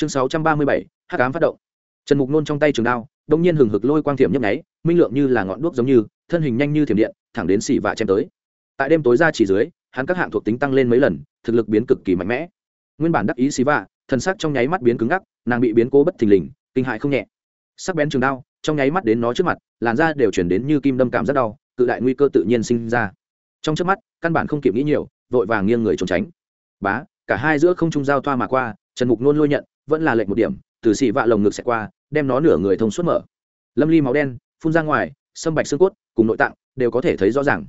chương sáu trăm ba mươi bảy, hắc ám phát động. Trần mục nôn trong tay trường đao đông nhiên hừng hực lôi quang thiểm nhấp nháy, minh lượng như là ngọn đuốc giống như, thân hình nhanh như thiểm điện, thẳng đến xỉ và chém tới. Tại đêm tối ra chỉ dưới, hắn các hạng thuộc tính tăng lên mấy lần, thực lực biến cực kỳ mạnh mẽ. Nguyên bản đắc ý xỉ vạ thân sắc trong nháy mắt biến cứng ngắc, nàng bị biến cố bất thình lình, kinh hại không nhẹ. Sắc bén trường đao, trong nháy mắt đến nó trước mặt, làn da đều chuyển đến như kim đâm cảm rất đau, cự đại nguy cơ tự nhiên sinh ra. Trong trước mắt, căn bản không kịp nghĩ nhiều, vội vàng nghiêng người trốn tránh. Bá, cả hai giữa không trung giao thoa mà qua, trần mục nôn lôi nhận vẫn là lệch một điểm, từ xị vạ lồng ngực xẹt qua, đem nó nửa người thông suốt mở. Lâm ly máu đen, phun ra ngoài, sâm bạch xương cốt, cùng nội tạng, đều có thể thấy rõ ràng.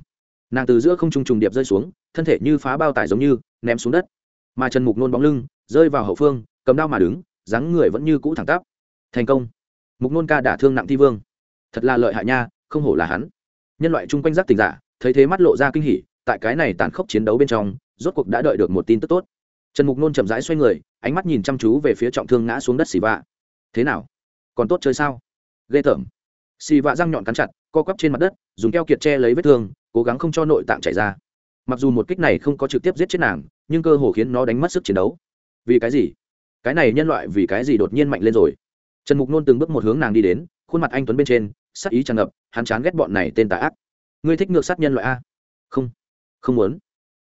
Nàng từ giữa không trung trùng điệp rơi xuống, thân thể như phá bao tải giống như, ném xuống đất. Mà trần mục nôn bóng lưng, rơi vào hậu phương, cầm đao mà đứng, dáng người vẫn như cũ thẳng tắp. Thành công. Mục nôn ca đả thương nặng thi vương. Thật là lợi hại nha, không hổ là hắn. Nhân loại chung quanh giác tình giả, thấy thế mắt lộ ra kinh hỉ, tại cái này tàn khốc chiến đấu bên trong, rốt cuộc đã đợi được một tin tức tốt trần mục nôn chậm rãi xoay người, ánh mắt nhìn chăm chú về phía trọng thương ngã xuống đất xì vạ. Thế nào? Còn tốt chơi sao? Ghê tởm. Xì vạ răng nhọn cắn chặt, co quắp trên mặt đất, dùng keo kiệt che lấy vết thương, cố gắng không cho nội tạng chảy ra. Mặc dù một kích này không có trực tiếp giết chết nàng, nhưng cơ hồ khiến nó đánh mất sức chiến đấu. Vì cái gì? Cái này nhân loại vì cái gì đột nhiên mạnh lên rồi? Trần mục nôn từng bước một hướng nàng đi đến, khuôn mặt anh tuấn bên trên, sắc ý tràn ngập, hắn chán ghét bọn này tên tà ác. Ngươi thích ngược sát nhân loại a? Không không muốn.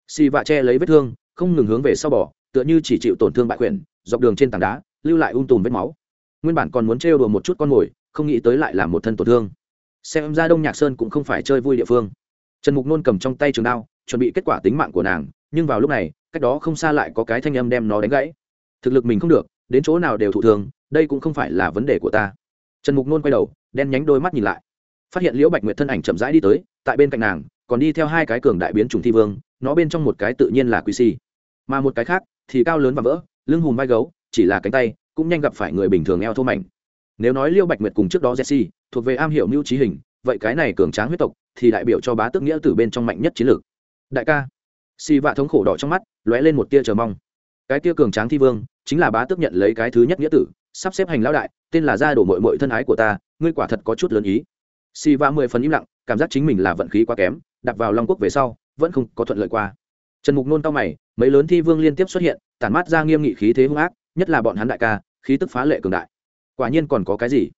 Xì vạ che lấy vết thương, không ngừng hướng về sau bỏ tựa như chỉ chịu tổn thương bại quyển dọc đường trên tảng đá, lưu lại um tùm vết máu. Nguyên bản còn muốn trêu đùa một chút con mồi, không nghĩ tới lại là một thân tổn thương. Xem ra đông nhạc sơn cũng không phải chơi vui địa phương. Trần mục nôn cầm trong tay trường đao, chuẩn bị kết quả tính mạng của nàng, nhưng vào lúc này, cách đó không xa lại có cái thanh âm đem nó đánh gãy. Thực lực mình không được, đến chỗ nào đều thụ thường đây cũng không phải là vấn đề của ta. Trần mục nôn quay đầu, đen nhánh đôi mắt nhìn lại. Phát hiện liễu bạch nguyệt thân ảnh chậm rãi đi tới, tại bên cạnh nàng, còn đi theo hai cái cường đại biến chủng thi vương, nó bên trong một cái tự nhiên là quy si mà một cái khác thì cao lớn và vỡ, lưng hùm vai gấu, chỉ là cánh tay, cũng nhanh gặp phải người bình thường eo thô mảnh. Nếu nói liêu bạch nguyệt cùng trước đó jesse, thuộc về am hiểu mưu trí hình, vậy cái này cường tráng huyết tộc thì đại biểu cho bá tước nghĩa từ bên trong mạnh nhất chiến lược. Đại ca si vạ thống khổ đỏ trong mắt, lóe lên một tia chờ mong. Cái tia cường tráng thi vương, chính là bá tước nhận lấy cái thứ nhất nghĩa tử, sắp xếp hành lão đại, tên là gia đổ mội mội thân ái của ta, ngươi quả thật có chút lớn ý. Si Vạ mười phần im lặng, cảm giác chính mình là vận khí quá kém đặt vào long quốc về sau, vẫn không có thuận lợi qua trần mục nôn cao mày, mấy lớn thi vương liên tiếp xuất hiện, tản mát ra nghiêm nghị khí thế hung ác, nhất là bọn hắn đại ca, khí tức phá lệ cường đại. Quả nhiên còn có cái gì?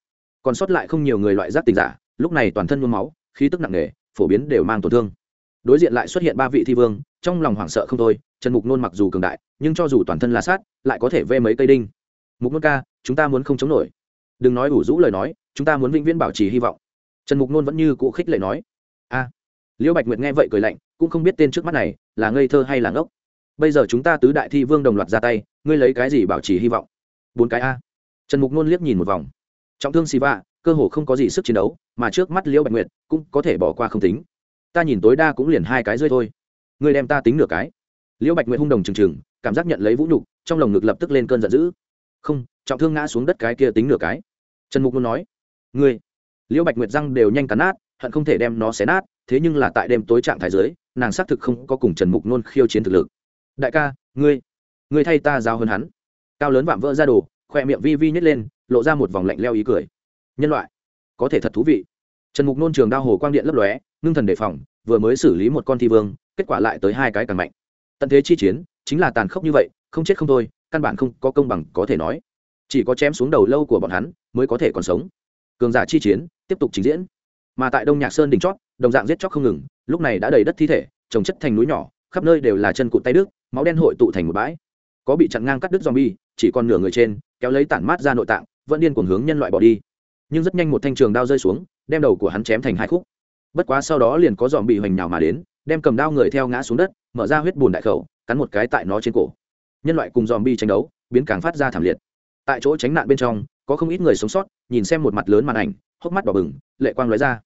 Còn sót lại không nhiều người loại giác tình giả, lúc này toàn thân nhuốm máu, khí tức nặng nề, phổ biến đều mang tổn thương. Đối diện lại xuất hiện ba vị thi vương, trong lòng hoảng sợ không thôi, trần mục nôn mặc dù cường đại, nhưng cho dù toàn thân là sát, lại có thể vê mấy cây đinh. Mục nôn ca, chúng ta muốn không chống nổi. Đừng nói đủ rũ lời nói, chúng ta muốn vĩnh viễn bảo trì hy vọng. Trần mục nôn vẫn như cụ khích lệ nói. A. Liễu bạch nguyệt nghe vậy cười lạnh cũng không biết tên trước mắt này là ngây thơ hay là ngốc. Bây giờ chúng ta tứ đại thi vương đồng loạt ra tay, ngươi lấy cái gì bảo trì hy vọng? Bốn cái a. Trần mục nôn liếc nhìn một vòng. Trọng thương xì vạ cơ hồ không có gì sức chiến đấu, mà trước mắt liễu bạch nguyệt cũng có thể bỏ qua không tính. Ta nhìn tối đa cũng liền hai cái rơi thôi. Ngươi đem ta tính nửa cái. Liễu bạch nguyệt hung đồng trừng trừng, cảm giác nhận lấy vũ nhục, trong lồng ngực lập tức lên cơn giận dữ. Không, trọng thương ngã xuống đất cái kia tính nửa cái. Trần mục nôn nói, ngươi. Liễu bạch nguyệt răng đều nhanh cắn nát, hận không thể đem nó xé nát, thế nhưng là tại đêm tối trạng thái dưới nàng xác thực không có cùng trần mục nôn khiêu chiến thực lực. Đại ca, ngươi ngươi thay ta giao hơn hắn. Cao lớn vạm vỡ ra đồ khỏe miệng vi vi nhét lên, lộ ra một vòng lạnh leo ý cười. Nhân loại, có thể thật thú vị. Trần mục nôn trường đao hồ quang điện lấp lóe, ngưng thần đề phòng, vừa mới xử lý một con thi vương, kết quả lại tới hai cái càng mạnh. Tận thế chi chiến, chính là tàn khốc như vậy, không chết không thôi, căn bản không có công bằng có thể nói. Chỉ có chém xuống đầu lâu của bọn hắn, mới có thể còn sống. Cường giả chi chiến, tiếp tục trình diễn. Mà tại đông nhạc sơn đỉnh chót, đồng dạng giết chóc không ngừng lúc này đã đầy đất thi thể trồng chất thành núi nhỏ khắp nơi đều là chân cụt tay đứt, máu đen hội tụ thành một bãi. Có bị chặn ngang cắt đứt zombie chỉ còn nửa người trên kéo lấy tản mát ra nội tạng vẫn điên cuồng hướng nhân loại bỏ đi. Nhưng rất nhanh một thanh trường đao rơi xuống đem đầu của hắn chém thành hai khúc. Bất quá sau đó liền có dòm bị hoành nhào mà đến đem cầm đao người theo ngã xuống đất mở ra huyết bùn đại khẩu cắn một cái tại nó trên cổ. Nhân loại cùng dòm bi tranh đấu biến càng phát ra thảm liệt. Tại chỗ tránh nạn bên trong có không ít người sống sót nhìn xem một mặt lớn màn ảnh hốc mắt đỏ bừng lệ quang lóe ra.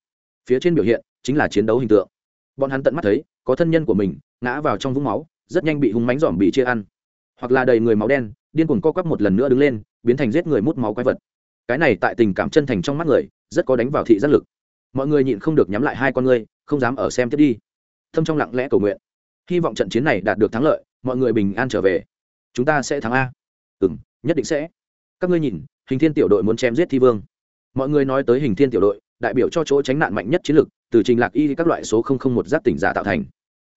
Phía trên biểu hiện chính là chiến đấu hình tượng bọn hắn tận mắt thấy, có thân nhân của mình ngã vào trong vũng máu, rất nhanh bị hung mánh dòm bị chia ăn. Hoặc là đầy người máu đen, điên cuồng co quắp một lần nữa đứng lên, biến thành giết người mút máu quái vật. Cái này tại tình cảm chân thành trong mắt người, rất có đánh vào thị giác lực. Mọi người nhịn không được nhắm lại hai con ngươi, không dám ở xem tiếp đi. Thâm trong lặng lẽ cầu nguyện. Hy vọng trận chiến này đạt được thắng lợi, mọi người bình an trở về. Chúng ta sẽ thắng a. Ừ m nhất định sẽ. Các ngươi nhìn, hình thiên tiểu đội muốn chém giết thi vương. Mọi người nói tới hình thiên tiểu đội, đại biểu cho chỗ tránh nạn mạnh nhất chiến lược từ trình lạc y các loại số một giáp tỉnh giả tạo thành.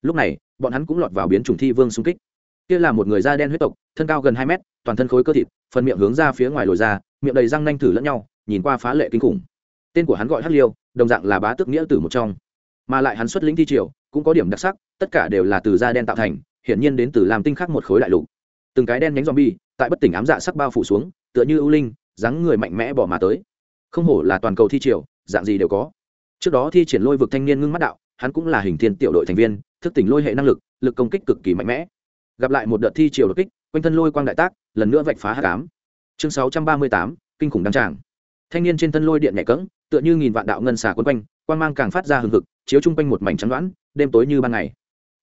Lúc này, bọn hắn cũng lọt vào biến chủng thi vương xung kích. Kia là một người da đen huyết tộc, thân cao gần hai mét, toàn thân khối cơ thịt, phần miệng hướng ra phía ngoài lồi ra, miệng đầy răng nanh thử lẫn nhau, nhìn qua phá lệ kinh khủng. Tên của hắn gọi hắc liêu, đồng dạng là bá tước nghĩa tử một trong. Mà lại hắn xuất lĩnh thi triều, cũng có điểm đặc sắc, tất cả đều là từ da đen tạo thành, hiển nhiên đến từ làm tinh khắc một khối đại lục. Từng cái đen nhánh zombie, tại bất tỉnh ám dạ sắc bao phủ xuống, tựa như ưu linh, dáng người mạnh mẽ bỏ mà tới. Không hổ là toàn cầu thi triều, dạng gì đều có trước đó thi triển lôi vực thanh niên ngưng mắt đạo, hắn cũng là hình thiên tiểu đội thành viên, thức tỉnh lôi hệ năng lực lực công kích cực kỳ mạnh mẽ. Gặp lại một đợt thi triều đột kích, quanh thân lôi quang đại tác, lần nữa vạch phá hạ cám chương sáu trăm ba mươi tám, kinh khủng đăng tràng. Thanh niên trên thân lôi điện nhẹ cỡng tựa như nghìn vạn đạo ngân xà quấn quanh, quang mang càng phát ra hừng hực, chiếu chung quanh một mảnh trắng đoán, đêm tối như ban ngày.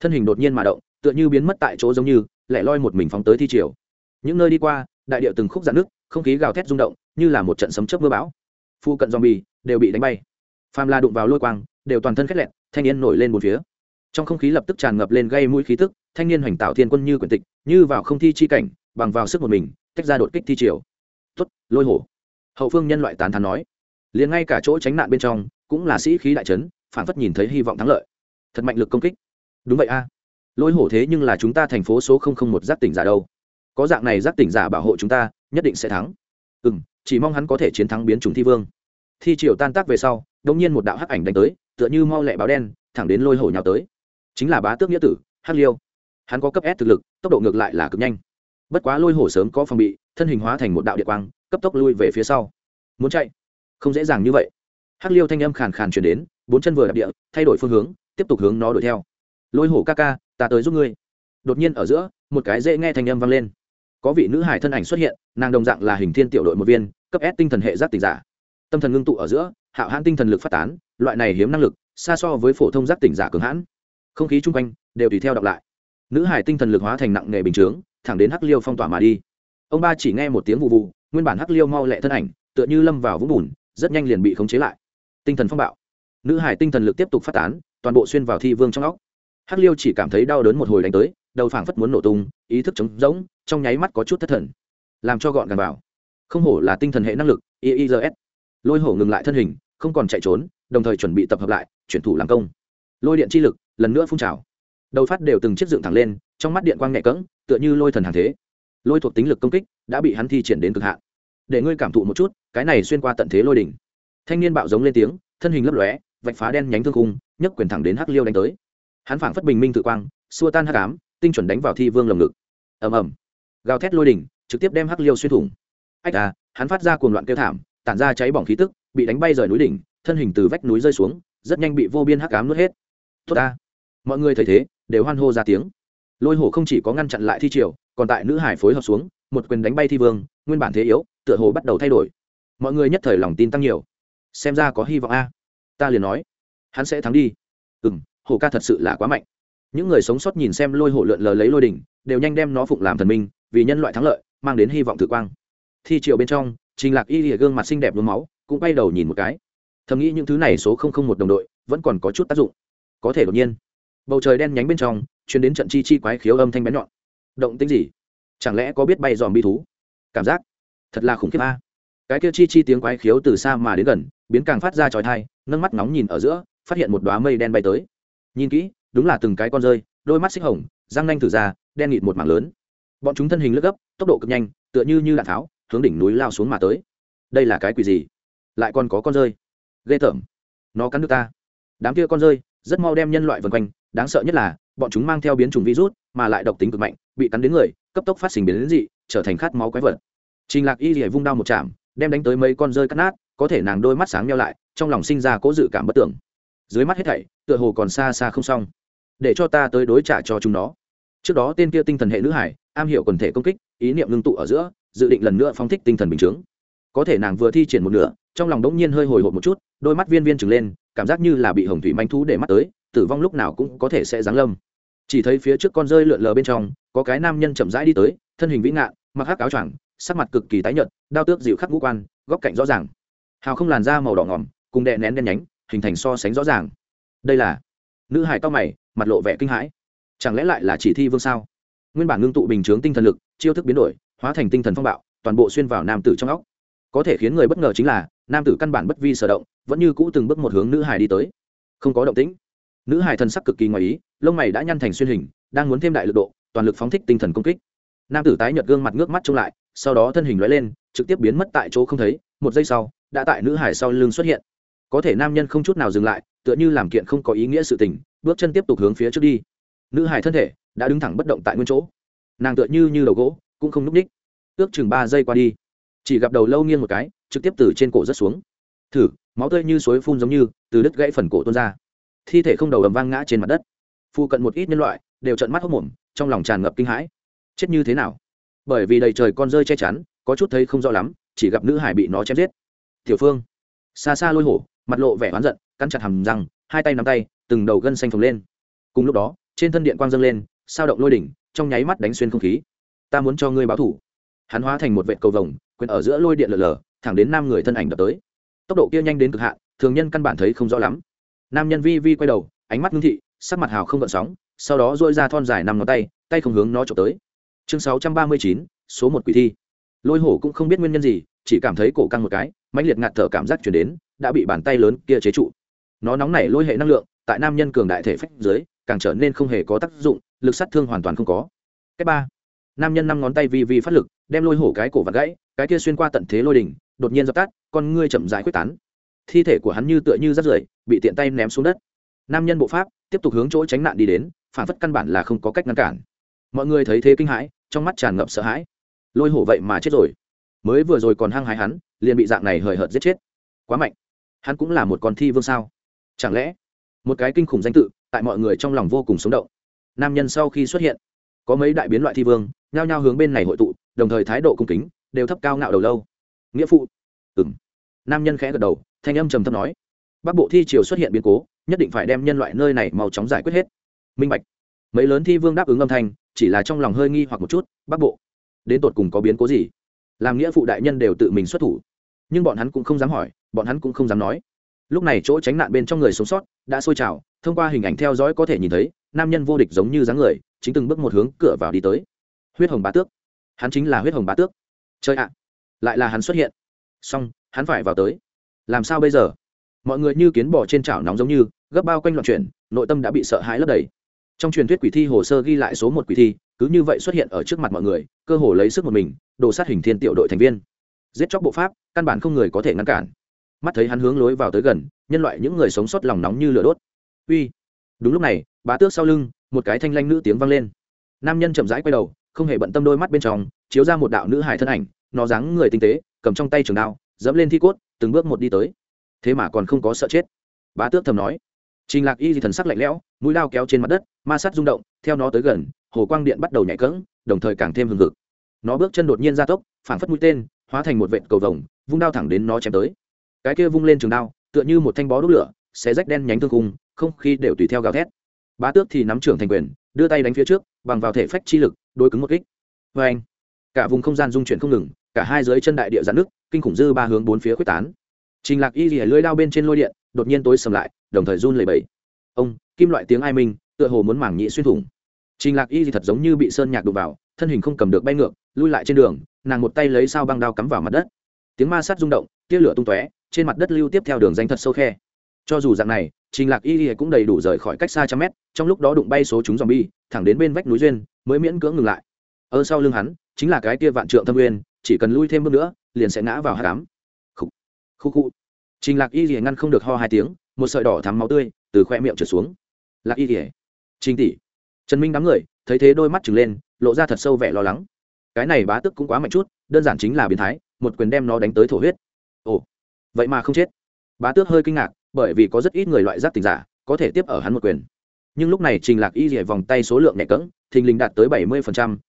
Thân hình đột nhiên mà động, tựa như biến mất tại chỗ giống như, lẻ loi một mình phóng tới thi triều. Những nơi đi qua, đại điệu từng khúc dạn nước không khí gào thét rung động, như là một trận sấm chớp mưa bão. Phu cận zombie đều bị đánh bay phàm la đụng vào lôi quang, đều toàn thân khét lẹn thanh niên nổi lên một phía. Trong không khí lập tức tràn ngập lên gây mũi khí tức, thanh niên hoành tạo thiên quân như quyển tịch, như vào không thi chi cảnh, bằng vào sức một mình, tách ra đột kích thi triều. Tuất lôi hổ. Hậu phương nhân loại tán thán nói. Liền ngay cả chỗ tránh nạn bên trong, cũng là sĩ khí đại trấn phản phất nhìn thấy hy vọng thắng lợi. Thật mạnh lực công kích. Đúng vậy a. Lôi hổ thế nhưng là chúng ta thành phố số không không một giác tỉnh giả đâu. Có dạng này giác tỉnh giả bảo hộ chúng ta, nhất định sẽ thắng. Ừ m chỉ mong hắn có thể chiến thắng biến chủng thi vương thi triều tan tác về sau đông nhiên một đạo hắc ảnh đánh tới, tựa như mau lẹ báo đen, thẳng đến lôi hổ nhào tới. Chính là bá tước nghĩa tử, hắc liêu. Hắn có cấp s thực lực, tốc độ ngược lại là cực nhanh. Bất quá lôi hổ sớm có phòng bị, thân hình hóa thành một đạo địa quang, cấp tốc lui về phía sau. Muốn chạy? Không dễ dàng như vậy. Hắc liêu thanh âm khàn khàn chuyển đến, bốn chân vừa đạp địa, thay đổi phương hướng, tiếp tục hướng nó đuổi theo. Lôi hổ ca ca, ta tới giúp ngươi. Đột nhiên ở giữa, một cái dễ nghe thanh âm vang lên. Có vị nữ hải thân ảnh xuất hiện, nàng đồng dạng là hình thiên tiểu đội một viên, cấp s tinh thần hệ giác tỉnh giả tâm thần ngưng tụ ở giữa, hạo hãn tinh thần lực phát tán, loại này hiếm năng lực, xa so với phổ thông giác tỉnh giả cường hãn. Không khí chung quanh đều tùy theo đọc lại. Nữ hải tinh thần lực hóa thành nặng nghề bình chướng, thẳng đến hắc liêu phong tỏa mà đi. Ông ba chỉ nghe một tiếng vụ vụ, nguyên bản hắc liêu mau lẹ thân ảnh, tựa như lâm vào vũng bùn, rất nhanh liền bị khống chế lại. Tinh thần phong bạo. Nữ hải tinh thần lực tiếp tục phát tán, toàn bộ xuyên vào thi vương trong óc. Hắc liêu chỉ cảm thấy đau đớn một hồi đánh tới, đầu phảng phất muốn nổ tung, ý thức trống rỗng, trong nháy mắt có chút thất thần. Làm cho gọn gàng vào. Không hổ là tinh thần hệ năng lực iis lôi hổ ngừng lại thân hình không còn chạy trốn đồng thời chuẩn bị tập hợp lại chuyển thủ làm công. Lôi điện chi lực lần nữa phun trào. Đầu phát đều từng chiếc dựng thẳng lên trong mắt điện quang nhẹ cỡng tựa như lôi thần hàng thế. Lôi thuộc tính lực công kích đã bị hắn thi triển đến cực hạn. Để ngươi cảm thụ một chút cái này xuyên qua tận thế lôi đỉnh. Thanh niên bạo giống lên tiếng thân hình lấp lóe vạch phá đen nhánh thương khung, nhấc quyền thẳng đến hắc liêu đánh tới. Hắn phảng phất bình minh tự quang xua tan hắc ám tinh chuẩn đánh vào thi vương lồng ngực. Ầm ầm. Gào thét lôi đỉnh trực tiếp đem hắc liêu xuyên thủng. Ách à hắn phát ra cuồng loạn kêu thảm tản ra cháy bỏng khí tức, bị đánh bay rời núi đỉnh, thân hình từ vách núi rơi xuống, rất nhanh bị vô biên hắc ám nuốt hết. Tốt ta. Mọi người thấy thế, đều hoan hô ra tiếng. Lôi hổ không chỉ có ngăn chặn lại thi triều, còn tại nữ hải phối hợp xuống, một quyền đánh bay thi vương, nguyên bản thế yếu, tựa hồ bắt đầu thay đổi. Mọi người nhất thời lòng tin tăng nhiều. Xem ra có hy vọng a. Ta liền nói, hắn sẽ thắng đi. Ừ m hổ ca thật sự là quá mạnh. Những người sống sót nhìn xem lôi hổ lượn lờ lấy lôi đỉnh, đều nhanh đem nó phụng làm thần minh, vì nhân loại thắng lợi, mang đến hy vọng tự quang. Thi triều bên trong trình lạc y lìa gương mặt xinh đẹp đốm máu, cũng bay đầu nhìn một cái. Thầm nghĩ những thứ này số không không một đồng đội, vẫn còn có chút tác dụng. Có thể đột nhiên, bầu trời đen nhánh bên trong chuyến đến trận chi chi quái khiếu âm thanh bén nhọn. Động tính gì? Chẳng lẽ có biết bay dòm bi thú? Cảm giác, thật là khủng khiếp a. Cái kia chi chi tiếng quái khiếu từ xa mà đến gần, biến càng phát ra trói thai nâng mắt nóng nhìn ở giữa, phát hiện một đoá mây đen bay tới. Nhìn kỹ, đúng là từng cái con rơi, đôi mắt xích hồng, răng nanh thử ra, đen nghịt một mảng lớn. Bọn chúng thân hình lướt gấp, tốc độ cực nhanh, tựa như như đạn tháo hướng đỉnh núi lao xuống mà tới. Đây là cái quỷ gì? Lại còn có con rơi. Ghê tởm. Nó cắn được ta. Đám kia con rơi, rất mau đem nhân loại vần quanh. Đáng sợ nhất là, bọn chúng mang theo biến chủng virus, mà lại độc tính cực mạnh, bị cắn đến người, cấp tốc phát sinh biến đến dị, trở thành khát máu quái vật. Trình lạc y rỉa vung đao một chạm, đem đánh tới mấy con rơi cắt nát, có thể nàng đôi mắt sáng nhau lại, trong lòng sinh ra cố dự cảm bất tưởng. Dưới mắt hết thảy, tựa hồ còn xa xa không xong. Để cho ta tới đối trả cho chúng nó. Trước đó tên kia tinh thần hệ nữ hải, am hiểu quần thể công kích, ý niệm ngưng tụ ở giữa dự định lần nữa phóng thích tinh thần bình chướng. Có thể nàng vừa thi triển một nửa, trong lòng đống nhiên hơi hồi hộp một chút, đôi mắt viên viên trừng lên, cảm giác như là bị hồng thủy manh thú để mắt tới, tử vong lúc nào cũng có thể sẽ giáng lâm. Chỉ thấy phía trước con rơi lượn lờ bên trong, có cái nam nhân chậm rãi đi tới, thân hình vĩ ngạn, mặc hắc áo choàng, sắc mặt cực kỳ tái nhợt, đao tước dịu khắc ngũ quan, góc cạnh rõ ràng. Hào không làn da màu đỏ ngỏm, cùng đè nén đen nhánh, hình thành so sánh rõ ràng. Đây là? Nữ hải cao mày, mặt lộ vẻ kinh hãi. Chẳng lẽ lại là chỉ thi vương sao? Nguyên bản ngưng tụ bình chướng tinh thần lực, chiêu thức biến đổi hóa thành tinh thần phong bạo, toàn bộ xuyên vào nam tử trong óc. Có thể khiến người bất ngờ chính là, nam tử căn bản bất vi sở động, vẫn như cũ từng bước một hướng nữ hải đi tới. Không có động tĩnh. Nữ hải thần sắc cực kỳ ngoài ý, lông mày đã nhăn thành xuyên hình, đang muốn thêm đại lực độ, toàn lực phóng thích tinh thần công kích. Nam tử tái nhợt gương mặt ngước mắt trông lại, sau đó thân hình lóe lên, trực tiếp biến mất tại chỗ không thấy, một giây sau, đã tại nữ hải sau lưng xuất hiện. Có thể nam nhân không chút nào dừng lại, tựa như làm kiện không có ý nghĩa sự tình, bước chân tiếp tục hướng phía trước đi. Nữ hải thân thể, đã đứng thẳng bất động tại nguyên chỗ. Nàng tựa như như đầu gỗ cũng không núp ních ước chừng ba giây qua đi, chỉ gặp đầu lâu nghiêng một cái, trực tiếp từ trên cổ rớt xuống. Thử, máu tươi như suối phun giống như, từ đứt gãy phần cổ tuôn ra. Thi thể không đầu ầm vang ngã trên mặt đất. Phụ cận một ít nhân loại đều trận mắt hốc mồm trong lòng tràn ngập kinh hãi. Chết như thế nào? Bởi vì đầy trời con rơi che chắn, có chút thấy không rõ lắm, chỉ gặp nữ hải bị nó chém giết. Tiểu phương, xa xa lôi hổ, mặt lộ vẻ oán giận, cắn chặt hầm răng, hai tay nắm tay, từng đầu gân xanh phồng lên. Cùng lúc đó, trên thân điện quang dâng lên, sao động lôi đỉnh, trong nháy mắt đánh xuyên không khí ta muốn cho ngươi báo thủ. Hắn hóa thành một vệ cầu vồng quyền ở giữa lôi điện lở lở, thẳng đến nam người thân ảnh đập tới. Tốc độ kia nhanh đến cực hạn, thường nhân căn bản thấy không rõ lắm. Nam nhân vi vi quay đầu, ánh mắt ngưng thị, sắc mặt hào không gợn sóng, sau đó dôi ra thon dài năm ngón tay tay không hướng nó trộm tới. Chương sáu trăm ba mươi chín, số một quỷ thi. Lôi hổ cũng không biết nguyên nhân gì, chỉ cảm thấy cổ căng một cái, mãnh liệt ngạt thở cảm giác chuyển đến, đã bị bàn tay lớn kia chế trụ. Nó nóng nảy lôi hệ năng lượng, tại nam nhân cường đại thể phách dưới, càng trở nên không hề có tác dụng, lực sát thương hoàn toàn không có. Cách ba nam nhân năm ngón tay vi vi phát lực, đem lôi hổ cái cổ vặt gãy, cái kia xuyên qua tận thế lôi đỉnh, đột nhiên dập tắt, con ngươi chậm rãi quyết tán. Thi thể của hắn như tựa như rắt rưởi, bị tiện tay ném xuống đất. Nam nhân bộ pháp, tiếp tục hướng chỗ tránh nạn đi đến, phản phất căn bản là không có cách ngăn cản. Mọi người thấy thế kinh hãi, trong mắt tràn ngập sợ hãi. Lôi hổ vậy mà chết rồi. Mới vừa rồi còn hăng hái hắn, liền bị dạng này hời hợt giết chết. Quá mạnh. Hắn cũng là một con thi vương sao? Chẳng lẽ, một cái kinh khủng danh tự, tại mọi người trong lòng vô cùng sống động. Nam nhân sau khi xuất hiện, có mấy đại biến loại thi vương nhao nhao hướng bên này hội tụ, đồng thời thái độ cung kính, đều thấp cao ngạo đầu lâu. Nghĩa phụ. Ừ m nam nhân khẽ gật đầu, thanh âm trầm thấp nói. Bắc bộ thi triều xuất hiện biến cố, nhất định phải đem nhân loại nơi này mau chóng giải quyết hết. Minh bạch. Mấy lớn thi vương đáp ứng âm thanh, chỉ là trong lòng hơi nghi hoặc một chút, bắc bộ, đến tột cùng có biến cố gì? Làm nghĩa phụ đại nhân đều tự mình xuất thủ. Nhưng bọn hắn cũng không dám hỏi, bọn hắn cũng không dám nói. Lúc này chỗ tránh nạn bên trong người sống sót, đã sôi trào, thông qua hình ảnh theo dõi có thể nhìn thấy, nam nhân vô địch giống như dáng người, chính từng bước một hướng cửa vào đi tới huyết hồng bá tước. Hắn chính là huyết hồng bá tước. Chơi ạ. Lại là hắn xuất hiện. Xong, hắn phải vào tới. Làm sao bây giờ? Mọi người như kiến bỏ trên chảo nóng giống như, gấp bao quanh loạn chuyển, nội tâm đã bị sợ hãi lấp đầy. Trong truyền thuyết quỷ thi hồ sơ ghi lại số một quỷ thi, cứ như vậy xuất hiện ở trước mặt mọi người, cơ hồ lấy sức một mình, đồ sát hình thiên tiểu đội thành viên. Giết chóc bộ pháp, căn bản không người có thể ngăn cản. Mắt thấy hắn hướng lối vào tới gần, nhân loại những người sống sót lòng nóng như lửa đốt. Uy. Đúng lúc này, bá tước sau lưng, một cái thanh lanh nữ tiếng vang lên. Nam nhân chậm rãi quay đầu không hề bận tâm đôi mắt bên trong, chiếu ra một đạo nữ hài thân ảnh, nó dáng người tinh tế, cầm trong tay trường đao, dẫm lên thi cốt, từng bước một đi tới. Thế mà còn không có sợ chết. Bá tước thầm nói. Trình lạc y thì thần sắc lạnh lẽo, mũi lao kéo trên mặt đất, ma sát rung động, theo nó tới gần, hồ quang điện bắt đầu nhảy cẫng, đồng thời càng thêm hừng hực. Nó bước chân đột nhiên ra tốc, phảng phất mũi tên, hóa thành một vệt cầu vồng, vung đao thẳng đến nó chém tới. Cái kia vung lên trường đao, tựa như một thanh bó đốt lửa, xé rách đen nhánh thương khung, không khí đều tùy theo gào thét bá tước thì nắm trưởng thành quyền, đưa tay đánh phía trước, bằng vào thể phách chi lực đôi cứng một kích. Vê anh, cả vùng không gian dung chuyển không ngừng, cả hai dưới chân đại địa giãn nước kinh khủng dư ba hướng bốn phía quyết tán. Trình lạc y lìa lưỡi lao bên trên lôi điện, đột nhiên tối sầm lại, đồng thời run lẩy bẩy. Ông, kim loại tiếng ai minh, tựa hồ muốn mảng nhị xuyên thủng. Trình lạc y thì thật giống như bị sơn nhạc đụng vào, thân hình không cầm được bay ngược, lui lại trên đường, nàng một tay lấy sao băng đao cắm vào mặt đất. Tiếng ma sát rung động, tia lửa tung tóe, trên mặt đất lưu tiếp theo đường danh thật sâu khe. Cho dù dạng này trình lạc y cũng đầy đủ rời khỏi cách xa trăm mét trong lúc đó đụng bay số chúng dòm bi thẳng đến bên vách núi duyên mới miễn cưỡng ngừng lại. Ở sau lưng hắn chính là cái kia vạn trượng thâm nguyên, chỉ cần lui thêm bước nữa liền sẽ ngã vào hầm cám. Khu khu khu trình lạc y ngăn không được ho hai tiếng một sợi đỏ thắm máu tươi từ khoe miệng trượt xuống. Lạc y trình tỷ. Trần minh đám người thấy thế đôi mắt trừng lên lộ ra thật sâu vẻ lo lắng. Cái này bá tức cũng quá mạnh chút đơn giản chính là biến thái một quyền đem nó đánh tới thổ huyết. Ồ vậy mà không chết. Bá tước hơi kinh ngạc bởi vì có rất ít người loại giác tình giả, có thể tiếp ở hắn một quyền. Nhưng lúc này trình lạc y dỉa vòng tay số lượng nhẹ cỡng thình lình đạt tới bảy mươi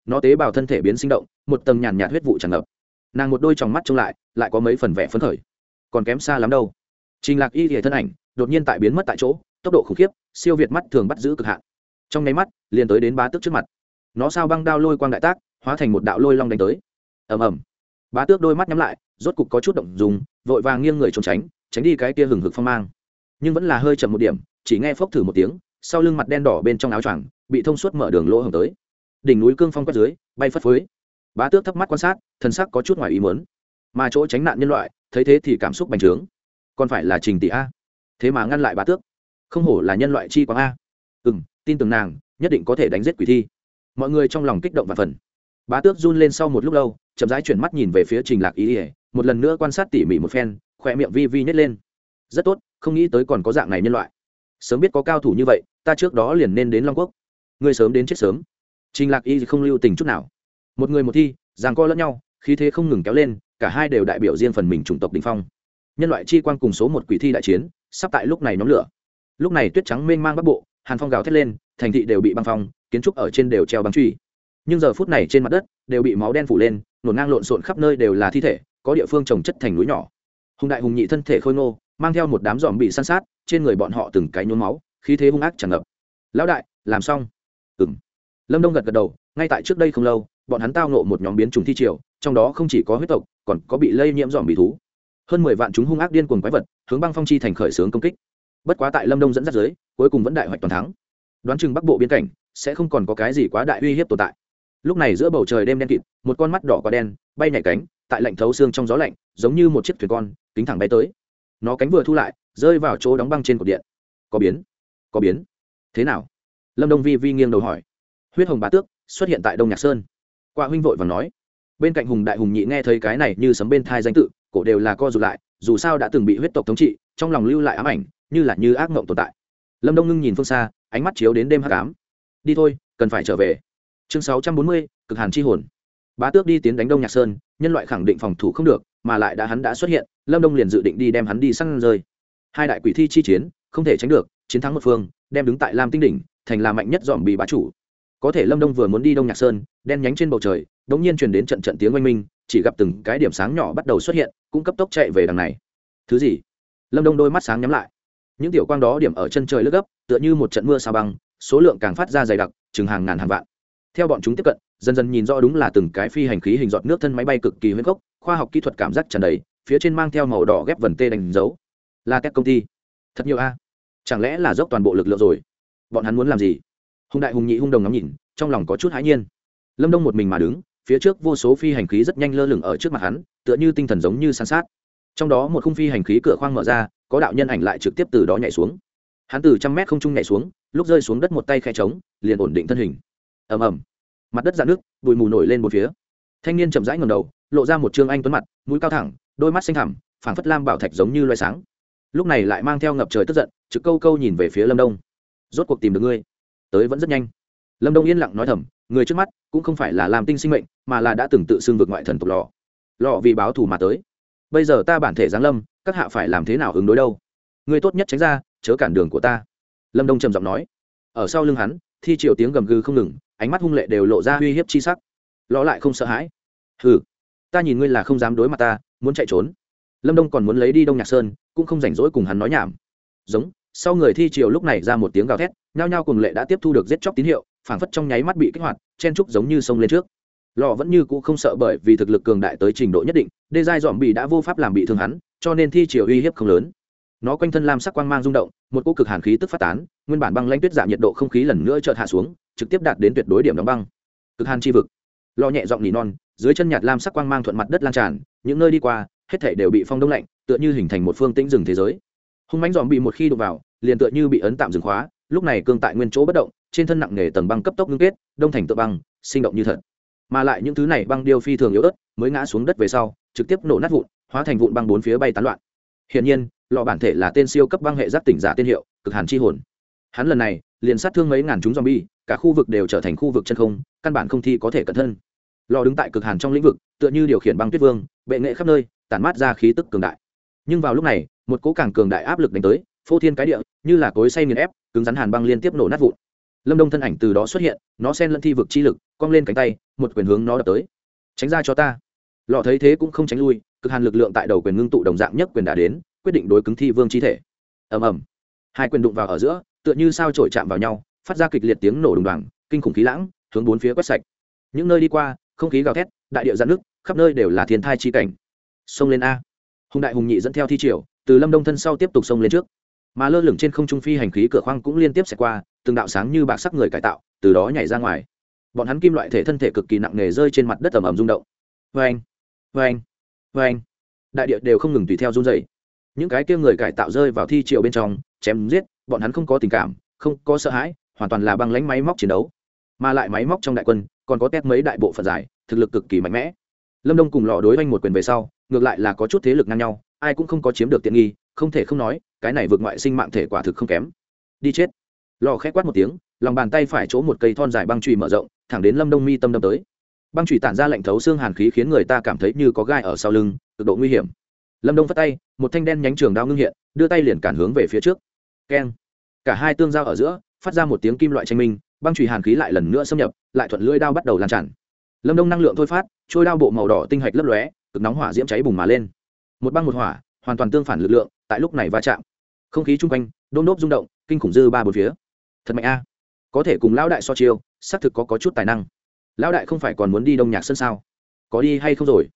nó tế bào thân thể biến sinh động, một tầng nhàn nhạt huyết vụ tràn ngập. Nàng một đôi tròng mắt trông lại lại có mấy phần vẻ phấn khởi. Còn kém xa lắm đâu. Trình lạc y dỉa thân ảnh, đột nhiên tại biến mất tại chỗ, tốc độ khủng khiếp, siêu việt mắt thường bắt giữ cực hạn. Trong nháy mắt, liền tới đến bá tước trước mặt. Nó sao băng đao lôi quang đại tác, hóa thành một đạo lôi long đánh tới. Ầm ầm. Bá tước đôi mắt nhắm lại, rốt cục có chút động dùng, vội vàng nghiêng người trốn tránh tránh đi cái kia hừng hực phong mang. Nhưng vẫn là hơi chậm một điểm, chỉ nghe phốc thử một tiếng, sau lưng mặt đen đỏ bên trong áo choàng bị thông suốt mở đường lỗ hồng tới. Đỉnh núi cương phong quét dưới, bay phất phới. Bá tước thấp mắt quan sát, thân sắc có chút ngoài ý muốn. Mà chỗ tránh nạn nhân loại, thấy thế thì cảm xúc bành trướng. Còn phải là trình tỷ a. Thế mà ngăn lại bá tước. Không hổ là nhân loại chi quang a. Ừ m tin tưởng nàng, nhất định có thể đánh giết quỷ thi. Mọi người trong lòng kích động và phần. Bá tước run lên sau một lúc lâu, chậm rãi chuyển mắt nhìn về phía trình lạc ý ỉa một lần nữa quan sát tỉ mỉ một phen khỏe miệng vi vi nhét lên. Rất tốt, không nghĩ tới còn có dạng này nhân loại. Sớm biết có cao thủ như vậy, ta trước đó liền nên đến long quốc. Người sớm đến chết sớm. Trình lạc y không lưu tình chút nào. Một người một thi ràng co lẫn nhau, khí thế không ngừng kéo lên, cả hai đều đại biểu riêng phần mình chủng tộc đình phong. Nhân loại chi quan cùng số một quỷ thi đại chiến, sắp tại lúc này nhóm lửa. Lúc này tuyết trắng mênh mang bắc bộ, hàn phong gào thét lên, thành thị đều bị băng phong, kiến trúc ở trên đều treo băng truy. Nhưng giờ phút này trên mặt đất đều bị máu đen phủ lên, nổ ngang lộn xộn khắp nơi đều là thi thể, có địa phương trồng chất thành núi nhỏ hùng đại hùng nhị thân thể khôi ngô, mang theo một đám dòm bị săn sát, trên người bọn họ từng cái nhuốm máu, khí thế hung ác tràn ngập. Lão đại, làm xong. Ừng lâm đông gật gật đầu, ngay tại trước đây không lâu, bọn hắn tao nộ một nhóm biến chủng thi triều, trong đó không chỉ có huyết tộc, còn có bị lây nhiễm dòm bị thú. Hơn mười vạn chúng hung ác điên cuồng quái vật, hướng băng phong chi thành khởi xướng công kích. Bất quá tại lâm đông dẫn dắt giới cuối cùng vẫn đại hoạch toàn thắng. Đoán chừng bắc bộ biên cảnh sẽ không còn có cái gì quá đại uy hiếp tồn tại. Lúc này giữa bầu trời đêm đen kịt, một con mắt đỏ có đen, bay nhảy cánh tại lạnh thấu xương trong gió lạnh, giống như một chiếc thuyền con, kính thẳng bay tới. Nó cánh vừa thu lại, rơi vào chỗ đóng băng trên cột điện. Có biến? Có biến? Thế nào? Lâm đông vi vi nghiêng đầu hỏi. Huyết hồng bá tước xuất hiện tại đông nhạc sơn. Qua huynh vội và nói. Bên cạnh hùng đại hùng nhị nghe thấy cái này như sấm bên thai danh tự, cổ đều là co rụt lại, dù sao đã từng bị huyết tộc thống trị, trong lòng lưu lại ám ảnh, như là như ác mộng tồn tại. Lâm đông ngưng nhìn phương xa, ánh mắt chiếu đến đêm h tám đi thôi, cần phải trở về. Chương sáu trăm bốn mươi, cực hàn chi hồn bá tước đi tiến đánh đông nhạc sơn, nhân loại khẳng định phòng thủ không được, mà lại đã hắn đã xuất hiện, lâm đông liền dự định đi đem hắn đi săn rơi. Hai đại quỷ thi chi chiến, không thể tránh được, chiến thắng một phương, đem đứng tại lam tinh đỉnh, thành là mạnh nhất dòm bị bá chủ. Có thể lâm đông vừa muốn đi đông nhạc sơn, đen nhánh trên bầu trời đ ỗ n g nhiên truyền đến trận trận tiếng oanh minh, chỉ gặp từng cái điểm sáng nhỏ bắt đầu xuất hiện, cũng cấp tốc chạy về đằng này. Thứ gì? Lâm đông đôi mắt sáng nhắm lại. Những tiểu quang đó điểm ở chân trời lướt gấp, tựa như một trận mưa sao băng, số lượng càng phát ra dày đặc, chừng hàng ngàn hàng vạn. Theo bọn chúng tiếp cận dần dần nhìn rõ đúng là từng cái phi hành khí hình giọt nước thân máy bay cực kỳ huyết gốc, khoa học kỹ thuật cảm giác tràn đầy, phía trên mang theo màu đỏ ghép vần tê đánh dấu. Là các công ty. Thật nhiều a. Chẳng lẽ là dốc toàn bộ lực lượng rồi? Bọn hắn muốn làm gì? Hùng đại hùng nhị hung đồng ngắm nhìn, trong lòng có chút hãi nhiên. Lâm đông một mình mà đứng, phía trước vô số phi hành khí rất nhanh lơ lửng ở trước mặt hắn, tựa như tinh thần giống như san sát. Trong đó một khung phi hành khí cửa khoang mở ra, có đạo nhân ảnh lại trực tiếp từ đó nhảy xuống. Hắn từ trăm mét không trung nhảy xuống, lúc rơi xuống đất một tay khe trống, liền ổn định thân hình. Ầm ầm mặt đất dạn nước, bụi mù nổi lên một phía. Thanh niên chậm rãi ngầm đầu, lộ ra một trương anh tuấn mặt, mũi cao thẳng, đôi mắt xanh thẳm, phảng phất lam bảo thạch giống như loài sáng. Lúc này lại mang theo ngập trời tức giận, trực câu câu nhìn về phía lâm đông. Rốt cuộc tìm được ngươi? Tới vẫn rất nhanh. Lâm đông yên lặng nói thầm, người trước mắt cũng không phải là làm tinh sinh mệnh, mà là đã từng tự xưng vượt ngoại thần tộc lò. Lò vì báo thù mà tới. Bây giờ ta bản thể giáng lâm, các hạ phải làm thế nào ứng đối đâu? Người tốt nhất tránh ra, chớ cản đường của ta. Lâm đông trầm giọng nói. Ở sau lưng hắn, thi triều tiếng gầm gừ không ngừng ánh mắt hung lệ đều lộ ra uy hiếp chi sắc. Lo lại không sợ hãi. Hừ, ta nhìn ngươi là không dám đối mặt ta, muốn chạy trốn. Lâm đông còn muốn lấy đi đông nhạc sơn, cũng không rảnh rỗi cùng hắn nói nhảm. Giống, sau người thi triều lúc này ra một tiếng gào thét, nhao nhao cùng lệ đã tiếp thu được giết chóc tín hiệu, phảng phất trong nháy mắt bị kích hoạt, chen trúc giống như sông lên trước. Lò vẫn như cũ không sợ bởi vì thực lực cường đại tới trình độ nhất định, đê giai dòm bị đã vô pháp làm bị thương hắn, cho nên thi triều uy hiếp không lớn. Nó quanh thân lam sắc quang mang rung động, một cô cực hàn khí tức phát tán, nguyên bản băng lanh tuyết giảm nhiệt độ không khí lần nữa chợt hạ xuống trực tiếp đạt đến tuyệt đối điểm đóng băng. Cực hàn chi vực. Lo nhẹ giọng nỉ non, dưới chân nhạt lam sắc quang mang thuận mặt đất lan tràn, những nơi đi qua, hết thể đều bị phong đông lạnh, tựa như hình thành một phương tĩnh rừng thế giới. Hung mánh dòm bị một khi đụng vào, liền tựa như bị ấn tạm dừng khóa, lúc này cương tại nguyên chỗ bất động, trên thân nặng nghề tầng băng cấp tốc ngưng kết, đông thành tựa băng, sinh động như thật. Mà lại những thứ này băng điêu phi thường yếu ớt, mới ngã xuống đất về sau, trực tiếp nổ nát vụn, hóa thành vụn băng bốn phía bay tán loạn. Hiển nhiên, lò bản thể là tên siêu cấp băng hệ giáp tỉnh giả tên hiệu, cực hàn chi hồn. Hắn lần này liền sát thương mấy ngàn chúng zombie, cả khu vực đều trở thành khu vực chân không, căn bản không thi có thể cẩn thân. Lò đứng tại cực hàn trong lĩnh vực, tựa như điều khiển băng tuyết vương, bệ nghệ khắp nơi, tản mát ra khí tức cường đại. Nhưng vào lúc này, một cỗ càng cường đại áp lực đánh tới, phô thiên cái địa, như là cối xay nghiền ép, cứng rắn hàn băng liên tiếp nổ nát vụn. Lâm đông thân ảnh từ đó xuất hiện, nó xen lẫn thi vực chi lực, cong lên cánh tay, một quyền hướng nó đập tới. Tránh ra cho ta. Lọ thấy thế cũng không tránh lui, cực hàn lực lượng tại đầu quyền ngưng tụ đồng dạng nhất quyền đã đến, quyết định đối cứng thi vương chi thể. Ầm ầm. Hai quyền đụng vào ở giữa tựa như sao trổi chạm vào nhau, phát ra kịch liệt tiếng nổ đùng đoàng, kinh khủng khí lãng, hướng bốn phía quét sạch. Những nơi đi qua, không khí gào thét, đại điệu giãn nước khắp nơi đều là thiên thai chi cảnh. Xông lên a. Hùng đại hùng nhị dẫn theo thi triều, từ lâm đông thân sau tiếp tục xông lên trước. Mà lơ lửng trên không trung phi hành khí cửa khoang cũng liên tiếp xẹt qua, từng đạo sáng như bạc sắc người cải tạo, từ đó nhảy ra ngoài. Bọn hắn kim loại thể thân thể cực kỳ nặng nề rơi trên mặt đất ẩm ẩm rung động. Vê anh vê anh vê anh đại địa đều không ngừng tùy theo run dày những cái kia người cải tạo rơi vào thi triều bên trong chém giết, bọn hắn không có tình cảm, không có sợ hãi, hoàn toàn là băng lánh máy móc chiến đấu. Mà lại máy móc trong đại quân, còn có tét mấy đại bộ phận dài thực lực cực kỳ mạnh mẽ. Lâm đông cùng lò đối oanh một quyền về sau, ngược lại là có chút thế lực ngang nhau, ai cũng không có chiếm được tiện nghi, không thể không nói, cái này vượt ngoại sinh mạng thể quả thực không kém. Đi chết. Lò khét quát một tiếng, lòng bàn tay phải chỗ một cây thon dài băng trùy mở rộng, thẳng đến lâm đông mi tâm đâm tới. Băng trùy tản ra lạnh thấu xương hàn khí khiến người ta cảm thấy như có gai ở sau lưng, cực độ nguy hiểm. Lâm đông phát tay, một thanh đen nhánh trường đao ngưng hiện, đưa tay liền cản hướng về phía trước keng. Cả hai tương giao ở giữa phát ra một tiếng kim loại tranh minh băng trùy hàn khí lại lần nữa xâm nhập lại thuận lưỡi đao bắt đầu lan tràn. Lâm đông năng lượng thôi phát trôi đao bộ màu đỏ tinh hạch lấp lóe cực nóng hỏa diễm cháy bùng mà lên. Một băng một hỏa hoàn toàn tương phản lực lượng tại lúc này va chạm. Không khí chung quanh đôn đốp rung động kinh khủng dư ba bốn phía. Thật mạnh a. Có thể cùng lão đại so chiêu xác thực có, có chút tài năng. Lão đại không phải còn muốn đi đông nhạc sân sao? Có đi hay không rồi?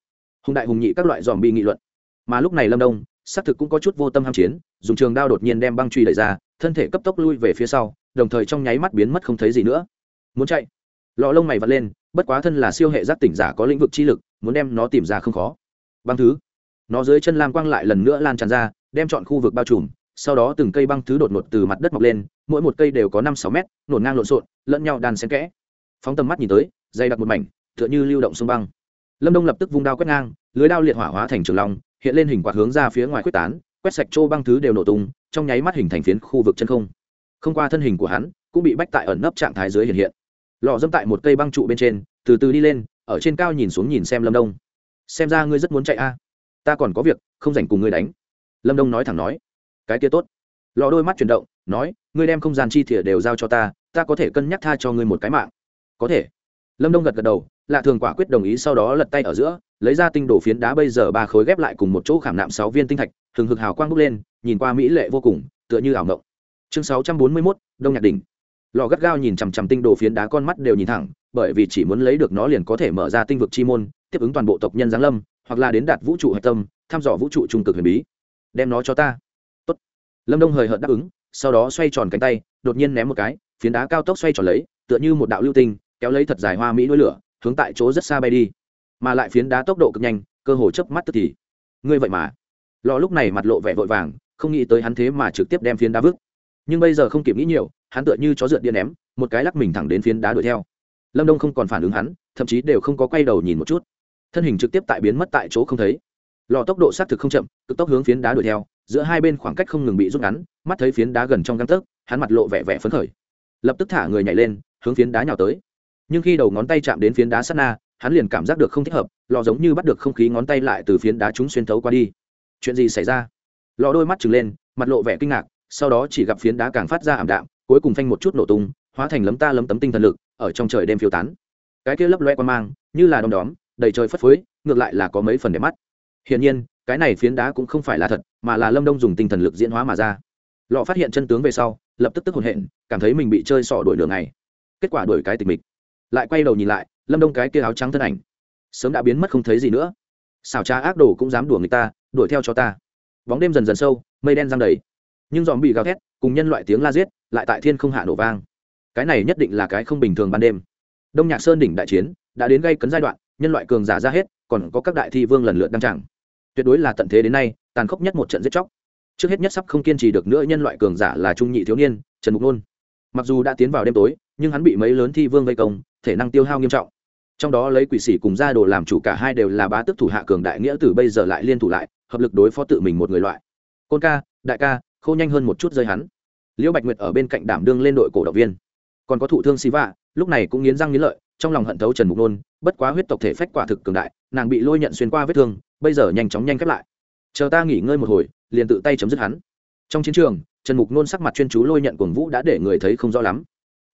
Hùng đại hùng nhị các loại dòm bị nghị luận. Mà lúc này lâm đông xác thực cũng có chút vô tâm ham chiến, dùng trường đao đột nhiên đem băng truy đẩy ra, thân thể cấp tốc lui về phía sau, đồng thời trong nháy mắt biến mất không thấy gì nữa. Muốn chạy? Lọ lông mày vật lên, bất quá thân là siêu hệ giác tỉnh giả có lĩnh vực chi lực, muốn đem nó tìm ra không khó. Băng thứ. Nó dưới chân lam quang lại lần nữa lan tràn ra, đem chọn khu vực bao trùm, sau đó từng cây băng thứ đột ngột từ mặt đất mọc lên, mỗi một cây đều có năm sáu mét, nổn ngang lộn xộn, lẫn nhau đan xen kẽ. Phóng tầm mắt nhìn tới, dày đặc một mảnh, tựa như lưu động sông băng. Lâm đông lập tức vung đao quét ngang, lưới đao liệt hỏa hóa thành trường long hiện lên hình quạt hướng ra phía ngoài quyết tán, quét sạch trô băng thứ đều nổ tung, trong nháy mắt hình thành phiến khu vực chân không. Không qua thân hình của hắn cũng bị bách tại ẩn nấp trạng thái dưới hiện hiện. Lò dâm tại một cây băng trụ bên trên, từ từ đi lên, ở trên cao nhìn xuống nhìn xem lâm đông. Xem ra ngươi rất muốn chạy a. Ta còn có việc, không dành cùng ngươi đánh. Lâm đông nói thẳng nói. Cái kia tốt. Lò đôi mắt chuyển động, nói, ngươi đem không gian chi thỉa đều giao cho ta ta có thể cân nhắc tha cho ngươi một cái mạng. Có thể. Lâm đông gật gật đầu lạ thường quả quyết đồng ý sau đó lật tay ở giữa, lấy ra tinh đồ phiến đá bây giờ ba khối ghép lại cùng một chỗ khảm nạm sáu viên tinh thạch thường hực hào quang bốc lên, nhìn qua mỹ lệ vô cùng, tựa như ảo ngộng chương sáu trăm bốn mươi mốt, đông nhạc đỉnh. Lò gắt gao nhìn chằm chằm tinh đồ phiến đá con mắt đều nhìn thẳng, bởi vì chỉ muốn lấy được nó liền có thể mở ra tinh vực chi môn, tiếp ứng toàn bộ tộc nhân giáng lâm, hoặc là đến đạt vũ trụ hạch tâm, thăm dò vũ trụ trung cực huyền bí. Đem nó cho ta. Tốt. lâm đông hời hợt đáp ứng, sau đó xoay tròn cánh tay, đột nhiên ném một cái, phiến đá cao tốc xoay tròn lấy, tựa như một đạo lưu tinh, kéo lấy thật dài hoa mỹ đuôi lửa hướng tại chỗ rất xa bay đi, mà lại phiến đá tốc độ cực nhanh, cơ hồ chớp mắt tức thì. Ngươi vậy mà. Lò lúc này mặt lộ vẻ vội vàng, không nghĩ tới hắn thế mà trực tiếp đem phiến đá vứt. Nhưng bây giờ không kịp nghĩ nhiều, hắn tựa như chó rượt điện ném, một cái lắc mình thẳng đến phiến đá đuổi theo. Lâm đông không còn phản ứng hắn, thậm chí đều không có quay đầu nhìn một chút. Thân hình trực tiếp tại biến mất tại chỗ không thấy. Lò tốc độ xác thực không chậm, cực tốc hướng phiến đá đuổi theo, giữa hai bên khoảng cách không ngừng bị rút ngắn, mắt thấy phiến đá gần trong găng tấc, hắn mặt lộ vẻ vẻ phấn khởi. Lập tức thả người nhảy lên, hướng phiến đá nhào tới nhưng khi đầu ngón tay chạm đến phiến đá sắt na, hắn liền cảm giác được không thích hợp, lò giống như bắt được không khí ngón tay lại từ phiến đá chúng xuyên thấu qua đi. Chuyện gì xảy ra? Lò đôi mắt trừng lên, mặt lộ vẻ kinh ngạc, sau đó chỉ gặp phiến đá càng phát ra ảm đạm, cuối cùng phanh một chút nổ tung, hóa thành lấm ta lấm tấm tinh thần lực, ở trong trời đêm phiêu tán. Cái kia lấp loe qua mang, như là đom đóm, đầy trời phất phới, ngược lại là có mấy phần để mắt. Hiển nhiên, cái này phiến đá cũng không phải là thật, mà là lâm đông dùng tinh thần lực diễn hóa mà ra. Lọ phát hiện chân tướng về sau, lập tức tức hồn hện, cảm thấy mình bị chơi sọ đuổi đường này kết quả đuổi cái tịch mịch lại quay đầu nhìn lại, lâm đông cái kia áo trắng thân ảnh, sớm đã biến mất không thấy gì nữa. Xảo trá ác đồ cũng dám đùa người ta, đuổi theo cho ta. Bóng đêm dần dần sâu, mây đen giăng đầy. Nhưng dòm bị gào thét, cùng nhân loại tiếng la giết, lại tại thiên không hạ nổ vang. Cái này nhất định là cái không bình thường ban đêm. Đông nhạc sơn đỉnh đại chiến, đã đến gây cấn giai đoạn, nhân loại cường giả ra hết, còn có các đại thi vương lần lượt đăng tràng. Tuyệt đối là tận thế đến nay, tàn khốc nhất một trận giết chóc. Trước hết nhất sắp không kiên trì được nữa nhân loại cường giả là trung nhị thiếu niên, trần mục nôn. Mặc dù đã tiến vào đêm tối, nhưng hắn bị mấy lớn thi vương vây công thể năng tiêu hao nghiêm trọng. Trong đó lấy quỷ sĩ cùng gia đồ làm chủ cả hai đều là bá tức thủ hạ cường đại nghĩa từ bây giờ lại liên thủ lại, hợp lực đối phó tự mình một người loại. Côn ca, đại ca, khô nhanh hơn một chút rơi hắn. Liễu bạch nguyệt ở bên cạnh đảm đương lên đội cổ động viên. Còn có thụ thương xí vạ, lúc này cũng nghiến răng nghiến lợi, trong lòng hận thấu trần mục nôn, bất quá huyết tộc thể phách quả thực cường đại, nàng bị lôi nhận xuyên qua vết thương, bây giờ nhanh chóng nhanh khép lại. Chờ ta nghỉ ngơi một hồi, liền tự tay chấm dứt hắn. Trong chiến trường, trần mục nôn sắc mặt chuyên chú lôi nhận cuồng vũ đã để người thấy không rõ lắm.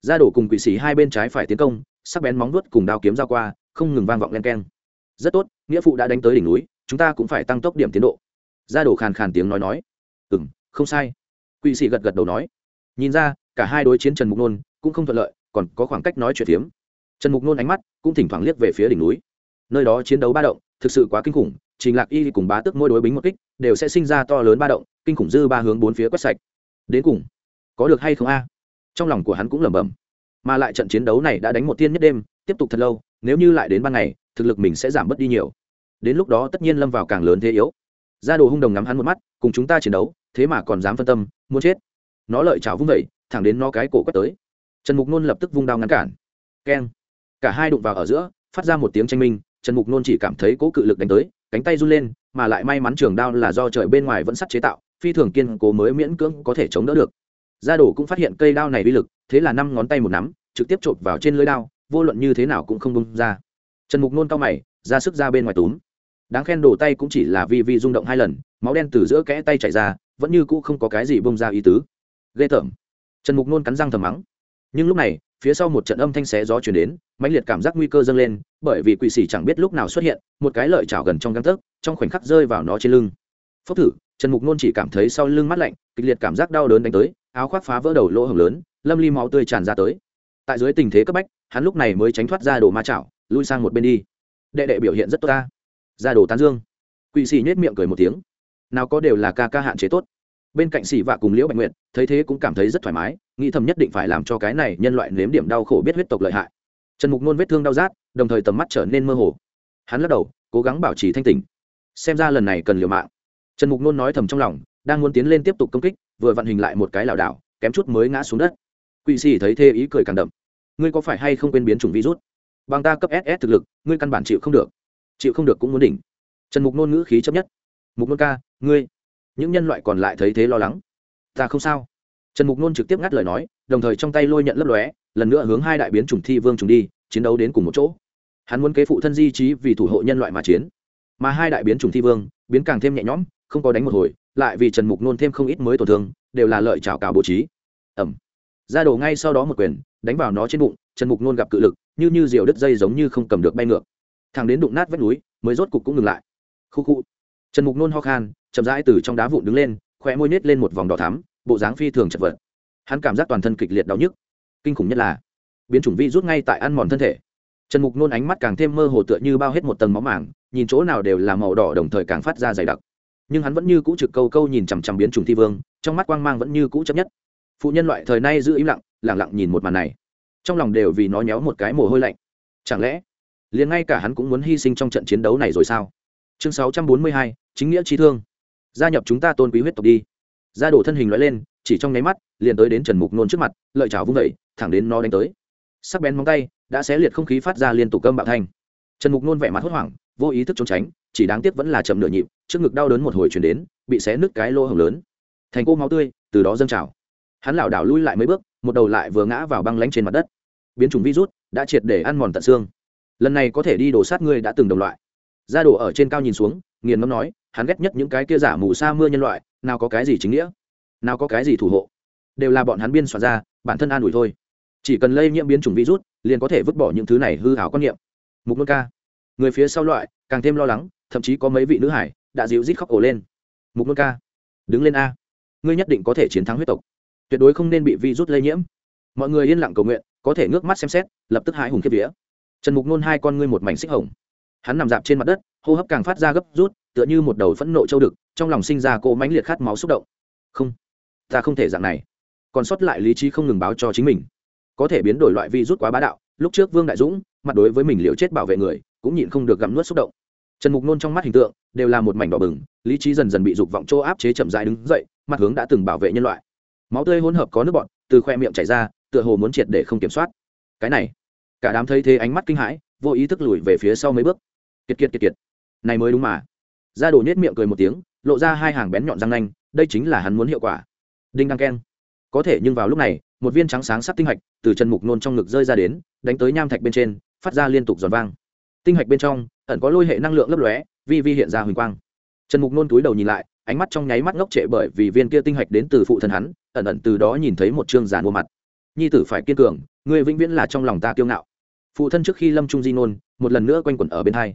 Gia đổ cùng quỷ sĩ hai bên trái phải tiến công sắc bén móng vuốt cùng đao kiếm ra qua, không ngừng vang vọng len keng. Rất tốt, nghĩa phụ đã đánh tới đỉnh núi, chúng ta cũng phải tăng tốc điểm tiến độ. Gia đồ khàn khàn tiếng nói nói. Ừ m không sai. Quỷ sĩ gật gật đầu nói. Nhìn ra, cả hai đối chiến trần mục nôn cũng không thuận lợi, còn có khoảng cách nói chuyện phiếm. Trần mục nôn ánh mắt cũng thỉnh thoảng liếc về phía đỉnh núi. Nơi đó chiến đấu ba động, thực sự quá kinh khủng, trình lạc y cùng bá tức mỗi đối bính một kích, đều sẽ sinh ra to lớn ba động, kinh khủng dư ba hướng bốn phía quét sạch. Đến cùng, có được hay không a? Trong lòng của hắn cũng lẩm bẩm mà lại trận chiến đấu này đã đánh một tiên nhất đêm, tiếp tục thật lâu, nếu như lại đến ban ngày, thực lực mình sẽ giảm bớt đi nhiều. Đến lúc đó tất nhiên lâm vào càng lớn thế yếu. Ra đồ hung đồng ngắm hắn một mắt, cùng chúng ta chiến đấu, thế mà còn dám phân tâm, muốn chết. Nó lợi chảo vung vẩy thẳng đến nó cái cổ quất tới. Trần mục nôn lập tức vung đao ngăn cản. Keng. Cả hai đụng vào ở giữa, phát ra một tiếng tranh minh, trần mục nôn chỉ cảm thấy cố cự lực đánh tới, cánh tay run lên, mà lại may mắn trường đao là do trời bên ngoài vẫn sắt chế tạo, phi thường kiên cố mới miễn cưỡng có thể chống đỡ được gia đổ cũng phát hiện cây đao này uy lực, thế là năm ngón tay một nắm, trực tiếp chộp vào trên lưới đao, vô luận như thế nào cũng không bông ra. Trần mục nôn cao mày, ra sức ra bên ngoài túm. Đáng khen đổ tay cũng chỉ là vi vi rung động hai lần, máu đen từ giữa kẽ tay chảy ra, vẫn như cũ không có cái gì bông ra ý tứ. Ghê tởm. Trần mục nôn cắn răng thầm mắng. Nhưng lúc này, phía sau một trận âm thanh xé gió chuyển đến, mãnh liệt cảm giác nguy cơ dâng lên, bởi vì quỷ sĩ chẳng biết lúc nào xuất hiện, một cái lợi chảo gần trong găng tấc, trong khoảnh khắc rơi vào nó trên lưng. Phốc thử, trần mục nôn chỉ cảm thấy sau lưng mắt lạnh, kịch liệt cảm giác đau đớn đánh tới áo khoác phá vỡ đầu lỗ hồng lớn, lâm ly máu tươi tràn ra tới. Tại dưới tình thế cấp bách, hắn lúc này mới tránh thoát ra đồ ma chảo, lui sang một bên đi. Đệ đệ biểu hiện rất tốt ta. Ra đồ tán dương. Quỷ sĩ nhếch miệng cười một tiếng. Nào có đều là ca ca hạn chế tốt. Bên cạnh xỉ vạ cùng liễu bạch nguyện thấy thế cũng cảm thấy rất thoải mái, nghĩ thầm nhất định phải làm cho cái này nhân loại nếm điểm đau khổ biết huyết tộc lợi hại. Trần mục nôn vết thương đau rát, đồng thời tầm mắt trở nên mơ hồ. Hắn lắc đầu, cố gắng bảo trì thanh tỉnh. Xem ra lần này cần liều mạng. Trần mục nôn nói thầm trong lòng, đang muốn tiến lên tiếp tục công kích vừa vận hình lại một cái lảo đảo, kém chút mới ngã xuống đất. Quỵ sĩ thấy thê ý cười càng đậm. Ngươi có phải hay không quên biến chủng virus? Bằng ta cấp ss thực lực, ngươi căn bản chịu không được. Chịu không được cũng muốn đỉnh. Trần mục nôn ngữ khí chấp nhất. Mục nôn ca, ngươi, những nhân loại còn lại thấy thế lo lắng. Ta không sao. Trần mục nôn trực tiếp ngắt lời nói, đồng thời trong tay lôi nhận lấp lóe, lần nữa hướng hai đại biến chủng thi vương trùng đi, chiến đấu đến cùng một chỗ. Hắn muốn kế phụ thân di trí vì thủ hộ nhân loại mà chiến. Mà hai đại biến chủng thi vương, biến càng thêm nhẹ nhõm, không có đánh một hồi lại vì trần mục nôn thêm không ít mới tổn thương, đều là lợi trào cào bố trí. Ẩm. Ra đổ ngay sau đó một quyền, đánh vào nó trên bụng, trần mục nôn gặp cự lực, như như diều đứt dây giống như không cầm được bay ngược. Thằng đến đụng nát vách núi, mới rốt cục cũng ngừng lại. Khu khu. Trần mục nôn ho khan, chậm rãi từ trong đá vụn đứng lên, khóe môi nết lên một vòng đỏ thắm, bộ dáng phi thường chật vật. Hắn cảm giác toàn thân kịch liệt đau nhức. Kinh khủng nhất là, biến chủng vi rút ngay tại ăn mòn thân thể. Trần mục nôn ánh mắt càng thêm mơ hồ tựa như bao hết một tầng máu mảng nhìn chỗ nào đều là màu đỏ đồng thời càng phát ra dày đặc nhưng hắn vẫn như cũ trực câu câu nhìn chằm chằm biến chủng thi vương, trong mắt quang mang vẫn như cũ chấp nhất. Phụ nhân loại thời nay giữ im lặng lẳng lặng nhìn một màn này. Trong lòng đều vì nó nhéo một cái mồ hôi lạnh. Chẳng lẽ, liền ngay cả hắn cũng muốn hy sinh trong trận chiến đấu này rồi sao? Chương sáu trăm bốn mươi hai, chính nghĩa trí thương. Gia nhập chúng ta tôn quý huyết tộc đi. Gia đổ thân hình loại lên, chỉ trong nháy mắt, liền tới đến trần mục nôn trước mặt, lợi chảo vung vẩy thẳng đến nó đánh tới. Sắc bén móng tay, đã xé liệt không khí phát ra liên tục cơm bạo thanh. Trần mục nôn vẻ mặt hốt hoảng, vô ý thức trốn tránh chỉ đáng tiếc vẫn là chậm nửa nhịp, trước ngực đau đớn một hồi chuyển đến, bị xé nứt cái lô hồng lớn. Thành cô máu tươi, từ đó dâng trào. Hắn lảo đảo lui lại mấy bước, một đầu lại vừa ngã vào băng lánh trên mặt đất. Biến chủng virus đã triệt để ăn mòn tận xương. Lần này có thể đi đổ sát ngươi đã từng đồng loại. Ra đổ ở trên cao nhìn xuống, nghiền ngâm nói, hắn ghét nhất những cái kia giả mù sa mưa nhân loại, nào có cái gì chính nghĩa, nào có cái gì thủ hộ. Đều là bọn hắn biên soạn ra, bản thân an ủi thôi. Chỉ cần lây nhiễm biến chủng virus, liền có thể vứt bỏ những thứ này hư hảo quan niệm. Mục nôn ca, người phía sau loại, càng thêm lo lắng thậm chí có mấy vị nữ hải đã dịu rít khóc ổ lên. Mục nôn ca, đứng lên a. Ngươi nhất định có thể chiến thắng huyết tộc. Tuyệt đối không nên bị virus lây nhiễm. Mọi người yên lặng cầu nguyện, có thể ngước mắt xem xét, lập tức hai hùng kiếp vía. Trần mục nôn hai con ngươi một mảnh xích hồng. Hắn nằm dạp trên mặt đất, hô hấp càng phát ra gấp rút, tựa như một đầu phẫn nộ châu đực, trong lòng sinh ra cỗ mãnh liệt khát máu xúc động. Không, ta không thể dạng này. Còn sót lại lý trí không ngừng báo cho chính mình. Có thể biến đổi loại vi rút quá bá đạo, lúc trước vương đại dũng, mặt đối với mình liều chết bảo vệ người, cũng nhịn không được gặm nuốt xúc động trần mục nôn trong mắt hình tượng đều là một mảnh đỏ bừng, lý trí dần dần bị dục vọng chỗ áp chế chậm dại đứng dậy, mặt hướng đã từng bảo vệ nhân loại. Máu tươi hỗn hợp có nước bọt, từ khoe miệng chảy ra, tựa hồ muốn triệt để không kiểm soát. Cái này, cả đám thấy thế ánh mắt kinh hãi, vô ý thức lùi về phía sau mấy bước. Kiệt kiệt kiệt kiệt. Này mới đúng mà. Ra đổ nhét miệng cười một tiếng, lộ ra hai hàng bén nhọn răng nanh, đây chính là hắn muốn hiệu quả. Đinh đăng keng. Có thể nhưng vào lúc này, một viên trắng sáng sắc tinh hạch từ chân mục nôn trong ngực rơi ra đến, đánh tới nham thạch bên trên, phát ra liên tục giòn vang. Tinh hạch bên trong ẩn có lôi hệ năng lượng lấp lóe, vi vi hiện ra huỳnh quang. Trần mục nôn túi đầu nhìn lại, ánh mắt trong nháy mắt ngốc trệ bởi vì viên kia tinh hạch đến từ phụ thân hắn, ẩn ẩn từ đó nhìn thấy một chương giàn mua mặt. Nhi tử phải kiên cường người vĩnh viễn là trong lòng ta kiêu ngạo. Phụ thân trước khi lâm trung di nôn, một lần nữa quanh quẩn ở bên hai.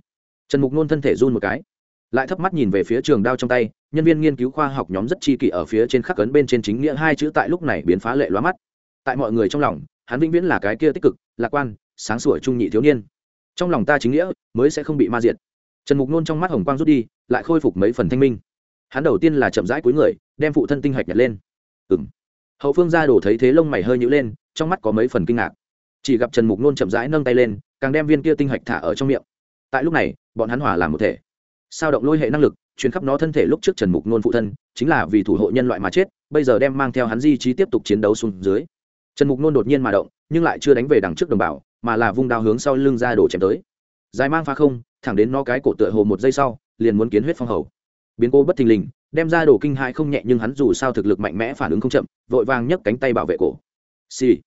Trần mục nôn thân thể run một cái, lại thấp mắt nhìn về phía trường đao trong tay, nhân viên nghiên cứu khoa học nhóm rất chi kỷ ở phía trên khắc cấn bên trên chính nghĩa hai chữ tại lúc này biến phá lệ lóa mắt. Tại mọi người trong lòng, hắn vĩnh viễn là cái kia tích cực, lạc quan, sáng sủa trung nhị thiếu niên trong lòng ta chính nghĩa mới sẽ không bị ma diệt. Trần mục nôn trong mắt hồng quang rút đi, lại khôi phục mấy phần thanh minh. Hắn đầu tiên là chậm rãi cuối người, đem phụ thân tinh hạch nhặt lên. Ừ m hậu phương ra đổ thấy thế lông mày hơi nhữ lên, trong mắt có mấy phần kinh ngạc. Chỉ gặp trần mục nôn chậm rãi nâng tay lên, càng đem viên kia tinh hạch thả ở trong miệng. Tại lúc này, bọn hắn hòa làm một thể. Sao động lôi hệ năng lực chuyến khắp nó thân thể lúc trước trần mục nôn phụ thân, chính là vì thủ hộ nhân loại mà chết, bây giờ đem mang theo hắn di trí tiếp tục chiến đấu xuống dưới. Trần mục nôn đột nhiên mà động, nhưng lại chưa đánh về đằng trước đồng bào mà là vung đao hướng sau lưng ra đổ chém tới. Dài mang pha không, thẳng đến nó cái cổ tựa hồ một giây sau, liền muốn kiến huyết phong hầu. Biến cô bất thình lình, đem ra đồ kinh hại không nhẹ nhưng hắn dù sao thực lực mạnh mẽ phản ứng không chậm, vội vàng nhấc cánh tay bảo vệ cổ. Xì、sì.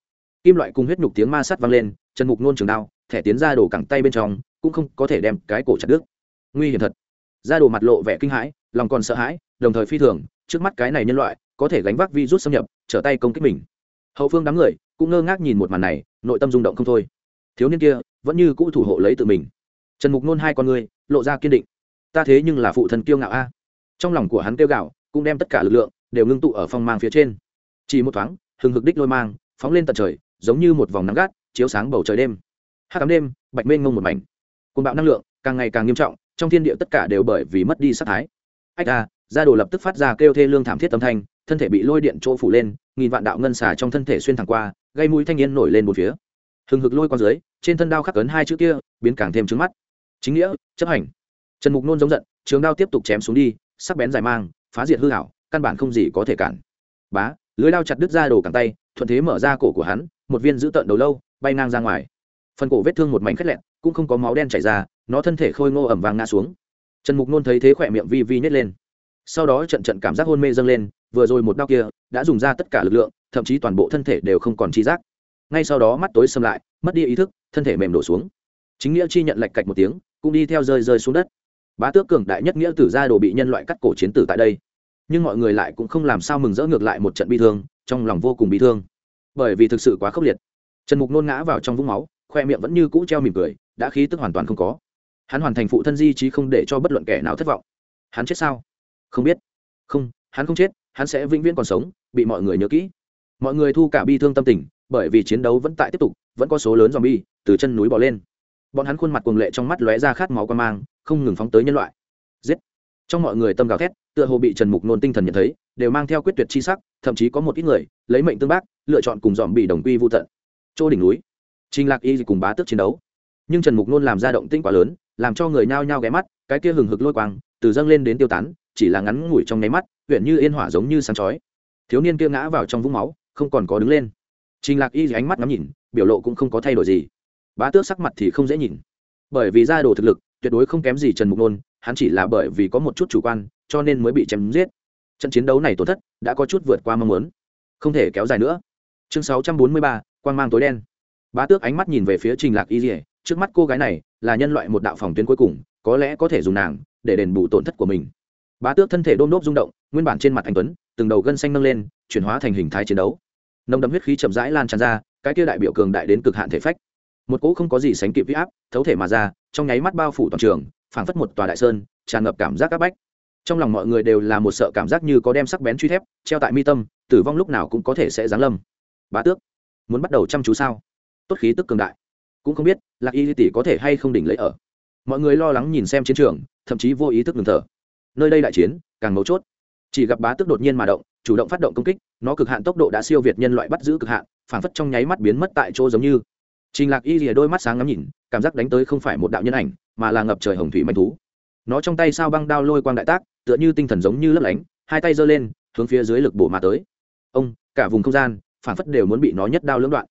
kim loại cùng huyết nhục tiếng ma sắt vang lên, chân mục nôn trường đao, thẻ tiến ra đồ cẳng tay bên trong, cũng không có thể đem cái cổ chặt đứt. Nguy hiểm thật. Ra đồ mặt lộ vẻ kinh hãi, lòng còn sợ hãi, đồng thời phi thường, trước mắt cái này nhân loại, có thể gánh vác virus xâm nhập, trở tay công kích mình. Hậu phương đám người, cũng ngơ ngác nhìn một màn này, nội tâm rung động không thôi thiếu niên kia vẫn như cũ thủ hộ lấy tự mình. Trần mục nôn hai con người lộ ra kiên định. Ta thế nhưng là phụ thần kiêu ngạo a. Trong lòng của hắn kêu gạo cũng đem tất cả lực lượng đều ngưng tụ ở phong mang phía trên. Chỉ một thoáng, hừng hực đích lôi mang phóng lên tận trời, giống như một vòng nắng gắt, chiếu sáng bầu trời đêm. Hát cắm đêm, bạch mênh ngông một mảnh. Côn bạo năng lượng càng ngày càng nghiêm trọng, trong thiên địa tất cả đều bởi vì mất đi sắc thái. Ách a gia đồ lập tức phát ra kêu thê lương thảm thiết tâm thanh, thân thể bị lôi điện chỗ phủ lên, nghìn vạn đạo ngân xà trong thân thể xuyên thẳng qua, gây mũi thanh niên nổi lên một phía hừng hực lôi qua dưới, trên thân đao khắc cấn hai chữ kia, biến càng thêm trứng mắt. Chính nghĩa, chấp hành. Trần mục nôn giống giận, trường đao tiếp tục chém xuống đi, sắc bén dài mang, phá diệt hư hảo căn bản không gì có thể cản. Bá, lưới đao chặt đứt ra đồ cẳng tay, thuận thế mở ra cổ của hắn, một viên giữ tợn đầu lâu, bay ngang ra ngoài. Phần cổ vết thương một mảnh khét lẹn, cũng không có máu đen chảy ra, nó thân thể khôi ngô ẩm vàng ngã xuống. Trần mục nôn thấy thế khỏe miệng vi vi nhét lên. Sau đó trận trận cảm giác hôn mê dâng lên, vừa rồi một đau kia đã dùng ra tất cả lực lượng, thậm chí toàn bộ thân thể đều không còn chi giác ngay sau đó mắt tối xâm lại, mất đi ý thức, thân thể mềm đổ xuống. Chính nghĩa chi nhận lạch cạch một tiếng, cũng đi theo rơi rơi xuống đất. Bá tước cường đại nhất nghĩa tử gia đồ bị nhân loại cắt cổ chiến tử tại đây. Nhưng mọi người lại cũng không làm sao mừng rỡ ngược lại một trận bi thương, trong lòng vô cùng bi thương. Bởi vì thực sự quá khốc liệt. Trần mục nôn ngã vào trong vũng máu, khoe miệng vẫn như cũ treo mỉm cười, đã khí tức hoàn toàn không có. Hắn hoàn thành phụ thân di trí không để cho bất luận kẻ nào thất vọng. Hắn chết sao? Không biết. Không, hắn không chết, hắn sẽ vĩnh viễn còn sống, bị mọi người nhớ kỹ. Mọi người thu cả bi thương tâm tình bởi vì chiến đấu vẫn tại tiếp tục, vẫn có số lớn z o m bi e từ chân núi bỏ lên. Bọn hắn khuôn mặt cuồng lệ trong mắt lóe ra khát máu quan mang, không ngừng phóng tới nhân loại. Giết! Trong mọi người tâm gào thét, tựa hồ bị trần mục nôn tinh thần nhận thấy, đều mang theo quyết tuyệt chi sắc, thậm chí có một ít người, lấy mệnh tương bác, lựa chọn cùng dòm bị đồng quy vô tận. Chỗ đỉnh núi, trình lạc y cùng bá tước chiến đấu. Nhưng trần mục nôn làm ra động tinh quá lớn, làm cho người nhao nhao ghé mắt, cái kia hừng hực lôi quang, từ dâng lên đến tiêu tán, chỉ là ngắn ngủi trong nháy mắt, huyện như yên hỏa giống như sáng chói. Thiếu niên kia ngã vào trong vũng máu, không còn có đứng lên trình lạc y ánh mắt ngắm nhìn, biểu lộ cũng không có thay đổi gì. Bá tước sắc mặt thì không dễ nhìn. Bởi vì ra đồ thực lực, tuyệt đối không kém gì trần mục nôn, hắn chỉ là bởi vì có một chút chủ quan, cho nên mới bị chém giết. Trận chiến đấu này tổn thất, đã có chút vượt qua mong muốn. Không thể kéo dài nữa. Chương sáu trăm bốn mươi ba mang tối đen. Bá tước ánh mắt nhìn về phía trình lạc y dỉa trước mắt cô gái này là nhân loại một đạo phòng tuyến cuối cùng, có lẽ có thể dùng nàng để đền bù tổn thất của mình. Bá tước thân thể đôm đốp rung động, nguyên bản trên mặt anh tuấn, từng đầu gân xanh nâng lên, chuyển hóa thành hình thái chiến đấu nồng đậm huyết khí chậm rãi lan tràn ra, cái kia đại biểu cường đại đến cực hạn thể phách. Một cỗ không có gì sánh kịp huy áp, thấu thể mà ra, trong nháy mắt bao phủ toàn trường, phảng phất một tòa đại sơn, tràn ngập cảm giác áp bách. Trong lòng mọi người đều là một sợ cảm giác như có đem sắc bén truy thép, treo tại mi tâm, tử vong lúc nào cũng có thể sẽ giáng lâm. Bá tước, muốn bắt đầu chăm chú sao? Tốt khí tức cường đại. Cũng không biết, lạc y tỷ có thể hay không đỉnh lấy ở. Mọi người lo lắng nhìn xem chiến trường, thậm chí vô ý thức ngừng thở. Nơi đây đại chiến, càng mấu chốt. Chỉ gặp bá tước đột nhiên mà động, chủ động phát động công kích nó cực hạn tốc độ đã siêu việt nhân loại bắt giữ cực hạn, phảng phất trong nháy mắt biến mất tại chỗ giống như. Trình lạc y rìa đôi mắt sáng ngắm nhìn, cảm giác đánh tới không phải một đạo nhân ảnh, mà là ngập trời hồng thủy manh thú. Nó trong tay sao băng đao lôi quang đại tác, tựa như tinh thần giống như lấp lánh, hai tay giơ lên, hướng phía dưới lực bổ mà tới. Ông, cả vùng không gian, phảng phất đều muốn bị nó nhất đao lưỡng đoạn.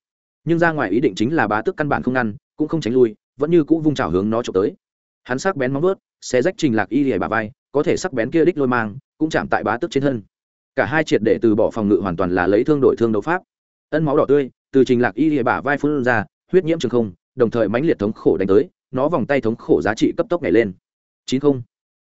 Nhưng ra ngoài ý định chính là bá tước căn bản không ngăn, cũng không tránh lui, vẫn như cũ vung trào hướng nó trộm tới. Hắn sắc bén móng vớt xé rách trình lạc y rìa bà vai, có thể sắc bén kia đích lôi mang, cũng chạm tại bá tước trên thân cả hai triệt để từ bỏ phòng ngự hoàn toàn là lấy thương đổi thương đấu pháp. Ân máu đỏ tươi từ trình lạc y rìa bả vai phun ra huyết nhiễm trường không đồng thời mãnh liệt thống khổ đánh tới nó vòng tay thống khổ giá trị cấp tốc nhảy lên. Chín không.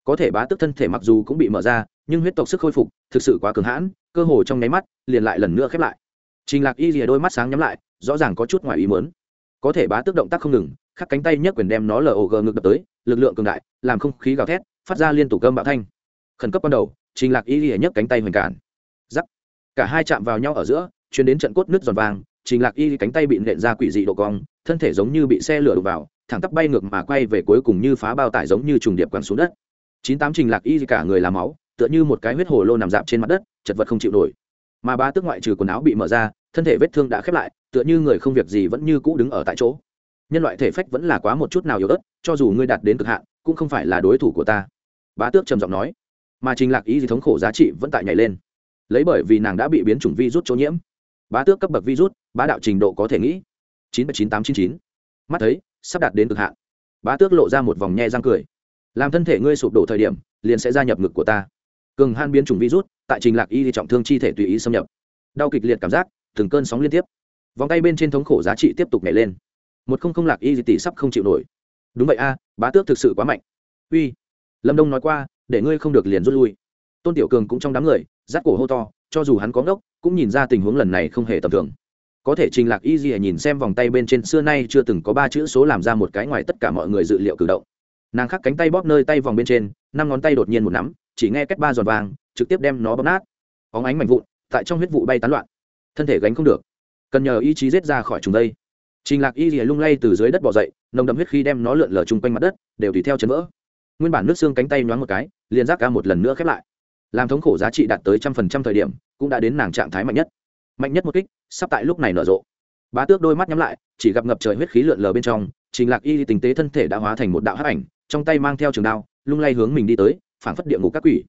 Có thể bá tức thân thể mặc dù cũng bị mở ra nhưng huyết tộc sức khôi phục thực sự quá cường hãn cơ hồ trong nháy mắt liền lại lần nữa khép lại. Trình lạc y rìa đôi mắt sáng nhắm lại rõ ràng có chút ngoài ý muốn, có thể bá tức động tác không ngừng khắc cánh tay nhấc quyền đem nó log ngực đập tới lực lượng cường đại làm không khí gào thét phát ra liên tục cơm bạo thanh. Khẩn cấp ban đầu trình lạc y lìa nhấc cánh tay hoành cản. Giắc. Cả hai chạm vào nhau ở giữa, chuyến đến trận cốt nước giòn vàng, trình lạc y cánh tay bị nện ra quỷ dị độ cong, thân thể giống như bị xe lửa đụng vào, thẳng tắp bay ngược mà quay về cuối cùng như phá bao tải giống như trùng điệp quẳng xuống đất. Chín tám trình lạc y cả người làm máu, tựa như một cái huyết hồ lô nằm dạp trên mặt đất, chật vật không chịu nổi. Mà ba tước ngoại trừ quần áo bị mở ra, thân thể vết thương đã khép lại, tựa như người không việc gì vẫn như cũ đứng ở tại chỗ. Nhân loại thể phách vẫn là quá một chút nào yếu ớt, cho dù ngươi đạt đến cực hạn, cũng không phải là đối thủ của ta. Bá tước trầm giọng nói mà trình lạc ý gì thống khổ giá trị vẫn tại nhảy lên. Lấy bởi vì nàng đã bị biến chủng virus chỗ nhiễm. Bá tước cấp bậc virus, bá đạo trình độ có thể nghĩ. Chín chín tám chín chín. Mắt thấy, sắp đạt đến cực hạn. Bá tước lộ ra một vòng nhe răng cười. Làm thân thể ngươi sụp đổ thời điểm, liền sẽ gia nhập ngực của ta. Cường han biến chủng virus, tại trình lạc y thì trọng thương chi thể tùy ý xâm nhập. Đau kịch liệt cảm giác, từng cơn sóng liên tiếp. Vòng tay bên trên thống khổ giá trị tiếp tục nhảy lên. Một không không lạc y tỷ sắp không chịu nổi. Đúng vậy a, bá tước thực sự quá mạnh. Uy. Lâm đông nói qua để ngươi không được liền rút lui. Tôn tiểu cường cũng trong đám người, rát cổ hô to, cho dù hắn có ngốc, cũng nhìn ra tình huống lần này không hề tầm thường. Có thể trình lạc y gì nhìn xem vòng tay bên trên xưa nay chưa từng có ba chữ số làm ra một cái ngoài tất cả mọi người dự liệu cử động. Nàng khắc cánh tay bóp nơi tay vòng bên trên, năm ngón tay đột nhiên một nắm, chỉ nghe cách ba giòn vàng, trực tiếp đem nó bóp nát. Óng ánh mạnh vụn, tại trong huyết vụ bay tán loạn. Thân thể gánh không được. Cần nhờ ý chí giết ra khỏi chúng đây. Trình lạc y di lung lay từ dưới đất bỏ dậy, nồng đậm huyết khi đem nó lượn lờ chung quanh mặt đất, đều tùy theo chấn vỡ nguyên bản nước xương cánh tay nhoáng một cái, liền giác ca một lần nữa khép lại. Làm thống khổ giá trị đạt tới trăm phần trăm thời điểm, cũng đã đến nàng trạng thái mạnh nhất. Mạnh nhất một kích, sắp tại lúc này nở rộ. Bá tước đôi mắt nhắm lại, chỉ gặp ngập trời huyết khí lượn lờ bên trong, trình lạc y tình tế thân thể đã hóa thành một đạo hắc ảnh, trong tay mang theo trường đao, lung lay hướng mình đi tới, phảng phất địa ngục các quỷ.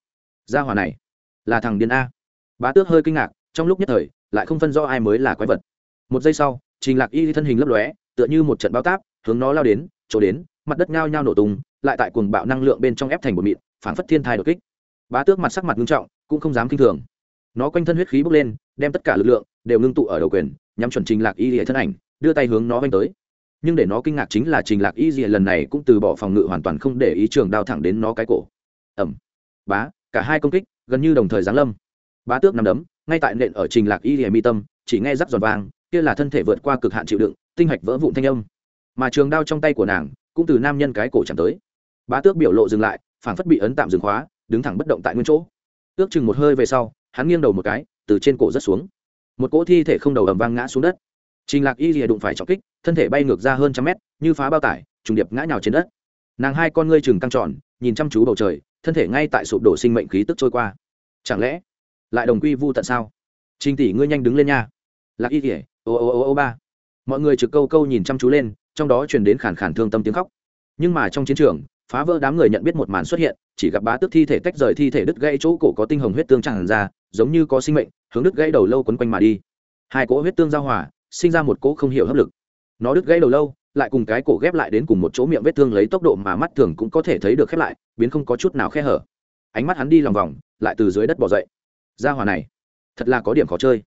Gia hòa này, là thằng điên a. Bá tước hơi kinh ngạc, trong lúc nhất thời, lại không phân rõ ai mới là quái vật. Một giây sau, trình lạc y thân hình lấp lóe, tựa như một trận bao táp, hướng nó lao đến, chỗ đến, mặt đất nhao nhao nổ tung lại tại cuồng bạo năng lượng bên trong ép thành một mịn, phảng phất thiên thai đột kích. Bá tước mặt sắc mặt nghiêm trọng, cũng không dám kinh thường. Nó quanh thân huyết khí bốc lên, đem tất cả lực lượng đều ngưng tụ ở đầu quyền, nhắm chuẩn trình lạc y dìa thân ảnh, đưa tay hướng nó vanh tới. Nhưng để nó kinh ngạc chính là trình lạc y dìa lần này cũng từ bỏ phòng ngự hoàn toàn không để ý trường đao thẳng đến nó cái cổ. Ẩm bá, cả hai công kích, gần như đồng thời giáng lâm. Bá tước nằm đấm, ngay tại nện ở trình lạc y dìa mi tâm, chỉ nghe rắc giòn vang, kia là thân thể vượt qua cực hạn chịu đựng, tinh hạch vỡ vụn thanh âm. Mà trường đao trong tay của nàng, cũng từ nam nhân cái cổ chẳng tới bá tước biểu lộ dừng lại, phảng phất bị ấn tạm dừng khóa, đứng thẳng bất động tại nguyên chỗ. Ước chừng một hơi về sau, hắn nghiêng đầu một cái, từ trên cổ rất xuống. Một cỗ thi thể không đầu ầm vang ngã xuống đất. Trình lạc y rìa đụng phải trọng kích, thân thể bay ngược ra hơn trăm mét, như phá bao tải, trùng điệp ngã nhào trên đất. Nàng hai con ngươi chừng căng tròn, nhìn chăm chú bầu trời, thân thể ngay tại sụp đổ sinh mệnh khí tức trôi qua. Chẳng lẽ, lại đồng quy vu tận sao? Trình tỷ ngươi nhanh đứng lên nha. Lạc y rìa ô ô ô ô ba. Mọi người trực câu câu nhìn chăm chú lên, trong đó truyền đến khản khản thương tâm tiếng khóc. Nhưng mà trong chiến trường phá vỡ đám người nhận biết một màn xuất hiện, chỉ gặp bá tước thi thể tách rời thi thể đứt gãy chỗ cổ có tinh hồng huyết tương tràn ra, giống như có sinh mệnh, hướng đứt gãy đầu lâu quấn quanh mà đi. Hai cỗ huyết tương giao hòa, sinh ra một cỗ không hiểu hấp lực. Nó đứt gãy đầu lâu, lại cùng cái cổ ghép lại đến cùng một chỗ miệng vết thương lấy tốc độ mà mắt thường cũng có thể thấy được khép lại, biến không có chút nào khe hở. Ánh mắt hắn đi lòng vòng, lại từ dưới đất bỏ dậy. Ra hòa này, thật là có điểm khó chơi.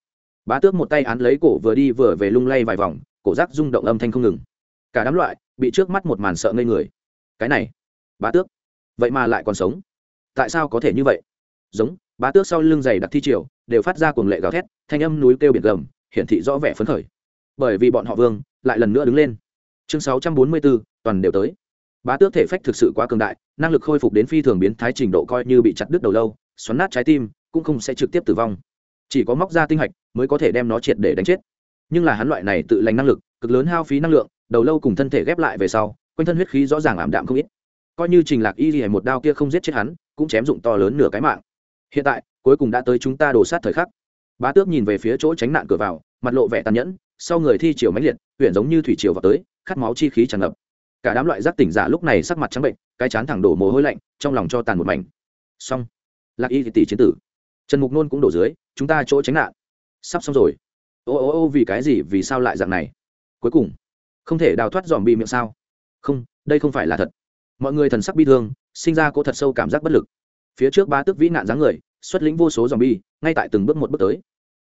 Bá tước một tay án lấy cổ vừa đi vừa về lung lay vài vòng, cổ rác rung động âm thanh không ngừng. Cả đám loại, bị trước mắt một màn sợ ngây người. Cái này bá tước. Vậy mà lại còn sống. Tại sao có thể như vậy? Giống, bá tước sau lưng giày đặc thi triều, đều phát ra cuồng lệ gào thét, thanh âm núi kêu biển gầm, hiển thị rõ vẻ phấn khởi. Bởi vì bọn họ vương, lại lần nữa đứng lên. Chương sáu trăm bốn mươi bốn toàn đều tới. Bá tước thể phách thực sự quá cường đại, năng lực khôi phục đến phi thường biến thái trình độ coi như bị chặt đứt đầu lâu, xoắn nát trái tim, cũng không sẽ trực tiếp tử vong. Chỉ có móc ra tinh hạch mới có thể đem nó triệt để đánh chết. Nhưng là hắn loại này tự lành năng lực, cực lớn hao phí năng lượng, đầu lâu cùng thân thể ghép lại về sau, quanh thân huyết khí rõ ràng ảm đạm không ít coi như trình lạc y gì một đao kia không giết chết hắn, cũng chém dụng to lớn nửa cái mạng. Hiện tại, cuối cùng đã tới chúng ta đổ sát thời khắc. Bá tước nhìn về phía chỗ tránh nạn cửa vào, mặt lộ vẻ tàn nhẫn, sau người thi chiều mãnh liệt huyện giống như thủy chiều vào tới, khát máu chi khí tràn ngập. Cả đám loại giác tỉnh giả lúc này sắc mặt trắng bệnh, cái chán thẳng đổ mồ hôi lạnh, trong lòng cho tàn một mảnh. Xong. Lạc y thì tỷ chiến tử. Trần mục nôn cũng đổ dưới, chúng ta chỗ tránh nạn. Sắp xong rồi. Ô ô ô, vì cái gì, vì sao lại dạng này? Cuối cùng. Không thể đào thoát dòm bị miệng sao? Không, đây không phải là thật mọi người thần sắc bi thương, sinh ra cô thật sâu cảm giác bất lực. Phía trước ba tước vĩ nạn dáng người, xuất lĩnh vô số dòng bi, ngay tại từng bước một bước tới.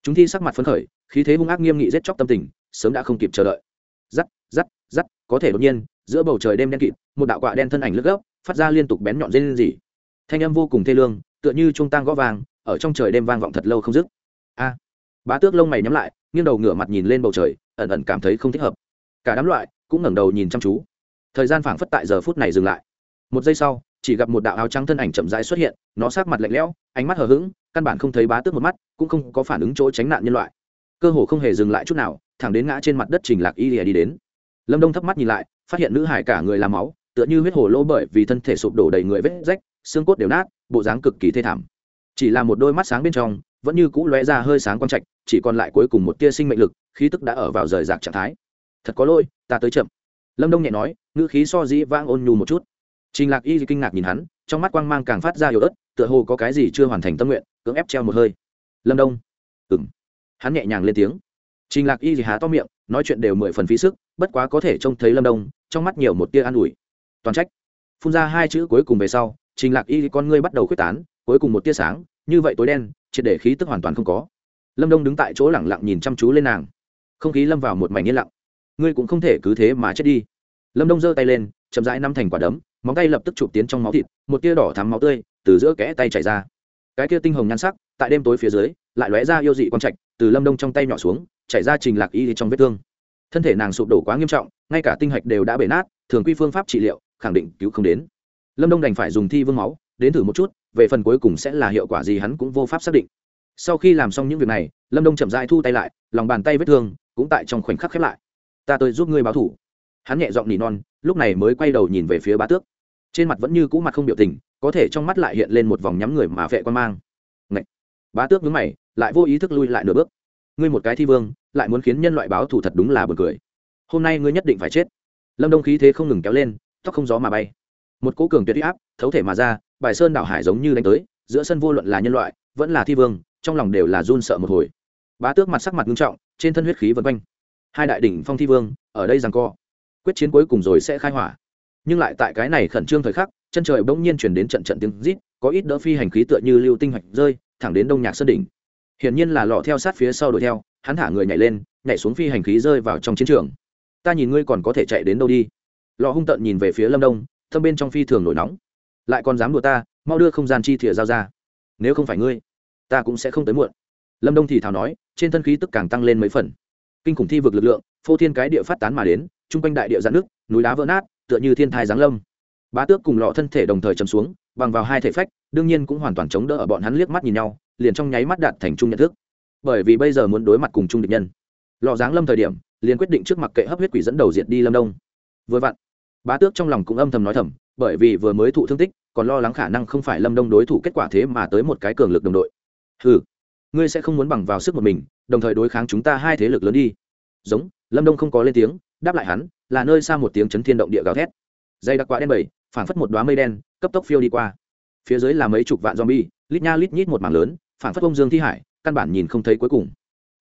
Chúng thi sắc mặt phấn khởi, khí thế hung ác nghiêm nghị giết chóc tâm tình, sớm đã không kịp chờ đợi. Giắt giắt giắt có thể đột nhiên, giữa bầu trời đêm đen kịt, một đạo quạ đen thân ảnh lướt gốc phát ra liên tục bén nhọn dây lên gì thanh âm vô cùng thê lương, tựa như trung tang gõ vàng, ở trong trời đêm vang vọng thật lâu không dứt. A! Bá tước lông mày nhắm lại, nghiêng đầu ngửa mặt nhìn lên bầu trời, ẩn ẩn cảm thấy không thích hợp. Cả đám loại cũng ngẩng đầu nhìn chăm chú thời gian phảng phất tại giờ phút này dừng lại. Một giây sau, chỉ gặp một đạo áo trắng thân ảnh chậm rãi xuất hiện, nó sát mặt lạnh lẽo, ánh mắt hờ hững, căn bản không thấy bá tước một mắt, cũng không có phản ứng chỗ tránh nạn nhân loại. Cơ hồ không hề dừng lại chút nào, thẳng đến ngã trên mặt đất trình lạc y lìa đi đến. Lâm đông thấp mắt nhìn lại, phát hiện nữ hải cả người làm máu, tựa như huyết hồ lô bởi vì thân thể sụp đổ đầy người vết rách, xương cốt đều nát, bộ dáng cực kỳ thê thảm. Chỉ là một đôi mắt sáng bên trong, vẫn như cũ lóe ra hơi sáng quang trạch, chỉ còn lại cuối cùng một tia sinh mệnh lực, khí tức đã ở vào rời rạc trạng thái. Thật có lỗi, ta tới chậm lâm đông nhẹ nói ngữ khí so dĩ vang ôn nhu một chút trình lạc y kinh ngạc nhìn hắn trong mắt quang mang càng phát ra yếu ớt tựa hồ có cái gì chưa hoàn thành tâm nguyện cưỡng ép treo một hơi lâm đông ừng hắn nhẹ nhàng lên tiếng trình lạc y há to miệng nói chuyện đều mười phần phí sức bất quá có thể trông thấy lâm đông trong mắt nhiều một tia an ủi toàn trách phun ra hai chữ cuối cùng về sau trình lạc y con ngươi bắt đầu khuếch tán cuối cùng một tia sáng như vậy tối đen triệt để khí tức hoàn toàn không có lâm đông đứng tại chỗ lẳng lặng nhìn chăm chú lên nàng không khí lâm vào một mảnh yên lặng ngươi cũng không thể cứ thế mà chết đi. Lâm đông giơ tay lên, chậm rãi năm thành quả đấm, móng tay lập tức chụp tiến trong máu thịt, một tia đỏ thắm máu tươi từ giữa kẽ tay chảy ra. Cái tia tinh hồng nhan sắc, tại đêm tối phía dưới, lại lóe ra yêu dị quang trạch, từ lâm đông trong tay nhỏ xuống, chảy ra trình lạc y trong vết thương. Thân thể nàng sụp đổ quá nghiêm trọng, ngay cả tinh hạch đều đã bể nát, thường quy phương pháp trị liệu, khẳng định cứu không đến. Lâm đông đành phải dùng thi vương máu, đến thử một chút, về phần cuối cùng sẽ là hiệu quả gì hắn cũng vô pháp xác định. Sau khi làm xong những việc này, lâm đông chậm dai thu tay lại, lòng bàn tay vết thương cũng tại trong khoảnh khắc khép lại ta tới giúp ngươi báo thủ. Hắn nhẹ giọng nỉ non, lúc này mới quay đầu nhìn về phía bá tước. Trên mặt vẫn như cũ mặt không biểu tình, có thể trong mắt lại hiện lên một vòng nhắm người mà vệ quan mang. Ngậy! bá tước nhướng mày, lại vô ý thức lui lại nửa bước. Ngươi một cái thi vương, lại muốn khiến nhân loại báo thủ thật đúng là buồn cười. Hôm nay ngươi nhất định phải chết. Lâm đông khí thế không ngừng kéo lên, tóc không gió mà bay. Một cố cường tuyệt áp, thấu thể mà ra, bài sơn đảo hải giống như đánh tới, giữa sân vô luận là nhân loại, vẫn là thi vương, trong lòng đều là run sợ một hồi. Bá tước mặt sắc mặt nghiêm trọng, trên thân huyết khí vân quanh hai đại đỉnh phong thi vương, ở đây rằng co, quyết chiến cuối cùng rồi sẽ khai hỏa. Nhưng lại tại cái này khẩn trương thời khắc, chân trời bỗng nhiên chuyển đến trận trận tiếng rít, có ít đỡ phi hành khí tựa như lưu tinh hạch rơi, thẳng đến đông nhạc sơn đỉnh. Hiển nhiên là lọ theo sát phía sau đuổi theo, hắn thả người nhảy lên, nhảy xuống phi hành khí rơi vào trong chiến trường. Ta nhìn ngươi còn có thể chạy đến đâu đi. Lọ hung tận nhìn về phía lâm đông, thâm bên trong phi thường nổi nóng. Lại còn dám đùa ta, mau đưa không gian chi thìa giao ra. Nếu không phải ngươi, ta cũng sẽ không tới muộn. Lâm đông thì thào nói, trên thân khí tức càng tăng lên mấy phần kinh khủng thi vực lực lượng, phô thiên cái địa phát tán mà đến, chung quanh đại địa giãn nước, núi đá vỡ nát, tựa như thiên thai giáng lâm. Bá tước cùng lọ thân thể đồng thời chầm xuống, bằng vào hai thể phách, đương nhiên cũng hoàn toàn chống đỡ ở bọn hắn liếc mắt nhìn nhau, liền trong nháy mắt đạt thành chung nhận thức. Bởi vì bây giờ muốn đối mặt cùng chung địch nhân. Lọ giáng lâm thời điểm, liền quyết định trước mặt kệ hấp huyết quỷ dẫn đầu diệt đi lâm đông. Vừa vặn, bá tước trong lòng cũng âm thầm nói thầm, bởi vì vừa mới thụ thương tích, còn lo lắng khả năng không phải lâm đông đối thủ kết quả thế mà tới một cái cường lực đồng đội. Ừ ngươi sẽ không muốn bằng vào sức một mình đồng thời đối kháng chúng ta hai thế lực lớn đi. Giống, lâm đông không có lên tiếng, đáp lại hắn, là nơi xa một tiếng chấn thiên động địa gào thét. Dây đặc quá đen bầy phảng phất một đoá mây đen, cấp tốc phiêu đi qua. Phía dưới là mấy chục vạn zombie, lít nha lít nhít một mảng lớn, phảng phất ông dương thi hải, căn bản nhìn không thấy cuối cùng.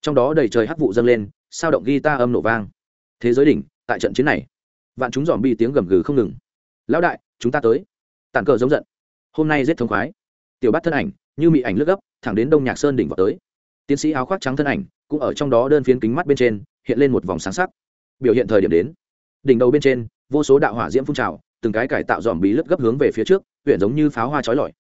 Trong đó đầy trời hắc vụ dâng lên, sao động ghi ta âm nổ vang. Thế giới đỉnh, tại trận chiến này, vạn chúng dòm bi tiếng gầm gừ không ngừng. Lão đại, chúng ta tới. Tàn cờ giống giận. Hôm nay giết thống khoái. Tiểu bát thân ảnh, như mị ảnh lướt gấp, thẳng đến đông nhạc sơn đỉnh vào tới tiến sĩ áo khoác trắng thân ảnh cũng ở trong đó đơn phiến kính mắt bên trên hiện lên một vòng sáng sắc. Biểu hiện thời điểm đến. Đỉnh đầu bên trên, vô số đạo hỏa diễm phun trào, từng cái cải tạo dòm bí lướt gấp hướng về phía trước huyện giống như pháo hoa trói lọi.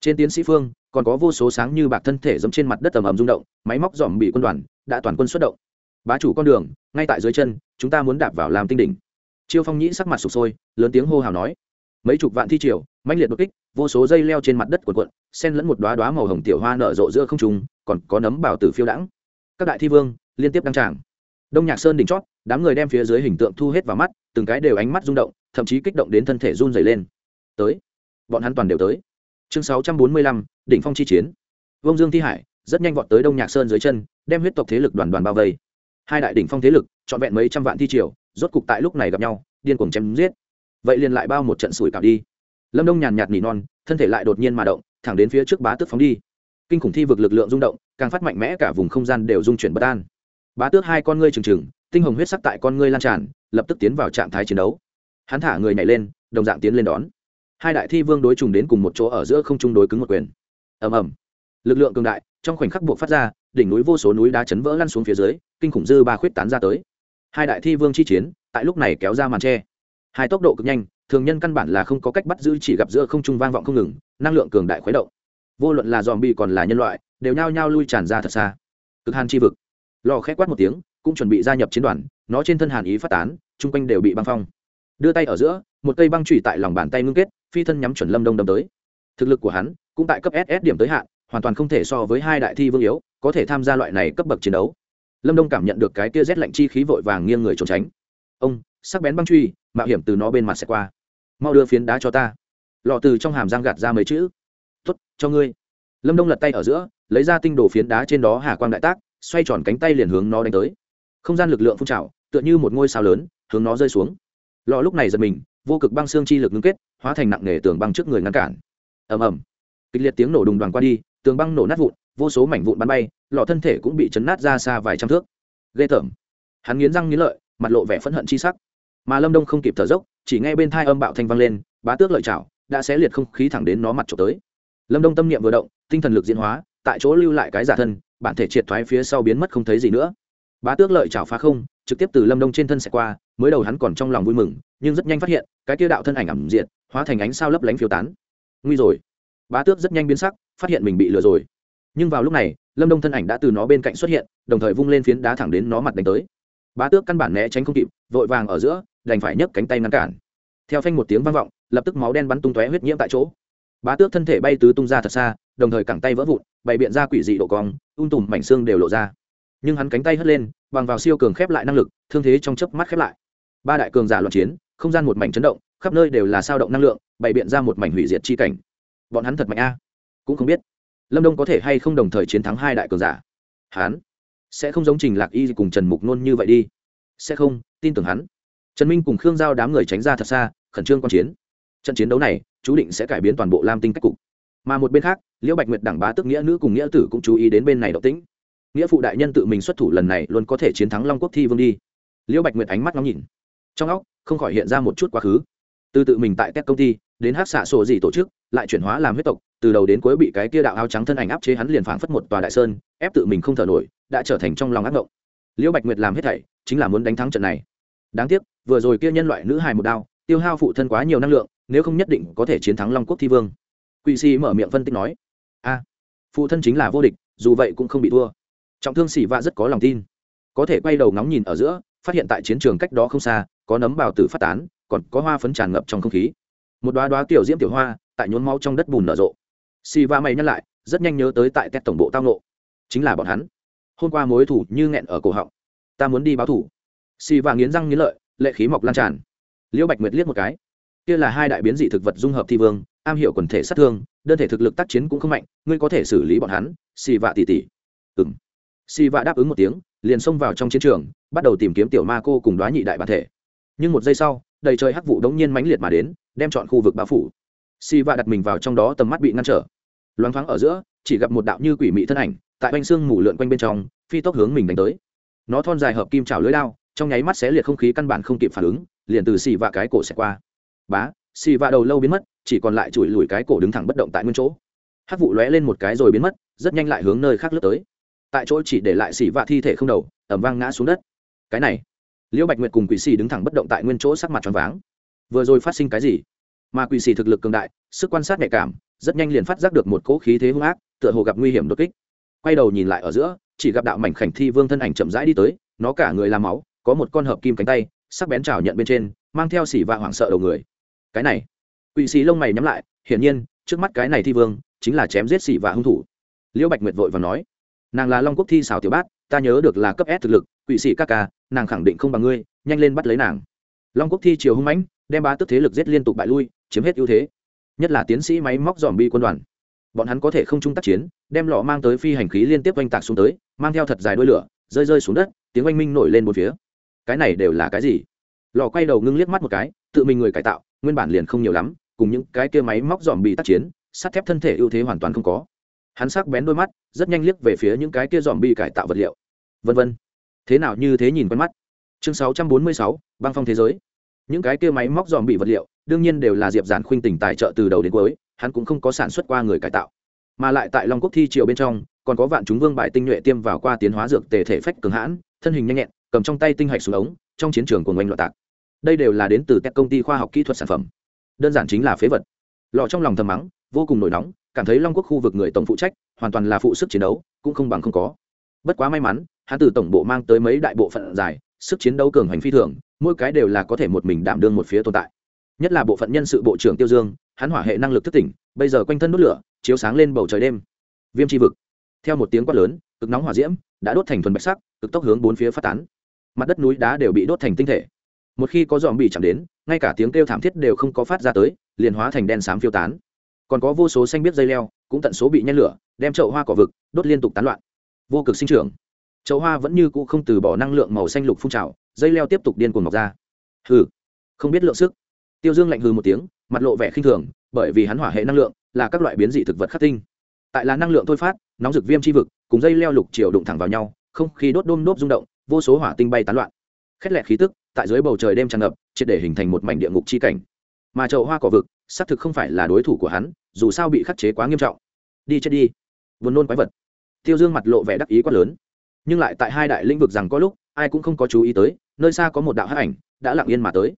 Trên tiến sĩ phương, còn có vô số sáng như bạc thân thể giống trên mặt đất tầm ầm rung động, máy móc dòm bị quân đoàn đã toàn quân xuất động. Bá chủ con đường, ngay tại dưới chân, chúng ta muốn đạp vào làm tinh đỉnh. Chiêu phong nhĩ sắc mặt sụp sôi, lớn tiếng hô hào nói. Mấy chục vạn thi triều, mãnh liệt đột kích, vô số dây leo trên mặt đất cuộn cuộn sen lẫn một đoá đoá màu hồng tiểu hoa nở rộ giữa không trung, còn có nấm bảo tử phiêu đãng. Các đại thi vương liên tiếp đăng tràng. Đông nhạc sơn đỉnh chót đám người đem phía dưới hình tượng thu hết vào mắt từng cái đều ánh mắt rung động thậm chí kích động đến thân thể run dày lên. Tới bọn hắn toàn đều tới. Chương sáu trăm bốn mươi lăm đỉnh phong chi chiến. Vông dương thi hải rất nhanh vọt tới đông nhạc sơn dưới chân đem huyết tộc thế lực đoàn đoàn bao vây. Hai đại đỉnh phong thế lực trọn vẹn mấy trăm vạn thi triều rốt cục tại lúc này gặp nhau điên cuồng chém giết. Vậy liền lại bao một trận sủi cảo đi. Lâm đông nhàn nhạt nỉ non thân thể lại đột nhiên mà động thẳng đến phía trước bá tước phóng đi. Kinh khủng thi vực lực lượng rung động, càng phát mạnh mẽ cả vùng không gian đều rung chuyển bất an. Bá tước hai con ngươi trừng trừng, tinh hồng huyết sắc tại con ngươi lan tràn, lập tức tiến vào trạng thái chiến đấu. Hắn thả người nhảy lên, đồng dạng tiến lên đón. Hai đại thi vương đối trùng đến cùng một chỗ ở giữa không trung đối cứng một quyền. Ầm ầm. Lực lượng cường đại, trong khoảnh khắc buộc phát ra, đỉnh núi vô số núi đá chấn vỡ lăn xuống phía dưới, kinh khủng dư ba khuyết tán ra tới. Hai đại thi vương chi chiến, tại lúc này kéo ra màn tre. Hai tốc độ cực nhanh thường nhân căn bản là không có cách bắt giữ chỉ gặp giữa không trung vang vọng không ngừng, năng lượng cường đại khuấy động. Vô luận là dòm bị còn là nhân loại, đều nhao nhao lui tràn ra thật xa. Cực hàn chi vực. Lò khét quát một tiếng, cũng chuẩn bị gia nhập chiến đoàn, nó trên thân hàn ý phát tán, chung quanh đều bị băng phong. Đưa tay ở giữa, một cây băng trụy tại lòng bàn tay ngưng kết, phi thân nhắm chuẩn lâm đông đâm tới. Thực lực của hắn, cũng tại cấp ss điểm tới hạn, hoàn toàn không thể so với hai đại thi vương yếu, có thể tham gia loại này cấp bậc chiến đấu. Lâm đông cảm nhận được cái tia rét lạnh chi khí vội vàng nghiêng người trốn tránh. Ông, sắc bén băng truy mạo hiểm từ nó bên mặt sẽ qua mau đưa phiến đá cho ta. Lọ từ trong hàm giang gạt ra mấy chữ. Tuất cho ngươi. Lâm đông lật tay ở giữa, lấy ra tinh đồ phiến đá trên đó hà quang đại tác, xoay tròn cánh tay liền hướng nó đánh tới. Không gian lực lượng phun trào, tựa như một ngôi sao lớn, hướng nó rơi xuống. Lọ lúc này giật mình, vô cực băng xương chi lực ngưng kết, hóa thành nặng nề tường băng trước người ngăn cản. Ầm ầm. Kịch liệt tiếng nổ đùng đoàn qua đi, tường băng nổ nát vụn, vô số mảnh vụn bắn bay, lọ thân thể cũng bị chấn nát ra xa vài trăm thước. Ghê tởm. Hắn nghiến răng nghiến lợi, mặt lộ vẻ phẫn hận chi sắc. Mà lâm đông không kịp thở dốc chỉ nghe bên thai âm bạo thanh vang lên, bá tước lợi chảo đã xé liệt không khí thẳng đến nó mặt trộm tới. Lâm đông tâm niệm vừa động, tinh thần lực diễn hóa, tại chỗ lưu lại cái giả thân, bản thể triệt thoái phía sau biến mất không thấy gì nữa. Bá tước lợi chảo phá không, trực tiếp từ lâm đông trên thân xẻ qua, mới đầu hắn còn trong lòng vui mừng, nhưng rất nhanh phát hiện, cái kia đạo thân ảnh ẩm diện hóa thành ánh sao lấp lánh phiêu tán. Nguy rồi. Bá tước rất nhanh biến sắc, phát hiện mình bị lừa rồi. Nhưng vào lúc này, lâm đông thân ảnh đã từ nó bên cạnh xuất hiện, đồng thời vung lên phiến đá thẳng đến nó mặt đánh tới. Bá tước căn bản né tránh không kịp, vội vàng ở giữa đành phải nhấc cánh tay ngăn cản. Theo phanh một tiếng vang vọng, lập tức máu đen bắn tung tóe huyết nhiễm tại chỗ. Bá tước thân thể bay tứ tung ra thật xa, đồng thời cẳng tay vỡ vụn, bày biện ra quỷ dị độ cong, ung tùm mảnh xương đều lộ ra. Nhưng hắn cánh tay hất lên, bằng vào siêu cường khép lại năng lực, thương thế trong chớp mắt khép lại. Ba đại cường giả loạn chiến, không gian một mảnh chấn động, khắp nơi đều là sao động năng lượng, bày biện ra một mảnh hủy diệt chi cảnh. Bọn hắn thật mạnh a. Cũng không biết, lâm đông có thể hay không đồng thời chiến thắng hai đại cường giả. Hắn sẽ không giống trình lạc y cùng trần mục nôn như vậy đi. Sẽ không, tin tưởng hắn trần minh cùng khương giao đám người tránh ra thật xa, khẩn trương quan chiến. Trận chiến đấu này, chú định sẽ cải biến toàn bộ lam tinh cách cục. Mà một bên khác, liễu bạch nguyệt đảng bá tức nghĩa nữ cùng nghĩa tử cũng chú ý đến bên này động tĩnh. Nghĩa phụ đại nhân tự mình xuất thủ lần này luôn có thể chiến thắng long quốc thi vương đi. Liễu bạch nguyệt ánh mắt ngóng nhìn. Trong óc, không khỏi hiện ra một chút quá khứ. Từ tự mình tại các công ty, đến hát xạ sổ gì tổ chức, lại chuyển hóa làm huyết tộc, từ đầu đến cuối bị cái kia đạo áo trắng thân ảnh áp chế hắn liền phảng phất một tòa đại sơn, ép tự mình không thở nổi, đã trở thành trong lòng ác ngộng. Liễu bạch nguyệt làm hết thảy, chính là muốn đánh thắng trận này. Đáng tiếc vừa rồi kia nhân loại nữ hài một đao, tiêu hao phụ thân quá nhiều năng lượng, nếu không nhất định có thể chiến thắng long quốc thi vương. Quỵ sĩ mở miệng phân tích nói, a, phụ thân chính là vô địch, dù vậy cũng không bị thua. Trọng thương xỉ vạ rất có lòng tin. Có thể quay đầu ngóng nhìn ở giữa, phát hiện tại chiến trường cách đó không xa, có nấm bào tử phát tán, còn có hoa phấn tràn ngập trong không khí. Một đoá đoá tiểu diễm tiểu hoa tại nhốn máu trong đất bùn nở rộ. Xì va mày nhắc lại, rất nhanh nhớ tới tại tét tổng bộ tao nộ chính là bọn hắn. Hôm qua mối thủ như nghẹn ở cổ họng. Ta muốn đi báo thủ. Xì va nghiến răng nghiến lợi lệ khí mọc lan tràn. Liễu bạch nguyệt liếc một cái. Kia là hai đại biến dị thực vật dung hợp thi vương, am hiểu quần thể sát thương, đơn thể thực lực tác chiến cũng không mạnh, ngươi có thể xử lý bọn hắn, xì vạ tỉ tỉ ừng xì vạ đáp ứng một tiếng, liền xông vào trong chiến trường, bắt đầu tìm kiếm tiểu ma cô cùng đoá nhị đại bản thể. Nhưng một giây sau, đầy trời hắc vụ đống nhiên mãnh liệt mà đến, đem chọn khu vực bao phủ. Xì vạ đặt mình vào trong đó tầm mắt bị ngăn trở. Loáng thoáng ở giữa, chỉ gặp một đạo như quỷ mị thân ảnh, tại banh xương mù lượn quanh bên trong, phi tốc hướng mình đánh tới. Nó thon dài hợp kim trào lưới lao trong nháy mắt xé liệt không khí căn bản không kịp phản ứng, liền từ xì vạ cái cổ xẹt qua. Bá, xì vạ đầu lâu biến mất, chỉ còn lại chùi lùi cái cổ đứng thẳng bất động tại nguyên chỗ. Hát vụ lóe lên một cái rồi biến mất, rất nhanh lại hướng nơi khác lướt tới. Tại chỗ chỉ để lại xì vạ thi thể không đầu ẩm vang ngã xuống đất. Cái này, liễu bạch nguyệt cùng quỷ xì đứng thẳng bất động tại nguyên chỗ sắc mặt tròn váng. Vừa rồi phát sinh cái gì? Mà quỷ xì thực lực cường đại, sức quan sát nhạy cảm, rất nhanh liền phát giác được một cỗ khí thế hung ác, tựa hồ gặp nguy hiểm đột kích. Quay đầu nhìn lại ở giữa, chỉ gặp đạo mảnh khảnh thi vương thân ảnh chậm rãi đi tới, nó cả người làm máu có một con hợp kim cánh tay, sắc bén trào nhận bên trên, mang theo xỉ và hoảng sợ đầu người. Cái này quỵ xì lông mày nhắm lại, hiển nhiên, trước mắt cái này thi vương, chính là chém giết xỉ và hung thủ. Liễu bạch nguyệt vội và nói, nàng là long quốc thi xào tiểu bát, ta nhớ được là cấp s thực lực quỵ sĩ ca ca, nàng khẳng định không bằng ngươi, nhanh lên bắt lấy nàng. Long quốc thi chiều hung mãnh, đem ba tức thế lực giết liên tục bại lui, chiếm hết ưu thế. Nhất là tiến sĩ máy móc dòm bi quân đoàn. Bọn hắn có thể không trung tác chiến, đem lọ mang tới phi hành khí liên tiếp oanh tạc xuống tới, mang theo thật dài đôi lửa, rơi rơi xuống đất, tiếng oanh minh nổi lên một phía cái này đều là cái gì? Lò quay đầu ngưng liếc mắt một cái tự mình người cải tạo nguyên bản liền không nhiều lắm cùng những cái kia máy móc dòm bị tác chiến sắt thép thân thể ưu thế hoàn toàn không có. Hắn sắc bén đôi mắt rất nhanh liếc về phía những cái kia dòm bị cải tạo vật liệu. Vân vân. Thế nào như thế nhìn quen mắt. Chương 646, băng phong thế giới. Những cái kia máy móc dòm bị vật liệu đương nhiên đều là diệp giản khuynh tỉnh tài trợ từ đầu đến cuối hắn cũng không có sản xuất qua người cải tạo. Mà lại tại long quốc thi triều bên trong còn có vạn chúng vương bại tinh nhuệ tiêm vào qua tiến hóa dược tề thể phách cường hãn thân hình nhanh nhẹn cầm trong tay tinh hạch xuống ống, trong chiến trường của ngành loạn tạc. Đây đều là đến từ các công ty khoa học kỹ thuật sản phẩm. Đơn giản chính là phế vật. Lọ trong lòng thầm mắng, vô cùng nổi nóng, cảm thấy long quốc khu vực người tổng phụ trách, hoàn toàn là phụ sức chiến đấu, cũng không bằng không có. Bất quá may mắn, hắn từ tổng bộ mang tới mấy đại bộ phận dài sức chiến đấu cường hành phi thường, mỗi cái đều là có thể một mình đảm đương một phía tồn tại. Nhất là bộ phận nhân sự bộ trưởng tiêu dương, hắn hỏa hệ năng lực thức tỉnh, bây giờ quanh thân đốt lửa, chiếu sáng lên bầu trời đêm. Viêm tri vực. Theo một tiếng quát lớn, cực nóng hỏa diễm, đã đốt thành thuần bạch sắc, cực tốc hướng bốn phía phát tán mặt đất núi đá đều bị đốt thành tinh thể. Một khi có dòm bị chạm đến, ngay cả tiếng kêu thảm thiết đều không có phát ra tới, liền hóa thành đen xám phiêu tán. Còn có vô số xanh biết dây leo, cũng tận số bị nhen lửa, đem chậu hoa cỏ vực, đốt liên tục tán loạn. Vô cực sinh trưởng. Chậu hoa vẫn như cũ không từ bỏ năng lượng màu xanh lục phun trào, dây leo tiếp tục điên cuồng mọc ra. Hừ, không biết lượng sức. Tiêu dương lạnh hừ một tiếng, mặt lộ vẻ khinh thường, bởi vì hắn hỏa hệ năng lượng là các loại biến dị thực vật khắc tinh. Tại là năng lượng thôi phát, nóng rực viêm chi vực, cùng dây leo lục chiều đụng thẳng vào nhau, không khí đốt đôm đóm rung động vô số hỏa tinh bay tán loạn. Khét lẹt khí tức, tại dưới bầu trời đêm tràn ngập, triệt để hình thành một mảnh địa ngục chi cảnh. Mà chậu hoa cỏ vực, xác thực không phải là đối thủ của hắn, dù sao bị khắc chế quá nghiêm trọng. Đi chết đi. Vườn nôn quái vật. Tiêu dương mặt lộ vẻ đắc ý quá lớn. Nhưng lại tại hai đại lĩnh vực rằng có lúc, ai cũng không có chú ý tới, nơi xa có một đạo hắc ảnh, đã lặng yên mà tới.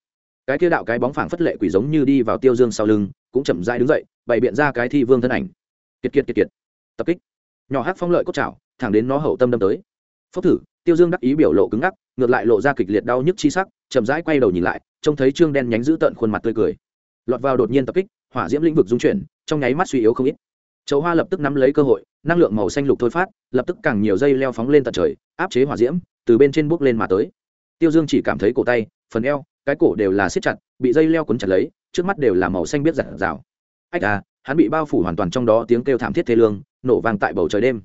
Cái kia đạo cái bóng phảng phất lệ quỷ giống như đi vào tiêu dương sau lưng, cũng chậm dai đứng dậy, bày biện ra cái thi vương thân ảnh. Kiệt kiệt kiệt kiệt. Tập kích. Nhỏ hắc phong lợi cốt chảo thẳng đến nó hậu tâm đâm tới. Phốc thử tiêu dương đắc ý biểu lộ cứng ngắc, ngược lại lộ ra kịch liệt đau nhức chi sắc, chậm rãi quay đầu nhìn lại, trông thấy trương đen nhánh giữ tận khuôn mặt tươi cười. Lọt vào đột nhiên tập kích, hỏa diễm lĩnh vực dung chuyển, trong nháy mắt suy yếu không ít. Chậu hoa lập tức nắm lấy cơ hội, năng lượng màu xanh lục thôi phát, lập tức càng nhiều dây leo phóng lên tận trời, áp chế hỏa diễm, từ bên trên bước lên mà tới. Tiêu dương chỉ cảm thấy cổ tay, phần eo, cái cổ đều là siết chặt, bị dây leo cuốn chặt lấy, trước mắt đều là màu xanh biết giặt rào. Ách à hắn bị bao phủ hoàn toàn trong đó tiếng kêu thảm thiết thê lương, nổ vang tại bầu trời đêm.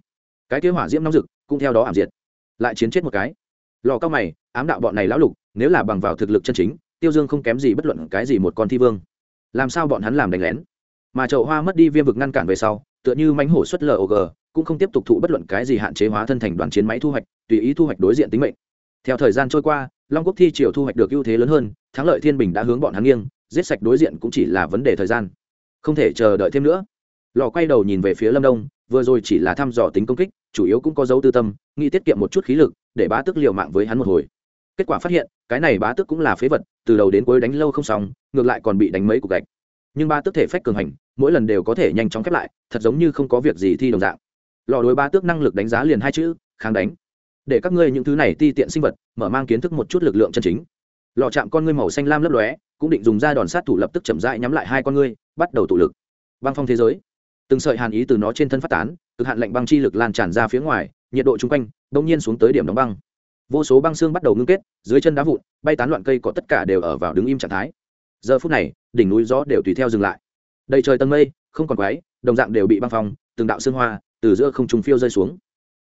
Cái kế hỏa diễm nóng rực, cũng theo đó ảm diệt lại chiến chết một cái. Lò cao mày, ám đạo bọn này lão lục, nếu là bằng vào thực lực chân chính, tiêu dương không kém gì bất luận cái gì một con thi vương. Làm sao bọn hắn làm đánh lén? Mà chậu hoa mất đi viêm vực ngăn cản về sau, tựa như mánh hổ xuất log cũng không tiếp tục thụ bất luận cái gì hạn chế hóa thân thành đoàn chiến máy thu hoạch, tùy ý thu hoạch đối diện tính mệnh. Theo thời gian trôi qua, long quốc thi triều thu hoạch được ưu thế lớn hơn, thắng lợi thiên bình đã hướng bọn hắn nghiêng, giết sạch đối diện cũng chỉ là vấn đề thời gian. Không thể chờ đợi thêm nữa. Lò quay đầu nhìn về phía lâm đông, vừa rồi chỉ là thăm dò tính công kích chủ yếu cũng có dấu tư tâm, nghĩ tiết kiệm một chút khí lực để bá tước liều mạng với hắn một hồi. Kết quả phát hiện, cái này bá tước cũng là phế vật, từ đầu đến cuối đánh lâu không xong, ngược lại còn bị đánh mấy cục gạch. Nhưng ba tước thể phách cường hành, mỗi lần đều có thể nhanh chóng khép lại, thật giống như không có việc gì thi đồng dạng. Lò đối ba tước năng lực đánh giá liền hai chữ, kháng đánh. Để các ngươi những thứ này ti tiện sinh vật, mở mang kiến thức một chút lực lượng chân chính. Lò chạm con ngươi màu xanh lam lấp lóe, cũng định dùng ra đòn sát thủ lập tức chậm rãi nhắm lại hai con ngươi, bắt đầu tụ lực. Băng phong thế giới từng sợi hàn ý từ nó trên thân phát tán, cực hạn lạnh băng chi lực lan tràn ra phía ngoài, nhiệt độ chung quanh bỗng nhiên xuống tới điểm đóng băng. Vô số băng xương bắt đầu ngưng kết, dưới chân đá vụn, bay tán loạn cây có tất cả đều ở vào đứng im trạng thái. Giờ phút này, đỉnh núi gió đều tùy theo dừng lại. Đầy trời tầng mây, không còn quáy đồng dạng đều bị băng phong, từng đạo xương hoa từ giữa không trùng phiêu rơi xuống.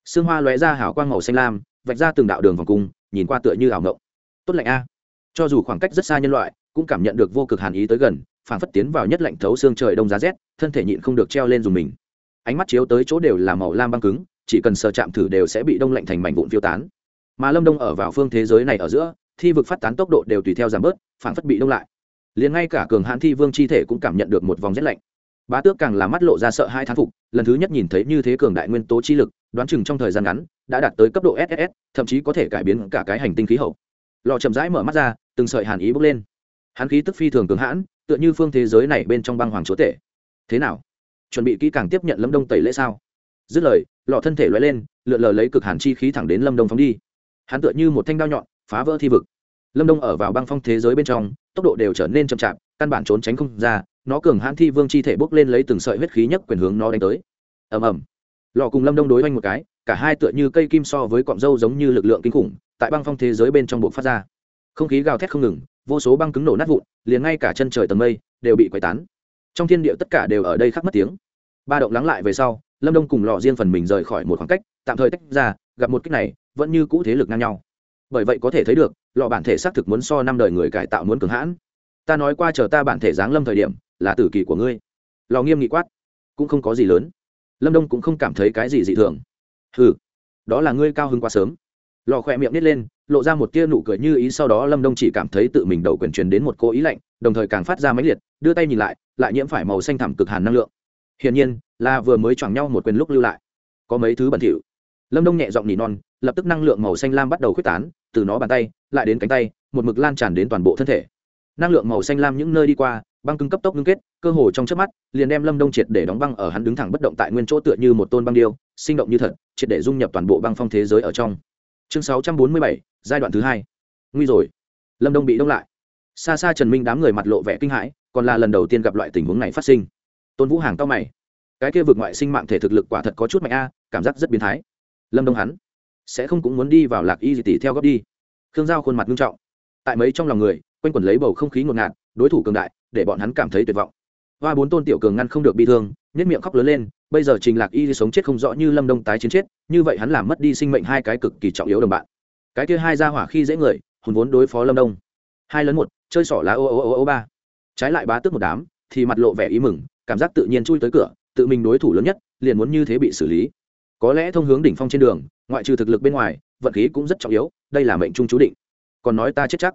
Xương hoa lóe ra hảo quang màu xanh lam, vạch ra từng đạo đường vòng cung, nhìn qua tựa như ảo ngộng. Tốt lạnh a. Cho dù khoảng cách rất xa nhân loại, cũng cảm nhận được vô cực hàn ý tới gần phản phất tiến vào nhất lạnh thấu xương trời đông giá rét, thân thể nhịn không được treo lên dùng mình. Ánh mắt chiếu tới chỗ đều là màu lam băng cứng, chỉ cần sờ chạm thử đều sẽ bị đông lạnh thành mảnh vụn phiêu tán. Mà lâm đông ở vào phương thế giới này ở giữa, thi vực phát tán tốc độ đều tùy theo giảm bớt phản phất bị đông lại. Liền ngay cả cường hãn thi vương chi thể cũng cảm nhận được một vòng rét lạnh. Bá tước càng là mắt lộ ra sợ hai thán phục, lần thứ nhất nhìn thấy như thế cường đại nguyên tố chi lực, đoán chừng trong thời gian ngắn, đã đạt tới cấp độ ss thậm chí có thể cải biến cả cái hành tinh khí hậu. Lò chậm rãi mở mắt ra, từng sợi hàn ý bốc lên. Hắn khí tức phi thường cường hãn tựa như phương thế giới này bên trong băng hoàng chúa tể. Thế nào? Chuẩn bị kỹ càng tiếp nhận lâm đông tẩy lễ sao? Dứt lời, lọ thân thể loay lên, lượn lờ lấy cực hàn chi khí thẳng đến lâm đông phóng đi. Hắn tựa như một thanh đao nhọn, phá vỡ thi vực. Lâm đông ở vào băng phong thế giới bên trong, tốc độ đều trở nên chậm chạp, căn bản trốn tránh không ra, nó cường hãn thi vương chi thể bốc lên lấy từng sợi huyết khí nhất quyền hướng nó đánh tới. Ầm ầm. Lò cùng lâm đông đối oanh một cái, cả hai tựa như cây kim so với cọng râu giống như lực lượng kinh khủng, tại băng phong thế giới bên trong bộ phát ra. Không khí gào thét không ngừng vô số băng cứng nổ nát vụn, liền ngay cả chân trời tầng mây đều bị quấy tán. Trong thiên địa tất cả đều ở đây khắc mất tiếng. Ba động lắng lại về sau, lâm đông cùng lò riêng phần mình rời khỏi một khoảng cách, tạm thời tách ra, gặp một cách này, vẫn như cũ thế lực ngang nhau. Bởi vậy có thể thấy được lò bản thể xác thực muốn so năm đời người cải tạo muốn cường hãn. Ta nói qua chờ ta bản thể giáng lâm thời điểm, là tử kỳ của ngươi. Lò nghiêm nghị quát. Cũng không có gì lớn. Lâm đông cũng không cảm thấy cái gì dị thường. Ừ đó là ngươi cao hơn quá sớm. Lò khỏe miệng nít lên lộ ra một tia nụ cười như ý sau đó lâm đông chỉ cảm thấy tự mình đầu quyền truyền đến một cô ý lạnh đồng thời càng phát ra máy liệt đưa tay nhìn lại lại nhiễm phải màu xanh thẳm cực hàn năng lượng. Hiển nhiên là vừa mới choảng nhau một quyền lúc lưu lại. Có mấy thứ bẩn thỉu. Lâm đông nhẹ giọng nỉ non lập tức năng lượng màu xanh lam bắt đầu khuếch tán từ nó bàn tay lại đến cánh tay một mực lan tràn đến toàn bộ thân thể. Năng lượng màu xanh lam những nơi đi qua băng cứng cấp tốc ngưng kết cơ hồ trong trước mắt liền đem lâm đông triệt để đóng băng ở hắn đứng thẳng bất động tại nguyên chỗ tựa như một tôn băng điêu sinh động như thật triệt để dung nhập toàn bộ băng phong thế giới ở trong. Chương 647, giai đoạn thứ hai. Nguy rồi. Lâm đông bị đông lại. Xa xa trần minh đám người mặt lộ vẻ kinh hãi, còn là lần đầu tiên gặp loại tình huống này phát sinh. Tôn vũ hàng cao mày. Cái kia vượt ngoại sinh mạng thể thực lực quả thật có chút mạnh a, cảm giác rất biến thái. Lâm đông hắn sẽ không cũng muốn đi vào lạc y tỷ theo góp đi. Khương giao khuôn mặt nghiêm trọng. Tại mấy trong lòng người, quanh quẩn lấy bầu không khí ngột ngạt, đối thủ cường đại, để bọn hắn cảm thấy tuyệt vọng. Hoa bốn tôn tiểu cường ngăn không được bị thương nhất miệng khóc lớn lên, bây giờ trình lạc y sống chết không rõ như lâm đông tái chiến chết, như vậy hắn làm mất đi sinh mệnh hai cái cực kỳ trọng yếu đồng bạn cái kia hai ra hỏa khi dễ người, hùn vốn đối phó lâm đông. Hai lớn một, chơi sỏ lá, ô ô ô ô ba. Trái lại bá tước một đám, thì mặt lộ vẻ ý mừng, cảm giác tự nhiên chui tới cửa, tự mình đối thủ lớn nhất, liền muốn như thế bị xử lý. Có lẽ thông hướng đỉnh phong trên đường, ngoại trừ thực lực bên ngoài, vận khí cũng rất trọng yếu, đây là mệnh trung chú định. Còn nói ta chết chắc.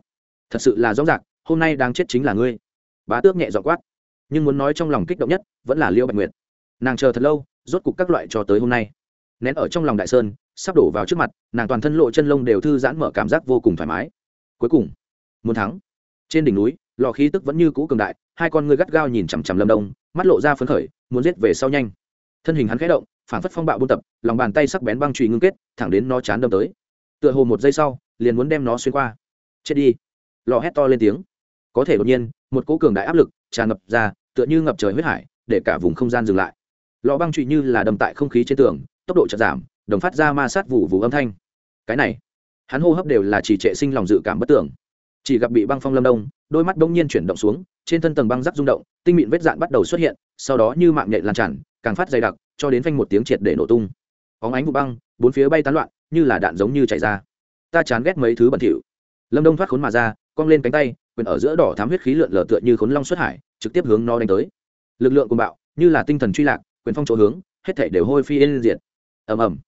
Thật sự là rõ ràng, hôm nay đang chết chính là ngươi. Bá tước nhẹ dọ quát. Nhưng muốn nói trong lòng kích động nhất, vẫn là liêu bạch nguyệt. Nàng chờ thật lâu, rốt cục các loại cho tới hôm nay. Nén ở trong lòng đại sơn sắp đổ vào trước mặt, nàng toàn thân lộ chân lông đều thư giãn mở cảm giác vô cùng thoải mái. Cuối cùng, muốn thắng. Trên đỉnh núi, lò khí tức vẫn như cũ cường đại, hai con ngươi gắt gao nhìn chằm chằm lâm đông, mắt lộ ra phấn khởi, muốn giết về sau nhanh. Thân hình hắn khẽ động, phản phất phong bạo buôn tập, lòng bàn tay sắc bén băng trụy ngưng kết, thẳng đến nó chán đâm tới. Tựa hồ một giây sau, liền muốn đem nó xuyên qua. Chết đi. Lò hét to lên tiếng. Có thể đột nhiên, một cỗ cường đại áp lực tràn ngập ra, tựa như ngập trời huyết hải, để cả vùng không gian dừng lại. Lò băng trụy như là đầm tại không khí trên tường, tốc độ chật giảm đồng phát ra ma sát vụ vụ âm thanh. Cái này, hắn hô hấp đều là chỉ trệ sinh lòng dự cảm bất tưởng. Chỉ gặp bị băng phong lâm đông, đôi mắt đông nhiên chuyển động xuống, trên thân tầng băng rắc rung động, tinh mịn vết dạn bắt đầu xuất hiện, sau đó như mạng nhện lan tràn, càng phát dày đặc, cho đến phanh một tiếng triệt để nổ tung. Óng ánh vụ băng, bốn phía bay tán loạn, như là đạn giống như chảy ra. Ta chán ghét mấy thứ bẩn thỉu. Lâm đông thoát khốn mà ra, cong lên cánh tay, quyền ở giữa đỏ thám huyết khí lượn lờ tựa như khốn long xuất hải, trực tiếp hướng nó đánh tới. Lực lượng cùng bạo, như là tinh thần truy lạc, quyền phong chỗ hướng, hết thể đều hôi phi yên diệt. Ầm ầm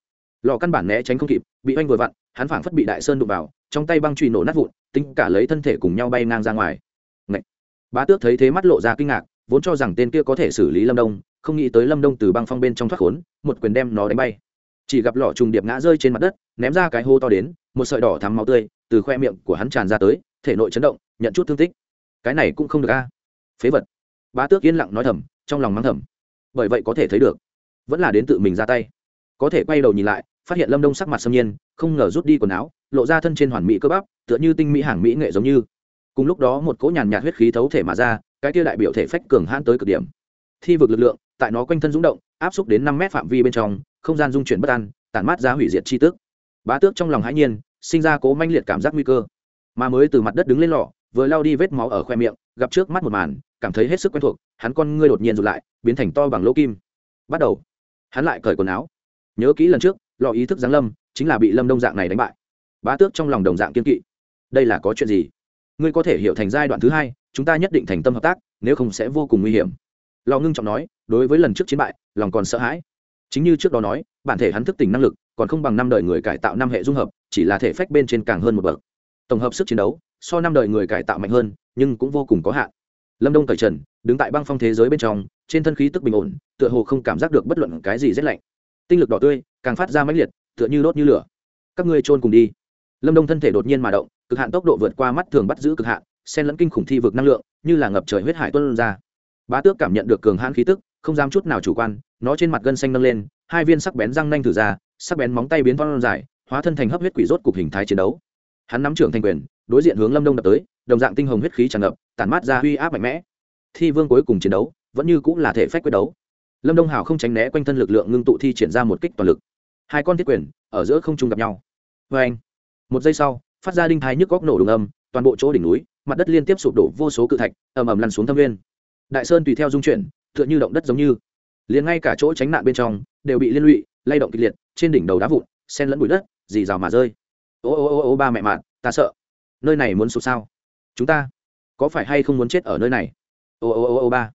lò căn bản né tránh không kịp, bị oanh vừa vặn, hắn phảng phất bị đại sơn đụng vào, trong tay băng truy nổ nát vụn, tính cả lấy thân thể cùng nhau bay ngang ra ngoài. Ngậy! bá tước thấy thế mắt lộ ra kinh ngạc, vốn cho rằng tên kia có thể xử lý lâm đông, không nghĩ tới lâm đông từ băng phong bên trong thoát khốn, một quyền đem nó đánh bay. Chỉ gặp lọ trùng điệp ngã rơi trên mặt đất, ném ra cái hô to đến, một sợi đỏ thắm máu tươi từ khoe miệng của hắn tràn ra tới, thể nội chấn động, nhận chút thương tích. Cái này cũng không được a. Phế vật! Bá tước yên lặng nói thầm, trong lòng mắng thầm. Bởi vậy có thể thấy được, vẫn là đến tự mình ra tay. Có thể quay đầu nhìn lại phát hiện lâm đông sắc mặt xâm nhiên, không ngờ rút đi quần áo, lộ ra thân trên hoàn mỹ cơ bắp, tựa như tinh mỹ hàng mỹ nghệ giống như. Cùng lúc đó một cỗ nhàn nhạt huyết khí thấu thể mà ra, cái kia đại biểu thể phách cường hãn tới cực điểm. Thi vực lực lượng, tại nó quanh thân rúng động, áp xúc đến năm mét phạm vi bên trong, không gian dung chuyển bất an, tản mát ra hủy diệt chi tức. Bá tước trong lòng hãi nhiên, sinh ra cố manh liệt cảm giác nguy cơ. Mà mới từ mặt đất đứng lên lọ, vừa lao đi vết máu ở khoe miệng, gặp trước mắt một màn, cảm thấy hết sức quen thuộc, hắn con ngươi đột nhiên rụt lại, biến thành to bằng lỗ kim. Bắt đầu, hắn lại cởi quần áo. Nhớ kỹ lần trước lò ý thức giáng lâm, chính là bị lâm đông dạng này đánh bại. Bá tước trong lòng đồng dạng kiên kỵ. Đây là có chuyện gì? Ngươi có thể hiểu thành giai đoạn thứ hai, chúng ta nhất định thành tâm hợp tác, nếu không sẽ vô cùng nguy hiểm. Lò ngưng trọng nói, đối với lần trước chiến bại, lòng còn sợ hãi. Chính như trước đó nói, bản thể hắn thức tỉnh năng lực, còn không bằng năm đời người cải tạo năm hệ dung hợp, chỉ là thể phách bên trên càng hơn một bậc. Tổng hợp sức chiến đấu, so năm đời người cải tạo mạnh hơn, nhưng cũng vô cùng có hạn. Lâm đông cởi trần, đứng tại băng phong thế giới bên trong, trên thân khí tức bình ổn, tựa hồ không cảm giác được bất luận cái gì rét lạnh tinh lực đỏ tươi, càng phát ra mãnh liệt, tựa như đốt như lửa. Các ngươi trôn cùng đi. Lâm đông thân thể đột nhiên mà động, cực hạn tốc độ vượt qua mắt thường bắt giữ cực hạn, xen lẫn kinh khủng thi vực năng lượng, như là ngập trời huyết hải tuân ra. Bá tước cảm nhận được cường hãn khí tức, không dám chút nào chủ quan, nó trên mặt gân xanh nâng lên, hai viên sắc bén răng nanh thử ra, sắc bén móng tay biến thon dài, hóa thân thành hấp huyết quỷ rốt cục hình thái chiến đấu. Hắn nắm trưởng thành quyền, đối diện hướng lâm đông đập tới, đồng dạng tinh hồng huyết khí tràn ngập, tản mát ra uy áp mạnh mẽ. Thi vương cuối cùng chiến đấu, vẫn như cũng là thể phách quyết đấu lâm đông hào không tránh né quanh thân lực lượng ngưng tụ thi triển ra một kích toàn lực hai con thiết quyền ở giữa không trung gặp nhau vê anh một giây sau phát ra đinh thái nhức góc nổ đùng âm toàn bộ chỗ đỉnh núi mặt đất liên tiếp sụp đổ vô số cự thạch ầm ầm lăn xuống thâm viên đại sơn tùy theo dung chuyển tựa như động đất giống như liền ngay cả chỗ tránh nạn bên trong đều bị liên lụy lay động kịch liệt trên đỉnh đầu đá vụn sen lẫn bụi đất dì rào mà rơi ô ô ô ô ba mẹ mạn ta sợ nơi này muốn sụp sao chúng ta có phải hay không muốn chết ở nơi này ô ô ô ô ba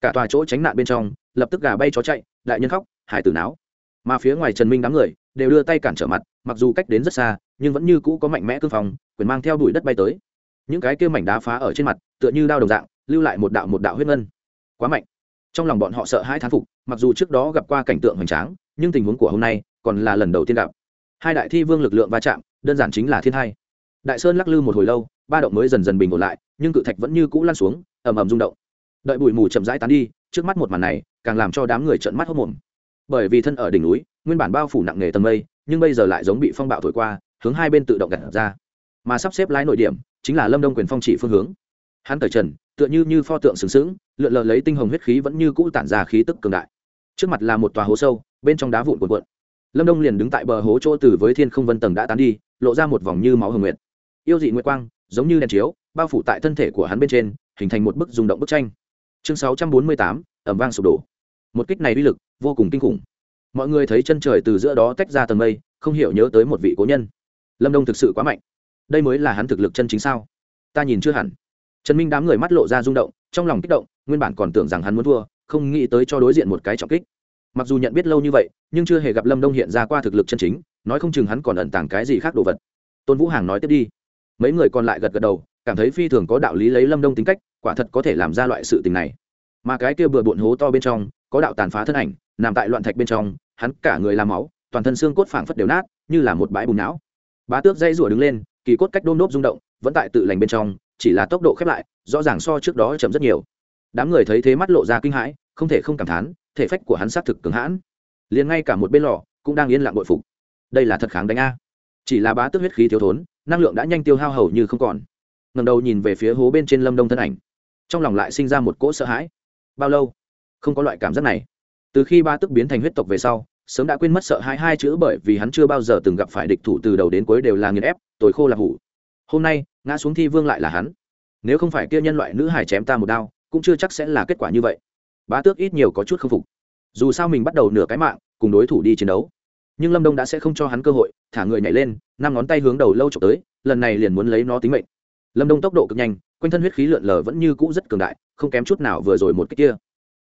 cả tòa chỗ tránh nạn bên trong, lập tức gà bay chó chạy, đại nhân khóc, hải tử náo. Mà phía ngoài trần minh đám người đều đưa tay cản trở mặt, mặc dù cách đến rất xa, nhưng vẫn như cũ có mạnh mẽ cương phòng quyền mang theo đuổi đất bay tới. Những cái kia mảnh đá phá ở trên mặt, tựa như đao đồng dạng, lưu lại một đạo một đạo huyết ngân. Quá mạnh. Trong lòng bọn họ sợ hãi thán phục, mặc dù trước đó gặp qua cảnh tượng hoành tráng, nhưng tình huống của hôm nay còn là lần đầu tiên gặp. Hai đại thi vương lực lượng va chạm, đơn giản chính là thiên hai. Đại sơn lắc lư một hồi lâu, ba động mới dần dần bình ổn lại, nhưng cự thạch vẫn như cũ lan xuống, ầm ầm rung động đợi bụi mù chậm rãi tán đi, trước mắt một màn này càng làm cho đám người trợn mắt hốc mồm bởi vì thân ở đỉnh núi, nguyên bản bao phủ nặng nề tầng mây, nhưng bây giờ lại giống bị phong bạo thổi qua, hướng hai bên tự động gặt ra. Mà sắp xếp lái nội điểm chính là lâm đông quyền phong chỉ phương hướng. Hắn cởi trần, tựa như như pho tượng sừng sững, lượn lờ lấy tinh hồng huyết khí vẫn như cũ tản ra khí tức cường đại. Trước mặt là một tòa hố sâu, bên trong đá vụn cuộn cuộn. Lâm đông liền đứng tại bờ hố chỗ từ với thiên không vân tầng đã tán đi, lộ ra một vòng như máu hồng nguyệt. Yêu dị nguyệt quang, giống như đèn chiếu, bao phủ tại thân thể của hắn bên trên, hình thành một bức rung động bức tranh chương sáu trăm bốn mươi tám, ẩm vang sụp đổ. Một kích này uy lực vô cùng kinh khủng. Mọi người thấy chân trời từ giữa đó tách ra tầng mây, không hiểu nhớ tới một vị cố nhân. Lâm đông thực sự quá mạnh. Đây mới là hắn thực lực chân chính sao? Ta nhìn chưa hẳn. Trần minh đám người mắt lộ ra rung động, trong lòng kích động, nguyên bản còn tưởng rằng hắn muốn thua, không nghĩ tới cho đối diện một cái trọng kích. Mặc dù nhận biết lâu như vậy, nhưng chưa hề gặp lâm đông hiện ra qua thực lực chân chính, nói không chừng hắn còn ẩn tàng cái gì khác đồ vật. Tôn vũ hàng nói tiếp đi. Mấy người còn lại gật gật đầu, cảm thấy phi thường có đạo lý lấy lâm đông tính cách quả thật có thể làm ra loại sự tình này. Mà cái kia bừa bộn hố to bên trong, có đạo tàn phá thân ảnh, nằm tại loạn thạch bên trong, hắn cả người làm máu, toàn thân xương cốt phảng phất đều nát, như là một bãi bùn não. Bá tước dây rủa đứng lên, kỳ cốt cách đôm đốp rung động, vẫn tại tự lành bên trong, chỉ là tốc độ khép lại, rõ ràng so trước đó chậm rất nhiều. Đám người thấy thế mắt lộ ra kinh hãi, không thể không cảm thán, thể phách của hắn xác thực cứng hãn. Liền ngay cả một bên lò, cũng đang yên lặng bội phục. Đây là thật kháng đánh a. Chỉ là bá tước huyết khí thiếu thốn, năng lượng đã nhanh tiêu hao hầu như không còn. Ngầm đầu nhìn về phía hố bên trên lâm đông thân ảnh trong lòng lại sinh ra một cỗ sợ hãi. Bao lâu? Không có loại cảm giác này. Từ khi ba tức biến thành huyết tộc về sau, sớm đã quên mất sợ hai hai chữ bởi vì hắn chưa bao giờ từng gặp phải địch thủ từ đầu đến cuối đều là nghiền ép, tồi khô là hủ. Hôm nay, ngã xuống thi vương lại là hắn. Nếu không phải kia nhân loại nữ hải chém ta một đao, cũng chưa chắc sẽ là kết quả như vậy. Bá tước ít nhiều có chút k phục. Dù sao mình bắt đầu nửa cái mạng, cùng đối thủ đi chiến đấu. Nhưng lâm đông đã sẽ không cho hắn cơ hội, thả người nhảy lên, năm ngón tay hướng đầu lâu trộm tới, lần này liền muốn lấy nó tính mệnh. Lâm đông tốc độ cực nhanh quanh thân huyết khí lượn lờ vẫn như cũ rất cường đại, không kém chút nào vừa rồi một cái kia.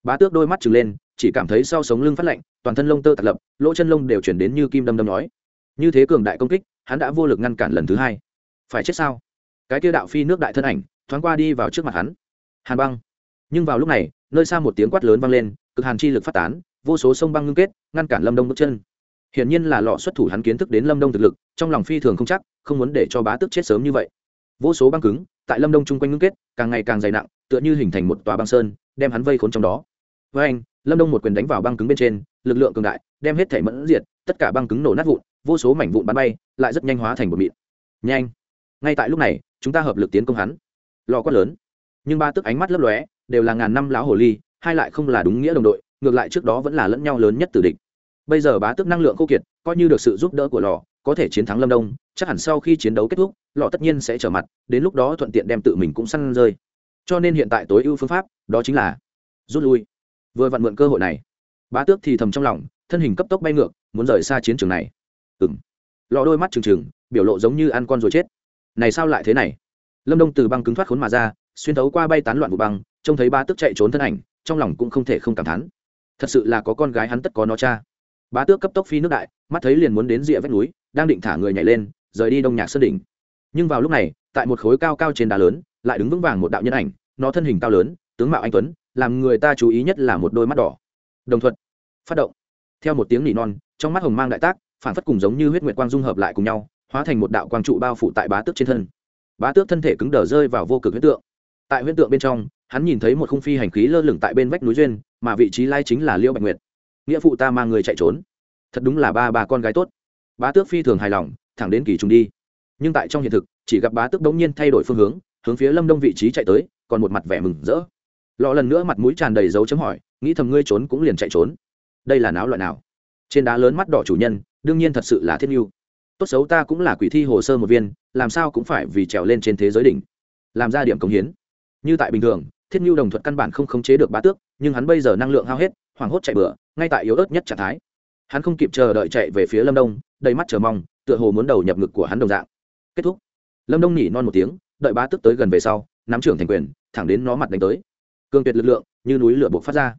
Bá tước đôi mắt trừng lên, chỉ cảm thấy sau sống lưng phát lạnh, toàn thân lông tơ tạt lập, lỗ chân lông đều chuyển đến như kim đâm đâm nói. Như thế cường đại công kích, hắn đã vô lực ngăn cản lần thứ hai. Phải chết sao? Cái kia đạo phi nước đại thân ảnh, thoáng qua đi vào trước mặt hắn. Hàn băng. Nhưng vào lúc này, nơi xa một tiếng quát lớn vang lên, cực hàn chi lực phát tán, vô số sông băng ngưng kết, ngăn cản lâm đông bước chân. Hiển nhiên là lọ xuất thủ hắn kiến thức đến lâm đông thực lực, trong lòng phi thường không chắc, không muốn để cho bá tước chết sớm như vậy vô số băng cứng, tại lâm đông chung quanh ngưng kết, càng ngày càng dày nặng, tựa như hình thành một tòa băng sơn, đem hắn vây khốn trong đó. Với anh, lâm đông một quyền đánh vào băng cứng bên trên, lực lượng cường đại, đem hết thể mẫn diệt, tất cả băng cứng nổ nát vụn, vô số mảnh vụn bắn bay, lại rất nhanh hóa thành một mịn. Nhanh! Ngay tại lúc này, chúng ta hợp lực tiến công hắn. Lò quát lớn. Nhưng ba tức ánh mắt lấp lóe, đều là ngàn năm lão hồ ly, hai lại không là đúng nghĩa đồng đội, ngược lại trước đó vẫn là lẫn nhau lớn nhất tử địch. Bây giờ bá tước năng lượng khô kiệt, coi như được sự giúp đỡ của lò có thể chiến thắng lâm đông, chắc hẳn sau khi chiến đấu kết thúc, lọ tất nhiên sẽ trở mặt, đến lúc đó thuận tiện đem tự mình cũng săn rơi. Cho nên hiện tại tối ưu phương pháp, đó chính là rút lui. Vừa vặn mượn cơ hội này, bá tước thì thầm trong lòng, thân hình cấp tốc bay ngược, muốn rời xa chiến trường này. Ừ m lọ đôi mắt trừng trừng, biểu lộ giống như ăn con rồi chết. Này sao lại thế này? Lâm đông từ băng cứng thoát khốn mà ra, xuyên thấu qua bay tán loạn vụ băng, trông thấy ba tước chạy trốn thân ảnh, trong lòng cũng không thể không cảm thán. Thật sự là có con gái hắn tất có nó cha bá tước cấp tốc phi nước đại, mắt thấy liền muốn đến rìa vách núi, đang định thả người nhảy lên, rời đi đông nhạc sơn đỉnh. Nhưng vào lúc này, tại một khối cao cao trên đá lớn, lại đứng vững vàng một đạo nhân ảnh, nó thân hình cao lớn, tướng mạo anh tuấn, làm người ta chú ý nhất là một đôi mắt đỏ. Đồng thuận, phát động. Theo một tiếng nỉ non, trong mắt hồng mang đại tác, phản phất cùng giống như huyết nguyệt quang dung hợp lại cùng nhau, hóa thành một đạo quang trụ bao phủ tại bá tước trên thân. Bá tước thân thể cứng đờ rơi vào vô cực huyết tượng. Tại huyết tượng bên trong, hắn nhìn thấy một khung phi hành khí lơ lửng tại bên vách núi duyên, mà vị trí lai chính là liêu bạch nguyệt nghĩa phụ ta mang người chạy trốn. Thật đúng là ba bà con gái tốt. Bá tước phi thường hài lòng, thẳng đến kỳ trùng đi. Nhưng tại trong hiện thực, chỉ gặp bá tước đống nhiên thay đổi phương hướng hướng phía lâm đông vị trí chạy tới, còn một mặt vẻ mừng rỡ. Lọ lần nữa mặt mũi tràn đầy dấu chấm hỏi, nghĩ thầm ngươi trốn cũng liền chạy trốn. Đây là náo loại nào? Trên đá lớn mắt đỏ chủ nhân, đương nhiên thật sự là thiên mưu tốt xấu ta cũng là quỷ thi hồ sơ một viên, làm sao cũng phải vì trèo lên trên thế giới đỉnh. Làm ra điểm cống hiến. Như tại bình thường, thiết nhu đồng thuận căn bản không khống chế được bá tước, nhưng hắn bây giờ năng lượng hao hết, hoảng hốt chạy bựa ngay tại yếu ớt nhất trạng thái. Hắn không kịp chờ đợi chạy về phía lâm đông, đầy mắt chờ mong, tựa hồ muốn đầu nhập ngực của hắn đồng dạng. Kết thúc. Lâm đông nhỉ non một tiếng, đợi bá tước tới gần về sau, nắm trưởng thành quyền, thẳng đến nó mặt đánh tới. Cương tuyệt lực lượng, như núi lửa buộc phát ra.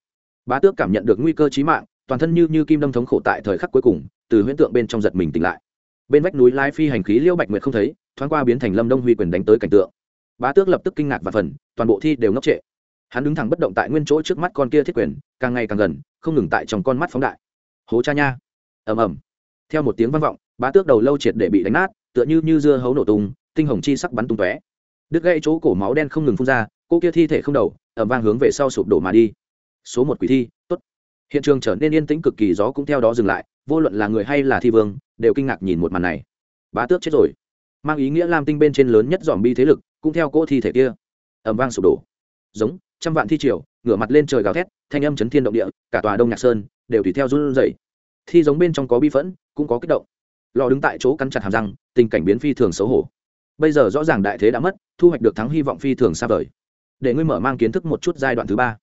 Bá tước cảm nhận được nguy cơ chí mạng, toàn thân như như kim đâm thống khổ tại thời khắc cuối cùng, từ huyễn tượng bên trong giật mình tỉnh lại. Bên vách núi lai phi hành khí liêu bạch nguyệt không thấy, thoáng qua biến thành lâm đông huy quyền đánh tới cảnh tượng. Bá tước lập tức kinh ngạc và phần, toàn bộ thi đều ngốc trệ hắn đứng thẳng bất động tại nguyên chỗ trước mắt con kia thiết quyền, càng ngày càng gần, không ngừng tại trong con mắt phóng đại. Hố cha nha. Ầm ầm. Theo một tiếng vang vọng, bá tước đầu lâu triệt để bị đánh nát, tựa như như dưa hấu nổ tung, tinh hồng chi sắc bắn tung tóe. Đứt gãy chỗ cổ máu đen không ngừng phun ra, cô kia thi thể không đầu ẩm vang hướng về sau sụp đổ mà đi. Số một quỷ thi, tốt. Hiện trường trở nên yên tĩnh cực kỳ, gió cũng theo đó dừng lại, vô luận là người hay là thi vương, đều kinh ngạc nhìn một màn này. Bá tước chết rồi. Mang ý nghĩa lam tinh bên trên lớn nhất dòm bi thế lực, cũng theo cỗ thi thể kia. Ẩm vang sụp đổ. Giống trăm vạn thi triều, ngửa mặt lên trời gào thét, thanh âm chấn thiên động địa, cả tòa đông nhạc sơn đều tùy theo run rẩy. Thi giống bên trong có bi phẫn, cũng có kích động. Lò đứng tại chỗ cắn chặt hàm răng, tình cảnh biến phi thường xấu hổ. Bây giờ rõ ràng đại thế đã mất, thu hoạch được thắng hy vọng phi thường xa vời. Để ngươi mở mang kiến thức một chút giai đoạn thứ ba.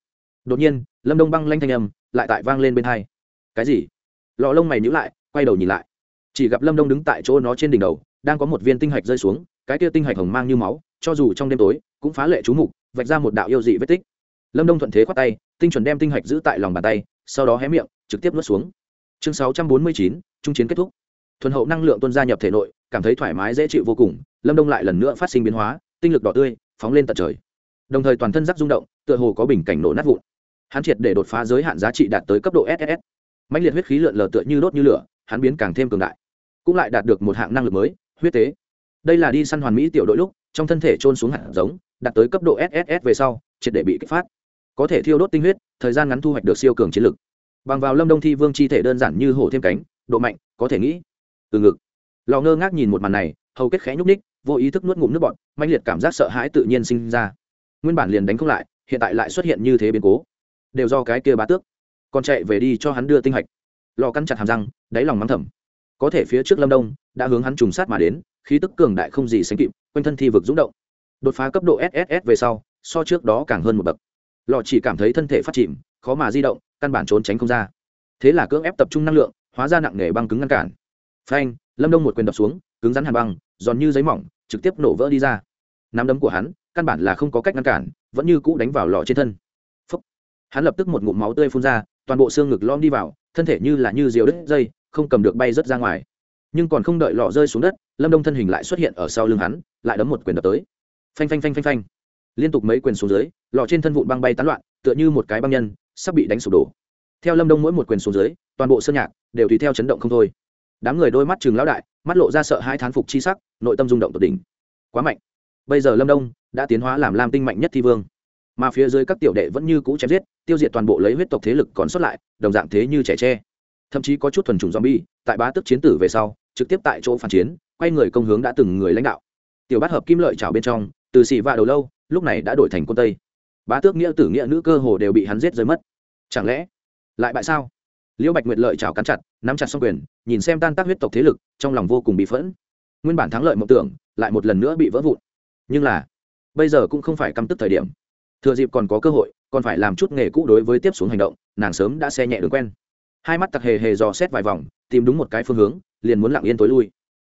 Đột nhiên, lâm đông băng lanh thanh âm lại tại vang lên bên hai. Cái gì? Lò lông mày nhữ lại, quay đầu nhìn lại. Chỉ gặp lâm đông đứng tại chỗ nó trên đỉnh đầu, đang có một viên tinh hạch rơi xuống, cái kia tinh hạch hồng mang như máu, cho dù trong đêm tối, cũng phá lệ chú mục vạch ra một đạo yêu dị vết tích. Lâm đông thuận thế khoát tay, tinh chuẩn đem tinh hạch giữ tại lòng bàn tay, sau đó hé miệng, trực tiếp nuốt xuống. Chương sáu trăm bốn mươi chín, trung chiến kết thúc. Thuần hậu năng lượng tuân gia nhập thể nội, cảm thấy thoải mái dễ chịu vô cùng, lâm đông lại lần nữa phát sinh biến hóa, tinh lực đỏ tươi, phóng lên tận trời. Đồng thời toàn thân rắc rung động, tựa hồ có bình cảnh nổ nát vụn. Hắn triệt để đột phá giới hạn giá trị đạt tới cấp độ ss mạnh liệt huyết khí lượn lờ tựa như đốt như lửa, hắn biến càng thêm cường đại. Cũng lại đạt được một hạng năng lực mới, huyết tế. Đây là đi săn hoàn mỹ tiểu đội lúc, trong thân thể trôn xuống hạt giống đạt tới cấp độ sss về sau, triệt để bị kích phát. Có thể thiêu đốt tinh huyết, thời gian ngắn thu hoạch được siêu cường chiến lực. Bằng vào lâm đông thi vương chi thể đơn giản như hổ thêm cánh, độ mạnh, có thể nghĩ. Từ ngực. Lò ngơ ngác nhìn một màn này, hầu kết khẽ nhúc ních vô ý thức nuốt ngụm nước bọt mạnh liệt cảm giác sợ hãi tự nhiên sinh ra. Nguyên bản liền đánh không lại, hiện tại lại xuất hiện như thế biến cố. Đều do cái kia bá tước. Còn chạy về đi cho hắn đưa tinh hạch. Lò cắn chặt hàm răng, đáy lòng mắng thầm. Có thể phía trước lâm đông đã hướng hắn trùng sát mà đến, khí tức cường đại không gì sánh kịp, quanh thân thi vực rúng động đột phá cấp độ sss về sau, so trước đó càng hơn một bậc. Lò chỉ cảm thấy thân thể phát chìm, khó mà di động, căn bản trốn tránh không ra. Thế là cưỡng ép tập trung năng lượng, hóa ra nặng nề băng cứng ngăn cản. Phanh, lâm đông một quyền đập xuống, cứng rắn hàn băng, giòn như giấy mỏng, trực tiếp nổ vỡ đi ra. Nắm đấm của hắn, căn bản là không có cách ngăn cản, vẫn như cũ đánh vào lò trên thân. Phúc. hắn lập tức một ngụm máu tươi phun ra, toàn bộ xương ngực lom đi vào, thân thể như là như diều đứt dây, không cầm được bay rớt ra ngoài. Nhưng còn không đợi lọ rơi xuống đất, lâm đông thân hình lại xuất hiện ở sau lưng hắn, lại đấm một quyền đập tới phanh phanh phanh phanh phanh. Liên tục mấy quyền xuống dưới, lò trên thân vụn băng bay tán loạn, tựa như một cái băng nhân, sắp bị đánh sụp đổ. Theo lâm đông mỗi một quyền xuống dưới, toàn bộ sơn nhạc đều tùy theo chấn động không thôi. Đám người đôi mắt chừng lão đại, mắt lộ ra sợ hai thán phục chi sắc, nội tâm rung động tột đỉnh. Quá mạnh. Bây giờ lâm đông đã tiến hóa làm lam tinh mạnh nhất thi vương. Mà phía dưới các tiểu đệ vẫn như cũ chém giết, tiêu diệt toàn bộ lấy huyết tộc thế lực còn sót lại, đồng dạng thế như trẻ tre. Thậm chí có chút thuần chủng zombie, tại bá tức chiến tử về sau, trực tiếp tại chỗ phản chiến, quay người công hướng đã từng người lãnh đạo. Tiểu bát hợp kim lợi trào bên trong từ xị vạ đầu lâu, lúc này đã đổi thành quân tây. Bá tước nghĩa tử nghĩa nữ cơ hồ đều bị hắn giết rơi mất. Chẳng lẽ lại bại sao? Liễu bạch nguyệt lợi chào cắn chặt, nắm chặt xong quyền, nhìn xem tan tác huyết tộc thế lực, trong lòng vô cùng bị phẫn. Nguyên bản thắng lợi mộng tưởng, lại một lần nữa bị vỡ vụn. Nhưng là, bây giờ cũng không phải căm tức thời điểm. Thừa dịp còn có cơ hội, còn phải làm chút nghề cũ đối với tiếp xuống hành động, nàng sớm đã xe nhẹ đường quen. Hai mắt tặc hề hề dò xét vài vòng, tìm đúng một cái phương hướng, liền muốn lặng yên tối lui.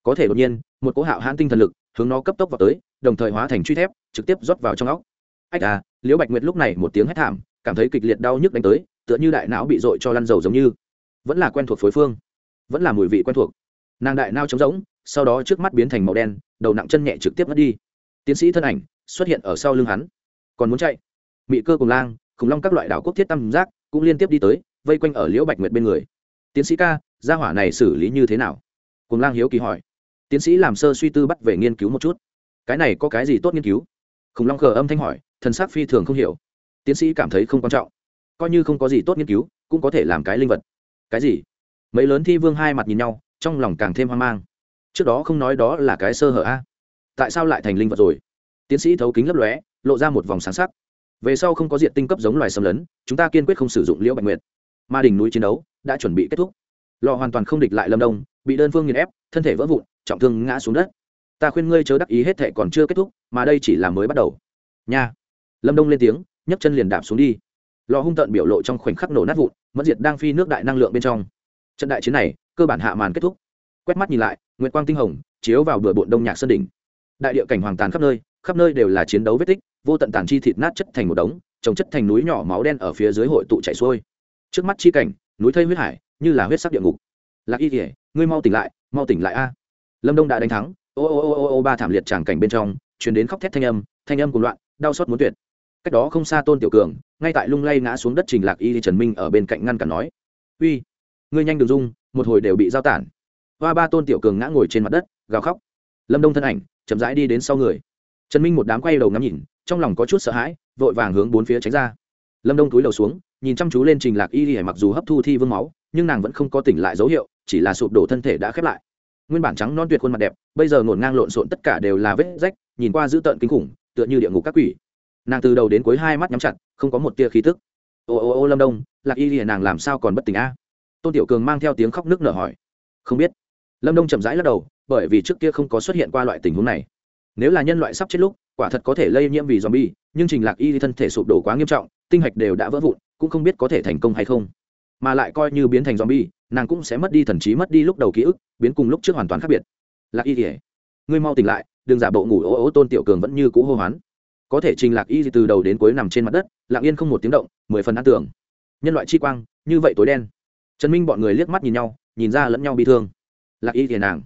Có thể đột nhiên, một cỗ hạo hãn tinh thần lực hướng nó cấp tốc vào tới đồng thời hóa thành truy thép, trực tiếp rót vào trong óc. Ách à liễu bạch nguyệt lúc này một tiếng hét thảm, cảm thấy kịch liệt đau nhức đánh tới, tựa như đại não bị dội cho lăn dầu giống như. Vẫn là quen thuộc phối phương, vẫn là mùi vị quen thuộc. Nàng đại nao trống rỗng, sau đó trước mắt biến thành màu đen, đầu nặng chân nhẹ trực tiếp mất đi. Tiến sĩ thân ảnh xuất hiện ở sau lưng hắn, còn muốn chạy. Mị cơ cùng lang, khủng long các loại đảo quốc thiết tam giác cũng liên tiếp đi tới, vây quanh ở liễu bạch nguyệt bên người. Tiến sĩ ca, gia hỏa này xử lý như thế nào? Cùng lang hiếu kỳ hỏi. Tiến sĩ làm sơ suy tư bắt về nghiên cứu một chút cái này có cái gì tốt nghiên cứu? Khủng long khờ âm thanh hỏi, thần sắc phi thường không hiểu. Tiến sĩ cảm thấy không quan trọng. Coi như không có gì tốt nghiên cứu, cũng có thể làm cái linh vật. Cái gì? Mấy lớn thi vương hai mặt nhìn nhau, trong lòng càng thêm hoang mang. Trước đó không nói đó là cái sơ hở a. Tại sao lại thành linh vật rồi? Tiến sĩ thấu kính lấp lóe, lộ ra một vòng sáng sắc. Về sau không có diện tinh cấp giống loài xâm lấn, chúng ta kiên quyết không sử dụng liễu bạch nguyệt. Ma đình núi chiến đấu đã chuẩn bị kết thúc. Lò hoàn toàn không địch lại lâm đông, bị đơn phương nghiền ép, thân thể vỡ vụn, trọng thương ngã xuống đất ta khuyên ngươi chớ đắc ý hết thệ còn chưa kết thúc, mà đây chỉ là mới bắt đầu. Nha. Lâm đông lên tiếng, nhấc chân liền đạp xuống đi. Lò hung tận biểu lộ trong khoảnh khắc nổ nát vụn, mất diệt đang phi nước đại năng lượng bên trong. Trận đại chiến này, cơ bản hạ màn kết thúc. Quét mắt nhìn lại, nguyệt quang tinh hồng, chiếu vào bừa bộn đông nhạc sơn đỉnh. Đại địa cảnh hoàng tàn khắp nơi khắp nơi đều là chiến đấu vết tích, vô tận tàn chi thịt nát chất thành một đống, trồng chất thành núi nhỏ máu đen ở phía dưới hội tụ chảy xuôi. Trước mắt chi cảnh, núi thây huyết hải, như là huyết sắc địa ngục. Lạc y kỉa ngươi mau tỉnh lại, mau tỉnh lại a. Lâm đông đã đánh thắng ô ô ô ô ô, ba thảm liệt tràng cảnh bên trong chuyển đến khóc thét thanh âm thanh âm cùng loạn, đau xót muốn tuyệt. Cách đó không xa tôn tiểu cường, ngay tại lung lay ngã xuống đất trình lạc y trần minh ở bên cạnh ngăn cản nói, uy, ngươi nhanh đường dung một hồi đều bị giao tản. Hoa ba tôn tiểu cường ngã ngồi trên mặt đất, gào khóc. Lâm đông thân ảnh, chậm rãi đi đến sau người. Trần minh một đám quay đầu ngắm nhìn, trong lòng có chút sợ hãi, vội vàng hướng bốn phía tránh ra. Lâm đông túi đầu xuống, nhìn chăm chú lên trình lạc y y mặc dù hấp thu thi vương máu, nhưng nàng vẫn không có tỉnh lại dấu hiệu, chỉ là sụp đổ thân thể đã khép lại nguyên bản trắng non tuyệt khuôn mặt đẹp, bây giờ ngổn ngang lộn xộn tất cả đều là vết rách, nhìn qua dữ tợn kinh khủng, tựa như địa ngục các quỷ. Nàng từ đầu đến cuối hai mắt nhắm chặt, không có một tia khí tức. Ô ô ô lâm đông, lạc y lìa nàng làm sao còn bất tỉnh a? Tôn tiểu cường mang theo tiếng khóc nước nở hỏi. Không biết. Lâm đông chậm rãi lắc đầu, bởi vì trước kia không có xuất hiện qua loại tình huống này. Nếu là nhân loại sắp chết lúc, quả thật có thể lây nhiễm vì zombie, nhưng trình lạc y thân thể sụp đổ quá nghiêm trọng, tinh hạch đều đã vỡ vụn, cũng không biết có thể thành công hay không. Mà lại coi như biến thành zombie nàng cũng sẽ mất đi thần trí, mất đi lúc đầu ký ức, biến cùng lúc trước hoàn toàn khác biệt. Lạc y kỉa ngươi mau tỉnh lại, đừng giả bộ ngủ ố ố, tôn tiểu cường vẫn như cũ hô hoán. Có thể trình lạc y từ đầu đến cuối nằm trên mặt đất, lặng yên không một tiếng động, mười phần ăn tưởng. Nhân loại chi quang, như vậy tối đen. Trần minh bọn người liếc mắt nhìn nhau, nhìn ra lẫn nhau bị thương. Lạc y thì nàng,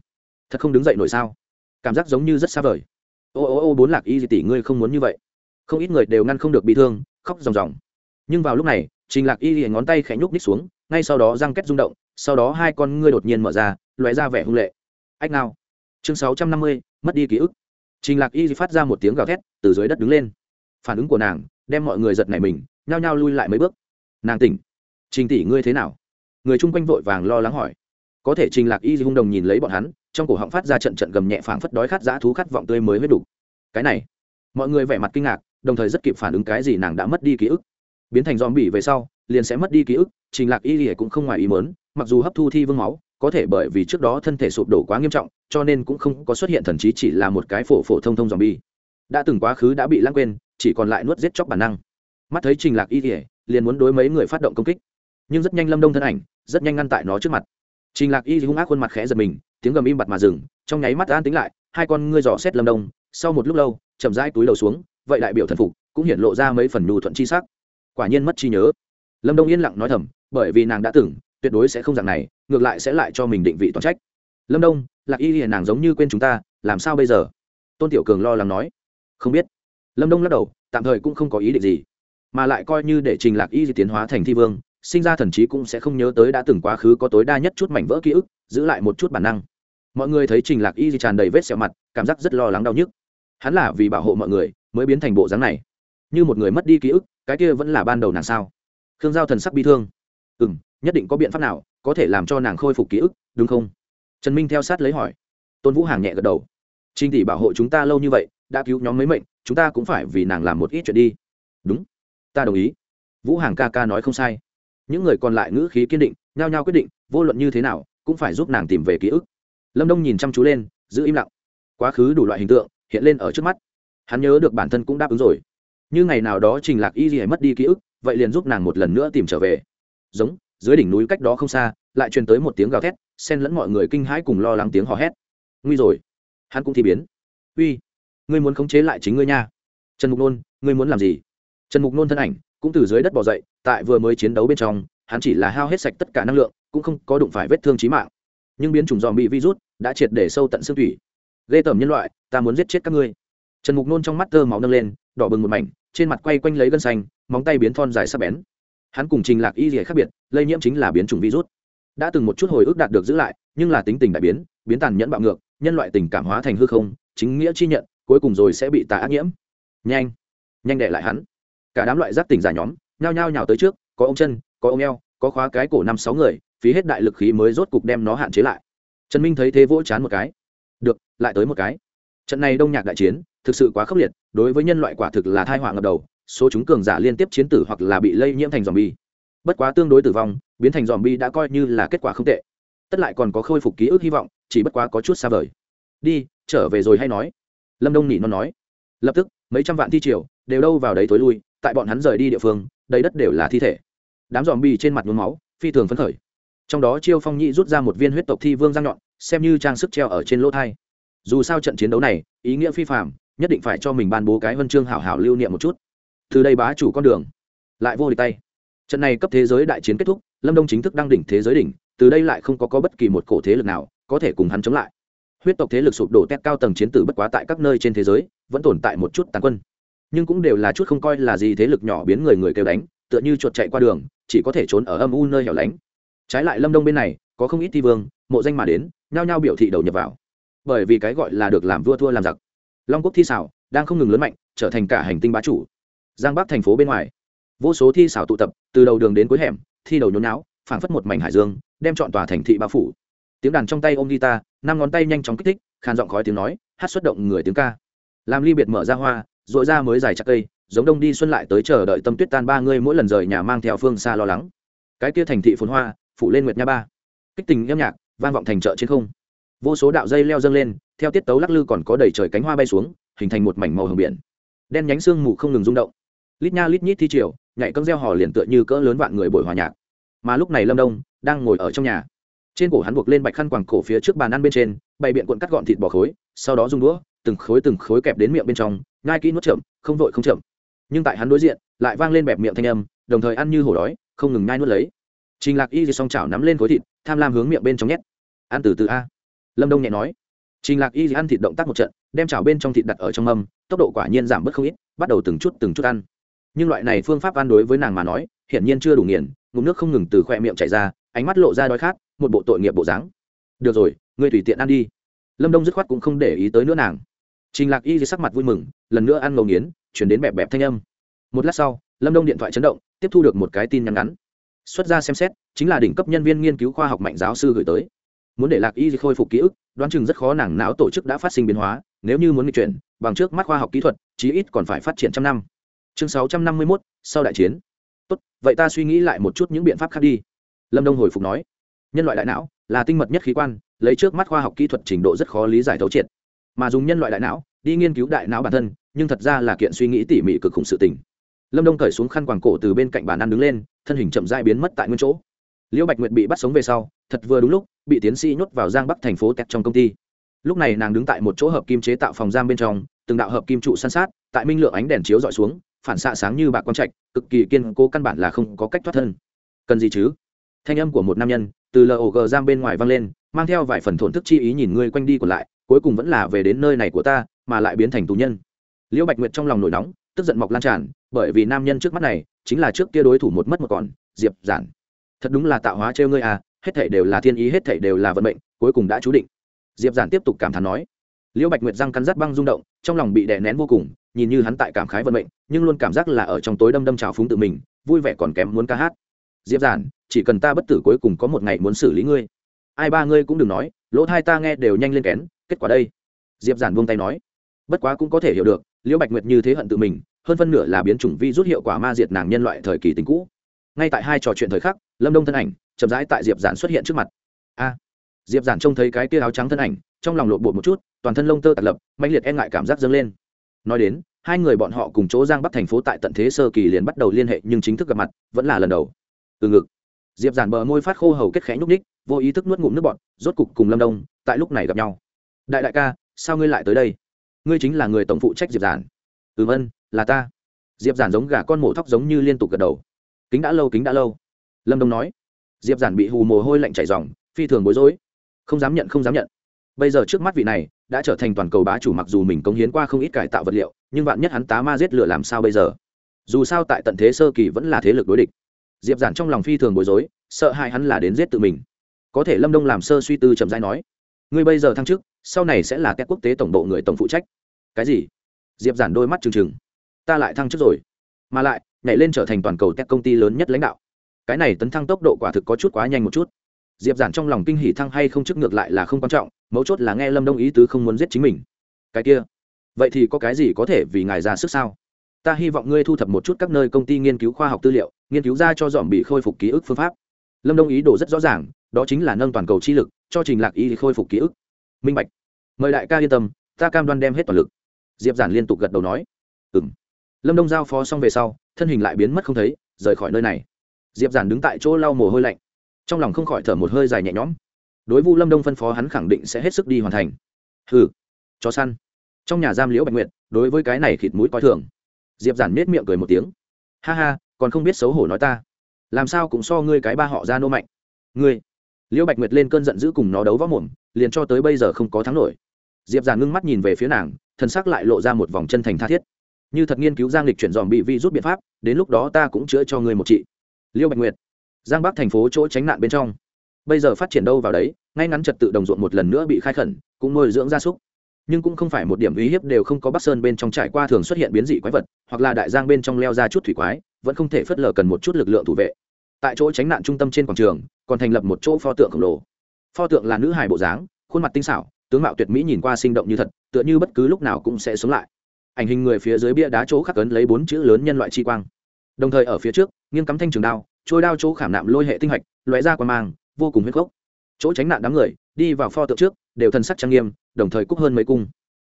thật không đứng dậy nổi sao? Cảm giác giống như rất xa vời. Ô ô ô, bốn lạc y tỷ, ngươi không muốn như vậy. Không ít người đều ngăn không được bị thương, khóc ròng ròng. Nhưng vào lúc này trình lạc y ngón tay khẽ nhúc ních xuống, ngay sau đó răng kết rung động, sau đó hai con ngươi đột nhiên mở ra, lóe ra vẻ hung lệ. Ách nào chương sáu trăm năm mươi, mất đi ký ức. Trình lạc y phát ra một tiếng gào thét, từ dưới đất đứng lên. Phản ứng của nàng, đem mọi người giật nảy mình, nhao nhao lui lại mấy bước. Nàng tỉnh. Trình tỷ ngươi thế nào? Người chung quanh vội vàng lo lắng hỏi. Có thể trình lạc y hung đồng nhìn lấy bọn hắn, trong cổ họng phát ra trận trận gầm nhẹ phảng phất đói khát dã thú khát vọng tươi mới huyết đủ. Cái này. Mọi người vẻ mặt kinh ngạc, đồng thời rất kịp phản ứng cái gì nàng đã mất đi ký ức biến thành dòm bỉ về sau, liền sẽ mất đi ký ức, trình lạc y thì cũng không ngoài ý mớn mặc dù hấp thu thi vương máu, có thể bởi vì trước đó thân thể sụp đổ quá nghiêm trọng, cho nên cũng không có xuất hiện thần trí chỉ là một cái phổ phổ thông thông dòm bỉ. đã từng quá khứ đã bị lãng quên, chỉ còn lại nuốt giết chóc bản năng. Mắt thấy trình lạc y thì liền muốn đối mấy người phát động công kích, nhưng rất nhanh lâm đông thân ảnh, rất nhanh ngăn tại nó trước mặt. Trình lạc y hung ác khuôn mặt khẽ giật mình, tiếng gầm im bặt mà dừng, trong nháy mắt an tính lại, hai con ngươi dò xét lâm đông, sau một lúc lâu, chậm rãi túi đầu xuống, vậy đại biểu thần phục, cũng hiện lộ ra mấy phần nhu thuận chi sắc quả nhiên mất trí nhớ. Lâm đông yên lặng nói thầm, bởi vì nàng đã từng, tuyệt đối sẽ không dạng này, ngược lại sẽ lại cho mình định vị toàn trách. Lâm đông, lạc y hiền nàng giống như quên chúng ta, làm sao bây giờ? Tôn tiểu cường lo lắng nói. Không biết. Lâm đông lắc đầu, tạm thời cũng không có ý định gì. Mà lại coi như để trình lạc y tiến hóa thành thi vương, sinh ra thần trí cũng sẽ không nhớ tới đã từng quá khứ có tối đa nhất chút mảnh vỡ ký ức, giữ lại một chút bản năng. Mọi người thấy trình lạc y tràn đầy vết sẹo mặt, cảm giác rất lo lắng đau nhức. Hắn là vì bảo hộ mọi người, mới biến thành bộ dáng này như một người mất đi ký ức, cái kia vẫn là ban đầu nàng sao? Khương giao thần sắc bi thương. Ừ m nhất định có biện pháp nào có thể làm cho nàng khôi phục ký ức, đúng không? Trần minh theo sát lấy hỏi. Tôn vũ hàng nhẹ gật đầu. Trinh tỷ bảo hộ chúng ta lâu như vậy, đã cứu nhóm mấy mệnh, chúng ta cũng phải vì nàng làm một ít chuyện đi. Đúng. Ta đồng ý. Vũ hàng ca ca nói không sai. Những người còn lại ngữ khí kiên định, nhao nhao quyết định, vô luận như thế nào, cũng phải giúp nàng tìm về ký ức. Lâm đông nhìn chăm chú lên, giữ im lặng. Quá khứ đủ loại hình tượng, hiện lên ở trước mắt. Hắn nhớ được bản thân cũng đáp ứng rồi như ngày nào đó trình lạc y gì mất đi ký ức, vậy liền giúp nàng một lần nữa tìm trở về. Giống, dưới đỉnh núi cách đó không xa, lại truyền tới một tiếng gào thét, xen lẫn mọi người kinh hãi cùng lo lắng tiếng hò hét. Nguy rồi, hắn cũng thi biến. Uy, ngươi muốn khống chế lại chính ngươi nha. Trần mục nôn, ngươi muốn làm gì? Trần mục nôn thân ảnh cũng từ dưới đất bỏ dậy, tại vừa mới chiến đấu bên trong, hắn chỉ là hao hết sạch tất cả năng lượng, cũng không có đụng phải vết thương trí mạng. Nhưng biến chủng dòm bị virus đã triệt để sâu tận xương thủy. Ghê tởm nhân loại, ta muốn giết chết các ngươi. Trần mục nôn trong mắt thơ máu nâng lên, đỏ bừng một mảnh trên mặt quay quanh lấy gân xanh, móng tay biến thon dài sắc bén. Hắn cùng trình lạc y gì khác biệt, lây nhiễm chính là biến chủng virus. Đã từng một chút hồi ức đạt được giữ lại, nhưng là tính tình đại biến biến tàn nhẫn bạo ngược, nhân loại tình cảm hóa thành hư không, chính nghĩa chi nhận, cuối cùng rồi sẽ bị tà ác nhiễm. Nhanh nhanh để lại hắn. Cả đám loại giác tỉnh giả nhóm, nhao nhao nhào tới trước, có ông chân, có ông eo, có khóa cái cổ năm sáu người, phí hết đại lực khí mới rốt cục đem nó hạn chế lại. Trần minh thấy thế vỗ chán một cái. Được, lại tới một cái. Trận này đông nhạc đại chiến thực sự quá khốc liệt, đối với nhân loại quả thực là thai họa ngập đầu, số chúng cường giả liên tiếp chiến tử hoặc là bị lây nhiễm thành dòm bi bất quá tương đối tử vong, biến thành dòm bi đã coi như là kết quả không tệ. Tất lại còn có khôi phục ký ức hy vọng, chỉ bất quá có chút xa vời. Đi, trở về rồi hay nói. Lâm đông nỉ non nói. Lập tức, mấy trăm vạn thi triều đều đâu vào đấy tối lui, tại bọn hắn rời đi địa phương, đầy đất đều là thi thể. Đám dòm bi trên mặt nhuốm máu, phi thường phấn khởi. Trong đó chiêu phong nhị rút ra một viên huyết tộc thi vương răng nhọn, xem như trang sức treo ở trên lỗ thai. Dù sao trận chiến đấu này, ý nghĩa phi phạm nhất định phải cho mình ban bố cái huân chương hảo hảo lưu niệm một chút. Từ đây bá chủ con đường lại vô địch tay. Trận này cấp thế giới đại chiến kết thúc lâm đông chính thức đăng đỉnh thế giới đỉnh từ đây lại không có, có bất kỳ một cổ thế lực nào có thể cùng hắn chống lại. Huyết tộc thế lực sụp đổ tét cao tầng chiến tử bất quá tại các nơi trên thế giới vẫn tồn tại một chút tàn quân. Nhưng cũng đều là chút không coi là gì thế lực nhỏ biến người người kêu đánh tựa như chuột chạy qua đường chỉ có thể trốn ở âm u nơi hẻo lánh. Trái lại lâm đông bên này có không ít thi vương mộ danh mà đến nhao nhao biểu thị đầu nhập vào. Bởi vì cái gọi là được làm vua thua làm giặc long quốc thi xảo đang không ngừng lớn mạnh trở thành cả hành tinh bá chủ. Giang bắc thành phố bên ngoài vô số thi xảo tụ tập từ đầu đường đến cuối hẻm thi đầu nhốn não, phảng phất một mảnh hải dương đem chọn tòa thành thị bao phủ. Tiếng đàn trong tay ôm guitar năm ngón tay nhanh chóng kích thích khàn giọng khói tiếng nói hát xuất động người tiếng ca. Làm ly biệt mở ra hoa dội ra mới dài chắc cây giống đông đi xuân lại tới chờ đợi tâm tuyết tan ba người mỗi lần rời nhà mang theo phương xa lo lắng. Cái kia thành thị phồn hoa phủ lên nguyệt nha ba. Kích tình âm nhạc vang vọng thành chợ trên không vô số đạo dây leo dâng lên, theo tiết tấu lắc lư còn có đầy trời cánh hoa bay xuống, hình thành một mảnh màu hồng biển. Đen nhánh sương mù không ngừng rung động. Lít nha lít nhít thi triều, nhảy cơn reo hò liền tựa như cỡ lớn vạn người buổi hòa nhạc. Mà lúc này lâm đông đang ngồi ở trong nhà. Trên cổ hắn buộc lên bạch khăn quàng cổ phía trước bàn ăn bên trên, bày biện cuộn cắt gọn thịt bò khối, sau đó dùng đũa, từng khối từng khối kẹp đến miệng bên trong ngai kỹ nuốt chậm, không vội không chậm. Nhưng tại hắn đối diện, lại vang lên bẹp miệng thanh âm, đồng thời ăn như hổ đói, không ngừng ngai nuốt lấy. Trình lạc y thì song chảo nắm lên khối thịt, tham lam hướng miệng bên trong nhét. Ăn từ từ a lâm đông nhẹ nói trình lạc y ăn thịt động tác một trận đem chảo bên trong thịt đặt ở trong mâm tốc độ quả nhiên giảm bớt không ít bắt đầu từng chút từng chút ăn nhưng loại này phương pháp ăn đối với nàng mà nói hiển nhiên chưa đủ nghiền ngụm nước không ngừng từ khoe miệng chảy ra ánh mắt lộ ra đói khát một bộ tội nghiệp bộ dáng được rồi ngươi tùy tiện ăn đi lâm đông dứt khoát cũng không để ý tới nữa nàng trình lạc y sắc mặt vui mừng lần nữa ăn ngầu nghiến chuyển đến bẹp bẹp thanh âm một lát sau lâm đông điện thoại chấn động tiếp thu được một cái tin nhắn ngắn xuất ra xem xét chính là đỉnh cấp nhân viên nghiên cứu khoa học mạnh giáo sư gửi tới muốn để lạc y khôi phục ký ức, đoán chừng rất khó nàng não tổ chức đã phát sinh biến hóa, nếu như muốn nghịch chuyển, bằng trước mắt khoa học kỹ thuật, chí ít còn phải phát triển trăm năm. Chương sáu trăm năm mươi mốt, sau đại chiến. Tốt, vậy ta suy nghĩ lại một chút những biện pháp khác đi. Lâm đông hồi phục nói, nhân loại đại não là tinh mật nhất khí quan, lấy trước mắt khoa học kỹ thuật trình độ rất khó lý giải thấu triệt. Mà dùng nhân loại đại não, đi nghiên cứu đại não bản thân, nhưng thật ra là kiện suy nghĩ tỉ mỉ cực khủng sự tình. Lâm đông cởi xuống khăn quàng cổ từ bên cạnh bàn ăn đứng lên, thân hình chậm dai biến mất tại nguyên chỗ liễu bạch nguyệt bị bắt sống về sau, thật vừa đúng lúc, bị tiến sĩ nhốt vào giang bắc thành phố tẹt trong công ty. Lúc này nàng đứng tại một chỗ hợp kim chế tạo phòng giam bên trong, từng đạo hợp kim trụ san sát, tại minh lượng ánh đèn chiếu dọi xuống, phản xạ sáng như bạc quang trạch, cực kỳ kiên cố căn bản là không có cách thoát thân. Cần gì chứ? Thanh âm của một nam nhân, từ log giam bên ngoài vang lên, mang theo vài phần thổn thức chi ý nhìn ngươi quanh đi còn lại, cuối cùng vẫn là về đến nơi này của ta, mà lại biến thành tù nhân. Liễu bạch nguyệt trong lòng nổi nóng, tức giận mọc lan tràn, bởi vì nam nhân trước mắt này, chính là trước kia đối thủ một mất một còn, diệp giản thật đúng là tạo hóa trêu ngươi à hết thảy đều là thiên ý, hết thảy đều là vận mệnh, cuối cùng đã chú định. Diệp giản tiếp tục cảm thán nói. Liễu bạch nguyệt răng cắn rắt băng rung động, trong lòng bị đè nén vô cùng, nhìn như hắn tại cảm khái vận mệnh, nhưng luôn cảm giác là ở trong tối đâm đâm trào phúng tự mình, vui vẻ còn kém muốn ca hát. Diệp giản, chỉ cần ta bất tử cuối cùng có một ngày muốn xử lý ngươi. Ai ba ngươi cũng đừng nói, lỗ thai ta nghe đều nhanh lên kén, kết quả đây. Diệp giản buông tay nói. Bất quá cũng có thể hiểu được, liễu bạch nguyệt như thế hận tự mình, hơn phân nửa là biến chủng vi rút hiệu quả ma diệt nàng nhân loại thời kỳ tính cũ ngay tại hai trò chuyện thời khắc, lâm đông thân ảnh chậm rãi tại diệp giản xuất hiện trước mặt. A! Diệp giản trông thấy cái kia áo trắng thân ảnh, trong lòng lộn bột một chút, toàn thân lông tơ tạt lập mạnh liệt e ngại cảm giác dâng lên. Nói đến, hai người bọn họ cùng chỗ giang bắc thành phố tại tận thế sơ kỳ liền bắt đầu liên hệ nhưng chính thức gặp mặt, vẫn là lần đầu. Từ ngực, diệp giản bờ môi phát khô hầu kết khẽ nhúc ních vô ý thức nuốt ngụm nước bọt, rốt cục cùng lâm đông tại lúc này gặp nhau. Đại đại ca, sao ngươi lại tới đây? Ngươi chính là người tổng phụ trách diệp giản. Ừm, ân, là ta. Diệp giản giống gà con mổ thóc giống như liên tục gật đầu kính đã lâu, kính đã lâu. Lâm đông nói. Diệp giản bị hù mồ hôi lạnh chảy dòng, phi thường bối rối. Không dám nhận, không dám nhận. Bây giờ trước mắt vị này đã trở thành toàn cầu bá chủ mặc dù mình cống hiến qua không ít cải tạo vật liệu, nhưng vạn nhất hắn tá ma giết lửa làm sao bây giờ? Dù sao tại tận thế sơ kỳ vẫn là thế lực đối địch. Diệp giản trong lòng phi thường bối rối, sợ hãi hắn là đến giết tự mình. Có thể lâm đông làm sơ suy tư chậm rãi nói. Ngươi bây giờ thăng chức, sau này sẽ là các quốc tế tổng độ người tổng phụ trách. Cái gì? Diệp giản đôi mắt trừng trừng. Ta lại thăng chức rồi. Mà lại nhảy lên trở thành toàn cầu tech công ty lớn nhất lãnh đạo. Cái này tấn thăng tốc độ quả thực có chút quá nhanh một chút. Diệp giản trong lòng kinh hỉ thăng hay không chức ngược lại là không quan trọng, mấu chốt là nghe lâm đông ý tứ không muốn giết chính mình. Cái kia, vậy thì có cái gì có thể vì ngài ra sức sao? Ta hy vọng ngươi thu thập một chút các nơi công ty nghiên cứu khoa học tư liệu, nghiên cứu ra cho dòm bị khôi phục ký ức phương pháp. Lâm đông ý đồ rất rõ ràng, đó chính là nâng toàn cầu chi lực, cho trình lạc y khôi phục ký ức. Minh bạch. Mời đại ca yên tâm, ta cam đoan đem hết toàn lực. Diệp giản liên tục gật đầu nói. Ừ m lâm đông giao phó xong về sau thân hình lại biến mất không thấy, rời khỏi nơi này. Diệp giản đứng tại chỗ lau mồ hôi lạnh. Trong lòng không khỏi thở một hơi dài nhẹ nhõm. Đối vu lâm đông phân phó hắn khẳng định sẽ hết sức đi hoàn thành. Hừ, chó săn. Trong nhà giam liễu bạch nguyệt, đối với cái này khịt mũi coi thường. Diệp giản nết miệng cười một tiếng. Ha ha, còn không biết xấu hổ nói ta. Làm sao cũng so ngươi cái ba họ ra nô mạnh. Ngươi. Liễu bạch nguyệt lên cơn giận dữ cùng nó đấu võ mồm, liền cho tới bây giờ không có thắng nổi. Diệp giản ngưng mắt nhìn về phía nàng thân xác lại lộ ra một vòng chân thành tha thiết như thật nghiên cứu giang lịch chuyển dòm bị vi rút biện pháp, đến lúc đó ta cũng chữa cho người một trị. Liêu bạch nguyệt, giang bắc thành phố chỗ tránh nạn bên trong. Bây giờ phát triển đâu vào đấy, ngay ngắn trật tự đồng ruộng một lần nữa bị khai khẩn, cũng nuôi dưỡng gia súc. Nhưng cũng không phải một điểm uy hiếp đều không có bắc sơn bên trong trải qua thường xuất hiện biến dị quái vật, hoặc là đại giang bên trong leo ra chút thủy quái, vẫn không thể phớt lờ cần một chút lực lượng thủ vệ. Tại chỗ tránh nạn trung tâm trên quảng trường, còn thành lập một chỗ pho tượng khổng lồ. Pho tượng là nữ hài bộ dáng, khuôn mặt tinh xảo, tướng mạo tuyệt mỹ nhìn qua sinh động như thật, tựa như bất cứ lúc nào cũng sẽ sống lại ảnh hình người phía dưới bia đá chỗ khắc ấn lấy bốn chữ lớn nhân loại chi quang. Đồng thời ở phía trước, nghiêng cắm thanh trường đao, trôi đao chỗ khảm nạm lôi hệ tinh hạch loại ra qua mang, vô cùng huyết gốc chỗ tránh nạn đám người, đi vào pho tượng trước, đều thân sắc trang nghiêm, đồng thời cúc hơn mấy cung.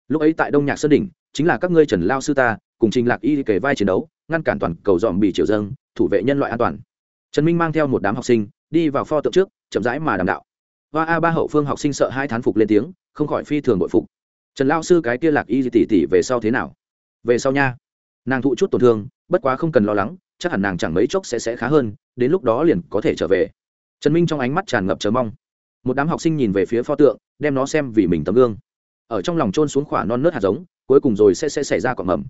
Lúc ấy tại đông nhạc sơn đỉnh, chính là các ngươi trần lao sư ta, cùng trình lạc y kể vai chiến đấu, ngăn cản toàn cầu dòm bị triều dâng thủ vệ nhân loại an toàn. Trần minh mang theo một đám học sinh, đi vào pho tượng trước, chậm rãi mà đàm đạo. Và a ba hậu phương học sinh sợ hai thán phục lên tiếng, không khỏi phi thường bội phục trần lao sư cái kia lạc y tỷ tỷ về sau thế nào? Về sau nha. Nàng thụ chút tổn thương, bất quá không cần lo lắng, chắc hẳn nàng chẳng mấy chốc sẽ sẽ khá hơn, đến lúc đó liền có thể trở về. Trần minh trong ánh mắt tràn ngập chờ mong. Một đám học sinh nhìn về phía pho tượng, đem nó xem vì mình tấm gương. Ở trong lòng trôn xuống khỏa non nớt hạt giống, cuối cùng rồi sẽ sẽ xảy ra quả mầm.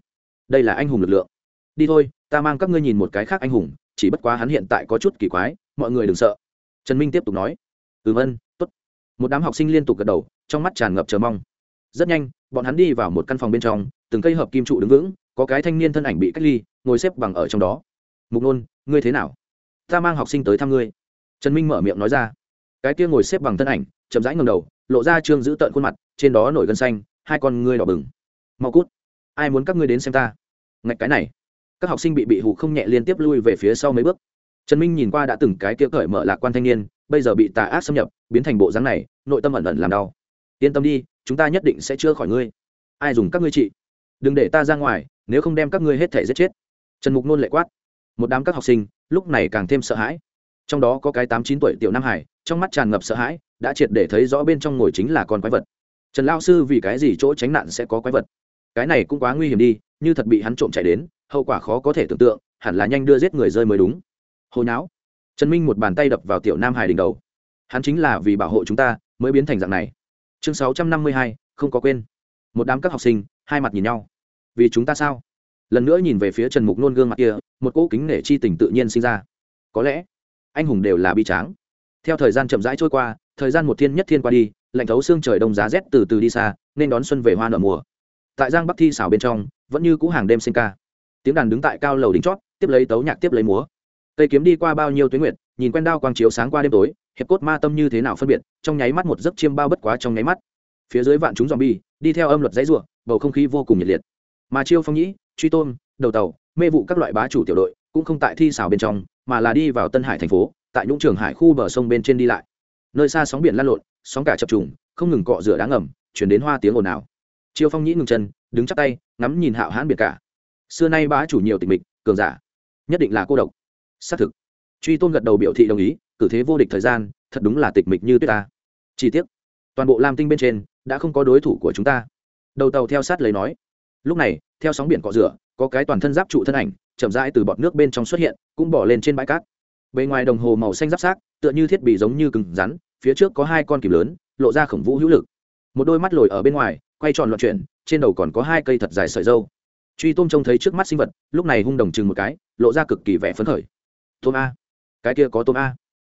Đây là anh hùng lực lượng. Đi thôi, ta mang các ngươi nhìn một cái khác anh hùng, chỉ bất quá hắn hiện tại có chút kỳ quái, mọi người đừng sợ. Trần minh tiếp tục nói. Ừm vân t ố t một đám học sinh liên tục gật đầu, trong mắt tràn ngập chờ mong rất nhanh, bọn hắn đi vào một căn phòng bên trong, từng cây hợp kim trụ đứng vững, có cái thanh niên thân ảnh bị cách ly, ngồi xếp bằng ở trong đó. Mục nôn, ngươi thế nào? Ta mang học sinh tới thăm ngươi. Trần minh mở miệng nói ra. Cái kia ngồi xếp bằng thân ảnh, chậm rãi ngầm đầu, lộ ra trương giữ tợn khuôn mặt, trên đó nổi gân xanh, hai con ngươi đỏ bừng. Mau cút, ai muốn các ngươi đến xem ta? Ngạch cái này, các học sinh bị bị hụ không nhẹ liên tiếp lui về phía sau mấy bước. Trần minh nhìn qua đã từng cái kia cởi mở lạc quan thanh niên, bây giờ bị tà ác xâm nhập, biến thành bộ dáng này, nội tâm ẩn ẩn làm đau. Yên tâm đi chúng ta nhất định sẽ chữa khỏi ngươi. Ai dùng các ngươi trị? Đừng để ta ra ngoài, nếu không đem các ngươi hết thể giết chết. Trần mục nôn lệ quát. Một đám các học sinh, lúc này càng thêm sợ hãi. Trong đó có cái tám chín tuổi tiểu nam hải, trong mắt tràn ngập sợ hãi, đã triệt để thấy rõ bên trong ngồi chính là con quái vật. Trần lao sư vì cái gì chỗ tránh nạn sẽ có quái vật? Cái này cũng quá nguy hiểm đi, như thật bị hắn trộm chạy đến, hậu quả khó có thể tưởng tượng, hẳn là nhanh đưa giết người rơi mới đúng. Hồi não trần minh một bàn tay đập vào tiểu nam hải đỉnh đầu. Hắn chính là vì bảo hộ chúng ta mới biến thành dạng này chương sáu trăm năm mươi hai, không có quên. Một đám các học sinh, hai mặt nhìn nhau. Vì chúng ta sao? Lần nữa nhìn về phía trần mục nôn gương mặt kia, một cỗ kính nể chi tình tự nhiên sinh ra. Có lẽ, anh hùng đều là bi tráng. Theo thời gian chậm rãi trôi qua, thời gian một thiên nhất thiên qua đi, lạnh thấu xương trời đông giá rét từ từ đi xa, nên đón xuân về hoa nở mùa. Tại giang bắc thi xảo bên trong, vẫn như cũ hàng đêm sinh ca. Tiếng đàn đứng tại cao lầu đính chót, tiếp lấy tấu nhạc tiếp lấy múa. Cây kiếm đi qua bao nhiêu tuyến nguyện nhìn quen đao quang chiếu sáng qua đêm tối hiệp cốt ma tâm như thế nào phân biệt, trong nháy mắt một giấc chiêm bao bất quá trong nháy mắt. Phía dưới vạn chúng dòm bi đi theo âm luật dãy ruộng bầu không khí vô cùng nhiệt liệt. Mà chiêu phong nhĩ, truy tôn đầu tàu, mê vụ các loại bá chủ tiểu đội cũng không tại thi xào bên trong, mà là đi vào tân hải thành phố, tại những trường hải khu bờ sông bên trên đi lại. Nơi xa sóng biển lăn lộn, sóng cả chập trùng, không ngừng cọ rửa đá ngầm, chuyển đến hoa tiếng ồn ào. Chiêu phong nhĩ ngừng chân, đứng chắc tay, ngắm nhìn hạo hãn biệt cả. Xưa nay bá chủ nhiều tịch mịch, cường giả, nhất định là cô độc. Xác thực. Truy tôn gật đầu biểu thị đồng ý cử thế vô địch thời gian, thật đúng là tịch mịch như tuyết ta. Chi tiết toàn bộ lam tinh bên trên đã không có đối thủ của chúng ta. Đầu tàu theo sát lấy nói, lúc này, theo sóng biển cọ rửa, có cái toàn thân giáp trụ thân ảnh, chậm rãi từ bọt nước bên trong xuất hiện, cũng bỏ lên trên bãi cát. Bề ngoài đồng hồ màu xanh giáp sát tựa như thiết bị giống như cừng rắn, phía trước có hai con kìm lớn, lộ ra khổng vũ hữu lực. Một đôi mắt lồi ở bên ngoài, quay tròn loạn chuyển, trên đầu còn có hai cây thật dài sợi dâu. Truy tôm trông thấy trước mắt sinh vật, lúc này hung đồng chừng một cái, lộ ra cực kỳ vẻ phấn khởi. Tôm a. Cái kia có tôm a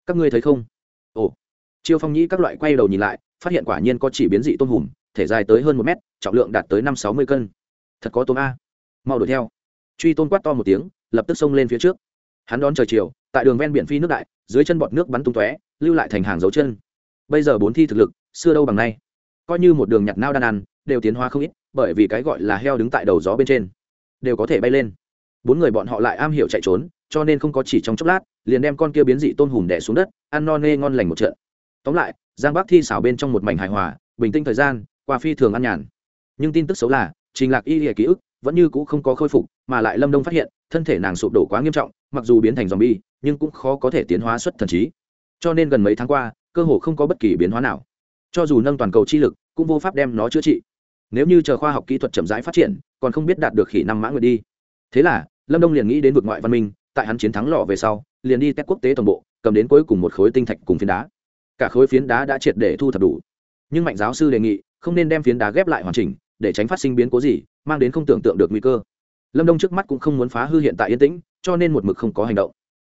các ngươi thấy không? Ồ. Chiêu phong nhĩ các loại quay đầu nhìn lại, phát hiện quả nhiên có chỉ biến dị tôm hùm, thể dài tới hơn một mét, trọng lượng đạt tới năm sáu mươi cân. Thật có tôm a. Mau đuổi theo. Truy tôn quát to một tiếng, lập tức xông lên phía trước. Hắn đón trời chiều, tại đường ven biển phi nước đại, dưới chân bọt nước bắn tung tóe, lưu lại thành hàng dấu chân. Bây giờ bốn thi thực lực, xưa đâu bằng nay. Coi như một đường nhặt nao đan ăn, đều tiến hóa không ít, bởi vì cái gọi là heo đứng tại đầu gió bên trên, đều có thể bay lên. Bốn người bọn họ lại am hiểu chạy trốn cho nên không có chỉ trong chốc lát, liền đem con kia biến dị tôn hùm đẻ xuống đất, ăn no nê ngon lành một trận. Tóm lại, giang bắc thi xảo bên trong một mảnh hài hòa, bình tĩnh thời gian, qua phi thường ăn nhàn. Nhưng tin tức xấu là, trình lạc y hệ ký ức vẫn như cũ không có khôi phục, mà lại lâm đông phát hiện, thân thể nàng sụp đổ quá nghiêm trọng, mặc dù biến thành dòng bi nhưng cũng khó có thể tiến hóa xuất thần trí. Cho nên gần mấy tháng qua, cơ hồ không có bất kỳ biến hóa nào. Cho dù nâng toàn cầu chi lực, cũng vô pháp đem nó chữa trị. Nếu như chờ khoa học kỹ thuật chậm rãi phát triển, còn không biết đạt được khỉ năm mã nguyệt đi. Thế là, lâm đông liền nghĩ đến vực ngoại văn minh tại hắn chiến thắng lọ về sau, liền đi test quốc tế toàn bộ, cầm đến cuối cùng một khối tinh thạch cùng phiến đá. Cả khối phiến đá đã triệt để thu thập đủ. Nhưng mạnh giáo sư đề nghị, không nên đem phiến đá ghép lại hoàn chỉnh, để tránh phát sinh biến cố gì, mang đến không tưởng tượng được nguy cơ. Lâm đông trước mắt cũng không muốn phá hư hiện tại yên tĩnh, cho nên một mực không có hành động.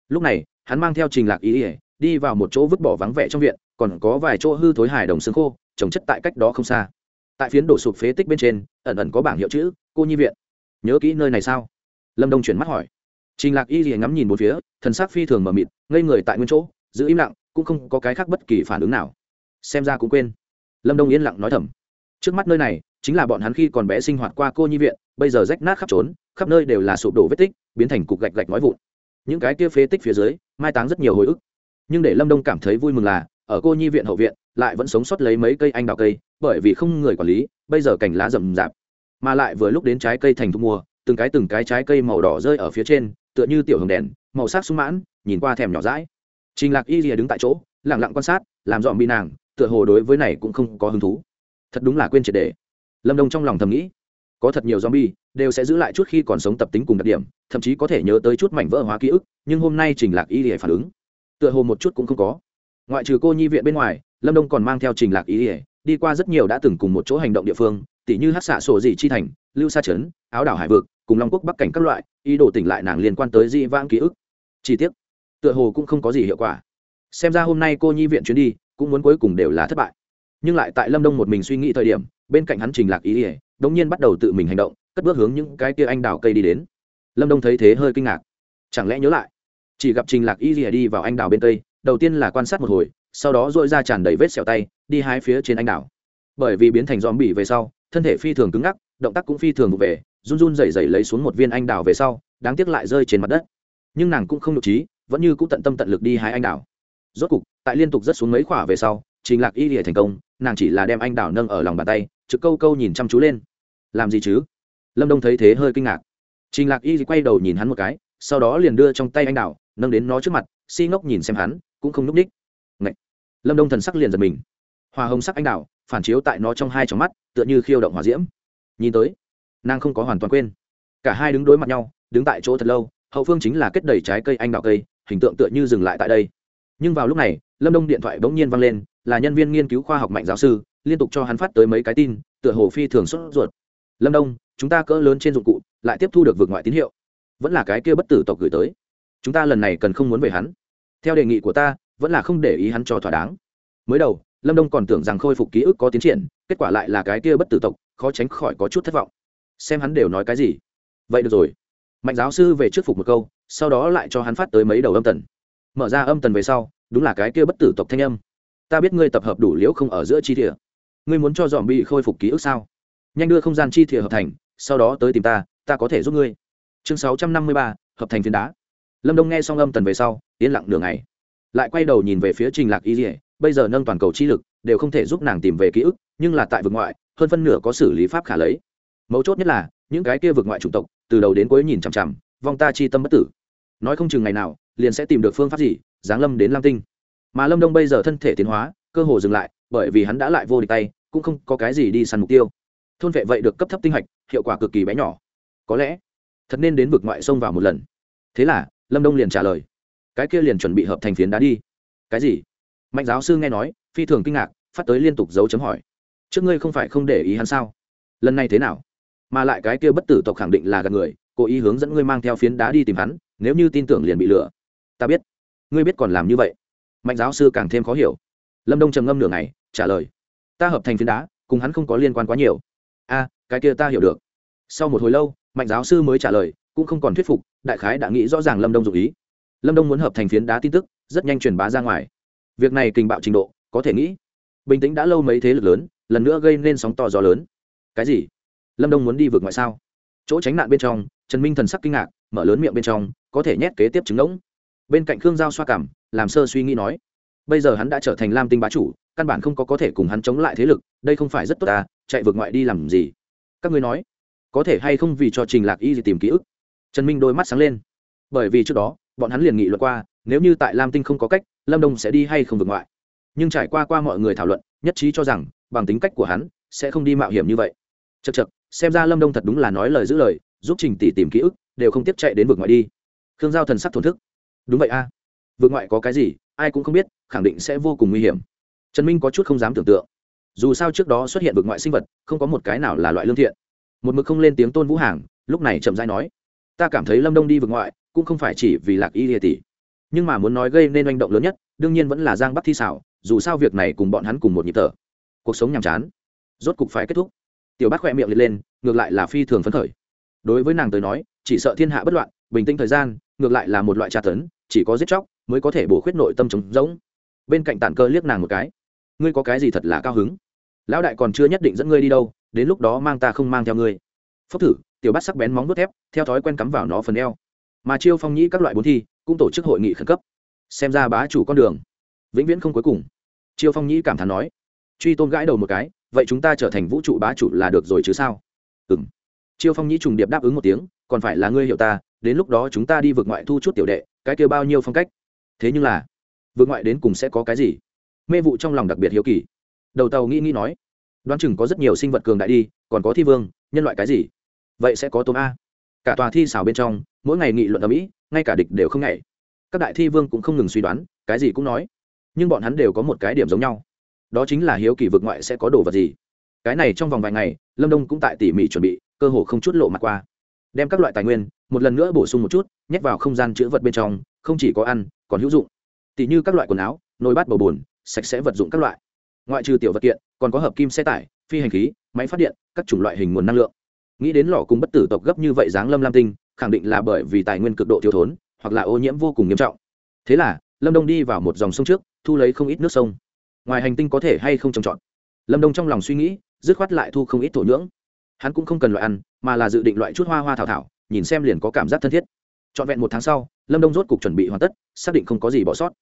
Lúc này, hắn mang theo trình lạc ý ỉa đi vào một chỗ vứt bỏ vắng vẻ trong viện, còn có vài chỗ hư thối hài đồng xương khô, trồng chất tại cách đó không xa. Tại phiến đổ sụp phế tích bên trên, ẩn ẩn có bảng hiệu chữ, cô nhi viện. Nhớ kỹ nơi này sao? Lâm đông chuyển mắt hỏi trình lạc y rìa ngắm nhìn một phía, thần sắc phi thường mờ mịt, ngây người tại nguyên chỗ, giữ im lặng, cũng không có cái khác bất kỳ phản ứng nào. Xem ra cũng quên. Lâm đông yên lặng nói thầm. Trước mắt nơi này, chính là bọn hắn khi còn bé sinh hoạt qua cô nhi viện, bây giờ rách nát khắp trốn, khắp nơi đều là sụp đổ vết tích, biến thành cục gạch gạch nói vụn. Những cái kia phế tích phía dưới, mai táng rất nhiều hồi ức. Nhưng để lâm đông cảm thấy vui mừng là, ở cô nhi viện hậu viện, lại vẫn sống sót lấy mấy cây anh đào cây, bởi vì không người quản lý, bây giờ cảnh lá rậm rạp. Mà lại vừa lúc đến trái cây thành thu mùa từng cái từng cái trái cây màu đỏ rơi ở phía trên tựa như tiểu hồng đèn, màu sắc sung mãn, nhìn qua thèm nhỏ rãi trình lạc y rìa đứng tại chỗ lẳng lặng quan sát, làm dọn bị nàng, tựa hồ đối với này cũng không có hứng thú. Thật đúng là quên triệt đề lâm đông trong lòng thầm nghĩ, có thật nhiều zombie, đều sẽ giữ lại chút khi còn sống tập tính cùng đặc điểm, thậm chí có thể nhớ tới chút mảnh vỡ hóa ký ức, nhưng hôm nay trình lạc y lìa phản ứng, tựa hồ một chút cũng không có. Ngoại trừ cô nhi viện bên ngoài, lâm đông còn mang theo trình lạc y lìa, đi qua rất nhiều đã từng cùng một chỗ hành động địa phương tỷ như hát xạ sổ dị chi thành, lưu sa trấn, áo đảo hải vực cùng long quốc bắc cảnh các loại, ý đồ tỉnh lại nàng liên quan tới Di vãng ký ức. Chi tiết tựa hồ cũng không có gì hiệu quả. Xem ra hôm nay cô nhi viện chuyến đi, cũng muốn cuối cùng đều là thất bại. Nhưng lại tại lâm đông một mình suy nghĩ thời điểm, bên cạnh hắn trình lạc ý ỉa, đống nhiên bắt đầu tự mình hành động, cất bước hướng những cái kia anh đào cây đi đến. Lâm đông thấy thế hơi kinh ngạc. Chẳng lẽ nhớ lại, chỉ gặp trình lạc y ỉa đi vào anh đào bên tây đầu tiên là quan sát một hồi, sau đó dội ra tràn đầy vết sẹo tay, đi hai phía trên anh đào. Bởi vì biến thành dòm bỉ về sau, thân thể phi thường cứng ngắc, động tác cũng phi thường vụ về run run rẩy rẩy lấy xuống một viên anh đào về sau, đáng tiếc lại rơi trên mặt đất. Nhưng nàng cũng không nhục trí, vẫn như cũng tận tâm tận lực đi hái anh đào. Rốt cục, tại liên tục rất xuống mấy khỏa về sau, trình lạc y lìa thành công, nàng chỉ là đem anh đào nâng ở lòng bàn tay, trực câu câu nhìn chăm chú lên. Làm gì chứ? Lâm đông thấy thế hơi kinh ngạc. Trình lạc y quay đầu nhìn hắn một cái, sau đó liền đưa trong tay anh đào, nâng đến nó trước mặt, si ngốc nhìn xem hắn, cũng không núp ních Ngậy! lâm đông thần sắc liền giật mình. Hoa hồng sắc anh đào, phản chiếu tại nó trong hai tròng mắt, tựa như khiêu động hòa diễm. Nhìn tới nàng không có hoàn toàn quên. Cả hai đứng đối mặt nhau, đứng tại chỗ thật lâu, hậu phương chính là kết đầy trái cây anh đào cây, hình tượng tựa như dừng lại tại đây. Nhưng vào lúc này, lâm đông điện thoại bỗng nhiên vang lên, là nhân viên nghiên cứu khoa học mạnh giáo sư, liên tục cho hắn phát tới mấy cái tin, tựa hồ phi thường sốt ruột. Lâm đông, chúng ta cỡ lớn trên dụng cụ, lại tiếp thu được vượt ngoại tín hiệu. Vẫn là cái kia bất tử tộc gửi tới. Chúng ta lần này cần không muốn về hắn. Theo đề nghị của ta, vẫn là không để ý hắn cho thỏa đáng. Mới đầu, lâm đông còn tưởng rằng khôi phục ký ức có tiến triển, kết quả lại là cái kia bất tử tộc, khó tránh khỏi có chút thất vọng xem hắn đều nói cái gì. Vậy được rồi. Mạnh giáo sư về trước phục một câu, sau đó lại cho hắn phát tới mấy đầu âm tần. Mở ra âm tần về sau, đúng là cái kia bất tử tộc thanh âm. Ta biết ngươi tập hợp đủ liễu không ở giữa chi địa. Ngươi muốn cho dòm bị khôi phục ký ức sao? Nhanh đưa không gian chi thìa hợp thành, sau đó tới tìm ta ta có thể giúp ngươi. Chương sáu trăm năm mươi ba, hợp thành phiến đá. Lâm đông nghe xong âm tần về sau, yên lặng nửa ngày. Lại quay đầu nhìn về phía trình lạc y dỉa bây giờ nâng toàn cầu chi lực, đều không thể giúp nàng tìm về ký ức, nhưng là tại vực ngoại, hơn phân nửa có xử lý pháp khả lấy mấu chốt nhất là, những cái kia vượt ngoại chủng tộc, từ đầu đến cuối nhìn chằm chằm, vong ta chi tâm bất tử. Nói không chừng ngày nào, liền sẽ tìm được phương pháp gì, giáng lâm đến lam tinh. Mà lâm đông bây giờ thân thể tiến hóa, cơ hồ dừng lại, bởi vì hắn đã lại vô địch tay, cũng không có cái gì đi săn mục tiêu. Thôn vệ vậy được cấp thấp tinh hạch, hiệu quả cực kỳ bé nhỏ. Có lẽ, thật nên đến vực ngoại sông vào một lần. Thế là, lâm đông liền trả lời. Cái kia liền chuẩn bị hợp thành phiến đá đi. Cái gì? Mạnh giáo sư nghe nói, phi thường kinh ngạc, phát tới liên tục dấu chấm hỏi. Trước ngươi không phải không để ý hắn sao? Lần này thế nào? Mà lại cái kia bất tử tộc khẳng định là gạt người, cố ý hướng dẫn ngươi mang theo phiến đá đi tìm hắn, nếu như tin tưởng liền bị lừa. Ta biết. Ngươi biết còn làm như vậy. Mạnh giáo sư càng thêm khó hiểu. Lâm đông trầm ngâm nửa ngày, trả lời. Ta hợp thành phiến đá, cùng hắn không có liên quan quá nhiều. A, cái kia ta hiểu được. Sau một hồi lâu, mạnh giáo sư mới trả lời, cũng không còn thuyết phục, đại khái đã nghĩ rõ ràng lâm đông dụ ý. Lâm đông muốn hợp thành phiến đá tin tức, rất nhanh truyền bá ra ngoài. Việc này kinh bạo trình độ, có thể nghĩ. Bình tĩnh đã lâu mấy thế lực lớn, lần nữa gây nên sóng to gió lớn. Cái gì? Lâm đông muốn đi vượt ngoại sao? Chỗ tránh nạn bên trong, trần minh thần sắc kinh ngạc, mở lớn miệng bên trong, có thể nhét kế tiếp trứng ngỗng. Bên cạnh khương giao xoa cảm, làm sơ suy nghĩ nói, bây giờ hắn đã trở thành lam tinh bá chủ, căn bản không có có thể cùng hắn chống lại thế lực, đây không phải rất tốt ta chạy vượt ngoại đi làm gì? Các ngươi nói, có thể hay không vì cho trình lạc y gì tìm ký ức? Trần minh đôi mắt sáng lên. Bởi vì trước đó, bọn hắn liền nghị luận qua, nếu như tại lam tinh không có cách, lâm đông sẽ đi hay không vượt ngoại. Nhưng trải qua qua mọi người thảo luận, nhất trí cho rằng, bằng tính cách của hắn, sẽ không đi mạo hiểm như vậy. Chật chật xem ra lâm đông thật đúng là nói lời giữ lời giúp trình tỷ tìm ký ức đều không tiếp chạy đến vực ngoại đi khương giao thần sắc thổn thức đúng vậy a à. ngoại có cái gì ai cũng không biết khẳng định sẽ vô cùng nguy hiểm trần minh có chút không dám tưởng tượng dù sao trước đó xuất hiện vực ngoại sinh vật không có một cái nào là loại lương thiện một mực không lên tiếng tôn vũ hàng lúc này chậm dai nói ta cảm thấy lâm đông đi vực ngoại cũng không phải chỉ vì lạc y địa tỷ nhưng mà muốn nói gây nên manh động lớn nhất đương nhiên vẫn là giang bắc thi xảo dù sao việc này cùng bọn hắn cùng một nhịp thở cuộc sống nhàm chán rốt cục phải kết thúc tiểu Bát khoe miệng liệt lên, ngược lại là phi thường phấn khởi. Đối với nàng tới nói, chỉ sợ thiên hạ bất loạn, bình tĩnh thời gian, ngược lại là một loại tra tấn, chỉ có giết chóc mới có thể bổ khuyết nội tâm trống rỗng. Bên cạnh tản cơ liếc nàng một cái. Ngươi có cái gì thật là cao hứng? Lão đại còn chưa nhất định dẫn ngươi đi đâu, đến lúc đó mang ta không mang theo ngươi. Phốc thử, tiểu Bát sắc bén móng đốt thép, theo thói quen cắm vào nó phần eo. Mà chiêu phong nhĩ các loại bốn thi, cũng tổ chức hội nghị khẩn cấp. Xem ra bá chủ con đường, vĩnh viễn không cuối cùng. Chiêu phong nhĩ cảm thán nói truy tôn gãi đầu một cái, vậy chúng ta trở thành vũ trụ bá chủ là được rồi chứ sao? Ừ m chiêu phong nhĩ trùng điệp đáp ứng một tiếng, còn phải là ngươi hiểu ta, đến lúc đó chúng ta đi vượt ngoại thu chút tiểu đệ, cái kêu bao nhiêu phong cách? Thế nhưng là, vượt ngoại đến cùng sẽ có cái gì? Mê vụ trong lòng đặc biệt hiếu kỳ. Đầu tàu nghĩ nghĩ nói, đoán chừng có rất nhiều sinh vật cường đại đi, còn có thi vương, nhân loại cái gì? Vậy sẽ có tôm a. Cả tòa thi xào bên trong, mỗi ngày nghị luận ở mỹ, ngay cả địch đều không ngày các đại thi vương cũng không ngừng suy đoán, cái gì cũng nói. Nhưng bọn hắn đều có một cái điểm giống nhau đó chính là hiếu kỳ vực ngoại sẽ có đồ vật gì. Cái này trong vòng vài ngày, lâm đông cũng tại tỉ mỉ chuẩn bị, cơ hồ không chút lộ mặt qua. Đem các loại tài nguyên, một lần nữa bổ sung một chút, nhét vào không gian chữ vật bên trong, không chỉ có ăn, còn hữu dụng. Tỉ như các loại quần áo, nồi bát bầu bùn sạch sẽ vật dụng các loại. Ngoại trừ tiểu vật kiện, còn có hợp kim xe tải, phi hành khí, máy phát điện, các chủng loại hình nguồn năng lượng. Nghĩ đến lò cùng bất tử tộc gấp như vậy dáng lâm lam tinh, khẳng định là bởi vì tài nguyên cực độ thiếu thốn, hoặc là ô nhiễm vô cùng nghiêm trọng. Thế là, lâm đông đi vào một dòng sông trước, thu lấy không ít nước sông ngoài hành tinh có thể hay không trồng trọt. Lâm đông trong lòng suy nghĩ, dứt khoát lại thu không ít thổ nhưỡng. Hắn cũng không cần loại ăn, mà là dự định loại chút hoa hoa thảo thảo, nhìn xem liền có cảm giác thân thiết. Trọn vẹn một tháng sau, lâm đông rốt cục chuẩn bị hoàn tất, xác định không có gì bỏ sót.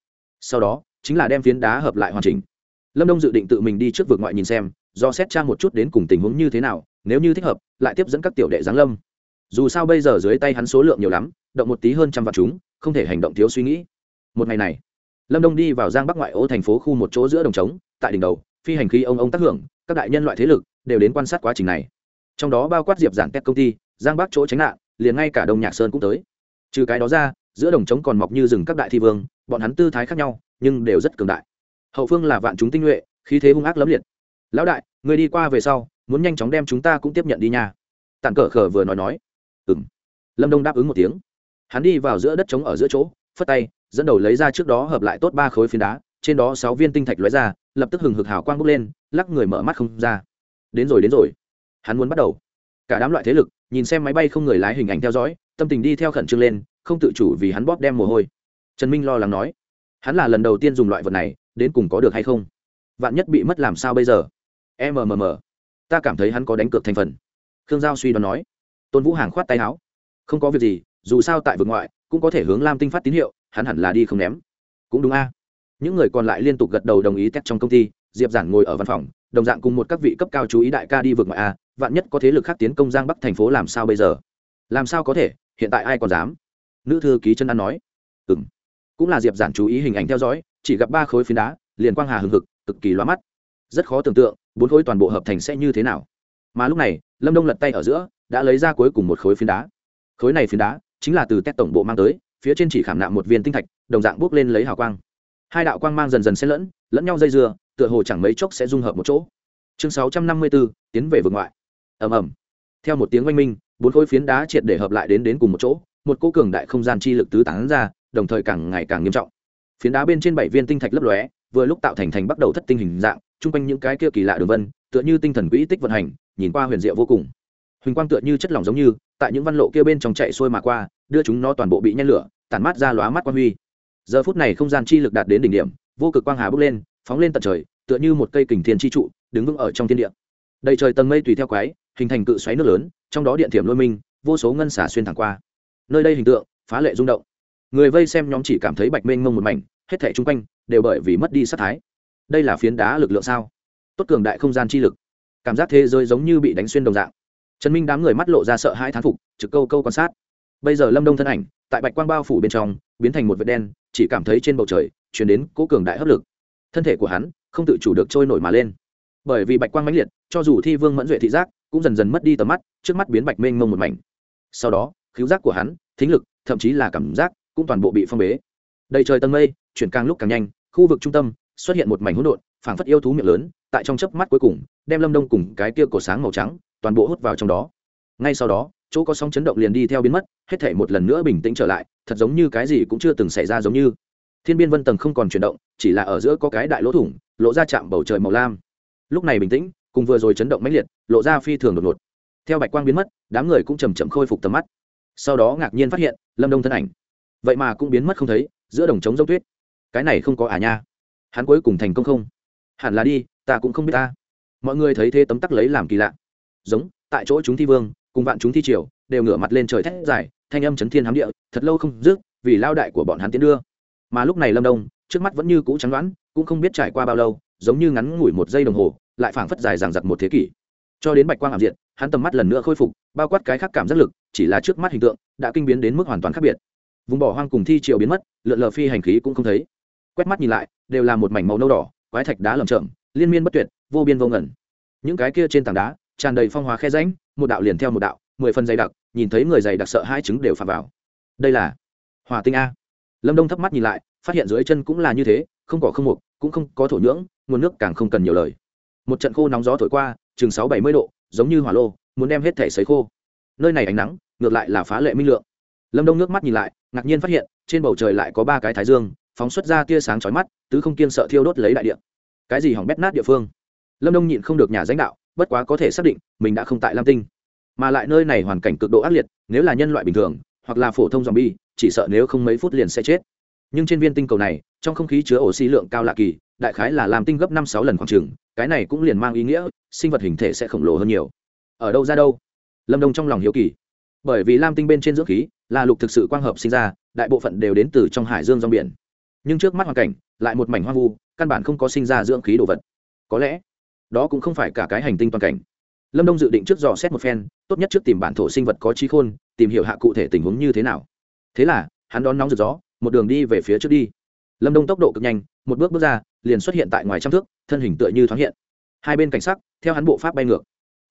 Sau đó, chính là đem phiến đá hợp lại hoàn chỉnh. Lâm đông dự định tự mình đi trước vực ngoại nhìn xem, do xét trang một chút đến cùng tình huống như thế nào, nếu như thích hợp, lại tiếp dẫn các tiểu đệ giáng lâm. Dù sao bây giờ dưới tay hắn số lượng nhiều lắm, động một tí hơn trăm vạn chúng, không thể hành động thiếu suy nghĩ. Một ngày này lâm đông đi vào giang bắc ngoại ô thành phố khu một chỗ giữa đồng trống, tại đỉnh đầu, phi hành khí ông ông tác hưởng, các đại nhân loại thế lực đều đến quan sát quá trình này. Trong đó bao quát diệp giản các công ty, giang bắc chỗ tránh nạn, liền ngay cả đông nhạc sơn cũng tới. Trừ cái đó ra, giữa đồng trống còn mọc như rừng các đại thi vương, bọn hắn tư thái khác nhau, nhưng đều rất cường đại. Hậu phương là vạn chúng tinh nhuệ, khí thế hung ác lẫm liệt. Lão đại, người đi qua về sau, muốn nhanh chóng đem chúng ta cũng tiếp nhận đi nha. Tản cờ khờ vừa nói nói. Ừ m lâm đông đáp ứng một tiếng. Hắn đi vào giữa đất trống ở giữa chỗ, phất tay dẫn đầu lấy ra trước đó hợp lại tốt ba khối phiến đá, trên đó sáu viên tinh thạch lóe ra, lập tức hừng hực hào quang bốc lên, lắc người mở mắt không ra. Đến rồi đến rồi. Hắn muốn bắt đầu. Cả đám loại thế lực, nhìn xem máy bay không người lái hình ảnh theo dõi, tâm tình đi theo khẩn trương lên, không tự chủ vì hắn bóp đem mồ hôi. Trần minh lo lắng nói, hắn là lần đầu tiên dùng loại vật này, đến cùng có được hay không? Vạn nhất bị mất làm sao bây giờ? Mmm ta cảm thấy hắn có đánh cược thành phần. Khương giao suy đoán nói. Tôn vũ hàng khoát tay áo. Không có việc gì, dù sao tại vực ngoại, cũng có thể hướng lam tinh phát tín hiệu hắn hẳn là đi không ném. Cũng đúng a. Những người còn lại liên tục gật đầu đồng ý tét trong công ty, diệp giản ngồi ở văn phòng, đồng dạng cùng một các vị cấp cao chú ý đại ca đi vượt ngoại a, vạn nhất có thế lực khác tiến công giang bắc thành phố làm sao bây giờ? Làm sao có thể? Hiện tại ai còn dám? Nữ thư ký chân an nói. Ừ m cũng là diệp giản chú ý hình ảnh theo dõi, chỉ gặp ba khối phiến đá, liền quang hà hừng hực, cực kỳ loa mắt. Rất khó tưởng tượng, bốn khối toàn bộ hợp thành sẽ như thế nào. Mà lúc này, lâm đông lật tay ở giữa, đã lấy ra cuối cùng một khối phiến đá. Khối này phiến đá chính là từ tét tổng bộ mang tới phía trên chỉ khảm nạm một viên tinh thạch, đồng dạng bước lên lấy hào quang. Hai đạo quang mang dần dần xen lẫn lẫn nhau dây dưa, tựa hồ chẳng mấy chốc sẽ dung hợp một chỗ. Chương sáu trăm năm mươi bốn tiến về vực ngoại. Ầm ầm. Theo một tiếng oanh minh, bốn khối phiến đá triệt để hợp lại đến đến cùng một chỗ, một cô cường đại không gian chi lực tứ tán ra, đồng thời càng ngày càng nghiêm trọng. Phiến đá bên trên bảy viên tinh thạch lấp lóe, vừa lúc tạo thành thành bắt đầu thất tinh hình dạng, chung quanh những cái kia kỳ lạ đường vân, tựa như tinh thần quỹ tích vận hành, nhìn qua huyền diệu vô cùng. Huỳnh quang tựa như chất lỏng giống như tại những văn lộ kia bên trong chạy xuôi mà qua, đưa chúng nó toàn bộ bị nhen lửa, tản mát ra lóa mắt quang huy. Giờ phút này không gian chi lực đạt đến đỉnh điểm, vô cực quang hà bước lên, phóng lên tận trời, tựa như một cây kình thiên chi trụ, đứng vững ở trong thiên địa. Đầy trời tầng mây tùy theo quái, hình thành cự xoáy nước lớn, trong đó điện thiểm lôi minh, vô số ngân xả xuyên thẳng qua. Nơi đây hình tượng, phá lệ rung động. Người vây xem nhóm chỉ cảm thấy bạch mênh mông một mảnh, hết thảy chung quanh đều bởi vì mất đi sát thái. Đây là phiến đá lực lượng sao? Tốt cường đại không gian chi lực. Cảm giác thế giới giống như bị đánh xuyên đồng dạng trần minh đám người mắt lộ ra sợ hãi thán phục, trực câu câu quan sát. Bây giờ lâm đông thân ảnh, tại bạch quang bao phủ bên trong, biến thành một vệt đen, chỉ cảm thấy trên bầu trời chuyển đến cố cường đại hấp lực. Thân thể của hắn, không tự chủ được trôi nổi mà lên. Bởi vì bạch quang mãnh liệt, cho dù thi vương mẫn duệ thị giác, cũng dần dần mất đi tầm mắt, trước mắt biến bạch mênh mông một mảnh. Sau đó khiếu giác của hắn, thính lực, thậm chí là cảm giác, cũng toàn bộ bị phong bế. Đầy trời tầng mây, chuyển càng lúc càng nhanh, khu vực trung tâm, xuất hiện một mảnh hỗn độn, phảng phất yêu thú miệng lớn, tại trong chớp mắt cuối cùng, đem lâm đông cùng cái kia cổ sáng màu trắng toàn bộ hút vào trong đó. Ngay sau đó, chỗ có sóng chấn động liền đi theo biến mất, hết thể một lần nữa bình tĩnh trở lại, thật giống như cái gì cũng chưa từng xảy ra giống như. Thiên biên vân tầng không còn chuyển động, chỉ là ở giữa có cái đại lỗ thủng, lộ ra chạm bầu trời màu lam. Lúc này bình tĩnh, cùng vừa rồi chấn động mãnh liệt, lộ ra phi thường đột ngột. Theo bạch quang biến mất, đám người cũng chầm chậm khôi phục tầm mắt. Sau đó ngạc nhiên phát hiện, lâm đông thân ảnh. Vậy mà cũng biến mất không thấy, giữa đồng trống dốc tuyết. Cái này không có à nha. Hắn cuối cùng thành công không? Hẳn là đi, ta cũng không biết ta. Mọi người thấy thế tấm tắc lấy làm kỳ lạ giống, tại chỗ chúng thi vương, cùng vạn chúng thi triều, đều ngửa mặt lên trời thét dài, thanh âm chấn thiên hám địa, thật lâu không dứt, vì lao đại của bọn hắn tiến đưa. Mà lúc này lâm đông, trước mắt vẫn như cũ trắng đoán, cũng không biết trải qua bao lâu, giống như ngắn ngủi một giây đồng hồ, lại phảng phất dài dằng dặc một thế kỷ. Cho đến bạch quang hạm diện hắn tầm mắt lần nữa khôi phục, bao quát cái khác cảm giác lực, chỉ là trước mắt hình tượng, đã kinh biến đến mức hoàn toàn khác biệt. Vùng bỏ hoang cùng thi triều biến mất, lượn lờ phi hành khí cũng không thấy. Quét mắt nhìn lại, đều là một mảnh màu nâu đỏ, quái thạch đá lởm chởm, liên miên bất tuyệt, vô biên vô ngẩn những cái kia trên tảng đá tràn đầy phong hóa khe rãnh, một đạo liền theo một đạo, mười phần dày đặc, nhìn thấy người dày đặc sợ hai trứng đều phà vào. Đây là hòa tinh a. Lâm đông thấp mắt nhìn lại, phát hiện dưới chân cũng là như thế, không có không mục, cũng không có thổ nhưỡng, nguồn nước càng không cần nhiều lời. Một trận khô nóng gió thổi qua, chừng sáu bảy mươi độ, giống như hỏa lô, muốn đem hết thể sấy khô. Nơi này ánh nắng, ngược lại là phá lệ minh lượng. Lâm đông nước mắt nhìn lại, ngạc nhiên phát hiện, trên bầu trời lại có ba cái thái dương, phóng xuất ra tia sáng chói mắt, tứ không kiên sợ thiêu đốt lấy đại địa. Cái gì hỏng bét nát địa phương? Lâm đông nhịn không được nhà danh đạo bất quá có thể xác định, mình đã không tại lam tinh. Mà lại nơi này hoàn cảnh cực độ ác liệt, nếu là nhân loại bình thường, hoặc là phổ thông zombie, chỉ sợ nếu không mấy phút liền sẽ chết. Nhưng trên viên tinh cầu này, trong không khí chứa oxy lượng cao lạ kỳ, đại khái là làm tinh gấp năm sáu lần khoảng trường cái này cũng liền mang ý nghĩa, sinh vật hình thể sẽ khổng lồ hơn nhiều. Ở đâu ra đâu? Lâm đông trong lòng hiếu kỳ. Bởi vì lam tinh bên trên dưỡng khí, là lục thực sự quang hợp sinh ra, đại bộ phận đều đến từ trong hải dương rong biển. Nhưng trước mắt hoàn cảnh, lại một mảnh hoang vu, căn bản không có sinh ra dưỡng khí đồ vật. Có lẽ đó cũng không phải cả cái hành tinh toàn cảnh. Lâm đông dự định trước dò xét một phen, tốt nhất trước tìm bản thổ sinh vật có trí khôn, tìm hiểu hạ cụ thể tình huống như thế nào. Thế là, hắn đón nóng rực gió, một đường đi về phía trước đi. Lâm đông tốc độ cực nhanh, một bước bước ra, liền xuất hiện tại ngoài trăm thước, thân hình tựa như thoáng hiện. Hai bên cảnh sắc, theo hắn bộ pháp bay ngược.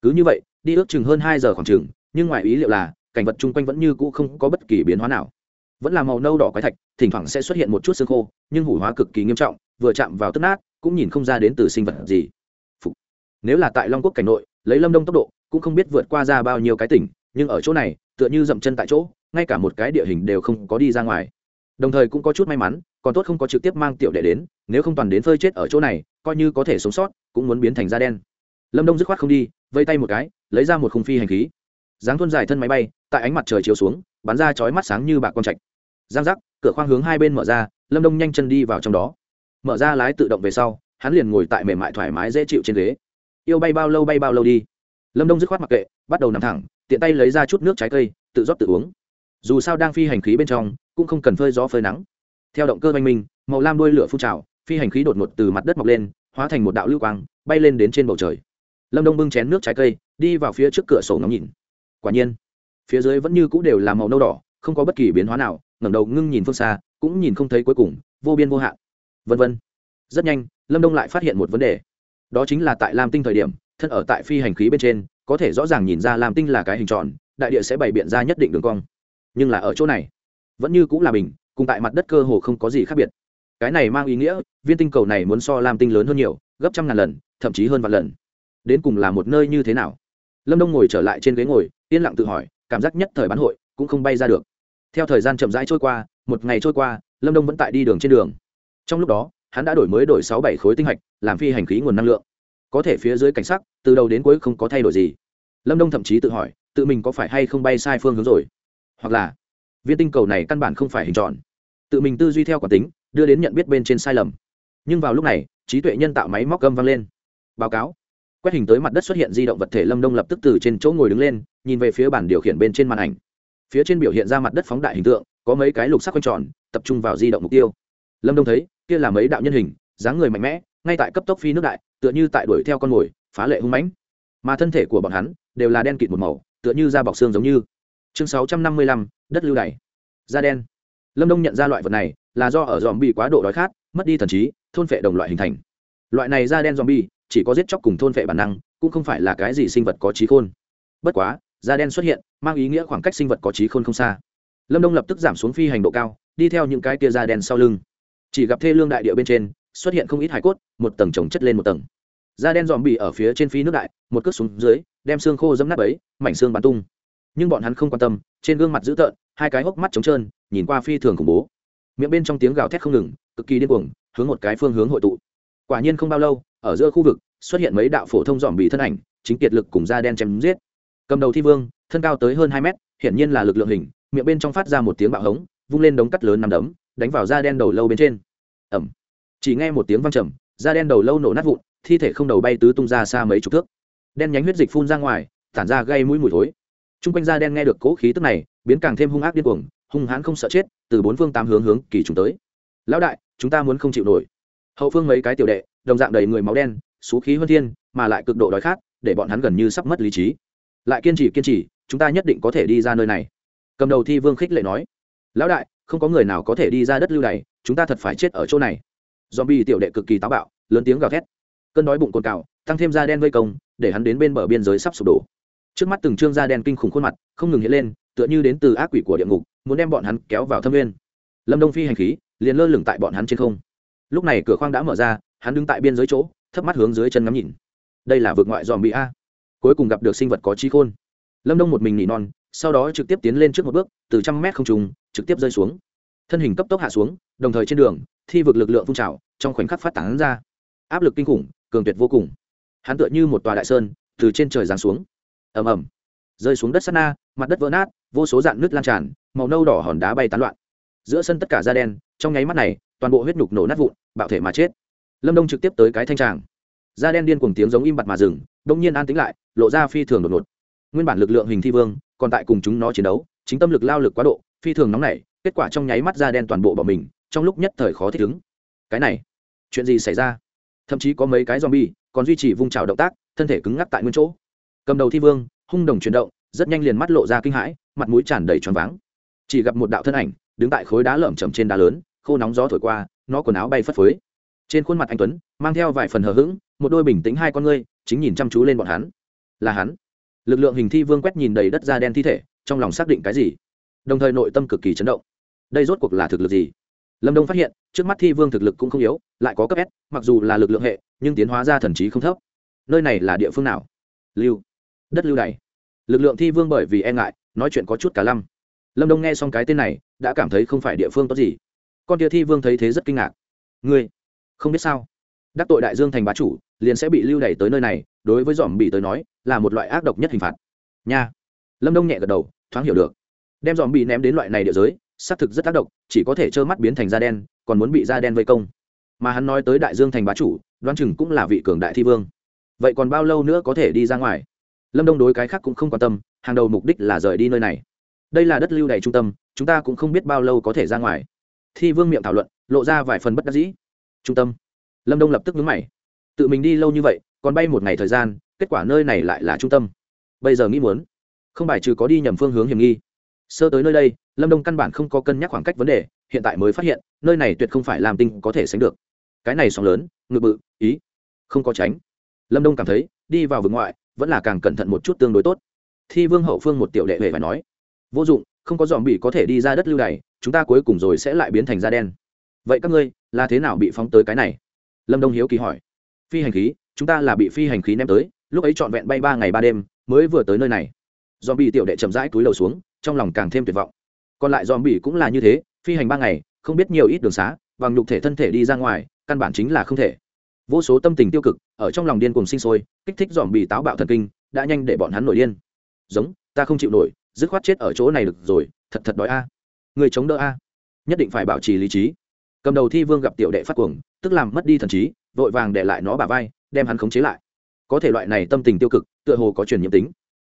Cứ như vậy, đi ước chừng hơn hai giờ khoảng chừng, nhưng ngoài ý liệu là, cảnh vật chung quanh vẫn như cũ không có bất kỳ biến hóa nào. Vẫn là màu nâu đỏ quái thạch, thỉnh thoảng sẽ xuất hiện một chút xương khô, nhưng hủ hóa cực kỳ nghiêm trọng, vừa chạm vào tức nát, cũng nhìn không ra đến từ sinh vật gì nếu là tại long quốc cảnh nội, lấy lâm đông tốc độ, cũng không biết vượt qua ra bao nhiêu cái tỉnh, nhưng ở chỗ này, tựa như dậm chân tại chỗ, ngay cả một cái địa hình đều không có đi ra ngoài. Đồng thời cũng có chút may mắn, còn tốt không có trực tiếp mang tiểu đệ đến, nếu không toàn đến phơi chết ở chỗ này, coi như có thể sống sót, cũng muốn biến thành da đen. Lâm đông dứt khoát không đi, vây tay một cái, lấy ra một khung phi hành khí. Dáng thuôn dài thân máy bay, tại ánh mặt trời chiếu xuống, bắn ra chói mắt sáng như bạc con trạch. Giang giác, cửa khoang hướng hai bên mở ra, lâm đông nhanh chân đi vào trong đó. Mở ra lái tự động về sau, hắn liền ngồi tại mềm mại thoải mái dễ chịu trên ghế yêu bay bao lâu bay bao lâu đi. Lâm đông dứt khoát mặc kệ, bắt đầu nằm thẳng, tiện tay lấy ra chút nước trái cây, tự rót tự uống. Dù sao đang phi hành khí bên trong, cũng không cần phơi gió phơi nắng. Theo động cơ oanh minh, màu lam đuôi lửa phun trào, phi hành khí đột ngột từ mặt đất mọc lên, hóa thành một đạo lưu quang, bay lên đến trên bầu trời. Lâm đông bưng chén nước trái cây, đi vào phía trước cửa sổ ngắm nhìn. Quả nhiên, phía dưới vẫn như c ũ đều là màu nâu đỏ, không có bất kỳ biến hóa nào, ngẩng đầu ngưng nhìn phương xa, cũng nhìn không thấy cuối cùng, vô biên vô hạn. Vân vân. Rất nhanh, lâm đông lại phát hiện một vấn đề đó chính là tại lam tinh thời điểm, thân ở tại phi hành khí bên trên, có thể rõ ràng nhìn ra lam tinh là cái hình tròn, đại địa sẽ bày biện ra nhất định đường cong. Nhưng là ở chỗ này, vẫn như cũng là bình, cùng tại mặt đất cơ hồ không có gì khác biệt. Cái này mang ý nghĩa, viên tinh cầu này muốn so lam tinh lớn hơn nhiều, gấp trăm ngàn lần, thậm chí hơn vạn lần. Đến cùng là một nơi như thế nào? Lâm đông ngồi trở lại trên ghế ngồi, yên lặng tự hỏi, cảm giác nhất thời bán hội, cũng không bay ra được. Theo thời gian chậm rãi trôi qua, một ngày trôi qua, lâm đông vẫn tại đi đường trên đường. Trong lúc đó hắn đã đổi mới đổi sáu bảy khối tinh hạch, làm phi hành khí nguồn năng lượng. Có thể phía dưới cảnh sắc, từ đầu đến cuối không có thay đổi gì. Lâm đông thậm chí tự hỏi, tự mình có phải hay không bay sai phương hướng rồi? Hoặc là, viên tinh cầu này căn bản không phải hình tròn. Tự mình tư duy theo quả tính, đưa đến nhận biết bên trên sai lầm. Nhưng vào lúc này, trí tuệ nhân tạo máy móc gâm vang lên. Báo cáo. Quét hình tới mặt đất xuất hiện di động vật thể lâm đông lập tức từ trên chỗ ngồi đứng lên, nhìn về phía bản điều khiển bên trên màn ảnh. Phía trên biểu hiện ra mặt đất phóng đại hình tượng, có mấy cái lục sắc quanh tròn, tập trung vào di động mục tiêu. Lâm đông thấy kia là mấy đạo nhân hình, dáng người mạnh mẽ, ngay tại cấp tốc phi nước đại, tựa như tại đuổi theo con mồi, phá lệ hung mãnh. Mà thân thể của bọn hắn đều là đen kịt một màu, tựa như da bọc xương giống như. Chương sáu trăm năm mươi lăm, đất lưu đày. Da đen. Lâm đông nhận ra loại vật này là do ở dòm bị quá độ đói khát, mất đi thần trí, thôn phệ đồng loại hình thành. Loại này da đen dòm bi chỉ có giết chóc cùng thôn phệ bản năng, cũng không phải là cái gì sinh vật có trí khôn. Bất quá, da đen xuất hiện, mang ý nghĩa khoảng cách sinh vật có trí khôn không xa. Lâm đông lập tức giảm xuống phi hành độ cao, đi theo những cái tia da đen sau lưng chỉ gặp thê lương đại địa bên trên, xuất hiện không ít hải cốt, một tầng trồng chất lên một tầng. Da đen dòm bị ở phía trên phi nước đại, một cước xuống dưới, đem xương khô dẫm nát ấy mảnh xương bắn tung. Nhưng bọn hắn không quan tâm, trên gương mặt dữ tợn, hai cái hốc mắt trống trơn, nhìn qua phi thường khủng bố. Miệng bên trong tiếng gào thét không ngừng, cực kỳ điên cuồng, hướng một cái phương hướng hội tụ. Quả nhiên không bao lâu, ở giữa khu vực, xuất hiện mấy đạo phổ thông dòm bị thân ảnh, chính kiệt lực cùng da đen chém giết. Cầm đầu thi vương, thân cao tới hơn hai mét, hiển nhiên là lực lượng hình, miệng bên trong phát ra một tiếng bạo hống, vung lên đống cắt lớn nằm đấm đánh vào da đen đầu lâu bên trên. Ẩm chỉ nghe một tiếng văng trầm, da đen đầu lâu nổ nát vụn, thi thể không đầu bay tứ tung ra xa mấy chục thước. Đen nhánh huyết dịch phun ra ngoài, tản ra gây mũi mùi thối. T r u n g quanh da đen nghe được cỗ khí tức này, biến càng thêm hung ác điên cuồng, hung hãn không sợ chết, từ bốn phương tám hướng hướng kỳ trùng tới. Lão đại, chúng ta muốn không chịu nổi. Hậu phương mấy cái tiểu đệ, đồng dạng đầy người máu đen, xú khí hơn thiên, mà lại cực độ đói khát, để bọn hắn gần như sắp mất lý trí. Lại kiên trì kiên trì, chúng ta nhất định có thể đi ra nơi này. Cầm đầu thi vương khích lệ nói. Lão đại không có người nào có thể đi ra đất lưu này, chúng ta thật phải chết ở chỗ này. Dòm bi tiểu đệ cực kỳ táo bạo, lớn tiếng gào thét. Cơn đói bụng cồn cào, tăng thêm da đen vây công, để hắn đến bên bờ biên giới sắp sụp đổ. Trước mắt từng trương da đen kinh khủng khuôn mặt, không ngừng hiện lên, tựa như đến từ ác quỷ của địa ngục, muốn đem bọn hắn kéo vào thâm nguyên. Lâm đông phi hành khí, liền lơ lửng tại bọn hắn trên không. Lúc này cửa khoang đã mở ra, hắn đứng tại biên giới chỗ, thấp mắt hướng dưới chân ngắm nhìn. Đây là vực ngoại dòm bị a. Cuối cùng gặp được sinh vật có trí khôn. Lâm đông một mình nỉ non sau đó trực tiếp tiến lên trước một bước, từ trăm mét không trùng trực tiếp rơi xuống. Thân hình cấp tốc hạ xuống, đồng thời trên đường, thi vực lực lượng phun trào, trong khoảnh khắc phát tán ra. Áp lực kinh khủng, cường tuyệt vô cùng. Hắn tựa như một tòa đại sơn, từ trên trời giáng xuống. Ầm ầm. Rơi xuống đất sắt na, mặt đất vỡ nát, vô số dạng nước lan tràn, màu nâu đỏ hòn đá bay tán loạn. Giữa sân tất cả da đen, trong nháy mắt này, toàn bộ huyết nhục nổ nát vụn, bạo thể mà chết. Lâm đông trực tiếp tới cái thanh tràng. Da đen điên cùng tiếng giống im bặt mà dừng đông nhiên an tĩnh lại, lộ ra phi thường đột ngột. Nguyên bản lực lượng hình thi vương còn tại cùng chúng nó chiến đấu, chính tâm lực lao lực quá độ, phi thường nóng nảy, kết quả trong nháy mắt da đen toàn bộ bọn mình, trong lúc nhất thời khó thích ứng. Cái này, chuyện gì xảy ra? Thậm chí có mấy cái zombie còn duy trì vung trào động tác, thân thể cứng ngắc tại nguyên chỗ. Cầm đầu thi vương, hung đồng chuyển động, rất nhanh liền mắt lộ ra kinh hãi, mặt mũi tràn đầy tròn váng. Chỉ gặp một đạo thân ảnh, đứng tại khối đá lởm chầm trên đá lớn, khô nóng gió thổi qua, nó quần áo bay phất phới. Trên khuôn mặt anh tuấn, mang theo vài phần hờ hững, một đôi bình tĩnh hai con ngươi, chính nhìn chăm chú lên bọn hắn. Là hắn lực lượng hình thi vương quét nhìn đầy đất da đen thi thể, trong lòng xác định cái gì? Đồng thời nội tâm cực kỳ chấn động. Đây rốt cuộc là thực lực gì? Lâm đông phát hiện, trước mắt thi vương thực lực cũng không yếu, lại có cấp s, mặc dù là lực lượng hệ, nhưng tiến hóa ra thần trí không thấp. Nơi này là địa phương nào? Lưu. Đất lưu này lực lượng thi vương bởi vì e ngại, nói chuyện có chút cả lăm. Lâm đông nghe xong cái tên này, đã cảm thấy không phải địa phương tốt gì. Con tia thi vương thấy thế rất kinh ngạc. Ngươi không biết sao? Đắc tội đại dương thành bá chủ, liền sẽ bị lưu đày tới nơi này, đối với dòm bị tới nói là một loại ác độc nhất hình phạt. Nha. Lâm đông nhẹ gật đầu, thoáng hiểu được. Đem dòm bị ném đến loại này địa giới, xác thực rất tác động chỉ có thể trơ mắt biến thành da đen, còn muốn bị da đen vây công. Mà hắn nói tới đại dương thành bá chủ, đoán chừng cũng là vị cường đại thi vương. Vậy còn bao lâu nữa có thể đi ra ngoài? Lâm đông đối cái khác cũng không quan tâm, hàng đầu mục đích là rời đi nơi này. Đây là đất lưu đầy trung tâm, chúng ta cũng không biết bao lâu có thể ra ngoài. Thi vương miệng thảo luận, lộ ra vài phần bất đắc dĩ. Trung tâm. Lâm đông lập tức vướng mày. Tự mình đi lâu như vậy, còn bay một ngày thời gian kết quả nơi này lại là trung tâm. Bây giờ nghĩ muốn không bài trừ có đi nhầm phương hướng hiểm nghi. Sơ tới nơi đây lâm đông căn bản không có cân nhắc khoảng cách vấn đề hiện tại mới phát hiện nơi này tuyệt không phải làm tinh có thể sánh được. Cái này sóng lớn ngự bự ý không có tránh. Lâm đông cảm thấy đi vào vực ngoại vẫn là càng cẩn thận một chút tương đối tốt. Thi vương hậu phương một tiểu đệ huệ phải nói vô dụng không có dòm bị có thể đi ra đất lưu này, chúng ta cuối cùng rồi sẽ lại biến thành da đen. Vậy các ngươi là thế nào bị phóng tới cái này? Lâm đông hiếu kỳ hỏi. Phi hành khí chúng ta là bị phi hành khí ném tới lúc ấy trọn vẹn bay ba ngày ba đêm, mới vừa tới nơi này. Dòm bị tiểu đệ chậm rãi túi lầu xuống, trong lòng càng thêm tuyệt vọng. Còn lại dòm bị cũng là như thế, phi hành ba ngày, không biết nhiều ít đường xá bằng nhục thể thân thể đi ra ngoài, căn bản chính là không thể. Vô số tâm tình tiêu cực, ở trong lòng điên cùng sinh sôi, kích thích dòm bị táo bạo thần kinh, đã nhanh để bọn hắn nổi điên. Giống, ta không chịu nổi, dứt khoát chết ở chỗ này được rồi, thật thật đói a. Người chống đỡ a. Nhất định phải bảo trì lý trí. Cầm đầu thi vương gặp tiểu đệ phát cuồng, tức làm mất đi thần trí, vội vàng để lại nó bà vai, đem hắn khống chế lại có thể loại này tâm tình tiêu cực, tựa hồ có truyền nhiễm tính.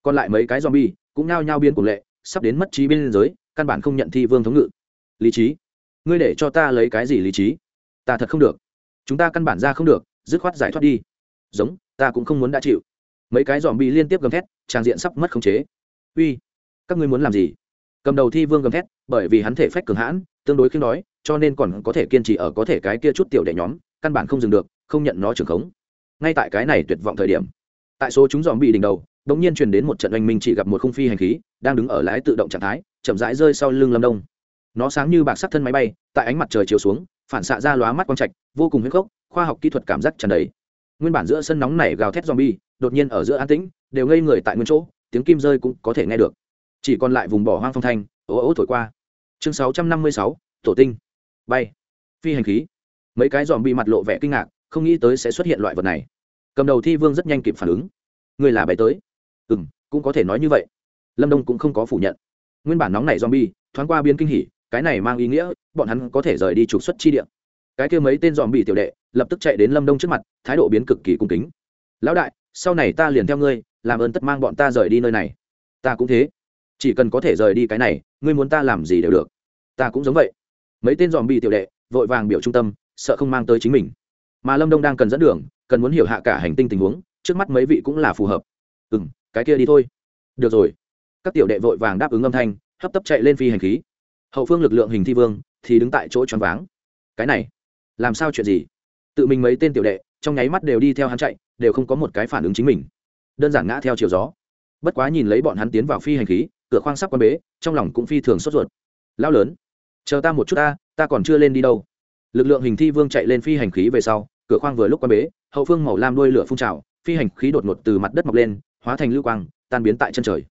Còn lại mấy cái zombie cũng nao nhao biên cùng lệ, sắp đến mất trí bên giới căn bản không nhận thi vương thống ngự. Lý trí, ngươi để cho ta lấy cái gì lý trí? Ta thật không được. Chúng ta căn bản ra không được, dứt khoát giải thoát đi. Giống, ta cũng không muốn đã chịu. Mấy cái dòm bị liên tiếp gầm thét, trang diện sắp mất khống chế. Uy, các ngươi muốn làm gì? Cầm đầu thi vương gầm thét, bởi vì hắn thể phách cường hãn, tương đối khiêm đói, cho nên còn có thể kiên trì ở có thể cái kia chút tiểu đệ nhóm, căn bản không dừng được, không nhận nó trưởng khống ngay tại cái này tuyệt vọng thời điểm. Tại số chúng dòm bị đỉnh đầu đ ỗ n g nhiên truyền đến một trận oanh minh chỉ gặp một khung phi hành khí, đang đứng ở lái tự động trạng thái, chậm rãi rơi sau lưng lâm đông. Nó sáng như bạc sắc thân máy bay, tại ánh mặt trời chiếu xuống, phản xạ ra lóa mắt quang trạch, vô cùng huyết khốc, khoa học kỹ thuật cảm giác tràn đầy. Nguyên bản giữa sân nóng này gào thét zombie, đột nhiên ở giữa an tĩnh, đều ngây người tại nguyên chỗ, tiếng kim rơi cũng có thể nghe được. Chỉ còn lại vùng bỏ hoang phong thanh, ố ố thổi qua. Chương sáu trăm năm mươi sáu, tổ tinh. Bay. Phi hành khí. Mấy cái dòm bị mặt lộ vẻ kinh ngạc không nghĩ tới sẽ xuất hiện loại vật này. Cầm đầu thi vương rất nhanh kịp phản ứng. Người là bày tới. Ừ m cũng có thể nói như vậy. Lâm đông cũng không có phủ nhận. Nguyên bản nóng này dòm bi thoáng qua biến kinh hỉ, cái này mang ý nghĩa, bọn hắn có thể rời đi trục xuất chi điện cái kia mấy tên dòm bị tiểu đệ, lập tức chạy đến lâm đông trước mặt, thái độ biến cực kỳ cung kính. Lão đại, sau này ta liền theo ngươi, làm ơn tất mang bọn ta rời đi nơi này. Ta cũng thế. Chỉ cần có thể rời đi cái này, ngươi muốn ta làm gì đều được. Ta cũng giống vậy. Mấy tên dòm bị tiểu đệ, vội vàng biểu trung tâm, sợ không mang tới chính mình mà lâm đông đang cần dẫn đường cần muốn hiểu hạ cả hành tinh tình huống trước mắt mấy vị cũng là phù hợp ừ m cái kia đi thôi được rồi các tiểu đệ vội vàng đáp ứng âm thanh hấp tấp chạy lên phi hành khí hậu phương lực lượng hình thi vương thì đứng tại chỗ choáng váng cái này làm sao chuyện gì tự mình mấy tên tiểu đệ trong nháy mắt đều đi theo hắn chạy đều không có một cái phản ứng chính mình đơn giản ngã theo chiều gió bất quá nhìn lấy bọn hắn tiến vào phi hành khí cửa khoang sắp quan bế trong lòng cũng phi thường sốt ruột lao lớn chờ ta một chút ta ta còn chưa lên đi đâu lực lượng hình thi vương chạy lên phi hành khí về sau cửa khoang vừa lúc quan bế, hậu phương màu lam đuôi lửa phun trào, phi hành khí đột ngột từ mặt đất mọc lên, hóa thành lưu quang, tan biến tại chân trời.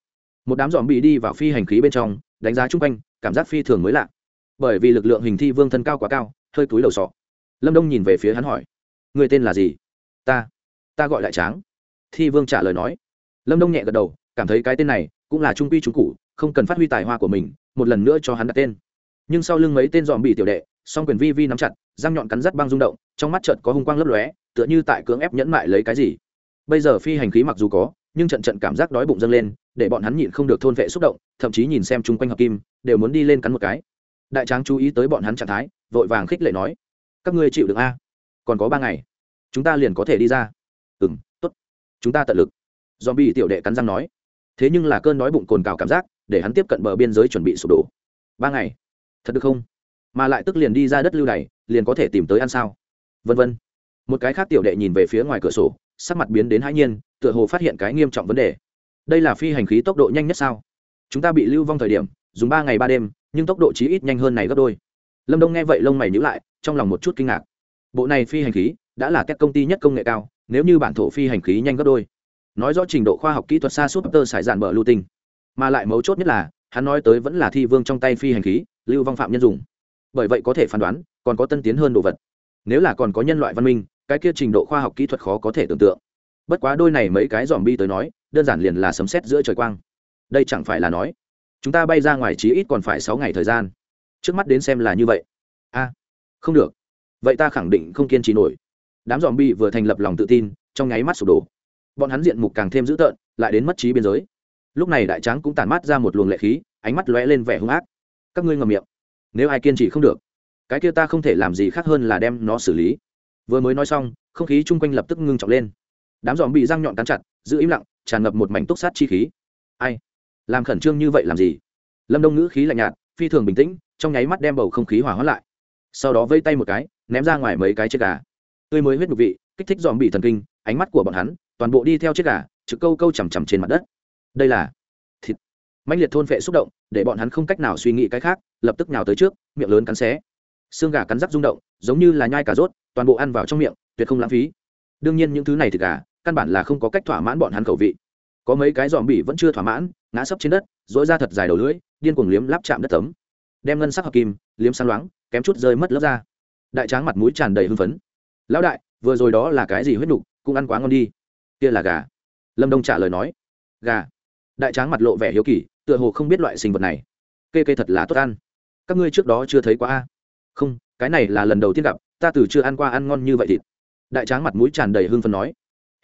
Một đám dòm bị đi vào phi hành khí bên trong, đánh giá chung quanh, cảm giác phi thường mới lạ. Bởi vì lực lượng hình thi vương thân cao quá cao, hơi túi đầu sọ. Lâm đông nhìn về phía hắn hỏi, người tên là gì? Ta ta gọi lại tráng. Thi vương trả lời nói. Lâm đông nhẹ gật đầu, cảm thấy cái tên này cũng là trung quy trung cụ không cần phát huy tài hoa của mình, một lần nữa cho hắn đặt tên. Nhưng sau lưng mấy tên dòm bị tiểu đệ song quyền vi vi nắm chặt, răng nhọn cắn rắt băng rung động, trong mắt trận có hung quang lấp lóe, tựa như tại cưỡng ép nhẫn mại lấy cái gì. Bây giờ phi hành khí mặc dù có, nhưng trận trận cảm giác đói bụng dâng lên, để bọn hắn nhịn không được thôn vệ xúc động, thậm chí nhìn xem chung quanh hợp kim, đều muốn đi lên cắn một cái. Đại tráng chú ý tới bọn hắn trạng thái, vội vàng khích lệ nói, các ngươi chịu được a? Còn có ba ngày, chúng ta liền có thể đi ra. Ừ m t ố t chúng ta tận lực. Dòm bị tiểu đệ cắn răng nói. Thế nhưng là cơn đói bụng cồn cào cảm giác, để hắn tiếp cận bờ biên giới chuẩn bị sụp đổ. Ba ngày? Thật được không? Mà lại tức liền đi ra đất lưu này liền có thể tìm tới ăn sao? Vân vân. Một cái khác tiểu đệ nhìn về phía ngoài cửa sổ, sắc mặt biến đến hãi nhiên, tựa hồ phát hiện cái nghiêm trọng vấn đề. Đây là phi hành khí tốc độ nhanh nhất sao? Chúng ta bị lưu vong thời điểm, dùng ba ngày ba đêm, nhưng tốc độ chí ít nhanh hơn này gấp đôi. Lâm đông nghe vậy lông mày nhữ lại, trong lòng một chút kinh ngạc. Bộ này phi hành khí, đã là các công ty nhất công nghệ cao, nếu như bản thổ phi hành khí nhanh gấp đôi. Nói rõ trình độ khoa học kỹ thuật xa suốt tơ sải dạn bờ lưu tinh. Mà lại mấu chốt nhất là, hắn nói tới vẫn là thi vương trong tay phi hành khí, lưu vong phạm nhân dùng bởi vậy có thể phán đoán, còn có tân tiến hơn đồ vật. Nếu là còn có nhân loại văn minh, cái kia trình độ khoa học kỹ thuật khó có thể tưởng tượng. Bất quá đôi này mấy cái dòm bi tới nói, đơn giản liền là sấm xét giữa trời quang. Đây chẳng phải là nói, chúng ta bay ra ngoài chí ít còn phải sáu ngày thời gian. Trước mắt đến xem là như vậy. A, không được. Vậy ta khẳng định không kiên trì nổi. Đám dòm bi vừa thành lập lòng tự tin, trong nháy mắt sụp đổ. Bọn hắn diện mục càng thêm dữ tợn, lại đến mất trí biên giới. Lúc này đại tráng cũng tản mát ra một luồng lệ khí, ánh mắt lóe lên vẻ hung ác. Các ngươi ngầm miệng nếu ai kiên trì không được, cái kia ta không thể làm gì khác hơn là đem nó xử lý. Vừa mới nói xong, không khí chung quanh lập tức ngưng trọng lên. Đám dòm bị răng nhọn cắn chặt, giữ im lặng, tràn ngập một mảnh túc sát chi khí. Ai? Làm khẩn trương như vậy làm gì? Lâm đông ngữ khí lạnh nhạt, phi thường bình tĩnh, trong nháy mắt đem bầu không khí hỏa hoãn lại. Sau đó vây tay một cái, ném ra ngoài mấy cái chiếc gà. Tươi mới huyết nhục vị, kích thích dòm bị thần kinh, ánh mắt của bọn hắn toàn bộ đi theo chiếc gà, trực câu câu chằm chằm trên mặt đất. Đây là mãnh liệt thôn phệ xúc động, để bọn hắn không cách nào suy nghĩ cái khác, lập tức nhào tới trước, miệng lớn cắn xé. Xương gà cắn rắc rung động, giống như là nhai cà rốt, toàn bộ ăn vào trong miệng, tuyệt không lãng phí. Đương nhiên những thứ này thịt gà, căn bản là không có cách thỏa mãn bọn hắn khẩu vị. Có mấy cái dòm bỉ vẫn chưa thỏa mãn, ngã sấp trên đất dỗi ra thật dài đầu lưỡi, điên cuồng liếm láp chạm đất tấm. Đem ngân sắc hợp kim, liếm sáng loáng, kém chút rơi mất lớp ra đại tráng mặt mũi tràn đầy hưng phấn. Lão đại, vừa rồi đó là cái gì huyết nục, cũng ăn quá ngon đi. Kia là gà. Lâm đông trả lời nói. Gà. Đại tráng mặt lộ vẻ hiếu kỳ tựa hồ không biết loại sinh vật này. Kê kê thật là tốt ăn. Các ngươi trước đó chưa thấy quá a? Không, cái này là lần đầu tiên gặp, ta từ chưa ăn qua ăn ngon như vậy thịt. Đại tráng mặt mũi tràn đầy hương phần nói.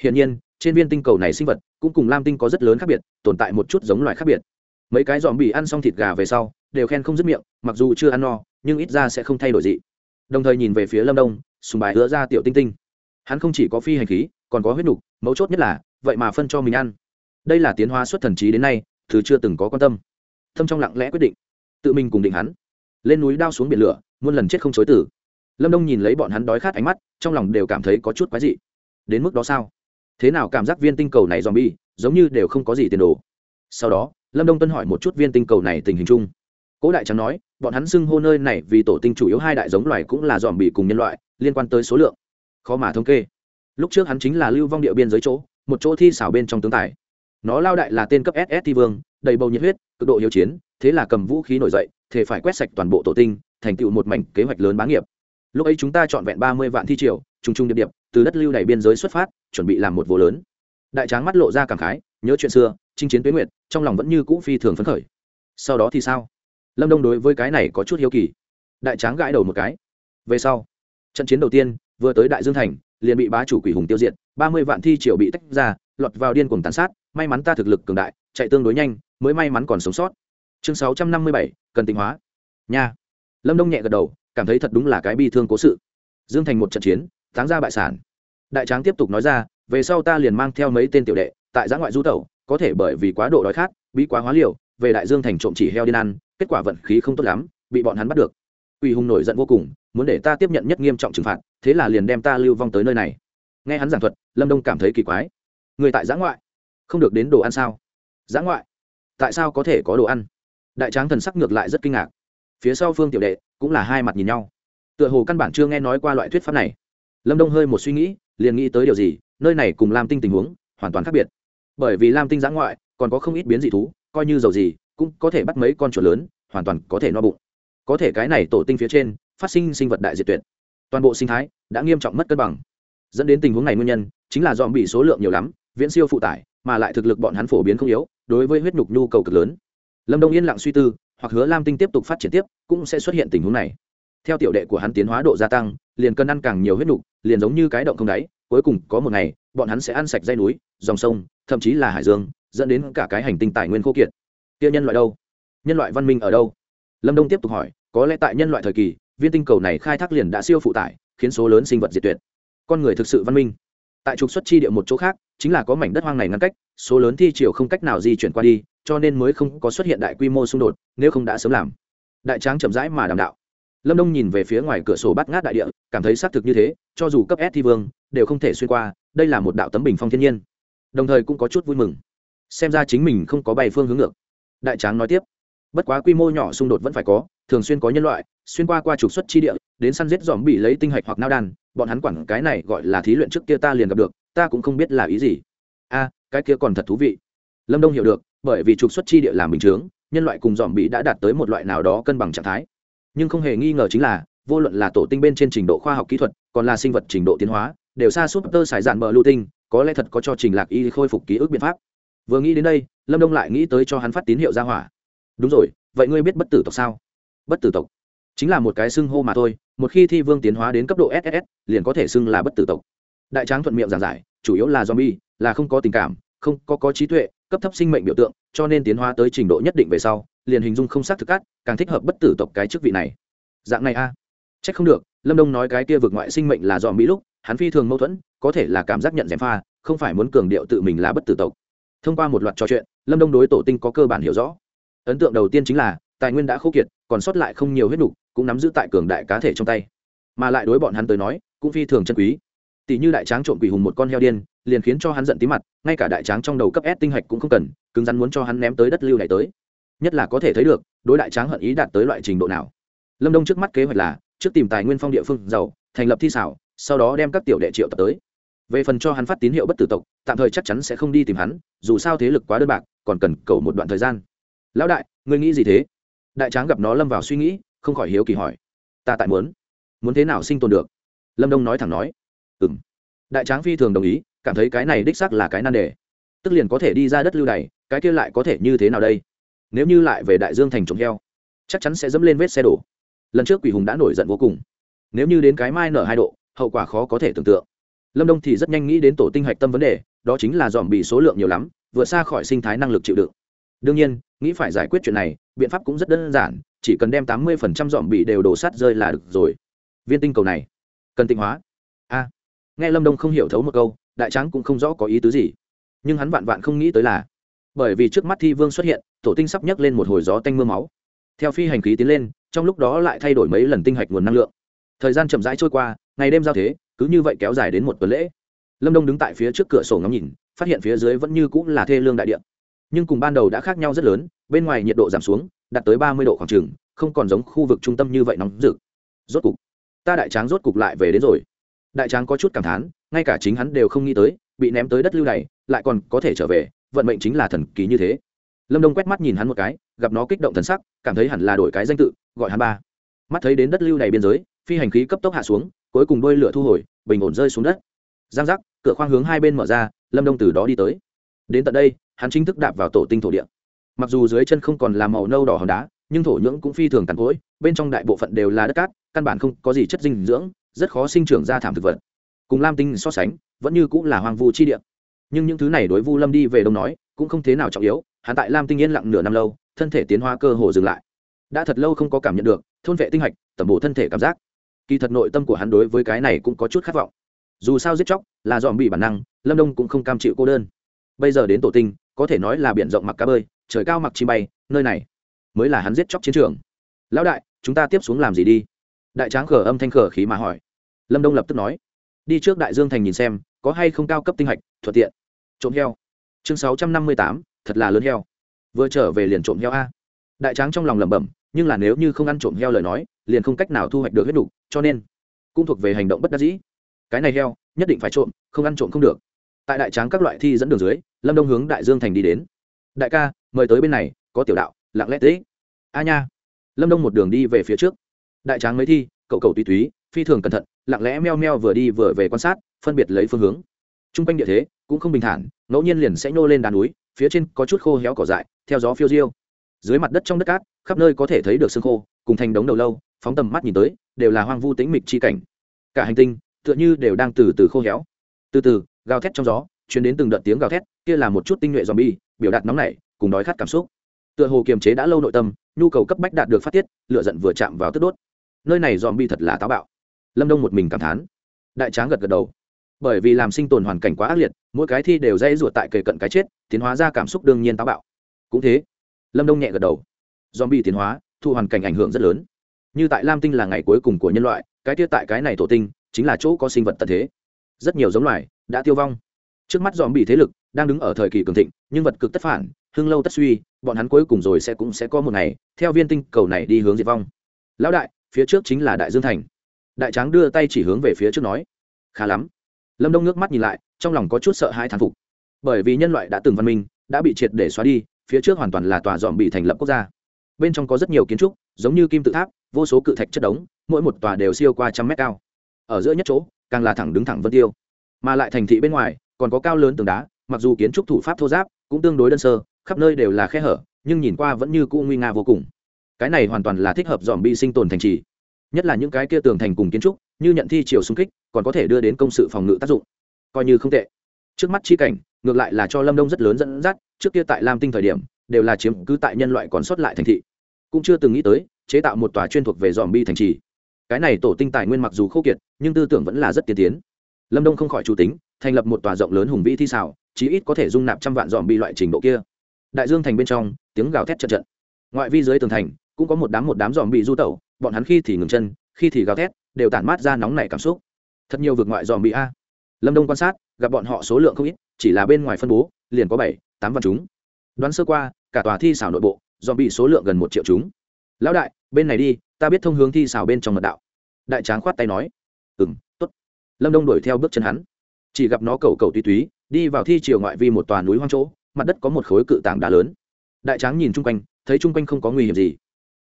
Hiển nhiên, trên viên tinh cầu này sinh vật cũng cùng lam tinh có rất lớn khác biệt, tồn tại một chút giống loài khác biệt. Mấy cái dòm bị ăn xong thịt gà về sau, đều khen không dứt miệng, mặc dù chưa ăn no, nhưng ít ra sẽ không thay đổi gì. Đồng thời nhìn về phía lâm đông, sùng bài hứa ra tiểu tinh tinh. Hắn không chỉ có phi hành khí, còn có huyết nục, mấu chốt nhất là, vậy mà phân cho mình ăn. Đây là tiến hóa xuất thần trí đến nay thứ chưa từng có quan tâm. Thâm trong lặng lẽ quyết định, tự mình cùng định hắn. Lên núi đao xuống biển lửa, muôn lần chết không chối tử lâm đông nhìn lấy bọn hắn đói khát ánh mắt, trong lòng đều cảm thấy có chút quái dị. Đến mức đó sao? Thế nào cảm giác viên tinh cầu này dòm bi giống như đều không có gì tiền đồ? Sau đó, lâm đông tuân hỏi một chút viên tinh cầu này tình hình chung. Cố đại trắng nói, bọn hắn xưng hô nơi này vì tổ tinh chủ yếu hai đại giống loài cũng là dòm bị cùng nhân loại, liên quan tới số lượng. Khó mà thống kê. Lúc trước hắn chính là lưu vong địa biên giới chỗ, một chỗ thi xảo bên trong tướng tài nó lao đại là tên cấp ss thi vương, đầy bầu nhiệt huyết, cực độ hiếu chiến, thế là cầm vũ khí nổi dậy thế phải quét sạch toàn bộ tổ tinh, thành tựu một mảnh kế hoạch lớn bá nghiệp. Lúc ấy chúng ta chọn vẹn ba mươi vạn thi triều, trùng trùng điệp điệp, từ đất lưu đẩy biên giới xuất phát, chuẩn bị làm một vô lớn. Đại tráng mắt lộ ra cảm khái, nhớ chuyện xưa, chinh chiến tuyến nguyệt, trong lòng vẫn như cũ phi thường phấn khởi. Sau đó thì sao? Lâm đông đối với cái này có chút hiếu kỳ. Đại tráng gãi đầu một cái. Về sau, trận chiến đầu tiên, vừa tới đại dương thành, liền bị bá chủ quỷ hùng tiêu diệt, ba mươi vạn thi triều bị tách ra, lọt vào điên cuồng tàn sát may mắn ta thực lực cường đại, chạy tương đối nhanh, mới may mắn còn sống sót. Chương sáu trăm năm mươi bảy, cần tịnh hóa. Nha. Lâm đông nhẹ gật đầu, cảm thấy thật đúng là cái bi thương cố sự. Dương thành một trận chiến, thắng ra bại sản. Đại tráng tiếp tục nói ra, về sau ta liền mang theo mấy tên tiểu đệ, tại giã ngoại du tẩu, có thể bởi vì quá độ đói khát bị quá hóa liều, về đại dương thành trộm chỉ heo điên ăn, kết quả vận khí không tốt lắm, bị bọn hắn bắt được. Quỷ hùng nổi giận vô cùng, muốn để ta tiếp nhận nhất nghiêm trọng trừng phạt, thế là liền đem ta lưu vong tới nơi này. Nghe hắn giảng thuật, lâm đông cảm thấy kỳ quái. Người tại giã ngoại không được đến đồ ăn sao? Giã ngoại, tại sao có thể có đồ ăn? Đại tráng thần sắc ngược lại rất kinh ngạc. Phía sau phương tiểu đệ cũng là hai mặt nhìn nhau. Tựa hồ căn bản chưa nghe nói qua loại thuyết pháp này. Lâm đông hơi một suy nghĩ, liền nghĩ tới điều gì, nơi này cùng lam tinh tình huống hoàn toàn khác biệt. Bởi vì lam tinh giã ngoại, còn có không ít biến dị thú, coi như dầu gì, cũng có thể bắt mấy con chuột lớn, hoàn toàn có thể no bụng. Có thể cái này tổ tinh phía trên, phát sinh sinh vật đại diệt tuyệt. Toàn bộ sinh thái đã nghiêm trọng mất cân bằng. Dẫn đến tình huống này nguyên nhân, chính là dòm bị số lượng nhiều lắm, viễn siêu phụ tải mà lại thực lực bọn hắn phổ biến không yếu, đối với huyết nhục nhu cầu cực lớn. Lâm đông yên lặng suy tư, hoặc hứa lam tinh tiếp tục phát triển tiếp, cũng sẽ xuất hiện tình huống này. Theo tiểu đệ của hắn tiến hóa độ gia tăng, liền cân ăn càng nhiều huyết nhục, liền giống như cái động không đáy, cuối cùng có một ngày, bọn hắn sẽ ăn sạch dây núi, dòng sông, thậm chí là hải dương, dẫn đến cả cái hành tinh tài nguyên khô kiệt. Kia nhân loại đâu? Nhân loại văn minh ở đâu? Lâm đông tiếp tục hỏi, có lẽ tại nhân loại thời kỳ, viên tinh cầu này khai thác liền đã siêu phụ tải, khiến số lớn sinh vật diệt tuyệt. Con người thực sự văn minh tại trục xuất chi địa một chỗ khác, chính là có mảnh đất hoang này ngăn cách, số lớn thi triều không cách nào di chuyển qua đi, cho nên mới không có xuất hiện đại quy mô xung đột, nếu không đã sớm làm. Đại tráng chậm rãi mà đàm đạo. Lâm đông nhìn về phía ngoài cửa sổ bắt ngát đại địa, cảm thấy xác thực như thế, cho dù cấp s thi vương, đều không thể xuyên qua, đây là một đạo tấm bình phong thiên nhiên. Đồng thời cũng có chút vui mừng. Xem ra chính mình không có bay phương hướng ngược. Đại tráng nói tiếp, bất quá quy mô nhỏ xung đột vẫn phải có, thường xuyên có nhân loại xuyên qua qua trục xuất chi địa, đến săn giết dòm bị lấy tinh hạch hoặc nao đan, bọn hắn quản cái này gọi là thí luyện trước kia ta liền gặp được, ta cũng không biết là ý gì. A, cái kia còn thật thú vị. Lâm đông hiểu được, bởi vì trục xuất chi địa làm bình chướng, nhân loại cùng dòm bị đã đạt tới một loại nào đó cân bằng trạng thái. Nhưng không hề nghi ngờ chính là, vô luận là tổ tinh bên trên trình độ khoa học kỹ thuật, còn là sinh vật trình độ tiến hóa, đều xa suốt tơ sải dạn bờ lưu tinh, có lẽ thật có cho trình lạc y khôi phục ký ức biện pháp. Vừa nghĩ đến đây, lâm đông lại nghĩ tới cho hắn phát tín hiệu ra hỏa. Đúng rồi, vậy ngươi biết bất tử tộc sao? Bất tử tộc chính là một cái xưng hô mà thôi, một khi thi vương tiến hóa đến cấp độ ss liền có thể xưng là bất tử tộc đại tráng thuận miệng giảng giải, chủ yếu là zombie, là không có tình cảm, không có có trí tuệ, cấp thấp sinh mệnh biểu tượng, cho nên tiến hóa tới trình độ nhất định về sau, liền hình dung không xác thực cắt càng thích hợp bất tử tộc cái chức vị này dạng này a à? trách không được, lâm đông nói cái kia vượt ngoại sinh mệnh là dòm mỹ lúc, hắn phi thường mâu thuẫn, có thể là cảm giác nhận dèm pha, không phải muốn cường điệu tự mình là bất tử tộc thông qua một loạt trò chuyện, lâm đông đối tổ tinh có cơ bản hiểu rõ ấn tượng đầu tiên chính là, tài nguyên đã khô kiệt, còn sót lại không nhiều huyết đủ cũng nắm giữ tại cường đại cá thể trong tay. Mà lại đối bọn hắn tới nói, cũng phi thường chân quý. Tỷ như đại tráng trộm quỷ hùng một con heo điên, liền khiến cho hắn giận tí mặt, ngay cả đại tráng trong đầu cấp s tinh hạch cũng không cần, cứng rắn muốn cho hắn ném tới đất lưu này tới. Nhất là có thể thấy được, đối đại tráng hận ý đạt tới loại trình độ nào. Lâm đông trước mắt kế hoạch là, trước tìm tài nguyên phong địa phương giàu, thành lập thi xảo, sau đó đem các tiểu đệ triệu tập tới. Về phần cho hắn phát tín hiệu bất tử tộc, tạm thời chắc chắn sẽ không đi tìm hắn, dù sao thế lực quá đơn bạc, còn cần cầu một đoạn thời gian. Lão đại, ngươi nghĩ gì thế? Đại tráng gặp nó lâm vào suy nghĩ không khỏi hiếu kỳ hỏi, ta tại muốn muốn thế nào sinh tồn được? Lâm đông nói thẳng nói ừ m đại tráng phi thường đồng ý, cảm thấy cái này đích sắc là cái nan đề. Tức liền có thể đi ra đất lưu này cái kia lại có thể như thế nào đây? Nếu như lại về đại dương thành trồng heo, chắc chắn sẽ dẫm lên vết xe đổ. Lần trước quỷ hùng đã nổi giận vô cùng. Nếu như đến cái mai nở hai độ, hậu quả khó có thể tưởng tượng. Lâm đông thì rất nhanh nghĩ đến tổ tinh hạch tâm vấn đề, đó chính là dòm bị số lượng nhiều lắm, vượt xa khỏi sinh thái năng lực chịu đựng. Đương nhiên, nghĩ phải giải quyết chuyện này, biện pháp cũng rất đơn giản chỉ cần đem tám mươi phần trăm dọn bị đều đổ sát rơi là được rồi. Viên tinh cầu này, cần tinh hóa. A. Nghe lâm đông không hiểu thấu một câu, đại tráng cũng không rõ có ý tứ gì. Nhưng hắn vạn vạn không nghĩ tới là, bởi vì trước mắt thi vương xuất hiện, tổ tinh sắp nhấc lên một hồi gió tanh m ư a máu. Theo phi hành khí tiến lên, trong lúc đó lại thay đổi mấy lần tinh hạch nguồn năng lượng. Thời gian chậm rãi trôi qua, ngày đêm giao thế, cứ như vậy kéo dài đến một tuần lễ. Lâm đông đứng tại phía trước cửa sổ ngắm nhìn, phát hiện phía dưới vẫn như cũng là thê lương đại điện nhưng cùng ban đầu đã khác nhau rất lớn, bên ngoài nhiệt độ giảm xuống đạt tới ba mươi độ khoảng trừng không còn giống khu vực trung tâm như vậy nóng rực. Rốt cục, ta đại tráng rốt cục lại về đến rồi. Đại tráng có chút cảm thán, ngay cả chính hắn đều không nghĩ tới, bị ném tới đất lưu này, lại còn có thể trở về, vận mệnh chính là thần kỳ như thế. Lâm đông quét mắt nhìn hắn một cái, gặp nó kích động thần sắc, cảm thấy hẳn là đổi cái danh tự, gọi hắn ba. Mắt thấy đến đất lưu này biên giới, phi hành khí cấp tốc hạ xuống, cuối cùng đôi lửa thu hồi, bình ổn rơi xuống đất. Giang giác, cửa khoang hướng hai bên mở ra, lâm đông từ đó đi tới. Đến tận đây, hắn chính thức đạp vào tổ tinh thổ địa mặc dù dưới chân không còn là màu nâu đỏ hòn đá, nhưng thổ nhưỡng cũng phi thường tàn cỗi bên trong đại bộ phận đều là đất cát, căn bản không có gì chất dinh dưỡng, rất khó sinh trưởng ra thảm thực vật. Cùng lam tinh so sánh, vẫn như cũng là hoang vu chi địa. Nhưng những thứ này đối vu lâm đi về đông nói, cũng không thế nào trọng yếu, hắn tại lam tinh yên lặng nửa năm lâu, thân thể tiến hóa cơ hồ dừng lại. Đã thật lâu không có cảm nhận được, thôn vệ tinh hạch, tẩm bổ thân thể cảm giác. Kỳ thật nội tâm của hắn đối với cái này cũng có chút khát vọng. Dù sao giết chóc, là dòm bị bản năng, lâm đông cũng không cam chịu cô đơn. Bây giờ đến tổ tinh, có thể nói là biển rộng mặc cá bơi trời cao mặc chi bay nơi này mới là hắn giết chóc chiến trường. Lão đại chúng ta tiếp xuống làm gì đi? Đại tráng khở âm thanh khở khí mà hỏi. Lâm đông lập tức nói. Đi trước đại dương thành nhìn xem có hay không cao cấp tinh hạch thuận tiện. Trộm heo. Chương sáu trăm năm mươi tám thật là lớn heo. Vừa trở về liền trộm heo a. Đại tráng trong lòng lẩm bẩm nhưng là nếu như không ăn trộm heo lời nói liền không cách nào thu hoạch được huyết đủ, cho nên cũng thuộc về hành động bất đắc dĩ. Cái này heo nhất định phải trộm không ăn trộm không được. Tại đại tráng các loại thi dẫn đường dưới lâm đông hướng đại dương thành đi đến đại ca, mời tới bên này, có tiểu đạo, lặng lẽ tế a nha. Lâm đông một đường đi về phía trước. Đại tráng mấy thi, cậu cậu tùy túy phi thường cẩn thận, lặng lẽ meo meo vừa đi vừa về quan sát, phân biệt lấy phương hướng. T r u n g quanh địa thế cũng không bình thản, ngẫu nhiên liền sẽ nhô lên đá núi, phía trên có chút khô héo cỏ dại, theo gió phiêu diêu. Dưới mặt đất trong đất cát, khắp nơi có thể thấy được sương khô, cùng thành đống đầu lâu, phóng tầm mắt nhìn tới, đều là hoang vu tĩnh mịch chi cảnh. Cả hành tinh tựa như đều đang từ từ khô héo. Từ từ, gào thét trong gió chuyển đến từng đợt tiếng gào thét kia là một chút tinh nhuệ zombie, bi biểu đạt nóng nảy cùng đói khát cảm xúc. Tựa hồ kiềm chế đã lâu nội tâm nhu cầu cấp bách đạt được phát tiết lựa giận vừa chạm vào tức đốt. Nơi này zombie bi thật là táo bạo. Lâm đông một mình cảm thán. Đại tráng gật gật đầu. Bởi vì làm sinh tồn hoàn cảnh quá ác liệt mỗi cái thi đều dây ruột tại kề cận cái chết tiến hóa ra cảm xúc đương nhiên táo bạo. Cũng thế lâm đông nhẹ gật đầu. Zombie bi tiến hóa thu hoàn cảnh ảnh hưởng rất lớn. Như tại lam tinh là ngày cuối cùng của nhân loại cái tiết tại cái này tổ tinh chính là chỗ có sinh vật tận thế. Rất nhiều giống loài đã tiêu vong trước mắt dòm bị thế lực đang đứng ở thời kỳ cường thịnh, nhưng vật cực tất phản, hưng lâu tất suy, bọn hắn cuối cùng rồi sẽ cũng sẽ có một ngày, theo viên tinh cầu này đi hướng diệt vong. Lão đại, phía trước chính là đại dương thành. Đại tráng đưa tay chỉ hướng về phía trước nói, khá lắm. Lâm đông nước mắt nhìn lại, trong lòng có chút sợ hãi thán phục. Bởi vì nhân loại đã từng văn minh, đã bị triệt để xóa đi, phía trước hoàn toàn là tòa dòm bị thành lập quốc gia. Bên trong có rất nhiều kiến trúc, giống như kim tự tháp, vô số cự thạch chất đống, mỗi một tòa đều siêu qua trăm mét cao. Ở giữa nhất chỗ, càng là thẳng đứng thẳng vân tiêu. Mà lại thành thị bên ngoài còn có cao lớn tường đá, mặc dù kiến trúc thủ pháp thô giáp cũng tương đối đơn sơ, khắp nơi đều là khe hở, nhưng nhìn qua vẫn như cũ nguy nga vô cùng. Cái này hoàn toàn là thích hợp dòm bi sinh tồn thành trì. Nhất là những cái kia tường thành cùng kiến trúc, như nhận thi chiều xung kích, còn có thể đưa đến công sự phòng ngự tác dụng. Coi như không tệ. Trước mắt chi cảnh, ngược lại là cho lâm đông rất lớn dẫn dắt, trước kia tại lam tinh thời điểm, đều là chiếm cứ tại nhân loại còn sót lại thành thị. Cũng chưa từng nghĩ tới, chế tạo một tòa chuyên thuộc về dòm bi thành trì. Cái này tổ tinh tài nguyên mặc dù khô kiệt, nhưng tư tưởng vẫn là rất tiên tiến. Lâm đông không khỏi chủ tính thành lập một tòa rộng lớn hùng vĩ thi xảo chí ít có thể dung nạp trăm vạn dòm bị loại trình độ kia. Đại dương thành bên trong, tiếng gào thét trận trận. Ngoại vi dưới tường thành, cũng có một đám một đám dòm bị du tẩu, bọn hắn khi thì ngừng chân, khi thì gào thét, đều tản mát ra nóng nảy cảm xúc. Thật nhiều vượt ngoại dòm bị a. Lâm đông quan sát, gặp bọn họ số lượng không ít, chỉ là bên ngoài phân bố, liền có bảy, tám vạn chúng. Đoán sơ qua, cả tòa thi xảo nội bộ, dòm bị số lượng gần một triệu chúng. Lão đại, bên này đi, ta biết thông hướng thi xảo bên trong mật đạo. Đại tráng khoát tay nói. Ừ m t ố t lâm đông đuổi theo bước chân hắn chỉ gặp nó cầu cầu tuy túy, đi vào thi chiều ngoại vi một tòa núi hoang chỗ, mặt đất có một khối cự tảng đá lớn. Đại tráng nhìn chung quanh, thấy chung quanh không có nguy hiểm gì.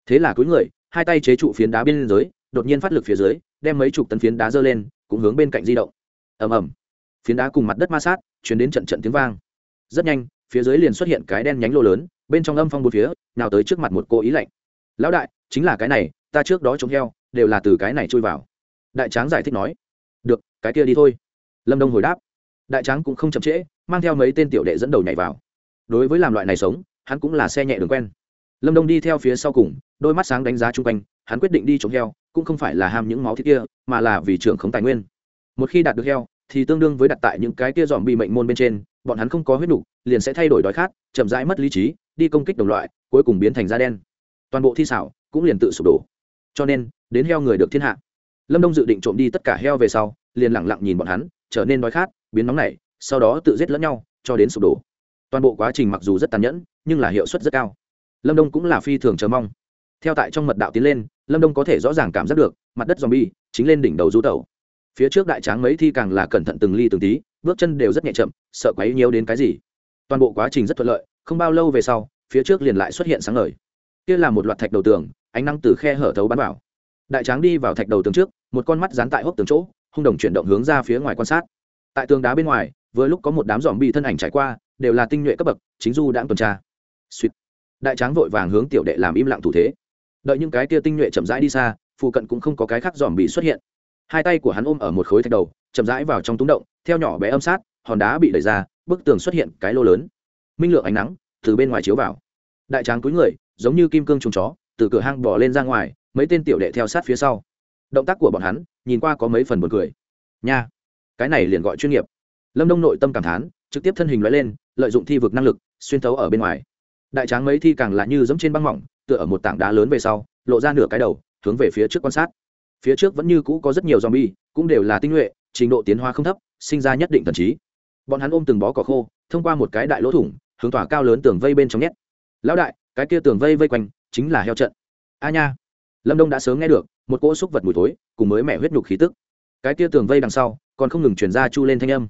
Thế là cuối người, hai tay chế trụ phiến đá bên dưới, đột nhiên phát lực phía dưới, đem mấy chục tấn phiến đá dơ lên, cũng hướng bên cạnh di động. Ầm ầm. Phiến đá cùng mặt đất ma sát chuyển đến trận trận tiếng vang. Rất nhanh, phía dưới liền xuất hiện cái đen nhánh lô lớn, bên trong âm phong một phía, nào tới trước mặt một cô ý lạnh. Lão đại, chính là cái này, ta trước đó trông heo, đều là từ cái này chui vào. Đại tráng giải thích nói. Được, cái kia đi thôi lâm đông hồi đáp đại tráng cũng không chậm trễ mang theo mấy tên tiểu đệ dẫn đầu nhảy vào. Đối với làm loại này sống hắn cũng là xe nhẹ đường quen. Lâm đông đi theo phía sau cùng đôi mắt sáng đánh giá chung quanh hắn quyết định đi trộm heo cũng không phải là ham những máu thịt kia mà là vì trưởng khống tài nguyên. Một khi đạt được heo thì tương đương với đặt tại những cái kia dòm bị mệnh môn bên trên bọn hắn không có huyết đủ, liền sẽ thay đổi đói khát chậm rãi mất lý trí đi công kích đồng loại cuối cùng biến thành da đen. Toàn bộ thi xảo cũng liền tự sụp đổ. Cho nên đến heo người được thiên hạ. Lâm đông dự định trộm đi tất cả heo về sau liền lẳng lặng nhìn bọn hắn trở nên đói khát, biến nóng nảy, sau đó tự giết lẫn nhau, cho đến sụp đổ. Toàn bộ quá trình mặc dù rất tàn nhẫn, nhưng là hiệu suất rất cao. Lâm đông cũng là phi thường chờ mong. Theo tại trong mật đạo tiến lên, lâm đông có thể rõ ràng cảm giác được, mặt đất z o m bi e chính lên đỉnh đầu du tẩu. Phía trước đại tráng mấy thi càng là cẩn thận từng ly từng tí, bước chân đều rất nhẹ chậm, sợ quấy nhiều đến cái gì. Toàn bộ quá trình rất thuận lợi, không bao lâu về sau, phía trước liền lại xuất hiện sáng ngời. Kia là một loạt thạch đầu tường, ánh nắng từ khe hở thấu bắn vào. Đại tráng đi vào thạch đầu tường trước, một con mắt dán tại hốc tường chỗ hung đồng chuyển động hướng ra phía ngoài quan sát. Tại tường đá bên ngoài, vừa lúc có một đám dòm bị thân ảnh trải qua, đều là tinh nhuệ cấp bậc, chính du đã tuần tra. Suýt. Đại tráng vội vàng hướng tiểu đệ làm im lặng thủ thế. Đợi những cái tia tinh nhuệ chậm rãi đi xa, phụ cận cũng không có cái khác dòm bị xuất hiện. Hai tay của hắn ôm ở một khối thạch đầu, chậm rãi vào trong túng động, theo nhỏ bé âm sát, hòn đá bị đẩy ra, bức tường xuất hiện cái lô lớn. Minh lượng ánh nắng từ bên ngoài chiếu vào. Đại tráng túi người, giống như kim cương trùng chó, từ cửa hang bỏ lên ra ngoài, mấy tên tiểu đệ theo sát phía sau động tác của bọn hắn, nhìn qua có mấy phần buồn cười. Nha, cái này liền gọi chuyên nghiệp. Lâm đông nội tâm cảm thán, trực tiếp thân hình loại lên, lợi dụng thi vực năng lực, xuyên thấu ở bên ngoài. Đại tráng mấy thi càng là như giống trên băng mỏng, tựa ở một tảng đá lớn về sau, lộ ra nửa cái đầu, hướng về phía trước quan sát. Phía trước vẫn như cũ có rất nhiều z o m bi e cũng đều là tinh nhuệ, trình độ tiến hóa không thấp, sinh ra nhất định thần trí. Bọn hắn ôm từng bó cỏ khô, thông qua một cái đại lỗ thủng, hướng tỏa cao lớn tường vây bên trong nhét. Lão đại, cái kia tường vây vây quanh, chính là heo trận. A nha lâm đông đã sớm nghe được, một cỗ xúc vật mùi tối cùng mới mẹ huyết nhục khí tức. Cái kia tường vây đằng sau, còn không ngừng chuyển ra chu lên thanh âm.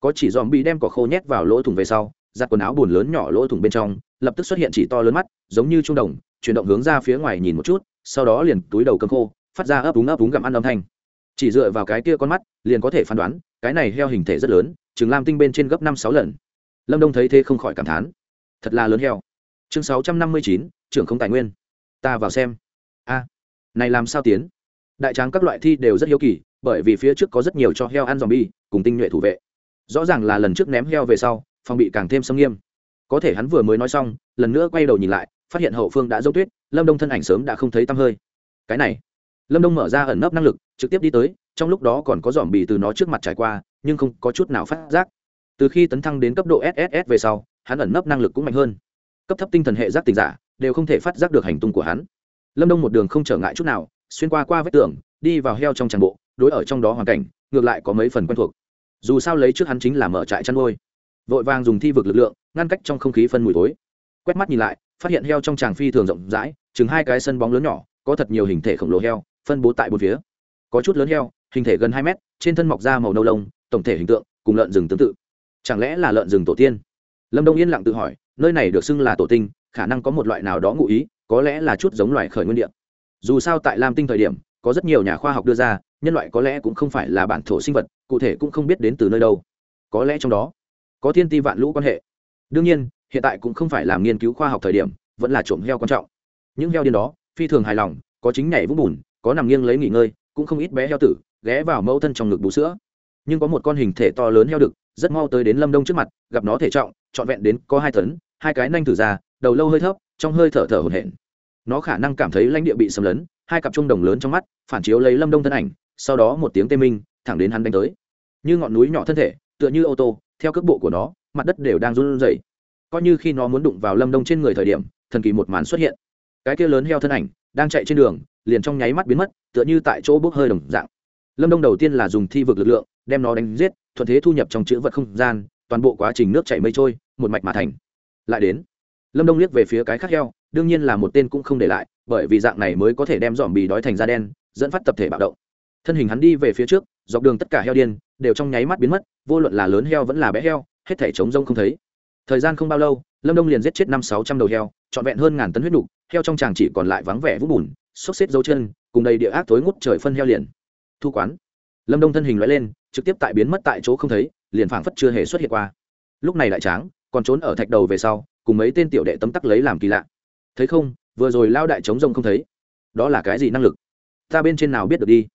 Có chỉ dòm bị đem cỏ khô nhét vào lỗ thủng về sau, giặt quần áo bùn lớn nhỏ lỗ thủng bên trong, lập tức xuất hiện chỉ to lớn mắt, giống như trung đồng, chuyển động hướng ra phía ngoài nhìn một chút, sau đó liền túi đầu cơm khô, phát ra ấp úng ấp úng gặm ăn âm thanh. Chỉ dựa vào cái kia con mắt, liền có thể phán đoán, cái này heo hình thể rất lớn chừng lam tinh bên trên gấp năm sáu lần. Lâm đông thấy thế không khỏi cảm thán. Thật là lớn heo. Chương sáu trăm năm mươi chín, trưởng không tài nguyên. Ta vào xem. A này làm sao tiến? Đại tráng các loại thi đều rất hiếu kỳ, bởi vì phía trước có rất nhiều cho heo ăn dòm bi cùng tinh nhuệ thủ vệ. Rõ ràng là lần trước ném heo về sau, phòng bị càng thêm xâm nghiêm. Có thể hắn vừa mới nói xong, lần nữa quay đầu nhìn lại, phát hiện hậu phương đã dốc tuyết, lâm đông thân ảnh sớm đã không thấy tăm hơi. Cái này, lâm đông mở ra ẩn nấp năng lực, trực tiếp đi tới, trong lúc đó còn có dòm bì từ nó trước mặt trải qua, nhưng không có chút nào phát giác. Từ khi tấn thăng đến cấp độ sss về sau, hắn ẩn nấp năng lực cũng mạnh hơn. Cấp thấp tinh thần hệ giác tình giả, đều không thể phát giác được hành tung của hắn lâm đông một đường không trở ngại chút nào, xuyên qua qua vách tường, đi vào heo trong tràng bộ, đối ở trong đó hoàn cảnh, ngược lại có mấy phần quen thuộc. Dù sao lấy trước hắn chính là mở trại chăn nuôi. Vội vàng dùng thi vực lực lượng, ngăn cách trong không khí phân mùi tối quét mắt nhìn lại, phát hiện heo trong tràng phi thường rộng rãi, chừng hai cái sân bóng lớn nhỏ, có thật nhiều hình thể khổng lồ heo, phân bố tại bốn phía. Có chút lớn heo, hình thể gần hai mét, trên thân mọc da màu nâu lông, tổng thể hình tượng, cùng lợn rừng tương tự. Chẳng lẽ là lợn rừng tổ tiên? Lâm đông yên lặng tự hỏi, nơi này được xưng là tổ tinh, khả năng có một loại nào đó ngụ ý có lẽ là chút giống loài khởi nguyên địa. Dù sao tại lam tinh thời điểm, có rất nhiều nhà khoa học đưa ra, nhân loại có lẽ cũng không phải là bản thổ sinh vật, cụ thể cũng không biết đến từ nơi đâu. Có lẽ trong đó, có thiên ti vạn lũ quan hệ. Đương nhiên, hiện tại cũng không phải làm nghiên cứu khoa học thời điểm, vẫn là trộm heo quan trọng. Những heo điên đó, phi thường hài lòng, có chính nhảy vũng bùn, có nằm nghiêng lấy nghỉ ngơi, cũng không ít bé heo tử, ghé vào mẫu thân trong ngực bú sữa. Nhưng có một con hình thể to lớn heo đực, rất mau tới đến lâm đông trước mặt, gặp nó thể trọng, trọn vẹn đến có hai tấn, hai cái nanh thử ra, đầu lâu hơi thấp trong hơi thở thở hổn hển. Nó khả năng cảm thấy lãnh địa bị xâm lấn, hai cặp trung đồng lớn trong mắt, phản chiếu lấy lâm đông thân ảnh, sau đó một tiếng tê minh, thẳng đến hắn đánh tới. Như ngọn núi nhỏ thân thể, tựa như ô tô, theo cước bộ của nó, mặt đất đều đang run rẩy. Coi như khi nó muốn đụng vào lâm đông trên người thời điểm, thần kỳ một màn xuất hiện. Cái kia lớn heo thân ảnh, đang chạy trên đường, liền trong nháy mắt biến mất, tựa như tại chỗ bốc hơi đồng dạng. Lâm đông đầu tiên là dùng thi vực lực lượng, đem nó đánh giết, thuận thế thu nhập trong chữ vật không gian, toàn bộ quá trình nước chảy mây trôi, một mạch mà thành. Lại đến lâm đông liếc về phía cái khác heo đương nhiên là một tên cũng không để lại bởi vì dạng này mới có thể đem dòm bì đói thành da đen dẫn phát tập thể bạo động. Thân hình hắn đi về phía trước dọc đường tất cả heo điên đều trong nháy mắt biến mất vô luận là lớn heo vẫn là bé heo hết thể chống rông không thấy. Thời gian không bao lâu lâm đông liền giết chết năm sáu trăm đầu heo trọn vẹn hơn ngàn tấn huyết đục, heo trong tràng chỉ còn lại vắng vẻ vũng bùn xốc xếp dấu chân cùng đầy địa ác tối ngút trời phân heo liền. Thu quán. Lâm đông thân hình loại lên trực tiếp tại biến mất tại chỗ không thấy liền phảng phất chưa hề xuất hiện qua. Lúc này đại tráng còn trốn ở thạch đầu về sau cùng mấy tên tiểu đệ tấm tắc lấy làm kỳ lạ. Thấy không, vừa rồi lao đại chống rông không thấy. Đó là cái gì năng lực? Ta bên trên nào biết được đi?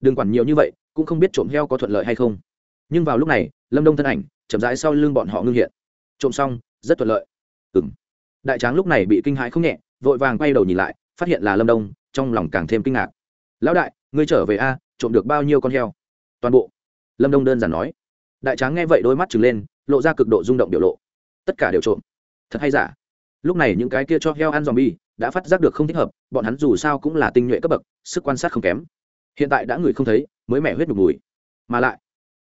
Đừng quản nhiều như vậy, cũng không biết trộm heo có thuận lợi hay không. Nhưng vào lúc này, lâm đông thân ảnh, chậm rãi sau lưng bọn họ ngưng hiện. Trộm xong, rất thuận lợi. Ừ m đại tráng lúc này bị kinh hãi không nhẹ, vội vàng quay đầu nhìn lại, phát hiện là lâm đông, trong lòng càng thêm kinh ngạc. Lão đại, ngươi trở về a, trộm được bao nhiêu con heo? Toàn bộ. Lâm đông đơn giản nói. Đại tráng nghe vậy đôi mắt trừng lên, lộ ra cực độ rung động biểu lộ. Tất cả đều trộm thật hay giả? Lúc này những cái kia cho heo ăn dòm bi đã phát giác được không thích hợp, bọn hắn dù sao cũng là tinh nhuệ cấp bậc, sức quan sát không kém. Hiện tại đã người không thấy, mới mẻ huyết nhục mùi. Mà lại,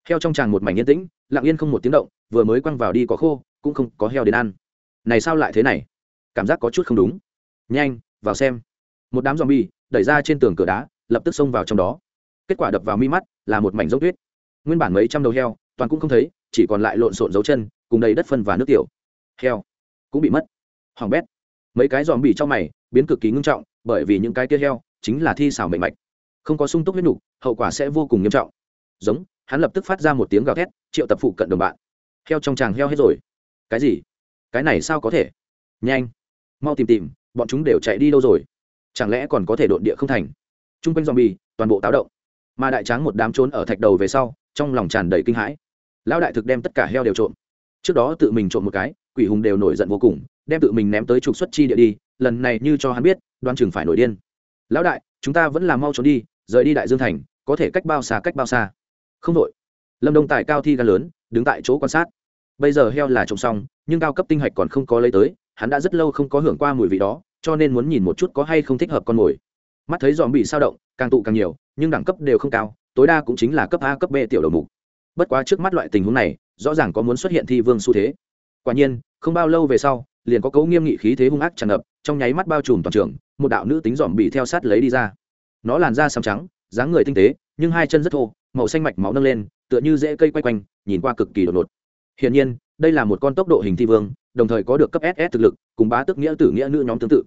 heo trong tràng một mảnh yên tĩnh, lặng yên không một tiếng động, vừa mới quăng vào đi có khô, cũng không có heo đến ăn. Này sao lại thế này? Cảm giác có chút không đúng. Nhanh, vào xem. Một đám zombie đẩy ra trên tường cửa đá, lập tức xông vào trong đó. Kết quả đập vào mi mắt là một mảnh dốc tuyết. Nguyên bản mấy trăm đầu heo, toàn cũng không thấy, chỉ còn lại lộn xộn dấu chân, cùng đầy đất phân và nước tiểu. Heo cũng bị mất. Hoàng bét. Mấy cái dòm bị trong mày, biến cực kỳ ngưng trọng, bởi vì những cái tia heo chính là thi xảo mệnh mạch. Không có sung túc huyết nục hậu quả sẽ vô cùng nghiêm trọng. Giống, hắn lập tức phát ra một tiếng gào thét, triệu tập phụ cận đồng bạn. Heo trong tràng heo hết rồi. Cái gì? Cái này sao có thể? Nhanh. Mau tìm tìm, bọn chúng đều chạy đi đâu rồi? Chẳng lẽ còn có thể đột địa không thành? T r u n g quanh z o m bi e toàn bộ táo động. Mà đại tráng một đám trốn ở thạch đầu về sau, trong lòng tràn đầy kinh hãi. Lão đại thực đem tất cả heo đều trộm trước đó tự mình trộm một cái, quỷ hùng đều nổi giận vô cùng, đem tự mình ném tới trục xuất chi địa đi, lần này như cho hắn biết, đoan chừng phải nổi điên. Lão đại, chúng ta vẫn là mau trốn đi, rời đi đại dương thành, có thể cách bao xa cách bao xa. Không đội. Lâm đông tài cao thi gan lớn, đứng tại chỗ quan sát. Bây giờ heo là trồng xong, nhưng cao cấp tinh hạch còn không có lấy tới, hắn đã rất lâu không có hưởng qua mùi vị đó, cho nên muốn nhìn một chút có hay không thích hợp con mồi. Mắt thấy dòm bị sao động, càng tụ càng nhiều, nhưng đẳng cấp đều không cao, tối đa cũng chính là cấp a, cấp b tiểu đầu mục. Bất quá trước mắt loại tình huống này rõ ràng có muốn xuất hiện thi vương xu thế. Quả nhiên, không bao lâu về sau, liền có cấu nghiêm nghị khí thế hung ác tràn ngập, trong nháy mắt bao trùm toàn trường, một đạo nữ tính dòm bị theo sát lấy đi ra. Nó làn da xám trắng, dáng người tinh tế, nhưng hai chân rất thô, màu xanh mạch máu nâng lên, tựa như dễ cây quay quanh, nhìn qua cực kỳ đột ngột. Hiển nhiên, đây là một con tốc độ hình thi vương, đồng thời có được cấp ss thực lực, cùng bá tức nghĩa tử nghĩa nữ nhóm tương tự.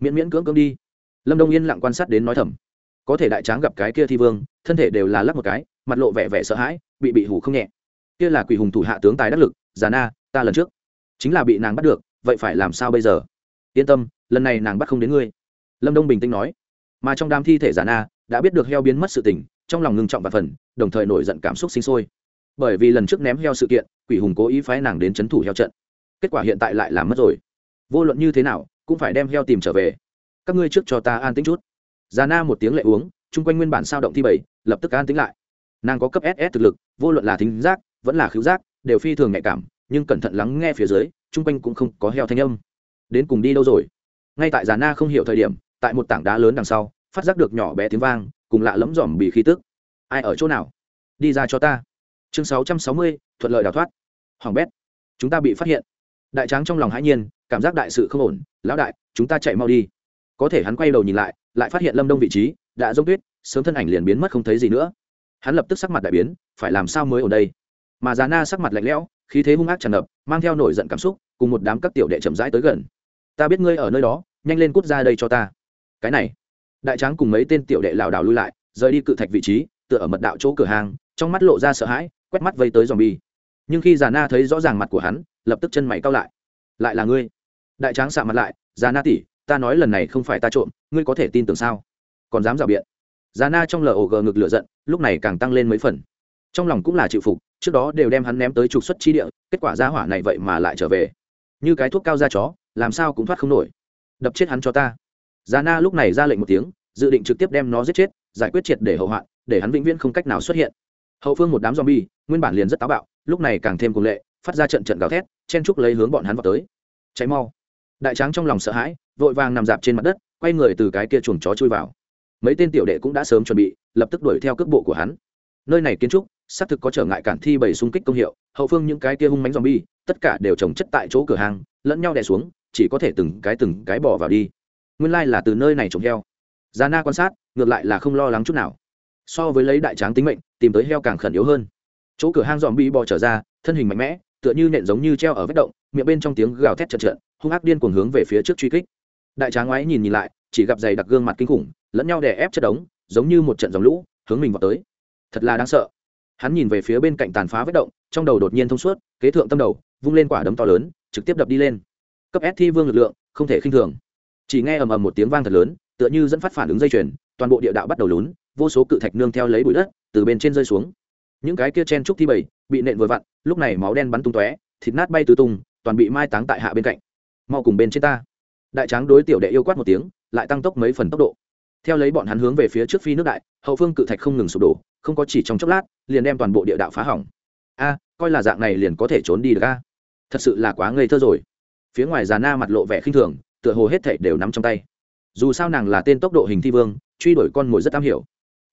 Miễn miễn cưỡng cưỡng đi. Lâm đông yên lặng quan sát đến nói thầm. Có thể đại tráng gặp cái kia thi vương, thân thể đều là lắc một cái, mặt lộ vẻ vẻ sợ hãi, bị bị hủ không nhẹ kia là quỷ hùng thủ hạ tướng tài đắc lực, già na, ta lần trước chính là bị nàng bắt được, vậy phải làm sao bây giờ? Yên tâm, lần này nàng bắt không đến ngươi. Lâm đông bình tĩnh nói. Mà trong đám thi thể giả na đã biết được heo biến mất sự tình, trong lòng ngưng trọng và phần, đồng thời nổi giận cảm xúc sinh sôi. Bởi vì lần trước ném heo sự kiện, quỷ hùng cố ý phái nàng đến c h ấ n thủ heo trận. Kết quả hiện tại lại làm mất rồi. Vô luận như thế nào, cũng phải đem heo tìm trở về. Các ngươi trước cho ta an tính chút. Già na một tiếng lệ uống, chung quanh nguyên bản sao động thi bảy, lập tức an tính lại. Nàng có cấp ss thực lực, vô luận là thính giác vẫn là khứu giác, đều phi thường nhạy cảm, nhưng cẩn thận lắng nghe phía dưới, chung quanh cũng không có heo thanh âm. Đến cùng đi đâu rồi? Ngay tại già na không hiểu thời điểm, tại một tảng đá lớn đằng sau, phát giác được nhỏ bé tiếng vang, cùng lạ lẫm dòm bị khí tức. Ai ở chỗ nào? Đi ra cho ta. Chương sáu trăm sáu mươi, thuận lợi đào thoát. Hoàng bét, chúng ta bị phát hiện. Đại tráng trong lòng hãi nhiên, cảm giác đại sự không ổn, lão đại, chúng ta chạy mau đi. Có thể hắn quay đầu nhìn lại lại phát hiện lâm đông vị trí, đã dốc tuyết, sớm thân ảnh liền biến mất không thấy gì nữa. Hắn lập tức sắc mặt đại biến, phải làm sao mới ở đây? Mà già na sắc mặt lạnh lẽo, khí thế hung ác tràn ngập, mang theo nổi giận cảm xúc, cùng một đám các tiểu đệ chậm rãi tới gần. Ta biết ngươi ở nơi đó, nhanh lên cút ra đây cho ta. Cái này, đại tráng cùng mấy tên tiểu đệ lảo đảo lui lại, rời đi cự thạch vị trí, tựa ở mật đạo chỗ cửa hàng, trong mắt lộ ra sợ hãi, quét mắt vây tới dòm bi nhưng khi già na thấy rõ ràng mặt của hắn, lập tức chân mày cao lại. Lại là ngươi? Đại tráng xạ mặt lại, già na tỉ ta nói lần này không phải ta trộm, ngươi có thể tin tưởng sao? Còn dám rào biện? Già na trong lờ ổ gờ ngực lửa giận, lúc này càng tăng lên mấy phần trong lòng cũng là chịu phục, trước đó đều đem hắn ném tới trục xuất chi địa, kết quả ra hỏa này vậy mà lại trở về. Như cái thuốc cao ra chó, làm sao cũng thoát không nổi. Đập chết hắn cho ta. Già na lúc này ra lệnh một tiếng, dự định trực tiếp đem nó giết chết, giải quyết triệt để hậu hoạn, để hắn vĩnh viễn không cách nào xuất hiện. Hậu phương một đám zombie, nguyên bản liền rất táo bạo, lúc này càng thêm cùng lệ, phát ra trận trận gào thét, chen trúc lấy hướng bọn hắn vào tới. Cháy mau. Đại tráng trong lòng sợ hãi, vội vàng nằm dạp trên mặt đất, quay người từ cái kia chuồng chó chui vào. Mấy tên tiểu đệ cũng đã sớm chuẩn bị, lập tức đuổi theo cước bộ của hắn. Nơi này kiến trúc xác thực có trở ngại cản thi bảy xung kích công hiệu, hậu phương những cái kia hung mánh zombie, tất cả đều trồng chất tại chỗ cửa hàng, lẫn nhau đè xuống, chỉ có thể từng cái từng cái bỏ vào đi. Nguyên lai là từ nơi này trồng heo. Giá na quan sát, ngược lại là không lo lắng chút nào. So với lấy đại tráng tính mệnh, tìm tới heo càng khẩn yếu hơn. Chỗ cửa hang dòm bi bò trở ra, thân hình mạnh mẽ, tựa như nện giống như treo ở vết động, miệng bên trong tiếng gào thét chật trợn hung ác điên cuồng hướng về phía trước truy kích. Đại tráng ngoái nhìn nhìn lại, chỉ gặp dày đặc gương mặt kinh khủng, lẫn nhau đè ép chất đống, giống như một trận dòng lũ, hướng mình vào tới. Thật là đáng sợ hắn nhìn về phía bên cạnh tàn phá vết động, trong đầu đột nhiên thông suốt, kế thượng tâm đầu, vung lên quả đấm to lớn, trực tiếp đập đi lên. Cấp s thi vương lực lượng, không thể khinh thường. Chỉ nghe ầm ầm một tiếng vang thật lớn, tựa như dẫn phát phản ứng dây chuyền, toàn bộ địa đạo bắt đầu lún, vô số cự thạch nương theo lấy bụi đất, từ bên trên rơi xuống. Những cái kia chen trúc thi bảy, bị nện vừa vặn, lúc này máu đen bắn tung tóe, thịt nát bay tứ tung, toàn bị mai táng tại hạ bên cạnh. Mau cùng bên trên ta. Đại tráng đối tiểu đệ yêu quát một tiếng, lại tăng tốc mấy phần tốc độ theo lấy bọn hắn hướng về phía trước phi nước đại, hậu phương cự thạch không ngừng sụp đổ, không có chỉ trong chốc lát, liền đem toàn bộ địa đạo phá hỏng. A, coi là dạng này liền có thể trốn đi được a. Thật sự là quá ngây thơ rồi. Phía ngoài già na mặt lộ vẻ khinh thường, tựa hồ hết thảy đều nắm trong tay. Dù sao nàng là tên tốc độ hình thi vương, truy đuổi con mồi rất am hiểu.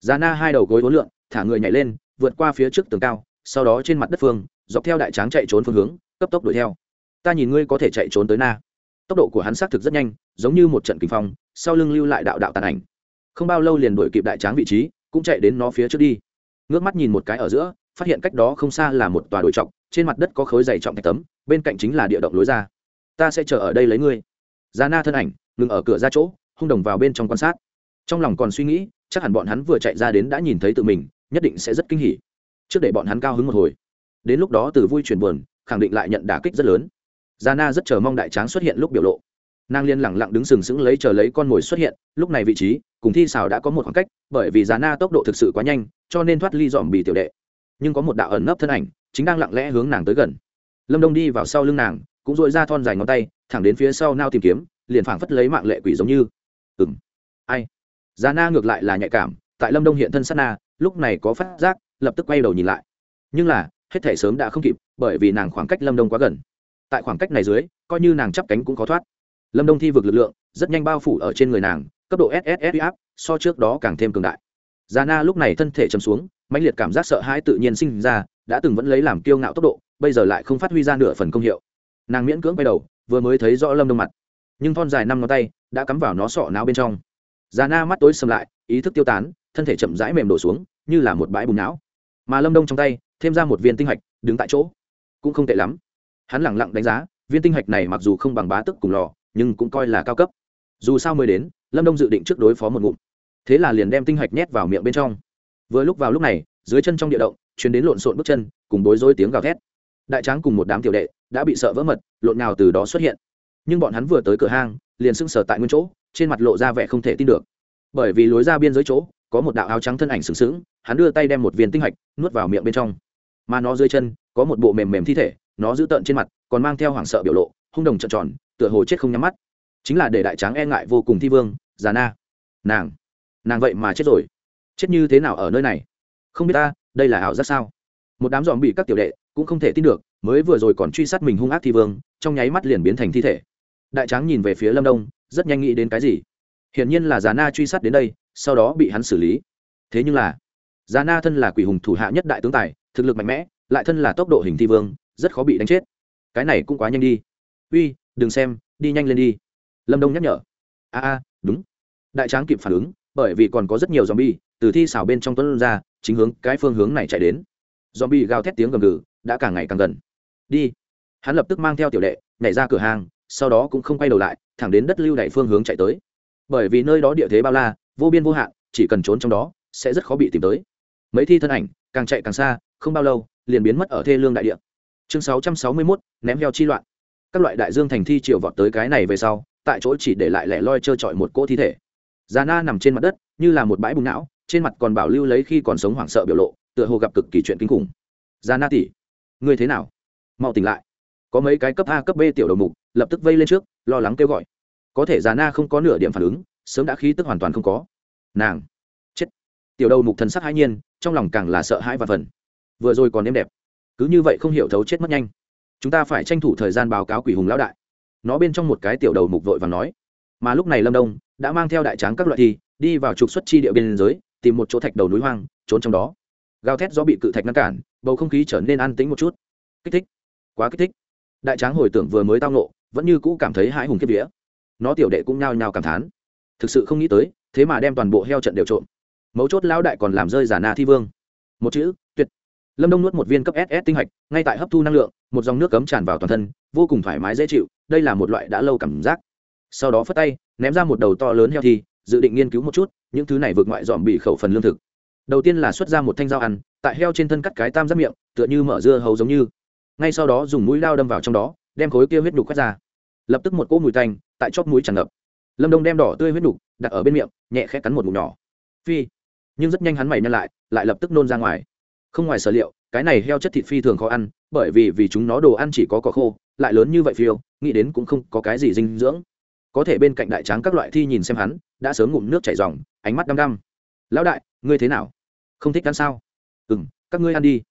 Già na hai đầu gối vốn lượn, thả người nhảy lên, vượt qua phía trước tường cao, sau đó trên mặt đất phương, dọc theo đại tráng chạy trốn phương hướng, cấp tốc đuổi theo. Ta nhìn ngươi có thể chạy trốn tới na. Tốc độ của hắn xác thực rất nhanh, giống như một trận kinh phong, sau lưng lưu lại đạo đạo tàn ảnh không bao lâu liền đuổi kịp đại tráng vị trí, cũng chạy đến nó phía trước đi. Ngước mắt nhìn một cái ở giữa, phát hiện cách đó không xa là một tòa đồi trọng trên mặt đất có khối dày trọng thạch tấm, bên cạnh chính là địa động lối ra. Ta sẽ chờ ở đây lấy ngươi. Già na thân ảnh, ngừng ở cửa ra chỗ, hung đồng vào bên trong quan sát. Trong lòng còn suy nghĩ, chắc hẳn bọn hắn vừa chạy ra đến đã nhìn thấy tự mình, nhất định sẽ rất kinh hỉ. Trước để bọn hắn cao hứng một hồi. Đến lúc đó từ vui chuyển buồn, khẳng định lại nhận đả kích rất lớn. Già na rất chờ mong đại tráng xuất hiện lúc biểu lộ. Nàng liên lẳng lặng đứng sừng sững lấy chờ lấy con mồi xuất hiện, lúc này vị trí cùng thi xào đã có một khoảng cách, bởi vì giá na tốc độ thực sự quá nhanh, cho nên thoát ly dòm bị tiểu đệ. Nhưng có một đạo ẩn nấp thân ảnh, chính đang lặng lẽ hướng nàng tới gần. Lâm đông đi vào sau lưng nàng, cũng dội ra thon dài ngón tay, thẳng đến phía sau nao tìm kiếm, liền phảng phất lấy mạng lệ quỷ giống như. Ừng ai? Giá na ngược lại là nhạy cảm, tại lâm đông hiện thân sát na, lúc này có phát giác, lập tức quay đầu nhìn lại. Nhưng là, hết thể sớm đã không kịp, bởi vì nàng khoảng cách lâm đông quá gần. Tại khoảng cách này dưới, coi như nàng chắp cánh cũng có thoát. Lâm đông thi vực lực lượng, rất nhanh bao phủ ở trên người nàng cấp độ sss áp, so trước đó càng thêm cường đại. Jana na lúc này thân thể trầm xuống, mãnh liệt cảm giác sợ hãi tự nhiên sinh ra, đã từng vẫn lấy làm kiêu ngạo tốc độ, bây giờ lại không phát huy ra nửa phần công hiệu. Nàng miễn cưỡng quay đầu, vừa mới thấy rõ lâm đông mặt. Nhưng thon dài năm ngón tay đã cắm vào nó sọ não bên trong. Già na mắt tối sầm lại, ý thức tiêu tán, thân thể chậm rãi mềm đổ xuống, như là một bãi bùn não. Mà lâm đông trong tay, thêm ra một viên tinh hạch, đứng tại chỗ. Cũng không tệ lắm. Hắn lẳng lặng đánh giá, viên tinh hạch này mặc dù không bằng bá tức cùng lò, nhưng cũng coi là cao cấp. Dù sao mới đến lâm đông dự định trước đối phó một ngụm. Thế là liền đem tinh hạch nhét vào miệng bên trong. Vừa lúc vào lúc này, dưới chân trong địa động chuyến đến lộn xộn bước chân, cùng bối rối tiếng gào thét. Đại tráng cùng một đám tiểu đệ đã bị sợ vỡ mật, lộn nào từ đó xuất hiện. Nhưng bọn hắn vừa tới cửa hang, liền sưng sờ tại nguyên chỗ, trên mặt lộ ra vẻ không thể tin được. Bởi vì lối ra biên giới chỗ, có một đạo áo trắng thân ảnh sừng sững, hắn đưa tay đem một viên tinh hạch nuốt vào miệng bên trong. Mà nó dưới chân, có một bộ mềm mềm thi thể, nó giữ tợn trên mặt, còn mang theo hoảng sợ biểu lộ, hung đồng trợn tròn, tựa hồ chết không nhắm mắt chính là để đại tráng e ngại vô cùng thi vương, già na. Nàng nàng vậy mà chết rồi. Chết như thế nào ở nơi này? Không biết ta, đây là ảo giác sao? Một đám dòm bị các tiểu đệ cũng không thể tin được, mới vừa rồi còn truy sát mình hung ác thi vương, trong nháy mắt liền biến thành thi thể. Đại tráng nhìn về phía lâm đông, rất nhanh nghĩ đến cái gì? Hiển nhiên là già na truy sát đến đây, sau đó bị hắn xử lý. Thế nhưng là, già na thân là quỷ hùng thủ hạ nhất đại tướng tài, thực lực mạnh mẽ, lại thân là tốc độ hình thi vương, rất khó bị đánh chết. Cái này cũng quá nhanh đi. Uy, đừng xem, đi nhanh lên đi lâm đông nhắc nhở a a đúng đại tráng kịp phản ứng bởi vì còn có rất nhiều z o m bi e từ thi xảo bên trong tuấn ra chính hướng cái phương hướng này chạy đến z o m bi e gào thét tiếng gầm gừ đã càng ngày càng gần đi hắn lập tức mang theo tiểu đệ nhảy ra cửa hàng sau đó cũng không quay đầu lại thẳng đến đất lưu đ phương hướng chạy tới bởi vì nơi đó địa thế bao la vô biên vô hạn chỉ cần trốn trong đó sẽ rất khó bị tìm tới mấy thi thân ảnh càng chạy càng xa không bao lâu liền biến mất ở thê lương đại địa chương sáu trăm sáu mươi mốt ném heo chi loạn các loại đại dương thành thi triều vọt tới cái này về sau tại chỗ chỉ để lại lẻ loi trơ trọi một cỗ thi thể. Già na nằm trên mặt đất, như là một bãi bùng não, trên mặt còn bảo lưu lấy khi còn sống hoảng sợ biểu lộ, tựa hồ gặp cực kỳ chuyện kinh khủng. Già na tỉ người thế nào? Mau tỉnh lại. Có mấy cái cấp a, cấp b tiểu đầu mục, lập tức vây lên trước, lo lắng kêu gọi. Có thể già na không có nửa điểm phản ứng, sớm đã khí tức hoàn toàn không có. Nàng, chết. Tiểu đầu mục thần sắc hai nhiên, trong lòng càng là sợ hãi và phần. Vừa rồi còn êm đẹp. Cứ như vậy không hiểu thấu chết mất nhanh. Chúng ta phải tranh thủ thời gian báo cáo quỷ hùng lão đại nó bên trong một cái tiểu đầu mục vội và nói, mà lúc này lâm đông đã mang theo đại tráng các loại thi đi vào trục xuất chi địa biên giới tìm một chỗ thạch đầu núi hoang, trốn trong đó. Gào thét do bị cự thạch ngăn cản, bầu không khí trở nên an tĩnh một chút. Kích thích, quá kích thích. Đại tráng hồi tưởng vừa mới tao nộ vẫn như cũ cảm thấy hãi hùng kiếp vía. Nó tiểu đệ cũng nhao nhao cảm thán. Thực sự không nghĩ tới, thế mà đem toàn bộ heo trận đều trộm. Mấu chốt lão đại còn làm rơi giả na thi vương. Một chữ, tuyệt. Lâm đông nuốt một viên cấp ss tinh hạch, ngay tại hấp thu năng lượng, một dòng nước cấm tràn vào toàn thân, vô cùng thoải mái dễ chịu đây là một loại đã lâu cảm giác. Sau đó phất tay, ném ra một đầu to lớn heo thi dự định nghiên cứu một chút, những thứ này vượt ngoại dòm bị khẩu phần lương thực. Đầu tiên là xuất ra một thanh dao ăn, tại heo trên thân cắt cái tam giác miệng, tựa như mở dưa hấu giống như. Ngay sau đó dùng mũi lao đâm vào trong đó, đem khối kia huyết đục quét ra. Lập tức một cỗ mùi tanh, tại chóp mũi tràn ngập. Lâm đông đem đỏ tươi huyết đục đặt ở bên miệng, nhẹ khẽ cắn một ngụm nhỏ. Phi. Nhưng rất nhanh hắn mày nhăn lại lại lập tức nôn ra ngoài. Không ngoài sở liệu, cái này heo chất thịt phi thường khó ăn bởi vì vì chúng nó đồ ăn chỉ có cỏ khô, lại lớn như vậy phiêu, nghĩ đến cũng không có cái gì dinh dưỡng. Có thể bên cạnh đại tráng các loại thi nhìn xem hắn, đã sớm ngụm nước chảy r ánh mắt đăm đăm. Lão đại, ngươi thế nào? Không thích ăn sao? Ừ m các ngươi ăn đi.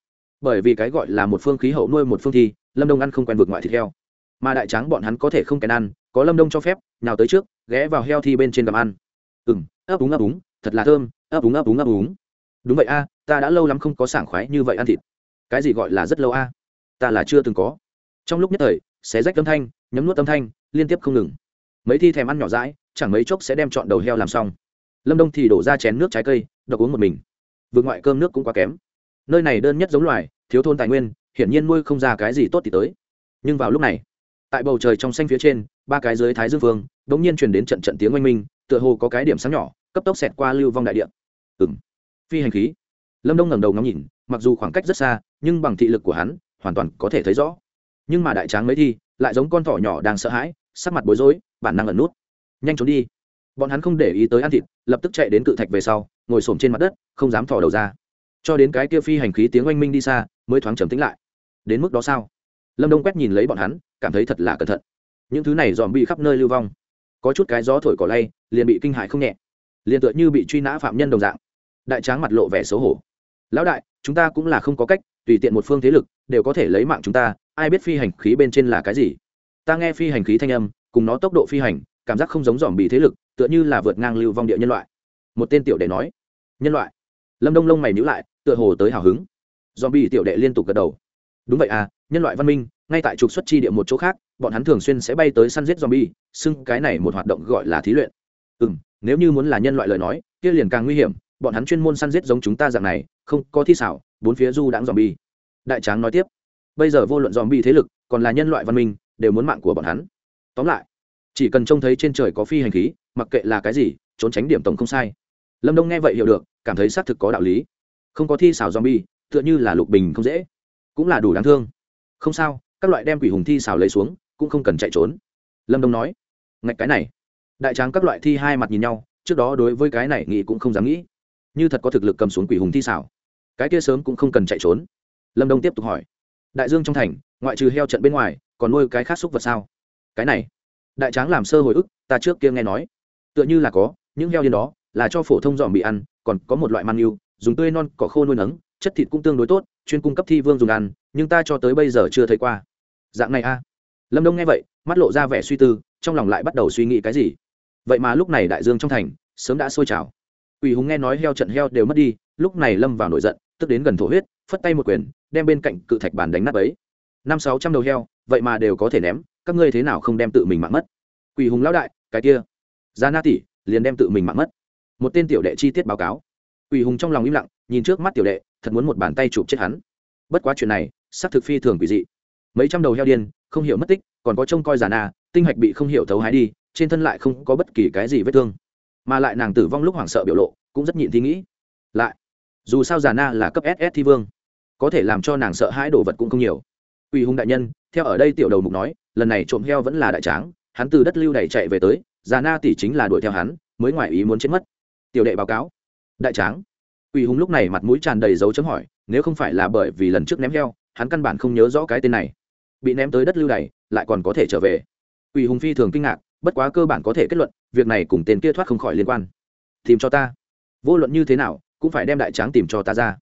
Bởi vì cái gọi là một phương khí hậu nuôi một phương thi, lâm đông ăn không quen vượt ngoại thịt heo. Mà đại tráng bọn hắn có thể không kèn ăn, có lâm đông cho phép, nào tới trước, ghé vào heo thi bên trên gầm ăn. Ừ m ấp úng ấp úng, thật là thơm, ấp úng ấp úng ấp úng. Đúng vậy a, ta đã lâu lắm không có sảng khoái như vậy ăn thịt. Cái gì gọi là rất lâu a? Ta là chưa từng có. Trong lúc nhất thời, xé rách âm thanh, nhấm nuốt âm thanh, liên tiếp không ngừng. Mấy thi thèm ăn nhỏ rãi chẳng mấy chốc sẽ đem chọn đầu heo làm xong. Lâm đông thì đổ ra chén nước trái cây, độc uống một mình. Vượt ngoại cơm nước cũng quá kém. Nơi này đơn nhất giống loài, thiếu thôn tài nguyên, hiển nhiên nuôi không ra cái gì tốt thì tới. Nhưng vào lúc này, tại bầu trời trong xanh phía trên, ba cái dưới thái dương vương đ ỗ n g nhiên truyền đến trận trận tiếng oanh minh, tựa hồ có cái điểm sáng nhỏ, cấp tốc xẹt qua lưu vong đại điện ừng phi hành khí. Lâm đông ngẩng đầu ngắm nhìn, mặc dù khoảng cách rất xa, nhưng bằng thị lực của hắn hoàn toàn có thể thấy rõ. Nhưng mà đại tráng mấy thi lại giống con thỏ nhỏ đang sợ hãi, sắc mặt bối rối, bản năng ẩn nút. Nhanh trốn đi. Bọn hắn không để ý tới ăn thịt, lập tức chạy đến cự thạch về sau, ngồi s trên mặt đất, không dám thỏ đầu ra. Cho đến cái kia phi hành khí tiếng oanh minh đi xa, mới thoáng trầm tính lại. Đến mức đó sao? Lâm đông quét nhìn lấy bọn hắn, cảm thấy thật là cẩn thận. Những thứ này dòm bị khắp nơi lưu vong. Có chút cái gió thổi cỏ lay, liền bị kinh hại không nhẹ. Liền tựa như bị truy nã phạm nhân đồng dạng. Đại tráng mặt lộ vẻ xấu hổ. Lão đại, chúng ta cũng là không có cách tùy tiện một phương thế lực, đều có thể lấy mạng chúng ta, ai biết phi hành khí bên trên là cái gì? Ta nghe phi hành khí thanh âm, cùng nó tốc độ phi hành, cảm giác không giống dòm bị thế lực, tựa như là vượt ngang lưu vong địa nhân loại. Một tên tiểu đệ nói. Nhân loại. Lâm đông lông mày nhữ lại, tựa hồ tới hào hứng. Dòm bị tiểu đệ liên tục gật đầu. Đúng vậy à nhân loại văn minh, ngay tại trục xuất chi địa một chỗ khác, bọn hắn thường xuyên sẽ bay tới săn giết zombie, xưng cái này một hoạt động gọi là thí luyện. Ừ m nếu như muốn là nhân loại lời nói, kia liền càng nguy hiểm, bọn hắn chuyên môn săn giết giống chúng ta dạng này, không có thi xảo bốn phía du đãng zombie. Đại tráng nói tiếp, bây giờ vô luận zombie thế lực, còn là nhân loại văn minh, đều muốn mạng của bọn hắn. Tóm lại, chỉ cần trông thấy trên trời có phi hành khí, mặc kệ là cái gì, trốn tránh điểm tổng không sai. Lâm đông nghe vậy hiểu được, cảm thấy xác thực có đạo lý. Không có thi xảo zombie, tựa như là lục bình không dễ, cũng là đủ đáng thương. Không sao, các loại đem quỷ hùng thi xảo lấy xuống, cũng không cần chạy trốn. Lâm đông nói, ngạch cái này. Đại tráng các loại thi hai mặt nhìn nhau, trước đó đối với cái này nghĩ cũng không dám nghĩ. Như thật có thực lực cầm xuống quỷ hùng thi xảo cái kia sớm cũng không cần chạy trốn. Lâm đông tiếp tục hỏi. Đại dương trong thành, ngoại trừ heo trận bên ngoài, còn nuôi cái khác xúc vật sao? Cái này, đại tráng làm sơ hồi ức, ta trước kia nghe nói. Tựa như là có, những heo điên đó là cho phổ thông dòm bị ăn, còn có một loại man yêu, dùng tươi non, cỏ khô nuôi nấng, chất thịt cũng tương đối tốt, chuyên cung cấp thi vương dùng ăn, nhưng ta cho tới bây giờ chưa thấy qua. Dạng này a. Lâm đông nghe vậy, mắt lộ ra vẻ suy tư, trong lòng lại bắt đầu suy nghĩ cái gì. Vậy mà lúc này đại dương trong thành, sớm đã sôi trào. Quỷ hùng nghe nói heo trận heo đều mất đi, lúc này lâm vào nổi giận, tức đến gần thổ huyết, phất tay một quyền, đem bên cạnh cự thạch bàn đánh nát ấy năm sáu trăm đầu heo, vậy mà đều có thể ném, các ngươi thế nào không đem tự mình mạng mất? Quỷ hùng lão đại, cái kia. Gia na tỷ, liền đem tự mình mạng mất. Một tên tiểu đệ chi tiết báo cáo. Quỷ hùng trong lòng im lặng, nhìn trước mắt tiểu đệ, thật muốn một bàn tay chụp chết hắn. Bất quá chuyện này, xác thực phi thường quỷ dị. Mấy trăm đầu heo điên, không hiểu mất tích, còn có trông coi già na, tinh hạch bị không hiểu thấu hái đi, trên thân lại không có bất kỳ cái gì vết thương mà lại nàng tử vong lúc hoảng sợ biểu lộ cũng rất nhịn thi nghĩ lại dù sao già na là cấp ss thi vương, có thể làm cho nàng sợ hãi đồ vật cũng không nhiều. Ủy hùng đại nhân, theo ở đây tiểu đầu mục nói, lần này trộm heo vẫn là đại tráng, hắn từ đất lưu đẩy chạy về tới, già na tỷ chính là đuổi theo hắn, mới ngoài ý muốn chết mất. Tiểu đệ báo cáo. Đại tráng. Ủy hùng lúc này mặt mũi tràn đầy dấu chấm hỏi, nếu không phải là bởi vì lần trước ném heo, hắn căn bản không nhớ rõ cái tên này. Bị ném tới đất lưu đày, lại còn có thể trở về. Ủy hùng phi thường kinh ngạc bất quá cơ bản có thể kết luận, việc này cùng tên kia thoát không khỏi liên quan. Tìm cho ta. Vô luận như thế nào, cũng phải đem đại tráng tìm cho ta ra.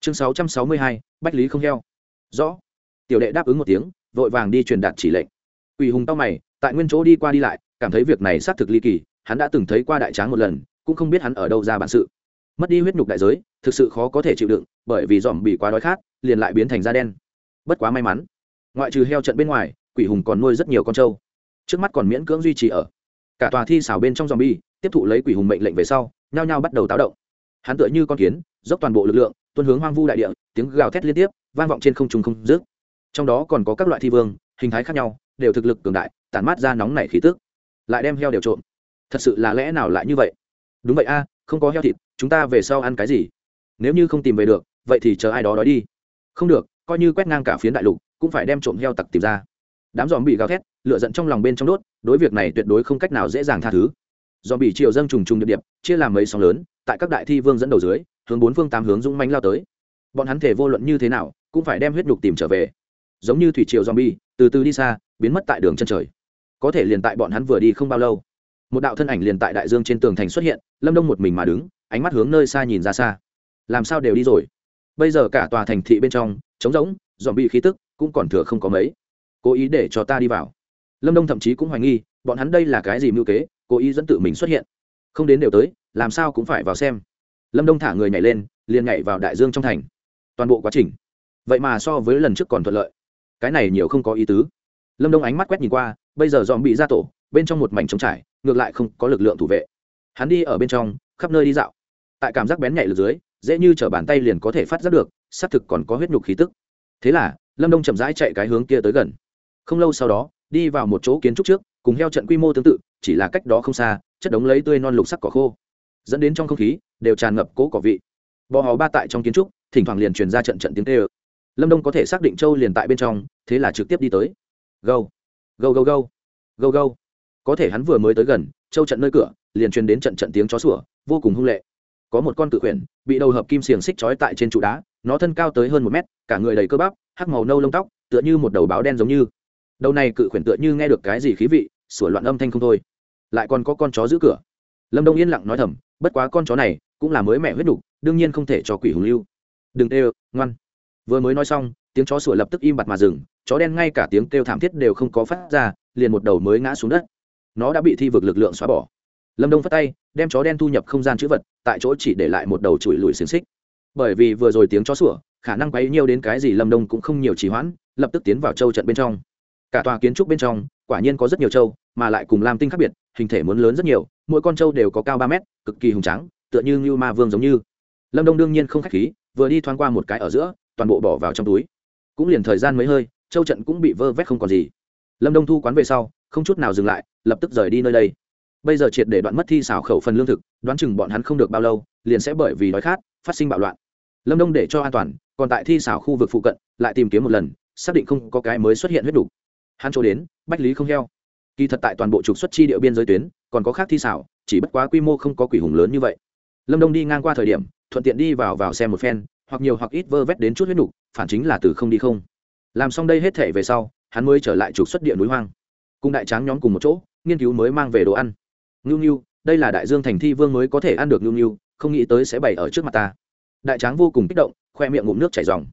Chương sáu trăm sáu mươi hai, bách lý không heo. Rõ. Tiểu đệ đáp ứng một tiếng, vội vàng đi truyền đạt chỉ lệnh. Ủy hùng tao mày, tại nguyên chỗ đi qua đi lại, cảm thấy việc này xác thực ly kỳ, hắn đã từng thấy qua đại tráng một lần, cũng không biết hắn ở đâu ra bản sự. Mất đi huyết nhục đại giới, thực sự khó có thể chịu đựng, bởi vì dòm bị quá đói khát, liền lại biến thành da đen. Bất quá may mắn, ngoại trừ heo trận bên ngoài, quỷ hùng còn nuôi rất nhiều con trâu trước mắt còn miễn cưỡng duy trì ở. Cả tòa thi xảo bên trong dòm bi tiếp thụ lấy quỷ hùng mệnh lệnh về sau, nhao nhao bắt đầu táo động. Hắn tựa như con kiến, dốc toàn bộ lực lượng tuân hướng hoang vu đại địa, tiếng gào thét liên tiếp, vang vọng trên không trung không dứt. Trong đó còn có các loại thi vương, hình thái khác nhau, đều thực lực cường đại, tản mát ra nóng nảy khí tức. Lại đem heo đều trộm. Thật sự là lẽ nào lại như vậy? Đúng vậy a, không có heo thịt, chúng ta về sau ăn cái gì? Nếu như không tìm về được, vậy thì chờ ai đó đói đi. Không được, coi như quét ngang cả phiến đại lục, cũng phải đem trộm heo tặc tìm ra đám dòm bị gào thét lựa giận trong lòng bên trong đốt, đối việc này tuyệt đối không cách nào dễ dàng tha thứ. Dòm bị triều dâng trùng trùng điệp điệp, chia làm mấy sóng lớn, tại các đại thi vương dẫn đầu dưới, hướng bốn phương tám hướng dũng mánh lao tới. Bọn hắn thể vô luận như thế nào, cũng phải đem huyết nhục tìm trở về. Giống như thủy triều zombie, từ từ đi xa, biến mất tại đường chân trời. Có thể liền tại bọn hắn vừa đi không bao lâu, một đạo thân ảnh liền tại đại dương trên tường thành xuất hiện, lâm đông một mình mà đứng, ánh mắt hướng nơi xa nhìn ra xa. Làm sao đều đi rồi? Bây giờ cả tòa thành thị bên trong, trống rỗng dòm bị khí tức cũng còn thừa không có mấy cố ý để cho ta đi vào. Lâm đông thậm chí cũng hoài nghi, bọn hắn đây là cái gì mưu kế, cố ý dẫn tự mình xuất hiện. Không đến đều tới, làm sao cũng phải vào xem. Lâm đông thả người nhảy lên, liền nhảy vào đại dương trong thành. Toàn bộ quá trình. Vậy mà so với lần trước còn thuận lợi. Cái này nhiều không có ý tứ. Lâm đông ánh mắt quét nhìn qua, bây giờ dòm bị ra tổ, bên trong một mảnh trống trải, ngược lại không có lực lượng thủ vệ. Hắn đi ở bên trong, khắp nơi đi dạo. Tại cảm giác bén nhạy lực dưới, dễ như t bàn tay liền có thể phát giác được, xác thực còn có huyết nhục khí tức. Thế là, lâm đông chậm rãi chạy cái hướng kia tới gần không lâu sau đó đi vào một chỗ kiến trúc trước cùng heo trận quy mô tương tự chỉ là cách đó không xa chất đống lấy tươi non lục sắc cỏ khô. Dẫn đến trong không khí đều tràn ngập cố cỏ vị. Bò hò ba tại trong kiến trúc thỉnh thoảng liền truyền ra trận trận tiếng tê ơ lâm đông có thể xác định châu liền tại bên trong thế là trực tiếp đi tới. Gâu gâu gâu gâu gâu gâu. Có thể hắn vừa mới tới gần châu trận nơi cửa liền truyền đến trận trận tiếng chó sủa vô cùng hung lệ. Có một con cự khuyển, bị đầu hợp kim xiềng xích trói tại trên trụ đá nó thân cao tới hơn một mét cả người đầy cơ bắp hắc màu nâu lông tóc tựa như một đầu báo đen giống như đầu này cự khuyển tựa như nghe được cái gì khí vị, sủa loạn âm thanh không thôi. Lại còn có con chó giữ cửa. Lâm đông yên lặng nói thầm, bất quá con chó này cũng là mới mẹ huyết đục đương nhiên không thể cho quỷ hùng lưu. Đừng tê ngoan. Vừa mới nói xong, tiếng chó sủa lập tức im bặt mà dừng, chó đen ngay cả tiếng kêu thảm thiết đều không có phát ra, liền một đầu mới ngã xuống đất. Nó đã bị thi vực lực lượng xóa bỏ. Lâm đông phát tay, đem chó đen thu nhập không gian chữ vật, tại chỗ chỉ để lại một đầu chùi lùi xiềng xích. Bởi vì vừa rồi tiếng chó sủa, khả năng quấy nhiều đến cái gì lâm đông cũng không nhiều trì hoãn, lập tức tiến vào châu trận bên trong cả tòa kiến trúc bên trong, quả nhiên có rất nhiều châu, mà lại cùng lam tinh khác biệt, hình thể muốn lớn rất nhiều, mỗi con châu đều có cao ba mét, cực kỳ hùng trắng tựa như như ma vương giống như. Lâm đông đương nhiên không k h á c h khí, vừa đi thoáng qua một cái ở giữa, toàn bộ bỏ vào trong túi. Cũng liền thời gian mấy hơi, châu trận cũng bị vơ vét không còn gì. Lâm đông thu quán về sau, không chút nào dừng lại, lập tức rời đi nơi đây. Bây giờ triệt để đoạn mất thi xảo khẩu phần lương thực, đoán chừng bọn hắn không được bao lâu, liền sẽ bởi vì đói khát, phát sinh bạo loạn. Lâm đông để cho an toàn, còn tại thi xảo khu vực phụ cận, lại tìm kiếm một lần, xác định không có cái mới xuất hiện huyết đủ hắn chỗ đến bách lý không heo. Kỳ thật tại toàn bộ trục xuất chi địa biên giới tuyến còn có khác thi xảo chỉ bất quá quy mô không có quỷ hùng lớn như vậy. Lâm đông đi ngang qua thời điểm thuận tiện đi vào vào xem một phen hoặc nhiều hoặc ít vơ vét đến chút huyết đủ, phản chính là từ không đi không. Làm xong đây hết thể về sau hắn mới trở lại trục xuất địa núi hoang. Cùng đại tráng nhóm cùng một chỗ nghiên cứu mới mang về đồ ăn. Ngưu ngưu đây là đại dương thành thi vương mới có thể ăn được ngưu ngưu không nghĩ tới sẽ bày ở trước mặt ta. Đại tráng vô cùng kích động khoe miệng ngụm nước chảy dòng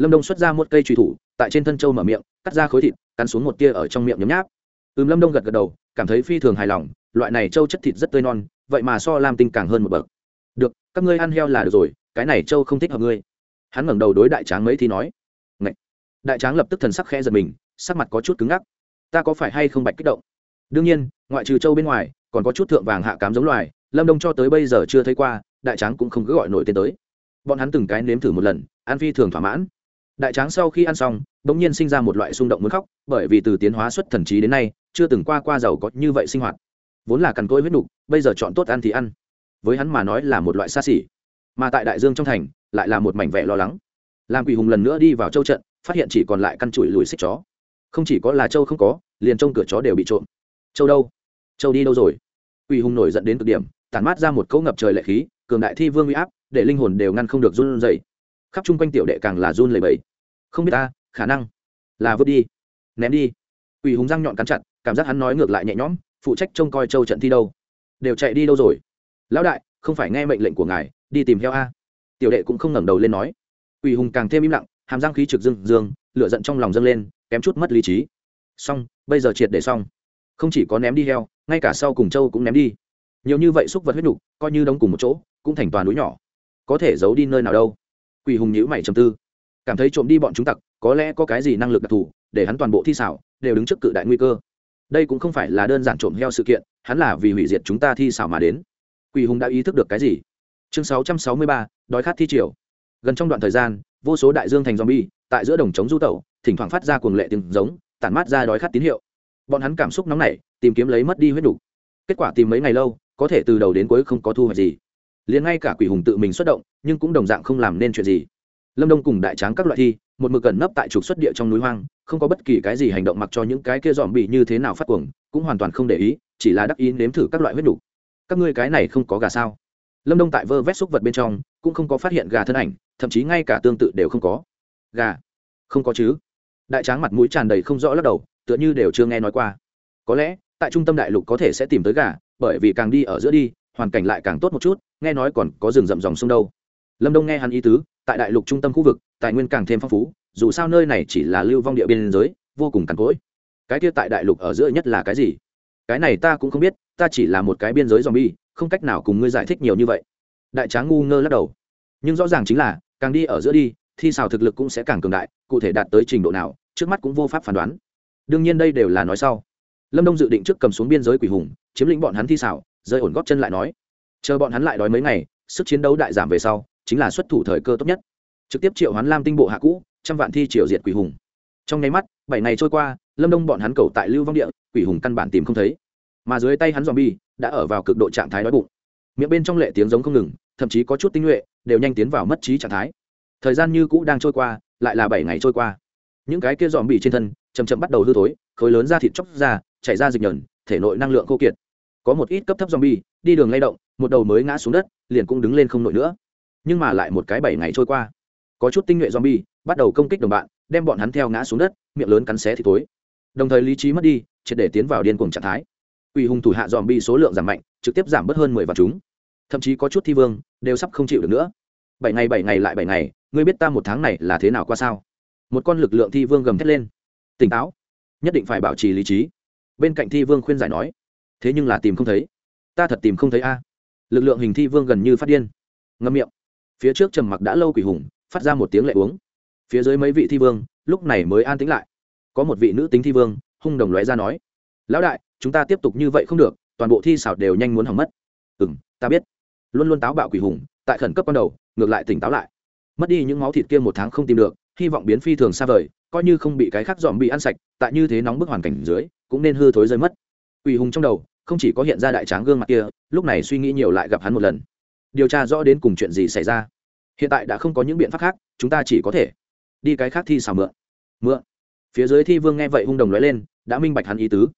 lâm đông xuất ra một cây truy thủ tại trên thân châu mở miệng cắt ra khối thịt cắn xuống một tia ở trong miệng nhấm nháp. Ừm lâm đông gật gật đầu, cảm thấy phi thường hài lòng, loại này trâu chất thịt rất tươi non, vậy mà so lam tinh càng hơn một bậc. Được, các ngươi ăn heo là được rồi, cái này trâu không thích hợp ngươi. Hắn ngẩng đầu đối đại tráng mấy thì nói. Ngậy. đại tráng lập tức thần sắc khẽ giật mình, sắc mặt có chút cứng ngắc. Ta có phải hay không bạch kích động? Đương nhiên, ngoại trừ trâu bên ngoài, còn có chút thượng vàng hạ cám giống loài, lâm đông cho tới bây giờ chưa thấy qua, đại tráng cũng không cứ gọi nổi tên tới. Bọn hắn từng cái nếm thử một lần, ăn phi thường thỏa mãn đại tráng sau khi ăn xong bỗng nhiên sinh ra một loại xung động muốn khóc, bởi vì từ tiến hóa xuất thần trí đến nay, chưa từng qua qua giàu có như vậy sinh hoạt. Vốn là cằn côi huyết nục, bây giờ chọn tốt ăn thì ăn. Với hắn mà nói là một loại xa xỉ. Mà tại đại dương trong thành, lại là một mảnh vẻ lo lắng. Làm quỷ hùng lần nữa đi vào châu trận, phát hiện chỉ còn lại căn chuỗi lùi xích chó. Không chỉ có là châu không có, liền trông cửa chó đều bị trộm. Châu đâu? Châu đi đâu rồi? Quỷ hùng nổi dẫn đến cực điểm, tản mát ra một cỗ ngập trời lệ khí, cường đại thi vương uy áp, để linh hồn đều ngăn không được run rẩy. Khắp chung quanh tiểu đệ càng là run lẩy bẩy không biết ta, khả năng là vứt đi. Ném đi. Quỷ hùng răng nhọn cắn chặt, cảm giác hắn nói ngược lại nhẹ nhõm, phụ trách trông coi châu trận thi đâu. Đều chạy đi đâu rồi? Lão đại, không phải nghe mệnh lệnh của ngài, đi tìm heo a. Tiểu đệ cũng không ngẩng đầu lên nói. Quỷ hùng càng thêm im lặng, hàm răng khí trực dương dương, lửa giận trong lòng dâng lên, kém chút mất lý trí. Xong, bây giờ triệt để xong. Không chỉ có ném đi heo, ngay cả sau cùng châu cũng ném đi. Nhiều như vậy xúc vật huyết nhục coi như đóng cùng một chỗ, cũng thành toàn núi nhỏ. Có thể giấu đi nơi nào đâu. Quỷ hùng nhữ mày trầm tư cảm thấy trộm đi bọn chúng tặc, có lẽ có cái gì năng lực đặc thù, để hắn toàn bộ thi xảo, đều đứng trước cự đại nguy cơ. Đây cũng không phải là đơn giản trộm heo sự kiện, hắn là vì hủy diệt chúng ta thi xảo mà đến. Quỷ hùng đã ý thức được cái gì? Chương sáu trăm sáu mươi ba, đói khát thi triều. Gần trong đoạn thời gian, vô số đại dương thành zombie, tại giữa đồng trống du tẩu, thỉnh thoảng phát ra cuồng lệ tiếng giống, tản mát ra đói khát tín hiệu. Bọn hắn cảm xúc nóng nảy, tìm kiếm lấy mất đi huyết đủ. kết quả tìm mấy ngày lâu, có thể từ đầu đến cuối không có thu hoạch gì. Liền ngay cả quỷ hùng tự mình xuất động, nhưng cũng đồng dạng không làm nên chuyện gì lâm đông cùng đại tráng các loại thi, một mực cẩn nấp tại trục xuất địa trong núi hoang, không có bất kỳ cái gì hành động mặc cho những cái kia dòm bị như thế nào phát cuồng, cũng hoàn toàn không để ý, chỉ là đắc ý nếm thử các loại huyết đủ. các ngươi cái này không có gà sao? Lâm đông tại vơ vét xúc vật bên trong, cũng không có phát hiện gà thân ảnh, thậm chí ngay cả tương tự đều không có. Gà? Không có chứ. Đại tráng mặt mũi tràn đầy không rõ lắc đầu, tựa như đều chưa nghe nói qua. Có lẽ, tại trung tâm đại lục có thể sẽ tìm tới gà, bởi vì càng đi ở giữa đi, hoàn cảnh lại càng tốt một chút, nghe nói còn có rừng rậm dòng sông đâu. Lâm đông nghe hắn ý tứ tại đại lục trung tâm khu vực, tài nguyên càng thêm phong phú, dù sao nơi này chỉ là lưu vong địa biên giới, vô cùng cằn cỗi. Cái kia tại đại lục ở giữa nhất là cái gì? Cái này ta cũng không biết, ta chỉ là một cái biên giới dòm bi không cách nào cùng ngươi giải thích nhiều như vậy. Đại tráng ngu ngơ lắc đầu. Nhưng rõ ràng chính là, càng đi ở giữa đi, thi xào thực lực cũng sẽ càng cường đại, cụ thể đạt tới trình độ nào, trước mắt cũng vô pháp phán đoán. Đương nhiên đây đều là nói sau. Lâm đông dự định trước cầm xuống biên giới quỷ hùng, chiếm lĩnh bọn hắn thi xảo rơi ổn góp chân lại nói. Chờ bọn hắn lại đói mấy ngày, sức chiến đấu đại giảm về sau chính là xuất thủ thời cơ tốt nhất. Trực tiếp triệu hoán lam tinh bộ hạ cũ, trăm vạn thi triều diệt quỷ hùng. Trong nháy mắt, bảy ngày trôi qua, lâm đông bọn hắn cầu tại lưu vong địa, quỷ hùng căn bản tìm không thấy. Mà dưới tay hắn dòm bi đã ở vào cực độ trạng thái đói bụng. Miệng bên trong lệ tiếng giống không ngừng, thậm chí có chút tinh nhuệ, đều nhanh tiến vào mất trí trạng thái. Thời gian như cũ đang trôi qua, lại là bảy ngày trôi qua. Những cái kia dòm bị trên thân chầm chậm bắt đầu hư thối, khối lớn da thịt chóc ra, chảy ra dịch nhờn, thể nội năng lượng khô kiệt. Có một ít cấp thấp zombie, đi đường lay động, một đầu mới ngã xuống đất, liền cũng đứng lên không nổi nữa nhưng mà lại một cái bảy ngày trôi qua. Có chút tinh nhuệ zombie, bắt đầu công kích đồng bạn, đem bọn hắn theo ngã xuống đất, miệng lớn cắn xé thì tối đồng thời lý trí mất đi, triệt để tiến vào điên cuồng trạng thái. Ủy hùng thủ hạ dòm bi số lượng giảm mạnh, trực tiếp giảm bớt hơn mười vạn chúng. Thậm chí có chút thi vương, đều sắp không chịu được nữa. Bảy ngày bảy ngày lại bảy ngày, ngươi biết ta một tháng này là thế nào qua sao? Một con lực lượng thi vương gầm thét lên. Tỉnh táo. Nhất định phải bảo trì lý trí. Bên cạnh thi vương khuyên giải nói, thế nhưng là tìm không thấy. Ta thật tìm không thấy a. Lực lượng hình thi vương gần như phát điên. Ngâm miệng phía trước trầm mặc đã lâu quỷ hùng, phát ra một tiếng lệ uống. Phía dưới mấy vị thi vương, lúc này mới an tĩnh lại. Có một vị nữ tính thi vương, hung đồng lóe ra nói, lão đại, chúng ta tiếp tục như vậy không được, toàn bộ thi xảo đều nhanh muốn hỏng mất. Ừ m ta biết. Luôn luôn táo bạo quỷ hùng, tại khẩn cấp ban đầu, ngược lại tỉnh táo lại. Mất đi những máu thịt kia một tháng không tìm được, hy vọng biến phi thường xa vời, coi như không bị cái khác dòm bị ăn sạch, tại như thế nóng bức hoàn cảnh dưới, cũng nên hư thối rơi mất. Quỷ hùng trong đầu, không chỉ có hiện ra đại tráng gương mặt kia, lúc này suy nghĩ nhiều lại gặp hắn một lần điều tra rõ đến cùng chuyện gì xảy ra. Hiện tại đã không có những biện pháp khác, chúng ta chỉ có thể đi cái khác thi xào mượn. Mượn. Phía dưới thi vương nghe vậy hung đồng nói lên, đã minh bạch hắn ý tứ.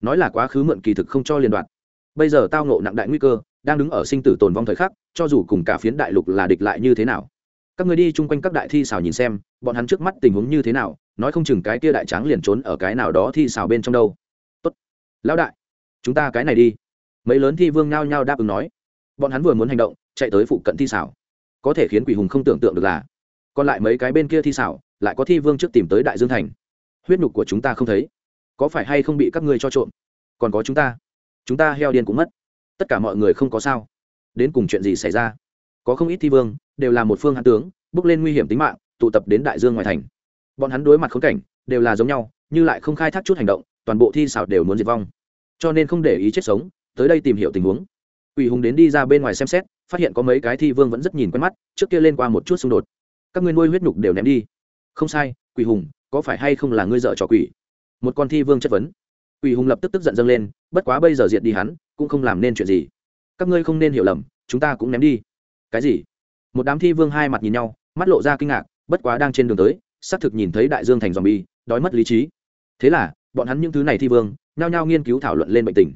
Nói là quá khứ mượn kỳ thực không cho liên đoạn. Bây giờ tao nộ nặng đại nguy cơ, đang đứng ở sinh tử tồn vong thời khắc, cho dù cùng cả phiến đại lục là địch lại như thế nào. Các người đi chung quanh các đại thi xào nhìn xem, bọn hắn trước mắt tình huống như thế nào, nói không chừng cái kia đại tráng liền trốn ở cái nào đó thi xào bên trong đâu. Tốt. Lão đại, chúng ta cái này đi. Mấy lớn thi vương nhao nhao đáp ứng nói bọn hắn vừa muốn hành động, chạy tới phụ cận thi xảo. Có thể khiến quỷ hùng không tưởng tượng được là, còn lại mấy cái bên kia thi xảo, lại có thi vương trước tìm tới đại dương thành. Huyết nhục của chúng ta không thấy. Có phải hay không bị các ngươi cho trộm? Còn có chúng ta. Chúng ta heo điên cũng mất. Tất cả mọi người không có sao. Đến cùng chuyện gì xảy ra? Có không ít thi vương, đều là một phương hãn tướng, bước lên nguy hiểm tính mạng, tụ tập đến đại dương ngoài thành. Bọn hắn đối mặt khốn cảnh, đều là giống nhau như lại không khai thác chút hành động, toàn bộ thi xảo đều muốn diệt vong. Cho nên không để ý chết sống, tới đây tìm hiểu tình huống. Quỷ hùng đến đi ra bên ngoài xem xét, phát hiện có mấy cái thi vương vẫn rất nhìn quen mắt, trước kia lên qua một chút xung đột. Các ngươi nuôi huyết nhục đều ném đi. Không sai quỷ hùng, có phải hay không là ngươi dợ trò quỷ? Một con thi vương chất vấn. Quỷ hùng lập tức tức giận dâng lên, bất quá bây giờ diệt đi hắn, cũng không làm nên chuyện gì. Các ngươi không nên hiểu lầm, chúng ta cũng ném đi. Cái gì? Một đám thi vương hai mặt nhìn nhau, mắt lộ ra kinh ngạc, bất quá đang trên đường tới, xác thực nhìn thấy đại dương thành dòm bi đói mất lý trí. Thế là, bọn hắn những thứ này thi vương, nhao nhao nghiên cứu thảo luận lên bệnh tình.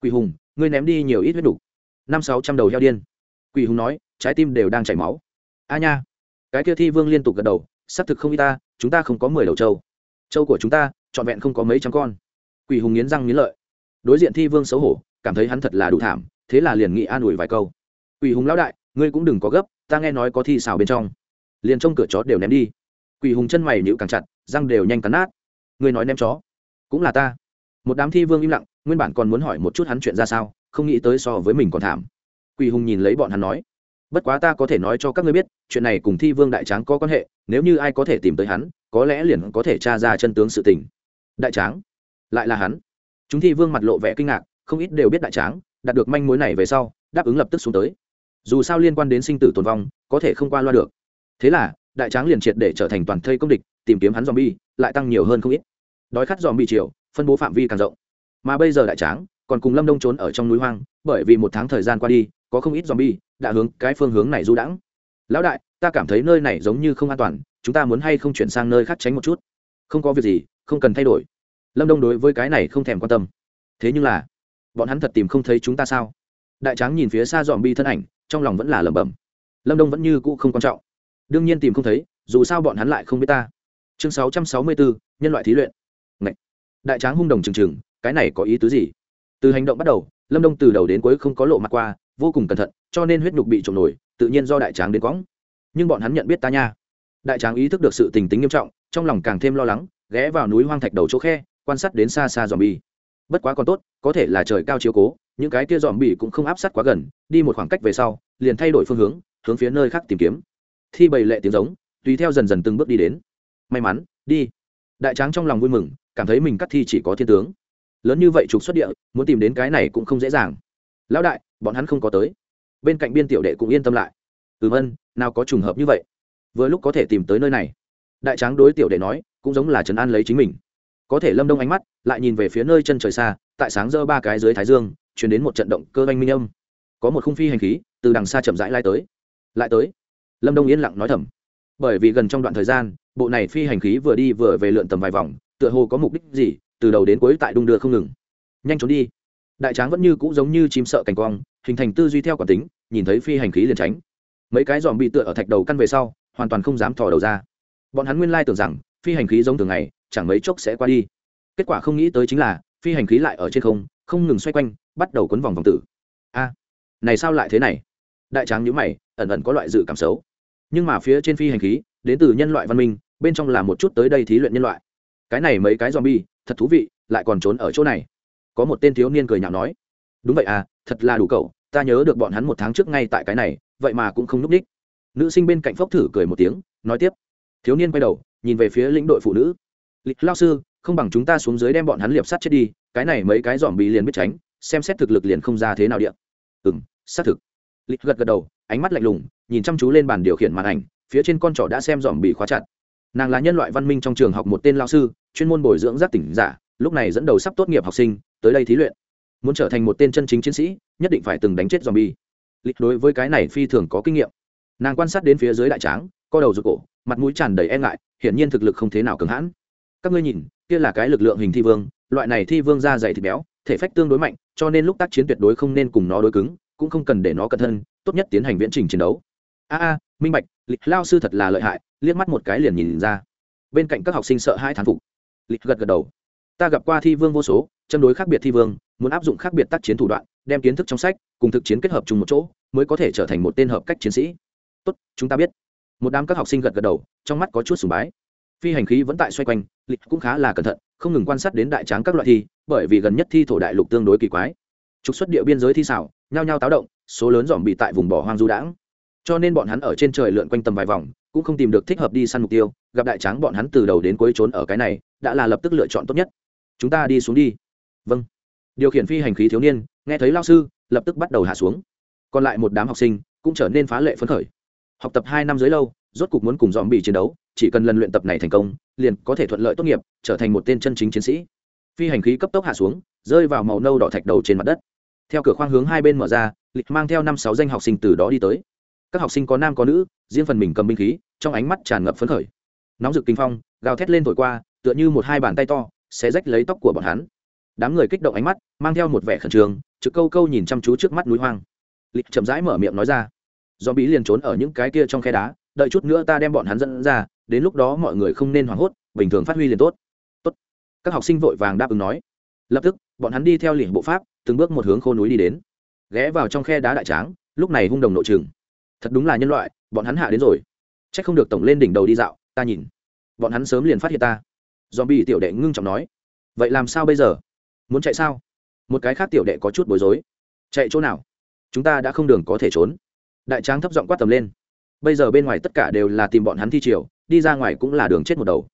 Quỷ hùng, ngươi ném đi nhiều ít huyết đủ năm sáu trăm đầu heo điên. Quỷ hùng nói, trái tim đều đang chảy máu. A nha. Cái kia thi vương liên tục gật đầu, xác thực không y ta, chúng ta không có mười đầu trâu. Trâu của chúng ta, trọn vẹn không có mấy trăm con. Quỷ hùng nghiến răng nghiến lợi. Đối diện thi vương xấu hổ, cảm thấy hắn thật là đủ thảm, thế là liền nghị an ủi vài câu. Quỷ hùng lão đại, ngươi cũng đừng có gấp, ta nghe nói có thi xào bên trong. Liền trong cửa chó đều ném đi. Quỷ hùng chân mày nhịu càng chặt, răng đều nhanh cắn nát. Ngươi nói ném chó, cũng là ta. Một đám thi vương im lặng, nguyên bản còn muốn hỏi một chút hắn chuyện ra sao không nghĩ tới so với mình còn thảm. Quỷ hùng nhìn lấy bọn hắn nói, bất quá ta có thể nói cho các ngươi biết, chuyện này cùng thi vương đại tráng có quan hệ, nếu như ai có thể tìm tới hắn, có lẽ liền có thể tra ra chân tướng sự tình. Đại tráng? Lại là hắn. Chúng thi vương mặt lộ vẻ kinh ngạc, không ít đều biết đại tráng, đạt được manh mối này về sau, đáp ứng lập tức xuống tới. Dù sao liên quan đến sinh tử tồn vong, có thể không qua loa được. Thế là, đại tráng liền triệt để trở thành toàn thây công địch, tìm kiếm hắn dòm bi lại tăng nhiều hơn không ít. Đói khát dòm bị chiều phân bố phạm vi càng rộng. Mà bây giờ đại tráng còn cùng lâm đông trốn ở trong núi hoang, bởi vì một tháng thời gian qua đi, có không ít zombie đã hướng cái phương hướng này du đãng. Lão đại, ta cảm thấy nơi này giống như không an toàn, chúng ta muốn hay không chuyển sang nơi khác tránh một chút? Không có việc gì, không cần thay đổi. Lâm đông đối với cái này không thèm quan tâm. Thế nhưng là, bọn hắn thật tìm không thấy chúng ta sao? Đại tráng nhìn phía xa dòm bi thân ảnh, trong lòng vẫn là lẩm bẩm. Lâm đông vẫn như cũ không quan trọng. Đương nhiên tìm không thấy, dù sao bọn hắn lại không biết ta. Chương sáu trăm sáu mươi bốn, nhân loại thí luyện. Ngậy. đại tráng hung đồng trừng trừng cái này có ý tứ gì? Từ hành động bắt đầu, lâm đông từ đầu đến cuối không có lộ mặt qua, vô cùng cẩn thận, cho nên huyết nhục bị trộm nổi, tự nhiên do đại tráng đến quõng. Nhưng bọn hắn nhận biết ta nha. Đại tráng ý thức được sự tình tính nghiêm trọng, trong lòng càng thêm lo lắng, ghé vào núi hoang thạch đầu chỗ khe, quan sát đến xa xa dòm bi bất quá còn tốt, có thể là trời cao chiếu cố, những cái kia dòm bi cũng không áp sát quá gần, đi một khoảng cách về sau, liền thay đổi phương hướng hướng phía nơi khác tìm kiếm. Thi bầy lệ tiếng giống, tùy theo dần dần từng bước đi đến. May mắn, đi. Đại tráng trong lòng vui mừng, cảm thấy mình cắt thi chỉ có thiên tướng lớn như vậy trục xuất địa, muốn tìm đến cái này cũng không dễ dàng. Lão đại, bọn hắn không có tới. Bên cạnh biên tiểu đệ cũng yên tâm lại. Ừm ân, nào có trùng hợp như vậy. Vừa lúc có thể tìm tới nơi này. Đại tráng đối tiểu đệ nói, cũng giống là trấn an lấy chính mình. Có thể lâm đông ánh mắt, lại nhìn về phía nơi chân trời xa, tại sáng dơ ba cái dưới thái dương chuyển đến một trận động cơ oanh minh âm. Có một khung phi hành khí, từ đằng xa chậm rãi lai tới. Lại tới. Lâm đông yên lặng nói thầm. Bởi vì gần trong đoạn thời gian, bộ này phi hành khí vừa đi vừa về lượn tầm vài vòng, tựa hồ có mục đích gì từ đầu đến cuối tại đung đưa không ngừng. Nhanh trốn đi. Đại tráng vẫn như cũ giống như chim sợ cành quang, hình thành tư duy theo quản tính, nhìn thấy phi hành khí liền tránh. Mấy cái dòm bị tựa ở thạch đầu căn về sau, hoàn toàn không dám thò đầu ra. Bọn hắn nguyên lai tưởng rằng, phi hành khí giống thường ngày, chẳng mấy chốc sẽ qua đi. Kết quả không nghĩ tới chính là, phi hành khí lại ở trên không không ngừng xoay quanh, bắt đầu quấn vòng vòng tử. A, này sao lại thế này? Đại tráng nhữ mày, ẩn ẩn có loại dự cảm xấu. Nhưng mà phía trên phi hành khí, đến từ nhân loại văn minh, bên trong là một chút tới đây thí luyện nhân loại cái này mấy cái zombie, thật thú vị, lại còn trốn ở chỗ này. Có một tên thiếu niên cười nhạo nói, đúng vậy à thật là đủ cậu, ta nhớ được bọn hắn một tháng trước ngay tại cái này, vậy mà cũng không núp đích. Nữ sinh bên cạnh phốc thử cười một tiếng, nói tiếp. Thiếu niên quay đầu, nhìn về phía lĩnh đội phụ nữ. Lịch lao sư, không bằng chúng ta xuống dưới đem bọn hắn liệp sát chết đi, cái này mấy cái dòm bị liền biết tránh, xem xét thực lực liền không ra thế nào điện ừ m xác thực. Lịch gật gật đầu, ánh mắt lạnh lùng, nhìn chăm chú lên bàn điều khiển màn ảnh, phía trên con trỏ đã xem dòm bị khóa chặt nàng là nhân loại văn minh trong trường học một tên lao sư, chuyên môn bồi dưỡng giác tỉnh giả, lúc này dẫn đầu sắp tốt nghiệp học sinh, tới đây thí luyện. Muốn trở thành một tên chân chính chiến sĩ, nhất định phải từng đánh chết dòm bi lịch đối với cái này phi thường có kinh nghiệm. Nàng quan sát đến phía dưới đại tráng, co đầu rụt cổ, mặt mũi tràn đầy e ngại, hiển nhiên thực lực không thế nào cường hãn. Các ngươi nhìn, kia là cái lực lượng hình thi vương, loại này thi vương da dày thịt béo, thể phách tương đối mạnh, cho nên lúc tác chiến tuyệt đối không nên cùng nó đối cứng, cũng không cần để nó cẩn thân, tốt nhất tiến hành viễn trình chiến đấu. A a minh bạch, lịch lao sư thật là lợi hại, liếc mắt một cái liền nhìn ra. Bên cạnh các học sinh sợ hai thán phục. Lịch gật gật đầu. Ta gặp qua thi vương vô số, châm đối khác biệt thi vương, muốn áp dụng khác biệt tác chiến thủ đoạn, đem kiến thức trong sách cùng thực chiến kết hợp chung một chỗ, mới có thể trở thành một tên hợp cách chiến sĩ. Tốt, chúng ta biết. Một đám các học sinh gật gật đầu, trong mắt có chút sùng bái. Phi hành khí vẫn tại xoay quanh, lịch cũng khá là cẩn thận, không ngừng quan sát đến đại tráng các loại thi, bởi vì gần nhất thi thổ đại lục tương đối kỳ quái. Trục xuất địa biên giới thi xảo, nhao nhao táo động, số lớn dòm bị tại vùng bỏ hoang du đãng cho nên bọn hắn ở trên trời lượn quanh tầm vài vòng, cũng không tìm được thích hợp đi săn mục tiêu, gặp đại tráng bọn hắn từ đầu đến cuối trốn ở cái này, đã là lập tức lựa chọn tốt nhất. Chúng ta đi xuống đi. Vâng. Điều khiển phi hành khí thiếu niên, nghe thấy lao sư, lập tức bắt đầu hạ xuống. Còn lại một đám học sinh, cũng trở nên phá lệ phấn khởi. Học tập hai năm dưới lâu, rốt cục muốn cùng dòm bị chiến đấu, chỉ cần lần luyện tập này thành công, liền có thể thuận lợi tốt nghiệp, trở thành một tên chân chính chiến sĩ. Phi hành khí cấp tốc hạ xuống, rơi vào màu nâu đỏ thạch đầu trên mặt đất. Theo cửa khoang hướng hai bên mở ra, lịch mang theo năm sáu danh học sinh từ đó đi tới các học sinh có nam có nữ, riêng phần mình cầm binh khí, trong ánh mắt tràn ngập phấn khởi. Nóng rực kinh phong, gào thét lên thổi qua, tựa như một hai bàn tay to sẽ rách lấy tóc của bọn hắn. Đám người kích động ánh mắt, mang theo một vẻ khẩn trương, trực câu câu nhìn chăm chú trước mắt núi hoang. Lịch chậm rãi mở miệng nói ra do bí liền trốn ở những cái kia trong khe đá, đợi chút nữa ta đem bọn hắn dẫn ra, đến lúc đó mọi người không nên hoảng hốt, bình thường phát huy liền tốt. Tốt. Các học sinh vội vàng đáp ứng nói. Lập tức, bọn hắn đi theo liền bộ pháp, từng bước một hướng khô núi đi đến. Ghé vào trong khe đá đại tráng, lúc này hung đồng nội trường thật đúng là nhân loại, bọn hắn hạ đến rồi. C h ắ c không được tổng lên đỉnh đầu đi dạo, ta nhìn. Bọn hắn sớm liền phát hiện ta. Do bị tiểu đệ ngưng trọng nói. Vậy làm sao bây giờ? Muốn chạy sao? Một cái khác tiểu đệ có chút bối rối. Chạy chỗ nào? Chúng ta đã không đường có thể trốn. Đại tráng thấp giọng quát tầm lên. Bây giờ bên ngoài tất cả đều là tìm bọn hắn thi triều, đi ra ngoài cũng là đường chết một đầu.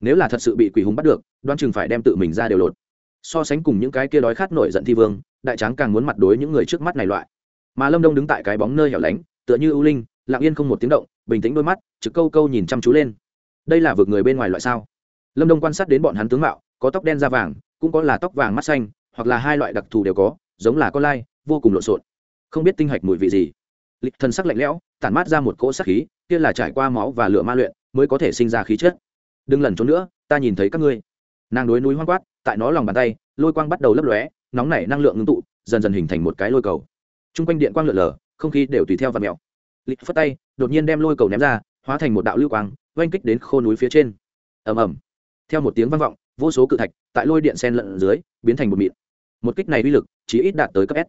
Nếu là thật sự bị quỷ hùng bắt được, đoan chừng phải đem tự mình ra đều lột. So sánh cùng những cái kia đói khát nổi giận thi vương, đại tráng càng muốn mặt đối những người trước mắt này loại. Mà lâm đông đứng tại cái bóng nơi hẻo lánh tựa như ưu linh, lặng yên không một tiếng động, bình tĩnh đôi mắt, trực câu câu nhìn chăm chú lên. Đây là vực người bên ngoài loại sao? Lâm đông quan sát đến bọn hắn tướng mạo, có tóc đen da vàng, cũng có là tóc vàng mắt xanh, hoặc là hai loại đặc thù đều có, giống là con lai, vô cùng lộn xộn. Không biết tinh hạch mùi vị gì. Lịch thân sắc lạnh lẽo, tản mát ra một cỗ sắc khí, kia là trải qua máu và lửa ma luyện, mới có thể sinh ra khí chất. Đừng lẩn trốn nữa, ta nhìn thấy các ngươi. Nàng đối núi hoang quát, tại nó lòng bàn tay, lôi quang bắt đầu lấp lóe, nóng nảy năng lượng ngưng tụ, dần dần hình thành một cái lôi cầu. T r u n g quanh điện quang lượn lờ không khí đều tùy theo và mèo. Lịch phất tay, đột nhiên đem lôi cầu ném ra, hóa thành một đạo lưu quang, oanh kích đến khô núi phía trên. Ầm ầm. Theo một tiếng vang vọng, vô số cự thạch tại lôi điện sen lẫn dưới biến thành một mịn. Một kích này uy lực chỉ ít đạt tới cấp s.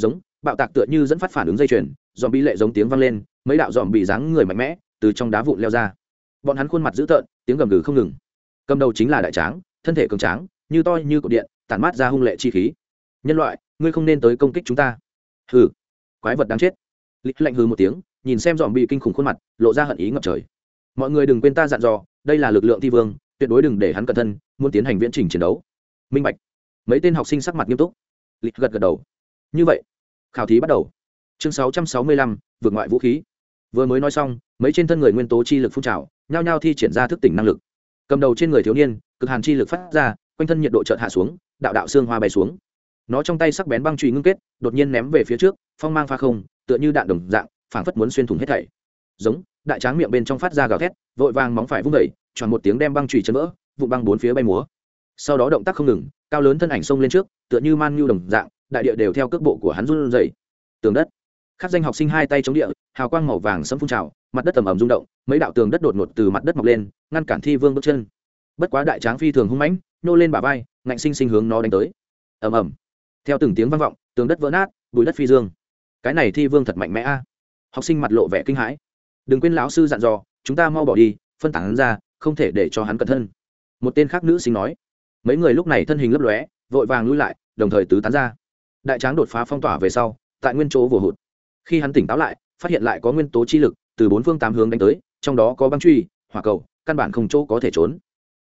Giống, bạo tạc tựa như dẫn phát phản ứng dây chuyền dòm bi lệ giống tiếng vang lên, mấy đạo dòm bị dáng người mạnh mẽ từ trong đá vụn leo ra. Bọn hắn khuôn mặt dữ tợn, tiếng gầm gừ không ngừng. Cầm đầu chính là đại tráng, thân thể cường tráng, như to như cột điện, tản mát ra hung lệ chi khí. Nhân loại, ngươi không nên tới công kích chúng ta. Hừ quái vật đáng chết. Lịch lạnh hừ một tiếng nhìn xem dòm bị kinh khủng khuôn mặt lộ ra hận ý ngập trời. Mọi người đừng quên ta dặn dò đây là lực lượng thi vương tuyệt đối đừng để hắn cẩn thân muốn tiến hành viễn trình chiến đấu. Minh bạch. Mấy tên học sinh sắc mặt nghiêm túc. Lịch gật gật đầu. Như vậy khảo thí bắt đầu. Chương 665, vượt ngoại vũ khí. Vừa mới nói xong mấy trên thân người nguyên tố chi lực phun trào nhao nhao thi triển ra thức tỉnh năng lực. Cầm đầu trên người thiếu niên cực hàn chi lực phát ra quanh thân nhiệt độ chợt hạ xuống đạo đạo xương hoa bay xuống. Nó trong tay sắc bén băng trụy ngưng kết đột nhiên ném về phía trước phong mang pha không, tựa như đạn đồng dạng, phảng phất muốn xuyên thủng hết thảy. Giống, đại tráng miệng bên trong phát ra gào thét, vội vàng móng phải vung vẩy tròn một tiếng đem băng trùy chấn vỡ vụ băng bốn phía bay múa. Sau đó động tác không ngừng, cao lớn thân ảnh xông lên trước, tựa như man nhu đồng dạng, đại địa đều theo cước bộ của hắn run rẩy. Tường đất. Khắc danh học sinh hai tay chống địa, hào quang màu vàng sẫm phun trào, mặt đất ầm ầm rung động, mấy đạo tường đất đột ngột từ mặt đất mọc lên, ngăn cản thi vương bước chân. Bất quá đại tráng phi thường hung mãnh, nô lên bả vai, ngạnh sinh sinh hướng nó đánh tới. Ầm ầm. Theo từng tiếng vang vọng, tường đất vỡ nát, bụi đất phi dương cái này thi vương thật mạnh mẽ a. Học sinh mặt lộ vẻ kinh hãi. Đừng quên lão sư dặn dò, chúng ta mau bỏ đi, phân tán hắn ra, không thể để cho hắn cẩn thân. Một tên khác nữ sinh nói. Mấy người lúc này thân hình lấp lóe, vội vàng lui lại, đồng thời tứ tán ra. Đại tráng đột phá phong tỏa về sau, tại nguyên chỗ vừa hụt. Khi hắn tỉnh táo lại, phát hiện lại có nguyên tố chi lực từ bốn phương tám hướng đánh tới, trong đó có băng truy, hỏa cầu, căn bản không chỗ có thể trốn.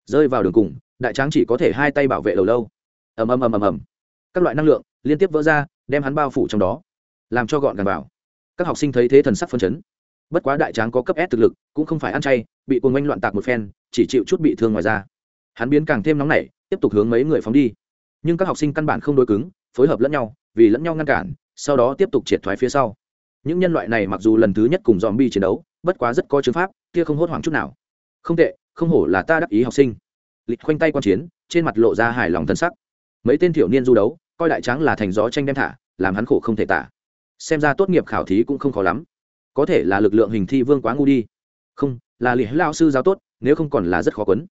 Rơi vào đường cùng, đại tráng chỉ có thể hai tay bảo vệ đầu lâu. Ầm ầm ầm ầm ầm. Các loại năng lượng liên tiếp vỡ ra, đem hắn bao phủ trong đó làm cho gọn gàng vào. Các học sinh thấy thế thần sắc phân chấn. Bất quá đại tráng có cấp s thực lực, cũng không phải ăn chay, bị cuồng oanh loạn tạc một phen, chỉ chịu chút bị thương ngoài ra hắn biến càng thêm nóng nảy, tiếp tục hướng mấy người phóng đi. Nhưng các học sinh căn bản không đối cứng, phối hợp lẫn nhau, vì lẫn nhau ngăn cản, sau đó tiếp tục triệt thoái phía sau. Những nhân loại này mặc dù lần thứ nhất cùng dòm bi chiến đấu, bất quá rất có chứng pháp, kia không hốt hoảng chút nào. Không tệ, không hổ là ta đắc ý học sinh. Lịch khoanh tay quan chiến, trên mặt lộ ra hài lòng thân sắc. Mấy tên thiểu niên du đấu, coi đại tráng là thành gió tranh đem thả, làm hắn khổ không thể tả xem ra tốt nghiệp khảo thí cũng không khó lắm. Có thể là lực lượng hình thi vương quá ngu đi. Không, là lì lao sư giáo tốt, nếu không còn là rất khó quấn.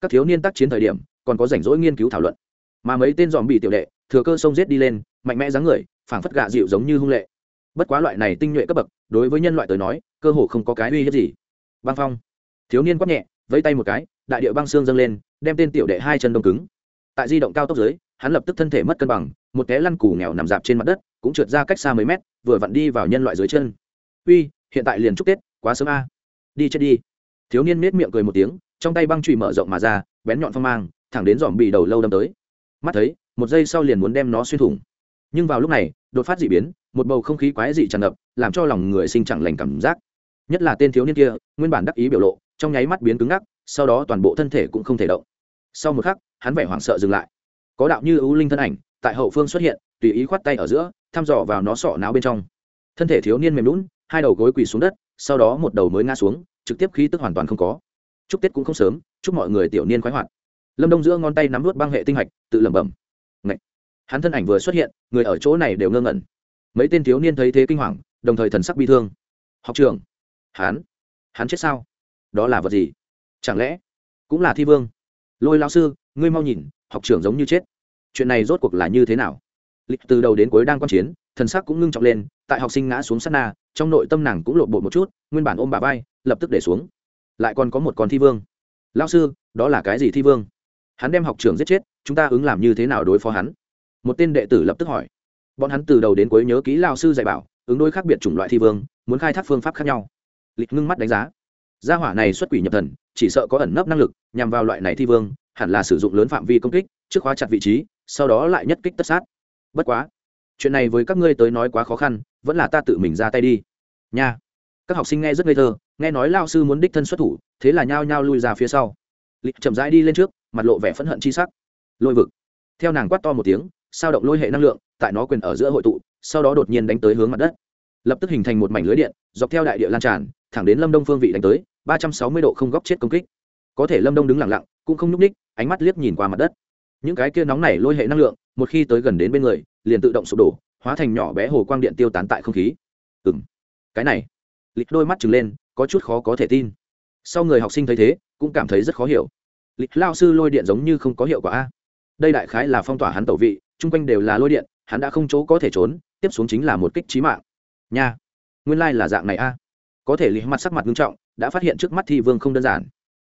Các thiếu niên tác chiến thời điểm, còn có rảnh rỗi nghiên cứu thảo luận. Mà mấy tên dòm bị tiểu đệ, thừa cơ sông rết đi lên, mạnh mẽ dáng người, phảng phất gạ dịu giống như hung lệ. Bất quá loại này tinh nhuệ cấp bậc, đối với nhân loại tới nói, cơ hồ không có cái uy hiếp gì. Băng phong. Thiếu niên quát nhẹ, vẫy tay một cái, đại điệu băng xương dâng lên, đem tên tiểu đệ hai chân đông cứng. Tại di động cao tốc dưới, hắn lập tức thân thể mất cân bằng, một té lăn củ nghèo nằm dạp trên mặt đất cũng trượt ra cách xa mấy mét, vừa vặn đi vào nhân loại dưới chân. Uy, hiện tại liền chúc tết, quá sớm a. Đi chết đi. Thiếu niên nết miệng cười một tiếng, trong tay băng trụy mở rộng mà ra, bén nhọn phong mang, thẳng đến dòm bị đầu lâu đâm tới. Mắt thấy, một giây sau liền muốn đem nó xuyên thủng. Nhưng vào lúc này, đột phát d ị biến, một bầu không khí quái dị tràn ngập, làm cho lòng người sinh chẳng lành cảm giác. Nhất là tên thiếu niên kia, nguyên bản đắc ý biểu lộ, trong nháy mắt biến cứng ngắc, sau đó toàn bộ thân thể cũng không thể động. Sau một khắc, hắn vẻ hoảng sợ dừng lại. Có đạo như ưu linh thân ảnh, tại hậu phương xuất hiện, tùy ý khoát tay ở giữa thăm dò vào nó sọ não bên trong. Thân thể thiếu niên mềm lún hai đầu gối quỳ xuống đất, sau đó một đầu mới ngã xuống, trực tiếp khí tức hoàn toàn không có. Chúc tết cũng không sớm, chúc mọi người tiểu niên khoái hoạt. Lâm đông giữa ngón tay nắm vút băng hệ tinh hạch, tự lẩm bẩm. Ngậy. hắn thân ảnh vừa xuất hiện, người ở chỗ này đều ngơ ngẩn. Mấy tên thiếu niên thấy thế kinh hoàng, đồng thời thần sắc bi thương. Học trường hắn hắn chết sao? Đó là vật gì? Chẳng lẽ cũng là thi vương? Lôi lao sư, ngươi mau nhìn, học trưởng giống như chết. Chuyện này rốt cuộc là như thế nào? Lịch từ đầu đến cuối đang quan chiến, thần sắc cũng ngưng trọng lên, tại học sinh ngã xuống sát na, trong nội tâm nàng cũng lộn bộ một chút, nguyên bản ôm bà vai, lập tức để xuống. Lại còn có một con thi vương. Lao sư, đó là cái gì thi vương? Hắn đem học trường giết chết, chúng ta ứng làm như thế nào đối phó hắn? Một tên đệ tử lập tức hỏi. Bọn hắn từ đầu đến cuối nhớ kỹ lao sư dạy bảo, ứng đối khác biệt chủng loại thi vương, muốn khai thác phương pháp khác nhau. Lịch ngưng mắt đánh giá. Gia hỏa này xuất quỷ nhập thần, chỉ sợ có ẩn nấp năng lực, nhằm vào loại này thi vương, hẳn là sử dụng lớn phạm vi công kích, trước khóa chặt vị trí, sau đó lại nhất kích tất sát bất quá, chuyện này với các ngươi tới nói quá khó khăn, vẫn là ta tự mình ra tay đi. Nha. Các học sinh nghe rất ngây thơ, nghe nói lao sư muốn đích thân xuất thủ, thế là nhao nhao lui ra phía sau. Lịch chậm rãi đi lên trước, mặt lộ vẻ phẫn hận chi sắc. Lôi vực. Theo nàng quát to một tiếng, sao động lôi hệ năng lượng, tại nó quyền ở giữa hội tụ, sau đó đột nhiên đánh tới hướng mặt đất. Lập tức hình thành một mảnh lưới điện, dọc theo đại địa lan tràn, thẳng đến lâm đông phương vị đánh tới, ba trăm sáu mươi độ không góc chết công kích. Có thể lâm đông đứng lặng lặng, cũng không nhúc ních ánh mắt liếc nhìn qua mặt đất. Những cái kia nóng này lôi hệ năng lượng một khi tới gần đến bên người, liền tự động sụp đổ, hóa thành nhỏ bé hồ quang điện tiêu tán tại không khí. Ừ m cái này. Lịch đôi mắt trừng lên, có chút khó có thể tin. Sau người học sinh thấy thế, cũng cảm thấy rất khó hiểu. Lịch lao sư lôi điện giống như không có hiệu quả a. Đây đại khái là phong tỏa hắn tẩu vị, chung quanh đều là lôi điện, hắn đã không chỗ có thể trốn, tiếp xuống chính là một kích trí mạng. Nha, nguyên lai、like、là dạng này a. Có thể lý mặt sắc mặt nghiêm trọng, đã phát hiện trước mắt thi vương không đơn giản.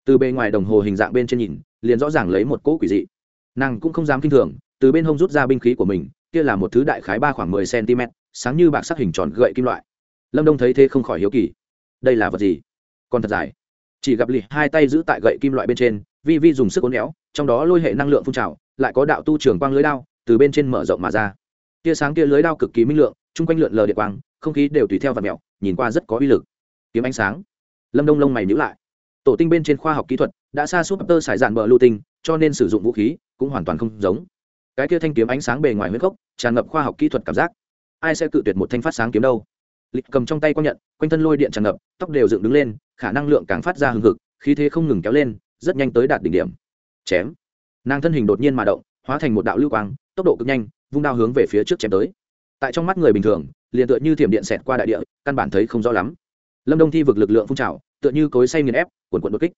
Từ bề ngoài đồng hồ hình dạng bên trên nhìn, liền rõ ràng lấy một cỗ quỷ dị. Nàng cũng không dám k i n h thường từ bên hông rút ra binh khí của mình, kia là một thứ đại khái ba khoảng mười cm, sáng như bạc sắc hình tròn gậy kim loại. Lâm đông thấy thế không khỏi hiếu kỳ. Đây là vật gì? Còn thật dài. Chỉ gặp lì hai tay giữ tại gậy kim loại bên trên, vi vi dùng sức ố néo trong đó lôi hệ năng lượng phun trào, lại có đạo tu trường quang lưới đao, từ bên trên mở rộng mà ra. Tia sáng kia lưới đao cực kỳ minh lượng, chung quanh lượn lờ địa quang, không khí đều tùy theo và mẹo, nhìn qua rất có uy lực. Kiếm ánh sáng. Lâm đông lông mày nhữ lại. Tổ tinh bên trên khoa học kỹ thuật đã xa suốt tơ sải dạn bờ lưu tinh, cho nên sử dụng vũ khí cũng hoàn toàn không giống cái kia thanh kiếm ánh sáng bề ngoài huyết gốc, tràn ngập khoa học kỹ thuật cảm giác. Ai sẽ cự tuyệt một thanh phát sáng kiếm đâu? Lịch cầm trong tay quang nhận, quanh thân lôi điện tràn ngập, tóc đều dựng đứng lên, khả năng lượng càng phát ra hừng hực, khí thế không ngừng kéo lên, rất nhanh tới đạt đỉnh điểm. Chém. Nàng thân hình đột nhiên mà động, hóa thành một đạo lưu quang, tốc độ cực nhanh, vung đao hướng về phía trước chém tới. Tại trong mắt người bình thường, liền tựa như thiểm điện xẹt qua đại địa, căn bản thấy không rõ lắm. Lâm đông thi vực lực lượng phun trào, tựa như cối say nghiền ép quần quần đột kích.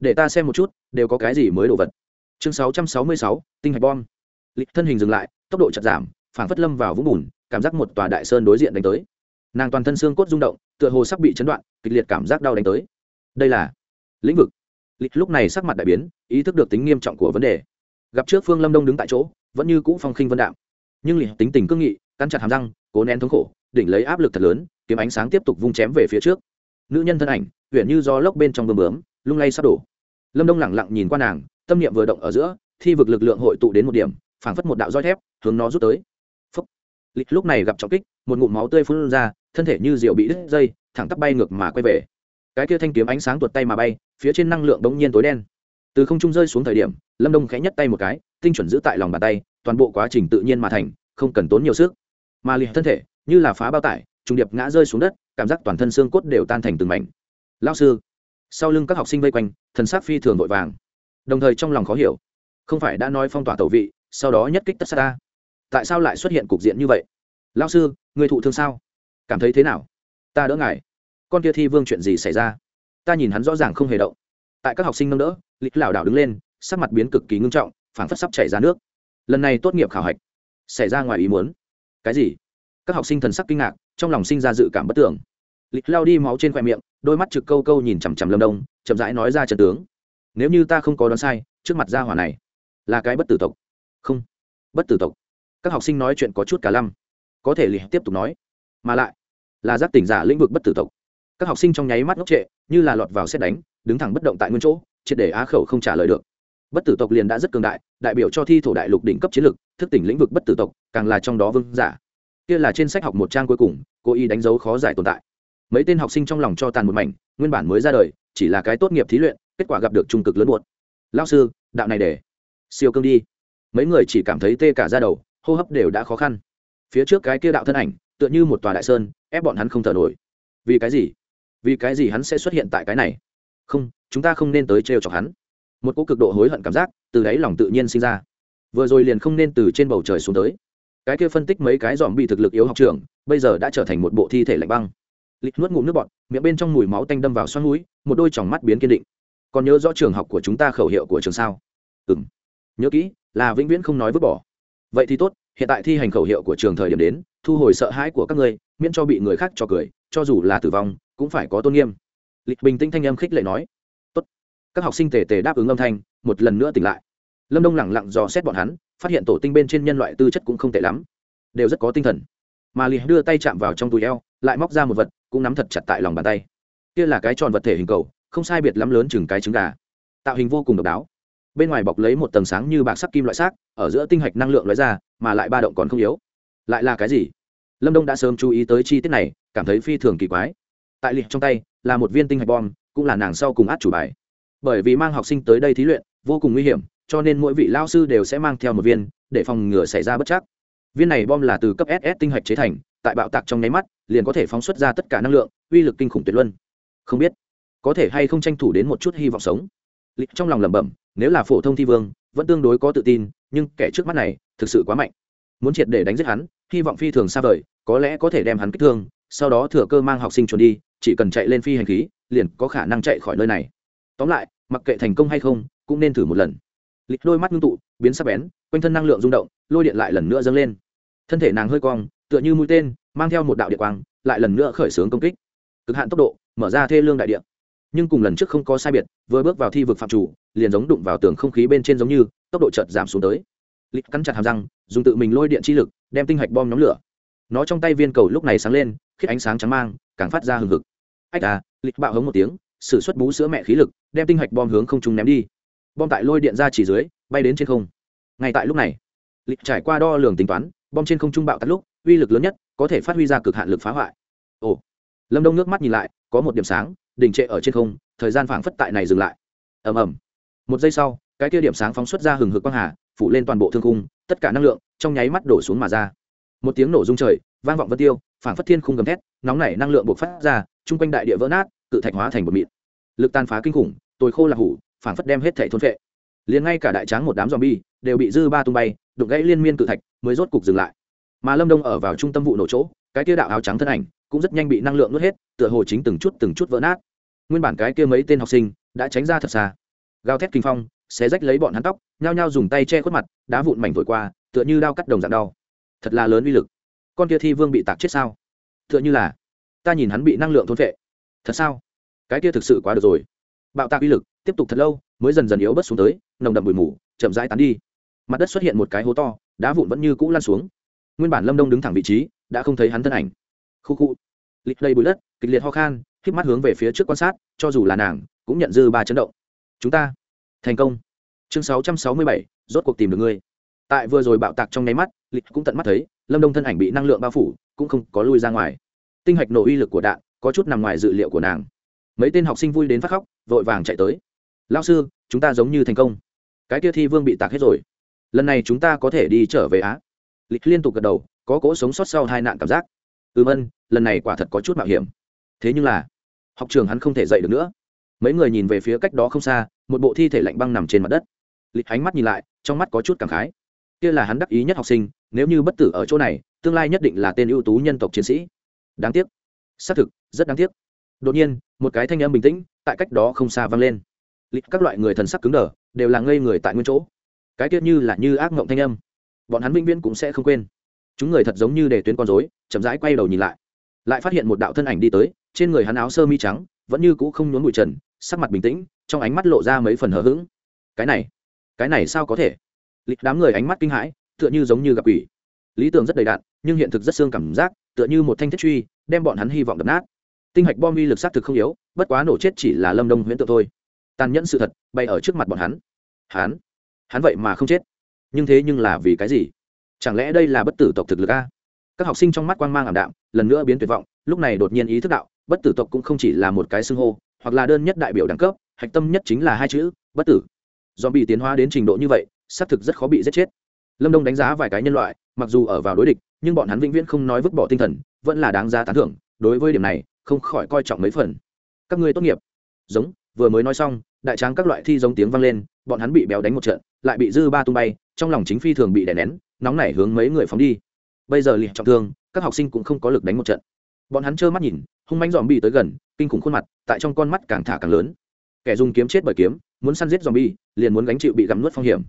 Để ta xem một chút, đều có cái gì mới đồ vật. Chương sáu trăm sáu mươi sáu, tinh hạch bom lịch thân hình dừng lại, tốc độ chật giảm, phảng phất lâm vào vũng bùn, cảm giác một tòa đại sơn đối diện đánh tới. Nàng toàn thân xương cốt rung động, tựa hồ sắp bị chấn đoạn, kịch liệt cảm giác đau đánh tới. Đây là lĩnh vực. Lịch lúc này sắc mặt đại biến, ý thức được tính nghiêm trọng của vấn đề. Gặp trước phương lâm đông đứng tại chỗ, vẫn như cũ phong khinh vân đạo nhưng lịch tính tình cương nghị, cắn chặt hàm răng, cố nén thống khổ, đỉnh lấy áp lực thật lớn, kiếm ánh sáng tiếp tục vung chém về phía trước. Nữ nhân thân ảnh huyện như gió lốc bên trong bơm bướm, lung lay sắp đổ. Lâm đông lẳng lặng nhìn qua nàng, tâm niệm vừa động ở giữa, thi vực lực lượng hội tụ đến một điểm phảng phất một đạo roi thép, hướng nó rút tới. Phúc. lịch lúc này gặp trọng kích, một ngụm máu tươi phun ra, thân thể như rượu bị đứt dây, thẳng tắp bay ngược mà quay về. Cái kia thanh kiếm ánh sáng tuột tay mà bay, phía trên năng lượng bỗng nhiên tối đen. Từ không trung rơi xuống thời điểm, lâm đông khẽ nhất tay một cái, tinh chuẩn giữ tại lòng bàn tay, toàn bộ quá trình tự nhiên mà thành, không cần tốn nhiều sức. Mà liệt thân thể, như là phá bao tải, trùng điệp ngã rơi xuống đất, cảm giác toàn thân xương cốt đều tan thành từng mảnh. Lao sư, sau lưng các học sinh vây quanh, thần sắc phi thường vội vàng. Đồng thời trong lòng khó hiểu, không phải đã nói phong tỏa tẩu vị sau đó nhất kích tất sát ta. Tại sao lại xuất hiện cục diện như vậy? Lao sư, người thụ thương sao? Cảm thấy thế nào? Ta đỡ ngài. Con kia thi vương chuyện gì xảy ra? Ta nhìn hắn rõ ràng không hề động. Tại các học sinh nâng đỡ, lịch lảo đảo đứng lên, sắc mặt biến cực kỳ ngưng trọng, phảng phất sắp chảy ra nước. Lần này tốt nghiệp khảo hạch. Xảy ra ngoài ý muốn. Cái gì? Các học sinh thần sắc kinh ngạc, trong lòng sinh ra dự cảm bất tưởng. Lịch lao đi máu trên khoe miệng, đôi mắt trực câu câu nhìn chằm chằm lâm đông, chậm rãi nói ra trận tướng. Nếu như ta không có đoán sai, trước mặt gia hỏa này là cái bất tử tộc không. Bất tử tộc. Các học sinh nói chuyện có chút cả lăm. Có thể lì tiếp tục nói. Mà lại, là giác tỉnh giả lĩnh vực bất tử tộc. Các học sinh trong nháy mắt ngốc trệ, như là lọt vào xét đánh, đứng thẳng bất động tại nguyên chỗ, triệt để á khẩu không trả lời được. Bất tử tộc liền đã rất cường đại đại biểu cho thi thổ đại lục đỉnh cấp chiến lực thức tỉnh lĩnh vực bất tử tộc, càng là trong đó vương giả. Kia là trên sách học một trang cuối cùng, cố ý đánh dấu khó giải tồn tại. Mấy tên học sinh trong lòng cho tàn một mảnh, nguyên bản mới ra đời, chỉ là cái tốt nghiệp thí luyện, kết quả gặp được trung cực lớn buột lao sư, đạo này để. Siêu cương đi mấy người chỉ cảm thấy tê cả ra đầu, hô hấp đều đã khó khăn. Phía trước cái kia đạo thân ảnh, tựa như một tòa đại sơn, ép bọn hắn không thở nổi. Vì cái gì? Vì cái gì hắn sẽ xuất hiện tại cái này? Không, chúng ta không nên tới trêu chọc hắn. Một cỗ cực độ hối hận cảm giác từ đáy lòng tự nhiên sinh ra. Vừa rồi liền không nên từ trên bầu trời xuống tới. Cái kia phân tích mấy cái dòm bị thực lực yếu học trường bây giờ đã trở thành một bộ thi thể lạnh băng. Lịch nuốt ngụm nước bọt, miệng bên trong mùi máu tanh đâm vào xoắn núi, một đôi tròng mắt biến kiên định. Còn nhớ rõ trường học của chúng ta khẩu hiệu của trường sao? Ừ m nhớ kỹ, là vĩnh viễn không nói vứt bỏ. Vậy thì tốt, hiện tại thi hành khẩu hiệu của trường thời điểm đến, thu hồi sợ hãi của các ngươi, miễn cho bị người khác cho cười, cho dù là tử vong, cũng phải có tôn nghiêm. Lịch bình tĩnh thanh âm khích lệ nói. Tốt. các học sinh tề tề đáp ứng âm thanh, một lần nữa tỉnh lại. Lâm đông lẳng lặng dò xét bọn hắn, phát hiện tổ tinh bên trên nhân loại tư chất cũng không tệ lắm, đều rất có tinh thần. Mà lì đưa tay chạm vào trong túi eo, lại móc ra một vật, cũng nắm thật chặt tại lòng bàn tay. Kia là cái tròn vật thể hình cầu, không sai biệt lắm lớn chừng cái trứng gà. Tạo hình vô cùng độc đáo bên ngoài bọc lấy một tầng sáng như bạc sắc kim loại xác, ở giữa tinh hạch năng lượng loại ra, mà lại ba động còn không yếu. Lại là cái gì? Lâm đông đã sớm chú ý tới chi tiết này, cảm thấy phi thường kỳ quái. Tại liệt trong tay, là một viên tinh hạch bom, cũng là nàng sau cùng át chủ bài. Bởi vì mang học sinh tới đây thí luyện, vô cùng nguy hiểm, cho nên mỗi vị lao sư đều sẽ mang theo một viên, để phòng ngừa xảy ra bất chắc. Viên này bom là từ cấp ss tinh hạch chế thành, tại bạo tạc trong nháy mắt, liền có thể phóng xuất ra tất cả năng lượng, uy lực kinh khủng tuyệt luân. Không biết, có thể hay không tranh thủ đến một chút hy vọng sống. Lịch trong lòng lẩm bẩm nếu là phổ thông thi vương, vẫn tương đối có tự tin, nhưng kẻ trước mắt này thực sự quá mạnh. Muốn triệt để đánh giết hắn, hy vọng phi thường xa vời, có lẽ có thể đem hắn kích thương, sau đó thừa cơ mang học sinh trốn đi, chỉ cần chạy lên phi hành khí, liền có khả năng chạy khỏi nơi này. Tóm lại, mặc kệ thành công hay không, cũng nên thử một lần. Lịch đôi mắt ngưng tụ, biến sắc bén, quanh thân năng lượng rung động, lôi điện lại lần nữa dâng lên. Thân thể nàng hơi cong, tựa như mũi tên, mang theo một đạo điện quang, lại lần nữa khởi xướng công kích. Cực hạn tốc độ, mở ra thê lương đại điện nhưng cùng lần trước không có sai biệt, vừa bước vào thi vực phạm chủ, liền giống đụng vào tường không khí bên trên giống như, tốc độ chợt giảm xuống tới. Lịch cắn chặt hàm răng, dùng tự mình lôi điện chi lực, đem tinh hạch bom nhóm lửa. Nó trong tay viên cầu lúc này sáng lên, khiết ánh sáng trắng mang, càng phát ra hừng hực. Ách à lịch bạo hống một tiếng s ử suất bú sữa mẹ khí lực, đem tinh hạch bom hướng không trung ném đi. Bom tại lôi điện ra chỉ dưới, bay đến trên không. Ngay tại lúc này, lịch trải qua đo lường tính toán, bom trên không trung bạo tắt lúc, uy lực lớn nhất có thể phát huy ra cực hạn lực phá hoại. Ồ, lâm đông nước mắt nhìn lại, có một điểm sáng đình trệ ở trên không, thời gian phảng phất tại này dừng lại. Ầm ầm. Một giây sau, cái kia điểm sáng phóng xuất ra hừng hực quang hà, phủ lên toàn bộ thương khung, tất cả năng lượng trong nháy mắt đổ xuống mà ra. Một tiếng nổ rung trời, vang vọng vân tiêu, phảng phất thiên khung gầm thét, nóng nảy năng lượng buộc phát ra, chung quanh đại địa vỡ nát, cự thạch hóa thành một mịn. Lực tàn phá kinh khủng, tồi khô là hủ, phảng phất đem hết thảy thôn phệ. Liền ngay cả đại tráng một đám zombie đều bị dư ba tung bay đục gãy liên miên cự thạch, mới rốt cục dừng lại. Mà lâm đông ở vào trung tâm vụ nổ chỗ, cái kia đạo áo trắng thân ảnh cũng rất nhanh bị năng lượng nuốt hết, tựa hồ chính từng chút từng chút vỡ nát. Nguyên bản cái kia mấy tên học sinh đã tránh ra thật xa. Gào thét kinh phong, xé rách lấy bọn hắn tóc, nhao nhao dùng tay che khuất mặt, đá vụn mảnh thổi qua, tựa như đao cắt đồng dạng đau. Thật là lớn uy lực. Con kia thi vương bị tạc chết sao? Tựa như là, ta nhìn hắn bị năng lượng thôn vệ thật sao? Cái kia thực sự quá được rồi. Bạo tạc uy lực, tiếp tục thật lâu, mới dần dần yếu bớt xuống tới, nồng đậm bụi mù, chậm rãi tán đi. Mặt đất xuất hiện một cái hố to, đá vụn vẫn như cũ lan xuống. Nguyên bản lâm đông đứng thẳng vị trí, đã không thấy hắn thân ảnh khu khu. Lịch đầy bụi đất kịch liệt ho khan híp mắt hướng về phía trước quan sát cho dù là nàng cũng nhận dư ba chấn động. Chúng ta. Thành công. Chương 667, rốt cuộc tìm được ngươi. Tại vừa rồi bạo tạc trong nháy mắt lịch cũng tận mắt thấy lâm đông thân ảnh bị năng lượng bao phủ cũng không có lui ra ngoài. Tinh hạch nổ uy lực của đạn có chút nằm ngoài dự liệu của nàng. Mấy tên học sinh vui đến phát khóc vội vàng chạy tới. Lao sư chúng ta giống như thành công. Cái kia thi vương bị tạc hết rồi. Lần này chúng ta có thể đi trở về á. Lịch liên tục gật đầu có cỗ sống sót sau hai nạn cảm giác ừm ân, lần này quả thật có chút mạo hiểm. Thế nhưng là, học trường hắn không thể dậy được nữa. Mấy người nhìn về phía cách đó không xa, một bộ thi thể lạnh băng nằm trên mặt đất. Lịch ánh mắt nhìn lại, trong mắt có chút cảm khái. Kia là hắn đắc ý nhất học sinh, nếu như bất tử ở chỗ này, tương lai nhất định là tên ưu tú nhân tộc chiến sĩ. Đáng tiếc. Xác thực, rất đáng tiếc. Đột nhiên, một cái thanh âm bình tĩnh, tại cách đó không xa vang lên. Lịch, các loại người thần sắc cứng đờ, đều là ngây người tại nguyên chỗ. Cái tiết như là như ác mộng thanh âm. Bọn hắn vĩnh viễn cũng sẽ không quên chúng người thật giống như để tuyến con dối chậm rãi quay đầu nhìn lại. Lại phát hiện một đạo thân ảnh đi tới, trên người hắn áo sơ mi trắng, vẫn như cũ không nhốn bụi trần, sắc mặt bình tĩnh, trong ánh mắt lộ ra mấy phần hờ hững. Cái này cái này sao có thể? Lịch đám người ánh mắt kinh hãi, tựa như giống như gặp quỷ. Lý tưởng rất đầy đạn nhưng hiện thực rất xương cảm giác, tựa như một thanh thiết truy, đem bọn hắn hy vọng đập nát. Tinh hạch bom uy lực sát thực không yếu, bất quá nổ chết chỉ là lâm đông huyễn tự thôi. Tàn nhẫn sự thật, bay ở trước mặt bọn hắn. Hắn hắn vậy mà không chết. Nhưng thế nhưng là vì cái gì? Chẳng lẽ đây là bất tử tộc thực lực a? Các học sinh trong mắt quang mang ảm đạm, lần nữa biến tuyệt vọng, lúc này đột nhiên ý thức đạo, bất tử tộc cũng không chỉ là một cái xưng hô, hoặc là đơn nhất đại biểu đẳng cấp, hạch tâm nhất chính là hai chữ, bất tử. Do bị tiến hóa đến trình độ như vậy, xác thực rất khó bị giết chết. Lâm đông đánh giá vài cái nhân loại, mặc dù ở vào đối địch, nhưng bọn hắn vĩnh viễn không nói vứt bỏ tinh thần, vẫn là đáng giá tán thưởng, đối với điểm này, không khỏi coi trọng mấy phần. Các ngươi tốt nghiệp. Giống, vừa mới nói xong, đại tráng các loại thi giống tiếng vang lên, bọn hắn bị béo đánh một trận, lại bị dư ba tung bay, trong lòng chính phi thường bị đè nén nóng nảy hướng mấy người phóng đi. Bây giờ liệt trọng thương, các học sinh cũng không có lực đánh một trận. Bọn hắn trơ mắt nhìn, hung mánh dòm bi tới gần, kinh khủng khuôn mặt, tại trong con mắt càng thả càng lớn. Kẻ dùng kiếm chết bởi kiếm, muốn săn giết dòm bi liền muốn gánh chịu bị gặm nuốt phong hiểm.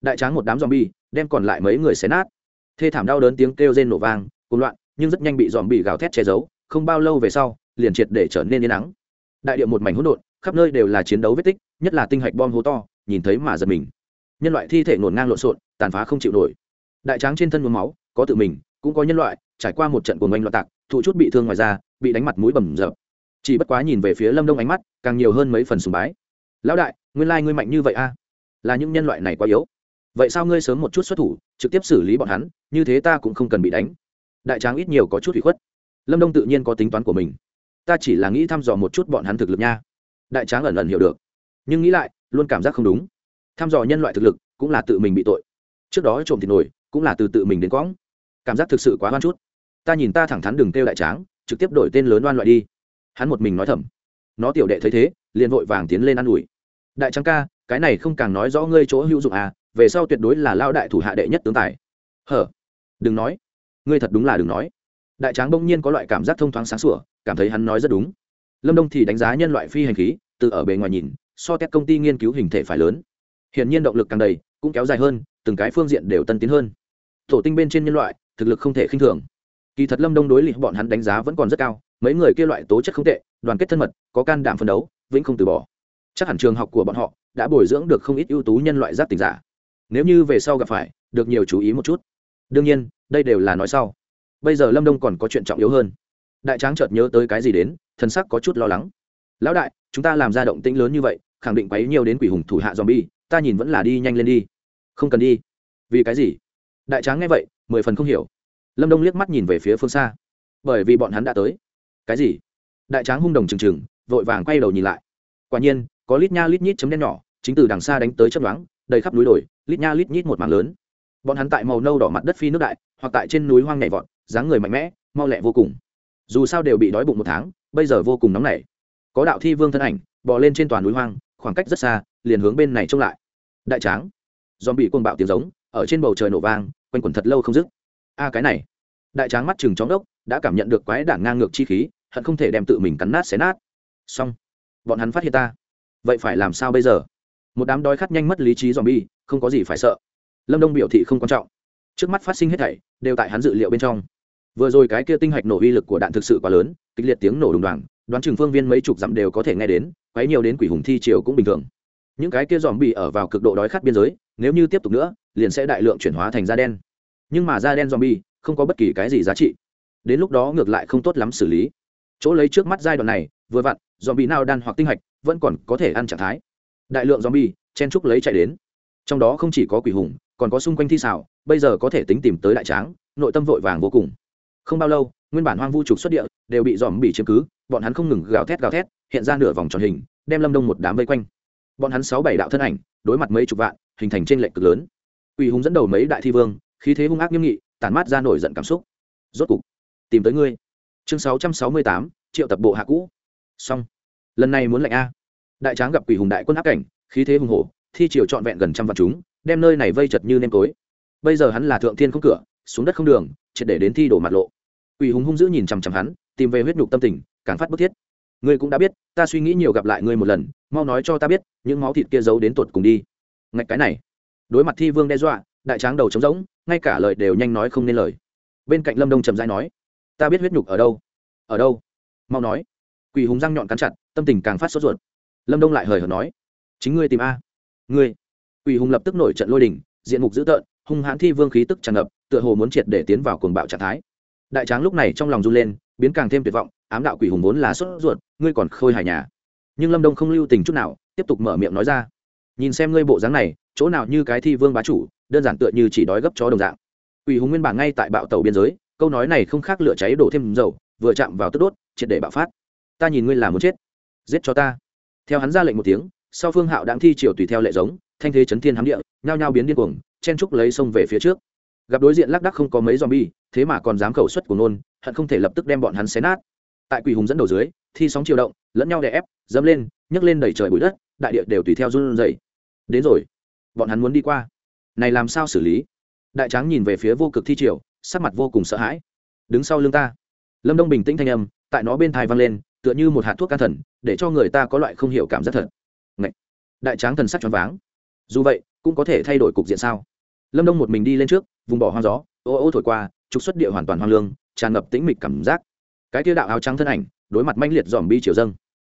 Đại tráng một đám dòm bi đem còn lại mấy người xé nát. Thê thảm đau đớn tiếng kêu rên nổ vang cùng loạn, nhưng rất nhanh bị dòm bi gào thét che giấu, không bao lâu về sau, liền triệt để trở nên yên nắng đại địa một mảnh hỗn độn, khắp nơi đều là chiến đấu vết tích, nhất là tinh hạch bom hố to, nhìn thấy mà giật mình. Nhân loại thi thể nổ ngang lộn xộn, tàn phá không chịu nổi đại tráng trên thân nhuốm máu, có tự mình, cũng có nhân loại, trải qua một trận cuồng oanh loạn tạc, thụ chút bị thương ngoài ra bị đánh mặt mũi bầm rợp chỉ bất quá nhìn về phía lâm đông ánh mắt, càng nhiều hơn mấy phần sùng bái. Lão đại, nguyên lai ngươi mạnh như vậy a? Là những nhân loại này quá yếu. Vậy sao ngươi sớm một chút xuất thủ, trực tiếp xử lý bọn hắn, như thế ta cũng không cần bị đánh. Đại tráng ít nhiều có chút hủy khuất. Lâm đông tự nhiên có tính toán của mình. Ta chỉ là nghĩ thăm dò một chút bọn hắn thực lực nha. Đại tráng ẩn ẩn hiểu được. Nhưng nghĩ lại, luôn cảm giác không đúng. Thăm dò nhân loại thực lực, cũng là tự mình bị tội. Trước đó trộm thịt nổi cũng là từ tự mình đến quõng cảm giác thực sự quá hoan chút. Ta nhìn ta thẳng thắn đừng kêu đại tráng, trực tiếp đổi tên lớn oan loại đi. Hắn một mình nói thầm. Nó tiểu đệ thấy thế, liền vội vàng tiến lên ă n ủi. Đại tráng ca, cái này không càng nói rõ ngươi chỗ hữu dụng à về sau tuyệt đối là lao đại thủ hạ đệ nhất tướng tài. Hở? Đừng nói. Ngươi thật đúng là đừng nói. Đại tráng bỗng nhiên có loại cảm giác thông thoáng sáng sủa, cảm thấy hắn nói rất đúng. Lâm đông thì đánh giá nhân loại phi hành khí, từ ở bề ngoài nhìn, so các công ty nghiên cứu hình thể phải lớn. Hiện nhiên động lực càng đầy, cũng kéo dài hơn, từng cái phương diện đều tân tiến hơn tổ tinh bên trên nhân loại, thực lực không thể khinh thường. Kỳ thật lâm đông đối lịch bọn hắn đánh giá vẫn còn rất cao, mấy người kia loại tố chất không tệ, đoàn kết thân mật, có can đảm phấn đấu, vĩnh không từ bỏ. Chắc hẳn trường học của bọn họ đã bồi dưỡng được không ít ưu tú nhân loại giáp tình giả. Nếu như về sau gặp phải, được nhiều chú ý một chút. Đương nhiên, đây đều là nói sau. Bây giờ lâm đông còn có chuyện trọng yếu hơn. Đại tráng chợt nhớ tới cái gì đến thân sắc có chút lo lắng. Lão đại, chúng ta làm ra động tĩnh lớn như vậy, khẳng định quấy nhiều đến quỷ hùng thủ hạ zombie, ta nhìn vẫn là đi nhanh lên đi. Không cần đi. Vì cái gì? Đại tráng nghe vậy, mười phần không hiểu. Lâm đông liếc mắt nhìn về phía phương xa. Bởi vì bọn hắn đã tới. Cái gì? Đại tráng hung đồng trừng trừng, vội vàng quay đầu nhìn lại. Quả nhiên, có lít nha lít nhít chấm đen nhỏ, chính từ đằng xa đánh tới chấp đoán đầy khắp núi đồi, lít nha lít nhít một mảng lớn. Bọn hắn tại màu nâu đỏ mặt đất phi nước đại, hoặc tại trên núi hoang nhảy vọt, dáng người mạnh mẽ, mau lẹ vô cùng. Dù sao đều bị đói bụng một tháng, bây giờ vô cùng nóng nảy. Có đạo thi vương thân ảnh, bò lên trên toàn núi hoang, khoảng cách rất xa, liền hướng bên này trông lại. Đại tráng. Dòm bị côn bạo tiếng giống, ở trên bầu trời nổ vang quanh quẩn thật lâu không dứt. A, cái này. Đại tráng mắt chừng chóng đốc, đã cảm nhận được quái đản ngang ngược chi khí, hận không thể đem tự mình cắn nát xé nát. Xong. Bọn hắn phát hiện ta. Vậy phải làm sao bây giờ? Một đám đói khát nhanh mất lý trí dòm bi không có gì phải sợ. Lâm đông biểu thị không quan trọng. Trước mắt phát sinh hết thảy, đều tại hắn dự liệu bên trong. Vừa rồi cái kia tinh hạch nổ uy lực của đạn thực sự quá lớn, kịch liệt tiếng nổ đùng đoàng, đoán chừng phương viên mấy chục dặm đều có thể nghe đến, quấy nhiều đến quỷ hùng thi triều cũng bình thường. Những cái kia dòm bị ở vào cực độ đói khát biên giới nếu như tiếp tục nữa, liền sẽ đại lượng chuyển hóa thành da đen. Nhưng mà da đen zombie bi không có bất kỳ cái gì giá trị. Đến lúc đó ngược lại không tốt lắm xử lý. Chỗ lấy trước mắt giai đoạn này, vừa vặn, zombie nào đan hoặc tinh hạch vẫn còn có thể ăn trạng thái. Đại lượng zombie bi chen trúc lấy chạy đến. Trong đó không chỉ có quỷ hùng, còn có xung quanh thi xảo bây giờ có thể tính tìm tới đại tráng, nội tâm vội vàng vô cùng. Không bao lâu, nguyên bản hoang vu trục xuất địa đều bị dòm bị chiếm cứ, bọn hắn không ngừng gào thét gào thét, hiện ra nửa vòng tròn hình, đem lâm đông một đám vây quanh. Bọn hắn sáu bảy đạo thân ảnh, đối mặt mấy chục vạn hình thành trên lệnh cực lớn. Quỷ hùng dẫn đầu mấy đại thi vương, khí thế hung ác nghiêm nghị, tản mát ra nổi giận cảm xúc. Rốt cục, tìm tới ngươi. Chương sáu trăm sáu mươi tám, triệu tập bộ hạ cũ. Xong. Lần này muốn lệnh a. Đại tráng gặp quỷ hùng đại quân áp cảnh, khí thế hùng hổ, thi triều trọn vẹn gần trăm vạn chúng, đem nơi này vây chật như nêm tối. Bây giờ hắn là thượng thiên không cửa, xuống đất không đường, triệt để đến thi đổ mặt lộ. Quỷ hùng hung dữ nhìn chằm chằm hắn, tìm về huyết nhục tâm tình, càng phát bức thiết. Ngươi cũng đã biết, ta suy nghĩ nhiều gặp lại ngươi một lần, mau nói cho ta biết, những máu thịt kia giấu đến tuột cùng đi ngạch cái này. Đối mặt thi vương đe dọa, đại tráng đầu trống rỗng, ngay cả lời đều nhanh nói không nên lời. Bên cạnh lâm đông trầm dai nói, ta biết huyết nhục ở đâu ở đâu? Mau nói. Quỷ hùng răng nhọn cắn chặt, tâm tình càng phát sốt ruột. Lâm đông lại hời hợt nói, chính ngươi tìm a. Ngươi? Quỷ hùng lập tức nổi trận lôi đình, diện mục dữ tợn, hung hãn thi vương khí tức tràn ngập, tựa hồ muốn triệt để tiến vào cuồng bạo trạng thái. Đại tráng lúc này trong lòng run lên, biến càng thêm tuyệt vọng, ám đạo quỷ hùng vốn là sốt ruột, ngươi còn khôi hài nhà. Nhưng lâm đông không lưu tình chút nào, tiếp tục mở miệng nói ra nhìn xem ngươi bộ dáng này, chỗ nào như cái thi vương bá chủ, đơn giản tựa như chỉ đói gấp chó đồng dạng. Quỷ hùng nguyên bản ngay tại bạo tàu biên giới, câu nói này không khác lửa cháy đổ thêm dầu, vừa chạm vào tức đốt, triệt để bạo phát. Ta nhìn ngươi là muốn chết. Giết cho ta. Theo hắn ra lệnh một tiếng, sau phương hạo đáng thi triều tùy theo lệ giống, thanh thế chấn thiên hám địa, nhao nhao biến điên cuồng, chen trúc lấy sông về phía trước. Gặp đối diện lác đắc không có mấy zombie, thế mà còn dám khẩu xuất của nôn, hận không thể lập tức đem bọn hắn xé nát. Tại quỷ hùng dẫn đầu dưới, thi sóng chiều động, lẫn nhau đè ép, dẫm lên, nhấc lên đẩy trời bụi đất, đại địa đều tùy theo run rẩy đến rồi. Bọn hắn muốn đi qua. Này làm sao xử lý? Đại tráng nhìn về phía vô cực thi triều, sắc mặt vô cùng sợ hãi. Đứng sau lưng ta. Lâm đông bình tĩnh thanh âm, tại nó bên thai vang lên, tựa như một hạt thuốc can thần, để cho người ta có loại không hiểu cảm giác thật. Ngậy! đại tráng thần sắc choáng váng. Dù vậy, cũng có thể thay đổi cục diện sao? Lâm đông một mình đi lên trước, vùng bỏ hoang gió, ô ô thổi qua, trục xuất địa hoàn toàn hoang lương, tràn ngập tĩnh mịch cảm giác. Cái tiêu đạo áo trắng thân ảnh, đối mặt manh liệt dòm bi triều dâng.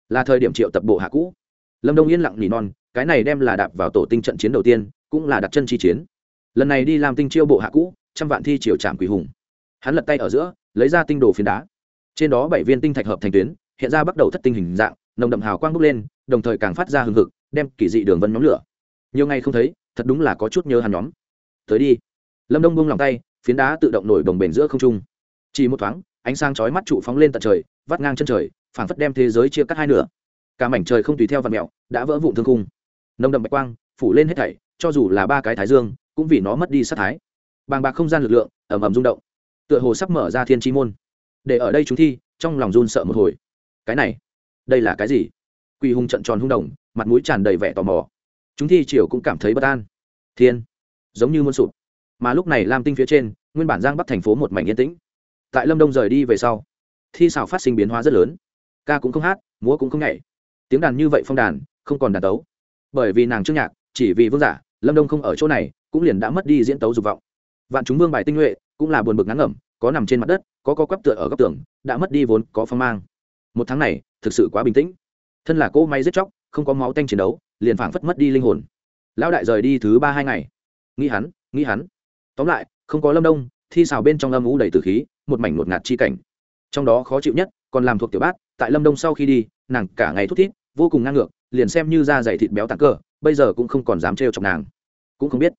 Là thời điểm triệu tập bộ hạ cũ. Lâm đông yên lặng nỉ non cái này đem là đạp vào tổ tinh trận chiến đầu tiên, cũng là đặt chân chi chiến. Lần này đi làm tinh chiêu bộ hạ cũ, trăm vạn thi triều trạm quỷ hùng. Hắn lật tay ở giữa, lấy ra tinh đồ phiến đá. Trên đó bảy viên tinh thạch hợp thành tuyến, hiện ra bắt đầu thất tinh hình dạng, nồng đậm hào quang bốc lên, đồng thời càng phát ra hừng hực, đem kỳ dị đường vân nhóm lửa. Nhiều ngày không thấy, thật đúng là có chút nhớ hắn nhóm. Tới đi. Lâm đông bông lòng tay, phiến đá tự động nổi đồng bền giữa không trung. Chỉ một thoáng, ánh sáng chói mắt trụ phóng lên tận trời, vắt ngang chân trời, phảng phất đem thế giới chia cắt hai nửa. Cả mảnh trời không tùy theo vật mẹo, đã vỡ vụn thương khung nồng đậm bạch quang, phủ lên hết thảy, cho dù là ba cái thái dương, cũng vì nó mất đi sát thái. Bàng bạc không gian lực lượng ẩm ẩm rung động. Tựa hồ sắp mở ra thiên chi môn. Để ở đây chúng thi, trong lòng run sợ một hồi. Cái này, đây là cái gì? Quỳ hùng trận tròn hung đồng mặt mũi tràn đầy vẻ tò mò. Chúng thi triều cũng cảm thấy bất an. Thiên, giống như muốn sụp. Mà lúc này lam tinh phía trên, nguyên bản giang bắc thành phố một mảnh yên tĩnh. Tại lâm đông rời đi về sau, thi xảo phát sinh biến hóa rất lớn. Ca cũng không hát, múa cũng không nhảy. Tiếng đàn như vậy phong đàn, không còn đàn tấu bởi vì nàng trước nhạc, chỉ vì vương giả, lâm đông không ở chỗ này, cũng liền đã mất đi diễn tấu dục vọng. Vạn chúng vương bài tinh nhuệ, cũng là buồn bực ngắn ngẩm, có nằm trên mặt đất, có có quắp tựa ở góc tường, đã mất đi vốn có phong mang. Một tháng này, thực sự quá bình tĩnh. Thân là cỗ máy giết chóc, không có máu tanh chiến đấu, liền phảng phất mất đi linh hồn. Lão đại rời đi thứ ba hai ngày. Nghĩ hắn nghĩ hắn. Tóm lại, không có lâm đông, thi xào bên trong âm ú đầy từ khí, một mảnh một ngạt chi cảnh. Trong đó khó chịu nhất, còn làm thuộc tiểu bát, tại lâm đông sau khi đi, nàng cả ngày thút thít, vô cùng ngang ngược liền xem như da dày thịt béo tàn cơ, bây giờ cũng không còn dám trêu chọc nàng. Cũng không biết,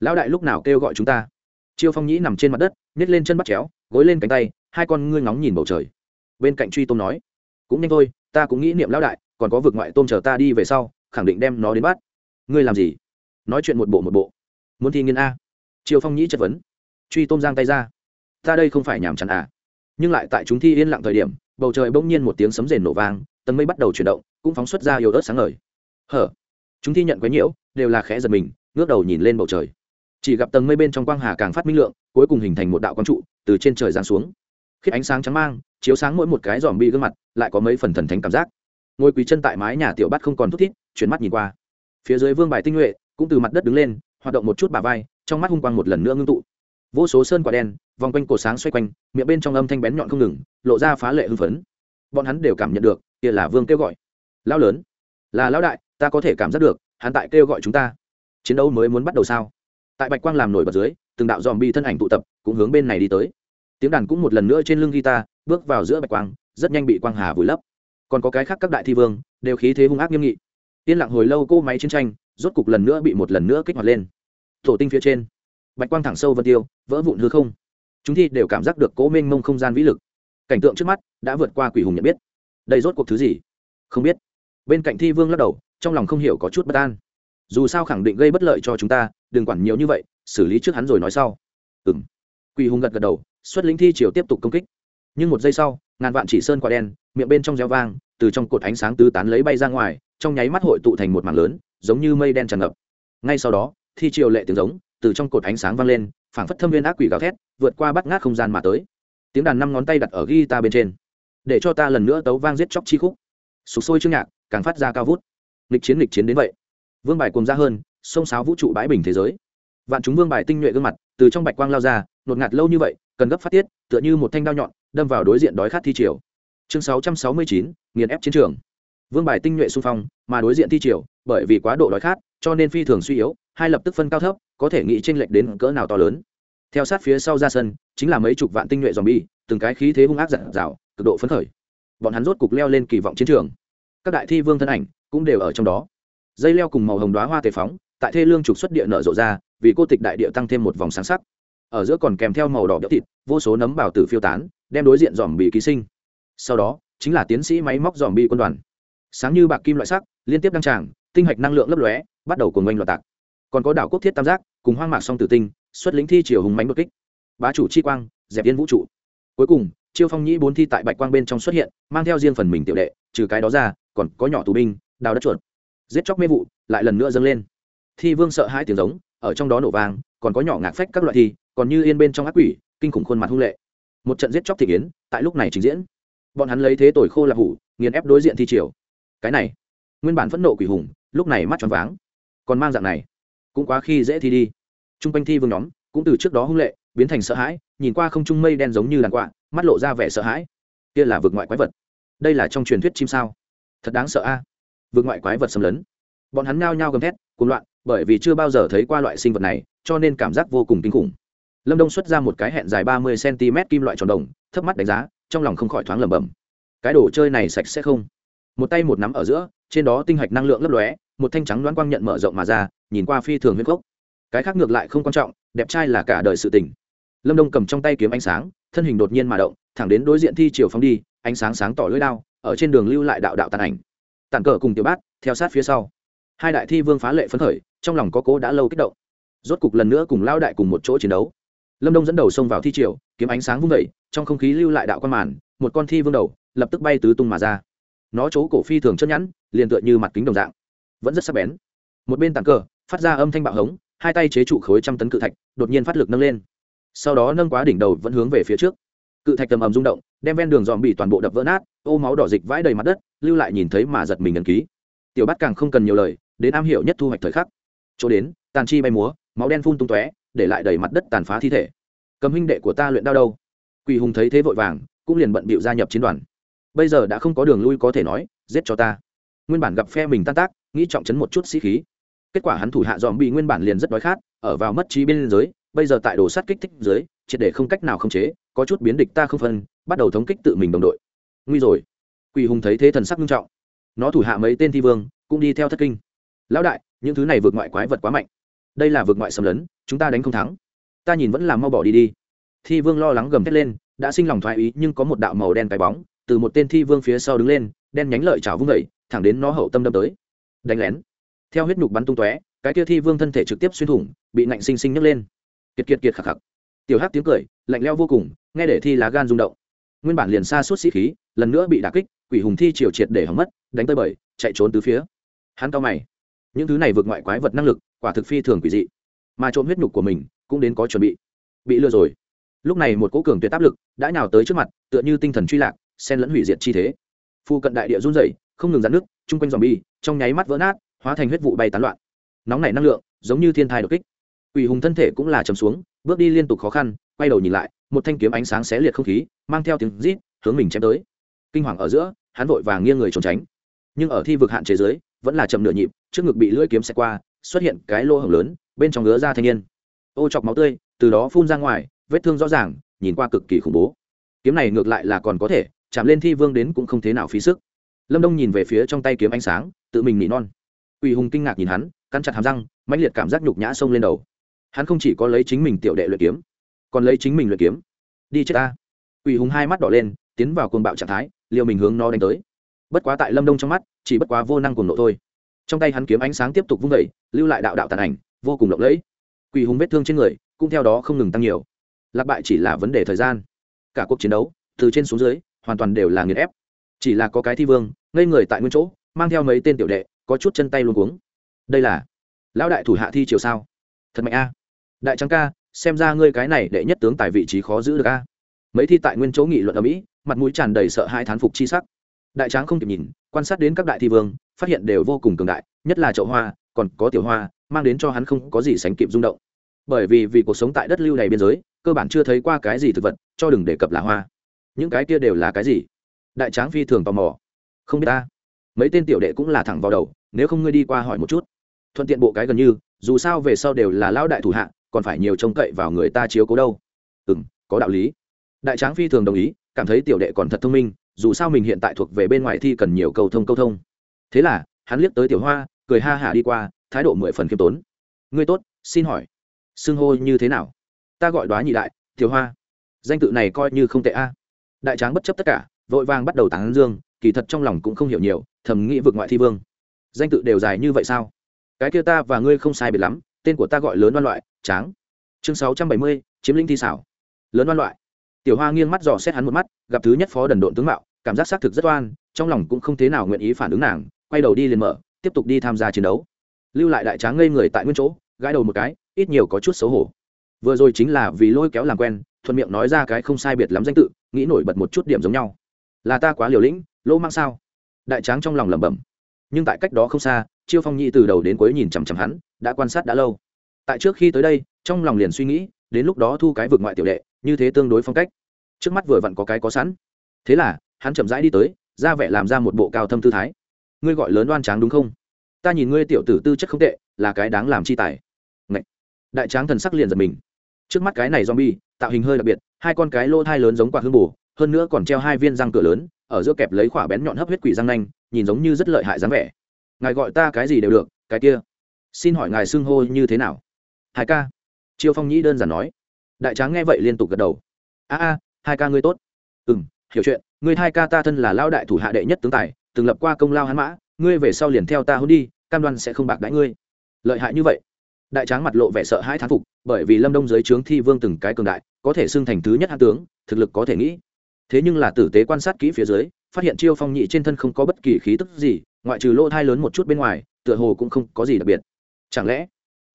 lão đại lúc nào kêu gọi chúng ta. Chiêu phong nhĩ nằm trên mặt đất nhét lên chân bắt chéo, gối lên cánh tay, hai con ngươi ngóng nhìn bầu trời. Bên cạnh truy tôm nói, cũng nhanh thôi, ta cũng nghĩ niệm lão đại, còn có vực ngoại tôm chờ ta đi về sau, khẳng định đem nó đến bắt. Ngươi làm gì? Nói chuyện một bộ một bộ. Muốn thi nghiên a. Triều phong nhĩ chất vấn. Truy tôm giang tay ra. Ta đây không phải nhàm chán à. Nhưng lại tại chúng thi yên lặng thời điểm bầu trời bỗng nhiên một tiếng sấm rền nổ vang, tầng mây bắt đầu chuyển động, cũng phóng xuất ra yếu ớt sáng ngời. Hở? Chúng thi nhận quấy nhiễu, đều là khẽ giật mình, ngước đầu nhìn lên bầu trời. Chỉ gặp tầng mây bên trong quang hà càng phát minh lượng, cuối cùng hình thành một đạo quang trụ, từ trên trời giáng xuống. Khiết ánh sáng trắng mang, chiếu sáng mỗi một cái dòm bi gương mặt, lại có mấy phần thần thánh cảm giác. Ngồi quý chân tại mái nhà tiểu bắt không còn thút thít, chuyển mắt nhìn qua. Phía dưới vương bài tinh nhuệ, cũng từ mặt đất đứng lên, hoạt động một chút bà vai, trong mắt hung quang một lần nữa ngưng tụ. Vô số sơn quả đen, vòng quanh cổ sáng xoay quanh, miệng bên trong âm thanh bén nhọn không ngừng lộ ra phá lệ hưng phấn. Bọn hắn đều cảm nhận được, kia là vương kêu gọi. Lao lớn, là lão đại, ta có thể cảm giác được, hắn tại kêu gọi chúng ta. Chiến đấu mới muốn bắt đầu sao? Tại bạch quang làm nổi bật dưới, từng đạo dòm bi thân ảnh tụ tập, cũng hướng bên này đi tới. Tiếng đàn cũng một lần nữa trên lưng guitar, bước vào giữa bạch quang, rất nhanh bị quang hà vùi lấp. Còn có cái khác các đại thi vương, đều khí thế hung ác nghiêm nghị. Yên lặng hồi lâu cỗ máy chiến tranh, rốt cục lần nữa bị một lần nữa kích hoạt lên. Tổ tinh phía trên, bạch quang thẳng sâu vân tiêu, vỡ vụn hư không. Chúng thi đều cảm giác được cố mênh mông không gian vĩ lực cảnh tượng trước mắt đã vượt qua quỷ hùng nhận biết. Đây rốt cuộc thứ gì? Không biết. Bên cạnh thi vương lắc đầu, trong lòng không hiểu có chút bất an. Dù sao khẳng định gây bất lợi cho chúng ta, đừng quản nhiều như vậy, xử lý trước hắn rồi nói sau. Ừ m quỷ hùng gật gật đầu, xuất lính thi triều tiếp tục công kích. Nhưng một giây sau, ngàn vạn chỉ sơn quả đen, miệng bên trong reo vang, từ trong cột ánh sáng tứ tán lấy bay ra ngoài, trong nháy mắt hội tụ thành một mảng lớn, giống như mây đen tràn ngập. Ngay sau đó, thi triều lệ tiếng giống, từ trong cột ánh sáng vang lên, phảng phất thâm viên ác quỷ gào thét, vượt qua bắt ngát không gian mà tới tiếng đàn năm ngón tay đặt ở guitar bên trên. Để cho ta lần nữa tấu vang giết chóc chi khúc. Sụp sôi chương nhạc, càng phát ra cao vút. Nghịch chiến nghịch chiến đến vậy. Vương bài cùng ra hơn, sông sáo vũ trụ bãi bình thế giới. Vạn chúng vương bài tinh nhuệ gương mặt, từ trong bạch quang lao ra, nột ngạt lâu như vậy, cần gấp phát tiết, tựa như một thanh đao nhọn, đâm vào đối diện đói khát thi triều. Chương sáu trăm sáu mươi chín, nghiền ép chiến trường. Vương bài tinh nhuệ xung phong, mà đối diện thi triều, bởi vì quá độ đói khát, cho nên phi thường suy yếu, hai lập tức phân cao thấp, có thể nghĩ tranh lệch đến cỡ nào to lớn theo sát phía sau ra sân, chính là mấy chục vạn tinh nhuệ dòm bi từng cái khí thế hung ác dặn dào, cực độ phấn khởi. Bọn hắn rốt cục leo lên kỳ vọng chiến trường. Các đại thi vương thân ảnh cũng đều ở trong đó. Dây leo cùng màu hồng đoá hoa tề phóng, tại thê lương trục xuất địa nở rộ ra, vì cô tịch đại địa tăng thêm một vòng sáng sắc. Ở giữa còn kèm theo màu đỏ béo thịt, vô số nấm bảo tử phiêu tán, đem đối diện dòm bị ký sinh. Sau đó, chính là tiến sĩ máy móc dòm bị quân đoàn. Sáng như bạc kim loại sắc, liên tiếp đăng tràng, tinh hạch năng lượng lấp lóe, bắt đầu cùng oanh loạt tạc. Còn có đảo quốc thiết tam giác, cùng hoang mạc song tử tinh xuất lĩnh thi triều hùng mánh bất kích. Bá chủ chi quang dẹp yên vũ trụ. Cuối cùng chiêu phong nhĩ bốn thi tại bạch quang bên trong xuất hiện mang theo riêng phần mình tiểu đệ trừ cái đó ra còn có nhỏ tù binh đào đất chuột. Giết chóc mê vụ lại lần nữa dâng lên. Thi vương sợ hai tiếng giống ở trong đó nổ vàng, còn có nhỏ ngạc phách các loại thi còn như yên bên trong ác quỷ kinh khủng khuôn mặt hung lệ. Một trận giết chóc thị kiến tại lúc này trình diễn. Bọn hắn lấy thế tội khô là hủ nghiền ép đối diện thi triều. Cái này nguyên bản phẫn nộ quỷ hùng lúc này mắt tròn váng. Còn mang dạng này cũng quá khi dễ thi đi t r u n g quanh thi vương nhóm cũng từ trước đó hung lệ, biến thành sợ hãi, nhìn qua không trung mây đen giống như đàn quạ, mắt lộ ra vẻ sợ hãi. Kia là vượt ngoại quái vật. Đây là trong truyền thuyết chim sao. Thật đáng sợ a. Vượt ngoại quái vật xâm lấn. Bọn hắn nhao nhao gầm thét, cuồng loạn, bởi vì chưa bao giờ thấy qua loại sinh vật này, cho nên cảm giác vô cùng kinh khủng. Lâm đông xuất ra một cái hẹn dài ba mươi cm kim loại tròn đồng, thấp mắt đánh giá, trong lòng không khỏi thoáng lẩm bẩm. Cái đồ chơi này sạch sẽ không. Một tay một nắm ở giữa, trên đó tinh hạch năng lượng lấp lóe, một thanh trắng đoán quang nhận mở rộng mà ra, nhìn qua phi thường huyết gốc cái khác ngược lại không quan trọng, đẹp trai là cả đời sự tình. Lâm đông cầm trong tay kiếm ánh sáng, thân hình đột nhiên mà động, thẳng đến đối diện thi chiều phóng đi, ánh sáng sáng tỏ lưỡi đao, ở trên đường lưu lại đạo đạo tàn ảnh. Tàn cờ cùng tiểu bát, theo sát phía sau. Hai đại thi vương phá lệ phấn khởi, trong lòng có cố đã lâu kích động. Rốt cục lần nữa cùng lao đại cùng một chỗ chiến đấu. Lâm đông dẫn đầu xông vào thi triều, kiếm ánh sáng vung vẩy trong không khí lưu lại đạo quan màn, một con thi vương đầu, lập tức bay tứ tung mà ra. Nó chỗ cổ phi thường chân nhẵn, liền tựa như mặt kính đồng dạng. Vẫn rất sắc bén. Một bên tàn cờ, phát ra âm thanh bạo hống hai tay chế trụ khối trăm tấn cự thạch, đột nhiên phát lực nâng lên. Sau đó nâng quá đỉnh đầu vẫn hướng về phía trước. Cự thạch tầm ầm rung động, đem ven đường dòm bị toàn bộ đập vỡ nát, ô máu đỏ dịch vãi đầy mặt đất, lưu lại nhìn thấy mà giật mình ấn ký. Tiểu bát càng không cần nhiều lời, đến am hiểu nhất thu hoạch thời khắc. Chỗ đến, tàn chi bay múa, máu đen phun tung tóe, để lại đầy mặt đất tàn phá thi thể. Cầm huynh đệ của ta luyện đao đâu? Quỷ hùng thấy thế vội vàng, cũng liền bận bịu gia nhập chiến đoàn. Bây giờ đã không có đường lui có thể nói, giết cho ta. Nguyên bản gặp phe mình tan tác, nghĩ trọng chấn một chút sĩ khí kết quả hắn thủ hạ dòm bị nguyên bản liền rất đói khát, ở vào mất trí bên giới, bây giờ tại đồ sát kích thích dưới, triệt để không cách nào khống chế, có chút biến địch ta không phân, bắt đầu thống kích tự mình đồng đội. Nguy rồi. Quỷ hùng thấy thế thần sắc nghiêm trọng. Nó thủ hạ mấy tên thi vương, cũng đi theo thất kinh. Lão đại, những thứ này vượt ngoại quái vật quá mạnh. Đây là vượt ngoại xâm lấn, chúng ta đánh không thắng. Ta nhìn vẫn là mau bỏ đi đi. Thi vương lo lắng gầm thét lên, đã sinh lòng thoái ý, nhưng có một đạo màu đen cái bóng, từ một tên thi vương phía sau đứng lên, đen nhánh lợi chảo vung vẩy thẳng đến nó hậu tâm đâm tới. Đánh lén theo huyết nhục bắn tung tóe, cái kia thi vương thân thể trực tiếp xuyên thủng, bị nạnh sinh sinh nhấc lên. Kiệt kiệt kiệt khạc khạc tiểu hắc tiếng cười, lạnh leo vô cùng, nghe để thi lá gan rung động. Nguyên bản liền xa suốt sĩ khí, lần nữa bị đả kích, quỷ hùng thi triều triệt để hỏng mất, đánh tới bời, chạy trốn từ phía. Hắn cao mày. Những thứ này vượt ngoại quái vật năng lực, quả thực phi thường quỷ dị. Mà trộm huyết nhục của mình, cũng đến có chuẩn bị. Bị lừa rồi. Lúc này một cỗ cường tuyệt áp lực đã nhào tới trước mặt, tựa như tinh thần truy lạc sen lẫn hủy diệt chi thế. Phu cận đại địa run rẩy, không ngừng dạn nước chung quanh dòm bi trong nháy mắt vỡ nát hóa thành huyết vụ bay tán loạn. Nóng nảy năng lượng, giống như thiên thai đột kích. Quỷ hùng thân thể cũng là chầm xuống, bước đi liên tục khó khăn, quay đầu nhìn lại, một thanh kiếm ánh sáng xé liệt không khí, mang theo tiếng rít, hướng mình chém tới. Kinh hoàng ở giữa, hắn vội vàng nghiêng người trốn tránh. Nhưng ở thi vực hạn chế giới vẫn là chậm nửa nhịp, trước ngực bị lưỡi kiếm xẹt qua, xuất hiện cái lỗ hổng lớn, bên trong ngứa ra thanh niên. Ô chọc máu tươi, từ đó phun ra ngoài, vết thương rõ ràng, nhìn qua cực kỳ khủng bố. Kiếm này ngược lại là còn có thể, chạm lên thi vương đến cũng không thế nào phí sức. Lâm đông nhìn về phía trong tay kiếm ánh sáng, tự mình nỉ non quỷ hùng kinh ngạc nhìn hắn, cắn chặt hàm răng, mãnh liệt cảm giác nhục nhã xông lên đầu. Hắn không chỉ có lấy chính mình tiểu đệ luyện kiếm, còn lấy chính mình luyện kiếm. Đi chết ta. Quỷ hùng hai mắt đỏ lên, tiến vào cuồng bạo trạng thái, liều mình hướng nó đánh tới. Bất quá tại lâm đông trong mắt, chỉ bất quá vô năng cuồng nộ thôi. Trong tay hắn kiếm ánh sáng tiếp tục vung vẩy lưu lại đạo đạo tàn ảnh, vô cùng lộng lẫy. Quỷ hùng vết thương trên người, cũng theo đó không ngừng tăng nhiều. Lạc bại chỉ là vấn đề thời gian. Cả cuộc chiến đấu, từ trên xuống dưới, hoàn toàn đều là nghiền ép. Chỉ là có cái thi vương, ngây người tại nguyên chỗ, mang theo mấy tên tiểu đệ có chút chân tay luôn cuống. Đây là lão đại thủ hạ thi chiều sao? Thật mạnh a. Đại trắng ca, xem ra ngươi cái này đệ nhất tướng tài vị trí khó giữ được a. Mấy thi tại nguyên chỗ nghị luận ở mỹ, mặt mũi tràn đầy sợ hai thán phục chi sắc. Đại tráng không kịp nhìn, quan sát đến các đại thi vương, phát hiện đều vô cùng cường đại, nhất là chậu hoa, còn có tiểu hoa, mang đến cho hắn không có gì sánh kịp rung động. Bởi vì vì cuộc sống tại đất lưu này biên giới, cơ bản chưa thấy qua cái gì thực vật, cho đừng đề cập là hoa. Những cái kia đều là cái gì? Đại tráng phi thường tò mò. Không biết ta mấy tên tiểu đệ cũng là thẳng vào đầu, nếu không ngươi đi qua hỏi một chút. Thuận tiện bộ cái gần như, dù sao về sau đều là lao đại thủ hạ, còn phải nhiều trông cậy vào người ta chiếu cố đâu. Ừ m có đạo lý. Đại tráng phi thường đồng ý, cảm thấy tiểu đệ còn thật thông minh, dù sao mình hiện tại thuộc về bên ngoài thi cần nhiều cầu thông câu thông. Thế là, hắn liếc tới tiểu hoa, cười ha hả đi qua, thái độ mười phần khiêm tốn. Ngươi tốt, xin hỏi, xưng hô như thế nào? Ta gọi đoá nhị đại, tiểu hoa. Danh tự này coi như không tệ a. Đại tráng bất chấp tất cả, vội vàng bắt đầu tán dương, kỳ thật trong lòng cũng không hiểu nhiều thầm nghĩ vực ngoại thi vương. Danh tự đều dài như vậy sao? Cái kia ta và ngươi không sai biệt lắm, tên của ta gọi lớn đoan loại, tráng. Chương sáu trăm bảy mươi, chiếm lĩnh thi xảo. Lớn đoan loại. Tiểu hoa nghiêng mắt dò xét hắn một mắt, gặp thứ nhất phó đần độn tướng mạo, cảm giác xác thực rất oan, trong lòng cũng không thế nào nguyện ý phản ứng nàng, quay đầu đi liền mở, tiếp tục đi tham gia chiến đấu. Lưu lại đại tráng ngây người tại nguyên chỗ, gãi đầu một cái, ít nhiều có chút xấu hổ. Vừa rồi chính là vì lôi kéo làm quen, thuận miệng nói ra cái không sai biệt lắm danh tự, nghĩ nổi bật một chút điểm giống nhau. Là ta quá liều lĩnh lỗ mang sao? Đại tráng trong lòng lẩm bẩm. Nhưng tại cách đó không xa, chiêu phong nhi từ đầu đến cuối nhìn chằm chằm hắn, đã quan sát đã lâu. Tại trước khi tới đây, trong lòng liền suy nghĩ, đến lúc đó thu cái vượt ngoại tiểu đệ, như thế tương đối phong cách. Trước mắt vừa vặn có cái có sẵn. Thế là, hắn chậm rãi đi tới, ra vẻ làm ra một bộ cao thâm tư thái. Ngươi gọi lớn đoan tráng đúng không? Ta nhìn ngươi tiểu tử tư chất không tệ, là cái đáng làm chi tài. Ngậy! đại tráng thần sắc liền giật mình. Trước mắt cái này zombie, tạo hình hơi đặc biệt, hai con cái lô thai lớn giống quả hương bù hơn nữa còn treo hai viên răng cửa lớn ở giữa kẹp lấy khỏa bén nhọn hấp huyết quỷ răng nanh, nhìn giống như rất lợi hại dáng vẻ. Ngài gọi ta cái gì đều được, cái kia. Xin hỏi ngài xưng hô như thế nào? Hai ca. Chiêu phong nhĩ đơn giản nói. Đại tráng nghe vậy liên tục gật đầu. A a, hai ca ngươi tốt. Ừ m hiểu chuyện. Ngươi hai ca ta thân là lao đại thủ hạ đệ nhất tướng tài, từng lập qua công lao hắn mã, ngươi về sau liền theo ta hôn đi, cam đoan sẽ không bạc đãi ngươi. Lợi hại như vậy. Đại tráng mặt lộ vẻ sợ hãi thán phục, bởi vì lâm đông dưới trướng thi vương từng cái cường đại, có thể xưng thành thứ nhất hạ tướng, thực lực có thể nghĩ thế nhưng là tử tế quan sát kỹ phía dưới, phát hiện chiêu phong nhị trên thân không có bất kỳ khí tức gì, ngoại trừ lỗ thai lớn một chút bên ngoài, tựa hồ cũng không có gì đặc biệt. Chẳng lẽ,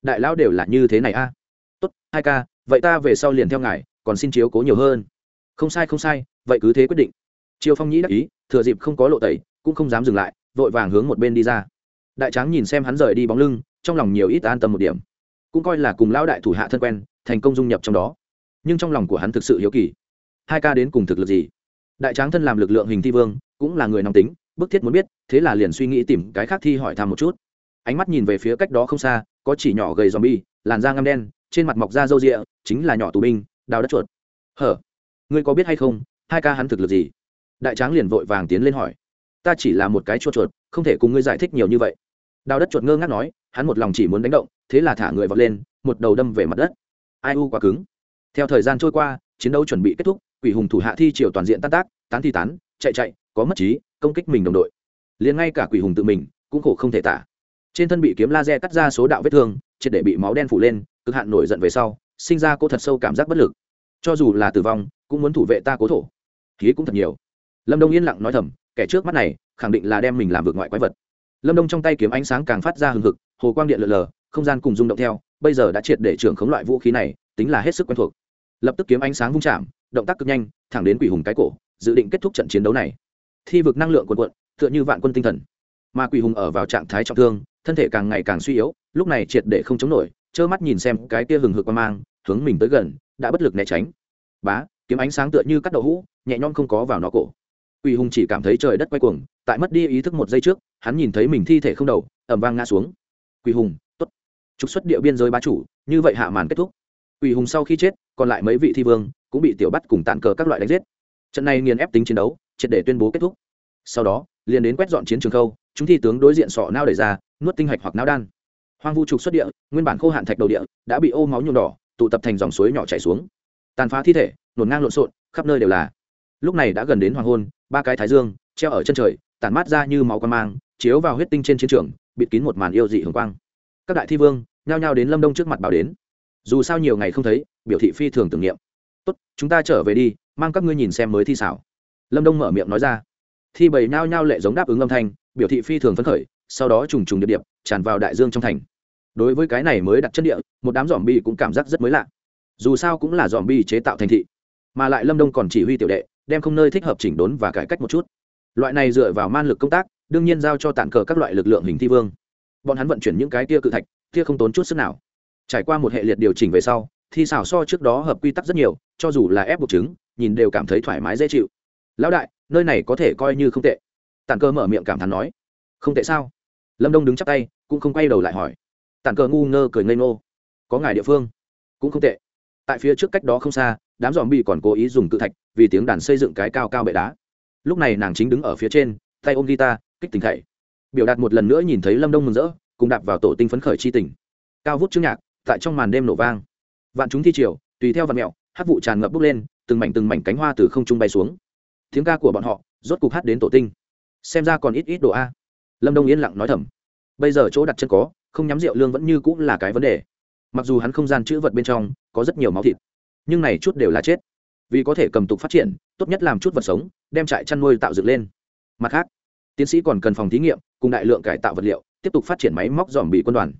đại lão đều là như thế này a? Tốt, hai ca, vậy ta về sau liền theo ngài, còn xin chiếu cố nhiều hơn. Không sai không sai, vậy cứ thế quyết định. Chiêu phong nhĩ đắc ý, thừa dịp không có lộ tẩy, cũng không dám dừng lại, vội vàng hướng một bên đi ra. Đại tráng nhìn xem hắn rời đi bóng lưng, trong lòng nhiều ít an tâm một điểm. Cũng coi là cùng lão đại thủ hạ thân quen, thành công dung nhập trong đó. Nhưng trong lòng của hắn thực sự hiếu kỳ hai ca đến cùng thực lực gì? Đại tráng thân làm lực lượng hình thi vương, cũng là người nóng tính, bức thiết muốn biết, thế là liền suy nghĩ tìm cái khác thi hỏi thăm một chút. Ánh mắt nhìn về phía cách đó không xa, có chỉ nhỏ gầy zombie, làn da ngăm đen, trên mặt mọc da râu rịa, chính là nhỏ tù binh, đào đất chuột. Hở, ngươi có biết hay không, hai ca hắn thực lực gì? Đại tráng liền vội vàng tiến lên hỏi. Ta chỉ là một cái chuột chuột, không thể cùng ngươi giải thích nhiều như vậy. Đào đất chuột ngơ ngác nói, hắn một lòng chỉ muốn đánh động, thế là thả người vọt lên, một đầu đâm về mặt đất. Ai u quá cứng. Theo thời gian trôi qua, chiến đấu chuẩn bị kết thúc quỷ hùng thủ hạ thi triều toàn diện tan tác, tán thi tán, chạy chạy, có mất trí, công kích mình đồng đội. Liền ngay cả quỷ hùng tự mình cũng khổ không thể tả. Trên thân bị kiếm laser cắt ra số đạo vết thương, triệt để bị máu đen phủ lên, cực hạn nổi giận về sau, sinh ra cô thật sâu cảm giác bất lực. Cho dù là tử vong, cũng muốn thủ vệ ta cố thổ. Khí cũng thật nhiều. Lâm đông yên lặng nói thầm, kẻ trước mắt này, khẳng định là đem mình làm vượt ngoại quái vật. Lâm đông trong tay kiếm ánh sáng càng phát ra hừng hực, hồ quang điện lờ lờ, không gian cùng rung động theo, bây giờ đã triệt để trưởng khống loại vũ khí này, tính là hết sức quen thuộc. Lập tức kiếm ánh sáng vung chạm động tác cực nhanh, thẳng đến quỷ hùng cái cổ, dự định kết thúc trận chiến đấu này. Thi vực năng lượng quần quận tựa như vạn quân tinh thần. Mà quỷ hùng ở vào trạng thái trọng thương, thân thể càng ngày càng suy yếu, lúc này triệt để không chống nổi, trơ mắt nhìn xem cái kia hừng hực qua mang, hướng mình tới gần, đã bất lực né tránh. Bá, kiếm ánh sáng tựa như cắt đậu hũ, nhẹ nhõm không có vào nó cổ. Quỷ hùng chỉ cảm thấy trời đất quay cuồng, tại mất đi ý thức một giây trước, hắn nhìn thấy mình thi thể không đầu ẩm vang ngã xuống. Quỷ hùng t ố t trục xuất địa biên giới bá chủ, như vậy hạ màn kết thúc quỷ hùng sau khi chết, còn lại mấy vị thi vương cũng bị tiểu bắt cùng tàn cờ các loại đánh giết. Trận này nghiền ép tính chiến đấu, triệt để tuyên bố kết thúc. Sau đó, liền đến quét dọn chiến trường khâu, chúng thi tướng đối diện sọ nao đẩy ra, nuốt tinh hạch hoặc nao đan. Hoang vu trục xuất địa, nguyên bản khô hạn thạch đầu địa, đã bị ô máu nhuộm đỏ, tụ tập thành dòng suối nhỏ chảy xuống. Tàn phá thi thể, nổn ngang lộn xộn, khắp nơi đều là. Lúc này đã gần đến hoàng hôn, ba cái thái dương, treo ở chân trời, tản mát ra như máu quan mang, chiếu vào huyết tinh trên chiến trường, bịt kín một màn yêu dị hồng quang. Các đại thi vương nhao nhao đến lâm đông trước mặt bảo đến dù sao nhiều ngày không thấy, biểu thị phi thường tưởng niệm. Tốt, chúng ta trở về đi, mang các ngươi nhìn xem mới thi xảo. Lâm đông mở miệng nói ra. Thi bầy nhao nhao lệ giống đáp ứng âm thanh, biểu thị phi thường phấn khởi, sau đó trùng trùng điệp điệp, tràn vào đại dương trong thành. Đối với cái này mới đặt chân địa, một đám dòm bi cũng cảm giác rất mới lạ. Dù sao cũng là dòm bi chế tạo thành thị. Mà lại lâm đông còn chỉ huy tiểu đệ, đem không nơi thích hợp chỉnh đốn và cải cách một chút. Loại này dựa vào man lực công tác, đương nhiên giao cho tản cờ các loại lực lượng hình thi vương. Bọn hắn vận chuyển những cái tia cự thạch tia không tốn chút sức nào trải qua một hệ liệt điều chỉnh về sau thì xảo so trước đó hợp quy tắc rất nhiều, cho dù là ép buộc chứng, nhìn đều cảm thấy thoải mái dễ chịu. Lão đại, nơi này có thể coi như không tệ. Tản cơ mở miệng cảm thán nói. Không tệ sao? Lâm đông đứng chắp tay, cũng không quay đầu lại hỏi. Tản cơ ngu ngơ cười ngây ngô. Có ngài địa phương? Cũng không tệ. Tại phía trước cách đó không xa, đám dòm bị còn cố ý dùng cự thạch, vì tiếng đàn xây dựng cái cao cao bệ đá. Lúc này nàng chính đứng ở phía trên, tay ôm guitar, kích tình thảy. Biểu đạt một lần nữa nhìn thấy lâm đông mừng rỡ, cùng đạp vào tổ tinh phấn khởi chi tình. Cao vút trước nhạc tại trong màn đêm nổ vang. Vạn chúng thi triều, tùy theo vạn mẹo, hát vụ tràn ngập bốc lên, từng mảnh từng mảnh cánh hoa từ không trung bay xuống. Tiếng ca của bọn họ, rốt cục hát đến tổ tinh. Xem ra còn ít ít đồ a. Lâm đông yên lặng nói thầm. Bây giờ chỗ đặt chân có, không nhắm rượu lương vẫn như cũng là cái vấn đề. Mặc dù hắn không gian chữ vật bên trong có rất nhiều máu thịt, nhưng này chút đều là chết. Vì có thể cầm tục phát triển, tốt nhất làm chút vật sống, đem trại chăn nuôi tạo dựng lên. Mặt khác, tiến sĩ còn cần phòng thí nghiệm, cùng đại lượng cải tạo vật liệu, tiếp tục phát triển máy móc dòm bị quân đoàn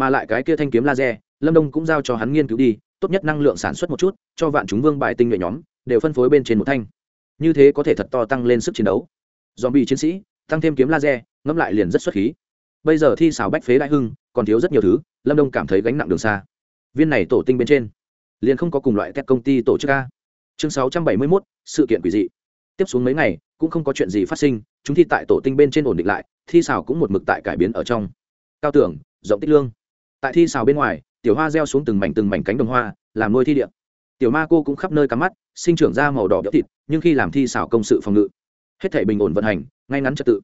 mà lại cái kia thanh kiếm laser, lâm đông cũng giao cho hắn nghiên cứu đi, tốt nhất năng lượng sản xuất một chút, cho vạn chúng vương bài tinh nhuệ nhóm, đều phân phối bên trên một thanh. Như thế có thể thật to tăng lên sức chiến đấu. Dòm bị chiến sĩ, tăng thêm kiếm laser, ngẫm lại liền rất xuất khí. Bây giờ thi xào bách phế đại hưng, còn thiếu rất nhiều thứ, lâm đông cảm thấy gánh nặng đường xa. Viên này tổ tinh bên trên, liền không có cùng loại các công ty tổ chức a. Chương sáu trăm bảy mươi mốt, sự kiện quỷ dị. Tiếp xuống mấy ngày, cũng không có chuyện gì phát sinh, chúng thi tại tổ tinh bên trên ổn định lại, thi xào cũng một mực tại cải biến ở trong. Cao tưởng, rộng tích lương tại thi xào bên ngoài, tiểu hoa gieo xuống từng mảnh từng mảnh cánh đồng hoa, làm nuôi thi điện tiểu ma cô cũng khắp nơi cắm mắt, sinh trưởng ra màu đỏ béo thịt, nhưng khi làm thi xào công sự phòng ngự, hết thể bình ổn vận hành, ngay ngắn trật tự.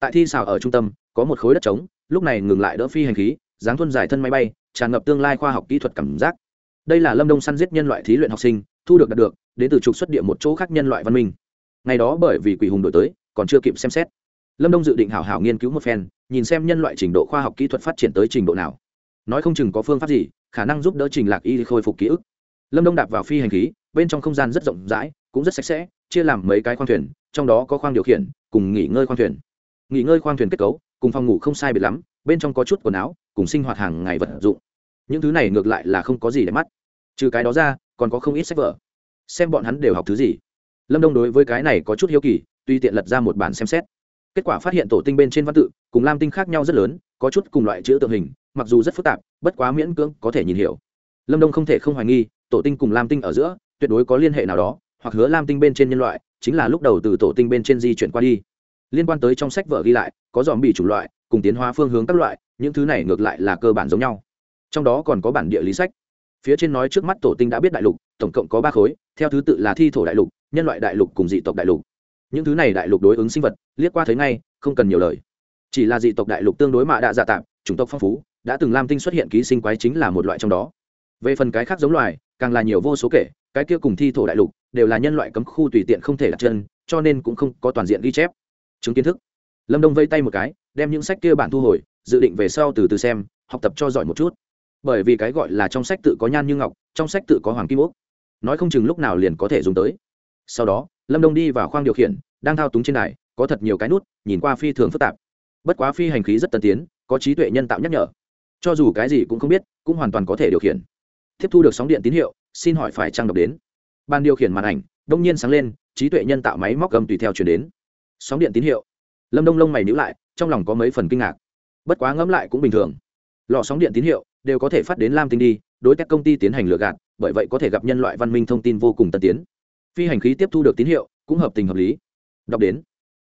Tại thi xào ở trung tâm, có một khối đất trống, lúc này ngừng lại đỡ phi hành khí, dáng thuân dài thân máy bay, tràn ngập tương lai khoa học kỹ thuật cảm giác. Đây là lâm đông săn giết nhân loại thí luyện học sinh, thu được đạt được, đến từ trục xuất địa một chỗ khác nhân loại văn minh. Ngày đó bởi vì quỷ hùng đổi tới, còn chưa kịp xem xét. Lâm đông dự định hảo hảo nghiên cứu một phen, nhìn xem nhân loại trình độ khoa học kỹ thuật phát triển tới trình độ nào nói không chừng có phương pháp gì, khả năng giúp đỡ trình lạc y khôi phục ký ức. Lâm đông đạp vào phi hành khí, bên trong không gian rất rộng rãi, cũng rất sạch sẽ, chia làm mấy cái khoang thuyền, trong đó có khoang điều khiển, cùng nghỉ ngơi khoang thuyền. Nghỉ ngơi khoang thuyền kết cấu, cùng phòng ngủ không sai biệt lắm, bên trong có chút quần áo, cùng sinh hoạt hàng ngày vật dụng. Những thứ này ngược lại là không có gì để mắt. Trừ cái đó ra, còn có không ít sách vở. Xem bọn hắn đều học thứ gì. Lâm đông đối với cái này có chút hiếu kỳ, tuy tiện lật ra một bản xem xét. Kết quả phát hiện tổ tinh bên trên văn tự, cùng lam tinh khác nhau rất lớn, có chút cùng loại chữ tượng hình mặc dù rất phức tạp, bất quá miễn cưỡng có thể nhìn hiểu. Lâm đông không thể không hoài nghi, tổ tinh cùng lam tinh ở giữa, tuyệt đối có liên hệ nào đó, hoặc hứa lam tinh bên trên nhân loại, chính là lúc đầu từ tổ tinh bên trên di chuyển qua đi. Liên quan tới trong sách vở ghi lại, có dòm bị chủng loại, cùng tiến hóa phương hướng các loại, những thứ này ngược lại là cơ bản giống nhau. Trong đó còn có bản địa lý sách. Phía trên nói trước mắt tổ tinh đã biết đại lục, tổng cộng có ba khối, theo thứ tự là thi thổ đại lục, nhân loại đại lục cùng dị tộc đại lục. Những thứ này đại lục đối ứng sinh vật, liếc qua thấy ngay, không cần nhiều lời. Chỉ là dị tộc đại lục tương đối mạ đạ dạ tạp chủng tộc phong phú đã từng lam tinh xuất hiện ký sinh quái chính là một loại trong đó. Về phần cái khác giống loài, càng là nhiều vô số kể, cái kia cùng thi thổ đại lục đều là nhân loại cấm khu tùy tiện không thể đặt chân, cho nên cũng không có toàn diện ghi chép. Chứng kiến thức. Lâm đông vây tay một cái, đem những sách kia bản thu hồi, dự định về sau từ từ xem, học tập cho giỏi một chút. Bởi vì cái gọi là trong sách tự có nhan như ngọc, trong sách tự có hoàng kim úc nói không chừng lúc nào liền có thể dùng tới. Sau đó, lâm đông đi vào khoang điều khiển, đang thao túng trên đài, có thật nhiều cái nút, nhìn qua phi thường phức tạp. Bất quá phi hành khí rất tân tiến, có trí tuệ nhân tạo nhắc nhở cho dù cái gì cũng không biết, cũng hoàn toàn có thể điều khiển. Tiếp thu được sóng điện tín hiệu, xin hỏi phải trang đọc đến? Ban điều khiển màn ảnh, đông nhiên sáng lên, trí tuệ nhân tạo máy móc gầm tùy theo chuyển đến. Sóng điện tín hiệu. Lâm đông lông mày nhữ lại, trong lòng có mấy phần kinh ngạc. Bất quá ngẫm lại cũng bình thường. Lò sóng điện tín hiệu đều có thể phát đến lam tinh đi, đối các công ty tiến hành lừa gạt, bởi vậy có thể gặp nhân loại văn minh thông tin vô cùng tân tiến. Phi hành khí tiếp thu được tín hiệu cũng hợp tình hợp lý. Đọc đến.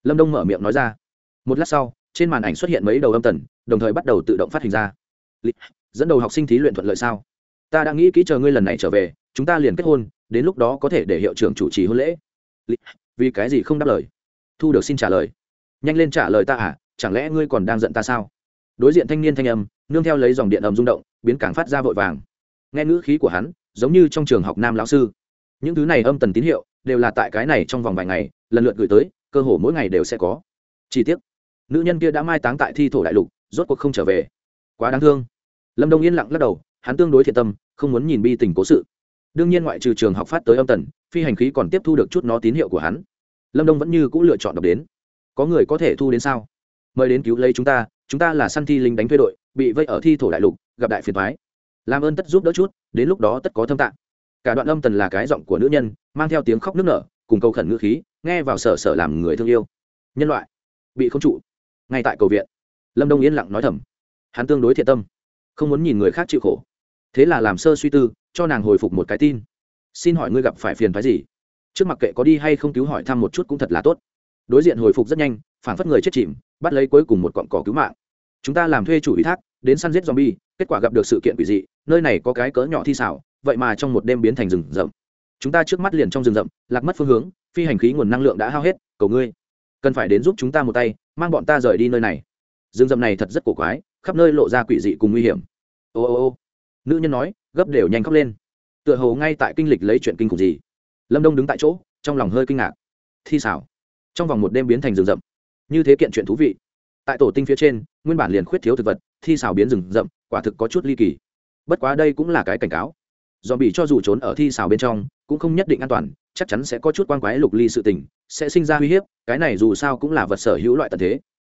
Lâm đông mở miệng nói ra. Một lát sau, trên màn ảnh xuất hiện mấy đầu âm tần, đồng thời bắt đầu tự động phát hình ra dẫn đầu học sinh thí luyện thuận lợi sao? Ta đã nghĩ kỹ chờ ngươi lần này trở về, chúng ta liền kết hôn, đến lúc đó có thể để hiệu trưởng chủ trì hôn lễ. Vì cái gì không đáp lời? Thu được xin trả lời. Nhanh lên trả lời ta à chẳng lẽ ngươi còn đang giận ta sao? Đối diện thanh niên thanh âm, nương theo lấy dòng điện ầm rung động, biến càng phát ra vội vàng. Nghe ngữ khí của hắn, giống như trong trường học nam lão sư. Những thứ này âm tần tín hiệu, đều là tại cái này trong vòng vài ngày, lần lượt gửi tới, cơ hồ mỗi ngày đều sẽ có. Chi tiết nữ nhân kia đã mai táng tại thi thổ đại lục, rốt cuộc không trở về quá đáng thương. Lâm đông yên lặng lắc đầu, hắn tương đối thiện tâm, không muốn nhìn bi tình cố sự. Đương nhiên ngoại trừ trường học phát tới âm tần, phi hành khí còn tiếp thu được chút nó tín hiệu của hắn. Lâm đông vẫn như c ũ lựa chọn đọc đến. Có người có thể thu đến sao? Mời đến cứu lấy chúng ta chúng ta là săn thi lính đánh thuê đội, bị vây ở thi thổ đại lục, gặp đại phiền thoái làm ơn tất giúp đỡ chút, đến lúc đó tất có thâm tạng. Cả đoạn âm tần là cái giọng của nữ nhân, mang theo tiếng khóc nức nở, cùng câu khẩn ngữ khí, nghe vào sở sở làm người thương yêu. Nhân loại, bị không trụ. Ngay tại cầu viện, lâm đông yên lặng nói thầm hắn tương đối thiện tâm, không muốn nhìn người khác chịu khổ. Thế là làm sơ suy tư, cho nàng hồi phục một cái tin. Xin hỏi ngươi gặp phải phiền phái gì? Trước mặc kệ có đi hay không cứu hỏi thăm một chút cũng thật là tốt. Đối diện hồi phục rất nhanh, phản phất người chết chìm, bắt lấy cuối cùng một cọn cỏ cứu mạng. Chúng ta làm thuê chủ ủy thác, đến săn giết zombie, kết quả gặp được sự kiện quỷ dị, nơi này có cái cỡ nhỏ thi xảo, vậy mà trong một đêm biến thành rừng rậm. Chúng ta trước mắt liền trong rừng rậm, lạc mất phương hướng, phi hành khí nguồn năng lượng đã hao hết, cầu ngươi, cần phải đến giúp chúng ta một tay, mang bọn ta rời đi nơi này. Rừng rậm này thật rất cổ quái khắp nơi lộ ra quỷ dị cùng nguy hiểm. Ô ô ô. Nữ nhân nói, gấp đều nhanh khóc lên. Tựa hồ ngay tại kinh lịch lấy chuyện kinh khủng gì. Lâm đông đứng tại chỗ, trong lòng hơi kinh ngạc. Thi xảo. Trong vòng một đêm biến thành rừng rậm. Như thế kiện chuyện thú vị. Tại tổ tinh phía trên, nguyên bản liền khuyết thiếu thực vật, thi xào biến rừng rậm, quả thực có chút ly kỳ. Bất quá đây cũng là cái cảnh cáo. Dòm bị cho dù trốn ở thi xào bên trong, cũng không nhất định an toàn, chắc chắn sẽ có chút quan quái lục ly sự tình, sẽ sinh ra uy hiếp, cái này dù sao cũng là vật sở hữu loại tận thế.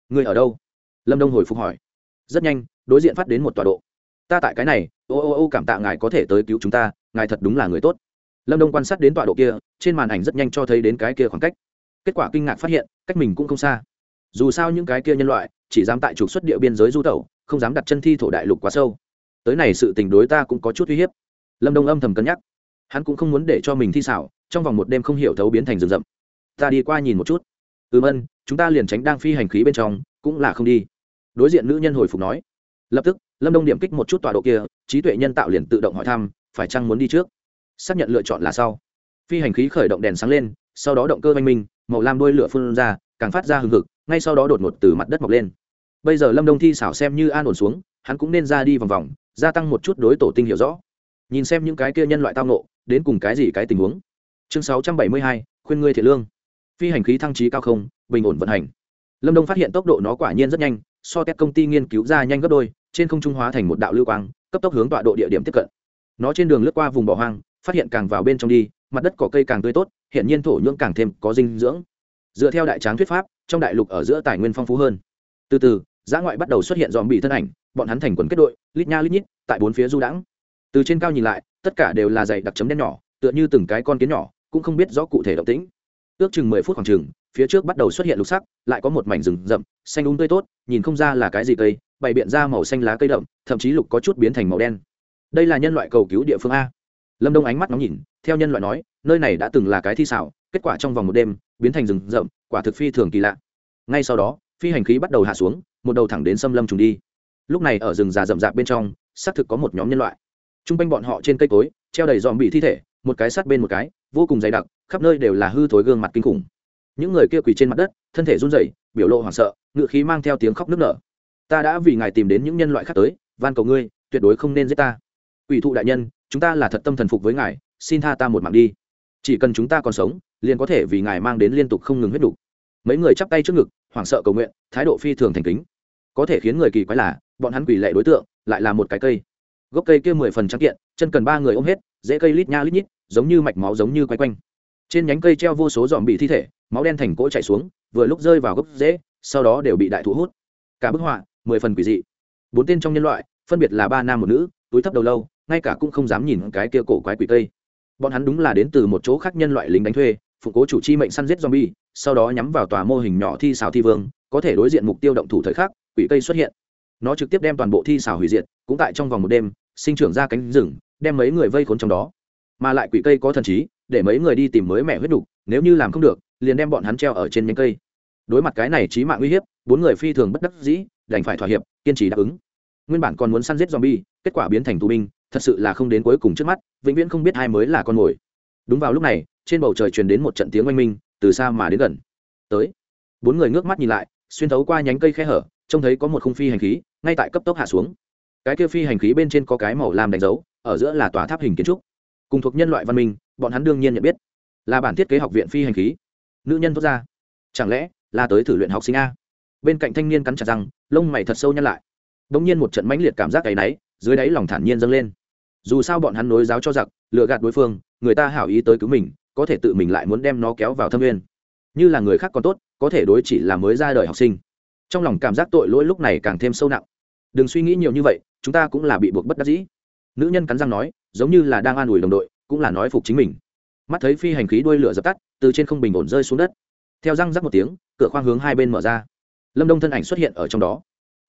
Người ở đâu? Lâm đông hồi phục hỏi rất nhanh, đối diện phát đến một tọa độ. Ta tại cái này, ô ô ô cảm tạ ngài có thể tới cứu chúng ta, ngài thật đúng là người tốt. Lâm đông quan sát đến tọa độ kia, trên màn ảnh rất nhanh cho thấy đến cái kia khoảng cách. Kết quả kinh ngạc phát hiện, cách mình cũng không xa. Dù sao những cái kia nhân loại, chỉ dám tại trục xuất địa biên giới du tẩu, không dám đặt chân thi thổ đại lục quá sâu. Tới này sự tình đối ta cũng có chút uy hiếp. Lâm đông âm thầm cân nhắc. Hắn cũng không muốn để cho mình thi xảo, trong vòng một đêm không hiểu thấu biến thành rừng rậm. Ta đi qua nhìn một chút. Ừm ân, chúng ta liền tránh đang phi hành khí bên trong, cũng là không đi đối diện nữ nhân hồi phục nói, lập tức, lâm đông điểm kích một chút tọa độ kia, trí tuệ nhân tạo liền tự động hỏi thăm, phải chăng muốn đi trước? Xác nhận lựa chọn là sau. Phi hành khí khởi động đèn sáng lên, sau đó động cơ oanh minh, màu lam đôi lửa phun ra, càng phát ra hừng hực, ngay sau đó đột ngột từ mặt đất mọc lên. Bây giờ lâm đông thi xảo xem như an ổn xuống, hắn cũng nên ra đi vòng vòng, gia tăng một chút đối tổ tinh hiểu rõ. Nhìn xem những cái kia nhân loại tao nộ đến cùng cái gì cái tình huống. Chương sáu trăm bảy mươi hai, khuyên ngươi thiện lương. Phi hành khí thăng trí cao không, bình ổn vận hành. Lâm đông phát hiện tốc độ nó quả nhiên rất nhanh so các công ty nghiên cứu ra nhanh gấp đôi, trên không trung hóa thành một đạo lưu quang, cấp tốc hướng tọa độ địa điểm tiếp cận. Nó trên đường lướt qua vùng bỏ hoang, phát hiện càng vào bên trong đi, mặt đất cỏ cây càng tươi tốt, hiện nhiên thổ nhưỡng càng thêm có dinh dưỡng. Dựa theo đại tráng thuyết pháp, trong đại lục ở giữa tài nguyên phong phú hơn. Từ từ, giã ngoại bắt đầu xuất hiện dòm bị thân ảnh, bọn hắn thành quần kết đội, lít nha lít nhít, tại bốn phía du đãng. Từ trên cao nhìn lại, tất cả đều là dày đặc chấm đen nhỏ, tựa như từng cái con kiến nhỏ, cũng không biết rõ cụ thể động tĩnh ước chừng mười phút khoảng chừng, phía trước bắt đầu xuất hiện lục sắc, lại có một mảnh rừng rậm, xanh um tươi tốt, nhìn không ra là cái gì cây, bày biện ra màu xanh lá cây đậm, thậm chí lục có chút biến thành màu đen. Đây là nhân loại cầu cứu địa phương a. Lâm đông ánh mắt nóng nhìn, theo nhân loại nói, nơi này đã từng là cái thi xảo, kết quả trong vòng một đêm, biến thành rừng rậm, quả thực phi thường kỳ lạ. Ngay sau đó, phi hành khí bắt đầu hạ xuống, một đầu thẳng đến xâm lâm trùng đi. Lúc này ở rừng già rậm rạp bên trong, xác thực có một nhóm nhân loại. T r u n g quanh bọn họ trên cây cối, treo đầy dòm bị thi thể, một cái sát bên một cái, vô cùng dày đặc khắp nơi đều là hư thối gương mặt kinh khủng. Những người kia quỳ trên mặt đất, thân thể run rẩy, biểu lộ hoảng sợ, ngựa khí mang theo tiếng khóc nức nở. Ta đã vì ngài tìm đến những nhân loại khác tới, van cầu ngươi, tuyệt đối không nên giết ta. Quỷ thụ đại nhân, chúng ta là thật tâm thần phục với ngài, xin tha ta một mạng đi. Chỉ cần chúng ta còn sống, liền có thể vì ngài mang đến liên tục không ngừng huyết đủ. Mấy người chắp tay trước ngực, hoảng sợ cầu nguyện, thái độ phi thường thành kính. Có thể khiến người kỳ quái là, bọn hắn quỷ lệ đối tượng, lại là một cái cây. Gốc cây kia mười phần trắng kiện, chân cần ba người ôm hết dễ cây lít nha lít nhít, giống như mạch máu giống như quay quanh trên nhánh cây treo vô số dòm bị thi thể máu đen thành cỗ chạy xuống vừa lúc rơi vào gốc rễ, sau đó đều bị đại thụ hút cả bức họa mười phần quỷ dị bốn tên trong nhân loại phân biệt là ba nam một nữ túi thấp đầu lâu ngay cả cũng không dám nhìn cái kia cổ quái quỷ tây. bọn hắn đúng là đến từ một chỗ khác nhân loại lính đánh thuê phụ cố chủ chi mệnh săn giết zombie, sau đó nhắm vào tòa mô hình nhỏ thi xảo thi vương, có thể đối diện mục tiêu động thủ thời khắc, quỷ cây xuất hiện. Nó trực tiếp đem toàn bộ thi xảo hủy diệt, cũng tại trong vòng một đêm, sinh trưởng ra cánh rừng, đem mấy người vây khốn trong đó. Mà lại quỷ cây có thần trí, để mấy người đi tìm mới mẹ huyết đủ, nếu như làm không được, liền đem bọn hắn treo ở trên nhánh cây. Đối mặt cái này chí mạng uy hiếp, bốn người phi thường bất đắc dĩ, đành phải thỏa hiệp, kiên trì đáp ứng. Nguyên bản còn muốn săn giết zombie, kết quả biến thành tù binh, thật sự là không đến cuối cùng trước mắt, vĩnh viễn không biết ai mới là con mồi. Đúng vào lúc này, trên bầu trời truyền đến một trận tiếng oanh minh từ xa mà đến gần tới bốn người ngước mắt nhìn lại xuyên thấu qua nhánh cây khe hở trông thấy có một khung phi hành khí ngay tại cấp tốc hạ xuống cái kia phi hành khí bên trên có cái màu làm đánh dấu ở giữa là tòa tháp hình kiến trúc cùng thuộc nhân loại văn minh bọn hắn đương nhiên nhận biết. Là bản thiết kế học viện phi hành khí. Nữ nhân thốt ra. Chẳng lẽ là tới thử luyện học sinh a? Bên cạnh thanh niên cắn chặt răng, lông mày thật sâu nhăn lại. Đ ỗ n g nhiên một trận mãnh liệt cảm giác cày náy dưới đáy lòng thản nhiên dâng lên. Dù sao bọn hắn nối giáo cho giặc lựa gạt đối phương, người ta hảo ý tới cứu mình, có thể tự mình lại muốn đem nó kéo vào thâm nguyên. Như là người khác còn tốt, có thể đối chỉ là mới ra đời học sinh. Trong lòng cảm giác tội lỗi lúc này càng thêm sâu nặng. Đừng suy nghĩ nhiều như vậy, chúng ta cũng là bị buộc bất đắc dĩ. Nữ nhân cắn răng nói, giống như là đang an ủi đồng đội cũng là nói phục chính mình. Mắt thấy phi hành khí đuôi lửa dập tắt, từ trên không bình ổn rơi xuống đất. Theo răng rắc một tiếng, cửa khoang hướng hai bên mở ra. Lâm đông thân ảnh xuất hiện ở trong đó.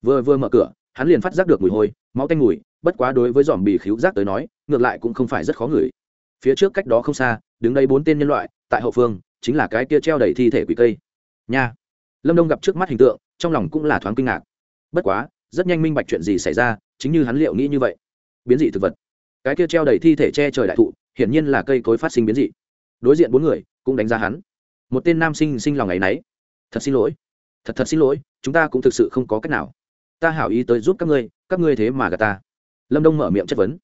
Vừa vừa mở cửa, hắn liền phát giác được mùi hôi, máu tanh mùi, bất quá đối với dòm bì khíu giác tới nói, ngược lại cũng không phải rất khó ngửi. Phía trước cách đó không xa, đứng đây bốn tên nhân loại, tại hậu phương, chính là cái kia treo đầy thi thể quỷ cây. Nha! Lâm đông gặp trước mắt hình tượng, trong lòng cũng là thoáng kinh ngạc. Bất quá, rất nhanh minh bạch chuyện gì xảy ra, chính như hắn liệu nghĩ như vậy. Biến dị thực vật. Cái kia treo đầy thi thể che trời đại thụ hiển nhiên là cây cối phát sinh biến dị. Đối diện bốn người cũng đánh giá hắn. Một tên nam sinh sinh lòng ngày nấy. Thật xin lỗi. Thật thật xin lỗi, chúng ta cũng thực sự không có cách nào. Ta hảo ý tới giúp các ngươi các ngươi thế mà gà ta. Lâm đông mở miệng chất vấn.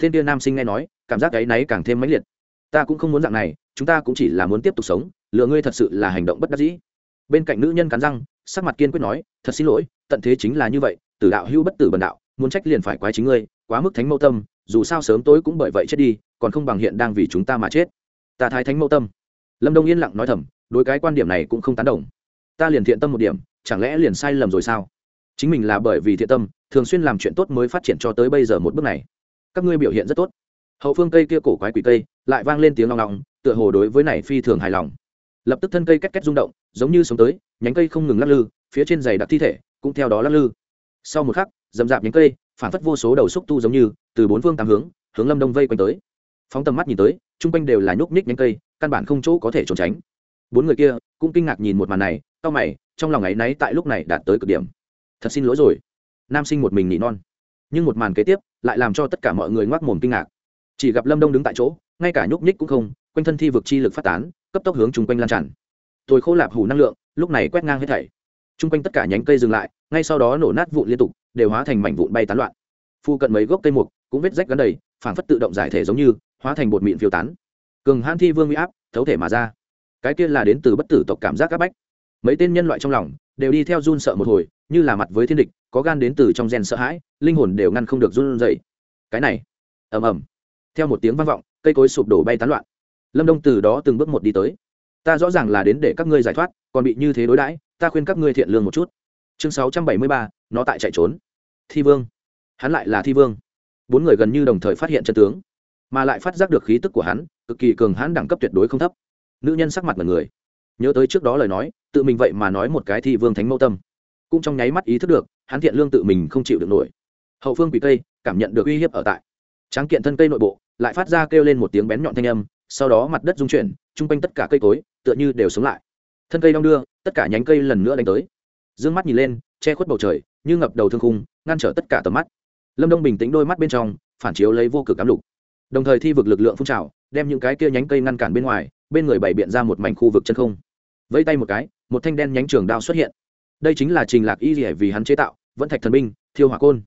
Tên kia nam sinh nghe nói, cảm giác cái náy càng thêm mãnh liệt. Ta cũng không muốn dạng này, chúng ta cũng chỉ là muốn tiếp tục sống lựa ngươi thật sự là hành động bất đắc dĩ. Bên cạnh nữ nhân cắn răng, sắc mặt kiên quyết nói, thật xin lỗi, tận thế chính là như vậy, tử đạo hữu bất tử bần đạo, muốn trách liền phải quái chính ngươi, quá mức thánh mâu tâm dù sao sớm tối cũng bởi vậy chết đi, còn không bằng hiện đang vì chúng ta mà chết. Ta thái thánh mẫu tâm. Lâm đông yên lặng nói thầm, đối cái quan điểm này cũng không tán đồng. Ta liền thiện tâm một điểm, chẳng lẽ liền sai lầm rồi sao? Chính mình là bởi vì thiện tâm, thường xuyên làm chuyện tốt mới phát triển cho tới bây giờ một bước này. Các ngươi biểu hiện rất tốt. Hậu phương cây kia cổ quái quỷ cây, lại vang lên tiếng long long, tựa hồ đối với này phi thường hài lòng. Lập tức thân cây cách cách rung động, giống như sống tới, nhánh cây không ngừng lắc lư, phía trên giày đặc thi thể cũng theo đó lắc lư. Sau một khắc dầm dạp nhánh cây phản phất vô số đầu xúc tu giống như, từ bốn phương tám hướng hướng lâm đông vây quanh tới. Phóng tầm mắt nhìn tới, chung quanh đều là nhúc nhích nhánh cây, căn bản không chỗ có thể trốn tránh. Bốn người kia, cũng kinh ngạc nhìn một màn này, cau mày, trong lòng ấ y náy tại lúc này đạt tới cực điểm. Thật xin lỗi rồi. Nam sinh một mình nỉ non. Nhưng một màn kế tiếp, lại làm cho tất cả mọi người ngoác mồm kinh ngạc. Chỉ gặp lâm đông đứng tại chỗ, ngay cả nhúc nhích cũng không, quanh thân thi vực chi lực phát tán, cấp tốc hướng chung quanh lan tràn. Tôi khô lạp hủ năng lượng, lúc này quét ngang hết thảy. Chung quanh tất cả nhánh cây dừng lại, ngay sau đó nổ nát vụ liên tục đều hóa thành mảnh vụn bay tán loạn. Phu cận mấy gốc cây mục cũng vết rách gắn đầy, phảng phất tự động giải thể giống như, hóa thành bột mịn phiêu tán. Cường hãn thi vương uy áp, thấu thể mà ra. Cái kia là đến từ bất tử tộc cảm giác các bách. Mấy tên nhân loại trong lòng đều đi theo run sợ một hồi, như là mặt với thiên địch, có gan đến từ trong gen sợ hãi, linh hồn đều ngăn không được run dậy cái này, ầm ầm. Theo một tiếng vang vọng, cây cối sụp đổ bay tán loạn. Lâm đông từ đó từng bước một đi tới. Ta rõ ràng là đến để các ngươi giải thoát, còn bị như thế đối đãi, ta khuyên các ngươi thiện lương một chút chương sáu trăm bảy mươi ba, nó tại chạy trốn. Thi vương. Hắn lại là thi vương. Bốn người gần như đồng thời phát hiện chân tướng, mà lại phát giác được khí tức của hắn, cực kỳ cường hãn đẳng cấp tuyệt đối không thấp. Nữ nhân sắc mặt là người. Nhớ tới trước đó lời nói, tự mình vậy mà nói một cái thi vương thánh mâu tâm. Cũng trong nháy mắt ý thức được, hắn thiện lương tự mình không chịu được nổi. Hậu phương quỷ cây cảm nhận được uy hiếp ở tại. Tráng kiện thân cây nội bộ, lại phát ra kêu lên một tiếng bén nhọn thanh âm, sau đó mặt đất rung chuyển, chung quanh tất cả cây cối, tựa như đều sống lại. Thân cây đong đưa, tất cả nhánh cây lần nữa đánh tới dương mắt nhìn lên, che khuất bầu trời, như ngập đầu thương khung, ngăn trở tất cả tầm mắt. Lâm đông bình tĩnh đôi mắt bên trong, phản chiếu lấy vô cực ám lục. Đồng thời thi vực lực lượng phun trào, đem những cái kia nhánh cây ngăn cản bên ngoài, bên người bày biện ra một mảnh khu vực chân không. Vẫy tay một cái, một thanh đen nhánh trường đao xuất hiện. Đây chính là trình lạc y rỉa vì hắn chế tạo, vẫn thạch thần binh, thiêu hỏa côn.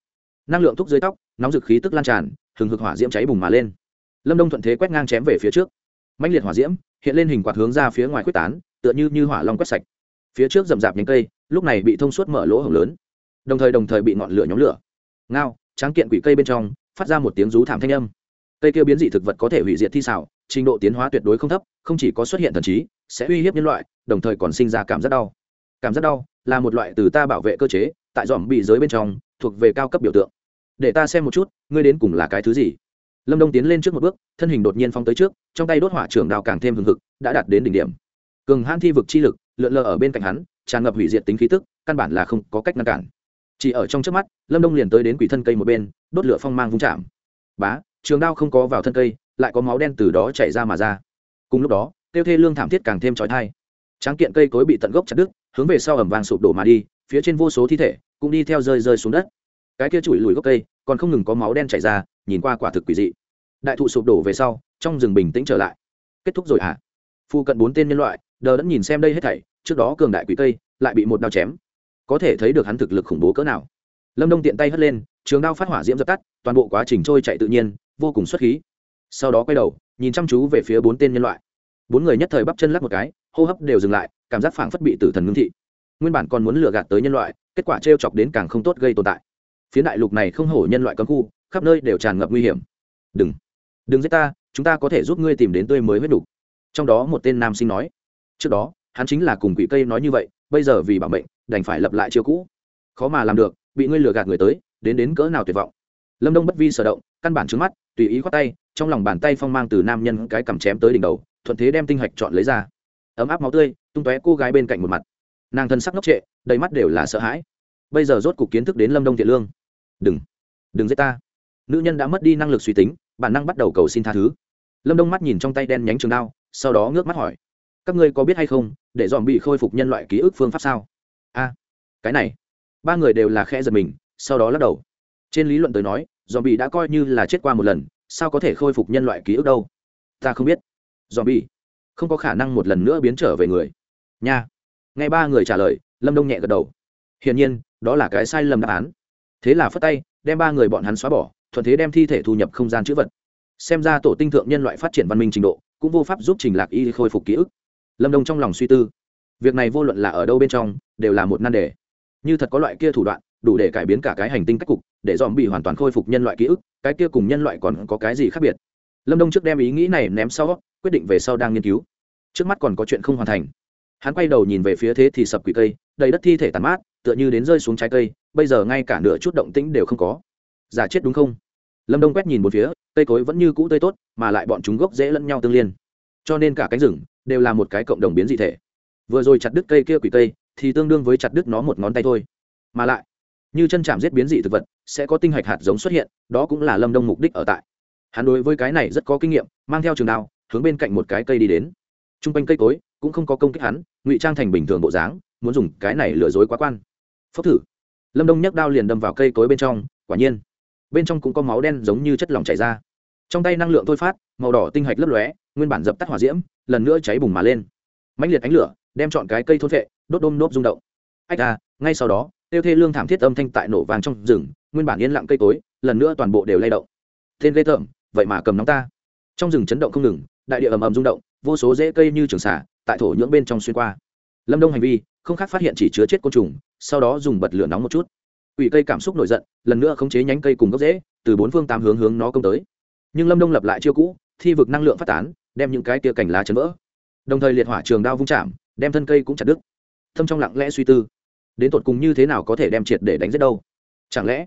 Năng lượng thúc dưới tóc, nóng dực khí tức lan tràn, hừng hực hỏa diễm cháy bùng mà lên. Lâm đông thuận thế quét ngang chém về phía trước. Mãnh liệt hỏa diễm hiện lên hình quạt hướng ra phía ngoài quyết tán, tựa như như hỏa long quét sạch phía trước rậm rạp nhánh cây, lúc này bị thông suốt mở lỗ hổng lớn. Đồng thời đồng thời bị ngọn lửa nhóm lửa. Ngao, tráng kiện quỷ cây bên trong, phát ra một tiếng rú thảm thanh âm. Cây kia biến dị thực vật có thể hủy diệt thi xảo, trình độ tiến hóa tuyệt đối không thấp, không chỉ có xuất hiện thần trí, sẽ uy hiếp nhân loại, đồng thời còn sinh ra cảm giác đau. Cảm giác đau là một loại từ ta bảo vệ cơ chế, tại dòm bị giới bên trong, thuộc về cao cấp biểu tượng. Để ta xem một chút, ngươi đến cùng là cái thứ gì? Lâm đông tiến lên trước một bước, thân hình đột nhiên phong tới trước, trong tay đốt hỏa trưởng đào càng thêm hừng hực, đã đạt đến đỉnh điểm. Cường hãn thi vực chi lực lượn lờ ở bên cạnh hắn, tràn ngập hủy diệt tính khí tức, căn bản là không có cách ngăn cản. Chỉ ở trong trước mắt, lâm đông liền tới đến quỷ thân cây một bên, đốt lửa phong mang vung chạm. Bá, trường đao không có vào thân cây, lại có máu đen từ đó chảy ra mà ra. Cùng lúc đó, tiêu thê lương thảm thiết càng thêm trói thai. Tráng kiện cây cối bị tận gốc chặt đứt, hướng về sau ẩm vàng sụp đổ mà đi, phía trên vô số thi thể cũng đi theo rơi rơi xuống đất. Cái kia chùi lùi gốc cây, còn không ngừng có máu đen chảy ra, nhìn qua quả thực quỷ dị. Đại thụ sụp đổ về sau, trong rừng bình tĩnh trở lại. Kết thúc rồi hả? À? phu cận bốn tên nhân loại, đờ đẫn nhìn xem đây hết thảy trước đó cường đại quỷ cây lại bị một đao chém. Có thể thấy được hắn thực lực khủng bố cỡ nào. Lâm đông tiện tay hất lên, trường đao phát hỏa diễm dập tắt, toàn bộ quá trình trôi chạy tự nhiên, vô cùng xuất khí. Sau đó quay đầu, nhìn chăm chú về phía bốn tên nhân loại. Bốn người nhất thời bắp chân lắc một cái, hô hấp đều dừng lại, cảm giác phảng phất bị tử thần ngưng thị. Nguyên bản còn muốn lừa gạt tới nhân loại, kết quả t chọc đến càng không tốt gây tồn tại. Phía đại lục này không hổ nhân loại cấm khu, khắp nơi đều tràn ngập nguy hiểm. Đừng đừng giết ta, chúng ta có thể giúp ngươi tìm đến tươi mới huyết đủ. trong đó một tên nam sinh nói. Trước đó hắn chính là cùng quỷ cây nói như vậy, bây giờ vì bảo mệnh, đành phải lập lại chiêu cũ. Khó mà làm được, bị ngươi lừa gạt người tới, đến đến cỡ nào tuyệt vọng. Lâm đông bất vi sở động, căn bản trứng mắt, tùy ý khoát tay, trong lòng bàn tay phong mang từ nam nhân cái cầm chém tới đỉnh đầu, thuận thế đem tinh hạch chọn lấy ra. Ấm áp máu tươi, tung tóe cô gái bên cạnh một mặt. Nàng thân sắc ngốc trệ, đầy mắt đều là sợ hãi. Bây giờ rốt cục kiến thức đến lâm đông thiện lương. Đừng đừng giết ta. Nữ nhân đã mất đi năng lực suy tính, bản năng bắt đầu cầu xin tha thứ. Lâm đông mắt nhìn trong tay đen nhánh trường đao, sau đó ngước mắt hỏi các ngươi có biết hay không, để dòm bị khôi phục nhân loại ký ức phương pháp sao? A, cái này, ba người đều là khe giật mình, sau đó lắc đầu. Trên lý luận tới nói, dòm bị đã coi như là chết qua một lần, sao có thể khôi phục nhân loại ký ức đâu? Ta không biết. Dòm bị, không có khả năng một lần nữa biến trở về người. Nha. Nghe ba người trả lời, lâm đông nhẹ gật đầu. Hiển nhiên, đó là cái sai lầm đáp án. Thế là phất tay, đem ba người bọn hắn xóa bỏ, thuận thế đem thi thể thu nhập không gian chữ vật. Xem ra tổ tinh thượng nhân loại phát triển văn minh trình độ, cũng vô pháp giúp trình lạc y khôi phục ký ức lâm đông trong lòng suy tư việc này vô luận là ở đâu bên trong đều là một nan đề như thật có loại kia thủ đoạn đủ để cải biến cả cái hành tinh cách cục để dòm bị hoàn toàn khôi phục nhân loại ký ức cái kia cùng nhân loại còn có cái gì khác biệt lâm đông trước đem ý nghĩ này ném sau quyết định về sau đang nghiên cứu trước mắt còn có chuyện không hoàn thành hắn quay đầu nhìn về phía thế thì sập quỷ cây đầy đất thi thể tàn mát tựa như đến rơi xuống trái cây bây giờ ngay cả nửa chút động tĩnh đều không có giả chết đúng không lâm đông quét nhìn một phía cây cối vẫn như cũ tươi tốt mà lại bọn chúng gốc dễ lẫn nhau tương liên cho nên cả cánh rừng đều là một cái cộng đồng biến dị thể. Vừa rồi chặt đứt cây kia quỷ cây, thì tương đương với chặt đứt nó một ngón tay thôi. Mà lại, như chân chạm giết biến dị thực vật, sẽ có tinh hạch hạt giống xuất hiện, đó cũng là lâm đông mục đích ở tại. Hắn đối với cái này rất có kinh nghiệm, mang theo trường đao, hướng bên cạnh một cái cây đi đến. T r u n g quanh cây cối, cũng không có công kích hắn, ngụy trang thành bình thường bộ dáng, muốn dùng cái này lừa dối quá quan. Phốc thử. Lâm đông nhấc đao liền đâm vào cây cối bên trong, quả nhiên. Bên trong cũng có máu đen giống như chất lỏng chảy ra. Trong tay năng lượng thôi phát màu đỏ tinh hạch lấp lóe, nguyên bản dập tắt hỏa diễm, lần nữa cháy bùng mà lên. Mãnh liệt ánh lửa, đem chọn cái cây thôn vệ, đốt đôm nốt rung động. Ách ra ngay sau đó, tiêu thê lương thảm thiết âm thanh tại nổ vàng trong rừng, nguyên bản yên lặng cây cối, lần nữa toàn bộ đều lay động. Tên lê tởm, vậy mà cầm nóng ta. Trong rừng chấn động không ngừng, đại địa ầm ầm rung động, vô số rễ cây như trường xả tại thổ nhưỡng bên trong xuyên qua. Lâm đông hành vi, không khác phát hiện chỉ chứa chết côn trùng, sau đó dùng bật lửa nóng một chút. Ủy cây cảm xúc nổi giận, lần nữa khống chế nhánh cây cùng gốc rễ, từ bốn phương tám hướng hướng nó công tới. Nhưng lâm đông lập lại chiêu cũ thi vực năng lượng phát tán, đem những cái tia cành lá chấn vỡ. Đồng thời liệt hỏa trường đao vung chạm, đem thân cây cũng chặt đứt. Thâm trong lặng lẽ suy tư, đến tột cùng như thế nào có thể đem triệt để đánh giết đâu? Chẳng lẽ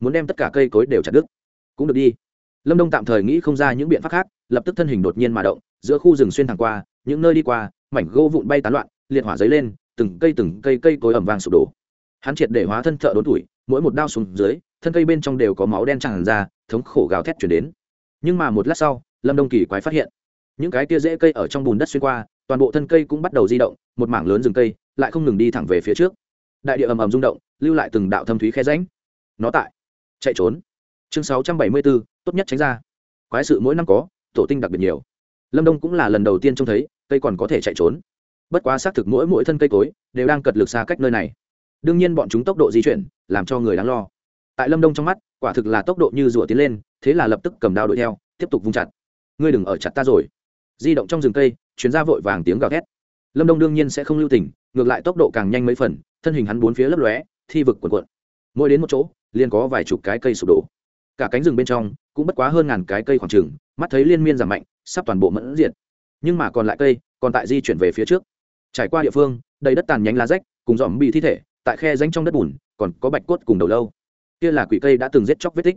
muốn đem tất cả cây cối đều chặt đứt? Cũng được đi. Lâm đông tạm thời nghĩ không ra những biện pháp khác, lập tức thân hình đột nhiên mà động, giữa khu rừng xuyên thẳng qua, những nơi đi qua, mảnh gỗ vụn bay tán loạn, liệt hỏa dấy lên, từng cây từng cây cây cối ẩm vàng sụp đổ. Hắn triệt để hóa thân thợ đốn tuổi, mỗi một đao xuống dưới, thân cây bên trong đều có máu đen tràn ra, thống khổ gào thét chuyển đến. Nhưng mà một lát sau lâm đông kỳ quái phát hiện, những cái tia rễ cây ở trong bùn đất xuyên qua, toàn bộ thân cây cũng bắt đầu di động, một mảng lớn rừng cây lại không ngừng đi thẳng về phía trước. Đại địa ầm ầm rung động, lưu lại từng đạo thâm thúy khe ránh nó tại, chạy trốn. Chương sáu trăm bảy mươi bốn tốt nhất tránh ra. Quái sự mỗi năm có, tổ tinh đặc biệt nhiều. Lâm đông cũng là lần đầu tiên trông thấy, cây còn có thể chạy trốn. Bất quá xác thực mỗi mỗi thân cây cối đều đang cật lực xa cách nơi này. Đương nhiên bọn chúng tốc độ di chuyển, làm cho người đáng lo. Tại lâm đông trong mắt, quả thực là tốc độ như rủa tiến lên, thế là lập tức cầm đao đuổi theo, tiếp tục vung chặt ngươi đừng ở chặt ta rồi. Di động trong rừng cây, chuyến ra vội vàng tiếng gào thét. Lâm đông đương nhiên sẽ không lưu tình, ngược lại tốc độ càng nhanh mấy phần, thân hình hắn bốn phía lấp lóe, thi vực quần quận mỗi đến một chỗ, liền có vài chục cái cây sụp đổ. Cả cánh rừng bên trong, cũng bất quá hơn ngàn cái cây khoảng trừng mắt thấy liên miên giảm mạnh, sắp toàn bộ mẫn diện nhưng mà còn lại cây, còn tại di chuyển về phía trước. Trải qua địa phương, đầy đất tàn nhánh lá rách, cùng dòm bị thi thể, tại khe danh trong đất bùn, còn có bạch cốt cùng đầu lâu. Kia là quỷ cây đã từng giết chóc vết tích.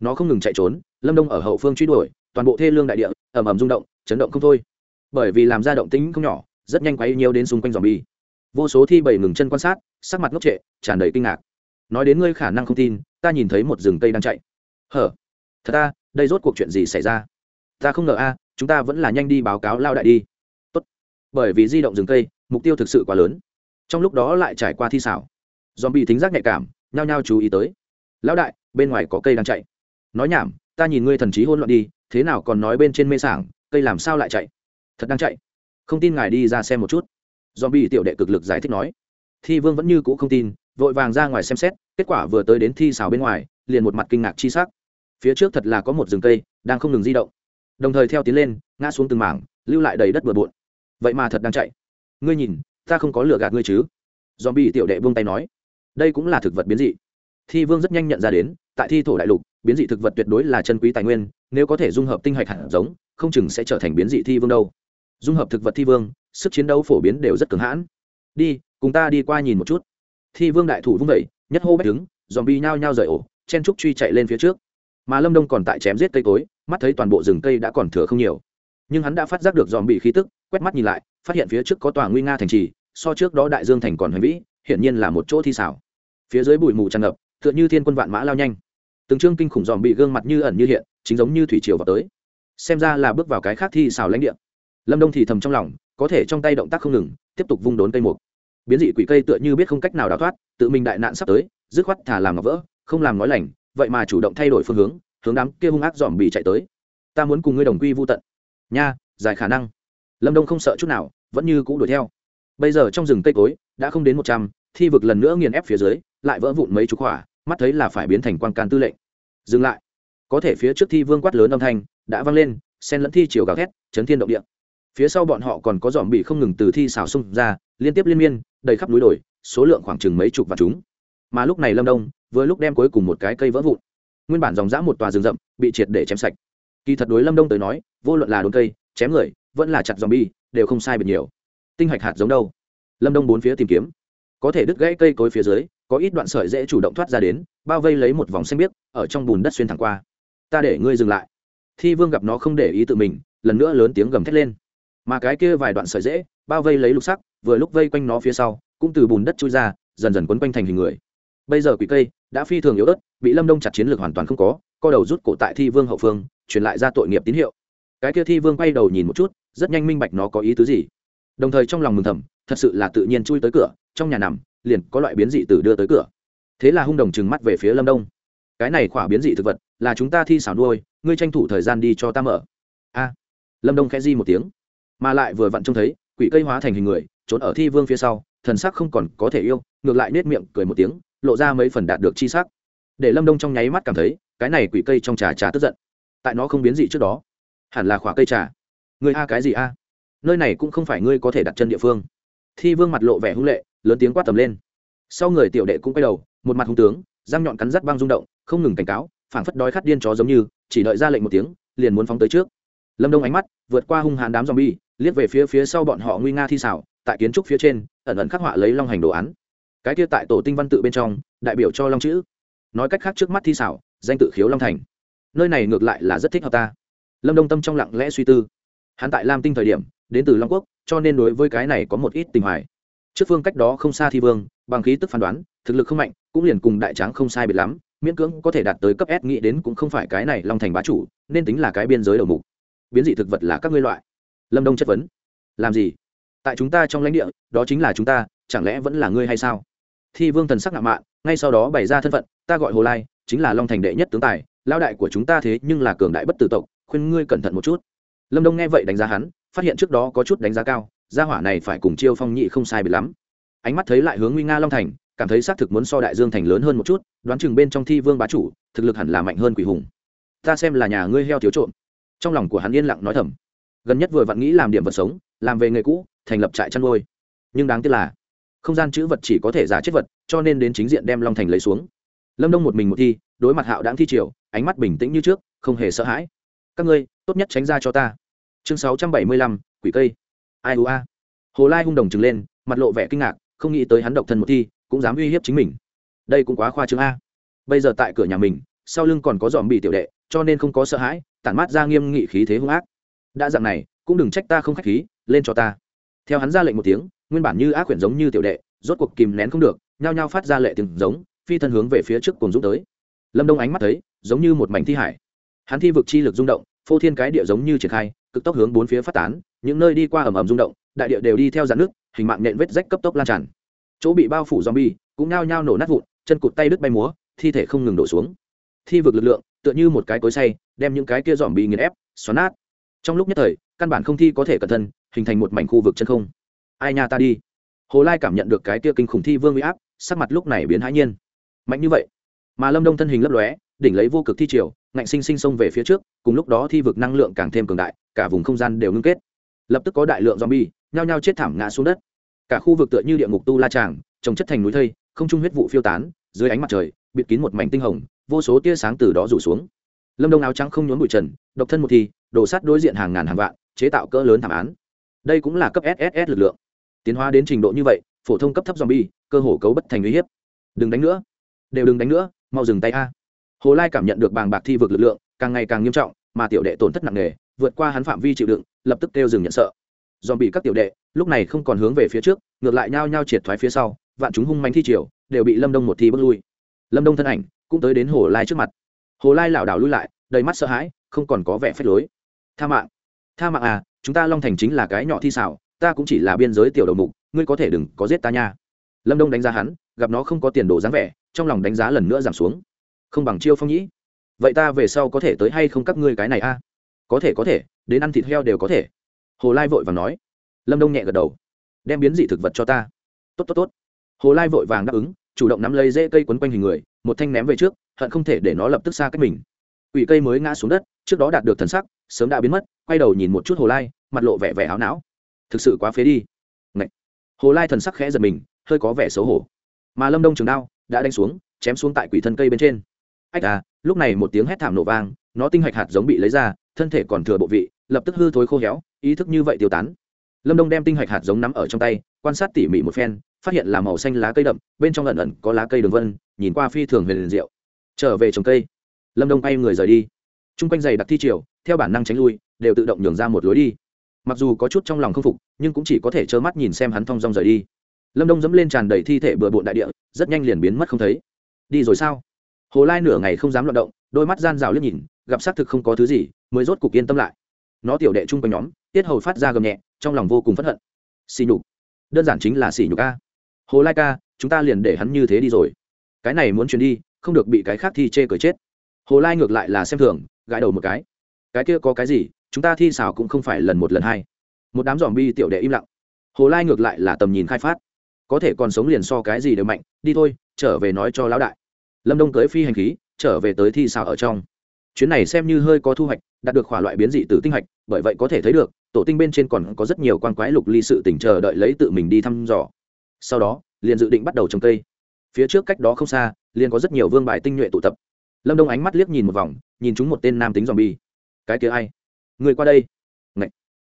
Nó không ngừng chạy trốn, lâm đông ở hậu phương truy đuổi toàn bộ thê lương đại địa, ầm ầm rung động, chấn động không thôi. Bởi vì làm ra động tính không nhỏ, rất nhanh quấy nhiều đến xung quanh dòm bi vô số thi bầy ngừng chân quan sát, sắc mặt ngốc trệ, tràn đầy kinh ngạc. Nói đến ngươi khả năng không tin, ta nhìn thấy một rừng cây đang chạy. Hở? Thật ta, đây rốt cuộc chuyện gì xảy ra? Ta không ngờ a, chúng ta vẫn là nhanh đi báo cáo lao đại đi. Tốt. Bởi vì di động rừng cây, mục tiêu thực sự quá lớn. Trong lúc đó lại trải qua thi xảo. Dòm bị thính giác nhạy cảm, nhao nhao chú ý tới. Lão đại, bên ngoài có cây đang chạy. Nói nhảm, ta nhìn ngươi thần trí hôn loạn đi thế nào còn nói bên trên mê sảng, cây làm sao lại chạy? Thật đang chạy. Không tin ngài đi ra xem một chút. Do bị tiểu đệ cực lực giải thích nói. Thi vương vẫn như cũ không tin, vội vàng ra ngoài xem xét, kết quả vừa tới đến thi xào bên ngoài, liền một mặt kinh ngạc chi sắc. Phía trước thật là có một rừng cây, đang không ngừng di động. Đồng thời theo tiến lên, ngã xuống từng mảng, lưu lại đầy đất bừa bộn. Vậy mà thật đang chạy. Ngươi nhìn, ta không có lừa gạt ngươi chứ? Dòm bị tiểu đệ buông tay nói. Đây cũng là thực vật biến dị thi vương rất nhanh nhận ra đến, tại thi thổ đại lục, biến dị thực vật tuyệt đối là chân quý tài nguyên, nếu có thể dung hợp tinh hạch hạt giống, không chừng sẽ trở thành biến dị thi vương đâu. Dung hợp thực vật thi vương, sức chiến đấu phổ biến đều rất cường hãn. Đi, cùng ta đi qua nhìn một chút. Thi vương đại thủ vung vẩy nhất hô bách đứng dòm bi nhao nhao rời ổ, chen trúc truy chạy lên phía trước. Mà lâm đông còn tại chém giết cây cối, mắt thấy toàn bộ rừng cây đã còn thừa không nhiều. Nhưng hắn đã phát giác được dòm bị khí tức, quét mắt nhìn lại, phát hiện phía trước có tòa nguy nga thành trì, so trước đó đại dương thành còn hoành vĩ, hiển nhiên là một chỗ thi xảo. Phía dưới bụi mù tràn ngập tựa như thiên quân vạn mã lao nhanh. Từng chương kinh khủng dòm bị gương mặt như ẩn như hiện, chính giống như thủy triều vào tới. Xem ra là bước vào cái khác thi xào lãnh địa. Lâm đông thì thầm trong lòng, có thể trong tay động tác không ngừng, tiếp tục vung đốn cây mục. Biến dị quỷ cây tựa như biết không cách nào đào thoát, tự mình đại nạn sắp tới, dứt khoát thả làm ngọc vỡ, không làm nói lành, vậy mà chủ động thay đổi phương hướng hướng đám kia hung ác dòm bị chạy tới. Ta muốn cùng ngươi đồng quy vô tận. Nha dài khả năng. Lâm đông không sợ chút nào, vẫn như cũ đuổi theo. Bây giờ trong rừng cây cối, đã không đến một trăm, thi vực lần nữa nghiền ép phía dưới, lại vỡ vụn mấy chục hỏa mắt thấy là phải biến thành quan can tư lệnh. Dừng lại. Có thể phía trước thi vương quát lớn âm thanh, đã vang lên sen lẫn thi chiều gào thét, chấn thiên động địa. Phía sau bọn họ còn có dòm bị không ngừng từ thi xào xung ra, liên tiếp liên miên, đầy khắp núi đồi, số lượng khoảng chừng mấy chục vạn chúng. Mà lúc này lâm đông, vừa lúc đem cuối cùng một cái cây vỡ vụn, nguyên bản dòng dã một tòa rừng rậm, bị triệt để chém sạch. Kỳ thật đối lâm đông tới nói, vô luận là đốn cây, chém người, vẫn là chặt dòm bi đều không sai biệt nhiều. Tinh hạch hạt giống đâu? Lâm đông bốn phía tìm kiếm. Có thể đứt gãy cây cối phía dưới có ít đoạn sợi dễ chủ động thoát ra đến, bao vây lấy một vòng xanh biếc, ở trong bùn đất xuyên thẳng qua. Ta để ngươi dừng lại. Thi vương gặp nó không để ý tự mình, lần nữa lớn tiếng gầm thét lên. Mà cái kia vài đoạn sợi dễ, bao vây lấy lục sắc, vừa lúc vây quanh nó phía sau, cũng từ bùn đất chui ra, dần dần quấn quanh thành hình người. Bây giờ quỷ cây đã phi thường yếu ớt, bị lâm đông chặt chiến lược hoàn toàn không có, co đầu rút cổ tại thi vương hậu phương, truyền lại ra tội nghiệp tín hiệu. Cái kia thi vương quay đầu nhìn một chút, rất nhanh minh bạch nó có ý tứ gì. Đồng thời trong lòng mừng thầm, thật sự là tự nhiên chui tới cửa, trong nhà nằm liền có loại biến dị tử đưa tới cửa. Thế là hung đồng trừng mắt về phía lâm đông. Cái này khỏa biến dị thực vật là chúng ta thi xảo nuôi, ngươi tranh thủ thời gian đi cho ta mở. A. Lâm đông khẽ di một tiếng, mà lại vừa vặn trông thấy, quỷ cây hóa thành hình người, trốn ở thi vương phía sau, thần sắc không còn có thể yêu, ngược lại nết miệng, cười một tiếng, lộ ra mấy phần đạt được chi sắc. Để lâm đông trong nháy mắt cảm thấy, cái này quỷ cây trong trà trà tức giận. Tại nó không biến dị trước đó, hẳn là khỏa cây trà. Người a cái gì a? Nơi này cũng không phải ngươi có thể đặt chân địa phương. Thi vương mặt lộ vẻ hung lệ lớn tiếng quát tầm lên. Sau người tiểu đệ cũng quay đầu, một mặt hung tướng, răng nhọn cắn rắt băng rung động, không ngừng cảnh cáo, phảng phất đói khát điên chó giống như, chỉ đợi ra lệnh một tiếng, liền muốn phóng tới trước. Lâm đông ánh mắt vượt qua hung hãn đám zombie, liếc về phía phía sau bọn họ nguy nga thi xảo, tại kiến trúc phía trên, ẩn ẩn khắc họa lấy long hành đồ án. Cái kia tại tổ tinh văn tự bên trong, đại biểu cho long chữ. Nói cách khác trước mắt thi xảo, danh tự khiếu long thành. Nơi này ngược lại là rất thích hợp ta. Lâm đông tâm trong lặng lẽ suy tư. Hắn tại lam tinh thời điểm, đến từ long quốc, cho nên đối với cái này có một ít tình hoài trước phương cách đó không xa thi vương, bằng khí tức phán đoán, thực lực không mạnh, cũng liền cùng đại tráng không sai biệt lắm, miễn cưỡng có thể đạt tới cấp s nghĩ đến cũng không phải cái này long thành bá chủ, nên tính là cái biên giới đầu mục. Biến dị thực vật là các ngươi loại. Lâm đông chất vấn. Làm gì? Tại chúng ta trong lãnh địa, đó chính là chúng ta, chẳng lẽ vẫn là ngươi hay sao? Thi vương thần sắc ngạo mạn, ngay sau đó bày ra thân phận, ta gọi hồ lai, chính là long thành đệ nhất tướng tài lao đại của chúng ta thế nhưng là cường đại bất tử tộc, khuyên ngươi cẩn thận một chút. Lâm đông nghe vậy đánh giá hắn, phát hiện trước đó có chút đánh giá cao gia hỏa này phải cùng chiêu phong nhị không sai biệt lắm. Ánh mắt thấy lại hướng nguy nga long thành, cảm thấy xác thực muốn so đại dương thành lớn hơn một chút, đoán chừng bên trong thi vương bá chủ, thực lực hẳn là mạnh hơn quỷ hùng. Ta xem là nhà ngươi heo thiếu trộm. Trong lòng của hắn yên lặng nói thầm. Gần nhất vừa vặn nghĩ làm điểm vật sống, làm về nghề cũ, thành lập trại chăn nuôi. Nhưng đáng tiếc là, không gian chữ vật chỉ có thể giả chết vật, cho nên đến chính diện đem long thành lấy xuống. Lâm đông một mình một thi, đối mặt hạo đáng thi triều, ánh mắt bình tĩnh như trước, không hề sợ hãi. Các ngươi, tốt nhất tránh ra cho ta. Chương sáu trăm bảy mươi lăm, quỷ cây ai u a. Hồ lai hung đồng trừng lên, mặt lộ vẻ kinh ngạc, không nghĩ tới hắn độc thân một thi, cũng dám uy hiếp chính mình. Đây cũng quá khoa trương a. Bây giờ tại cửa nhà mình, sau lưng còn có dòm bị tiểu đệ, cho nên không có sợ hãi, tản mát ra nghiêm nghị khí thế hung ác. Đã dạng này, cũng đừng trách ta không khách khí, lên cho ta. Theo hắn ra lệnh một tiếng, nguyên bản như ác quyển giống như tiểu đệ, rốt cuộc kìm nén không được, nhao nhao phát ra lệ tiếng giống, phi thân hướng về phía trước cùng dũng tới. Lâm đông ánh mắt thấy, giống như một mảnh thi hải. Hắn thi vực chi lực rung động, phô thiên cái địa giống như triển khai, cực tốc hướng bốn phía phát tán những nơi đi qua ầm ầm rung động, đại địa đều đi theo dạn nước hình mạng nện vết rách cấp tốc lan tràn. Chỗ bị bao phủ zombie cũng nao nhao nổ nát vụn, chân cụt tay đứt bay múa, thi thể không ngừng đổ xuống. Thi vực lực lượng, tựa như một cái cối say đem những cái kia dòm bị nghiền ép, xoắn nát. Trong lúc nhất thời, căn bản không thi có thể cẩn thân, hình thành một mảnh khu vực chân không. Ai nha ta đi. Hồ lai cảm nhận được cái kia kinh khủng thi vương uy áp, sắc mặt lúc này biến hãi nhiên. Mạnh như vậy, mà lâm đông thân hình lấp lóe, đỉnh lấy vô cực thi triều, ngạnh sinh sinh xông về phía trước, cùng lúc đó thi vực năng lượng càng thêm cường đại, cả vùng không gian đều ngưng kết lập tức có đại lượng zombie, nhao nhao chết thảm ngã xuống đất. Cả khu vực tựa như địa ngục tu la tràng, trồng chất thành núi thây, không trung huyết vụ phiêu tán, dưới ánh mặt trời, bịt kín một mảnh tinh hồng, vô số tia sáng từ đó rủ xuống. Lâm đông áo trắng không nhốn bụi trần, độc thân một thì đổ sát đối diện hàng ngàn hàng vạn, chế tạo cỡ lớn thảm án. Đây cũng là cấp sss lực lượng. Tiến hóa đến trình độ như vậy, phổ thông cấp thấp zombie, cơ hồ cấu bất thành uy hiếp. Đừng đánh nữa. Đều đừng đánh nữa, mau dừng tay a. Hồ lai cảm nhận được bàng bạc thi vực lực lượng, càng ngày càng nghiêm trọng, mà tiểu đệ tổn thất nặng nề vượt qua hắn phạm vi chịu đựng, lập tức kêu dừng nhận sợ. Dòm bị các tiểu đệ, lúc này không còn hướng về phía trước, ngược lại nhao nhao triệt thoái phía sau, vạn chúng hung manh thi triều, đều bị lâm đông một thi bước lui. Lâm đông thân ảnh cũng tới đến hồ lai trước mặt. Hồ lai lảo đảo lui lại, đầy mắt sợ hãi, không còn có vẻ phép lối. Tha mạng tha mạng à chúng ta long thành chính là cái nhỏ thi xảo, ta cũng chỉ là biên giới tiểu đầu mục, ngươi có thể đừng có giết ta nha. Lâm đông đánh giá hắn, gặp nó không có tiền đồ dáng vẻ, trong lòng đánh giá lần nữa giảm xuống. Không bằng chiêu phong nhĩ. Vậy ta về sau có thể tới hay không các ngươi cái này a có thể có thể, đến ăn thịt heo đều có thể. Hồ lai vội vàng nói. Lâm đông nhẹ gật đầu. Đem biến dị thực vật cho ta. Tốt tốt tốt. Hồ lai vội vàng đáp ứng, chủ động nắm lấy dễ cây quấn quanh hình người, một thanh ném về trước, hận không thể để nó lập tức xa cách mình. Ủy cây mới ngã xuống đất, trước đó đạt được thần sắc, sớm đã biến mất, quay đầu nhìn một chút hồ lai, mặt lộ vẻ vẻ áo não. Thực sự quá phế đi. Ngậy. hồ lai thần sắc khẽ giật mình, hơi có vẻ xấu hổ. Mà lâm đông trường đao đã đánh xuống, chém xuống tại quỷ thân cây bên trên ách à lúc này một tiếng hét thảm nổ vang, nó tinh hạch hạt giống bị lấy ra, thân thể còn thừa bộ vị, lập tức hư thối khô héo, ý thức như vậy tiêu tán. Lâm đông đem tinh hạch hạt giống nắm ở trong tay, quan sát tỉ mỉ một phen, phát hiện là màu xanh lá cây đậm, bên trong lần ẩn có lá cây đường vân, nhìn qua phi thường huyền liền diệu. Trở về trồng cây. Lâm đông bay người rời đi. T r u n g quanh giày đặc thi triều, theo bản năng tránh lui, đều tự động nhường ra một lối đi. Mặc dù có chút trong lòng không phục, nhưng cũng chỉ có thể trơ mắt nhìn xem hắn thong dong rời đi. Lâm đông dẫm lên tràn đầy thi thể bừa bộn đại địa, rất nhanh liền biến mất không thấy. Đi rồi sao? Hồ lai nửa ngày không dám loạt động, đôi mắt gian rào liếc nhìn, gặp xác thực không có thứ gì, mới rốt cục yên tâm lại. Nó tiểu đệ chung quanh nhóm, tiết hầu phát ra gầm nhẹ, trong lòng vô cùng phẫn hận. Xỉ nhục. Đơn giản chính là xỉ nhục a. Hồ lai ca, chúng ta liền để hắn như thế đi rồi. Cái này muốn chuyển đi, không được bị cái khác thi chê cởi chết. Hồ lai ngược lại là xem thường, gãi đầu một cái. Cái kia có cái gì, chúng ta thi xảo cũng không phải lần một lần hai. Một đám dòm bi tiểu đệ im lặng. Hồ lai ngược lại là tầm nhìn khai phát. Có thể còn sống liền so cái gì đều mạnh, đi thôi, trở về nói cho lão đại lâm đông cưới phi hành khí, trở về tới thi xào ở trong. Chuyến này xem như hơi có thu hoạch, đạt được khỏa loại biến dị từ tinh hạch bởi vậy có thể thấy được, tổ tinh bên trên còn có rất nhiều quan quái lục ly sự tỉnh chờ đợi lấy tự mình đi thăm dò. Sau đó, liền dự định bắt đầu trồng cây. Phía trước cách đó không xa, liền có rất nhiều vương bài tinh nhuệ tụ tập. Lâm đông ánh mắt liếc nhìn một vòng, nhìn chúng một tên nam tính dòm bi cái kia ai? Người qua đây. Ngậy.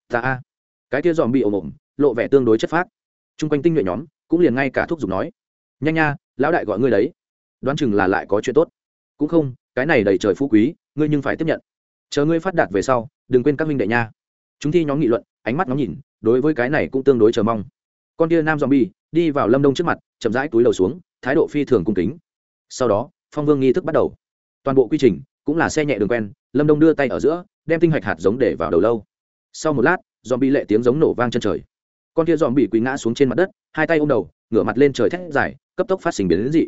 ta a. Cái kia dòm bi ồm ồm, lộ vẻ tương đối chất phác. T r u n g quanh tinh nhuệ nhóm, cũng liền ngay cả thuốc giục nói. Nhanh nha, lão đại gọi ngươi đấy đoán chừng là lại có chuyện tốt. Cũng không, cái này đầy trời phú quý, ngươi nhưng phải tiếp nhận. Chờ ngươi phát đạt về sau, đừng quên các minh đệ nha. Chúng thi nhóm nghị luận, ánh mắt nhóm nhìn, đối với cái này cũng tương đối chờ mong. Con kia nam zombie, đi vào lâm đông trước mặt, chậm rãi túi đầu xuống, thái độ phi thường cung kính. Sau đó, phong vương nghi thức bắt đầu. Toàn bộ quy trình cũng là xe nhẹ đường quen, lâm đông đưa tay ở giữa, đem tinh hạch hạt giống để vào đầu lâu. Sau một lát dòm bị lệ tiếng giống nổ vang chân trời. Con kia dòm bị quỳ ngã xuống trên mặt đất, hai tay ôm đầu, ngửa mặt lên trời thét dài, cấp tốc phát sinh biến đến dị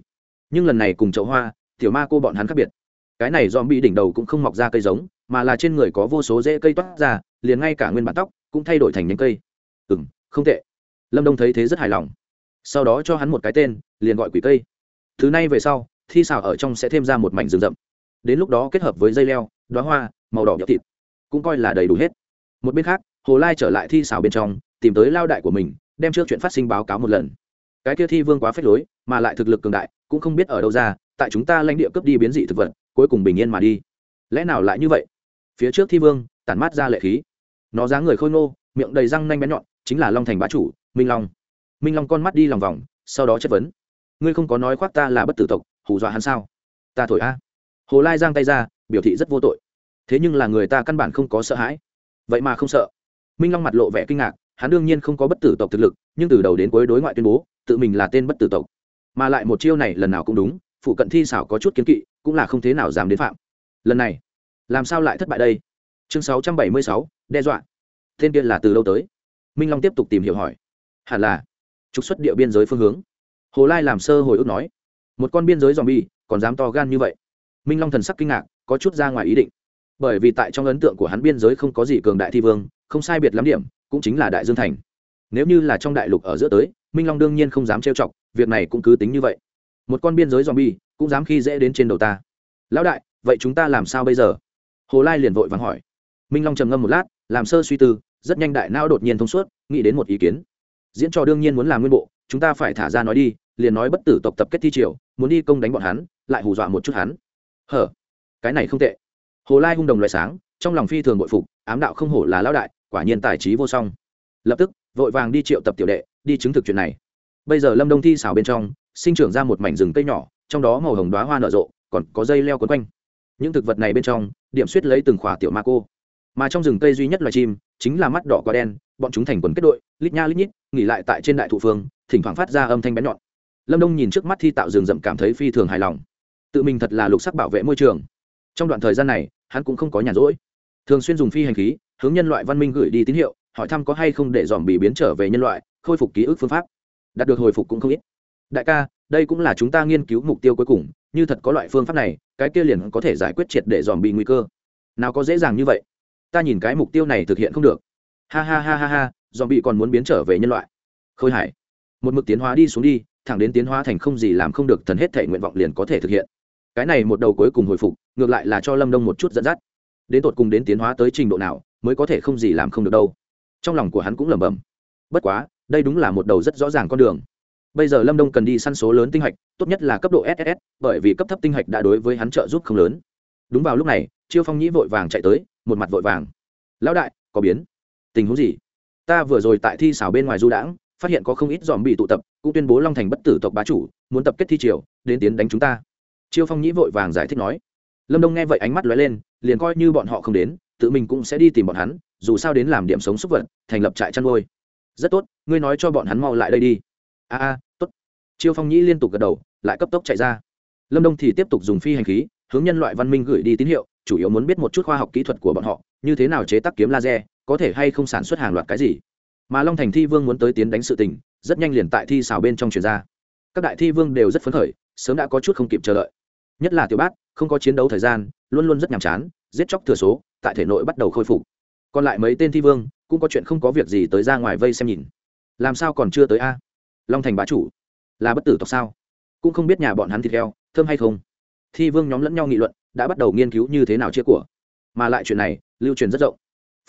nhưng lần này cùng chậu hoa, tiểu ma cô bọn hắn khác biệt. Cái này dòm bị đỉnh đầu cũng không mọc ra cây giống, mà là trên người có vô số rễ cây toát ra, liền ngay cả nguyên bản tóc cũng thay đổi thành nhánh cây. Ừ m không tệ. Lâm đông thấy thế rất hài lòng. Sau đó cho hắn một cái tên, liền gọi quỷ cây. Thứ này về sau, thi xào ở trong sẽ thêm ra một mảnh rừng rậm. Đến lúc đó kết hợp với dây leo đoá hoa, màu đỏ nhọc thịt, cũng coi là đầy đủ hết. Một bên khác, hồ lai trở lại thi xào bên trong, tìm tới lao đại của mình, đem trước chuyện phát sinh báo cáo một lần. Cái kia thi vương quá phép lối, mà lại thực lực cường đại cũng không biết ở đâu ra, tại chúng ta lãnh địa cướp đi biến dị thực vật, cuối cùng bình yên mà đi. Lẽ nào lại như vậy? Phía trước thi vương, tản mát ra lệ khí. Nó dáng người khôi ngô, miệng đầy răng nanh bén nhọn, chính là long thành bá chủ, minh long. Minh long con mắt đi lòng vòng, sau đó chất vấn. Ngươi không có nói khoác ta là bất tử tộc, hù dọa hắn sao? Ta thổi a. Hồ lai giang tay ra, biểu thị rất vô tội. Thế nhưng là người ta căn bản không có sợ hãi. Vậy mà không sợ. Minh long mặt lộ vẻ kinh ngạc, hắn đương nhiên không có bất tử tộc thực lực, nhưng từ đầu đến cuối đối ngoại tuyên bố, tự mình là tên bất tử tộc mà lại một chiêu này lần nào cũng đúng phụ cận thi xảo có chút kiến kỵ, cũng là không thế nào dám đến phạm. Lần này, làm sao lại thất bại đây? Chương sáu trăm bảy mươi sáu, đe dọa. Tên kia là từ lâu tới? Minh long tiếp tục tìm hiểu hỏi. Hẳn là, trục xuất địa biên giới phương hướng. Hồ lai làm sơ hồi ức nói. Một con biên giới dòm bi còn dám to gan như vậy? Minh long thần sắc kinh ngạc, có chút ra ngoài ý định. Bởi vì tại trong ấn tượng của hắn biên giới không có gì cường đại thi vương, không sai biệt lắm điểm, cũng chính là đại dương thành nếu như là trong đại lục ở giữa tới, minh long đương nhiên không dám trêu chọc, việc này cũng cứ tính như vậy. Một con biên giới zombie, cũng dám khi dễ đến trên đầu ta. Lão đại, vậy chúng ta làm sao bây giờ? Hồ lai liền vội vàng hỏi. Minh long trầm ngâm một lát, làm sơ suy tư, rất nhanh đại não đột nhiên thông suốt, nghĩ đến một ý kiến. Diễn trò đương nhiên muốn làm nguyên bộ, chúng ta phải thả ra nói đi, liền nói bất tử tộc tập kết thi triều, muốn đi công đánh bọn hắn, lại hù dọa một chút hắn. Hở, cái này không tệ. Hồ lai hung đồng loại sáng, trong lòng phi thường bội phục, ám đạo không hổ là lão đại, quả nhiên tài trí vô song. Lập tức vội vàng đi triệu tập tiểu đệ, đi chứng thực chuyện này. Bây giờ lâm đông thi xào bên trong, sinh trưởng ra một mảnh rừng cây nhỏ, trong đó màu hồng đoá hoa nở rộ, còn có dây leo quấn quanh. Những thực vật này bên trong, điểm suýt lấy từng khỏa tiểu ma cô. Mà trong rừng cây duy nhất loài chim, chính là mắt đỏ có đen, bọn chúng thành quần kết đội, lít nha lít nhít, nghỉ lại tại trên đại thụ phương, thỉnh thoảng phát ra âm thanh bén nhọn. Lâm đông nhìn trước mắt thi tạo rừng rậm cảm thấy phi thường hài lòng. Tự mình thật là lục sắc bảo vệ môi trường. Trong đoạn thời gian này, hắn cũng không có nhàn rỗi. Thường xuyên dùng phi hành khí, hướng nhân loại văn minh gửi đi tín hiệu hỏi thăm có hay không để dòm bị biến trở về nhân loại, khôi phục ký ức phương pháp. Đạt được hồi phục cũng không ít. Đại ca, đây cũng là chúng ta nghiên cứu mục tiêu cuối cùng, như thật có loại phương pháp này, cái kia liền có thể giải quyết triệt để dòm bị nguy cơ. Nào có dễ dàng như vậy. Ta nhìn cái mục tiêu này thực hiện không được. Ha ha ha ha ha, dòm bị còn muốn biến trở về nhân loại. Khôi hải, một mực tiến hóa đi xuống đi, thẳng đến tiến hóa thành không gì làm không được thần hết thể nguyện vọng liền có thể thực hiện. Cái này một đầu cuối cùng hồi phục, ngược lại là cho lâm đông một chút dẫn dắt. Đến tột cùng đến tiến hóa tới trình độ nào, mới có thể không gì làm không được đâu trong lòng của hắn cũng lẩm bẩm. Bất quá, đây đúng là một đầu rất rõ ràng con đường. Bây giờ lâm đông cần đi săn số lớn tinh hạch, tốt nhất là cấp độ ss bởi vì cấp thấp tinh hạch đã đối với hắn trợ giúp không lớn. Đúng vào lúc này, chiêu phong nhĩ vội vàng chạy tới, một mặt vội vàng. Lão đại, có biến. Tình huống gì? Ta vừa rồi tại thi xảo bên ngoài du đãng, phát hiện có không ít dòm bị tụ tập, cũng tuyên bố long thành bất tử tộc bá chủ, muốn tập kết thi triều, đến tiến đánh chúng ta. Chiêu phong nhĩ vội vàng giải thích nói. Lâm đông nghe vậy ánh mắt lóe lên, liền coi như bọn họ không đến, tự mình cũng sẽ đi tìm bọn hắn dù sao đến làm điểm sống súc vật, thành lập trại chăn nuôi. Rất tốt, ngươi nói cho bọn hắn mau lại đây đi. A a, tốt. Chiêu phong nhĩ liên tục gật đầu, lại cấp tốc chạy ra. Lâm đông thì tiếp tục dùng phi hành khí, hướng nhân loại văn minh gửi đi tín hiệu, chủ yếu muốn biết một chút khoa học kỹ thuật của bọn họ, như thế nào chế tác kiếm laser, có thể hay không sản xuất hàng loạt cái gì. Mà long thành thi vương muốn tới tiến đánh sự tình, rất nhanh liền tại thi xào bên trong truyền ra. Các đại thi vương đều rất phấn khởi, sớm đã có chút không kịp chờ đợi. Nhất là tiểu bát, không có chiến đấu thời gian, luôn luôn rất nhàm chán, giết chóc thừa số, tại thể nội bắt đầu khôi phục còn lại mấy tên thi vương, cũng có chuyện không có việc gì tới ra ngoài vây xem nhìn. Làm sao còn chưa tới a? Long thành bá chủ, là bất tử tộc sao? Cũng không biết nhà bọn hắn thịt heo, thơm hay không? Thi vương nhóm lẫn nhau nghị luận, đã bắt đầu nghiên cứu như thế nào chia của. Mà lại chuyện này, lưu truyền rất rộng.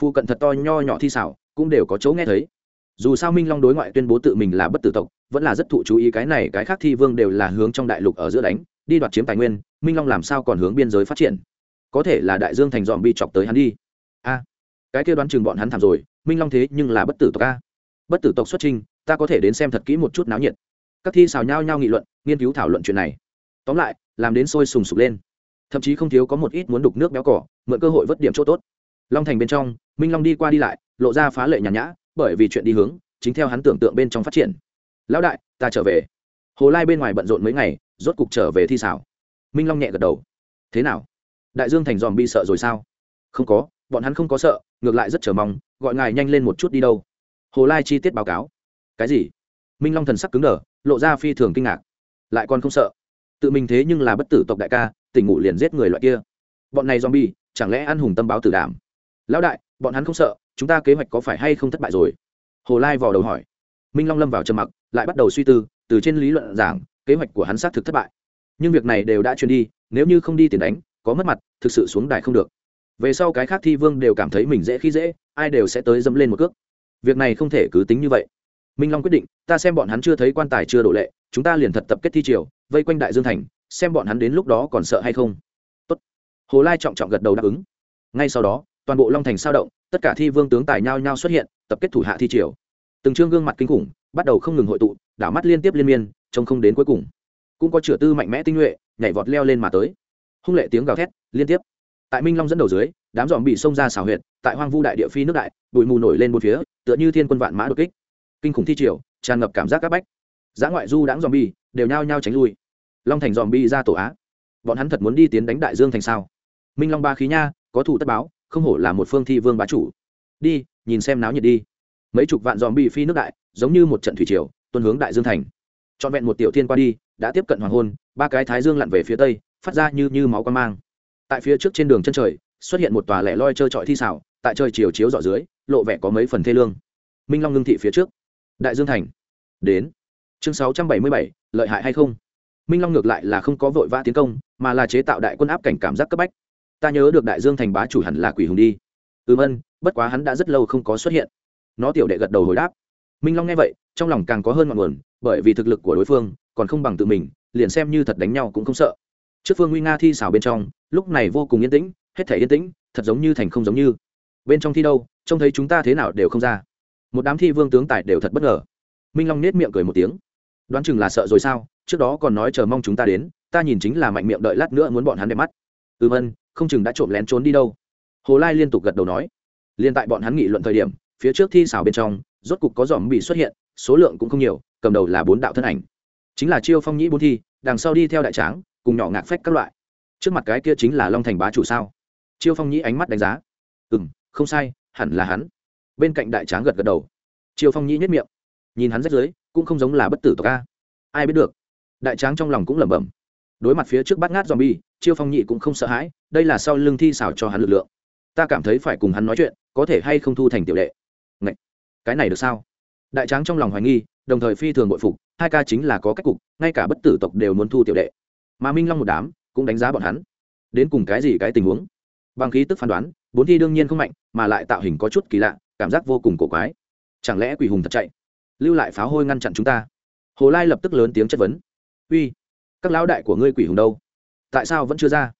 Phu cận thật to nho nhỏ thi xảo, cũng đều có chỗ nghe thấy. Dù sao minh long đối ngoại tuyên bố tự mình là bất tử tộc, vẫn là rất thụ chú ý cái này, cái khác thi vương đều là hướng trong đại lục ở giữa đánh, đi đoạt chiếm tài nguyên, minh long làm sao còn hướng biên giới phát triển? Có thể là đại dương thành dòm bi chọc tới hắn đi. A cái kia đoán chừng bọn hắn thảm rồi, minh long thế nhưng là bất tử tộc a. Bất tử tộc xuất trình ta có thể đến xem thật kỹ một chút náo nhiệt. Các thi xào nhau nhau nghị luận, nghiên cứu thảo luận chuyện này. Tóm lại, làm đến sôi sùng sục lên. Thậm chí không thiếu có một ít muốn đục nước béo cỏ, mượn cơ hội vớt điểm chỗ tốt. Long thành bên trong, minh long đi qua đi lại, lộ ra phá lệ nhàn nhã, bởi vì chuyện đi hướng, chính theo hắn tưởng tượng bên trong phát triển. Lão đại, ta trở về. Hồ lai bên ngoài bận rộn mấy ngày, rốt cục trở về thi xảo minh long nhẹ gật đầu. Thế nào? Đại dương thành dòm bi sợ rồi sao? Không có, bọn hắn không có sợ ngược lại rất chờ mong, gọi ngài nhanh lên một chút đi đâu. Hồ lai chi tiết báo cáo. Cái gì? Minh long thần sắc cứng đờ, lộ ra phi thường kinh ngạc. Lại còn không sợ. Tự mình thế nhưng là bất tử tộc đại ca, tỉnh ngủ liền giết người loại kia. Bọn này zombie, chẳng lẽ ăn hùng tâm báo tử đảm lão đại, bọn hắn không sợ, chúng ta kế hoạch có phải hay không thất bại rồi? Hồ lai vò đầu hỏi. Minh long lâm vào trầm mặc, lại bắt đầu suy tư, từ trên lý luận giảng, kế hoạch của hắn xác thực thất bại. Nhưng việc này đều đã truyền đi, nếu như không đi tiền đánh, có mất mặt, thực sự xuống đài không được về sau cái khác thi vương đều cảm thấy mình dễ khi dễ, ai đều sẽ tới dẫm lên một cước. Việc này không thể cứ tính như vậy. Minh long quyết định, ta xem bọn hắn chưa thấy quan tài chưa đổ lệ, chúng ta liền thật tập kết thi triều, vây quanh đại dương thành, xem bọn hắn đến lúc đó còn sợ hay không. Tốt. hồ lai trọng trọng gật đầu đáp ứng. Ngay sau đó, toàn bộ long thành sao động, tất cả thi vương tướng tài nhao nhao xuất hiện, tập kết thủ hạ thi triều. Từng trương gương mặt kinh khủng, bắt đầu không ngừng hội tụ, đảo mắt liên tiếp liên miên, trông không đến cuối cùng. Cũng có chửa tư mạnh mẽ tinh nhuệ, nhảy vọt leo lên mà tới. Hung lệ tiếng gào thét, liên tiếp tại minh long dẫn đầu dưới, đám dòm bị xông ra xào huyệt, tại hoang vu đại địa phi nước đại, bụi mù nổi lên một phía, tựa như thiên quân vạn mã đột kích. Kinh khủng thi triều, tràn ngập cảm giác các bách. Giá ngoại du đãng dòm bi, đều nhao nhao tránh lui. Long thành dòm bi ra tổ á. Bọn hắn thật muốn đi tiến đánh đại dương thành sao? Minh long ba khí nha, có thủ tất báo, không hổ là một phương thi vương bá chủ. Đi, nhìn xem náo nhiệt đi. Mấy chục vạn dòm bi phi nước đại, giống như một trận thủy triều, tuân hướng đại dương thành. Trọn vẹn một tiểu thiên qua đi, đã tiếp cận hoàng hôn, ba cái thái dương lặn về phía tây, phát ra như như máu quan mang tại phía trước trên đường chân trời, xuất hiện một tòa lẻ loi trơ trọi thi xảo, tại trời chiều chiếu dọ dưới, lộ vẻ có mấy phần thê lương. Minh long ngưng thị phía trước. Đại dương thành. Đến. Chương sáu trăm bảy mươi bảy, lợi hại hay không? Minh long ngược lại là không có vội vã tiến công, mà là chế tạo đại quân áp cảnh cảm giác cấp bách. Ta nhớ được đại dương thành bá chủ hẳn là quỷ hùng đi. Ừm ân, bất quá hắn đã rất lâu không có xuất hiện. Nó tiểu đệ gật đầu hồi đáp. Minh long nghe vậy, trong lòng càng có hơn ngọn nguồn, bởi vì thực lực của đối phương còn không bằng tự mình, liền xem như thật đánh nhau cũng không sợ. Trước phương nguy nga thi xảo bên trong lúc này vô cùng yên tĩnh, hết thể yên tĩnh, thật giống như thành không giống như. Bên trong thi đâu, trông thấy chúng ta thế nào đều không ra. Một đám thi vương tướng tài đều thật bất ngờ. Minh long nết miệng cười một tiếng. Đoán chừng là sợ rồi sao, trước đó còn nói chờ mong chúng ta đến, ta nhìn chính là mạnh miệng đợi lát nữa muốn bọn hắn đẹp mắt. Ừm ân không chừng đã trộm lén trốn đi đâu. Hồ lai liên tục gật đầu nói. Liên tại bọn hắn nghị luận thời điểm, phía trước thi xảo bên trong, rốt cục có dòm bị xuất hiện, số lượng cũng không nhiều, cầm đầu là bốn đạo thân ảnh. Chính là chiêu phong nhĩ bốn thi, đằng sau đi theo đại tráng, cùng nhỏ ngạc phách các loại trước mặt cái kia chính là long thành bá chủ sao? Chiêu phong nhĩ ánh mắt đánh giá. Ừ m không sai, hẳn là hắn. Bên cạnh đại tráng gật gật đầu. Chiêu phong nhĩ nhất miệng. Nhìn hắn rách dưới cũng không giống là bất tử tộc a. Ai biết được? Đại tráng trong lòng cũng lẩm bẩm. Đối mặt phía trước bắt ngát z o m bi e chiêu phong Nhĩ cũng không sợ hãi, đây là sau lưng thi xảo cho hắn lực lượng. Ta cảm thấy phải cùng hắn nói chuyện, có thể hay không thu thành tiểu đệ. Ngậy! cái này được sao? Đại tráng trong lòng hoài nghi, đồng thời phi thường bội phục, hai ca chính là có cách cục, ngay cả bất tử tộc đều muốn thu tiểu đệ. Mà minh long một đám cũng đánh giá bọn hắn. Đến cùng cái gì cái tình huống? Bằng khí tức phán đoán, bốn thi đương nhiên không mạnh, mà lại tạo hình có chút kỳ lạ, cảm giác vô cùng cổ quái. Chẳng lẽ quỷ hùng thật chạy? Lưu lại pháo hôi ngăn chặn chúng ta. Hồ lai lập tức lớn tiếng chất vấn. Uy, các lão đại của ngươi quỷ hùng đâu? Tại sao vẫn chưa ra?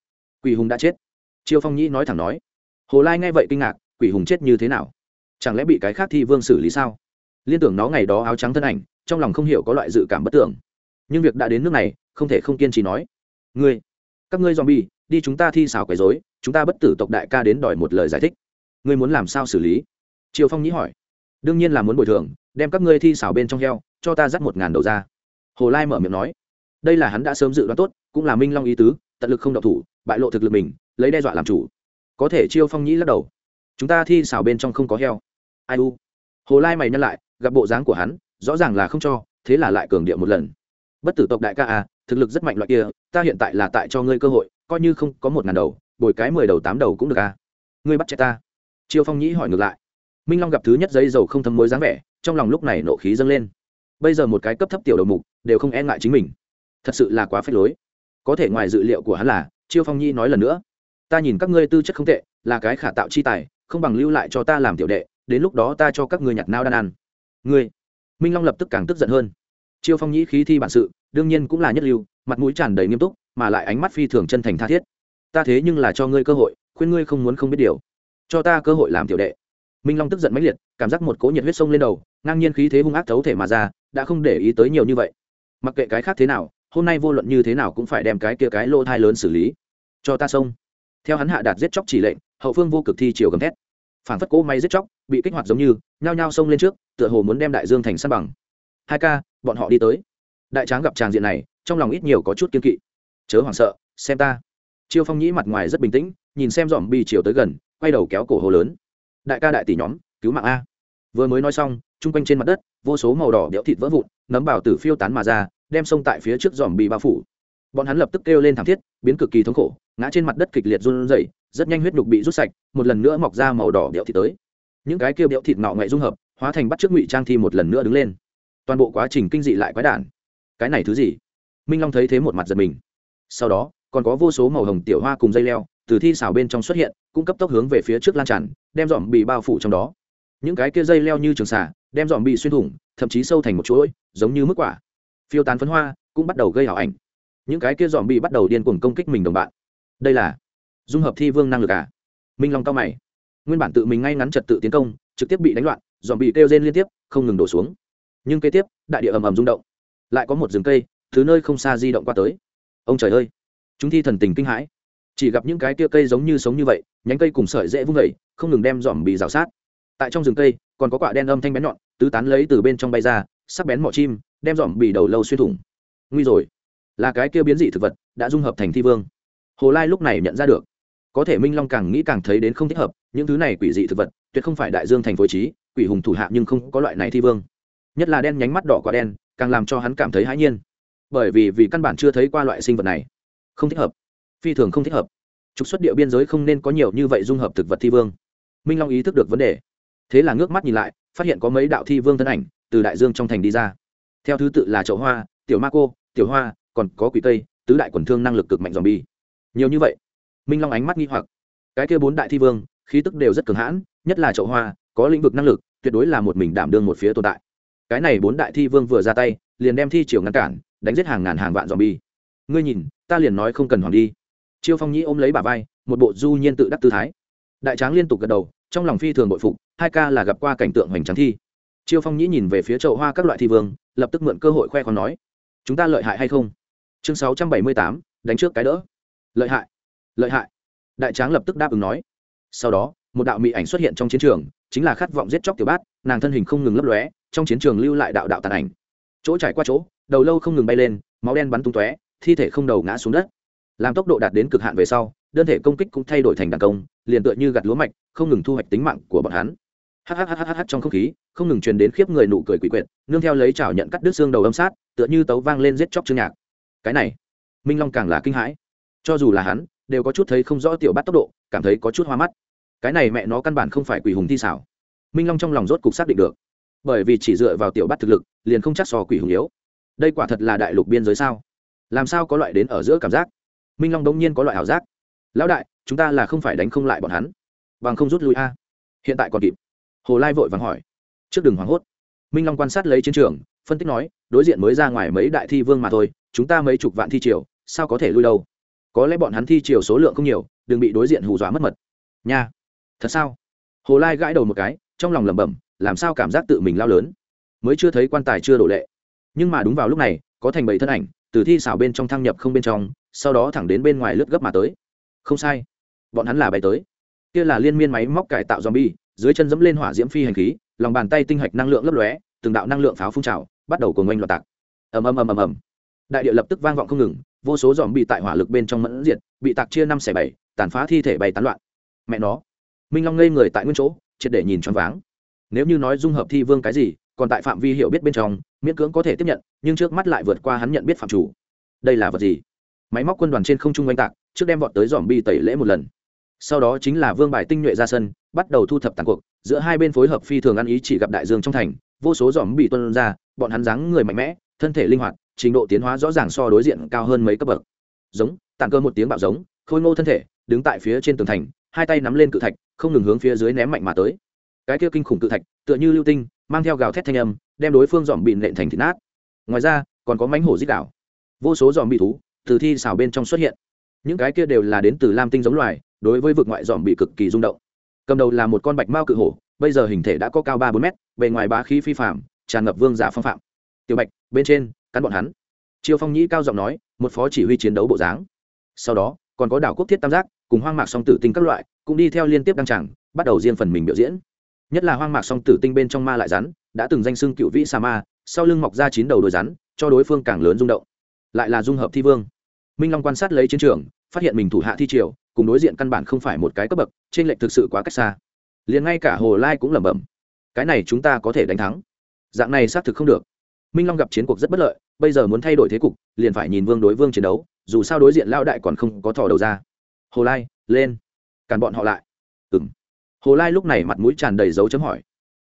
Quỷ hùng đã chết. Triều phong nhĩ nói thẳng nói. Hồ lai nghe vậy kinh ngạc, quỷ hùng chết như thế nào? Chẳng lẽ bị cái khác thi vương xử lý sao? Liên tưởng nó ngày đó áo trắng thân ảnh, trong lòng không hiểu có loại dự cảm bất tưởng. Nhưng việc đã đến nước này, không thể không kiên trì nói. Ngươi các ngươi dòm bi đi chúng ta thi xảo quấy dối chúng ta bất tử tộc đại ca đến đòi một lời giải thích. Ngươi muốn làm sao xử lý? Triều phong nhĩ hỏi. Đương nhiên là muốn bồi thường, đem các ngươi thi xảo bên trong heo, cho ta dắt một ngàn đầu ra. Hồ lai mở miệng nói. Đây là hắn đã sớm dự đoán tốt, cũng là minh long ý tứ, tận lực không độc thủ, bại lộ thực lực mình, lấy đe dọa làm chủ. Có thể chiêu phong nhĩ lắc đầu. Chúng ta thi xảo bên trong không có heo. Ai u? Hồ lai mày nhắc lại, gặp bộ dáng của hắn, rõ ràng là không cho, thế là lại cường điệu một lần bất tử tộc đại ca à thực lực rất mạnh loại kia, ta hiện tại là tại cho ngươi cơ hội, coi như không có một ngàn đầu, bồi cái mười đầu tám đầu cũng được à. Ngươi bắt chết ta. Chiêu phong nhĩ hỏi ngược lại. Minh long gặp thứ nhất giấy dầu không thấm mối dáng vẻ, trong lòng lúc này nộ khí dâng lên. Bây giờ một cái cấp thấp tiểu đầu mục, đều không e ngại chính mình. Thật sự là quá phép lối. Có thể ngoài dự liệu của hắn là chiêu phong nhi nói lần nữa. Ta nhìn các ngươi tư chất không tệ, là cái khả tạo chi tài, không bằng lưu lại cho ta làm tiểu đệ, đến lúc đó ta cho các ngươi nhặt nao đan ăn. Ngươi. Minh long lập tức càng tức giận hơn chiêu phong nhĩ khí thi bản sự, đương nhiên cũng là nhất lưu, mặt mũi tràn đầy nghiêm túc, mà lại ánh mắt phi thường chân thành tha thiết. Ta thế nhưng là cho ngươi cơ hội, khuyên ngươi không muốn không biết điều. Cho ta cơ hội làm tiểu đệ. Minh long tức giận mãnh liệt, cảm giác một cỗ nhiệt huyết sông lên đầu, ngang nhiên khí thế hung ác thấu thể mà ra, đã không để ý tới nhiều như vậy. Mặc kệ cái khác thế nào, hôm nay vô luận như thế nào cũng phải đem cái kia cái lỗ thai lớn xử lý. Cho ta xông theo hắn hạ đạt giết chóc chỉ lệnh, hậu phương vô cực thi chiều gầm thét. Phản phất cỗ may giết chóc, bị kích hoạt giống như, nhao nhao xông lên trước, tựa hồ muốn đem đại dương thành săn bằng. Hai ca bọn họ đi tới. Đại tráng gặp tràng diện này, trong lòng ít nhiều có chút kiên kỵ. Chớ hoảng sợ, xem ta. Chiêu phong nhĩ mặt ngoài rất bình tĩnh, nhìn xem dòm bi chiều tới gần, quay đầu kéo cổ hồ lớn. Đại ca đại tỷ nhóm, cứu mạng a. Vừa mới nói xong, chung quanh trên mặt đất, vô số màu đỏ đẽo thịt vỡ vụn, nấm bảo tử phiêu tán mà ra, đem sông tại phía trước dòm bị bao phủ. Bọn hắn lập tức kêu lên thảm thiết, biến cực kỳ thống khổ, ngã trên mặt đất kịch liệt run rẩy, rất nhanh huyết đục bị rút sạch, một lần nữa mọc ra màu đỏ đẽo thịt tới. Những cái kêu đẽo thịt nọ ngoại dung hợp, hóa thành bắt trước ngụy trang thi một lần nữa đứng lên toàn bộ quá trình kinh dị lại quái đản. Cái này thứ gì? Minh long thấy thế một mặt giật mình. Sau đó, còn có vô số màu hồng tiểu hoa cùng dây leo từ thi xào bên trong xuất hiện cũng cấp tốc hướng về phía trước lan tràn, đem dòm bị bao phủ trong đó. Những cái kia dây leo như trường xả đem dòm bị xuyên thủng, thậm chí sâu thành một chuỗi, giống như mức quả. Phiêu tán phấn hoa cũng bắt đầu gây hảo ảnh. Những cái kia dòm bị bắt đầu điên cuồng công kích mình đồng bạn. Đây là dung hợp thi vương năng lực à? Minh long cao mày. Nguyên bản tự mình ngay ngắn trật tự tiến công, trực tiếp bị đánh loạn dòm bị kêu rên liên tiếp, không ngừng đổ xuống nhưng kế tiếp, đại địa ầm ầm rung động. Lại có một rừng cây, thứ nơi không xa di động qua tới. Ông trời ơi! Chúng thi thần tình kinh hãi. Chỉ gặp những cái tia cây giống như sống như vậy, nhánh cây cùng sợi dễ vung vẩy không ngừng đem dòm bị rào sát. Tại trong rừng cây, còn có quả đen âm thanh bén nhọn, tứ tán lấy từ bên trong bay ra, sắc bén mỏ chim, đem dòm bị đầu lâu xuyên thủng. Nguy rồi! Là cái kia biến dị thực vật, đã dung hợp thành thi vương. Hồ lai lúc này nhận ra được. Có thể minh long càng nghĩ càng thấy đến không thích hợp, những thứ này quỷ dị thực vật, tuyệt không phải đại dương thành phối trí, quỷ hùng thủ hạ nhưng không có loại này thi vương nhất là đen nhánh mắt đỏ quả đen, càng làm cho hắn cảm thấy hãi nhiên. Bởi vì vì căn bản chưa thấy qua loại sinh vật này. Không thích hợp. Phi thường không thích hợp. Trục xuất địa biên giới không nên có nhiều như vậy dung hợp thực vật thi vương. Minh long ý thức được vấn đề. Thế là ngước mắt nhìn lại, phát hiện có mấy đạo thi vương thân ảnh từ đại dương trong thành đi ra. Theo thứ tự là chậu hoa, tiểu ma cô, tiểu hoa, còn có quỷ tây, tứ đại quần thương năng lực cực mạnh dòm bi nhiều như vậy, minh long ánh mắt nghi hoặc. Cái kia bốn đại thi vương, khí tức đều rất cường hãn, nhất là chậu hoa, có lĩnh vực năng lực, tuyệt đối là một mình đảm đương một phía tồn tại cái này bốn đại thi vương vừa ra tay, liền đem thi triều ngăn cản, đánh giết hàng ngàn hàng vạn dòm bi ngươi nhìn, ta liền nói không cần hoàng đi. Chiêu phong nhĩ ôm lấy bà vai, một bộ du nhiên tự đắc tư thái. Đại tráng liên tục gật đầu, trong lòng phi thường bội phục, hai ca là gặp qua cảnh tượng hoành tráng thi. Chiêu phong nhĩ nhìn về phía chậu hoa các loại thi vương, lập tức mượn cơ hội khoe còn nói, chúng ta lợi hại hay không? Chương sáu trăm bảy mươi tám, đánh trước cái đỡ. Lợi hại lợi hại. Đại tráng lập tức đáp ứng nói. Sau đó, một đạo mỹ ảnh xuất hiện trong chiến trường chính là khát vọng giết chóc tiểu bát, nàng thân hình không ngừng lấp lóe, trong chiến trường lưu lại đạo đạo tàn ảnh. Chỗ trải qua chỗ, đầu lâu không ngừng bay lên, máu đen bắn tung tóe, thi thể không đầu ngã xuống đất. Làm tốc độ đạt đến cực hạn về sau, đơn thể công kích cũng thay đổi thành đàn công, liền tựa như gặt lúa mạch, không ngừng thu hoạch tính mạng của bọn hắn. Hhhhh trong không khí, không ngừng truyền đến khiếp người nụ cười quỷ quyệt, nương theo lấy chảo nhận cắt đứt xương đầu âm sát, tựa như tấu vang lên giết chóc chương nhạc. Cái này, minh long càng là kinh hãi. Cho dù là hắn, đều có chút thấy không rõ tiểu bắt tốc độ, cảm thấy có chút hoa mắt cái này mẹ nó căn bản không phải quỷ hùng thi xảo. Minh long trong lòng rốt cục xác định được. Bởi vì chỉ dựa vào tiểu bắt thực lực, liền không chắc sò quỷ hùng yếu. Đây quả thật là đại lục biên giới sao? Làm sao có loại đến ở giữa cảm giác? Minh long đông nhiên có loại ảo giác. Lão đại, chúng ta là không phải đánh không lại bọn hắn. Bằng không rút lui a. Hiện tại còn kịp. Hồ lai vội vàng hỏi. Trước đừng hoảng hốt. Minh long quan sát lấy chiến trường, phân tích nói, đối diện mới ra ngoài mấy đại thi vương mà thôi, chúng ta mấy chục vạn thi triều, sao có thể lui đâu? Có lẽ bọn hắn thi triều số lượng không nhiều, đừng bị đối diện hù dọa mất mật. Nha thật sao? Hồ lai gãi đầu một cái, trong lòng lẩm bẩm, làm sao cảm giác tự mình lao lớn? Mới chưa thấy quan tài chưa đổ lệ. Nhưng mà đúng vào lúc này, có thành bảy thân ảnh, từ thi xảo bên trong thăng nhập không bên trong, sau đó thẳng đến bên ngoài lướt gấp mà tới. Không sai. Bọn hắn là bay tới. Kia là liên miên máy móc cải tạo zombie, dưới chân dẫm lên hỏa diễm phi hành khí, lòng bàn tay tinh hạch năng lượng lấp lóe, từng đạo năng lượng pháo phun trào, bắt đầu cùng oanh loạt tạc. Ầm ầm ầm ầm ầm. Đại địa lập tức vang vọng không ngừng, vô số dòm bị tại hỏa lực bên trong mẫn diệt, bị tạc chia năm xẻ bảy, tàn phá thi thể bày tán loạn. Mẹ nó minh long ngây người tại nguyên chỗ, triệt để nhìn choáng váng. Nếu như nói dung hợp thi vương cái gì, còn tại phạm vi hiểu biết bên trong, miễn cưỡng có thể tiếp nhận, nhưng trước mắt lại vượt qua hắn nhận biết phạm chủ. Đây là vật gì? Máy móc quân đoàn trên không trung oanh tạc, trước đem vọt tới dòm bi tẩy lễ một lần. Sau đó chính là vương bài tinh nhuệ ra sân, bắt đầu thu thập tàn cuộc, giữa hai bên phối hợp phi thường ăn ý chỉ gặp đại dương trong thành, vô số dòm bị tuân ra, bọn hắn dáng người mạnh mẽ, thân thể linh hoạt, trình độ tiến hóa rõ ràng so đối diện cao hơn mấy cấp bậc. Giống, tàn cơ một tiếng bạo giống, khôi ngô thân thể, đứng tại phía trên tường thành hai tay nắm lên cự thạch, không ngừng hướng phía dưới ném mạnh mà tới. Cái kia kinh khủng cự thạch, tựa như lưu tinh, mang theo gào thét thanh âm, đem đối phương dòm bị nện thành thịt nát. Ngoài ra, còn có mánh hổ dít đảo. Vô số dòm bị thú, từ thi xào bên trong xuất hiện. Những cái kia đều là đến từ lam tinh giống loài, đối với vực ngoại dòm bị cực kỳ rung động. Cầm đầu là một con bạch mao cự hổ, bây giờ hình thể đã có cao ba bốn mét, bề ngoài bá khí phi phạm tràn ngập vương giả phong phạm. Tiểu bạch, bên trên, cắn bọn hắn. Chiêu phong nhĩ cao giọng nói, một phó chỉ huy chiến đấu bộ dáng. Sau đó, còn có đảo quốc thiết tam giác cùng hoang mạc song tử tinh các loại, cũng đi theo liên tiếp đăng tràng, bắt đầu riêng phần mình biểu diễn. Nhất là hoang mạc song tử tinh bên trong ma lại rắn, đã từng danh xưng cựu vĩ sa ma, sau lưng mọc ra chín đầu đồi rắn, cho đối phương càng lớn rung động. Lại là dung hợp thi vương. Minh long quan sát lấy chiến trường, phát hiện mình thủ hạ thi triều, cùng đối diện căn bản không phải một cái cấp bậc, trên lệnh thực sự quá cách xa. Liền ngay cả hồ lai cũng lẩm bẩm, cái này chúng ta có thể đánh thắng. Dạng này xác thực không được. Minh long gặp chiến cuộc rất bất lợi, bây giờ muốn thay đổi thế cục, liền phải nhìn vương đối vương chiến đấu, dù sao đối diện lao đại còn không có thò đầu ra hồ lai, lên. Cản bọn họ lại. Ừng hồ lai lúc này mặt mũi tràn đầy dấu chấm hỏi.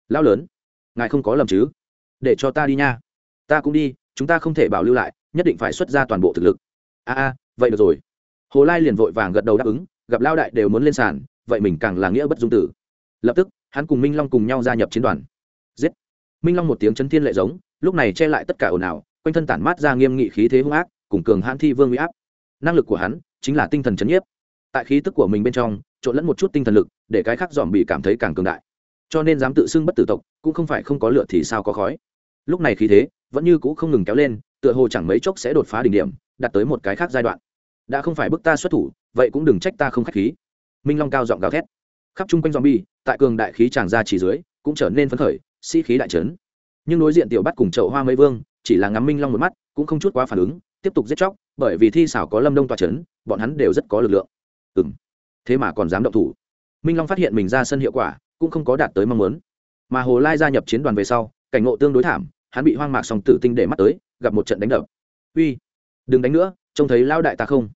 Lao lớn, ngài không có lầm chứ? Để cho ta đi nha. Ta cũng đi, chúng ta không thể bảo lưu lại, nhất định phải xuất ra toàn bộ thực lực. A a, vậy được rồi. Hồ lai liền vội vàng gật đầu đáp ứng, gặp lao đại đều muốn lên sàn, vậy mình càng là nghĩa bất dung tử. Lập tức, hắn cùng minh long cùng nhau gia nhập chiến đoàn. Giết. Minh long một tiếng chấn thiên lệ giống, lúc này che lại tất cả ồn ào, quanh thân tản mát ra nghiêm nghị khí thế hung ác, cùng cường hãn thi vương huy áp. Năng lực của hắn chính là tinh thần chấn nhiếp tại khí tức của mình bên trong, trộn lẫn một chút tinh thần lực, để cái khác dòm bị cảm thấy càng cường đại. Cho nên dám tự xưng bất tử tộc, cũng không phải không có lửa thì sao có khói. Lúc này khí thế vẫn như cũ không ngừng kéo lên, tựa hồ chẳng mấy chốc sẽ đột phá đỉnh điểm, đạt tới một cái khác giai đoạn. Đã không phải bức ta xuất thủ, vậy cũng đừng trách ta không khách khí. Minh long cao giọng gào thét. Khắp chung quanh zombie, tại cường đại khí tràn ra chỉ dưới, cũng trở nên phấn khởi, sĩ、si、khí đại trấn. Nhưng đối diện tiểu bắt cùng chậu hoa mấy vương, chỉ là ngắm minh long một mắt, cũng không chút quá phản ứng, tiếp tục giết chóc, bởi vì thi xảo có lâm đông toa trấn, bọn hắn đều rất có lực lượng ừ m thế mà còn dám động thủ. Minh long phát hiện mình ra sân hiệu quả, cũng không có đạt tới mong muốn. Mà hồ lai gia nhập chiến đoàn về sau, cảnh ngộ tương đối thảm, hắn bị hoang mạc sòng tử tinh để mắt tới, gặp một trận đánh đập. Uy, đừng đánh nữa, trông thấy lao đại ta không?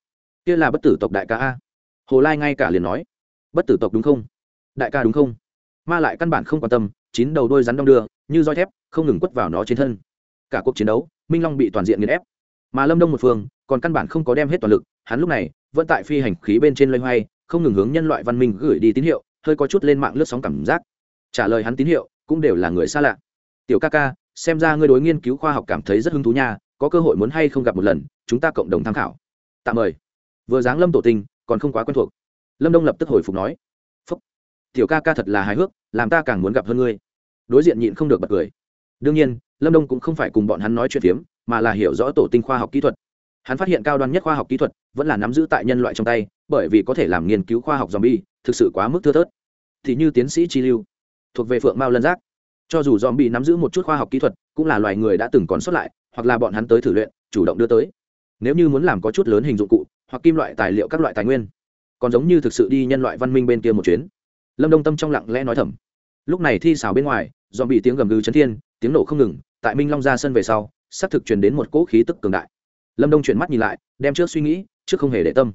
Kia là bất tử tộc đại ca a. Hồ lai ngay cả liền nói, bất tử tộc đúng không? Đại ca đúng không? Ma lại căn bản không quan tâm, chín đầu đôi rắn đong đưa, như roi thép, không ngừng quất vào nó trên thân. Cả cuộc chiến đấu, minh long bị toàn diện nghiền ép. Mà lâm đông một phương, còn căn bản không có đem hết toàn lực, hắn lúc này vẫn tại phi hành khí bên trên lênh hoay, không ngừng hướng nhân loại văn minh gửi đi tín hiệu, hơi có chút lên mạng lướt sóng cảm giác. Trả lời hắn tín hiệu, cũng đều là người xa lạ. Tiểu ca ca, xem ra ngươi đối nghiên cứu khoa học cảm thấy rất hứng thú nha, có cơ hội muốn hay không gặp một lần, chúng ta cộng đồng tham khảo. Tạm mời. Vừa dáng lâm tổ tinh, còn không quá quen thuộc. Lâm đông lập tức hồi phục nói, phúc, tiểu ca ca thật là hài hước, làm ta càng muốn gặp hơn ngươi. Đối diện nhịn không được bật cười. Đương nhiên, lâm đông cũng không phải cùng bọn hắn nói chuyện phiếm, mà là hiểu rõ tổ tinh khoa học kỹ thuật hắn phát hiện cao đoan nhất khoa học kỹ thuật vẫn là nắm giữ tại nhân loại trong tay, bởi vì có thể làm nghiên cứu khoa học z o m bi e thực sự quá mức thưa thớt. Thì như tiến sĩ chi lưu, thuộc về phượng mao lân giác. Cho dù z o m bi e nắm giữ một chút khoa học kỹ thuật, cũng là loài người đã từng còn sót lại, hoặc là bọn hắn tới thử luyện, chủ động đưa tới. Nếu như muốn làm có chút lớn hình dụng cụ, hoặc kim loại tài liệu các loại tài nguyên, còn giống như thực sự đi nhân loại văn minh bên kia một chuyến. Lâm đông tâm trong lặng lẽ nói thầm. Lúc này thi xào bên ngoài Dòm bị tiếng gầm gừ chấn thiên, tiếng nổ không ngừng, tại minh long ra sân về sau xác thực truyền đến một cỗ khí tức cường đại lâm đông chuyển mắt nhìn lại, đem trước suy nghĩ, trước không hề để tâm.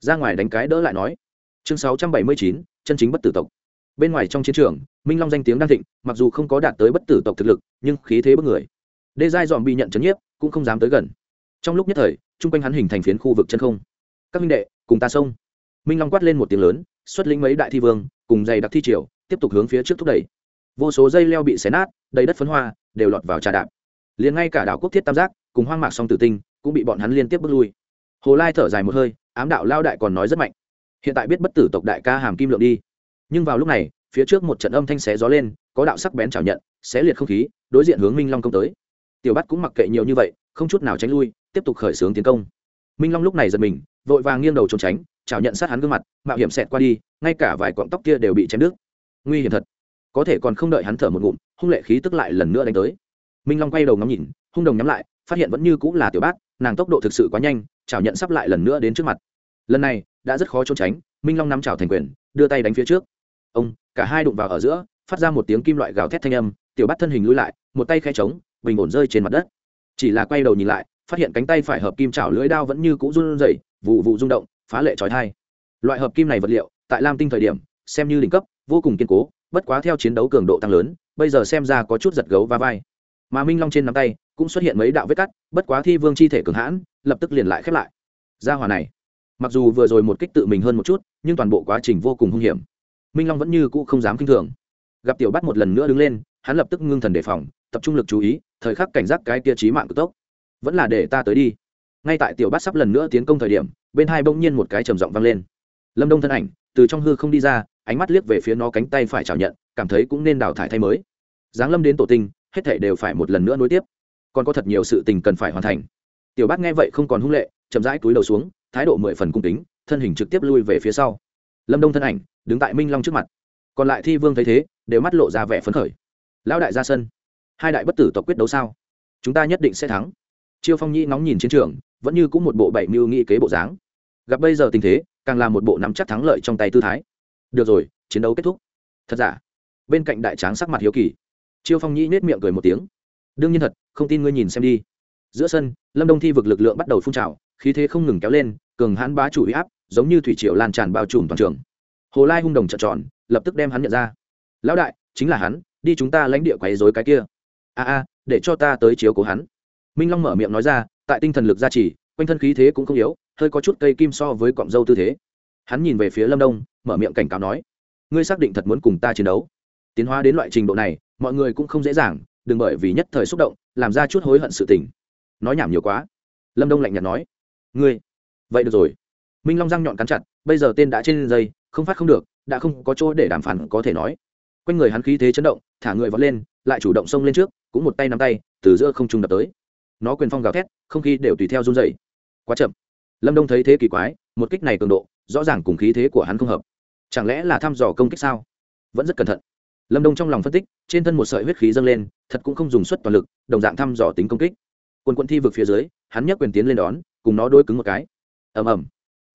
Ra ngoài đánh cái đỡ lại nói. Chương sáu trăm bảy mươi chín, chân chính bất tử tộc. Bên ngoài trong chiến trường, minh long danh tiếng đang thịnh, mặc dù không có đạt tới bất tử tộc thực lực, nhưng khí thế bất người. Đê giai dòm bị nhận chấn nhiếp, cũng không dám tới gần. Trong lúc nhất thời, chung quanh hắn hình thành phiến khu vực chân không. Các minh đệ, cùng ta sông minh long quát lên một tiếng lớn, xuất lĩnh mấy đại thi vương, cùng dày đặc thi triều, tiếp tục hướng phía trước thúc đẩy. Vô số dây leo bị xé nát, đầy đất phấn hoa, đều lọt vào trà đạp. Liền ngay cả đảo quốc thiết tam giác, cùng hoang mạc song tử tinh cũng bị bọn hắn liên tiếp bước lui. Hồ lai thở dài một hơi, ám đạo lao đại còn nói rất mạnh. Hiện tại biết bất tử tộc đại ca hàm kim lượng đi. Nhưng vào lúc này, phía trước một trận âm thanh xé gió lên, có đạo sắc bén chảo nhận, xé liệt không khí, đối diện hướng minh long công tới. Tiểu bắt cũng mặc kệ nhiều như vậy, không chút nào tránh lui, tiếp tục khởi xướng tiến công. Minh long lúc này giật mình, vội vàng nghiêng đầu trốn tránh, chảo nhận sát hắn gương mặt, mạo hiểm xẹt qua đi, ngay cả vài cọng tóc kia đều bị chém đứt. Nguy hiểm thật. Có thể còn không đợi hắn thở một ngụm, hung lệ khí tức lại lần nữa đánh tới. Minh long quay đầu ngắm nhìn, hung đồng nhắm lại, phát hiện vẫn như cũng là tiểu bát nàng tốc độ thực sự quá nhanh, chảo nhận sắp lại lần nữa đến trước mặt. Lần này, đã rất khó trốn tránh, minh long nắm chảo thành quyền, đưa tay đánh phía trước. Ông, cả hai đụng vào ở giữa, phát ra một tiếng kim loại gào thét thanh âm, tiểu bắt thân hình lui lại, một tay khe trống bình ổn rơi trên mặt đất. Chỉ là quay đầu nhìn lại, phát hiện cánh tay phải hợp kim chảo lưỡi đao vẫn như cũ run rẩy, vụ vụ rung động, phá lệ trói thai. Loại hợp kim này vật liệu, tại lam tinh thời điểm, xem như đỉnh cấp, vô cùng kiên cố, bất quá theo chiến đấu cường độ tăng lớn, bây giờ xem ra có chút giật gấu và vai. Mà minh long trên nắm tay cũng xuất hiện mấy đạo vết cắt, bất quá thi vương chi thể cường hãn, lập tức liền lại khép lại. Gia hòa này, mặc dù vừa rồi một kích tự mình hơn một chút, nhưng toàn bộ quá trình vô cùng hung hiểm. Minh long vẫn như cũ không dám k i n h thường. Gặp tiểu bắt một lần nữa đứng lên, hắn lập tức ngưng thần đề phòng, tập trung lực chú ý, thời khắc cảnh giác cái tia trí mạng cực tốc. Vẫn là để ta tới đi. Ngay tại tiểu bắt sắp lần nữa tiến công thời điểm, bên hai bỗng nhiên một cái trầm giọng vang lên. Lâm đông thân ảnh, từ trong hư không đi ra, ánh mắt liếc về phía nó cánh tay phải chào nhận, cảm thấy cũng nên đào thải thay mới. Giáng lâm đến tổ tinh, hết thể đều phải một lần nữa nối tiếp còn có thật nhiều sự tình cần phải hoàn thành. Tiểu bát nghe vậy không còn hung lệ, chậm rãi túi đầu xuống, thái độ mười phần cung kính, thân hình trực tiếp lui về phía sau. Lâm đông thân ảnh, đứng tại minh long trước mặt. Còn lại thi vương thấy thế, đều mắt lộ ra vẻ phấn khởi. Lão đại ra sân, hai đại bất tử tộc quyết đấu sao? Chúng ta nhất định sẽ thắng. Chiêu phong nhi nóng nhìn chiến trường, vẫn như cũng một bộ bảy mưu nghị kế bộ dáng. Gặp bây giờ tình thế, càng là một bộ nắm chắc thắng lợi trong tay tư thái. Được rồi, chiến đấu kết thúc. Thật giả? Bên cạnh đại tráng sắc mặt hiếu kỳ. Chiêu phong nhĩ nết miệng cười một tiếng. Đương nhiên thật không tin ngươi nhìn xem đi. Giữa sân, lâm đông thi vực lực lượng bắt đầu phun trào, khí thế không ngừng kéo lên, cường hãn bá chủ huy áp, giống như thủy triều lan tràn bao trùm toàn trường. Hồ lai hung đồng trợn tròn, lập tức đem hắn nhận ra. Lão đại, chính là hắn, đi chúng ta lãnh địa quấy dối cái kia. A a, để cho ta tới chiếu cố hắn. Minh long mở miệng nói ra, tại tinh thần lực gia trì, quanh thân khí thế cũng không yếu, hơi có chút cây kim so với cọng dâu tư thế. Hắn nhìn về phía lâm đông, mở miệng cảnh cáo nói, ngươi xác định thật muốn cùng ta chiến đấu? Tiến hóa đến loại trình độ này, mọi người cũng không dễ dàng đừng bởi vì nhất thời xúc động, làm ra chút hối hận sự tình. Nói nhảm nhiều quá. Lâm đông lạnh nhạt nói. Ngươi. Vậy được rồi. Minh long răng nhọn cắn chặt, bây giờ tên đã trên dây, không phát không được, đã không có chỗ để đàm phán có thể nói. Quanh người hắn khí thế chấn động, thả người vọt lên, lại chủ động xông lên trước, cũng một tay nắm tay, từ giữa không trung đập tới. Nó quyền phong gào thét, không khí đều tùy theo run dày quá chậm. Lâm đông thấy thế kỳ quái, một kích này cường độ, rõ ràng cùng khí thế của hắn không hợp. Chẳng lẽ là thăm dò công kích sao? Vẫn rất cẩn thận lâm đông trong lòng phân tích, trên thân một sợi huyết khí dâng lên, thật cũng không dùng suất toàn lực, đồng dạng thăm dò tính công kích. Quân quân thi vực phía dưới, hắn nhắc quyền tiến lên đón, cùng nó đôi cứng một cái. Ầm ầm.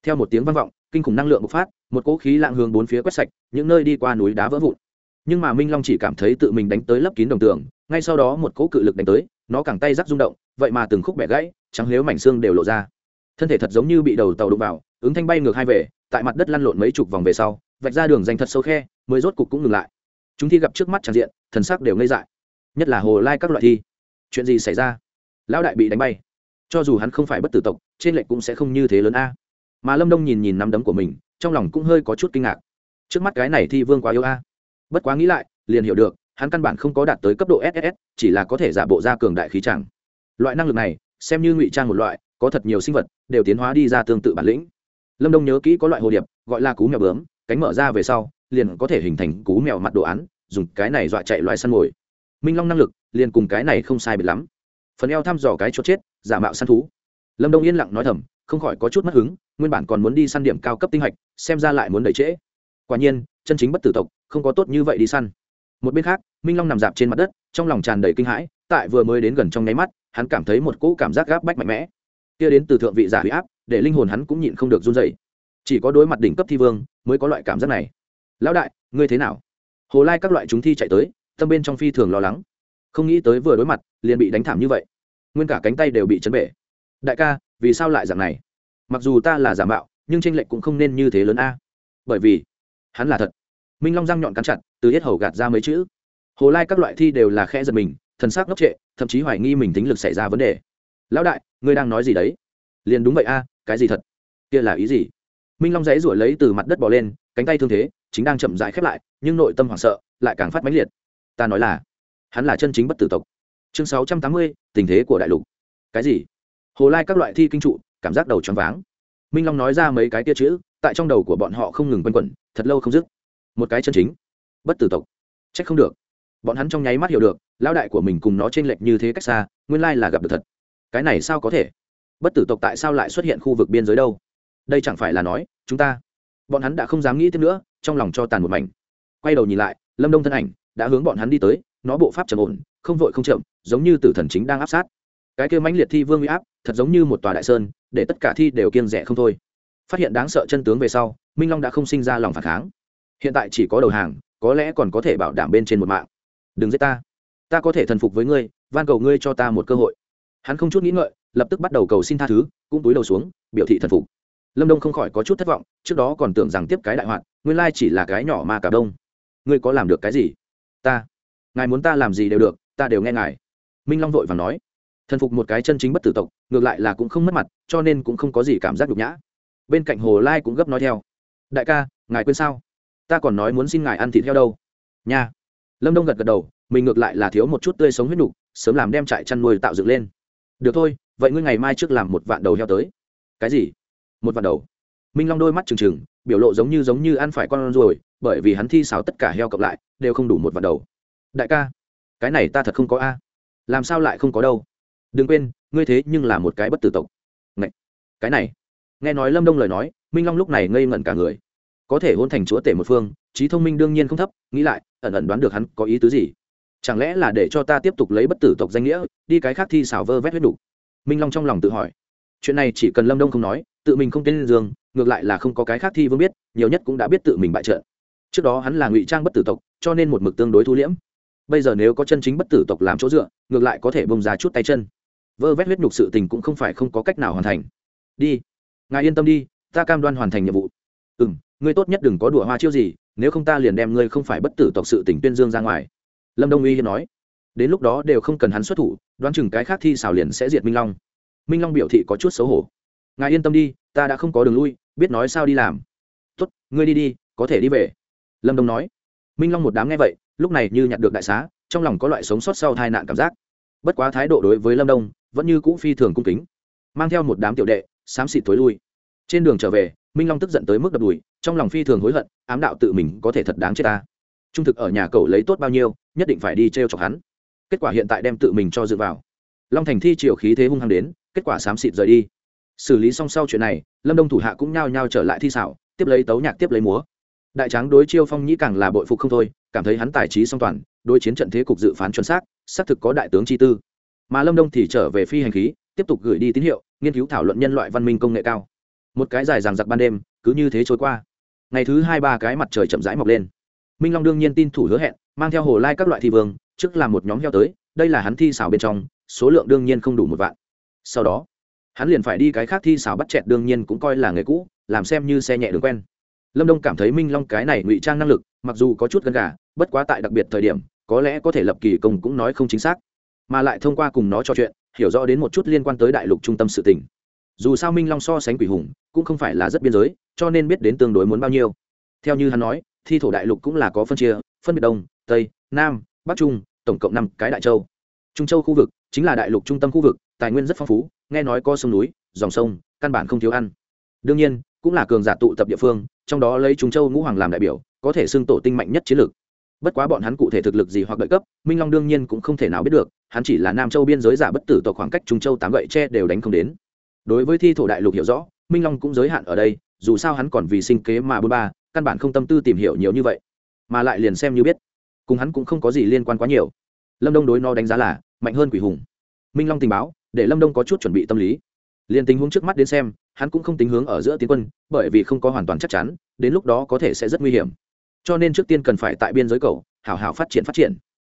Theo một tiếng vang vọng, kinh khủng năng lượng bộc phát, một cỗ khí lạng hướng bốn phía quét sạch, những nơi đi qua núi đá vỡ vụn. Nhưng mà minh long chỉ cảm thấy tự mình đánh tới lấp kín đồng tường, ngay sau đó một cỗ cự lực đánh tới, nó cẳng tay rắc rung động, vậy mà từng khúc bẻ gãy, trắng lếu mảnh xương đều lộ ra. Thân thể thật giống như bị đầu tàu đụng vào, ứng thanh bay ngược hai về, tại mặt đất lăn lộn mấy chục vòng về sau, vạch ra đường danh thật sâu khe, mới rốt cục cũng ngừng lại chúng thi gặp trước mắt tràn diện, thần sắc đều ngây dại. Nhất là hồ lai các loại thi. Chuyện gì xảy ra? Lão đại bị đánh bay. Cho dù hắn không phải bất tử tộc, trên lệnh cũng sẽ không như thế lớn a. Mà lâm đông nhìn nhìn nắm đấm của mình, trong lòng cũng hơi có chút kinh ngạc. Trước mắt cái này thi vương quá yếu a. Bất quá nghĩ lại, liền hiểu được, hắn căn bản không có đạt tới cấp độ ss chỉ là có thể giả bộ ra cường đại khí chẳng. Loại năng lực này, xem như ngụy trang một loại, có thật nhiều sinh vật, đều tiến hóa đi ra tương tự bản lĩnh. Lâm đông nhớ kỹ có loại hồ điệp, gọi là cú mèo bướm, cánh mở ra về sau liền có thể hình thành cú mèo mặt đồ án, dùng cái này dọa chạy loài săn mồi. Minh long năng lực, liền cùng cái này không sai biệt lắm. Phần eo thăm dò cái chốt chết, giả mạo săn thú. Lâm đông yên lặng nói thầm, không khỏi có chút mất hứng, nguyên bản còn muốn đi săn điểm cao cấp tinh hạch, xem ra lại muốn đẩy trễ. Quả nhiên, chân chính bất tử tộc, không có tốt như vậy đi săn. Một bên khác, minh long nằm dạp trên mặt đất, trong lòng tràn đầy kinh hãi, tại vừa mới đến gần trong nháy mắt, hắn cảm thấy một cỗ cảm giác gáp bách mạnh mẽ. Kia đến từ thượng vị giả huy áp, để linh hồn hắn cũng nhịn không được run dày chỉ có đối mặt đỉnh cấp thi vương, mới có loại cảm giác này lão đại, ngươi thế nào? Hồ lai các loại chúng thi chạy tới, tâm bên trong phi thường lo lắng. Không nghĩ tới vừa đối mặt, liền bị đánh thảm như vậy. Nguyên cả cánh tay đều bị chấn bể. Đại ca, vì sao lại dạng này? Mặc dù ta là giả mạo, nhưng tranh lệch cũng không nên như thế lớn a. Bởi vì, hắn là thật. Minh long răng nhọn cắn chặt, từ hết hầu gạt ra mấy chữ. Hồ lai các loại thi đều là khe giật mình, thần sắc ngốc trệ, thậm chí hoài nghi mình tính lực xảy ra vấn đề. Lão đại, ngươi đang nói gì đấy? Liền đúng vậy a, cái gì thật? Kia là ý gì? Minh long dãy ruổi lấy từ mặt đất bỏ lên, cánh tay thương thế chính đang chậm dại khép lại, nhưng nội tâm hoảng sợ lại càng phát mãnh liệt. Ta nói là, hắn là chân chính bất tử tộc. Chương sáu trăm tám mươi, tình thế của đại lục. Cái gì? Hồ lai các loại thi kinh trụ, cảm giác đầu choáng váng. Minh long nói ra mấy cái tia chữ, tại trong đầu của bọn họ không ngừng quanh quẩn, thật lâu không dứt. Một cái chân chính, bất tử tộc. C h ắ c không được. Bọn hắn trong nháy mắt hiểu được, lão đại của mình cùng nó t r ê n lệch như thế cách xa, nguyên lai là gặp được thật. Cái này sao có thể? Bất tử tộc tại sao lại xuất hiện khu vực biên giới đâu? Đây chẳng phải là nói, chúng ta, bọn hắn đã không dám nghĩ tiếp nữa, trong lòng cho tàn một mảnh. Quay đầu nhìn lại, lâm đông thân ảnh đã hướng bọn hắn đi tới, nó bộ pháp trầm ổn, không vội không chậm, giống như tử thần chính đang áp sát. Cái kêu mãnh liệt thi vương huy áp, thật giống như một tòa đại sơn, để tất cả thi đều kiêng rẻ không thôi. Phát hiện đáng sợ chân tướng về sau, minh long đã không sinh ra lòng phản kháng. Hiện tại chỉ có đầu hàng, có lẽ còn có thể bảo đảm bên trên một mạng. Đừng giết ta. Ta có thể thần phục với ngươi, van cầu ngươi cho ta một cơ hội. Hắn không chút nghĩ ngợi, lập tức bắt đầu cầu xin tha thứ, cũng túi đầu xuống, biểu thị thần phục lâm đông không khỏi có chút thất vọng, trước đó còn tưởng rằng tiếp cái đại hoạn, nguyên lai chỉ là cái nhỏ mà cả đông. Ngươi có làm được cái gì? Ta. Ngài muốn ta làm gì đều được, ta đều nghe ngài. Minh long vội và nói. Thần phục một cái chân chính bất tử tộc, ngược lại là cũng không mất mặt, cho nên cũng không có gì cảm giác nhục nhã. Bên cạnh hồ lai cũng gấp nói theo. Đại ca, ngài quên sao? Ta còn nói muốn xin ngài ăn thịt heo đâu. Nha. Lâm đông gật gật đầu, mình ngược lại là thiếu một chút tươi sống huyết nục, sớm làm đem trại chăn nuôi tạo dựng lên. Được thôi, vậy ngươi ngày mai trước làm một vạn đầu heo tới. Cái gì? Một vạn đầu. Minh long đôi mắt trừng trừng biểu lộ giống như giống như ăn phải con ruồi bởi vì hắn thi xào tất cả heo cộng lại đều không đủ một vạn đầu. Đại ca cái này ta thật không có a. Làm sao lại không có đâu? Đừng quên ngươi thế nhưng là một cái bất tử tộc. Này, cái này. Nghe nói lâm đông lời nói minh long lúc này ngây ngẩn cả người. Có thể hôn thành chúa tể một phương trí thông minh đương nhiên không thấp nghĩ lại ẩn ẩn đoán được hắn có ý tứ gì. Chẳng lẽ là để cho ta tiếp tục lấy bất tử tộc danh nghĩa đi cái khác thi xảo vơ vét huyết đủ? Minh long trong lòng tự hỏi. Chuyện này chỉ cần lâm đông không nói tự mình không tên dương ngược lại là không có cái khác thi vương biết, nhiều nhất cũng đã biết tự mình bại trận. Trước đó hắn là ngụy trang bất tử tộc, cho nên một mực tương đối thu liễm. Bây giờ nếu có chân chính bất tử tộc làm chỗ dựa, ngược lại có thể bông ra chút tay chân. Vơ vét huyết nhục sự tình cũng không phải không có cách nào hoàn thành. Đi. Ngài yên tâm đi, ta cam đoan hoàn thành nhiệm vụ. Ừ m ngươi tốt nhất đừng có đùa hoa chiêu gì, nếu không ta liền đem ngươi không phải bất tử tộc sự tỉnh tuyên dương ra ngoài. Lâm đông uy hiên nói. Đến lúc đó đều không cần hắn xuất thủ, đoán chừng cái khác thi xảo liền sẽ diệt minh long. Minh long biểu thị có chút xấu hổ ngài yên tâm đi, ta đã không có đường lui, biết nói sao đi làm. Tốt, ngươi đi đi, có thể đi về. Lâm đông nói. Minh long một đám nghe vậy, lúc này như nhặt được đại xá, trong lòng có loại sống sót sau tai nạn cảm giác. Bất quá thái độ đối với lâm đông, vẫn như cũ phi thường cung kính, mang theo một đám tiểu đệ, xám xịt thối lui. Trên đường trở về, minh long tức giận tới mức đập đùi, trong lòng phi thường hối hận, ám đạo tự mình có thể thật đáng chết ta. Trung thực ở nhà cậu lấy tốt bao nhiêu, nhất định phải đi t r e o chọc hắn. Kết quả hiện tại đem tự mình cho dựa vào. Long thành thi triều khí thế hung hăng đến, kết quả xám xịt rời đi xử lý xong sau chuyện này, lâm đông thủ hạ cũng nhao nhao trở lại thi xảo, tiếp lấy tấu nhạc tiếp lấy múa. Đại tráng đối chiêu phong nhĩ càng là bội phục không thôi, cảm thấy hắn tài trí song toàn, đối chiến trận thế cục dự phán chuẩn xác xác thực có đại tướng chi tư. Mà lâm đông thì trở về phi hành khí, tiếp tục gửi đi tín hiệu, nghiên cứu thảo luận nhân loại văn minh công nghệ cao. Một cái dài ràng giặc ban đêm, cứ như thế trôi qua. Ngày thứ hai ba cái mặt trời chậm rãi mọc lên. Minh long đương nhiên tin thủ hứa hẹn, mang theo hồ lai các loại thi vương, trước làm một nhóm heo tới, đây là hắn thi xào bên trong, số lượng đương nhiên không đủ một vạn. Sau đó hắn liền phải đi cái khác thi xào bắt chẹt, đương nhiên cũng coi là nghề cũ, làm xem như xe nhẹ đường quen. Lâm đông cảm thấy minh long cái này ngụy trang năng lực, mặc dù có chút gần gà, bất quá tại đặc biệt thời điểm, có lẽ có thể lập kỳ công cũng nói không chính xác. Mà lại thông qua cùng nó trò chuyện, hiểu rõ đến một chút liên quan tới đại lục trung tâm sự tình. Dù sao minh long so sánh quỷ hùng, cũng không phải là rất biên giới, cho nên biết đến tương đối muốn bao nhiêu. Theo như hắn nói, thi thổ đại lục cũng là có phân chia, phân biệt đông, tây, nam, bắc trung, tổng cộng năm cái đại châu. Trung châu khu vực chính là đại lục trung tâm khu vực, tài nguyên rất phong phú nghe nói có sông núi, dòng sông, căn bản không thiếu ăn. Đương nhiên, cũng là cường giả tụ tập địa phương, trong đó lấy trung châu ngũ hoàng làm đại biểu, có thể xưng tổ tinh mạnh nhất chiến lược. Bất quá bọn hắn cụ thể thực lực gì hoặc đợi cấp, minh long đương nhiên cũng không thể nào biết được, hắn chỉ là nam châu biên giới giả bất tử tộc khoảng cách trung châu tám gậy tre đều đánh không đến. Đối với thi thổ đại lục hiểu rõ, minh long cũng giới hạn ở đây, dù sao hắn còn vì sinh kế mà bôn ba, căn bản không tâm tư tìm hiểu nhiều như vậy, mà lại liền xem như biết, cùng hắn cũng không có gì liên quan quá nhiều. Lâm đông đối nó đánh giá là mạnh hơn quỷ hùng. Minh long tình báo để lâm đông có chút chuẩn bị tâm lý. Liền tình huống trước mắt đến xem, hắn cũng không tính hướng ở giữa tiến quân, bởi vì không có hoàn toàn chắc chắn, đến lúc đó có thể sẽ rất nguy hiểm. Cho nên trước tiên cần phải tại biên giới cầu, hảo hảo phát triển phát triển.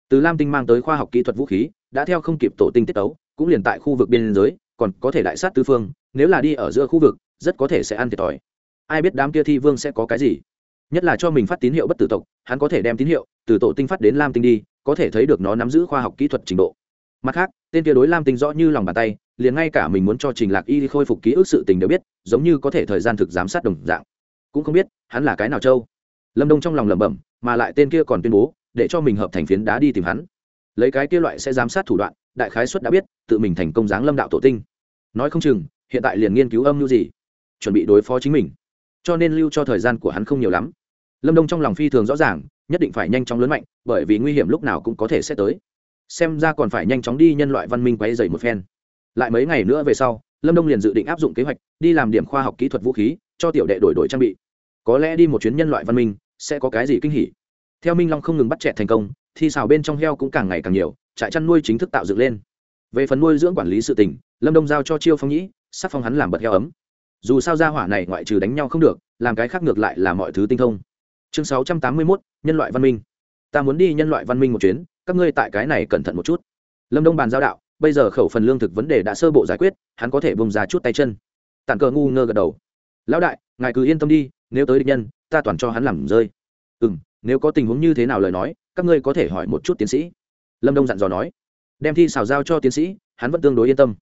Từ lam tinh mang tới khoa học kỹ thuật vũ khí, đã theo không kịp tổ tinh tiết tấu, cũng liền tại khu vực biên giới, còn có thể đại sát tư phương, nếu là đi ở giữa khu vực, rất có thể sẽ ăn thiệt thòi. Ai biết đám kia thi vương sẽ có cái gì? Nhất là cho mình phát tín hiệu bất tử tộc, hắn có thể đem tín hiệu từ tổ tinh phát đến lam tinh đi, có thể thấy được nó nắm giữ khoa học kỹ thuật trình độ mặt khác, tên kia đối lam tinh rõ như lòng bàn tay, liền ngay cả mình muốn cho trình lạc y khôi phục ký ức sự tình đều biết, giống như có thể thời gian thực giám sát đồng dạng. Cũng không biết, hắn là cái nào châu. Lâm đông trong lòng lẩm bẩm, mà lại tên kia còn tuyên bố, để cho mình hợp thành phiến đá đi tìm hắn. Lấy cái kia loại sẽ giám sát thủ đoạn, đại khái xuất đã biết, tự mình thành công giáng lâm đạo tổ tinh. Nói không chừng, hiện tại liền nghiên cứu âm mưu gì? Chuẩn bị đối phó chính mình. Cho nên lưu cho thời gian của hắn không nhiều lắm. Lâm đông trong lòng phi thường rõ ràng, nhất định phải nhanh chóng lớn mạnh, bởi vì nguy hiểm lúc nào cũng có thể sẽ tới xem ra còn phải nhanh chóng đi nhân loại văn minh quay dày một phen. Lại mấy ngày nữa về sau, lâm đông liền dự định áp dụng kế hoạch, đi làm điểm khoa học kỹ thuật vũ khí, cho tiểu đệ đổi đổi trang bị. Có lẽ đi một chuyến nhân loại văn minh, sẽ có cái gì kinh hỉ. Theo minh long không ngừng bắt chẹt thành công, thì xào bên trong heo cũng càng ngày càng nhiều, trại chăn nuôi chính thức tạo dựng lên. Về phần nuôi dưỡng quản lý sự tình, lâm đông giao cho chiêu phong nhĩ sắc phong hắn làm bật heo ấm. Dù sao gia hỏa này ngoại trừ đánh nhau không được, làm cái khác ngược lại là mọi thứ tinh thông. Chương sáu trăm tám mươi mốt, nhân loại văn minh. Ta muốn đi nhân loại văn minh một chuyến các ngươi tại cái này cẩn thận một chút. Lâm đông bàn giao đạo, bây giờ khẩu phần lương thực vấn đề đã sơ bộ giải quyết, hắn có thể bông ra chút tay chân. Tản cờ ngu ngơ gật đầu. Lão đại, ngài cứ yên tâm đi, nếu tới địch nhân, ta toàn cho hắn làm rơi. Ừ m nếu có tình huống như thế nào lời nói, các ngươi có thể hỏi một chút tiến sĩ. Lâm đông dặn dò nói. Đem thi xào giao cho tiến sĩ, hắn vẫn tương đối yên tâm.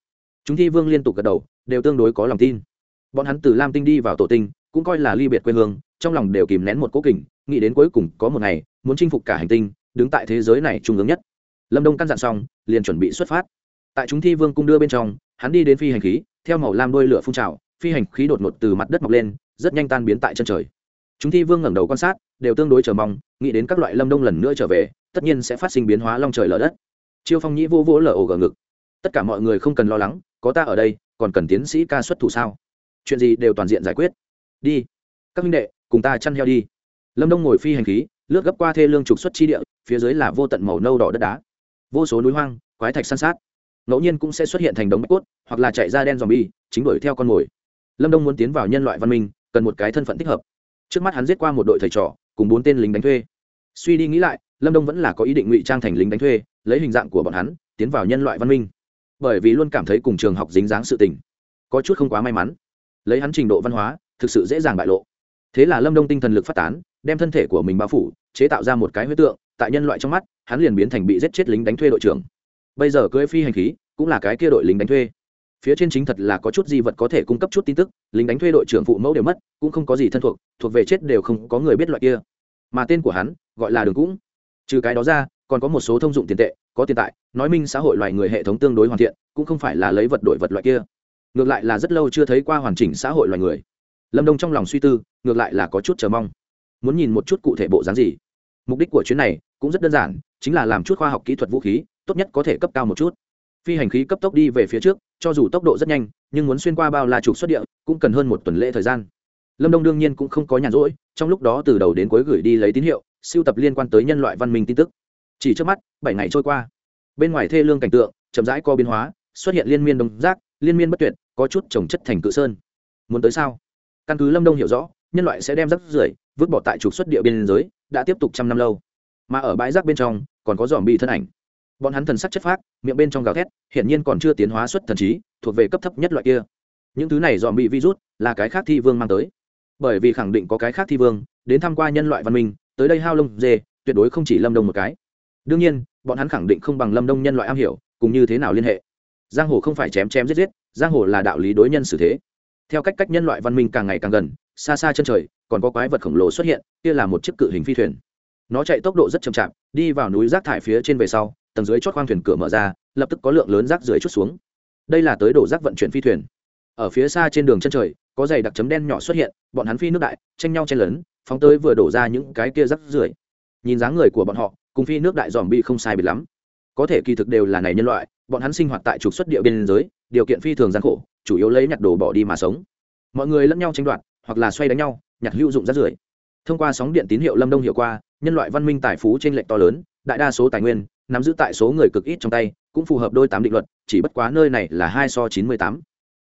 Chúng thi vương liên tục gật đầu, đều tương đối có lòng tin. Bọn hắn từ lam tinh đi vào tổ tinh, cũng coi là ly biệt quê hương, trong lòng đều kìm nén một cố kình, nghĩ đến cuối cùng có một ngày, muốn chinh phục cả hành tinh đứng tại thế giới này trung ương nhất. Lâm đông căn dặn xong, liền chuẩn bị xuất phát. Tại chúng thi vương cung đưa bên trong, hắn đi đến phi hành khí, theo màu lam đôi lửa phun trào, phi hành khí đột ngột từ mặt đất mọc lên, rất nhanh tan biến tại chân trời. Chúng thi vương ngẩng đầu quan sát, đều tương đối chờ mong, nghĩ đến các loại lâm đông lần nữa trở về, tất nhiên sẽ phát sinh biến hóa long trời lở đất. Chiêu phong nhĩ vô vỗ lở ổ gờ ngực. Tất cả mọi người không cần lo lắng, có ta ở đây, còn cần tiến sĩ ca xuất thủ sao? Chuyện gì đều toàn diện giải quyết. Đi. Các minh đệ, cùng ta chăn heo đi. Lâm đông ngồi phi hành khí, lướt gấp qua thê lương trục xuất chi địa phía dưới là vô tận màu nâu đỏ đất đá. Vô số núi hoang, quái thạch săn sát. Ngẫu nhiên cũng sẽ xuất hiện thành đống bạch cốt, hoặc là chạy ra đen dòm bi chính đuổi theo con mồi. Lâm đông muốn tiến vào nhân loại văn minh, cần một cái thân phận thích hợp. Trước mắt hắn giết qua một đội thầy trò, cùng bốn tên lính đánh thuê. Suy đi nghĩ lại, lâm đông vẫn là có ý định ngụy trang thành lính đánh thuê, lấy hình dạng của bọn hắn, tiến vào nhân loại văn minh. Bởi vì luôn cảm thấy cùng trường học dính dáng sự tình. Có chút không quá may mắn. Lấy hắn trình độ văn hóa, thực sự dễ dàng bại lộ. Thế là lâm đông tinh thần lực phát tán, đem thân thể của mình bao phủ, chế tạo ra một cái huyết tượng tại nhân loại trong mắt, hắn liền biến thành bị giết chết lính đánh thuê đội trưởng. Bây giờ cưỡi phi hành khí, cũng là cái kia đội lính đánh thuê. Phía trên chính thật là có chút di vật có thể cung cấp chút tin tức, lính đánh thuê đội trưởng phụ mẫu đều mất, cũng không có gì thân thuộc thuộc về chết đều không có người biết loại kia. Mà tên của hắn, gọi là đường cũng. Trừ cái đó ra, còn có một số thông dụng tiền tệ, có tiền tại, nói minh xã hội loài người hệ thống tương đối hoàn thiện, cũng không phải là lấy vật đổi vật loại kia. Ngược lại là rất lâu chưa thấy qua hoàn chỉnh xã hội loài người. Lâm đông trong lòng suy tư, ngược lại là có chút chờ mong. Muốn nhìn một chút cụ thể bộ dáng gì? Mục đích của chuyến này cũng rất đơn giản, chính là làm chút khoa học kỹ thuật vũ khí, tốt nhất có thể cấp cao một chút. Phi hành khí cấp tốc đi về phía trước, cho dù tốc độ rất nhanh, nhưng muốn xuyên qua bao la trục xuất địa, cũng cần hơn một tuần lễ thời gian. Lâm đông đương nhiên cũng không có nhàn rỗi, trong lúc đó từ đầu đến cuối gửi đi lấy tín hiệu, siêu tập liên quan tới nhân loại văn minh tin tức. Chỉ trước mắt, bảy ngày trôi qua. Bên ngoài thê lương cảnh tượng, chậm rãi co biến hóa, xuất hiện liên miên đồng rác, liên miên bất tuyệt, có chút trồng chất thành cự sơn. Muốn tới sao? Căn cứ lâm đông hiểu rõ, nhân loại sẽ đem rắc rưởi vứt bỏ tại trục xuất địa biên giới đã tiếp tục trăm năm lâu. Mà ở bãi rác bên trong, còn có dòm bị thân ảnh. Bọn hắn thần sắc chất phác, miệng bên trong gào thét, hiển nhiên còn chưa tiến hóa xuất thần trí, thuộc về cấp thấp nhất loại kia. Những thứ này dòm bị virus là cái khác thi vương mang tới. Bởi vì khẳng định có cái khác thi vương, đến tham q u a nhân loại văn minh, tới đây hao lông dê, tuyệt đối không chỉ lâm đông một cái. Đương nhiên, bọn hắn khẳng định không bằng lâm đông nhân loại am hiểu, cùng như thế nào liên hệ. Giang hồ không phải chém chém giết giết, giang hồ là đạo lý đối nhân xử thế theo cách cách nhân loại văn minh càng ngày càng gần, xa xa chân trời, còn có quái vật khổng lồ xuất hiện, kia là một chiếc cự hình phi thuyền. Nó chạy tốc độ rất chậm chạp, đi vào núi rác thải phía trên về sau, tầng dưới chót khoang thuyền cửa mở ra, lập tức có lượng lớn rác dưới chút xuống. Đây là tới đổ rác vận chuyển phi thuyền. Ở phía xa trên đường chân trời, có dày đặc chấm đen nhỏ xuất hiện, bọn hắn phi nước đại, tranh nhau chen lấn, phóng tới vừa đổ ra những cái kia rác rưởi. Nhìn dáng người của bọn họ, cùng phi nước đại dòm bi không sai biệt lắm có thể kỳ thực đều là này nhân loại, bọn hắn sinh hoạt tại trục xuất địa biên giới, điều kiện phi thường gian khổ, chủ yếu lấy nhặt đồ bỏ đi mà sống. Mọi người lẫn nhau tranh đoạt, hoặc là xoay đánh nhau, nhặt hữu dụng rác rưởi. Thông qua sóng điện tín hiệu lâm đông hiệu qua, nhân loại văn minh tài phú trên lệnh to lớn, đại đa số tài nguyên, nắm giữ tại số người cực ít trong tay, cũng phù hợp đôi tám định luật, chỉ bất quá nơi này là hai so chín mươi tám.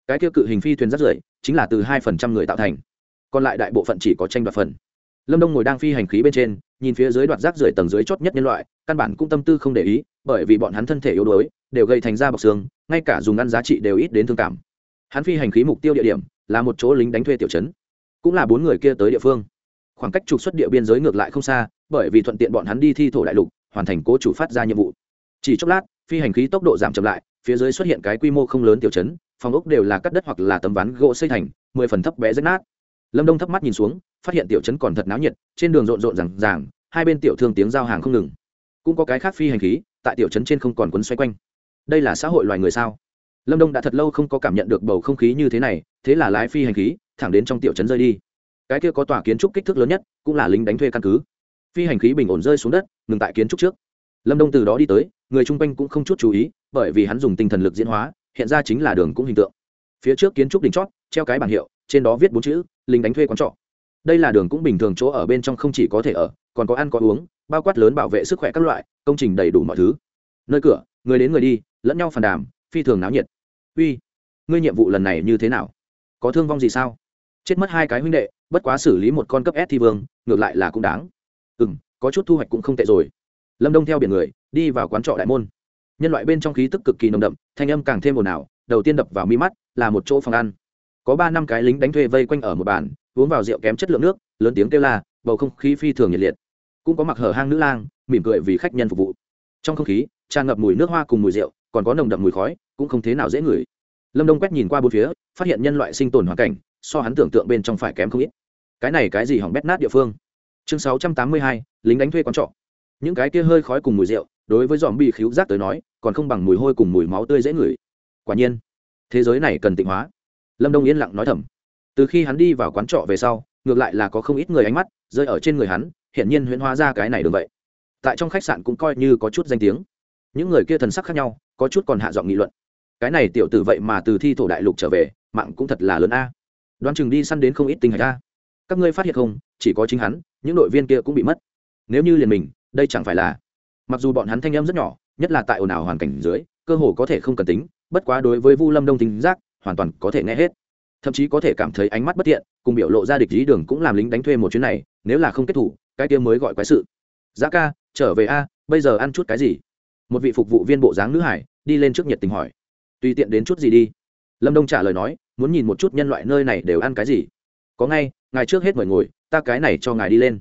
Cái tiêu cự hình phi thuyền rác rưởi, chính là từ hai phần trăm người tạo thành. Còn lại đại bộ phận chỉ có tranh đoạt phần lâm đông ngồi đang phi hành khí bên trên, nhìn phía dưới đoạt rác rưởi tầng dưới chót nhất nhân loại, căn bản cũng tâm tư không để ý, bởi vì bọn hắn thân thể yếu đuối, đều gây thành ra bọc xương, ngay cả dùng ăn giá trị đều ít đến thương cảm. Hắn phi hành khí mục tiêu địa điểm, là một chỗ lính đánh thuê tiểu trấn, cũng là bốn người kia tới địa phương. Khoảng cách trục xuất địa biên giới ngược lại không xa, bởi vì thuận tiện bọn hắn đi thi thổ đại lục, hoàn thành cố chủ phát ra nhiệm vụ. Chỉ chốc lát, phi hành khí tốc độ giảm chậm lại, phía dưới xuất hiện cái quy mô không lớn tiểu trấn, phòng ốc đều là cắt đất hoặc là tấm ván gỗ xây thành, mười phần thấp bé rách nát lâm đông thấp mắt nhìn xuống, phát hiện tiểu trấn còn thật náo nhiệt, trên đường rộn rộn rằng ràng, hai bên tiểu thương tiếng giao hàng không ngừng. Cũng có cái khác phi hành khí, tại tiểu trấn trên không còn quấn xoay quanh. Đây là xã hội loài người sao? Lâm đông đã thật lâu không có cảm nhận được bầu không khí như thế này, thế là lái phi hành khí, thẳng đến trong tiểu trấn rơi đi. Cái kia có tòa kiến trúc kích thước lớn nhất, cũng là lính đánh thuê căn cứ. Phi hành khí bình ổn rơi xuống đất, ngừng tại kiến trúc trước. Lâm đông từ đó đi tới, người chung quanh cũng không chút chú ý, bởi vì hắn dùng tinh thần lực diễn hóa, hiện ra chính là đường cũng hình tượng. Phía trước kiến trúc đỉnh chót, treo cái bảng hiệu trên đó viết bốn chữ, lính đánh thuê quán trọ. Đây là đường cũng bình thường, chỗ ở bên trong không chỉ có thể ở, còn có ăn có uống, bao quát lớn bảo vệ sức khỏe các loại, công trình đầy đủ mọi thứ. Nơi cửa, người đến người đi, lẫn nhau phàn đàm, phi thường náo nhiệt. Uy, ngươi nhiệm vụ lần này như thế nào? Có thương vong gì sao? Chết mất hai cái huynh đệ, bất quá xử lý một con cấp s thi vương, ngược lại là cũng đáng. Ừ m có chút thu hoạch cũng không tệ rồi. Lâm đông theo biển người, đi vào quán trọ đại môn. Nhân loại bên trong khí tức cực kỳ nồng đậm, thanh âm càng thêm ồn ào, đầu tiên đập vào mi mắt, là một chỗ phòng ăn có ba năm cái lính đánh thuê vây quanh ở một bàn, uống vào rượu kém chất lượng nước, lớn tiếng kêu la, bầu không khí phi thường nhiệt liệt. Cũng có mặc hở hang nữ lang, mỉm cười vì khách nhân phục vụ. Trong không khí, tràn ngập mùi nước hoa cùng mùi rượu, còn có nồng đậm mùi khói, cũng không thế nào dễ ngửi. Lâm đông quét nhìn qua bốn phía, phát hiện nhân loại sinh tồn hoàn cảnh, so hắn tưởng tượng bên trong phải kém không ít. Cái này cái gì hỏng bét nát địa phương? Chương sáu trăm tám mươi hai, lính đánh thuê quán trọ. Những cái kia hơi khói cùng mùi rượu, đối với dòm bị khíu giác tới nói, còn không bằng mùi hôi cùng mùi máu tươi dễ ngửi. Quả nhiên, thế giới này cần tịnh hóa lâm đông yên lặng nói thầm. Từ khi hắn đi vào quán trọ về sau, ngược lại là có không ít người ánh mắt rơi ở trên người hắn, hiển nhiên huyễn hóa ra cái này được vậy. Tại trong khách sạn cũng coi như có chút danh tiếng. Những người kia thần sắc khác nhau, có chút còn hạ giọng nghị luận. Cái này tiểu tử vậy mà từ thi thổ đại lục trở về, mạng cũng thật là lớn a. Đoán chừng đi săn đến không ít tình hạch a. Các ngươi phát hiện không, chỉ có chính hắn, những đội viên kia cũng bị mất. Nếu như liền mình, đây chẳng phải là mặc dù bọn hắn thanh âm rất nhỏ, nhất là tại ồn ào hoàn cảnh dưới, cơ hồ có thể không cần tính, bất quá đối với vu lâm đông tính giác hoàn toàn có thể nghe hết. Thậm chí có thể cảm thấy ánh mắt bất thiện, cùng biểu lộ ra địch lý đường cũng làm lính đánh thuê một chuyến này, nếu là không kết thủ, cái kia mới gọi quái sự. Giá ca, trở về a, bây giờ ăn chút cái gì? Một vị phục vụ viên bộ dáng nữ hải, đi lên trước nhiệt tình hỏi. Tùy tiện đến chút gì đi. Lâm đông trả lời nói, muốn nhìn một chút nhân loại nơi này đều ăn cái gì. Có ngay, ngài trước hết mời ngồi, ta cái này cho ngài đi lên.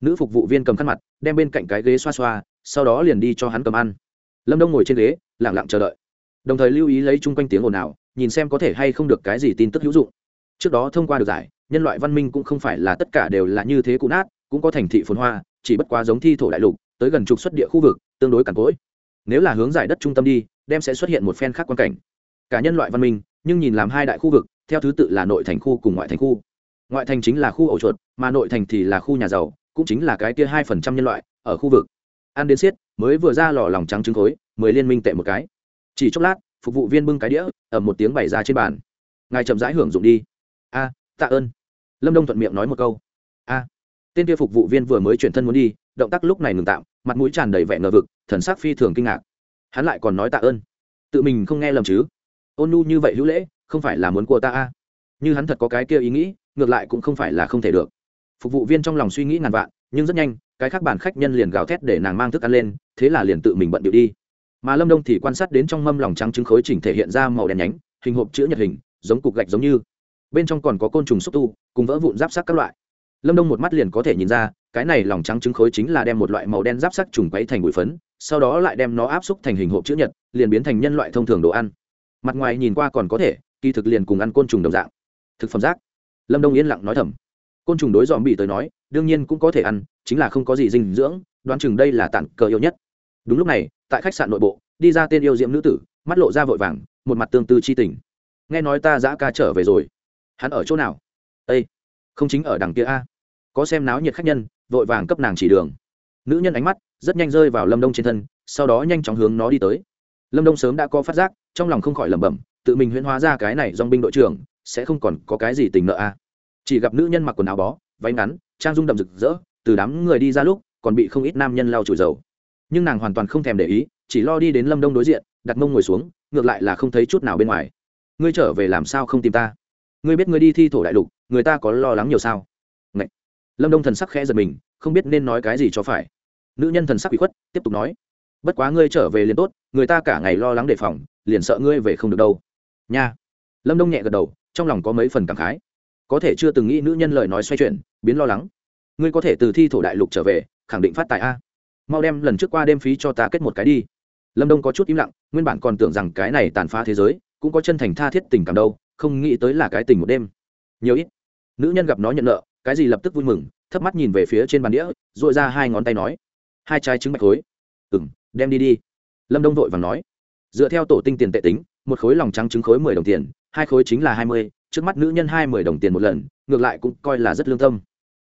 Nữ phục vụ viên cầm khăn mặt, đem bên cạnh cái ghế xoa xoa, sau đó liền đi cho hắn cầm ăn. Lâm đông ngồi trên ghế lẳng lặng chờ đợi. Đồng thời lưu ý lấy chung quanh tiếng ồn ào nhìn xem có thể hay không được cái gì tin tức hữu dụng. Trước đó thông qua được giải, nhân loại văn minh cũng không phải là tất cả đều là như thế cụ nát, cũng có thành thị phồn hoa, chỉ bất quá giống thi thổ đại lục, tới gần trục xuất địa khu vực, tương đối cằn cỗi. Nếu là hướng giải đất trung tâm đi, đem sẽ xuất hiện một phen khác quan cảnh. Cả nhân loại văn minh, nhưng nhìn làm hai đại khu vực, theo thứ tự là nội thành khu cùng ngoại thành khu. Ngoại thành chính là khu ổ chuột, mà nội thành thì là khu nhà giàu, cũng chính là cái kia hai phần trăm nhân loại, ở khu vực. Ăn đến siết mới vừa ra lò lòng trắng trứng khối, mười liên minh tệ một cái. Chỉ chốc lát phục vụ viên bưng cái đĩa ở một tiếng bày ra trên bàn. Ngài chậm rãi hưởng dụng đi. A, tạ ơn. Lâm đông thuận miệng nói một câu. A. Tên kia phục vụ viên vừa mới chuyển thân muốn đi, động tác lúc này ngừng tạm, mặt mũi tràn đầy vẻ ngờ vực, thần sắc phi thường kinh ngạc. Hắn lại còn nói tạ ơn. Tự mình không nghe lầm chứ? Ôn nu như vậy hữu lễ, không phải là muốn của ta a? Như hắn thật có cái kia ý nghĩ, ngược lại cũng không phải là không thể được. Phục vụ viên trong lòng suy nghĩ ngàn vạn, nhưng rất nhanh, cái khác bản khách nhân liền gào thét để nàng mang thức ăn lên, thế là liền tự mình bận điệu đi mà lâm đông thì quan sát đến trong mâm lòng trắng trứng khối chỉnh thể hiện ra màu đen nhánh, hình hộp chữ nhật hình, giống cục gạch giống như. Bên trong còn có côn trùng xúc tu, cùng vỡ vụn giáp sắc các loại. Lâm đông một mắt liền có thể nhìn ra, cái này lòng trắng trứng khối chính là đem một loại màu đen giáp sắc trùng quấy thành bụi phấn, sau đó lại đem nó áp xúc thành hình hộp chữ nhật, liền biến thành nhân loại thông thường đồ ăn. Mặt ngoài nhìn qua còn có thể, kỳ thực liền cùng ăn côn trùng đồng dạng. Thực phẩm rác. Lâm đông yên lặng nói thầm. Côn trùng đối dòm bị tới nói, đương nhiên cũng có thể ăn, chính là không có gì dinh dưỡng, đoán chừng đây là tặng cờ yêu nhất. Đúng lúc này tại khách sạn nội bộ, đi ra tên yêu diễm nữ tử, mắt lộ ra vội vàng, một mặt tương tư chi tình. Nghe nói ta giã ca trở về rồi. Hắn ở chỗ nào? Â không chính ở đằng kia a. Có xem náo nhiệt khách nhân, vội vàng cấp nàng chỉ đường. Nữ nhân ánh mắt rất nhanh rơi vào lâm đông trên thân, sau đó nhanh chóng hướng nó đi tới. Lâm đông sớm đã có phát giác, trong lòng không khỏi lẩm bẩm, tự mình huyễn hóa ra cái này dong binh đội trưởng, sẽ không còn có cái gì tình nợ a. Chỉ gặp nữ nhân mặc quần áo bó, váy ngắn, trang dung đậm rực rỡ, từ đám người đi ra lúc, còn bị không ít nam nhân lau chùi dầu nhưng nàng hoàn toàn không thèm để ý, chỉ lo đi đến lâm đông đối diện, đặt mông ngồi xuống, ngược lại là không thấy chút nào bên ngoài. Ngươi trở về làm sao không tìm ta? Ngươi biết ngươi đi thi thổ đại lục, người ta có lo lắng nhiều sao? Ngậy! lâm đông thần sắc khẽ giật mình, không biết nên nói cái gì cho phải. Nữ nhân thần sắc bị khuất, tiếp tục nói. Bất quá ngươi trở về liền tốt, người ta cả ngày lo lắng đề phòng, liền sợ ngươi về không được đâu. Nha. Lâm đông nhẹ gật đầu, trong lòng có mấy phần cảm khái. Có thể chưa từng nghĩ nữ nhân lời nói xoay chuyển, biến lo lắng. Ngươi có thể từ thi thổ đại lục trở về, khẳng định phát tài a mau đem lần trước qua đêm phí cho ta kết một cái đi. Lâm đông có chút im lặng, nguyên bản còn tưởng rằng cái này tàn phá thế giới, cũng có chân thành tha thiết tình cảm đâu, không nghĩ tới là cái tình một đêm. Nhiều ít. Nữ nhân gặp nó nhận nợ, cái gì lập tức vui mừng, thấp mắt nhìn về phía trên bàn đĩa dội ra hai ngón tay nói, hai trái trứng bạch khối ừ m đem đi đi. Lâm đông vội và nói, dựa theo tổ tinh tiền tệ tính, một khối lòng trắng trứng khối mười đồng tiền, hai khối chính là hai mươi, trước mắt nữ nhân hai mươi đồng tiền một lần, ngược lại cũng coi là rất lương tâm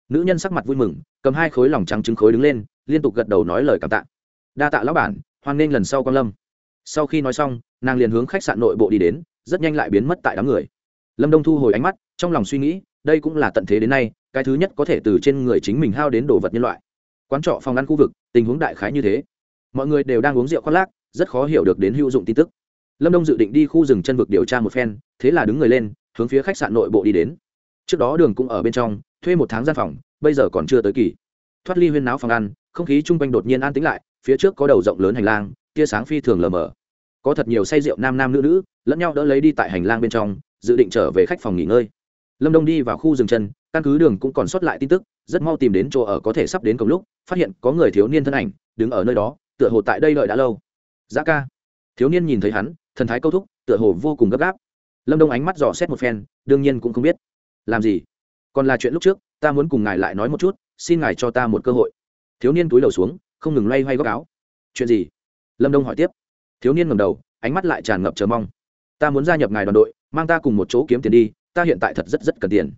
nữ nhân sắc mặt vui mừng, cầm hai khối lòng trắng trứng khối đứng lên, liên tục gật đầu nói lời cảm tạ. Đa tạ lão bản, hoan nghênh lần sau con lâm. Sau khi nói xong, nàng liền hướng khách sạn nội bộ đi đến, rất nhanh lại biến mất tại đám người. Lâm đông thu hồi ánh mắt, trong lòng suy nghĩ, đây cũng là tận thế đến nay, cái thứ nhất có thể từ trên người chính mình hao đến đồ vật nhân loại. Quán trọ phòng ăn khu vực, tình huống đại khái như thế. Mọi người đều đang uống rượu khoác lác, rất khó hiểu được đến hữu dụng tin tức. Lâm đông dự định đi khu rừng chân vực điều tra một phen, thế là đứng người lên, hướng phía khách sạn nội bộ đi đến. Trước đó đường cũng ở bên trong thuê một tháng gian phòng, bây giờ còn chưa tới kỳ. Thoát ly huyên náo phòng ăn, không khí chung quanh đột nhiên an tĩnh lại, phía trước có đầu rộng lớn hành lang, tia sáng phi thường lờ mờ. Có thật nhiều say rượu nam nam nữ nữ, lẫn nhau đỡ lấy đi tại hành lang bên trong, dự định trở về khách phòng nghỉ ngơi. Lâm đông đi vào khu rừng chân, căn cứ đường cũng còn sót lại tin tức, rất mau tìm đến chỗ ở có thể sắp đến cùng lúc, phát hiện có người thiếu niên thân ảnh, đứng ở nơi đó, tựa hồ tại đây đợi đã lâu. Giá ca. Thiếu niên nhìn thấy hắn, thần thái câu thúc, tựa hồ vô cùng gấp gáp. Lâm đông ánh mắt dò xét một phen, đương nhiên cũng không biết. Làm gì? Còn là chuyện lúc trước, ta muốn cùng ngài lại nói một chút, xin ngài cho ta một cơ hội. Thiếu niên túi đầu xuống, không ngừng loay hoay góc áo. Chuyện gì? Lâm đông hỏi tiếp. Thiếu niên ngầm đầu, ánh mắt lại tràn ngập chờ mong. Ta muốn gia nhập ngài đoàn đội, mang ta cùng một chỗ kiếm tiền đi, ta hiện tại thật rất rất cần tiền.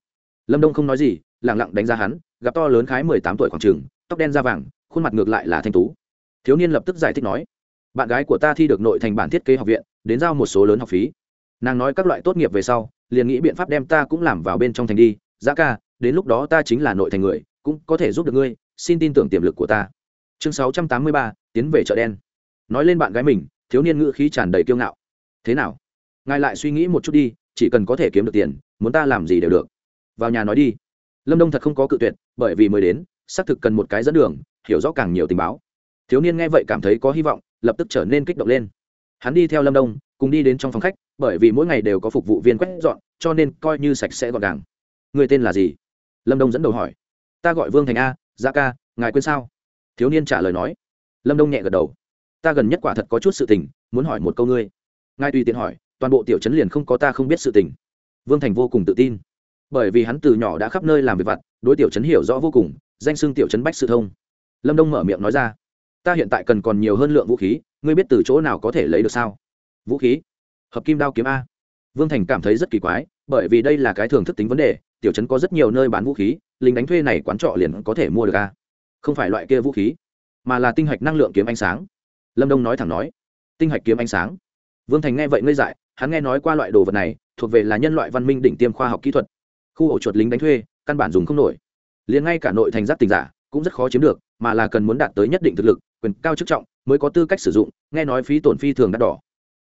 Lâm đông không nói gì lẳng lặng đánh giá hắn, gặp to lớn khái mười tám tuổi khoảng trường, tóc đen da vàng, khuôn mặt ngược lại là thanh tú. Thiếu niên lập tức giải thích nói, bạn gái của ta thi được nội thành bản thiết kế học viện, đến giao một số lớn học phí. Nàng nói các loại tốt nghiệp về sau, liền nghĩ biện pháp đem ta cũng làm vào bên trong thành đi giá ca, đến lúc đó ta chính là nội thành người, cũng có thể giúp được ngươi, xin tin tưởng tiềm lực của ta. Chương sáu trăm tám mươi ba, tiến về chợ đen. Nói lên bạn gái mình, thiếu niên ngữ khí tràn đầy kiêu ngạo. Thế nào? Ngài lại suy nghĩ một chút đi, chỉ cần có thể kiếm được tiền, muốn ta làm gì đều được. Vào nhà nói đi. Lâm đông thật không có cự tuyệt, bởi vì mới đến, xác thực cần một cái dẫn đường, hiểu rõ càng nhiều tình báo. Thiếu niên nghe vậy cảm thấy có hy vọng, lập tức trở nên kích động lên. Hắn đi theo lâm đông, cùng đi đến trong phòng khách, bởi vì mỗi ngày đều có phục vụ viên quét dọn, cho nên coi như sạch sẽ gọn gàng người tên là gì? Lâm đông dẫn đầu hỏi. Ta gọi vương thành a dạ ca, ngài quên sao? Thiếu niên trả lời nói. Lâm đông nhẹ gật đầu. Ta gần nhất quả thật có chút sự tình, muốn hỏi một câu ngươi. Ngài tùy tiện hỏi, toàn bộ tiểu chấn liền không có ta không biết sự tình. Vương thành vô cùng tự tin. Bởi vì hắn từ nhỏ đã khắp nơi làm việc vặt, đối tiểu chấn hiểu rõ vô cùng, danh xưng tiểu chấn bách sự thông. Lâm đông mở miệng nói ra. Ta hiện tại cần còn nhiều hơn lượng vũ khí, ngươi biết từ chỗ nào có thể lấy được sao? Vũ khí? Hợp kim đao kiếm a. Vương thành cảm thấy rất kỳ quái, bởi vì đây là cái thường thức tính vấn đề tiểu trấn có rất nhiều nơi bán vũ khí, lính đánh thuê này quán trọ liền có thể mua được a không phải loại kia vũ khí, mà là tinh hạch năng lượng kiếm ánh sáng. Lâm đông nói thẳng nói, tinh hạch kiếm ánh sáng. Vương thành nghe vậy ngây dại, hắn nghe nói qua loại đồ vật này, thuộc về là nhân loại văn minh đỉnh tiêm khoa học kỹ thuật. Khu ổ chuột lính đánh thuê, căn bản dùng không nổi. Liền ngay cả nội thành giác tình giả cũng rất khó chiếm được, mà là cần muốn đạt tới nhất định thực lực, quyền cao chức trọng mới có tư cách sử dụng, nghe nói phí tổn phi thường đắt đỏ.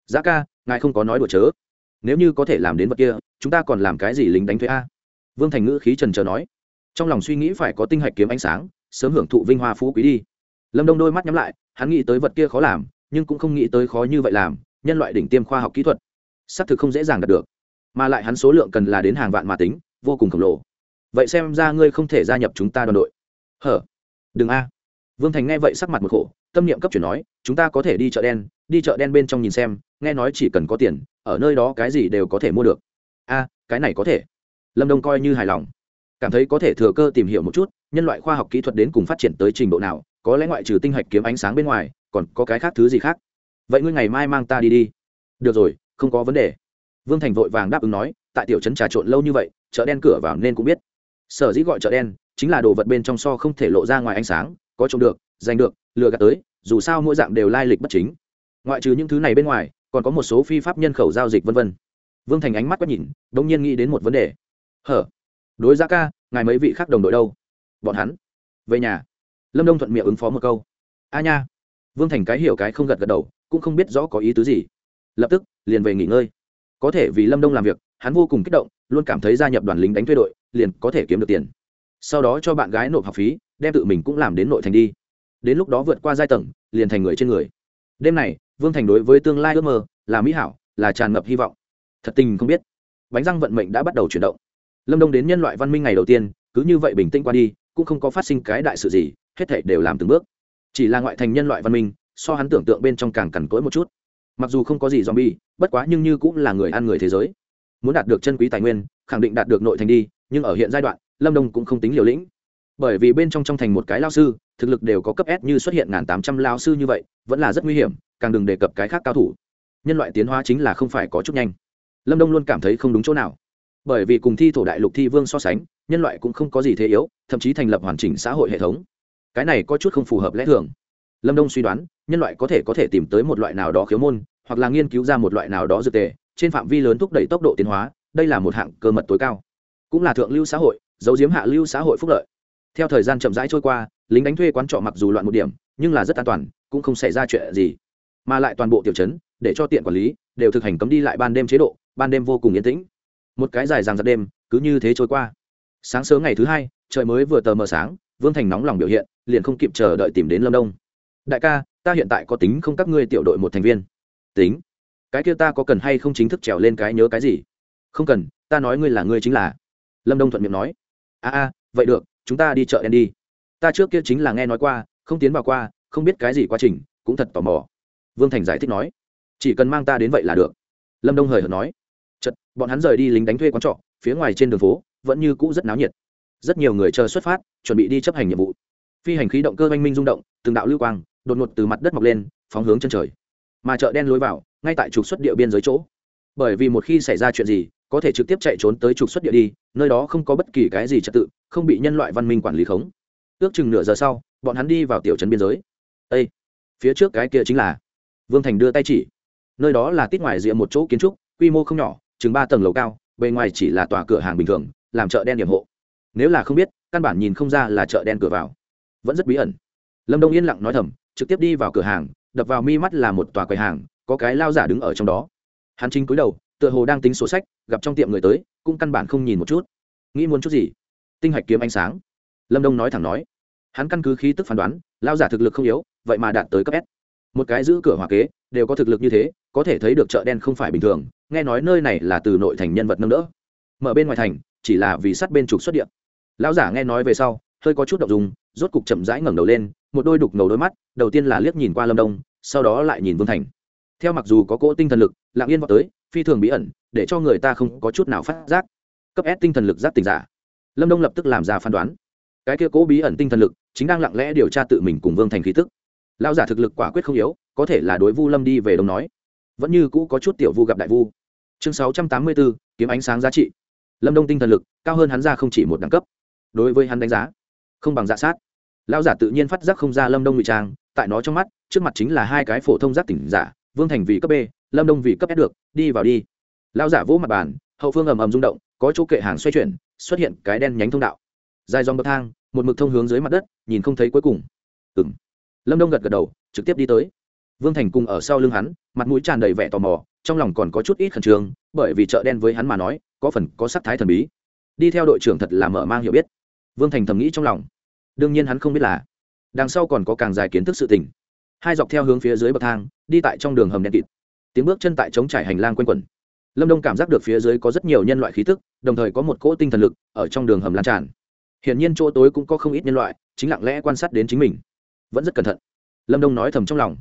Giá ca, ngài không có nói đùa chớ. Nếu như có thể làm đến vật kia, chúng ta còn làm cái gì lính đánh thuế a? Vương thành ngữ khí trần trờ nói, trong lòng suy nghĩ phải có tinh hạch kiếm ánh sáng, sớm hưởng thụ vinh hoa phú quý đi. Lâm đông đôi mắt nhắm lại, hắn nghĩ tới vật kia khó làm, nhưng cũng không nghĩ tới khó như vậy làm, nhân loại đỉnh tiêm khoa học kỹ thuật, xác thực không dễ dàng đạt được. Mà lại hắn số lượng cần là đến hàng vạn mà tính, vô cùng khổng lồ. Vậy xem ra ngươi không thể gia nhập chúng ta đoàn đội. Hở? Đừng a. Vương thành nghe vậy sắc mặt một khổ, tâm niệm cấp chuyển nói, chúng ta có thể đi chợ đen, đi chợ đen bên trong nhìn xem, nghe nói chỉ cần có tiền, ở nơi đó cái gì đều có thể mua được. A, cái này có thể lâm đông coi như hài lòng cảm thấy có thể thừa cơ tìm hiểu một chút nhân loại khoa học kỹ thuật đến cùng phát triển tới trình độ nào có lẽ ngoại trừ tinh hạch kiếm ánh sáng bên ngoài còn có cái khác thứ gì khác vậy ngươi ngày mai mang ta đi đi được rồi không có vấn đề vương thành vội vàng đáp ứng nói tại tiểu trấn trà trộn lâu như vậy chợ đen cửa vào nên cũng biết sở dĩ gọi chợ đen chính là đồ vật bên trong so không thể lộ ra ngoài ánh sáng có trộm được giành được lừa gạt tới dù sao mỗi dạng đều lai lịch bất chính ngoại trừ những thứ này bên ngoài còn có một số phi pháp nhân khẩu giao dịch v v vương thành ánh mắt quét nhìn đ ỗ n g nhiên nghĩ đến một vấn đề hở? Đối giá ca, ngài mấy vị khác đồng đội đâu? Bọn hắn. Về nhà. Lâm đông thuận miệng ứng phó một câu. A nha. Vương thành cái hiểu cái không gật gật đầu, cũng không biết rõ có ý tứ gì. Lập tức, liền về nghỉ ngơi. Có thể vì lâm đông làm việc, hắn vô cùng kích động, luôn cảm thấy gia nhập đoàn lính đánh thuê đội, liền có thể kiếm được tiền. Sau đó cho bạn gái nộp học phí, đem tự mình cũng làm đến nội thành đi. Đến lúc đó vượt qua giai tầng, liền thành người trên người. Đêm này, vương thành đối với tương lai ước mơ, là mỹ hảo, là tràn ngập hy vọng. Thật tình không biết. Bánh răng vận mệnh đã bắt đầu chuyển động lâm đông đến nhân loại văn minh ngày đầu tiên, cứ như vậy bình tĩnh qua đi, cũng không có phát sinh cái đại sự gì, hết thảy đều làm từng bước. Chỉ là ngoại thành nhân loại văn minh, so hắn tưởng tượng bên trong càng cằn cỗi một chút. Mặc dù không có gì zombie, bất quá nhưng như cũng là người ăn người thế giới. Muốn đạt được chân quý tài nguyên, khẳng định đạt được nội thành đi, nhưng ở hiện giai đoạn, lâm đông cũng không tính liều lĩnh. Bởi vì bên trong trong thành một cái lao sư, thực lực đều có cấp s như xuất hiện ngàn tám trăm lao sư như vậy, vẫn là rất nguy hiểm, càng đừng đề cập cái khác cao thủ. Nhân loại tiến hóa chính là không phải có chút nhanh. Lâm đông luôn cảm thấy không đúng chỗ nào bởi vì cùng thi thổ đại lục thi vương so sánh, nhân loại cũng không có gì thế yếu, thậm chí thành lập hoàn chỉnh xã hội hệ thống. Cái này có chút không phù hợp lẽ thường. Lâm đông suy đoán, nhân loại có thể có thể tìm tới một loại nào đó khiếu môn, hoặc là nghiên cứu ra một loại nào đó dược tề, trên phạm vi lớn thúc đẩy tốc độ tiến hóa, đây là một hạng cơ mật tối cao. Cũng là thượng lưu xã hội, giấu diếm hạ lưu xã hội phúc lợi. Theo thời gian chậm rãi trôi qua, lính đánh thuê quán trọ mặc dù loạn một điểm, nhưng là rất an toàn, cũng không xảy ra chuyện gì. Mà lại toàn bộ tiểu chấn để cho tiện quản lý, đều thực hành cấm đi lại ban đêm chế độ, ban đêm vô cùng yên tĩnh một cái dài dằng giặc đêm, cứ như thế trôi qua. Sáng sớm ngày thứ hai, trời mới vừa tờ mờ sáng, vương thành nóng lòng biểu hiện, liền không kịp chờ đợi tìm đến lâm đông. Đại ca, ta hiện tại có tính không các ngươi tiểu đội một thành viên. Tính? Cái kia ta có cần hay không chính thức trèo lên cái nhớ cái gì? Không cần, ta nói ngươi là ngươi chính là. Lâm đông thuận miệng nói. A a, vậy được, chúng ta đi chợ đen đi. Ta trước kia chính là nghe nói qua, không tiến vào qua, không biết cái gì quá trình, cũng thật tò mò. Vương thành giải thích nói. Chỉ cần mang ta đến vậy là được. Lâm đông hời hợt nói chật, bọn hắn rời đi lính đánh thuê quán trọ, phía ngoài trên đường phố, vẫn như cũ rất náo nhiệt. Rất nhiều người chờ xuất phát, chuẩn bị đi chấp hành nhiệm vụ. Phi hành khí động cơ oanh minh rung động, từng đạo lưu quang, đột ngột từ mặt đất mọc lên, phóng hướng chân trời. Mà chợ đen lối vào, ngay tại trục xuất địa biên giới chỗ. Bởi vì một khi xảy ra chuyện gì, có thể trực tiếp chạy trốn tới trục xuất địa đi, nơi đó không có bất kỳ cái gì trật tự, không bị nhân loại văn minh quản lý khống. Ước chừng nửa giờ sau, bọn hắn đi vào tiểu trấn biên giới. Ê! phía trước cái kia chính là vương thành đưa tay chỉ. Nơi đó là tít ngoài rìa một chỗ kiến trúc, quy mô không nhỏ chừng ba tầng lầu cao, bề ngoài chỉ là tòa cửa hàng bình thường, làm chợ đen điểm hộ. Nếu là không biết, căn bản nhìn không ra là chợ đen cửa vào. Vẫn rất bí ẩn. Lâm đông yên lặng nói thầm, trực tiếp đi vào cửa hàng, đập vào mi mắt là một tòa quầy hàng, có cái lao giả đứng ở trong đó. Hắn chính cúi đầu, tựa hồ đang tính sổ sách, gặp trong tiệm người tới, cũng căn bản không nhìn một chút. Nghĩ muốn chút gì? Tinh hạch kiếm ánh sáng. Lâm đông nói thẳng nói. Hắn căn cứ khí tức phán đoán, lao giả thực lực không yếu, vậy mà đạt tới cấp s một cái giữ cửa hỏa kế, đều có thực lực như thế, có thể thấy được chợ đen không phải bình thường, nghe nói nơi này là từ nội thành nhân vật nâng đỡ. Mở bên ngoài thành, chỉ là vì sát bên trục xuất điện. Lão giả nghe nói về sau, hơi có chút đ ộ n g dùng rốt cục chậm rãi ngẩng đầu lên, một đôi đục ngầu đôi mắt, đầu tiên là liếc nhìn qua lâm đông, sau đó lại nhìn vương thành. Theo mặc dù có cỗ tinh thần lực, lạng yên vào tới, phi thường bí ẩn, để cho người ta không có chút nào phát giác. Cấp ép tinh thần lực giác tình giả. Lâm đông lập tức làm ra phán đoán. Cái kia cố bí ẩn tinh thần lực, chính đang lặng lẽ điều tra tự mình cùng vương thành khí tức lao giả thực lực quả quyết không yếu, có thể là đối vu lâm đi về đồng nói. Vẫn như cũ có chút tiểu vu gặp đại vu. Chương sáu trăm tám mươi bốn kiếm ánh sáng giá trị. Lâm đông tinh thần lực, cao hơn hắn ra không chỉ một đẳng cấp. Đối với hắn đánh giá, không bằng dạ sát. Lao giả tự nhiên phát giác không ra lâm đông ngụy trang, tại nó trong mắt, trước mặt chính là hai cái phổ thông giác tỉnh giả, vương thành vì cấp b, lâm đông vì cấp s được, đi vào đi. Lao giả vỗ mặt bàn, hậu phương ầm ầm rung động, có chỗ kệ hàng xoay chuyển, xuất hiện cái đen nhánh thông đạo. Dài dòng bậc thang, một mực thông hướng dưới mặt đất, nhìn không thấy cuối cùng. Ừng lâm đông gật gật đầu, trực tiếp đi tới. Vương thành cùng ở sau lưng hắn, mặt mũi tràn đầy vẻ tò mò, trong lòng còn có chút ít khẩn trương, bởi vì chợ đen với hắn mà nói, có phần có sắc thái thần bí. Đi theo đội trưởng thật là mở mang hiểu biết. Vương thành thầm nghĩ trong lòng. Đương nhiên hắn không biết là, đằng sau còn có càng dài kiến thức sự tình. Hai dọc theo hướng phía dưới bậc thang, đi tại trong đường hầm đen kịt. Tiếng bước chân tại trống trải hành lang q u a n quẩn. Lâm đông cảm giác được phía dưới có rất nhiều nhân loại khí thức đồng thời có một cỗ tinh thần lực ở trong đường hầm lan tràn. Hiển nhiên chỗ tối cũng có không ít nhân loại, chính lặng lẽ quan sát đến chính mình vẫn rất cẩn thận. Lâm đông nói thầm trong lòng.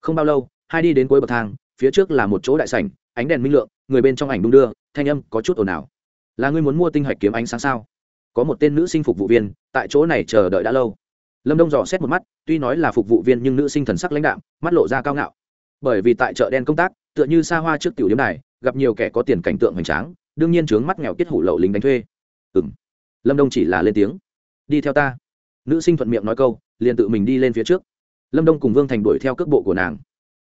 Không bao lâu, hai đi đến cuối bậc thang, phía trước là một chỗ đại sảnh, ánh đèn minh lượng, người bên trong ảnh đung đưa, thanh âm có chút ồn ào. Là ngươi muốn mua tinh hạch kiếm ánh sáng sao? Có một tên nữ sinh phục vụ viên, tại chỗ này chờ đợi đã lâu. Lâm đông dò xét một mắt, tuy nói là phục vụ viên nhưng nữ sinh thần sắc lãnh đạm, mắt lộ ra cao ngạo. Bởi vì tại chợ đen công tác, tựa như xa hoa trước tiểu điểm này gặp nhiều kẻ có tiền cảnh tượng hoành tráng, đương nhiên trướng mắt nghèo kết hủ lậu lính đánh thuê. Ừ m lâm đông chỉ là lên tiếng. Đi theo ta. Nữ sinh thuận miệng nói câu liền tự mình đi lên phía trước. Lâm đông cùng vương thành đuổi theo cước bộ của nàng.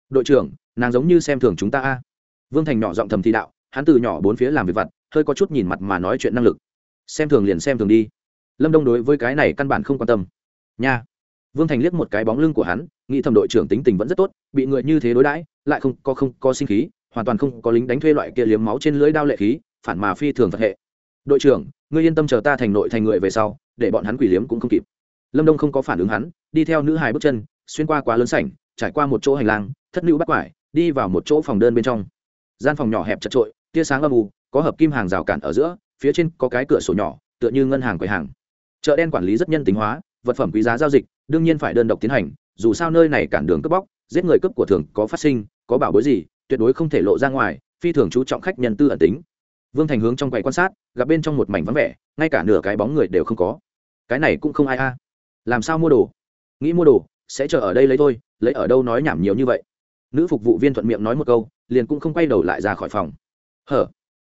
Đội trưởng, nàng giống như xem thường chúng ta a. Vương thành nhỏ giọng thầm thi đạo, hắn từ nhỏ bốn phía làm việc vặt, hơi có chút nhìn mặt mà nói chuyện năng lực. Xem thường liền xem thường đi. Lâm đông đối với cái này căn bản không quan tâm. Nha. Vương thành liếc một cái bóng lưng của hắn, nghĩ thầm đội trưởng tính tình vẫn rất tốt, bị người như thế đối đãi, lại không có không có sinh khí, hoàn toàn không có lính đánh thuê loại kia liếm máu trên lưới đao lệ khí, phản mà phi thường phật hệ. Đội trưởng, ngươi yên tâm chờ ta thành nội thành người về sau, để bọn hắn quỷ liếm cũng không kịp lâm đông không có phản ứng hắn, đi theo nữ hài bước chân, xuyên qua quá lớn sảnh, trải qua một chỗ hành lang, thất nữ bắt quải, đi vào một chỗ phòng đơn bên trong. Gian phòng nhỏ hẹp chật trội tia sáng âm u, có hợp kim hàng rào cản ở giữa, phía trên có cái cửa sổ nhỏ, tựa như ngân hàng quầy hàng. Chợ đen quản lý rất nhân tính hóa, vật phẩm quý giá giao dịch, đương nhiên phải đơn độc tiến hành, dù sao nơi này cản đường cướp bóc, giết người cướp của thường có phát sinh, có bảo bối gì, tuyệt đối không thể lộ ra ngoài, phi thường chú trọng khách nhân tư ẩn tính. Vương thành hướng trong quầy quan sát, gặp bên trong một mảnh vắng vẻ, ngay cả nửa cái bóng người đều không có. Cái này cũng không ai a làm sao mua đồ? Nghĩ mua đồ, sẽ chờ ở đây lấy thôi, lấy ở đâu nói nhảm nhiều như vậy. Nữ phục vụ viên thuận miệng nói một câu, liền cũng không quay đầu lại ra khỏi phòng. Hở?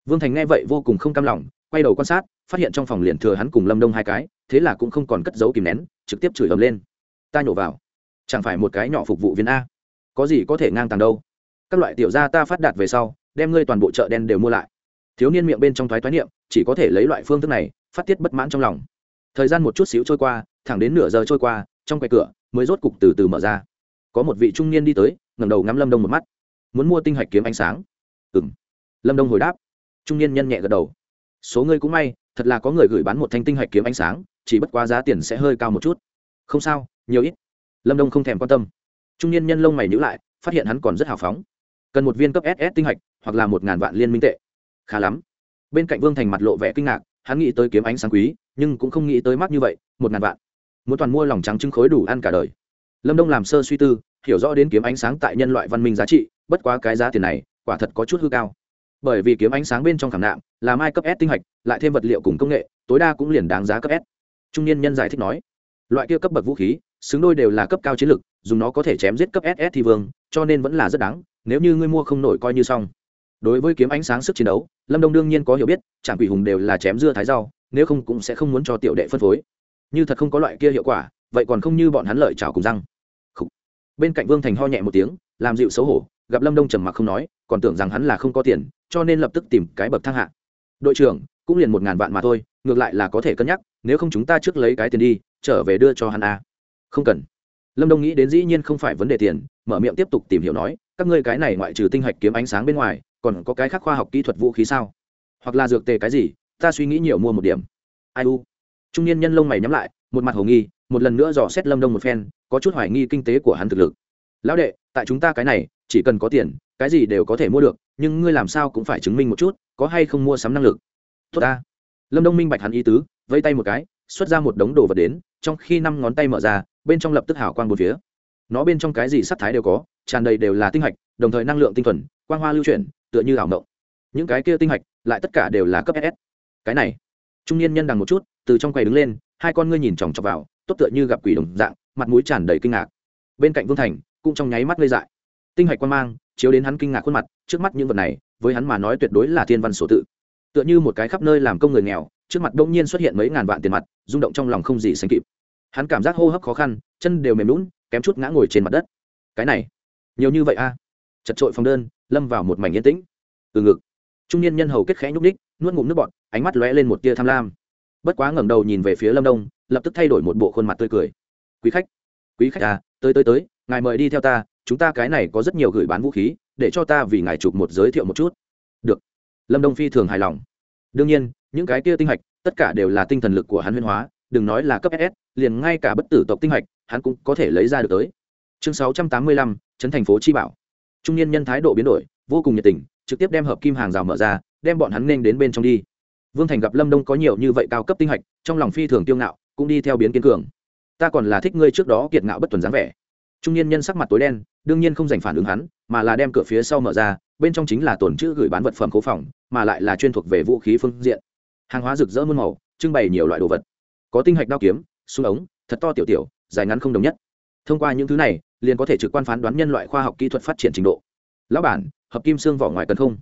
Vương thành nghe vậy vô cùng không cam lòng, quay đầu quan sát, phát hiện trong phòng liền thừa hắn cùng lâm đông hai cái, thế là cũng không còn cất giấu kìm nén, trực tiếp chửi ầm lên. Ta nhổ vào. Chẳng phải một cái nhỏ phục vụ viên a? Có gì có thể ngang tàng đâu. Các loại tiểu gia ta phát đạt về sau, đem ngươi toàn bộ chợ đen đều mua lại. Thiếu niên miệng bên trong thoái thoái niệm, chỉ có thể lấy loại phương thức này, phát tiết bất mãn trong lòng. Thời gian một chút xíu trôi qua thẳng đến nửa giờ trôi qua, trong quầy cửa mới rốt cục từ từ mở ra. Có một vị trung niên đi tới, ngẩng đầu ngắm lâm đông một mắt. Muốn mua tinh hạch kiếm ánh sáng. Ừ m lâm đông hồi đáp. Trung niên nhân nhẹ gật đầu. Số ngươi cũng may, thật là có người gửi bán một thanh tinh hạch kiếm ánh sáng, chỉ bất quá giá tiền sẽ hơi cao một chút. Không sao, nhiều ít. Lâm đông không thèm quan tâm. Trung niên nhân lông mày nhữ lại, phát hiện hắn còn rất hào phóng. Cần một viên cấp ss tinh hạch, hoặc là một ngàn vạn liên minh tệ. Khá lắm. Bên cạnh vương thành mặt lộ vẻ kinh ngạc, hắn nghĩ tới kiếm ánh sáng quý, nhưng cũng không nghĩ tới mắc như vậy, một ngàn vạn muốn toàn mua lòng trắng trứng khối đủ ăn cả đời. Lâm đông làm sơ suy tư, hiểu rõ đến kiếm ánh sáng tại nhân loại văn minh giá trị, bất quá cái giá tiền này, quả thật có chút hư cao. Bởi vì kiếm ánh sáng bên trong khảm nạm, là mai cấp s tinh hạch, lại thêm vật liệu cùng công nghệ, tối đa cũng liền đáng giá cấp s. Trung niên nhân giải thích nói, loại kia cấp bậc vũ khí, xứng đôi đều là cấp cao chiến lực, dùng nó có thể chém giết cấp ss thì vương, cho nên vẫn là rất đáng, nếu như ngươi mua không nổi coi như xong. Đối với kiếm ánh sáng sức chiến đấu, lâm đông đương nhiên có hiểu biết chẳng quỷ hùng đều là chém dưa thái rau, nếu không cũng sẽ không muốn cho tiểu đệ phân phối như thật không có loại kia hiệu quả, vậy còn không như bọn hắn lợi chảo cùng răng. Bên cạnh vương thành ho nhẹ một tiếng, làm dịu xấu hổ, gặp lâm đông trầm mặc không nói, còn tưởng rằng hắn là không có tiền, cho nên lập tức tìm cái bậc thang hạ. Đội trưởng, cũng liền một ngàn vạn mà thôi, ngược lại là có thể cân nhắc, nếu không chúng ta trước lấy cái tiền đi, trở về đưa cho hắn a. Không cần. Lâm đông nghĩ đến dĩ nhiên không phải vấn đề tiền, mở miệng tiếp tục tìm hiểu nói, các ngươi cái này ngoại trừ tinh hạch kiếm ánh sáng bên ngoài, còn có cái khác khoa học kỹ thuật vũ khí sao? Hoặc là dược tề cái gì, ta suy nghĩ nhiều mua một điểm. Ai u trung niên nhân lông mày nhắm lại, một mặt hồ nghi, một lần nữa dò xét lâm đông một phen, có chút hoài nghi kinh tế của hắn thực lực. Lão đệ, tại chúng ta cái này, chỉ cần có tiền, cái gì đều có thể mua được, nhưng ngươi làm sao cũng phải chứng minh một chút, có hay không mua sắm năng lực? Tốt ta. Lâm đông minh bạch hắn ý tứ vây tay một cái, xuất ra một đống đồ vật đến, trong khi năm ngón tay mở ra, bên trong lập tức hảo quang một phía. Nó bên trong cái gì sắc thái đều có, tràn đầy đều là tinh hạch, đồng thời năng lượng tinh thuần, quang hoa lưu chuyển, tựa như ảo mộng. Những cái kia tinh hạch, lại tất cả đều là cấp ss cái này, trung niên nhân đằng một chút từ trong quầy đứng lên, hai con ngươi nhìn chòng chọc vào, tốt tựa như gặp quỷ đồng dạng, mặt mũi tràn đầy kinh ngạc. Bên cạnh vương thành, cũng trong nháy mắt ngây dại. Tinh hạch quan mang, chiếu đến hắn kinh ngạc khuôn mặt, trước mắt những vật này, với hắn mà nói tuyệt đối là thiên văn sổ tự. Tựa như một cái khắp nơi làm công người nghèo, trước mặt đông nhiên xuất hiện mấy ngàn vạn tiền mặt, rung động trong lòng không gì sánh kịp. Hắn cảm giác hô hấp khó khăn, chân đều mềm lún kém chút ngã ngồi trên mặt đất. Cái này, nhiều như vậy a? Chật trội phòng đơn, lâm vào một mảnh yên tĩnh. Từ ngực, trung niên nhân hầu kết khẽ nhúc ních nuốt ngụm nước bọt, ánh mắt lóe lên một tia tham lam bất quá ngẩng đầu nhìn về phía lâm đông lập tức thay đổi một bộ khuôn mặt tươi cười quý khách quý khách à tới tới tới ngài mời đi theo ta chúng ta cái này có rất nhiều gửi bán vũ khí để cho ta vì ngài chụp một giới thiệu một chút được lâm đông phi thường hài lòng đương nhiên những cái kia tinh hạch tất cả đều là tinh thần lực của hắn huyên hóa đừng nói là cấp ss liền ngay cả bất tử tộc tinh hạch hắn cũng có thể lấy ra được tới chương sáu trăm tám mươi lăm trấn thành phố chi bảo trung niên nhân thái độ biến đổi vô cùng nhiệt tình trực tiếp đem hợp kim hàng rào mở ra đem bọn hắn nên đến bên trong đi vương thành gặp lâm đông có nhiều như vậy cao cấp tinh hạch, trong lòng phi thường tiêu ngạo, cũng đi theo biến kiên cường. Ta còn là thích ngươi trước đó kiệt ngạo bất tuần dáng vẻ. Trung niên nhân sắc mặt tối đen, đương nhiên không dành phản ứng hắn, mà là đem cửa phía sau mở ra, bên trong chính là tồn chữ gửi bán vật phẩm cố phòng, mà lại là chuyên thuộc về vũ khí phương diện. Hàng hóa rực rỡ muôn màu, trưng bày nhiều loại đồ vật. Có tinh hạch đao kiếm, súng ống, thật to tiểu tiểu, dài ngắn không đồng nhất. Thông qua những thứ này, liền có thể trực quan phán đoán nhân loại khoa học kỹ thuật phát triển trình độ. Lão bản, hợp kim xương vỏ ngoài cần không?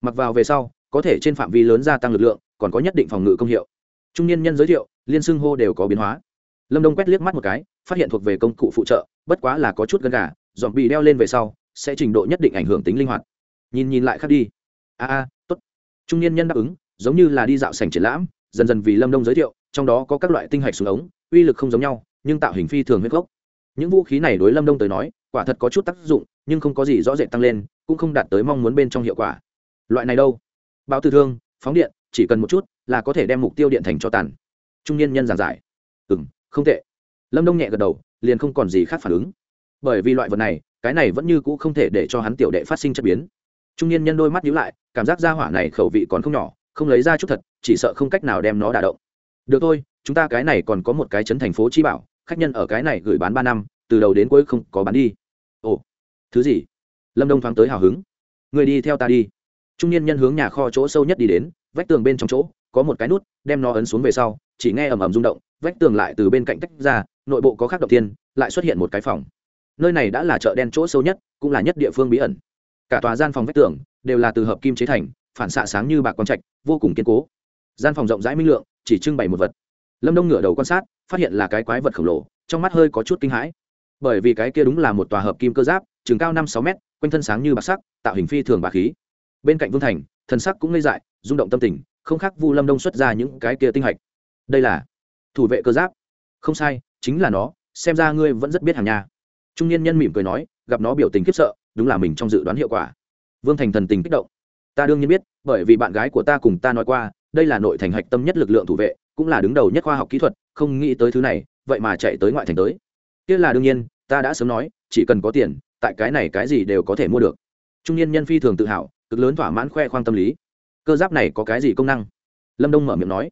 Mặc vào về sau có thể trên phạm vi lớn gia tăng lực lượng, còn có nhất định phòng ngự công hiệu. Trung niên nhân giới thiệu, liên xưng hô đều có biến hóa. Lâm đông quét liếc mắt một cái, phát hiện thuộc về công cụ phụ trợ, bất quá là có chút gân gà dọn bị đeo lên về sau, sẽ trình độ nhất định ảnh hưởng tính linh hoạt. Nhìn nhìn lại khác đi. A a, tốt. Trung niên nhân đáp ứng, giống như là đi dạo sảnh triển lãm, dần dần vì lâm đông giới thiệu, trong đó có các loại tinh hạch súng ống, uy lực không giống nhau, nhưng tạo hình phi thường huyết gốc. Những vũ khí này đối lâm đông tới nói, quả thật có chút tác dụng, nhưng không có gì rõ rệt tăng lên, cũng không đạt tới mong muốn bên trong hiệu quả. Loại này đâu? Báo tử thương, phóng điện, chỉ cần một chút là có thể đem mục tiêu điện thành cho tàn. Trung niên nhân giảng giải. Ừ m không tệ. Lâm đông nhẹ gật đầu, liền không còn gì khác phản ứng. Bởi vì loại vật này, cái này vẫn như cũ không thể để cho hắn tiểu đệ phát sinh chất biến. Trung niên nhân đôi mắt nhíu lại, cảm giác ra hỏa này khẩu vị còn không nhỏ, không lấy ra chút thật, chỉ sợ không cách nào đem nó đả động. Được thôi, chúng ta cái này còn có một cái chấn thành phố chi bảo, khách nhân ở cái này gửi bán ba năm, từ đầu đến cuối không có bán đi. Ồ, thứ gì? Lâm đông thoáng tới hào hứng. Người đi theo ta đi trung niên nhân hướng nhà kho chỗ sâu nhất đi đến, vách tường bên trong chỗ, có một cái nút, đem nó ấn xuống về sau, chỉ nghe ầm ầm rung động, vách tường lại từ bên cạnh tách ra, nội bộ có khác đầu tiên lại xuất hiện một cái phòng. Nơi này đã là chợ đen chỗ sâu nhất, cũng là nhất địa phương bí ẩn. Cả tòa gian phòng vách tường đều là từ hợp kim chế thành, phản xạ sáng như bạc con trạch, vô cùng kiên cố. Gian phòng rộng rãi minh lượng, chỉ trưng bày một vật. Lâm đông ngửa đầu quan sát, phát hiện là cái quái vật khổng lồ, trong mắt hơi có chút kinh hãi. Bởi vì cái kia đúng là một tòa hợp kim cơ giáp, chừng cao năm sáu mét, quanh thân sáng như bạc sắc, tạo hình phi thường bạc khí bên cạnh vương thành, thần sắc cũng ngây dại, rung động tâm tình, không khác vu lâm đông xuất ra những cái kia tinh hạch. Đây là thủ vệ cơ giáp. Không sai, chính là nó, xem ra ngươi vẫn rất biết hàng nhà trung niên nhân mỉm cười nói, gặp nó biểu tình khiếp sợ, đúng là mình trong dự đoán hiệu quả. Vương thành thần tình kích động. Ta đương nhiên biết, bởi vì bạn gái của ta cùng ta nói qua, đây là nội thành hạch tâm nhất lực lượng thủ vệ, cũng là đứng đầu nhất khoa học kỹ thuật, không nghĩ tới thứ này, vậy mà chạy tới ngoại thành tới. Kia là đương nhiên, ta đã sớm nói, chỉ cần có tiền, tại cái này cái gì đều có thể mua được. Trung niên nhân phi thường tự hào cực lớn thỏa mãn khoe khoang tâm lý. Cơ giáp này có cái gì công năng? Lâm đông mở miệng nói.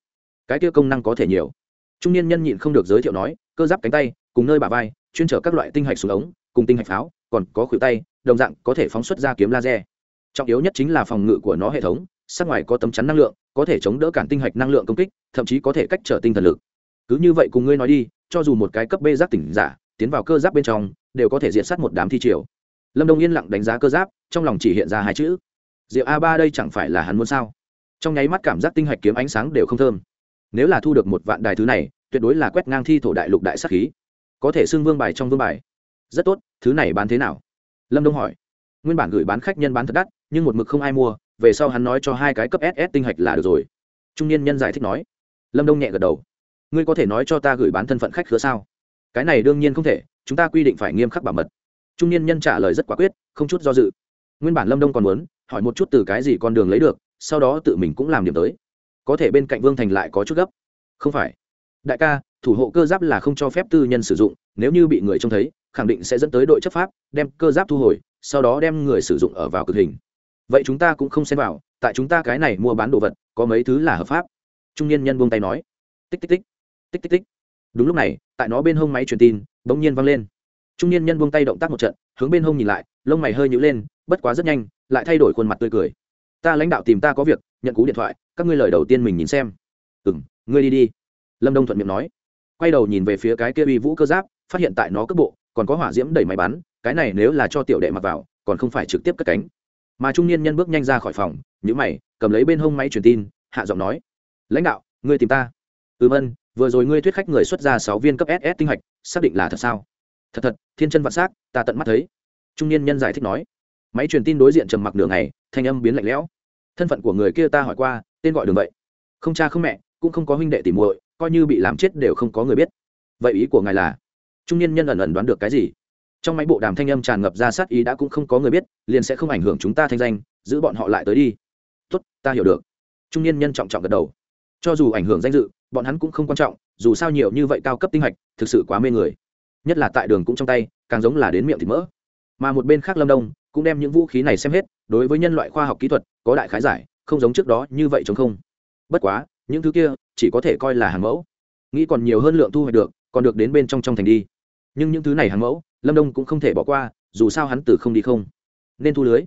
Cái kia công năng có thể nhiều. Trung niên nhân nhịn không được giới thiệu nói, cơ giáp cánh tay, cùng nơi bà vai, chuyên trở các loại tinh hạch xuống ống, cùng tinh hạch pháo, còn có khuỷu tay, đồng dạng có thể phóng xuất ra kiếm laser. Trọng yếu nhất chính là phòng ngự của nó hệ thống sát ngoài có tấm chắn năng lượng, có thể chống đỡ cản tinh hạch năng lượng công kích, thậm chí có thể cách trở tinh thần lực. Cứ như vậy cùng ngươi nói đi, cho dù một cái cấp bê giáp tỉnh giả, tiến vào cơ giáp bên trong, đều có thể diện sát một đám thi triều. Lâm đông yên lặng đánh giá cơ giáp, trong lòng chỉ hiện ra hai chữ diệu a ba đây chẳng phải là hắn muốn sao? Trong nháy mắt cảm giác tinh hạch kiếm ánh sáng đều không thơm. Nếu là thu được một vạn đài thứ này, tuyệt đối là quét ngang thi thổ đại lục đại sát khí. Có thể xưng vương bài trong vương bài. Rất tốt, thứ này bán thế nào? Lâm đông hỏi. Nguyên bản gửi bán khách nhân bán thật đắt, nhưng một mực không ai mua, về sau hắn nói cho hai cái cấp ss tinh hạch là được rồi. Trung niên nhân giải thích nói. Lâm đông nhẹ gật đầu. Ngươi có thể nói cho ta gửi bán thân phận khách khứa sao? Cái này đương nhiên không thể, chúng ta quy định phải nghiêm khắc bảo mật. Trung niên nhân trả lời rất quả quyết, không chút do dự. Nguyên bản lâm đông còn muốn hỏi một chút từ cái gì con đường lấy được, sau đó tự mình cũng làm điểm tới. Có thể bên cạnh vương thành lại có chút gấp. Không phải. Đại ca, thủ hộ cơ giáp là không cho phép tư nhân sử dụng, nếu như bị người trông thấy, khẳng định sẽ dẫn tới đội chấp pháp, đem cơ giáp thu hồi, sau đó đem người sử dụng ở vào cực hình. Vậy chúng ta cũng không xem vào, tại chúng ta cái này mua bán đồ vật, có mấy thứ là hợp pháp. Trung niên nhân buông tay nói. Tích tích tích. Tích tích tích. Đúng lúc này, tại nó bên hông máy truyền tin, bỗng nhiên văng lên. Trung niên nhân buông tay động tác một trận, hướng bên hông nhìn lại, lông mày hơi nhữ lên bất quá rất nhanh, lại thay đổi khuôn mặt tươi cười. Ta lãnh đạo tìm ta có việc, nhận cú điện thoại, các ngươi lời đầu tiên mình nhìn xem. Ừ m ngươi đi đi. Lâm đông thuận miệng nói. Quay đầu nhìn về phía cái kia uy vũ cơ giáp, phát hiện tại nó cước bộ, còn có hỏa diễm đẩy máy bắn, cái này nếu là cho tiểu đệ mặc vào, còn không phải trực tiếp cất cánh. Mà trung niên nhân bước nhanh ra khỏi phòng nhữ mày, cầm lấy bên hông máy truyền tin, hạ giọng nói. Lãnh đạo, ngươi tìm ta. Ừm ân, vừa rồi ngươi thuyết khách người xuất ra sáu viên cấp ss tinh hạch xác định là thật sao? Thật thật, thiên chân vạn s á c ta tận mắt thấy. Trung niên nhân giải thích nói máy truyền tin đối diện trầm mặc đường này thanh âm biến lạnh lẽo. Thân phận của người kia ta hỏi qua, tên gọi đường vậy. Không cha không mẹ, cũng không có huynh đệ tỉ muội, coi như bị làm chết đều không có người biết. Vậy ý của ngài là? Trung niên nhân ẩn ẩn đoán được cái gì? Trong máy bộ đàm thanh âm tràn ngập ra sát ý đã cũng không có người biết, liền sẽ không ảnh hưởng chúng ta thanh danh, giữ bọn họ lại tới đi. Tốt, ta hiểu được. Trung niên nhân trọng trọng gật đầu. Cho dù ảnh hưởng danh dự, bọn hắn cũng không quan trọng, dù sao nhiều như vậy cao cấp tinh hạch, thực sự quá mê người. Nhất là tại đường cũng trong tay, càng giống là đến miệng thì mỡ. Mà một bên khác lâm đông cũng đem những vũ khí này xem hết, đối với nhân loại khoa học kỹ thuật, có đại khái giải, không giống trước đó như vậy chống không. Bất quá, những thứ kia chỉ có thể coi là hàng mẫu. Nghĩ còn nhiều hơn lượng thu hoạch được, còn được đến bên trong trong thành đi. Nhưng những thứ này hàng mẫu, lâm đông cũng không thể bỏ qua, dù sao hắn từ không đi không. Nên thu lưới.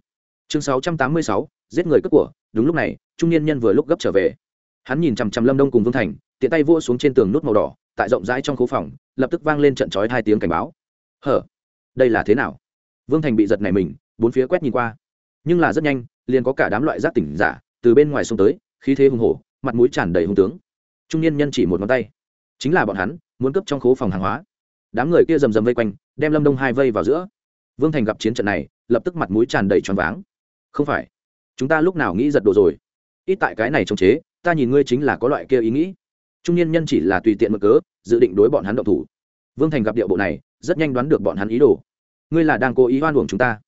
Chương sáu trăm tám mươi sáu, giết người cướp của, đúng lúc này, trung niên nhân vừa lúc gấp trở về. Hắn nhìn chằm chằm lâm đông cùng vương thành, tiện tay vua xuống trên tường nút màu đỏ, tại rộng rãi trong khu phòng, lập tức vang lên trận trói hai tiếng cảnh báo. Hở, đây là thế nào? Vương thành bị giật này mình bốn phía quét nhìn qua. Nhưng là rất nhanh, liền có cả đám loại giác tỉnh giả từ bên ngoài sông tới, khí thế hùng hổ, mặt mũi tràn đầy hung tướng. Trung niên nhân chỉ một ngón tay. Chính là bọn hắn, muốn cấp trong khố phòng hàng hóa. Đám người kia rầm rầm vây quanh, đem lâm đông hai vây vào giữa. Vương thành gặp chiến trận này, lập tức mặt mũi tràn đầy tròn váng. Không phải. Chúng ta lúc nào nghĩ giật đồ rồi? Ít tại cái này chống chế, ta nhìn ngươi chính là có loại kia ý nghĩ. Trung niên nhân chỉ là tùy tiện mực cớ, dự định đối bọn hắn động thủ. Vương thành gặp điệu bộ này, rất nhanh đoán được bọn hắn ý đồ. Ngươi là đang cố ý hoan uổng chúng ta